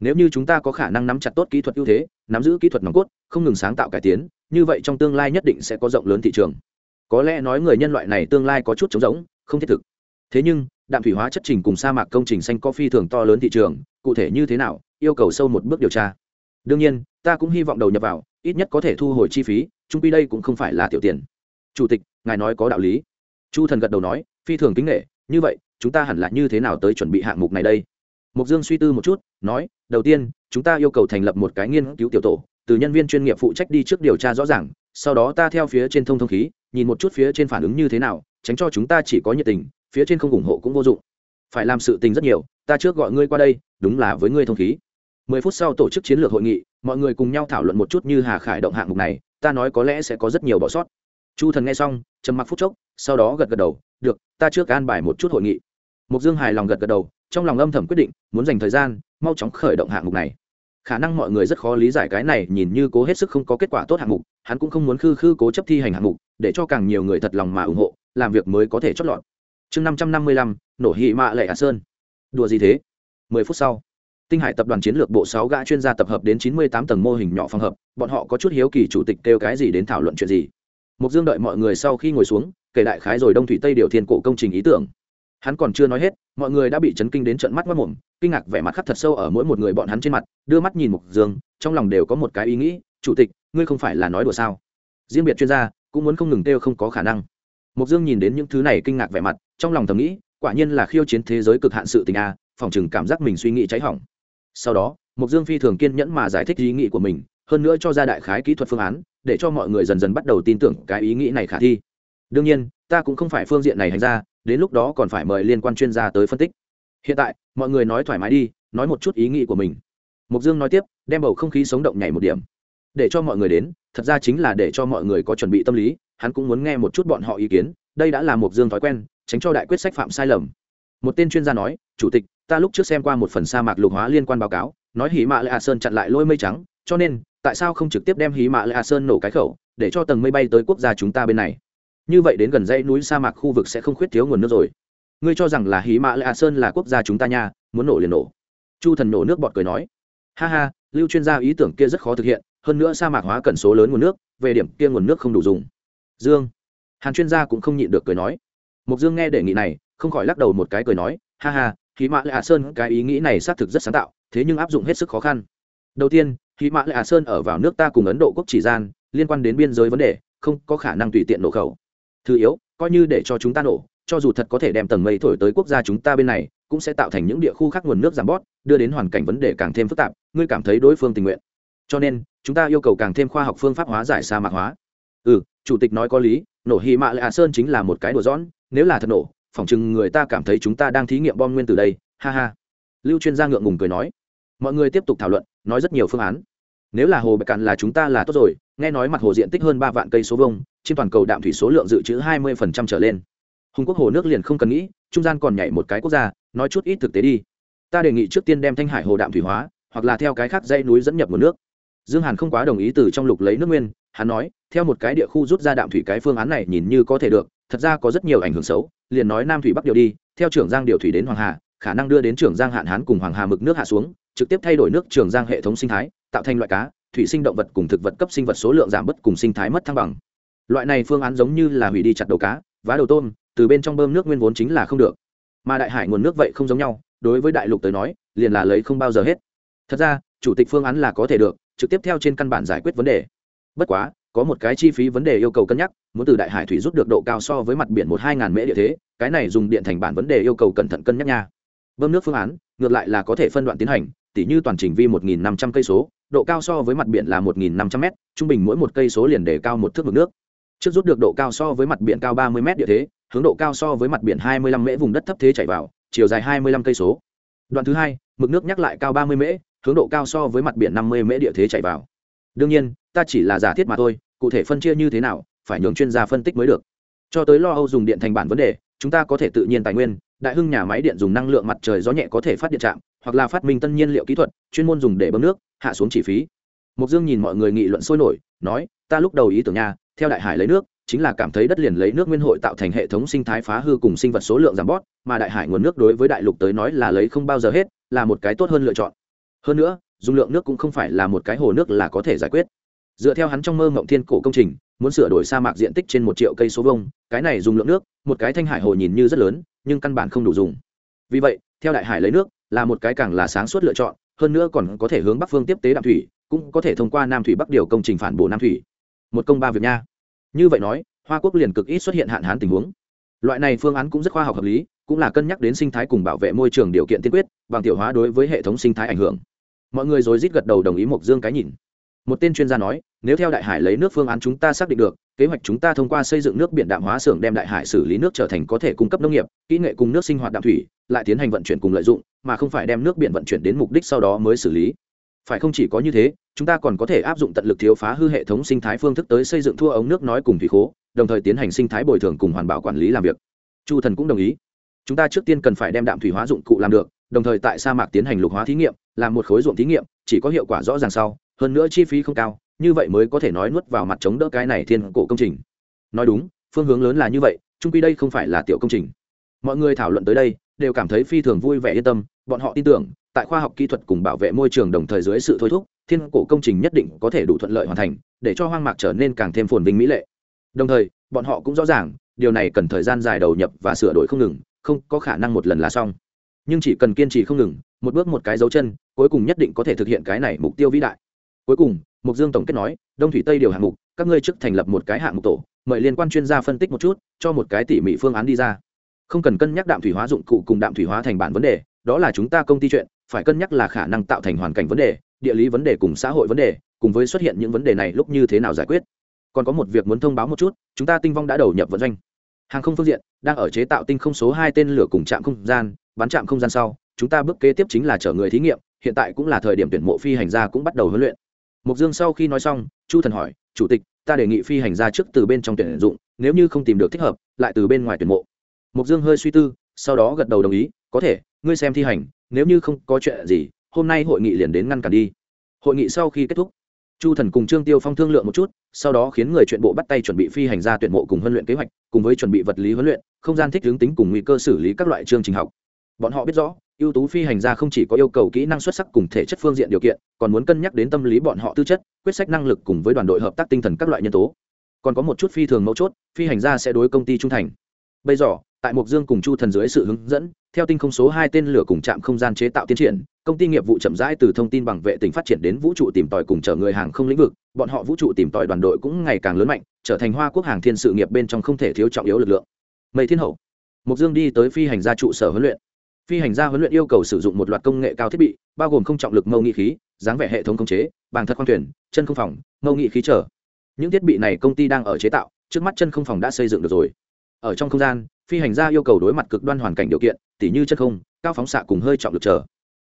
Nếu như chúng ta có khả năng nắm chặt tốt kỹ thuật ưu thế, nắm giữ kỹ thuật nòng cốt, không ngừng sáng tạo cải tiến, như vậy trong tương lai nhất định sẽ có rộng lớn thị trường. Có lẽ nói người nhân loại này tương lai có chút trống rỗng, không thiết thực thế nhưng, đạm thủy hóa chất trình cùng sa mạc công trình xanh có phi thường to lớn thị trường, cụ thể như thế nào, yêu cầu sâu một bước điều tra. Đương nhiên, ta cũng hy vọng đầu nhập vào, ít nhất có thể thu hồi chi phí trung pi đây cũng không phải là tiểu tiền. Chủ tịch, ngài nói có đạo lý. Chu thần gật đầu nói, phi thường kính nghệ như vậy, chúng ta hẳn là như thế nào tới chuẩn bị hạng mục này đây? Mục dương suy tư một chút, nói, đầu tiên, chúng ta yêu cầu thành lập một cái nghiên cứu tiểu tổ, từ nhân viên chuyên nghiệp phụ trách đi trước điều tra rõ ràng, sau đó ta theo phía trên thông thông khí, nhìn một chút phía trên phản ứng như thế nào, tránh cho chúng ta chỉ có nhiệt tình phía trên không ủng hộ cũng vô dụng. Phải làm sự tình rất nhiều, ta trước gọi ngươi qua đây, đúng là với ngươi thông khí. Mười phút sau tổ chức chiến lược hội nghị, mọi người cùng nhau thảo luận một chút như hà khải động hạng mục này, ta nói có lẽ sẽ có rất nhiều bỏ sót. Chu thần nghe xong, trầm mặc phút chốc, sau đó gật gật đầu, được, ta trước an bài một chút hội nghị. Mục dương hài lòng gật gật đầu, trong lòng âm thầm quyết định, muốn dành thời gian, mau chóng khởi động hạng mục này. Khả năng mọi người rất khó lý giải cái này, nhìn như cố hết sức không có kết quả tốt hạng mục, hắn cũng không muốn khư khư cố chấp thi hành hạng mục, để cho càng nhiều người thật lòng mà ủng hộ, làm việc mới có thể chót lọt chương năm trăm năm mươi lăm, nổ hị mạ lệ hạ sơn. Đùa gì thế? Mười phút sau, tinh hải tập đoàn chiến lược bộ sáu gã chuyên gia tập hợp đến chín mươi tám tầng mô hình nhỏ phòng hợp, bọn họ có chút hiếu kỳ chủ tịch kêu cái gì đến thảo luận chuyện gì. Mục dương đợi mọi người sau khi ngồi xuống, kể đại khái rồi đông thủy tây điều thiên cổ công trình ý tưởng. Hắn còn chưa nói hết, mọi người đã bị chấn kinh đến trận mắt mất mồm, kinh ngạc vẻ mặt khắc thật sâu ở mỗi một người bọn hắn trên mặt, đưa mắt nhìn mục dương, trong lòng đều có một cái ý nghĩ, chủ tịch, ngươi không phải là nói đùa sao? Riêng biệt chuyên gia, cũng muốn không ngừng kêu không có khả năng. Mục dương nhìn đến những thứ này kinh ngạc vẻ mặt trong lòng thầm nghĩ, quả nhiên là khiêu chiến thế giới cực hạn sự tình a, phòng chừng cảm giác mình suy nghĩ cháy hỏng. Sau đó mục dương phi thường kiên nhẫn mà giải thích ý nghĩ của mình, hơn nữa cho ra đại khái kỹ thuật phương án, để cho mọi người dần dần bắt đầu tin tưởng cái ý nghĩ này khả thi. Đương nhiên, ta cũng không phải phương diện này hành ra, đến lúc đó còn phải mời liên quan chuyên gia tới phân tích. Hiện tại, mọi người nói thoải mái đi, nói một chút ý nghĩ của mình. Mục dương nói tiếp, đem bầu không khí sống động nhảy một điểm. Để cho mọi người đến, thật ra chính là để cho mọi người có chuẩn bị tâm lý, hắn cũng muốn nghe một chút bọn họ ý kiến, đây đã là mục dương thói quen tránh cho đại quyết sách phạm sai lầm. Một tên chuyên gia nói, chủ tịch, ta lúc trước xem qua một phần sa mạc lục hóa liên quan báo cáo, nói hí mạ lệ hạ sơn chặn lại lôi mây trắng, cho nên, tại sao không trực tiếp đem hí mạ lệ hạ sơn nổ cái khẩu, để cho tầng mây bay tới quốc gia chúng ta bên này? Như vậy đến gần dãy núi sa mạc khu vực sẽ không khuyết thiếu nguồn nước rồi. Ngươi cho rằng là hí mạ lệ hạ sơn là quốc gia chúng ta nha, muốn nổ liền nổ. Chu thần nổ nước bọt cười nói. Ha ha, lưu chuyên gia ý tưởng kia rất khó thực hiện, hơn nữa sa mạc hóa cần số lớn nguồn nước, về điểm kia nguồn nước không đủ dùng. Dương. Hàn chuyên gia cũng không nhịn được cười nói mục dương nghe đề nghị này, không khỏi lắc đầu một cái cười nói, ha ha khí mã lệ hạ sơn cái ý nghĩ này xác thực rất sáng tạo, thế nhưng áp dụng hết sức khó khăn. Đầu tiên khí mã lệ hạ sơn ở vào nước ta cùng ấn độ quốc chỉ gian, liên quan đến biên giới vấn đề, không có khả năng tùy tiện nổ khẩu. Thứ yếu, coi như để cho chúng ta nổ, cho dù thật có thể đem tầng mây thổi tới quốc gia chúng ta bên này, cũng sẽ tạo thành những địa khu khác nguồn nước giảm bót đưa đến hoàn cảnh vấn đề càng thêm phức tạp, ngươi cảm thấy đối phương tình nguyện. Cho nên, chúng ta yêu cầu càng thêm khoa học phương pháp hóa giải sa mạc hóa. Ừ chủ tịch nói có lý nổ hì mạ lạ sơn chính là một cái đùa dõn nếu là thật nổ, phỏng chừng người ta cảm thấy chúng ta đang thí nghiệm bom nguyên từ đây, ha ha. Lưu chuyên gia ngượng ngùng cười nói. Mọi người tiếp tục thảo luận, nói rất nhiều phương án. Nếu là hồ bạch cạn là chúng ta là tốt rồi, nghe nói mặt hồ diện tích hơn ba vạn cây số vông trên toàn cầu đạm thủy số lượng dự trữ hai mươi phần trăm trở lên. Hùng quốc hồ nước liền không cần nghĩ, trung gian còn nhảy một cái quốc gia, nói chút ít thực tế đi. Ta đề nghị trước tiên đem thanh hải hồ đạm thủy hóa, hoặc là theo cái khác dây núi dẫn nhập nguồn nước. Dương hàn không quá đồng ý từ trong lục lấy nước nguyên hắn nói, theo một cái địa khu rút ra đạm thủy cái phương án này nhìn như có thể được, thật ra có rất nhiều ảnh hưởng xấu, liền nói nam thủy bắc điều đi, theo trưởng giang điều thủy đến hoàng hà, khả năng đưa đến trưởng giang hạn hán cùng hoàng hà mực nước hạ xuống, trực tiếp thay đổi nước trường giang hệ thống sinh thái, tạo thành loại cá, thủy sinh động vật cùng thực vật cấp sinh vật số lượng giảm bớt cùng sinh thái mất thăng bằng. Loại này phương án giống như là hủy đi chặt đầu cá, vá đầu tôm, từ bên trong bơm nước nguyên vốn chính là không được. Mà đại hải nguồn nước vậy không giống nhau, đối với đại lục tới nói, liền là lấy không bao giờ hết. Thật ra, chủ tịch phương án là có thể được, trực tiếp theo trên căn bản giải quyết vấn đề bất quá, có một cái chi phí vấn đề yêu cầu cân nhắc, muốn từ đại hải thủy rút được độ cao so với mặt biển một hai ngàn mễ địa thế, cái này dùng điện thành bản vấn đề yêu cầu cẩn thận cân nhắc nha. Bơm nước phương án, ngược lại là có thể phân đoạn tiến hành, tỉ như toàn trình vi một nghìn năm trăm cây số, độ cao so với mặt biển là một nghìn năm trăm m trung bình mỗi một cây số liền để cao một thước mực nước. Trước rút được độ cao so với mặt biển cao ba mươi m địa thế, hướng độ cao so với mặt biển hai mươi lăm mễ vùng đất thấp thế chảy vào, chiều dài hai mươi lăm cây số. Đoạn thứ hai, mực nước nhắc lại cao ba mươi mễ, hướng độ cao so với mặt biển năm mươi mễ địa thế chảy vào. Đương nhiên ta chỉ là giả thiết mà thôi, cụ thể phân chia như thế nào, phải nhường chuyên gia phân tích mới được. Cho tới lo âu dùng điện thành bản vấn đề, chúng ta có thể tự nhiên tài nguyên, đại hưng nhà máy điện dùng năng lượng mặt trời gió nhẹ có thể phát điện trạm, hoặc là phát minh tân nhiên liệu kỹ thuật, chuyên môn dùng để bơm nước, hạ xuống chi phí. Mục dương nhìn mọi người nghị luận sôi nổi, nói, ta lúc đầu ý tưởng nhà theo đại hải lấy nước, chính là cảm thấy đất liền lấy nước nguyên hội tạo thành hệ thống sinh thái phá hư cùng sinh vật số lượng giảm bót mà đại hải nguồn nước đối với đại lục tới nói là lấy không bao giờ hết, là một cái tốt hơn lựa chọn. Hơn nữa dung lượng nước cũng không phải là một cái hồ nước là có thể giải quyết dựa theo hắn trong mơ mộng thiên cổ công trình, muốn sửa đổi sa mạc diện tích trên một triệu cây số vông cái này dùng lượng nước, một cái thanh hải hồ nhìn như rất lớn, nhưng căn bản không đủ dùng. Vì vậy, theo đại hải lấy nước, là một cái càng là sáng suốt lựa chọn, hơn nữa còn có thể hướng bắc phương tiếp tế đạm thủy, cũng có thể thông qua nam thủy bắc điều công trình phản bổ nam thủy. Một công ba việc nha. Như vậy nói, hoa quốc liền cực ít xuất hiện hạn hán tình huống. Loại này phương án cũng rất khoa học hợp lý, cũng là cân nhắc đến sinh thái cùng bảo vệ môi trường điều kiện tiên quyết, bằng tiểu hóa đối với hệ thống sinh thái ảnh hưởng. Mọi người rối rít gật đầu đồng ý mộc dương cái nhìn một tên chuyên gia nói, nếu theo đại hải lấy nước phương án chúng ta xác định được, kế hoạch chúng ta thông qua xây dựng nước biển đạm hóa xưởng đem đại hải xử lý nước trở thành có thể cung cấp nông nghiệp, kỹ nghệ cùng nước sinh hoạt đạm thủy, lại tiến hành vận chuyển cùng lợi dụng, mà không phải đem nước biển vận chuyển đến mục đích sau đó mới xử lý. Phải không chỉ có như thế, chúng ta còn có thể áp dụng tận lực thiếu phá hư hệ thống sinh thái phương thức tới xây dựng thua ống nước nói cùng thủy khố, đồng thời tiến hành sinh thái bồi thường cùng hoàn bảo quản lý làm việc. Chu thần cũng đồng ý. Chúng ta trước tiên cần phải đem đạm thủy hóa dụng cụ làm được, đồng thời tại sa mạc tiến hành lục hóa thí nghiệm, làm một khối ruộng thí nghiệm, chỉ có hiệu quả rõ ràng sau hơn nữa chi phí không cao, như vậy mới có thể nói nuốt vào mặt chống đỡ cái này thiên cổ công trình. Nói đúng, phương hướng lớn là như vậy trung quy đây không phải là tiểu công trình. Mọi người thảo luận tới đây, đều cảm thấy phi thường vui vẻ yên tâm, bọn họ tin tưởng, tại khoa học kỹ thuật cùng bảo vệ môi trường đồng thời dưới sự thôi thúc, thiên cổ công trình nhất định có thể đủ thuận lợi hoàn thành, để cho hoang mạc trở nên càng thêm phồn vinh mỹ lệ. Đồng thời, bọn họ cũng rõ ràng, điều này cần thời gian dài đầu nhập và sửa đổi không ngừng, không có khả năng một lần là xong. Nhưng chỉ cần kiên trì không ngừng, một bước một cái dấu chân, cuối cùng nhất định có thể thực hiện cái này mục tiêu vĩ đại cuối cùng mục dương tổng kết nói, đông thủy tây điều hạng mục, các ngươi trước thành lập một cái hạng mục tổ, mời liên quan chuyên gia phân tích một chút, cho một cái tỉ mỉ phương án đi ra. Không cần cân nhắc đạm thủy hóa dụng cụ cùng đạm thủy hóa thành bản vấn đề, đó là chúng ta công ty chuyện, phải cân nhắc là khả năng tạo thành hoàn cảnh vấn đề, địa lý vấn đề cùng xã hội vấn đề, cùng với xuất hiện những vấn đề này lúc như thế nào giải quyết. Còn có một việc muốn thông báo một chút, chúng ta tinh vong đã đầu nhập vận doanh. Hàng không phương diện, đang ở chế tạo tinh không số hai tên lửa cùng trạm không gian bắn trạm không gian sau, chúng ta bước kế tiếp chính là chở người thí nghiệm, hiện tại cũng là thời điểm tuyển mộ phi hành gia cũng bắt đầu huấn luyện mục dương sau khi nói xong, chu thần hỏi, chủ tịch, ta đề nghị phi hành gia trước từ bên trong tuyển dụng, nếu như không tìm được thích hợp, lại từ bên ngoài tuyển mộ. Mục dương hơi suy tư, sau đó gật đầu đồng ý, có thể, ngươi xem thi hành, nếu như không có chuyện gì, hôm nay hội nghị liền đến ngăn cản đi. Hội nghị sau khi kết thúc, chu thần cùng trương tiêu phong thương lượng một chút, sau đó khiến người chuyện bộ bắt tay chuẩn bị phi hành gia tuyển mộ cùng huấn luyện kế hoạch, cùng với chuẩn bị vật lý huấn luyện, không gian thích hướng tính cùng nguy cơ xử lý các loại chương trình học bọn họ biết rõ, ưu tú phi hành gia không chỉ có yêu cầu kỹ năng xuất sắc cùng thể chất phương diện điều kiện, còn muốn cân nhắc đến tâm lý bọn họ tư chất, quyết sách năng lực cùng với đoàn đội hợp tác tinh thần các loại nhân tố. Còn có một chút phi thường mấu chốt, phi hành gia sẽ đối công ty trung thành. Bây giờ, tại Mộc dương cùng chu thần dưới sự hướng dẫn, theo tinh không số hai tên lửa cùng trạm không gian chế tạo tiến triển, công ty nghiệp vụ chậm rãi từ thông tin bằng vệ tinh phát triển đến vũ trụ tìm tòi cùng chở người hàng không lĩnh vực, bọn họ vũ trụ tìm tòi đoàn đội cũng ngày càng lớn mạnh, trở thành hoa quốc hàng thiên sự nghiệp bên trong không thể thiếu trọng yếu lực lượng. Mây thiên hậu, Mộc dương đi tới phi hành gia trụ sở huấn luyện phi hành gia huấn luyện yêu cầu sử dụng một loạt công nghệ cao thiết bị, bao gồm không trọng lực mâu nghị khí, dáng vẻ hệ thống khống chế, bằng thật khoang thuyền, chân không phòng, mâu nghị khí trở. Những thiết bị này công ty đang ở chế tạo, trước mắt chân không phòng đã xây dựng được rồi. Ở trong không gian, phi hành gia yêu cầu đối mặt cực đoan hoàn cảnh điều kiện, tỉ như chân không, cao phóng xạ cùng hơi trọng lực trở.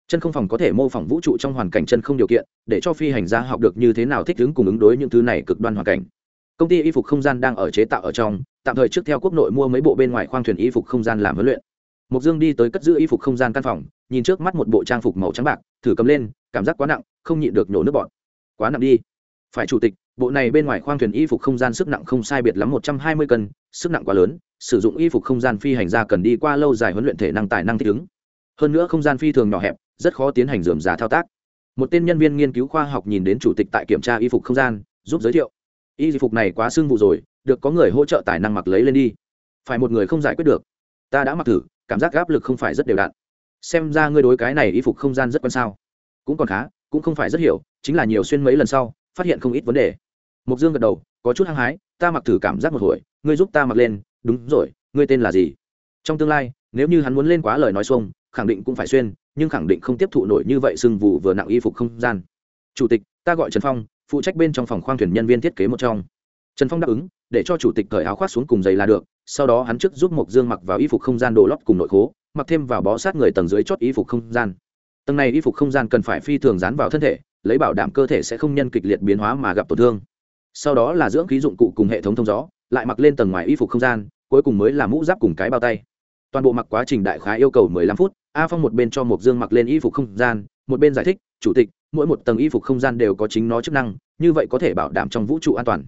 Chân không phòng có thể mô phỏng vũ trụ trong hoàn cảnh chân không điều kiện, để cho phi hành gia học được như thế nào thích ứng cùng ứng đối những thứ này cực đoan hoàn cảnh. Công ty y phục không gian đang ở chế tạo ở trong, tạm thời trước theo quốc nội mua mấy bộ bên ngoài khoang thuyền y phục không gian làm huấn luyện mục dương đi tới cất giữ y phục không gian căn phòng, nhìn trước mắt một bộ trang phục màu trắng bạc, thử cầm lên, cảm giác quá nặng, không nhịn được nhổ nước bọt. Quá nặng đi. Phải chủ tịch, bộ này bên ngoài khoang thuyền y phục không gian sức nặng không sai biệt lắm một trăm hai mươi cân, sức nặng quá lớn, sử dụng y phục không gian phi hành gia cần đi qua lâu dài huấn luyện thể năng tài năng thích ứng. Hơn nữa không gian phi thường nhỏ hẹp, rất khó tiến hành dườm giá thao tác. Một tên nhân viên nghiên cứu khoa học nhìn đến chủ tịch tại kiểm tra y phục không gian, giúp giới thiệu. Y phục này quá sưng vụ rồi, được có người hỗ trợ tài năng mặc lấy lên đi. Phải một người không giải quyết được ta đã mặc thử, cảm giác áp lực không phải rất đều đặn. Xem ra ngươi đối cái này y phục không gian rất quan sao. Cũng còn khá, cũng không phải rất hiểu, chính là nhiều xuyên mấy lần sau, phát hiện không ít vấn đề. Mục dương gật đầu, có chút hăng hái, ta mặc thử cảm giác một hồi, ngươi giúp ta mặc lên. Đúng rồi, ngươi tên là gì? Trong tương lai, nếu như hắn muốn lên quá lời nói xuông, khẳng định cũng phải xuyên, nhưng khẳng định không tiếp thụ nổi như vậy sưng vụ vừa nặng y phục không gian. Chủ tịch, ta gọi trần phong, phụ trách bên trong phòng khoang thuyền nhân viên thiết kế một trong. Trần phong đáp ứng để cho chủ tịch cởi áo khoác xuống cùng giày là được, sau đó hắn trước giúp mộc dương mặc vào y phục không gian đồ lót cùng nội khố, mặc thêm vào bó sát người tầng dưới chót y phục không gian. Tầng này y phục không gian cần phải phi thường dán vào thân thể, lấy bảo đảm cơ thể sẽ không nhân kịch liệt biến hóa mà gặp tổn thương. Sau đó là dưỡng khí dụng cụ cùng hệ thống thông gió, lại mặc lên tầng ngoài y phục không gian, cuối cùng mới là mũ giáp cùng cái bao tay. Toàn bộ mặc quá trình đại khái yêu cầu mười lăm phút, a phong một bên cho mộc dương mặc lên y phục không gian, một bên giải thích, chủ tịch, mỗi một tầng y phục không gian đều có chính nó chức năng, như vậy có thể bảo đảm trong vũ trụ an toàn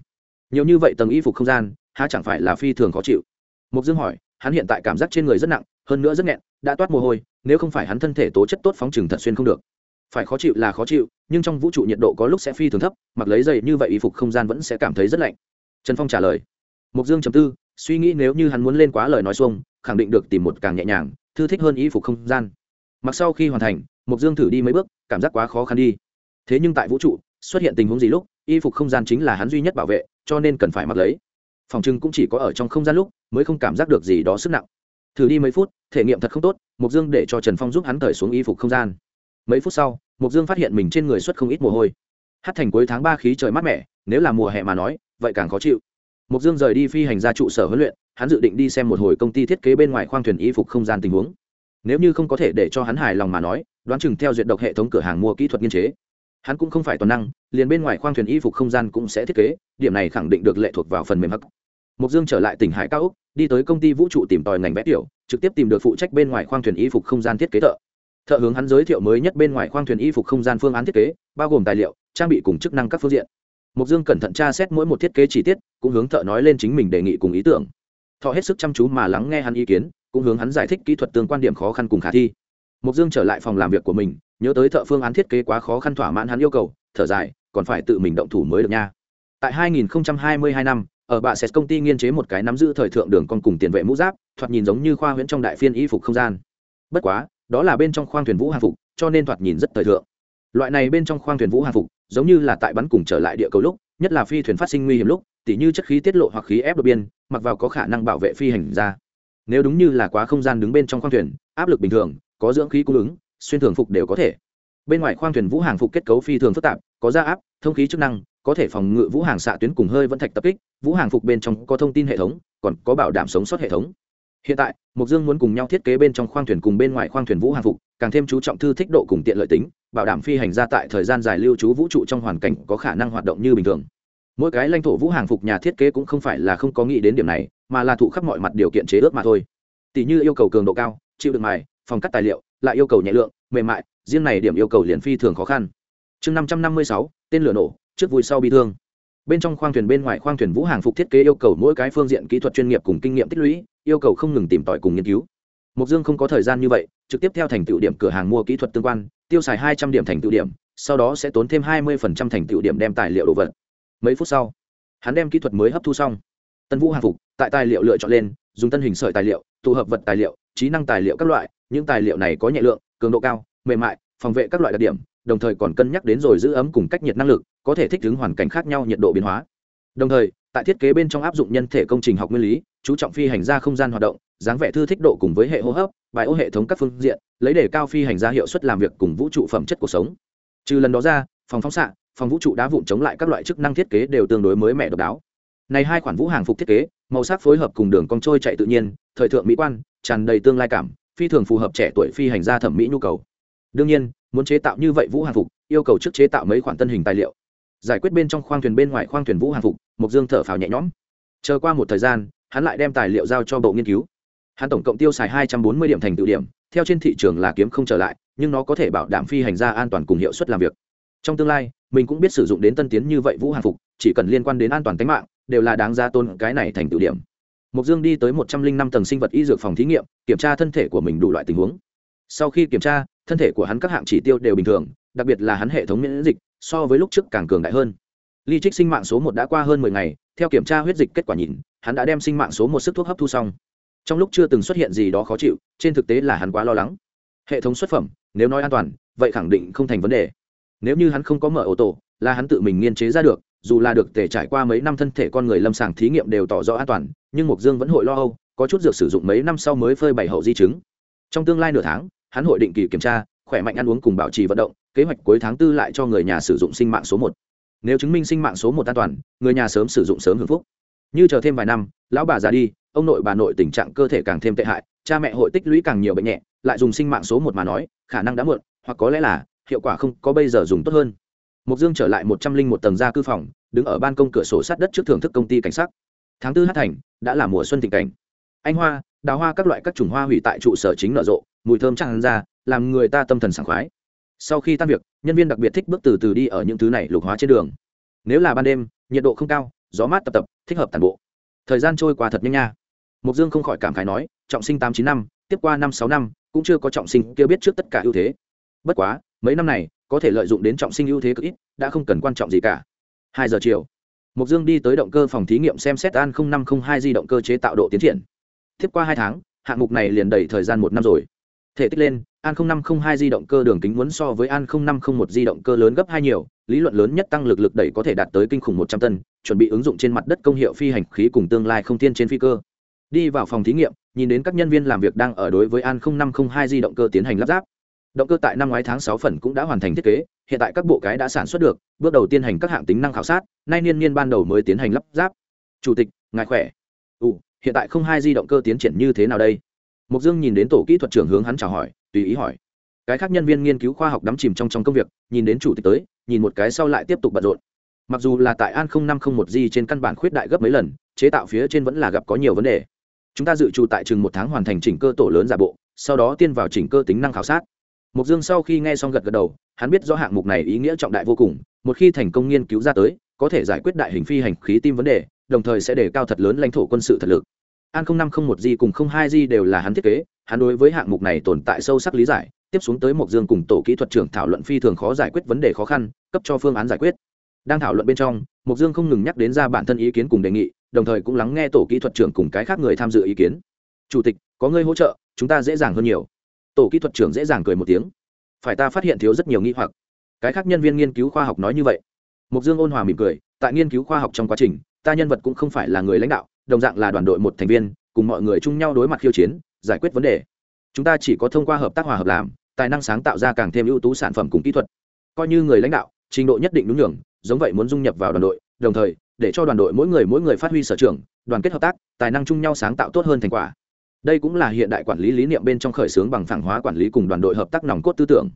nhiều như vậy tầng y phục không gian, há chẳng phải là phi thường khó chịu. Mục dương hỏi, hắn hiện tại cảm giác trên người rất nặng, hơn nữa rất nghẹn, đã toát mồ hôi, nếu không phải hắn thân thể tố chất tốt phóng trừng thật xuyên không được. Phải khó chịu là khó chịu, nhưng trong vũ trụ nhiệt độ có lúc sẽ phi thường thấp, mặc lấy giày như vậy y phục không gian vẫn sẽ cảm thấy rất lạnh. Trần phong trả lời. Mục dương chầm tư, suy nghĩ nếu như hắn muốn lên quá lời nói xuông, khẳng định được tìm một càng nhẹ nhàng, thư thích hơn y phục không gian. Mặc sau khi hoàn thành mục dương thử đi mấy bước, cảm giác quá khó khăn đi. Thế nhưng tại vũ trụ, xuất hiện tình huống gì lúc y phục không gian chính là hắn duy nhất bảo vệ, cho nên cần phải mặc lấy. Phòng trưng cũng chỉ có ở trong không gian lúc mới không cảm giác được gì đó sức nặng. Thử đi mấy phút, thể nghiệm thật không tốt mục dương để cho trần phong giúp hắn thời xuống y phục không gian. Mấy phút sau mục dương phát hiện mình trên người xuất không ít mồ hôi. Hát thành cuối tháng ba khí trời mát mẻ, nếu là mùa hè mà nói, vậy càng khó chịu. Mục dương rời đi phi hành ra trụ sở huấn luyện, hắn dự định đi xem một hồi công ty thiết kế bên ngoài khoang thuyền y phục không gian tình huống. Nếu như không có thể để cho hắn hài lòng mà nói, đoán chừng theo duyệt độc hệ thống cửa hàng mua kỹ thuật nghiên chế hắn cũng không phải toàn năng, liền bên ngoài khoang thuyền y phục không gian cũng sẽ thiết kế, điểm này khẳng định được lệ thuộc vào phần mềm hắc. Mục dương trở lại tỉnh hải cao úc, đi tới công ty vũ trụ tìm tòi ngành vẽ tiểu, trực tiếp tìm được phụ trách bên ngoài khoang thuyền y phục không gian thiết kế thợ. Thợ hướng hắn giới thiệu mới nhất bên ngoài khoang thuyền y phục không gian phương án thiết kế, bao gồm tài liệu, trang bị cùng chức năng các phương diện. Mục dương cẩn thận tra xét mỗi một thiết kế chi tiết, cũng hướng thợ nói lên chính mình đề nghị cùng ý tưởng. Thọ hết sức chăm chú mà lắng nghe hắn ý kiến, cũng hướng hắn giải thích kỹ thuật tương quan điểm khó khăn cùng khả thi. Mục dương trở lại phòng làm việc của mình nhớ tới thợ phương án thiết kế quá khó khăn thỏa mãn hắn yêu cầu, thở dài, còn phải tự mình động thủ mới được nha. Tại 2022 năm, ở bạ sệt công ty nghiên chế một cái nắm giữ thời thượng đường con cùng tiền vệ mũ giáp, thoạt nhìn giống như khoa huyễn trong đại phiên y phục không gian. Bất quá, đó là bên trong khoang thuyền vũ hàng phục, cho nên thoạt nhìn rất thời thượng. Loại này bên trong khoang thuyền vũ hàng phục, giống như là tại bắn cùng trở lại địa cầu lúc, nhất là phi thuyền phát sinh nguy hiểm lúc, tỉ như chất khí tiết lộ hoặc khí ép đột biên mặc vào có khả năng bảo vệ phi hành ra. Nếu đúng như là quá không gian đứng bên trong khoang thuyền, áp lực bình thường, có dưỡng khí cung ứng xuyên thường phục đều có thể. Bên ngoài khoang thuyền vũ hàng phục kết cấu phi thường phức tạp, có gia áp, thông khí chức năng, có thể phòng ngự vũ hàng xạ tuyến cùng hơi vẫn thạch tập kích, vũ hàng phục bên trong có thông tin hệ thống, còn có bảo đảm sống sót hệ thống. Hiện tại mục dương muốn cùng nhau thiết kế bên trong khoang thuyền cùng bên ngoài khoang thuyền vũ hàng phục, càng thêm chú trọng thư thích độ cùng tiện lợi tính, bảo đảm phi hành ra tại thời gian dài lưu trú vũ trụ trong hoàn cảnh có khả năng hoạt động như bình thường. Mỗi cái lãnh thổ vũ hàng phục nhà thiết kế cũng không phải là không có nghĩ đến điểm này, mà là thụ khắp mọi mặt điều kiện chế ước mà thôi. Tỷ như yêu cầu cường độ cao, chịu được mài, phòng cắt tài liệu lại yêu cầu nhẹ lượng, mềm mại, riêng này điểm yêu cầu liền phi thường khó khăn. Chương năm trăm năm mươi sáu, tên lửa nổ, trước vui sau bị thương. Bên trong khoang thuyền bên ngoài khoang thuyền vũ hàng phục thiết kế yêu cầu mỗi cái phương diện kỹ thuật chuyên nghiệp cùng kinh nghiệm tích lũy, yêu cầu không ngừng tìm tòi cùng nghiên cứu. Mục dương không có thời gian như vậy, trực tiếp theo thành tựu điểm cửa hàng mua kỹ thuật tương quan, tiêu xài hai trăm điểm thành tựu điểm, sau đó sẽ tốn thêm hai mươi thành tựu điểm đem tài liệu đồ vật. Mấy phút sau, hắn đem kỹ thuật mới hấp thu xong. Tân vũ hàng phục, tại tài liệu lựa chọn lên, dùng tân hình sợi tài liệu, tụ hợp vật tài liệu trí năng tài liệu các loại, những tài liệu này có nhẹ lượng, cường độ cao, mềm mại, phòng vệ các loại đặc điểm, đồng thời còn cân nhắc đến rồi giữ ấm cùng cách nhiệt năng lực, có thể thích ứng hoàn cảnh khác nhau, nhiệt độ biến hóa. Đồng thời, tại thiết kế bên trong áp dụng nhân thể công trình học nguyên lý, chú trọng phi hành ra không gian hoạt động, dáng vẻ thư thích độ cùng với hệ hô hấp, bài ô hệ thống các phương diện, lấy để cao phi hành ra hiệu suất làm việc cùng vũ trụ phẩm chất cuộc sống. Trừ lần đó ra, phòng phóng xạ, phòng vũ trụ đá vụn chống lại các loại chức năng thiết kế đều tương đối mới mẻ độc đáo. Này hai khoản vũ hàng phục thiết kế, màu sắc phối hợp cùng đường cong trôi chạy tự nhiên, thời thượng mỹ quan tràn đầy tương lai cảm, phi thường phù hợp trẻ tuổi phi hành gia thẩm mỹ nhu cầu. Đương nhiên, muốn chế tạo như vậy vũ hàng phục, yêu cầu trước chế tạo mấy khoản tân hình tài liệu. Giải quyết bên trong khoang thuyền bên ngoài khoang thuyền vũ hàng phục mục dương thở phào nhẹ nhõm. Chờ qua một thời gian, hắn lại đem tài liệu giao cho bộ nghiên cứu. Hắn tổng cộng tiêu xài hai trăm bốn mươi điểm thành tự điểm, theo trên thị trường là kiếm không trở lại, nhưng nó có thể bảo đảm phi hành gia an toàn cùng hiệu suất làm việc. Trong tương lai, mình cũng biết sử dụng đến tân tiến như vậy vũ hàng phục, chỉ cần liên quan đến an toàn tính mạng, đều là đáng ra tôn cái này thành tự điểm mục dương đi tới một trăm linh năm tầng sinh vật y dược phòng thí nghiệm, kiểm tra thân thể của mình đủ loại tình huống. Sau khi kiểm tra, thân thể của hắn các hạng chỉ tiêu đều bình thường, đặc biệt là hắn hệ thống miễn dịch, so với lúc trước càng cường đại hơn. Ly trích sinh mạng số một đã qua hơn mười ngày, theo kiểm tra huyết dịch kết quả nhìn, hắn đã đem sinh mạng số một sức thuốc hấp thu xong. Trong lúc chưa từng xuất hiện gì đó khó chịu, trên thực tế là hắn quá lo lắng. Hệ thống xuất phẩm, nếu nói an toàn, vậy khẳng định không thành vấn đề. Nếu như hắn không có mở ô tô, là hắn tự mình nghiên chế ra được dù là được tể trải qua mấy năm thân thể con người lâm sàng thí nghiệm đều tỏ rõ an toàn, nhưng mục dương vẫn hội lo âu, có chút dược sử dụng mấy năm sau mới phơi bày hậu di chứng. Trong tương lai nửa tháng, hắn hội định kỳ kiểm tra, khỏe mạnh ăn uống cùng bảo trì vận động, kế hoạch cuối tháng tư lại cho người nhà sử dụng sinh mạng số một. Nếu chứng minh sinh mạng số một an toàn, người nhà sớm sử dụng sớm hưởng phúc. Như chờ thêm vài năm, lão bà già đi, ông nội bà nội tình trạng cơ thể càng thêm tệ hại, cha mẹ hội tích lũy càng nhiều bệnh nhẹ, lại dùng sinh mạng số một mà nói, khả năng đã muộn, hoặc có lẽ là hiệu quả không có bây giờ dùng tốt hơn mục dương trở lại một trăm linh một tầng ra cư phòng, đứng ở ban công cửa sổ sát đất trước thưởng thức công ty cảnh sát tháng tư hát thành, đã là mùa xuân tình cảnh. Anh hoa, đào hoa các loại các chủng hoa hủy tại trụ sở chính nở rộ, mùi thơm tràn ra, làm người ta tâm thần sảng khoái. Sau khi tan việc, nhân viên đặc biệt thích bước từ từ đi ở những thứ này lục hóa trên đường. Nếu là ban đêm, nhiệt độ không cao, gió mát tập tập, thích hợp tàn bộ. Thời gian trôi qua thật nhanh nha. Mục dương không khỏi cảm khái nói, trọng sinh tám chín năm, tiếp qua năm sáu năm, cũng chưa có trọng sinh kia biết trước tất cả ưu thế. Bất quá, mấy năm này có thể lợi dụng đến trọng sinh ưu thế cực ít, đã không cần quan trọng gì cả. Hai giờ chiều mục dương đi tới động cơ phòng thí nghiệm xem xét an năm trăm linh hai di động cơ chế tạo độ tiến triển. Tiếp qua hai tháng, hạng mục này liền đầy thời gian một năm rồi. Thể tích lên, an năm trăm linh hai di động cơ đường kính muốn so với an năm trăm linh một di động cơ lớn gấp hai nhiều, lý luận lớn nhất tăng lực lực đẩy có thể đạt tới kinh khủng một trăm tân chuẩn bị ứng dụng trên mặt đất công hiệu phi hành khí cùng tương lai không tiên trên phi cơ. Đi vào phòng thí nghiệm, nhìn đến các nhân viên làm việc đang ở đối với an năm trăm linh hai di động cơ tiến hành lắp ráp động cơ tại năm ngoái tháng sáu phần cũng đã hoàn thành thiết kế hiện tại các bộ cái đã sản xuất được bước đầu tiên hành các hạng tính năng khảo sát nay niên niên ban đầu mới tiến hành lắp ráp. Chủ tịch ngài khỏe? Ừ, hiện tại không hai di động cơ tiến triển như thế nào đây? Mục dương nhìn đến tổ kỹ thuật trưởng hướng hắn chào hỏi tùy ý hỏi. Cái khác nhân viên nghiên cứu khoa học đắm chìm trong trong công việc nhìn đến chủ tịch tới nhìn một cái sau lại tiếp tục bận rộn. Mặc dù là tại an năm không một di trên căn bản khuyết đại gấp mấy lần chế tạo phía trên vẫn là gặp có nhiều vấn đề. Chúng ta dự trù tại chừng một tháng hoàn thành chỉnh cơ tổ lớn giả bộ sau đó tiên vào chỉnh cơ tính năng khảo sát mục dương sau khi nghe xong gật gật đầu, hắn biết rõ hạng mục này ý nghĩa trọng đại vô cùng, một khi thành công nghiên cứu ra tới, có thể giải quyết đại hình phi hành khí tim vấn đề, đồng thời sẽ đề cao thật lớn lãnh thổ quân sự thật lực. An năm không một g cùng không hai g đều là hắn thiết kế, hắn đối với hạng mục này tồn tại sâu sắc lý giải, tiếp xuống tới mộc dương cùng tổ kỹ thuật trưởng thảo luận phi thường khó giải quyết vấn đề khó khăn, cấp cho phương án giải quyết. Đang thảo luận bên trong, mộc dương không ngừng nhắc đến ra bản thân ý kiến cùng đề nghị, đồng thời cũng lắng nghe tổ kỹ thuật trưởng cùng cái khác người tham dự ý kiến. Chủ tịch, có người hỗ trợ, chúng ta dễ dàng hơn nhiều tổ kỹ thuật trưởng dễ dàng cười một tiếng. Phải ta phát hiện thiếu rất nhiều nghi hoặc. Cái khác nhân viên nghiên cứu khoa học nói như vậy. Mục dương ôn hòa mỉm cười, tại nghiên cứu khoa học trong quá trình, ta nhân vật cũng không phải là người lãnh đạo, đồng dạng là đoàn đội một thành viên, cùng mọi người chung nhau đối mặt khiêu chiến, giải quyết vấn đề. Chúng ta chỉ có thông qua hợp tác hòa hợp làm, tài năng sáng tạo ra càng thêm ưu tú sản phẩm cùng kỹ thuật. Coi như người lãnh đạo, trình độ nhất định đúng nhường, giống vậy muốn dung nhập vào đoàn đội, đồng thời, để cho đoàn đội mỗi người mỗi người phát huy sở trường, đoàn kết hợp tác, tài năng chung nhau sáng tạo tốt hơn thành quả đây cũng là hiện đại quản lý lý niệm bên trong khởi xướng bằng phẳng hóa quản lý cùng đoàn đội hợp tác nòng cốt tư tưởng.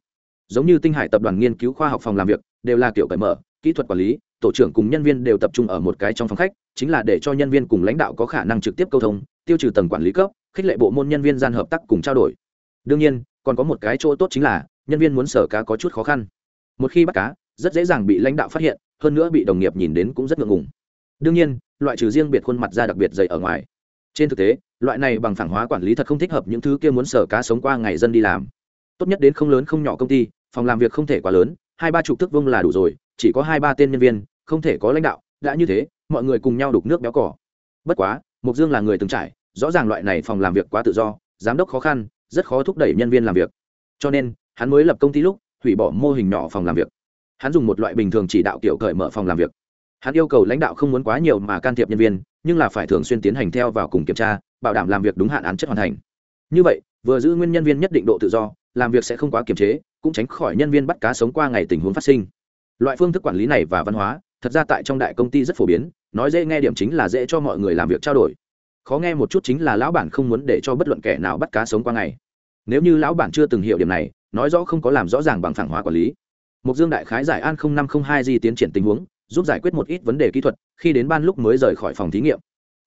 Giống như tinh hải tập đoàn nghiên cứu khoa học phòng làm việc, đều là kiểu cởi mở, kỹ thuật quản lý, tổ trưởng cùng nhân viên đều tập trung ở một cái trong phòng khách, chính là để cho nhân viên cùng lãnh đạo có khả năng trực tiếp câu thông, tiêu trừ tầng quản lý cấp, khích lệ bộ môn nhân viên gian hợp tác cùng trao đổi. Đương nhiên, còn có một cái chỗ tốt chính là, nhân viên muốn sở cá có chút khó khăn. Một khi bắt cá, rất dễ dàng bị lãnh đạo phát hiện, hơn nữa bị đồng nghiệp nhìn đến cũng rất ngượng ngùng. Đương nhiên, loại trừ riêng biệt khuôn mặt ra đặc biệt dày ở ngoài trên thực tế, loại này bằng phẳng hóa quản lý thật không thích hợp những thứ kia muốn sở cá sống qua ngày dân đi làm. Tốt nhất đến không lớn không nhỏ công ty, phòng làm việc không thể quá lớn, hai ba chục thước vông là đủ rồi, chỉ có hai ba tên nhân viên, không thể có lãnh đạo, đã như thế, mọi người cùng nhau đục nước béo cỏ. Bất quá mục dương là người từng trải, rõ ràng loại này phòng làm việc quá tự do, giám đốc khó khăn, rất khó thúc đẩy nhân viên làm việc. Cho nên, hắn mới lập công ty lúc, hủy bỏ mô hình nhỏ phòng làm việc. Hắn dùng một loại bình thường chỉ đạo kiểu cởi mở phòng làm việc. Hắn yêu cầu lãnh đạo không muốn quá nhiều mà can thiệp nhân viên nhưng là phải thường xuyên tiến hành theo vào cùng kiểm tra, bảo đảm làm việc đúng hạn án chất hoàn thành. Như vậy, vừa giữ nguyên nhân viên nhất định độ tự do, làm việc sẽ không quá kiềm chế, cũng tránh khỏi nhân viên bắt cá sống qua ngày tình huống phát sinh. Loại phương thức quản lý này và văn hóa, thật ra tại trong đại công ty rất phổ biến, nói dễ nghe điểm chính là dễ cho mọi người làm việc trao đổi. Khó nghe một chút chính là lão bản không muốn để cho bất luận kẻ nào bắt cá sống qua ngày. Nếu như lão bản chưa từng hiểu điểm này, nói rõ không có làm rõ ràng bằng phẳng hóa quản lý. Mục dương đại khái giải an năm không hai di tiến triển tình huống giúp giải quyết một ít vấn đề kỹ thuật, khi đến ban lúc mới rời khỏi phòng thí nghiệm.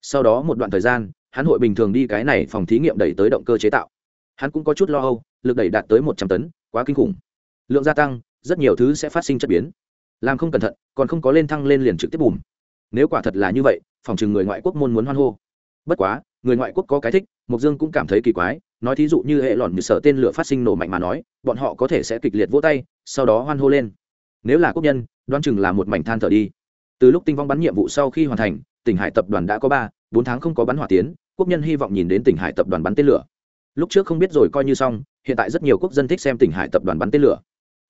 Sau đó một đoạn thời gian, hắn hội bình thường đi cái này phòng thí nghiệm đẩy tới động cơ chế tạo. Hắn cũng có chút lo âu, lực đẩy đạt tới một trăm tấn, quá kinh khủng. Lượng gia tăng, rất nhiều thứ sẽ phát sinh chất biến. Làm không cẩn thận, còn không có lên thăng lên liền trực tiếp bùm. Nếu quả thật là như vậy, phòng chừng người ngoại quốc môn muốn hoan hô. Bất quá, người ngoại quốc có cái thích, mộc dương cũng cảm thấy kỳ quái, nói thí dụ như hệ lọn như sở tên lửa phát sinh nổ mạnh mà nói, bọn họ có thể sẽ kịch liệt vỗ tay, sau đó hoan hô lên nếu là quốc nhân, đoán chừng là một mảnh than thở đi. Từ lúc tinh vong bắn nhiệm vụ sau khi hoàn thành, tỉnh hải tập đoàn đã có ba, bốn tháng không có bắn hỏa tiến, quốc nhân hy vọng nhìn đến tỉnh hải tập đoàn bắn tên lửa. Lúc trước không biết rồi coi như xong, hiện tại rất nhiều quốc dân thích xem tỉnh hải tập đoàn bắn tên lửa.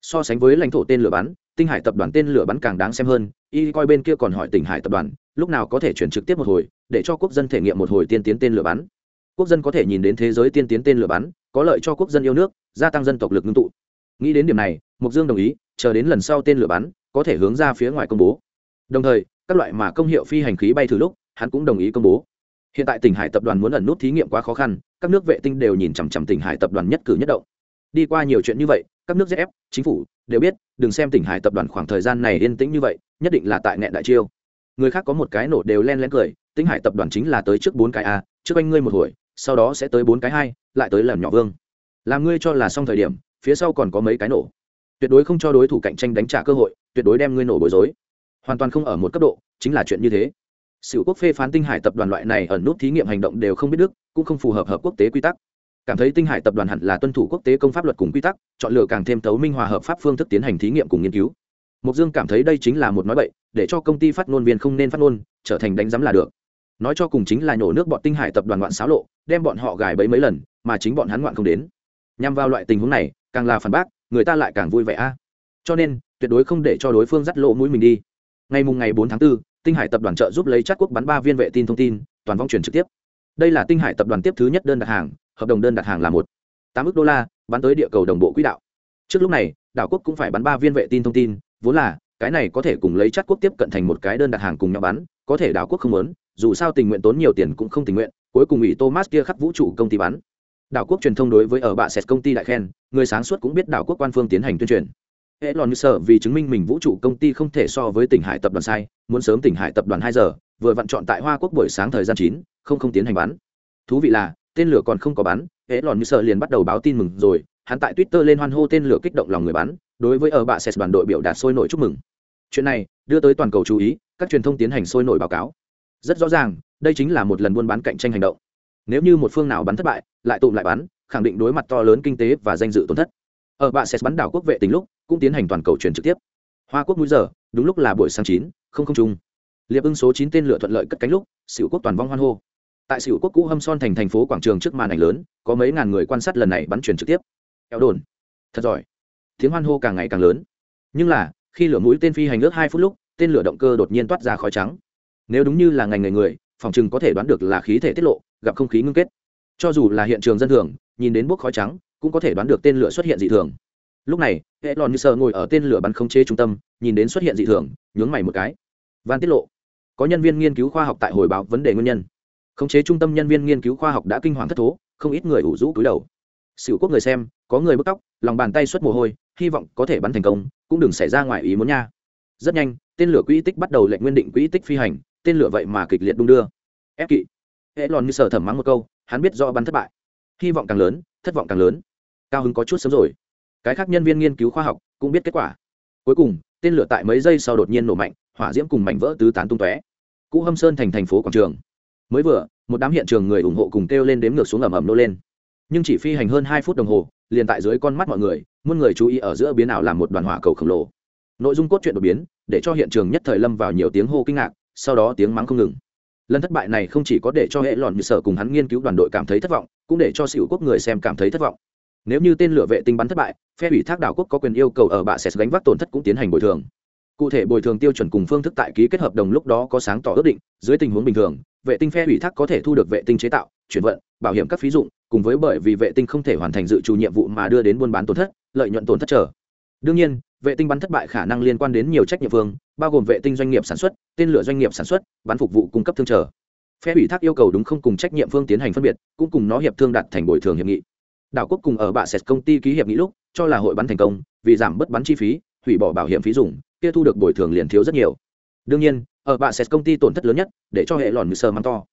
So sánh với lãnh thổ tên lửa bắn, tinh hải tập đoàn tên lửa bắn càng đáng xem hơn, y coi bên kia còn hỏi tỉnh hải tập đoàn, lúc nào có thể chuyển trực tiếp một hồi, để cho quốc dân thể nghiệm một hồi tiên tiến tên lửa bắn. Quốc dân có thể nhìn đến thế giới tiên tiến tên lửa bắn, có lợi cho quốc dân yêu nước, gia tăng dân tộc lực ngưng tụ. Nghĩ đến điểm này mục dương đồng ý chờ đến lần sau tên lửa bắn, có thể hướng ra phía ngoài công bố. Đồng thời, các loại mà công hiệu phi hành khí bay thử lúc, hắn cũng đồng ý công bố. Hiện tại tỉnh hải tập đoàn muốn ẩn nút thí nghiệm quá khó khăn, các nước vệ tinh đều nhìn chằm chằm tỉnh hải tập đoàn nhất cử nhất động. Đi qua nhiều chuyện như vậy, các nước zf chính phủ đều biết, đừng xem tỉnh hải tập đoàn khoảng thời gian này yên tĩnh như vậy, nhất định là tại nghẹn đại chiêu. Người khác có một cái nổ đều len lén cười, tỉnh hải tập đoàn chính là tới trước bốn cái a, trước anh ngươi một hồi, sau đó sẽ tới bốn cái hai, lại tới lần nhỏ vương. Làm ngươi cho là xong thời điểm, phía sau còn có mấy cái nổ tuyệt đối không cho đối thủ cạnh tranh đánh trả cơ hội, tuyệt đối đem ngươi nổ bối rối. Hoàn toàn không ở một cấp độ, chính là chuyện như thế. Sự quốc phê phán tinh hải tập đoàn loại này ẩn nút thí nghiệm hành động đều không biết đức, cũng không phù hợp hợp quốc tế quy tắc. Cảm thấy tinh hải tập đoàn hẳn là tuân thủ quốc tế công pháp luật cùng quy tắc, chọn lựa càng thêm tấu minh hòa hợp pháp phương thức tiến hành thí nghiệm cùng nghiên cứu. Mục dương cảm thấy đây chính là một nói bậy, để cho công ty phát ngôn viên không nên phát ngôn, trở thành đánh giám là được. Nói cho cùng chính là nhổ nước bọn tinh hải tập đoàn ngoạn xáo lộ, đem bọn họ gài bẫy mấy lần, mà chính bọn hắn ngoạn không đến. Nhằm vào loại tình huống này, càng là phản bác người ta lại càng vui vẻ a. Cho nên tuyệt đối không để cho đối phương dắt lộ mũi mình đi. Ngày mùng ngày bốn tháng 4, tinh hải tập đoàn trợ giúp lấy chắc quốc bắn ba viên vệ tin thông tin toàn vong truyền trực tiếp. Đây là tinh hải tập đoàn tiếp thứ nhất đơn đặt hàng hợp đồng đơn đặt hàng là một tám ước đô la bắn tới địa cầu đồng bộ quỹ đạo. Trước lúc này đảo quốc cũng phải bắn ba viên vệ tin thông tin vốn là cái này có thể cùng lấy chắc quốc tiếp cận thành một cái đơn đặt hàng cùng nhau bắn có thể đảo quốc không muốn dù sao tình nguyện tốn nhiều tiền cũng không tình nguyện cuối cùng ủy thomas kia khắp vũ trụ công ty bắn đảo quốc truyền thông đối với ở bạ sệt công ty đại khen, người sáng suốt cũng biết đảo quốc quan phương tiến hành tuyên truyền. Hệ lòn như sợ vì chứng minh mình vũ trụ công ty không thể so với tỉnh hải tập đoàn sai, muốn sớm tỉnh hải tập đoàn hai giờ, vừa vặn chọn tại hoa quốc buổi sáng thời gian chín, không không tiến hành bắn thú vị là, tên lửa còn không có bắn hệ lòn như sợ liền bắt đầu báo tin mừng rồi, hắn tại twitter lên hoan hô tên lửa kích động lòng người bắn đối với ở bạ sệt đoàn đội biểu đạt sôi nổi chúc mừng. Chuyện này, đưa tới toàn cầu chú ý, các truyền thông tiến hành sôi nổi báo cáo. Rất rõ ràng, đây chính là một lần buôn bán cạnh tranh hành động nếu như một phương nào bắn thất bại, lại tụm lại bắn, khẳng định đối mặt to lớn kinh tế và danh dự tổn thất. Ở bạ sẽ bắn đảo quốc vệ tình lúc, cũng tiến hành toàn cầu truyền trực tiếp. Hoa quốc núi giờ, đúng lúc là buổi sáng chín, không không trung liệp ưng số chín tên lửa thuận lợi cất cánh lúc, xỉu quốc toàn vong hoan hô. Tại xỉu quốc cũ hâm son thành thành phố quảng trường trước màn ảnh lớn, có mấy ngàn người quan sát lần này bắn truyền trực tiếp. Eo đồn. Thật giỏi. Tiếng hoan hô càng ngày càng lớn. Nhưng là, khi lửa mũi tên phi hành ước hai phút lúc, tên lửa động cơ đột nhiên toát ra khói trắng. Nếu đúng như là ngành người người phòng chừng có thể đoán được là khí thể tiết lộ, gặp không khí ngưng kết. Cho dù là hiện trường dân thường, nhìn đến bốc khói trắng, cũng có thể đoán được tên lửa xuất hiện dị thường. Lúc này hệ lòn như sờ ngồi ở tên lửa bắn khống chế trung tâm, nhìn đến xuất hiện dị thường, nhướng mày một cái. Van tiết lộ. Có nhân viên nghiên cứu khoa học tại hồi báo vấn đề nguyên nhân. Khống chế trung tâm nhân viên nghiên cứu khoa học đã kinh hoàng thất thố, không ít người ủ rũ cúi đầu. Xỉu quốc người xem, có người bức tóc, lòng bàn tay xuất mồ hôi, hy vọng có thể bắn thành công, cũng đừng xảy ra ngoài ý muốn nha. Rất nhanh, tên lửa quỹ tích bắt đầu lệnh nguyên định quỹ tích phi hành tên lửa vậy mà kịch liệt đung đưa. Ép kỵ. Hệ lòn như sở thẩm mắng một câu, hắn biết do bắn thất bại. Hy vọng càng lớn, thất vọng càng lớn. Cao hứng có chút sớm rồi. Cái khác nhân viên nghiên cứu khoa học cũng biết kết quả. Cuối cùng, tên lửa tại mấy giây sau đột nhiên nổ mạnh, hỏa diễm cùng mảnh vỡ tứ tán tung tóe. Cũ hâm sơn thành thành phố quảng trường. Mới vừa, một đám hiện trường người ủng hộ cùng kêu lên đếm ngược xuống ẩm ẩm nô lên. Nhưng chỉ phi hành hơn hai phút đồng hồ, liền tại dưới con mắt mọi người, muôn người chú ý ở giữa biến ảo làm một đoàn hỏa cầu khổng lồ. Nội dung cốt truyện đột biến, để cho hiện trường nhất thời lâm vào nhiều tiếng hô kinh ngạc sau đó tiếng mắng không ngừng. Lần thất bại này không chỉ có để cho hệ lọn như sở cùng hắn nghiên cứu đoàn đội cảm thấy thất vọng, cũng để cho xỉu quốc người xem cảm thấy thất vọng. Nếu như tên lửa vệ tinh bắn thất bại, phe ủy thác đảo quốc có quyền yêu cầu ở bạ sẽ gánh vác tổn thất cũng tiến hành bồi thường. Cụ thể bồi thường tiêu chuẩn cùng phương thức tại ký kết hợp đồng lúc đó có sáng tỏ ước định, dưới tình huống bình thường, vệ tinh phe ủy thác có thể thu được vệ tinh chế tạo, chuyển vận, bảo hiểm các phí dụng, cùng với bởi vì vệ tinh không thể hoàn thành dự trù nhiệm vụ mà đưa đến buôn bán tổn thất, lợi nhuận tổn thất trở đương nhiên vệ tinh bắn thất bại khả năng liên quan đến nhiều trách nhiệm vương, bao gồm vệ tinh doanh nghiệp sản xuất tên lửa doanh nghiệp sản xuất bán phục vụ cung cấp thương trở phe ủy thác yêu cầu đúng không cùng trách nhiệm phương tiến hành phân biệt cũng cùng nó hiệp thương đặt thành bồi thường hiệp nghị. Đảo quốc cùng ở bạ sệt công ty ký hiệp nghị lúc cho là hội bắn thành công vì giảm bớt bắn chi phí hủy bỏ bảo hiểm phí dùng kia thu được bồi thường liền thiếu rất nhiều. Đương nhiên ở bạ sệt công ty tổn thất lớn nhất để cho hệ lòn mười sơ măng to.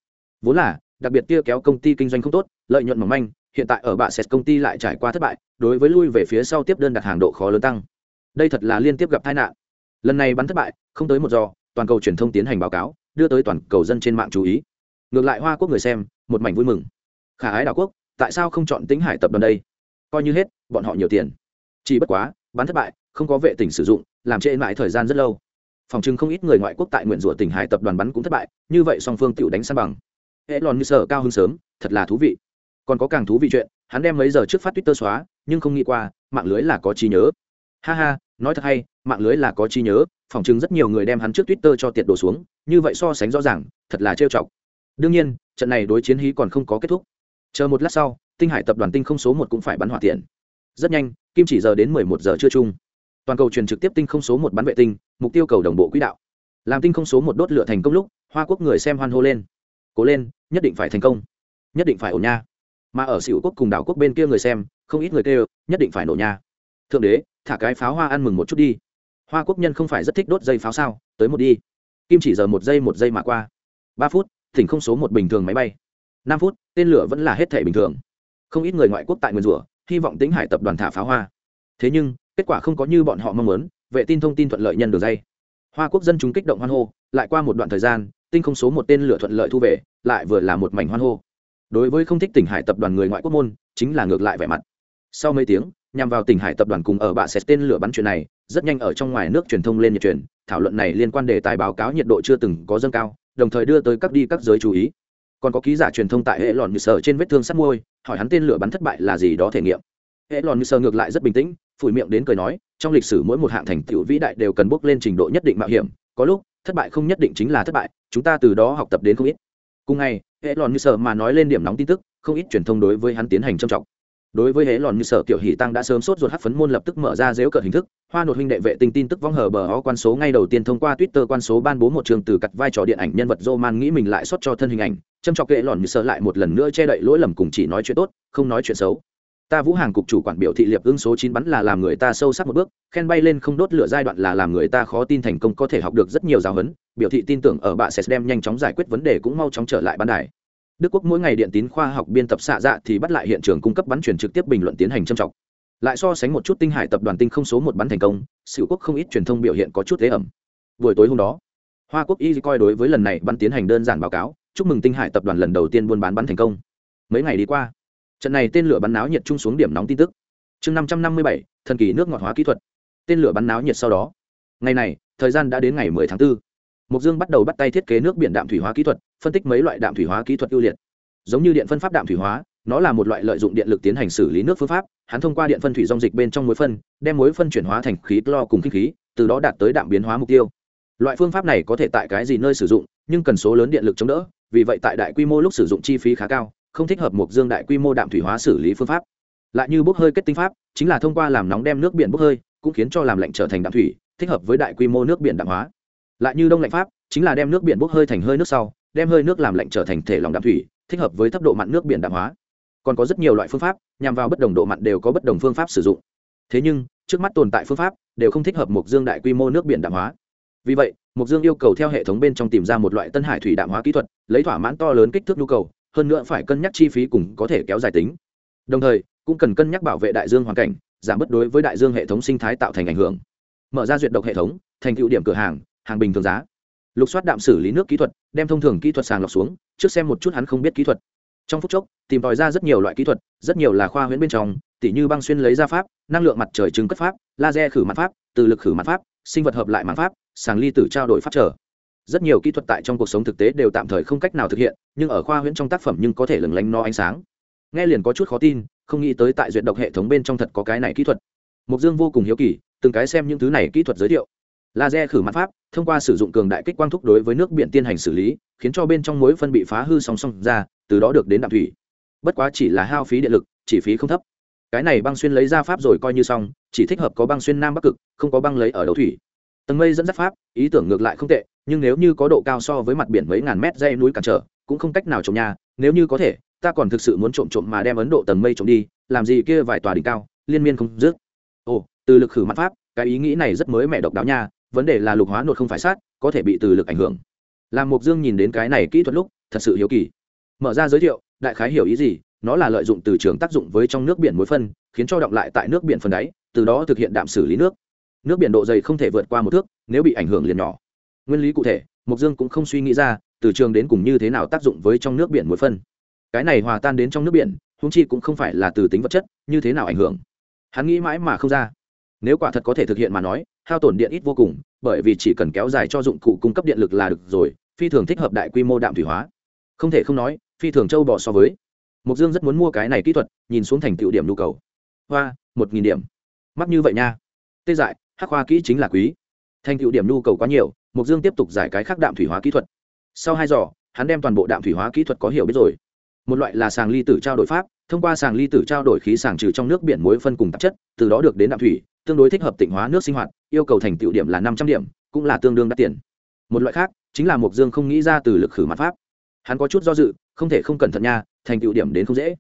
Vốn là đặc biệt kia kéo công ty kinh doanh không tốt lợi nhuận mỏng manh hiện tại ở bạ sệt công ty lại trải qua thất bại đối với lui về phía sau tiếp đơn đặt hàng độ khó lớn tăng đây thật là liên tiếp gặp tai nạn. Lần này bắn thất bại, không tới một giờ toàn cầu truyền thông tiến hành báo cáo, đưa tới toàn cầu dân trên mạng chú ý. Ngược lại hoa quốc người xem, một mảnh vui mừng. Khả ái đảo quốc, tại sao không chọn tính hải tập đoàn đây? Coi như hết, bọn họ nhiều tiền. Chỉ bất quá, bắn thất bại, không có vệ tỉnh sử dụng, làm trễ mãi thời gian rất lâu. Phòng chừng không ít người ngoại quốc tại nguyện rủa tỉnh hải tập đoàn bắn cũng thất bại, như vậy song phương tự đánh san bằng. Hệ lòn như sở cao hơn sớm, thật là thú vị. Còn có càng thú vị chuyện, hắn đem mấy giờ trước phát twitter xóa, nhưng không nghĩ qua, mạng lưới là có trí nhớ ha ha, nói thật hay, mạng lưới là có chi nhớ, phòng chứng rất nhiều người đem hắn trước twitter cho tiệt đổ xuống, như vậy so sánh rõ ràng, thật là trêu chọc. Đương nhiên, trận này đối chiến hí còn không có kết thúc. Chờ một lát sau, tinh hải tập đoàn tinh không số một cũng phải bắn hỏa tiện rất nhanh, kim chỉ giờ đến mười một giờ trưa chung. Toàn cầu truyền trực tiếp tinh không số một bắn vệ tinh, mục tiêu cầu đồng bộ quỹ đạo. Làm tinh không số một đốt lửa thành công lúc, hoa quốc người xem hoan hô lên. Cố lên, nhất định phải thành công. Nhất định phải ổn nha. Mà ở xỉu quốc cùng đảo quốc bên kia người xem, không ít người kêu, nhất định phải nổ nha. Thượng đế thả cái pháo hoa ăn mừng một chút đi. Hoa quốc nhân không phải rất thích đốt dây pháo sao? Tới một đi. Kim chỉ giờ một giây một giây mà qua. Ba phút, thỉnh không số một bình thường máy bay. Năm phút, tên lửa vẫn là hết thể bình thường. Không ít người ngoại quốc tại nguyên rủa, hy vọng tính hải tập đoàn thả pháo hoa. Thế nhưng, kết quả không có như bọn họ mong muốn, vệ tin thông tin thuận lợi nhân đường dây. Hoa quốc dân chúng kích động hoan hô, lại qua một đoạn thời gian, tinh không số một tên lửa thuận lợi thu về, lại vừa là một mảnh hoan hô. Đối với không thích tỉnh hải tập đoàn người ngoại quốc môn, chính là ngược lại vẻ mặt. Sau mấy tiếng nhằm vào tỉnh hải tập đoàn cùng ở bạ xét tên lửa bắn chuyện này, rất nhanh ở trong ngoài nước truyền thông lên nhiệt truyền, thảo luận này liên quan đề tài báo cáo nhiệt độ chưa từng có dâng cao, đồng thời đưa tới các đi các giới chú ý. Còn có ký giả truyền thông tại hệ lòn như sở trên vết thương sắt môi, hỏi hắn tên lửa bắn thất bại là gì đó thể nghiệm. Hệ lòn như sở ngược lại rất bình tĩnh, phủi miệng đến cười nói, trong lịch sử mỗi một hạng thành tựu vĩ đại đều cần bước lên trình độ nhất định mạo hiểm, có lúc, thất bại không nhất định chính là thất bại, chúng ta từ đó học tập đến không ít. Cùng ngày, hệ lòn như sở mà nói lên điểm nóng tin tức, không ít truyền thông đối với hắn tiến hành trầm trọng đối với hễ lòn như sở tiểu hỷ tăng đã sớm sốt ruột hắc phấn môn lập tức mở ra dếu cợt hình thức, hoa nột huynh đệ vệ tinh tin tức vong hờ bờ ho quan số ngay đầu tiên thông qua twitter quan số ban bố một trường từ cặt vai trò điện ảnh nhân vật roman nghĩ mình lại xuất cho thân hình ảnh, châm chọc hệ lòn như sở lại một lần nữa che đậy lỗi lầm cùng chỉ nói chuyện tốt, không nói chuyện xấu. Ta vũ hàng cục chủ quản biểu thị liệp ưng số chín bắn là làm người ta sâu sắc một bước, khen bay lên không đốt lửa giai đoạn là làm người ta khó tin thành công có thể học được rất nhiều giáo huấn, biểu thị tin tưởng ở bạ sẽ đem nhanh chóng giải quyết vấn đề cũng mau chóng trở lại ban đài đức quốc mỗi ngày điện tín khoa học biên tập xạ dạ thì bắt lại hiện trường cung cấp bắn chuyển trực tiếp bình luận tiến hành châm trọng lại so sánh một chút tinh hải tập đoàn tinh không số một bắn thành công sự quốc không ít truyền thông biểu hiện có chút thế ẩm. Buổi tối hôm đó hoa quốc y coi đối với lần này bắn tiến hành đơn giản báo cáo chúc mừng tinh hải tập đoàn lần đầu tiên buôn bán bắn thành công. Mấy ngày đi qua trận này tên lửa bắn náo nhiệt chung xuống điểm nóng tin tức. Chương năm trăm năm mươi bảy thần kỳ nước ngọt hóa kỹ thuật. Tên lửa bắn náo nhiệt sau đó. Ngày này thời gian đã đến ngày 10 tháng 4. Mục Dương bắt đầu bắt tay thiết kế nước biển đạm thủy hóa kỹ thuật, phân tích mấy loại đạm thủy hóa kỹ thuật ưu liệt. Giống như điện phân pháp đạm thủy hóa, nó là một loại lợi dụng điện lực tiến hành xử lý nước phương pháp, hắn thông qua điện phân thủy dung dịch bên trong muối phân, đem muối phân chuyển hóa thành khí clo cùng kinh khí, từ đó đạt tới đạm biến hóa mục tiêu. Loại phương pháp này có thể tại cái gì nơi sử dụng, nhưng cần số lớn điện lực chống đỡ, vì vậy tại đại quy mô lúc sử dụng chi phí khá cao, không thích hợp Mục Dương đại quy mô đạm thủy hóa xử lý phương pháp. Lại như bốc hơi kết tinh pháp, chính là thông qua làm nóng đem nước biển bốc hơi, cũng khiến cho làm lạnh trở thành đạm thủy, thích hợp với đại quy mô nước biển đạm hóa lại như đông lạnh pháp chính là đem nước biển bốc hơi thành hơi nước sau đem hơi nước làm lạnh trở thành thể lòng đạm thủy, thích hợp với thấp độ mặn nước biển đạm hóa. Còn có rất nhiều loại phương pháp, nhằm vào bất đồng độ mặn đều có bất đồng phương pháp sử dụng. Thế nhưng, trước mắt tồn tại phương pháp đều không thích hợp mục dương đại quy mô nước biển đạm hóa. Vì vậy mục dương yêu cầu theo hệ thống bên trong tìm ra một loại tân hải thủy đạm hóa kỹ thuật, lấy thỏa mãn to lớn kích thước nhu cầu, hơn nữa phải cân nhắc chi phí cùng có thể kéo dài tính. Đồng thời, cũng cần cân nhắc bảo vệ đại dương hoàn cảnh, giảm bớt đối với đại dương hệ thống sinh thái tạo thành ảnh hưởng. Mở ra duyệt độc hệ thống, thành tựu điểm cửa hàng hàng bình thường giá lục soát đạm xử lý nước kỹ thuật, đem thông thường kỹ thuật sàng lọc xuống, trước xem một chút hắn không biết kỹ thuật. Trong phút chốc, tìm tòi ra rất nhiều loại kỹ thuật, rất nhiều là khoa huyễn bên trong, tỉ như băng xuyên lấy ra pháp, năng lượng mặt trời trứng cất pháp, laser khử mặt pháp, từ lực khử mặt pháp, sinh vật hợp lại mặt pháp, sàng ly tử trao đổi pháp trở. Rất nhiều kỹ thuật tại trong cuộc sống thực tế đều tạm thời không cách nào thực hiện, nhưng ở khoa huyễn trong tác phẩm nhưng có thể lừng lánh no ánh sáng. Nghe liền có chút khó tin, không nghĩ tới tại duyệt độc hệ thống bên trong thật có cái này kỹ thuật. Mục dương vô cùng hiếu kỳ, từng cái xem những thứ này kỹ thuật giới thiệu. Laser khử mặt pháp thông qua sử dụng cường đại kích quang thúc đối với nước biển tiên hành xử lý, khiến cho bên trong mối phân bị phá hư song song ra, từ đó được đến đạm thủy. Bất quá chỉ là hao phí điện lực, chỉ phí không thấp. Cái này băng xuyên lấy ra pháp rồi coi như xong, chỉ thích hợp có băng xuyên nam bắc cực, không có băng lấy ở đấu thủy. Tầng mây dẫn dắt pháp, ý tưởng ngược lại không tệ, nhưng nếu như có độ cao so với mặt biển mấy ngàn mét dây núi cản trở, cũng không cách nào trồng nhà, nếu như có thể, ta còn thực sự muốn trộm trộm mà đem ấn độ tầng mây trộm đi, làm gì kia vài tòa đỉnh cao, liên miên không dứt. Ồ, từ lực khử mặt pháp, cái ý nghĩ này rất mới mẻ độc đáo nha vấn đề là lục hóa nột không phải sát, có thể bị từ lực ảnh hưởng. Làm mục dương nhìn đến cái này kỹ thuật lúc, thật sự hiếu kỳ. Mở ra giới thiệu, đại khái hiểu ý gì? Nó là lợi dụng từ trường tác dụng với trong nước biển muối phân, khiến cho động lại tại nước biển phần đáy, từ đó thực hiện đạm xử lý nước. Nước biển độ dày không thể vượt qua một thước, nếu bị ảnh hưởng liền nhỏ. Nguyên lý cụ thể mục dương cũng không suy nghĩ ra, từ trường đến cùng như thế nào tác dụng với trong nước biển muối phân. Cái này hòa tan đến trong nước biển húng chi cũng không phải là từ tính vật chất, như thế nào ảnh hưởng? Hắn nghĩ mãi mà không ra. Nếu quả thật có thể thực hiện mà nói hao tổn điện ít vô cùng, bởi vì chỉ cần kéo dài cho dụng cụ cung cấp điện lực là được rồi, phi thường thích hợp đại quy mô đạm thủy hóa. Không thể không nói, phi thường châu bò so với. Mục dương rất muốn mua cái này kỹ thuật, nhìn xuống thành tựu điểm nhu cầu. Hoa, một nghìn điểm. Mắc như vậy nha. Tê dại, hắc hoa kỹ chính là quý. Thành tựu điểm nhu cầu quá nhiều mục dương tiếp tục giải cái khác đạm thủy hóa kỹ thuật. Sau hai giờ hắn đem toàn bộ đạm thủy hóa kỹ thuật có hiểu biết rồi. Một loại là sàng ly tử trao đổi pháp, thông qua sàng ly tử trao đổi khí sàng trừ trong nước biển muối phân cùng tạp chất, từ đó được đến đạm thủy, tương đối thích hợp tịnh hóa nước sinh hoạt yêu cầu thành tựu điểm là năm trăm điểm, cũng là tương đương đắt tiền. Một loại khác, chính là mục dương không nghĩ ra từ lực khử mặt pháp. Hắn có chút do dự, không thể không cẩn thận nha, thành tựu điểm đến không dễ.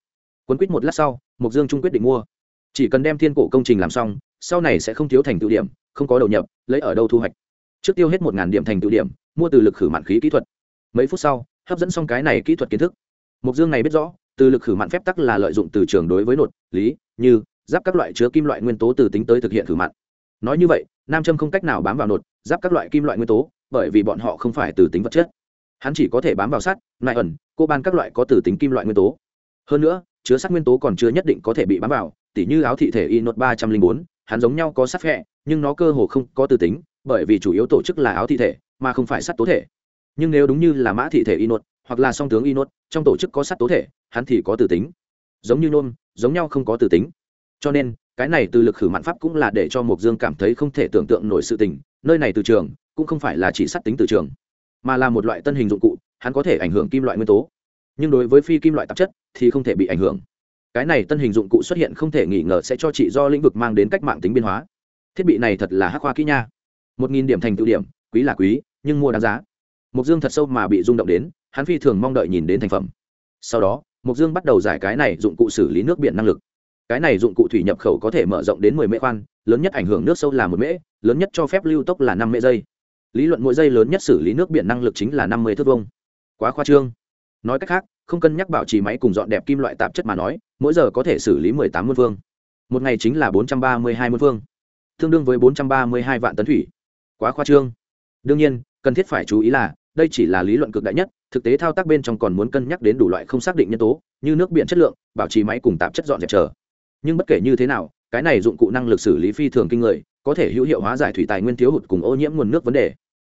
Quấn quýt một lát sau mục dương trung quyết định mua. Chỉ cần đem thiên cổ công trình làm xong, sau này sẽ không thiếu thành tựu điểm, không có đầu nhập, lấy ở đâu thu hoạch. Trước tiêu hết một điểm thành tựu điểm, mua từ lực khử mạn khí kỹ thuật. Mấy phút sau, hấp dẫn xong cái này kỹ thuật kiến thức. Mục dương này biết rõ, từ lực khử mạn phép tắc là lợi dụng từ trường đối với nột, lý, như, giáp các loại chứa kim loại nguyên tố từ tính tới thực hiện khử mặn nói như vậy nam châm không cách nào bám vào nột, giáp các loại kim loại nguyên tố, bởi vì bọn họ không phải từ tính vật chất. Hắn chỉ có thể bám vào sắt nại ẩn, cô ban các loại có từ tính kim loại nguyên tố. Hơn nữa, chứa sắt nguyên tố còn chưa nhất định có thể bị bám vào, tỉ như áo thị thể y nốt ba trăm linh bốn, hắn giống nhau có sắt phẹ nhưng nó cơ hồ không có từ tính, bởi vì chủ yếu tổ chức là áo thị thể, mà không phải sắt tố thể. Nhưng nếu đúng như là mã thị thể y nốt, hoặc là song tướng y nốt, trong tổ chức có sắt tố thể, hắn thì có từ tính. Giống như nôm, giống nhau không có từ tính. Cho nên cái này từ lực khử mạn pháp cũng là để cho mục dương cảm thấy không thể tưởng tượng nổi sự tình, nơi này từ trường, cũng không phải là chỉ sắt tính từ trường, mà là một loại tân hình dụng cụ, hắn có thể ảnh hưởng kim loại nguyên tố. Nhưng đối với phi kim loại tạp chất thì không thể bị ảnh hưởng. Cái này tân hình dụng cụ xuất hiện không thể nghi ngờ sẽ cho chị do lĩnh vực mang đến cách mạng tính biên hóa. Thiết bị này thật là hắc hoa kỹ nha. Một nghìn điểm thành tự điểm, quý là quý, nhưng mua đáng giá. Mục dương thật sâu mà bị rung động đến, hắn phi thường mong đợi nhìn đến thành phẩm. Sau đó mục dương bắt đầu giải cái này dụng cụ xử lý nước biển năng lực cái này dụng cụ thủy nhập khẩu có thể mở rộng đến 10 mễ khoan lớn nhất ảnh hưởng nước sâu là một mễ lớn nhất cho phép lưu tốc là năm mễ giây. Lý luận mỗi giây lớn nhất xử lý nước biển năng lực chính là năm mươi thước vông quá khoa trương. Nói cách khác không cân nhắc bảo trì máy cùng dọn đẹp kim loại tạp chất mà nói mỗi giờ có thể xử lý 18 muôn vương, một ngày chính là 432 muôn vương, tương đương với 432 vạn tấn thủy. Quá khoa trương. Đương nhiên cần thiết phải chú ý là đây chỉ là lý luận cực đại nhất thực tế thao tác bên trong còn muốn cân nhắc đến đủ loại không xác định nhân tố như nước biển chất lượng bảo trì máy cùng tạp chất dọn dẹp chờ nhưng bất kể như thế nào, cái này dụng cụ năng lực xử lý phi thường kinh người, có thể hữu hiệu hóa giải thủy tài nguyên thiếu hụt cùng ô nhiễm nguồn nước vấn đề.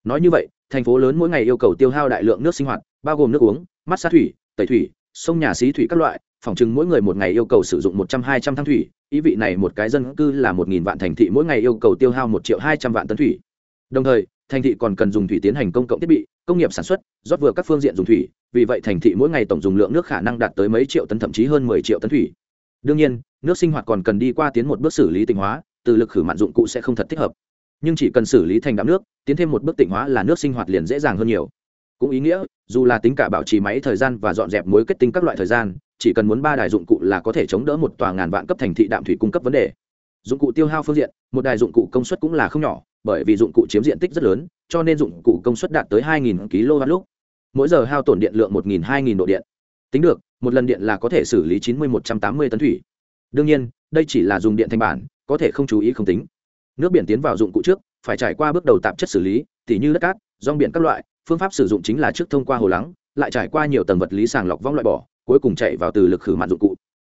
Nói như vậy, thành phố lớn mỗi ngày yêu cầu tiêu hao đại lượng nước sinh hoạt, bao gồm nước uống, mát xa thủy, tẩy thủy, sông nhà xí thủy các loại, phòng chừng mỗi người một ngày yêu cầu sử dụng một trăm hai trăm thang thủy, ý vị này một cái dân cư là một nghìn vạn thành thị mỗi ngày yêu cầu tiêu hao một triệu hai trăm vạn tấn thủy. Đồng thời, thành thị còn cần dùng thủy tiến hành công cộng thiết bị, công nghiệp sản xuất, rót vừa các phương diện dùng thủy, vì vậy thành thị mỗi ngày tổng dùng lượng nước khả năng đạt tới mấy triệu tấn, thậm chí hơn mười triệu tấn thủy đương nhiên, nước sinh hoạt còn cần đi qua tiến một bước xử lý tịnh hóa, từ lực khử mạn dụng cụ sẽ không thật thích hợp. Nhưng chỉ cần xử lý thành đạm nước, tiến thêm một bước tịnh hóa là nước sinh hoạt liền dễ dàng hơn nhiều. Cũng ý nghĩa, dù là tính cả bảo trì máy thời gian và dọn dẹp mối kết tinh các loại thời gian, chỉ cần muốn ba đài dụng cụ là có thể chống đỡ một tòa ngàn vạn cấp thành thị đạm thủy cung cấp vấn đề. Dụng cụ tiêu hao phương diện, một đài dụng cụ công suất cũng là không nhỏ, bởi vì dụng cụ chiếm diện tích rất lớn, cho nên dụng cụ công suất đạt tới 2.000 kW lúc. Mỗi giờ hao tổn điện lượng 1.000 2.000 độ điện tính được, một lần điện là có thể xử lý 90-180 tấn thủy. Đương nhiên, đây chỉ là dùng điện thành bản, có thể không chú ý không tính. Nước biển tiến vào dụng cụ trước, phải trải qua bước đầu tạp chất xử lý, tỉ như đất cát, rong biển các loại, phương pháp sử dụng chính là trước thông qua hồ lắng, lại trải qua nhiều tầng vật lý sàng lọc vong loại bỏ, cuối cùng chạy vào từ lực khử mặn dụng cụ.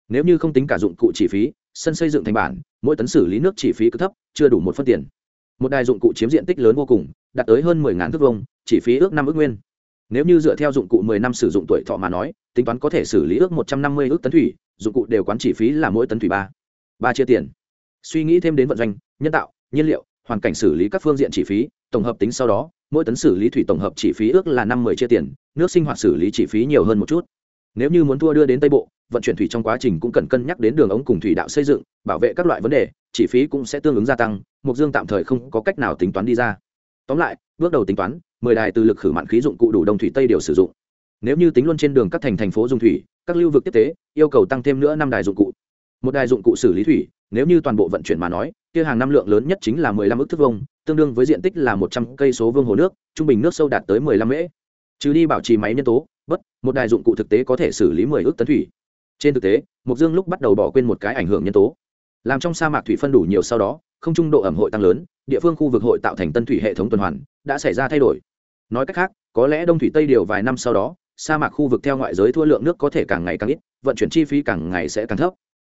Nếu như không tính cả dụng cụ chi phí, sân xây dựng thành bản, mỗi tấn xử lý nước chi phí cứ thấp, chưa đủ một phân tiền. Một đài dụng cụ chiếm diện tích lớn vô cùng, đạt tới hơn mười ngàn thước vông chi phí ước năm ước nguyên nếu như dựa theo dụng cụ 10 năm sử dụng tuổi thọ mà nói, tính toán có thể xử lý ước 150 ước tấn thủy, dụng cụ đều quán chi phí là mỗi tấn thủy ba. Ba chia tiền. Suy nghĩ thêm đến vận doanh, nhân tạo, nhiên liệu, hoàn cảnh xử lý các phương diện chi phí, tổng hợp tính sau đó, mỗi tấn xử lý thủy tổng hợp chi phí ước là năm mươi chia tiền, nước sinh hoạt xử lý chi phí nhiều hơn một chút. Nếu như muốn thua đưa đến tây bộ, vận chuyển thủy trong quá trình cũng cần cân nhắc đến đường ống cùng thủy đạo xây dựng, bảo vệ các loại vấn đề chi phí cũng sẽ tương ứng gia tăng, mục dương tạm thời không có cách nào tính toán đi ra. Tóm lại, bước đầu tính toán mười đài từ lực khử mạn khí dụng cụ đủ đông thủy tây điều sử dụng. Nếu như tính luôn trên đường các thành thành phố dùng thủy, các lưu vực tiếp tế, yêu cầu tăng thêm nữa năm đài dụng cụ. Một đài dụng cụ xử lý thủy, nếu như toàn bộ vận chuyển mà nói, kia hàng năm lượng lớn nhất chính là mười lăm ước thước vông tương đương với diện tích là một trăm cây số vương hồ nước, trung bình nước sâu đạt tới mười lăm mễ. Trừ đi bảo trì máy nhân tố, bất, một đài dụng cụ thực tế có thể xử lý mười ước tấn thủy. Trên thực tế mục dương lúc bắt đầu bỏ quên một cái ảnh hưởng nhân tố. Làm trong sa mạc thủy phân đủ nhiều sau đó, không trung độ ẩm hội tăng lớn, địa phương khu vực hội tạo thành tân thủy hệ thống tuần hoàn, đã xảy ra thay đổi nói cách khác, có lẽ đông thủy tây điều vài năm sau đó, sa mạc khu vực theo ngoại giới thua lượng nước có thể càng ngày càng ít, vận chuyển chi phí càng ngày sẽ càng thấp.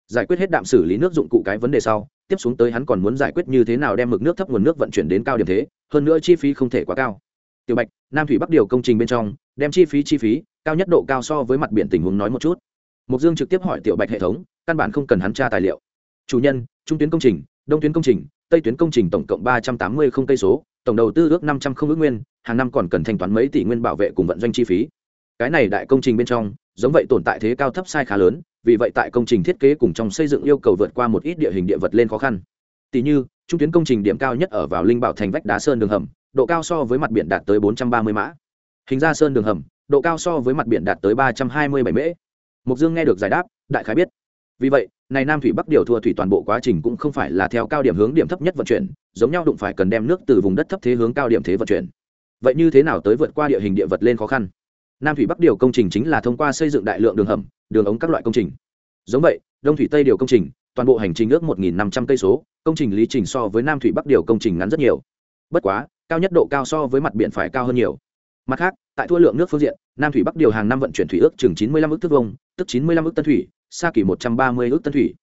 Giải quyết hết đạm xử lý nước dụng cụ cái vấn đề sau, tiếp xuống tới hắn còn muốn giải quyết như thế nào đem mực nước thấp nguồn nước vận chuyển đến cao điểm thế, hơn nữa chi phí không thể quá cao. Tiểu bạch, nam thủy bắc điều công trình bên trong, đem chi phí chi phí, cao nhất độ cao so với mặt biển tình huống nói một chút. Mục dương trực tiếp hỏi tiểu bạch hệ thống, căn bản không cần hắn tra tài liệu. Chủ nhân, trung tuyến công trình, đông tuyến công trình, tây tuyến công trình tổng cộng ba trăm tám mươi không cây số tổng đầu tư ước năm trăm không ước nguyên, hàng năm còn cần thanh toán mấy tỷ nguyên bảo vệ cùng vận doanh chi phí. Cái này đại công trình bên trong, giống vậy tồn tại thế cao thấp sai khá lớn, vì vậy tại công trình thiết kế cùng trong xây dựng yêu cầu vượt qua một ít địa hình địa vật lên khó khăn. Tỷ như, trung tuyến công trình điểm cao nhất ở vào linh bảo thành vách đá sơn đường hầm, độ cao so với mặt biển đạt tới 430 mã. Hình ra sơn đường hầm, độ cao so với mặt biển đạt tới 327 mễ. Mục dương nghe được giải đáp, đại khái biết. Vì vậy này nam thủy bắc điều thua thủy toàn bộ quá trình cũng không phải là theo cao điểm hướng điểm thấp nhất vận chuyển, giống nhau đụng phải cần đem nước từ vùng đất thấp thế hướng cao điểm thế vận chuyển. Vậy như thế nào tới vượt qua địa hình địa vật lên khó khăn? Nam thủy bắc điều công trình chính là thông qua xây dựng đại lượng đường hầm, đường ống các loại công trình. Giống vậy, đông thủy tây điều công trình, toàn bộ hành trình ước một năm trăm cây số, công trình lý trình so với nam thủy bắc điều công trình ngắn rất nhiều. Bất quá, cao nhất độ cao so với mặt biển phải cao hơn nhiều. Mặt khác tại thua lượng nước phương diện, nam thủy bắc điều hàng năm vận chuyển thủy ước chừng chín mươi lăm ước thước vông tức chín mươi lăm ước tân thủy, xa kỳ một trăm ba mươi ước tân thủy.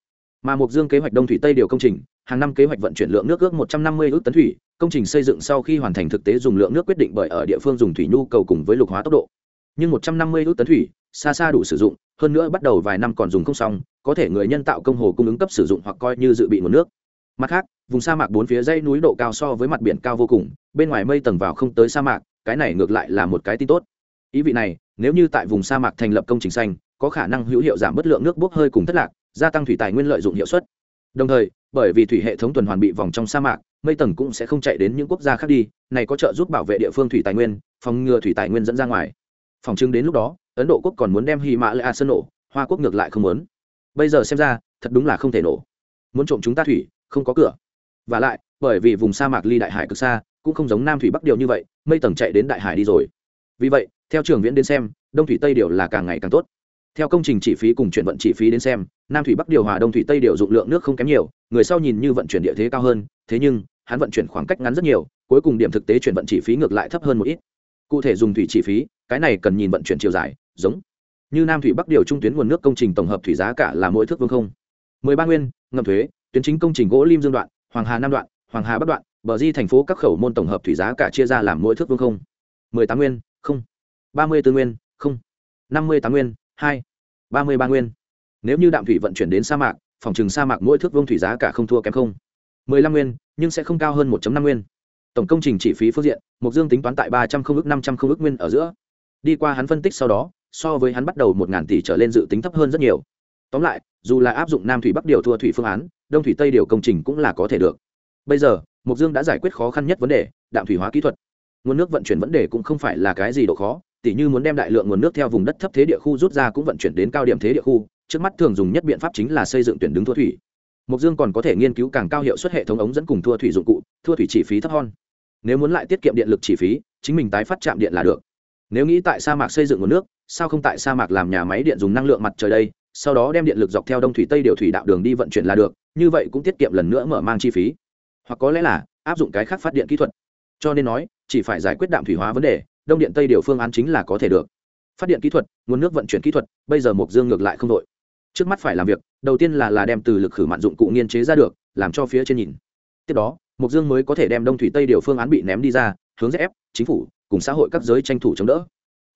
Mà mục dương kế hoạch đông thủy tây điều công trình, hàng năm kế hoạch vận chuyển lượng nước ước một trăm năm mươi ước tấn thủy, công trình xây dựng sau khi hoàn thành thực tế dùng lượng nước quyết định bởi ở địa phương dùng thủy nhu cầu cùng với lục hóa tốc độ. Nhưng một trăm năm mươi ước tấn thủy, xa xa đủ sử dụng, hơn nữa bắt đầu vài năm còn dùng không xong, có thể người nhân tạo công hồ cung ứng cấp sử dụng hoặc coi như dự bị nguồn nước. Mặt khác, vùng sa mạc bốn phía dãy núi độ cao so với mặt biển cao vô cùng, bên ngoài mây tầng vào không tới sa mạc cái này ngược lại là một cái tin tốt. Ý vị này, nếu như tại vùng sa mạc thành lập công trình xanh, có khả năng hữu hiệu giảm bất lượng nước bốc hơi cùng thất lạc, gia tăng thủy tài nguyên lợi dụng hiệu suất. Đồng thời, bởi vì thủy hệ thống tuần hoàn bị vòng trong sa mạc, mây tầng cũng sẽ không chạy đến những quốc gia khác đi, này có trợ giúp bảo vệ địa phương thủy tài nguyên, phòng ngừa thủy tài nguyên dẫn ra ngoài. Phòng chứng đến lúc đó, ấn độ quốc còn muốn đem hy mã lệ a sơn nổ, hoa quốc ngược lại không muốn. Bây giờ xem ra, thật đúng là không thể nổ. Muốn trộm chúng ta thủy, không có cửa. Và lại, bởi vì vùng sa mạc ly đại hải cực xa cũng không giống nam thủy bắc điều như vậy, mây tầng chạy đến đại hải đi rồi. Vì vậy, theo trường viễn đến xem, đông thủy tây điều là càng ngày càng tốt. Theo công trình chi phí cùng chuyển vận chi phí đến xem, nam thủy bắc điều hòa đông thủy tây điều dụng lượng nước không kém nhiều, người sau nhìn như vận chuyển địa thế cao hơn, thế nhưng, hắn vận chuyển khoảng cách ngắn rất nhiều, cuối cùng điểm thực tế chuyển vận chi phí ngược lại thấp hơn một ít. Cụ thể dùng thủy chi phí, cái này cần nhìn vận chuyển chiều dài, giống như nam thủy bắc điều trung tuyến nguồn nước công trình tổng hợp thủy giá cả là mỗi thước vương không. mười ba nguyên, ngầm thuế, tuyến chính công trình gỗ lim dương đoạn, hoàng hà nam đoạn, hoàng hà bắc đoạn bờ di thành phố các khẩu môn tổng hợp thủy giá cả chia ra làm mỗi thước vương không. mười tám nguyên, không. ba mươi tư nguyên, không. năm mươi tám nguyên, hai. ba mươi ba nguyên. Nếu như đạm thủy vận chuyển đến sa mạc, phòng trừng sa mạc mỗi thước vương thủy giá cả không thua kém không. mười lăm nguyên, nhưng sẽ không cao hơn một năm nguyên. Tổng công trình chi phí phương diện mục dương tính toán tại ba trăm không ước năm trăm không ước nguyên ở giữa. Đi qua hắn phân tích sau đó, so với hắn bắt đầu một ngàn tỷ trở lên dự tính thấp hơn rất nhiều. Tóm lại, dù là áp dụng nam thủy bắc điều thua thủy phương án, đông thủy tây điều công trình cũng là có thể được. Bây giờ mục dương đã giải quyết khó khăn nhất vấn đề, đạm thủy hóa kỹ thuật. Nguồn nước vận chuyển vấn đề cũng không phải là cái gì độ khó, tỉ như muốn đem đại lượng nguồn nước theo vùng đất thấp thế địa khu rút ra cũng vận chuyển đến cao điểm thế địa khu, trước mắt thường dùng nhất biện pháp chính là xây dựng tuyển đứng thua thủy. Mục dương còn có thể nghiên cứu càng cao hiệu suất hệ thống ống dẫn cùng thua thủy dụng cụ, thua thủy chi phí thấp hơn. Nếu muốn lại tiết kiệm điện lực chi phí, chính mình tái phát trạm điện là được. Nếu nghĩ tại sa mạc xây dựng nguồn nước, sao không tại sa mạc làm nhà máy điện dùng năng lượng mặt trời đây, sau đó đem điện lực dọc theo đông thủy tây điều thủy đạo đường đi vận chuyển là được, như vậy cũng tiết kiệm lần nữa mở mang chi phí hoặc có lẽ là áp dụng cái khác phát điện kỹ thuật. Cho nên nói, chỉ phải giải quyết đạm thủy hóa vấn đề, đông điện tây điều phương án chính là có thể được. Phát điện kỹ thuật, nguồn nước vận chuyển kỹ thuật, bây giờ mộc dương ngược lại không đội. Trước mắt phải làm việc, đầu tiên là là đem từ lực khử mạn dụng cụ nghiên chế ra được, làm cho phía trên nhìn. Tiếp đó, mộc dương mới có thể đem đông thủy tây điều phương án bị ném đi ra, hướng ép, chính phủ cùng xã hội các giới tranh thủ chống đỡ.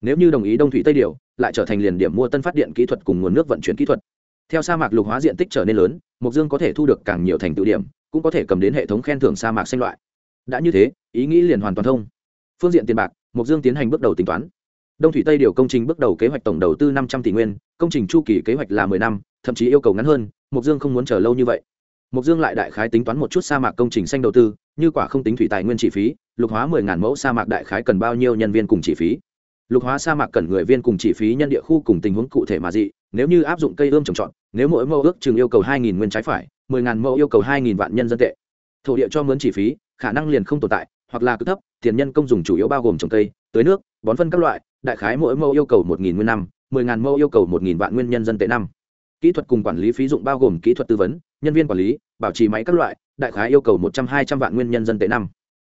Nếu như đồng ý đông thủy tây điều, lại trở thành liền điểm mua tân phát điện kỹ thuật cùng nguồn nước vận chuyển kỹ thuật. Theo sa mạc lục hóa diện tích trở nên lớn, mộc dương có thể thu được càng nhiều thành tựu điểm cũng có thể cầm đến hệ thống khen thưởng sa mạc xanh loại. Đã như thế, ý nghĩ liền hoàn toàn thông. Phương diện tiền bạc mục dương tiến hành bước đầu tính toán. Đông thủy tây điều công trình bước đầu kế hoạch tổng đầu tư năm trăm tỷ nguyên, công trình chu kỳ kế hoạch là mười năm, thậm chí yêu cầu ngắn hơn mục dương không muốn chờ lâu như vậy. Mục dương lại đại khái tính toán một chút sa mạc công trình xanh đầu tư, như quả không tính thủy tài nguyên chi phí, lục hóa mười ngàn mẫu sa mạc đại khái cần bao nhiêu nhân viên cùng chi phí. Lục hóa sa mạc cần người viên cùng chi phí nhân địa khu cùng tình huống cụ thể mà dị nếu như áp dụng cây ươm trồng trọt, nếu mỗi mẫu ước chừng yêu cầu hai nghìn nguyên trái phải, mười ngàn mẫu yêu cầu hai nghìn vạn nhân dân tệ. Thổ địa cho mướn chi phí, khả năng liền không tồn tại, hoặc là cực thấp, tiền nhân công dùng chủ yếu bao gồm trồng cây, tưới nước, bón phân các loại, đại khái mỗi mẫu yêu cầu một nghìn nguyên năm, mười ngàn mẫu yêu cầu một nghìn vạn nguyên nhân dân tệ năm. Kỹ thuật cùng quản lý phí dụng bao gồm kỹ thuật tư vấn, nhân viên quản lý, bảo trì máy các loại, đại khái yêu cầu một trăm hai trăm vạn nguyên nhân dân tệ năm.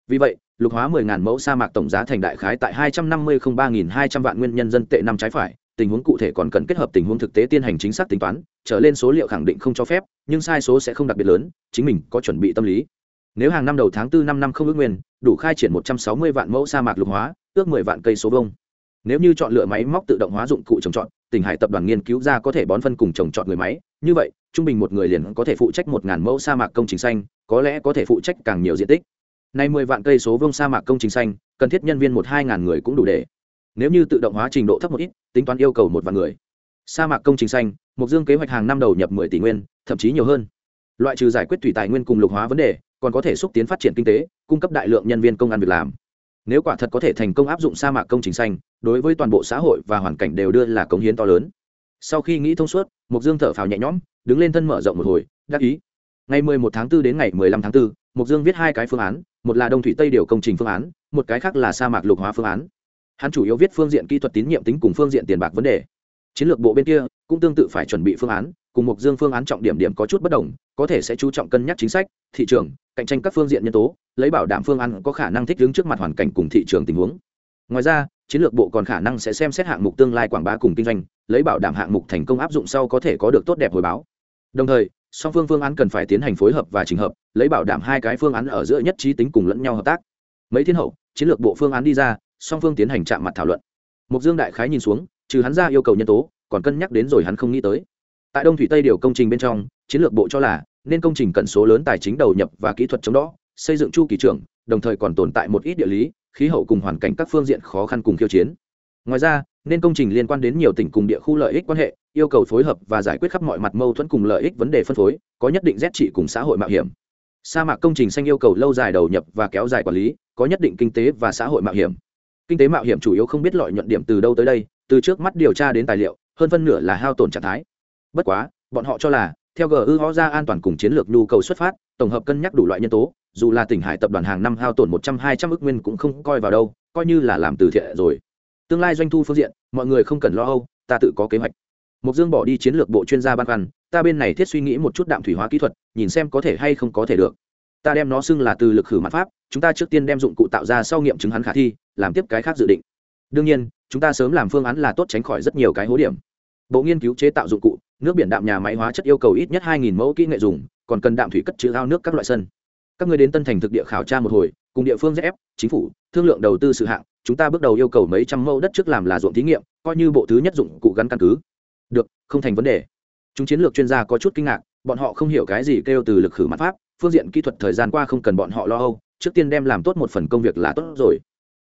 Vì vậy, lục hóa 10.000 mẫu sa mạc tổng giá thành đại khái tại hai trăm năm mươi không ba nghìn hai trăm vạn nguyên nhân dân tệ năm trái phải tình huống cụ thể còn cần kết hợp tình huống thực tế tiến hành chính xác tính toán, trở lên số liệu khẳng định không cho phép, nhưng sai số sẽ không đặc biệt lớn, chính mình có chuẩn bị tâm lý. Nếu hàng năm đầu tháng 4 năm năm không ước nguyên, đủ khai triển một trăm sáu mươi vạn mẫu sa mạc lục hóa, ước mười vạn cây số vông nếu như chọn lựa máy móc tự động hóa dụng cụ trồng trọt, tỉnh hải tập đoàn nghiên cứu ra có thể bón phân cùng trồng trọt người máy. Như vậy, trung bình một người liền có thể phụ trách một ngàn mẫu sa mạc công trình xanh, có lẽ có thể phụ trách càng nhiều diện tích. Nay mười vạn cây số vương sa mạc công trình xanh, cần thiết nhân viên một hai ngàn người cũng đủ để nếu như tự động hóa trình độ thấp một ít tính toán yêu cầu một vạn người. Sa mạc công trình xanh mục dương kế hoạch hàng năm đầu nhập mười tỷ nguyên thậm chí nhiều hơn. Loại trừ giải quyết thủy tài nguyên cùng lục hóa vấn đề còn có thể xúc tiến phát triển kinh tế cung cấp đại lượng nhân viên công ăn việc làm. Nếu quả thật có thể thành công áp dụng sa mạc công trình xanh đối với toàn bộ xã hội và hoàn cảnh đều đưa là cống hiến to lớn. Sau khi nghĩ thông suốt mục dương thở phào nhẹ nhõm đứng lên thân mở rộng một hồi đắc ý. Ngày 11 tháng 4 đến ngày 15 tháng 4, mục dương viết hai cái phương án một là đông thủy tây điều công trình phương án một cái khác là sa mạc lục hóa phương án hắn chủ yếu viết phương diện kỹ thuật tín nhiệm tính cùng phương diện tiền bạc vấn đề. Chiến lược bộ bên kia cũng tương tự phải chuẩn bị phương án, cùng mục dương phương án trọng điểm điểm có chút bất đồng, có thể sẽ chú trọng cân nhắc chính sách, thị trường, cạnh tranh các phương diện nhân tố, lấy bảo đảm phương án có khả năng thích ứng trước mặt hoàn cảnh cùng thị trường tình huống. Ngoài ra, chiến lược bộ còn khả năng sẽ xem xét hạng mục tương lai quảng bá cùng kinh doanh, lấy bảo đảm hạng mục thành công áp dụng sau có thể có được tốt đẹp hồi báo. Đồng thời, song phương phương án cần phải tiến hành phối hợp và trình hợp, lấy bảo đảm hai cái phương án ở giữa nhất trí tính cùng lẫn nhau hợp tác. Mấy thiên hậu, chiến lược bộ phương án đi ra song phương tiến hành chạm mặt thảo luận. Mục dương đại khái nhìn xuống, trừ hắn ra yêu cầu nhân tố, còn cân nhắc đến rồi hắn không nghĩ tới. Tại đông thủy tây điều công trình bên trong, chiến lược bộ cho là, nên công trình cần số lớn tài chính đầu nhập và kỹ thuật chống đó, xây dựng chu kỳ trưởng, đồng thời còn tồn tại một ít địa lý, khí hậu cùng hoàn cảnh các phương diện khó khăn cùng khiêu chiến. Ngoài ra, nên công trình liên quan đến nhiều tỉnh cùng địa khu lợi ích quan hệ, yêu cầu phối hợp và giải quyết khắp mọi mặt mâu thuẫn cùng lợi ích vấn đề phân phối, có nhất định rét trị cùng xã hội mạo hiểm. Sa mạc công trình xanh yêu cầu lâu dài đầu nhập và kéo dài quản lý, có nhất định kinh tế và xã hội mạo hiểm kinh tế mạo hiểm chủ yếu không biết lợi nhuận điểm từ đâu tới đây, từ trước mắt điều tra đến tài liệu, hơn phân nửa là hao tổn trạng thái. Bất quá, bọn họ cho là, theo gu ho ra an toàn cùng chiến lược nhu cầu xuất phát, tổng hợp cân nhắc đủ loại nhân tố, dù là tỉnh hải tập đoàn hàng năm hao tổn một trăm hai trăm ước nguyên cũng không coi vào đâu, coi như là làm từ thiện rồi. Tương lai doanh thu phương diện, mọi người không cần lo âu, ta tự có kế hoạch. Mục dương bỏ đi chiến lược bộ chuyên gia ban khoăn, ta bên này thiết suy nghĩ một chút đạm thủy hóa kỹ thuật, nhìn xem có thể hay không có thể được. Ta đem nó xưng là từ lực khử mặt pháp, chúng ta trước tiên đem dụng cụ tạo ra sau nghiệm chứng hắn khả thi làm tiếp cái khác dự định. Đương nhiên, chúng ta sớm làm phương án là tốt tránh khỏi rất nhiều cái hố điểm. Bộ nghiên cứu chế tạo dụng cụ, nước biển đạm nhà máy hóa chất yêu cầu ít nhất hai mẫu kỹ nghệ dùng, còn cần đạm thủy cất chứa ao nước các loại sân. Các người đến tân thành thực địa khảo tra một hồi, cùng địa phương zf chính phủ, thương lượng đầu tư sự hạng, chúng ta bước đầu yêu cầu mấy trăm mẫu đất trước làm là ruộng thí nghiệm, coi như bộ thứ nhất dụng cụ gắn căn cứ. Được, không thành vấn đề. Chúng chiến lược chuyên gia có chút kinh ngạc, bọn họ không hiểu cái gì kêu từ lực khử mặt pháp, phương diện kỹ thuật thời gian qua không cần bọn họ lo âu, trước tiên đem làm tốt một phần công việc là tốt rồi.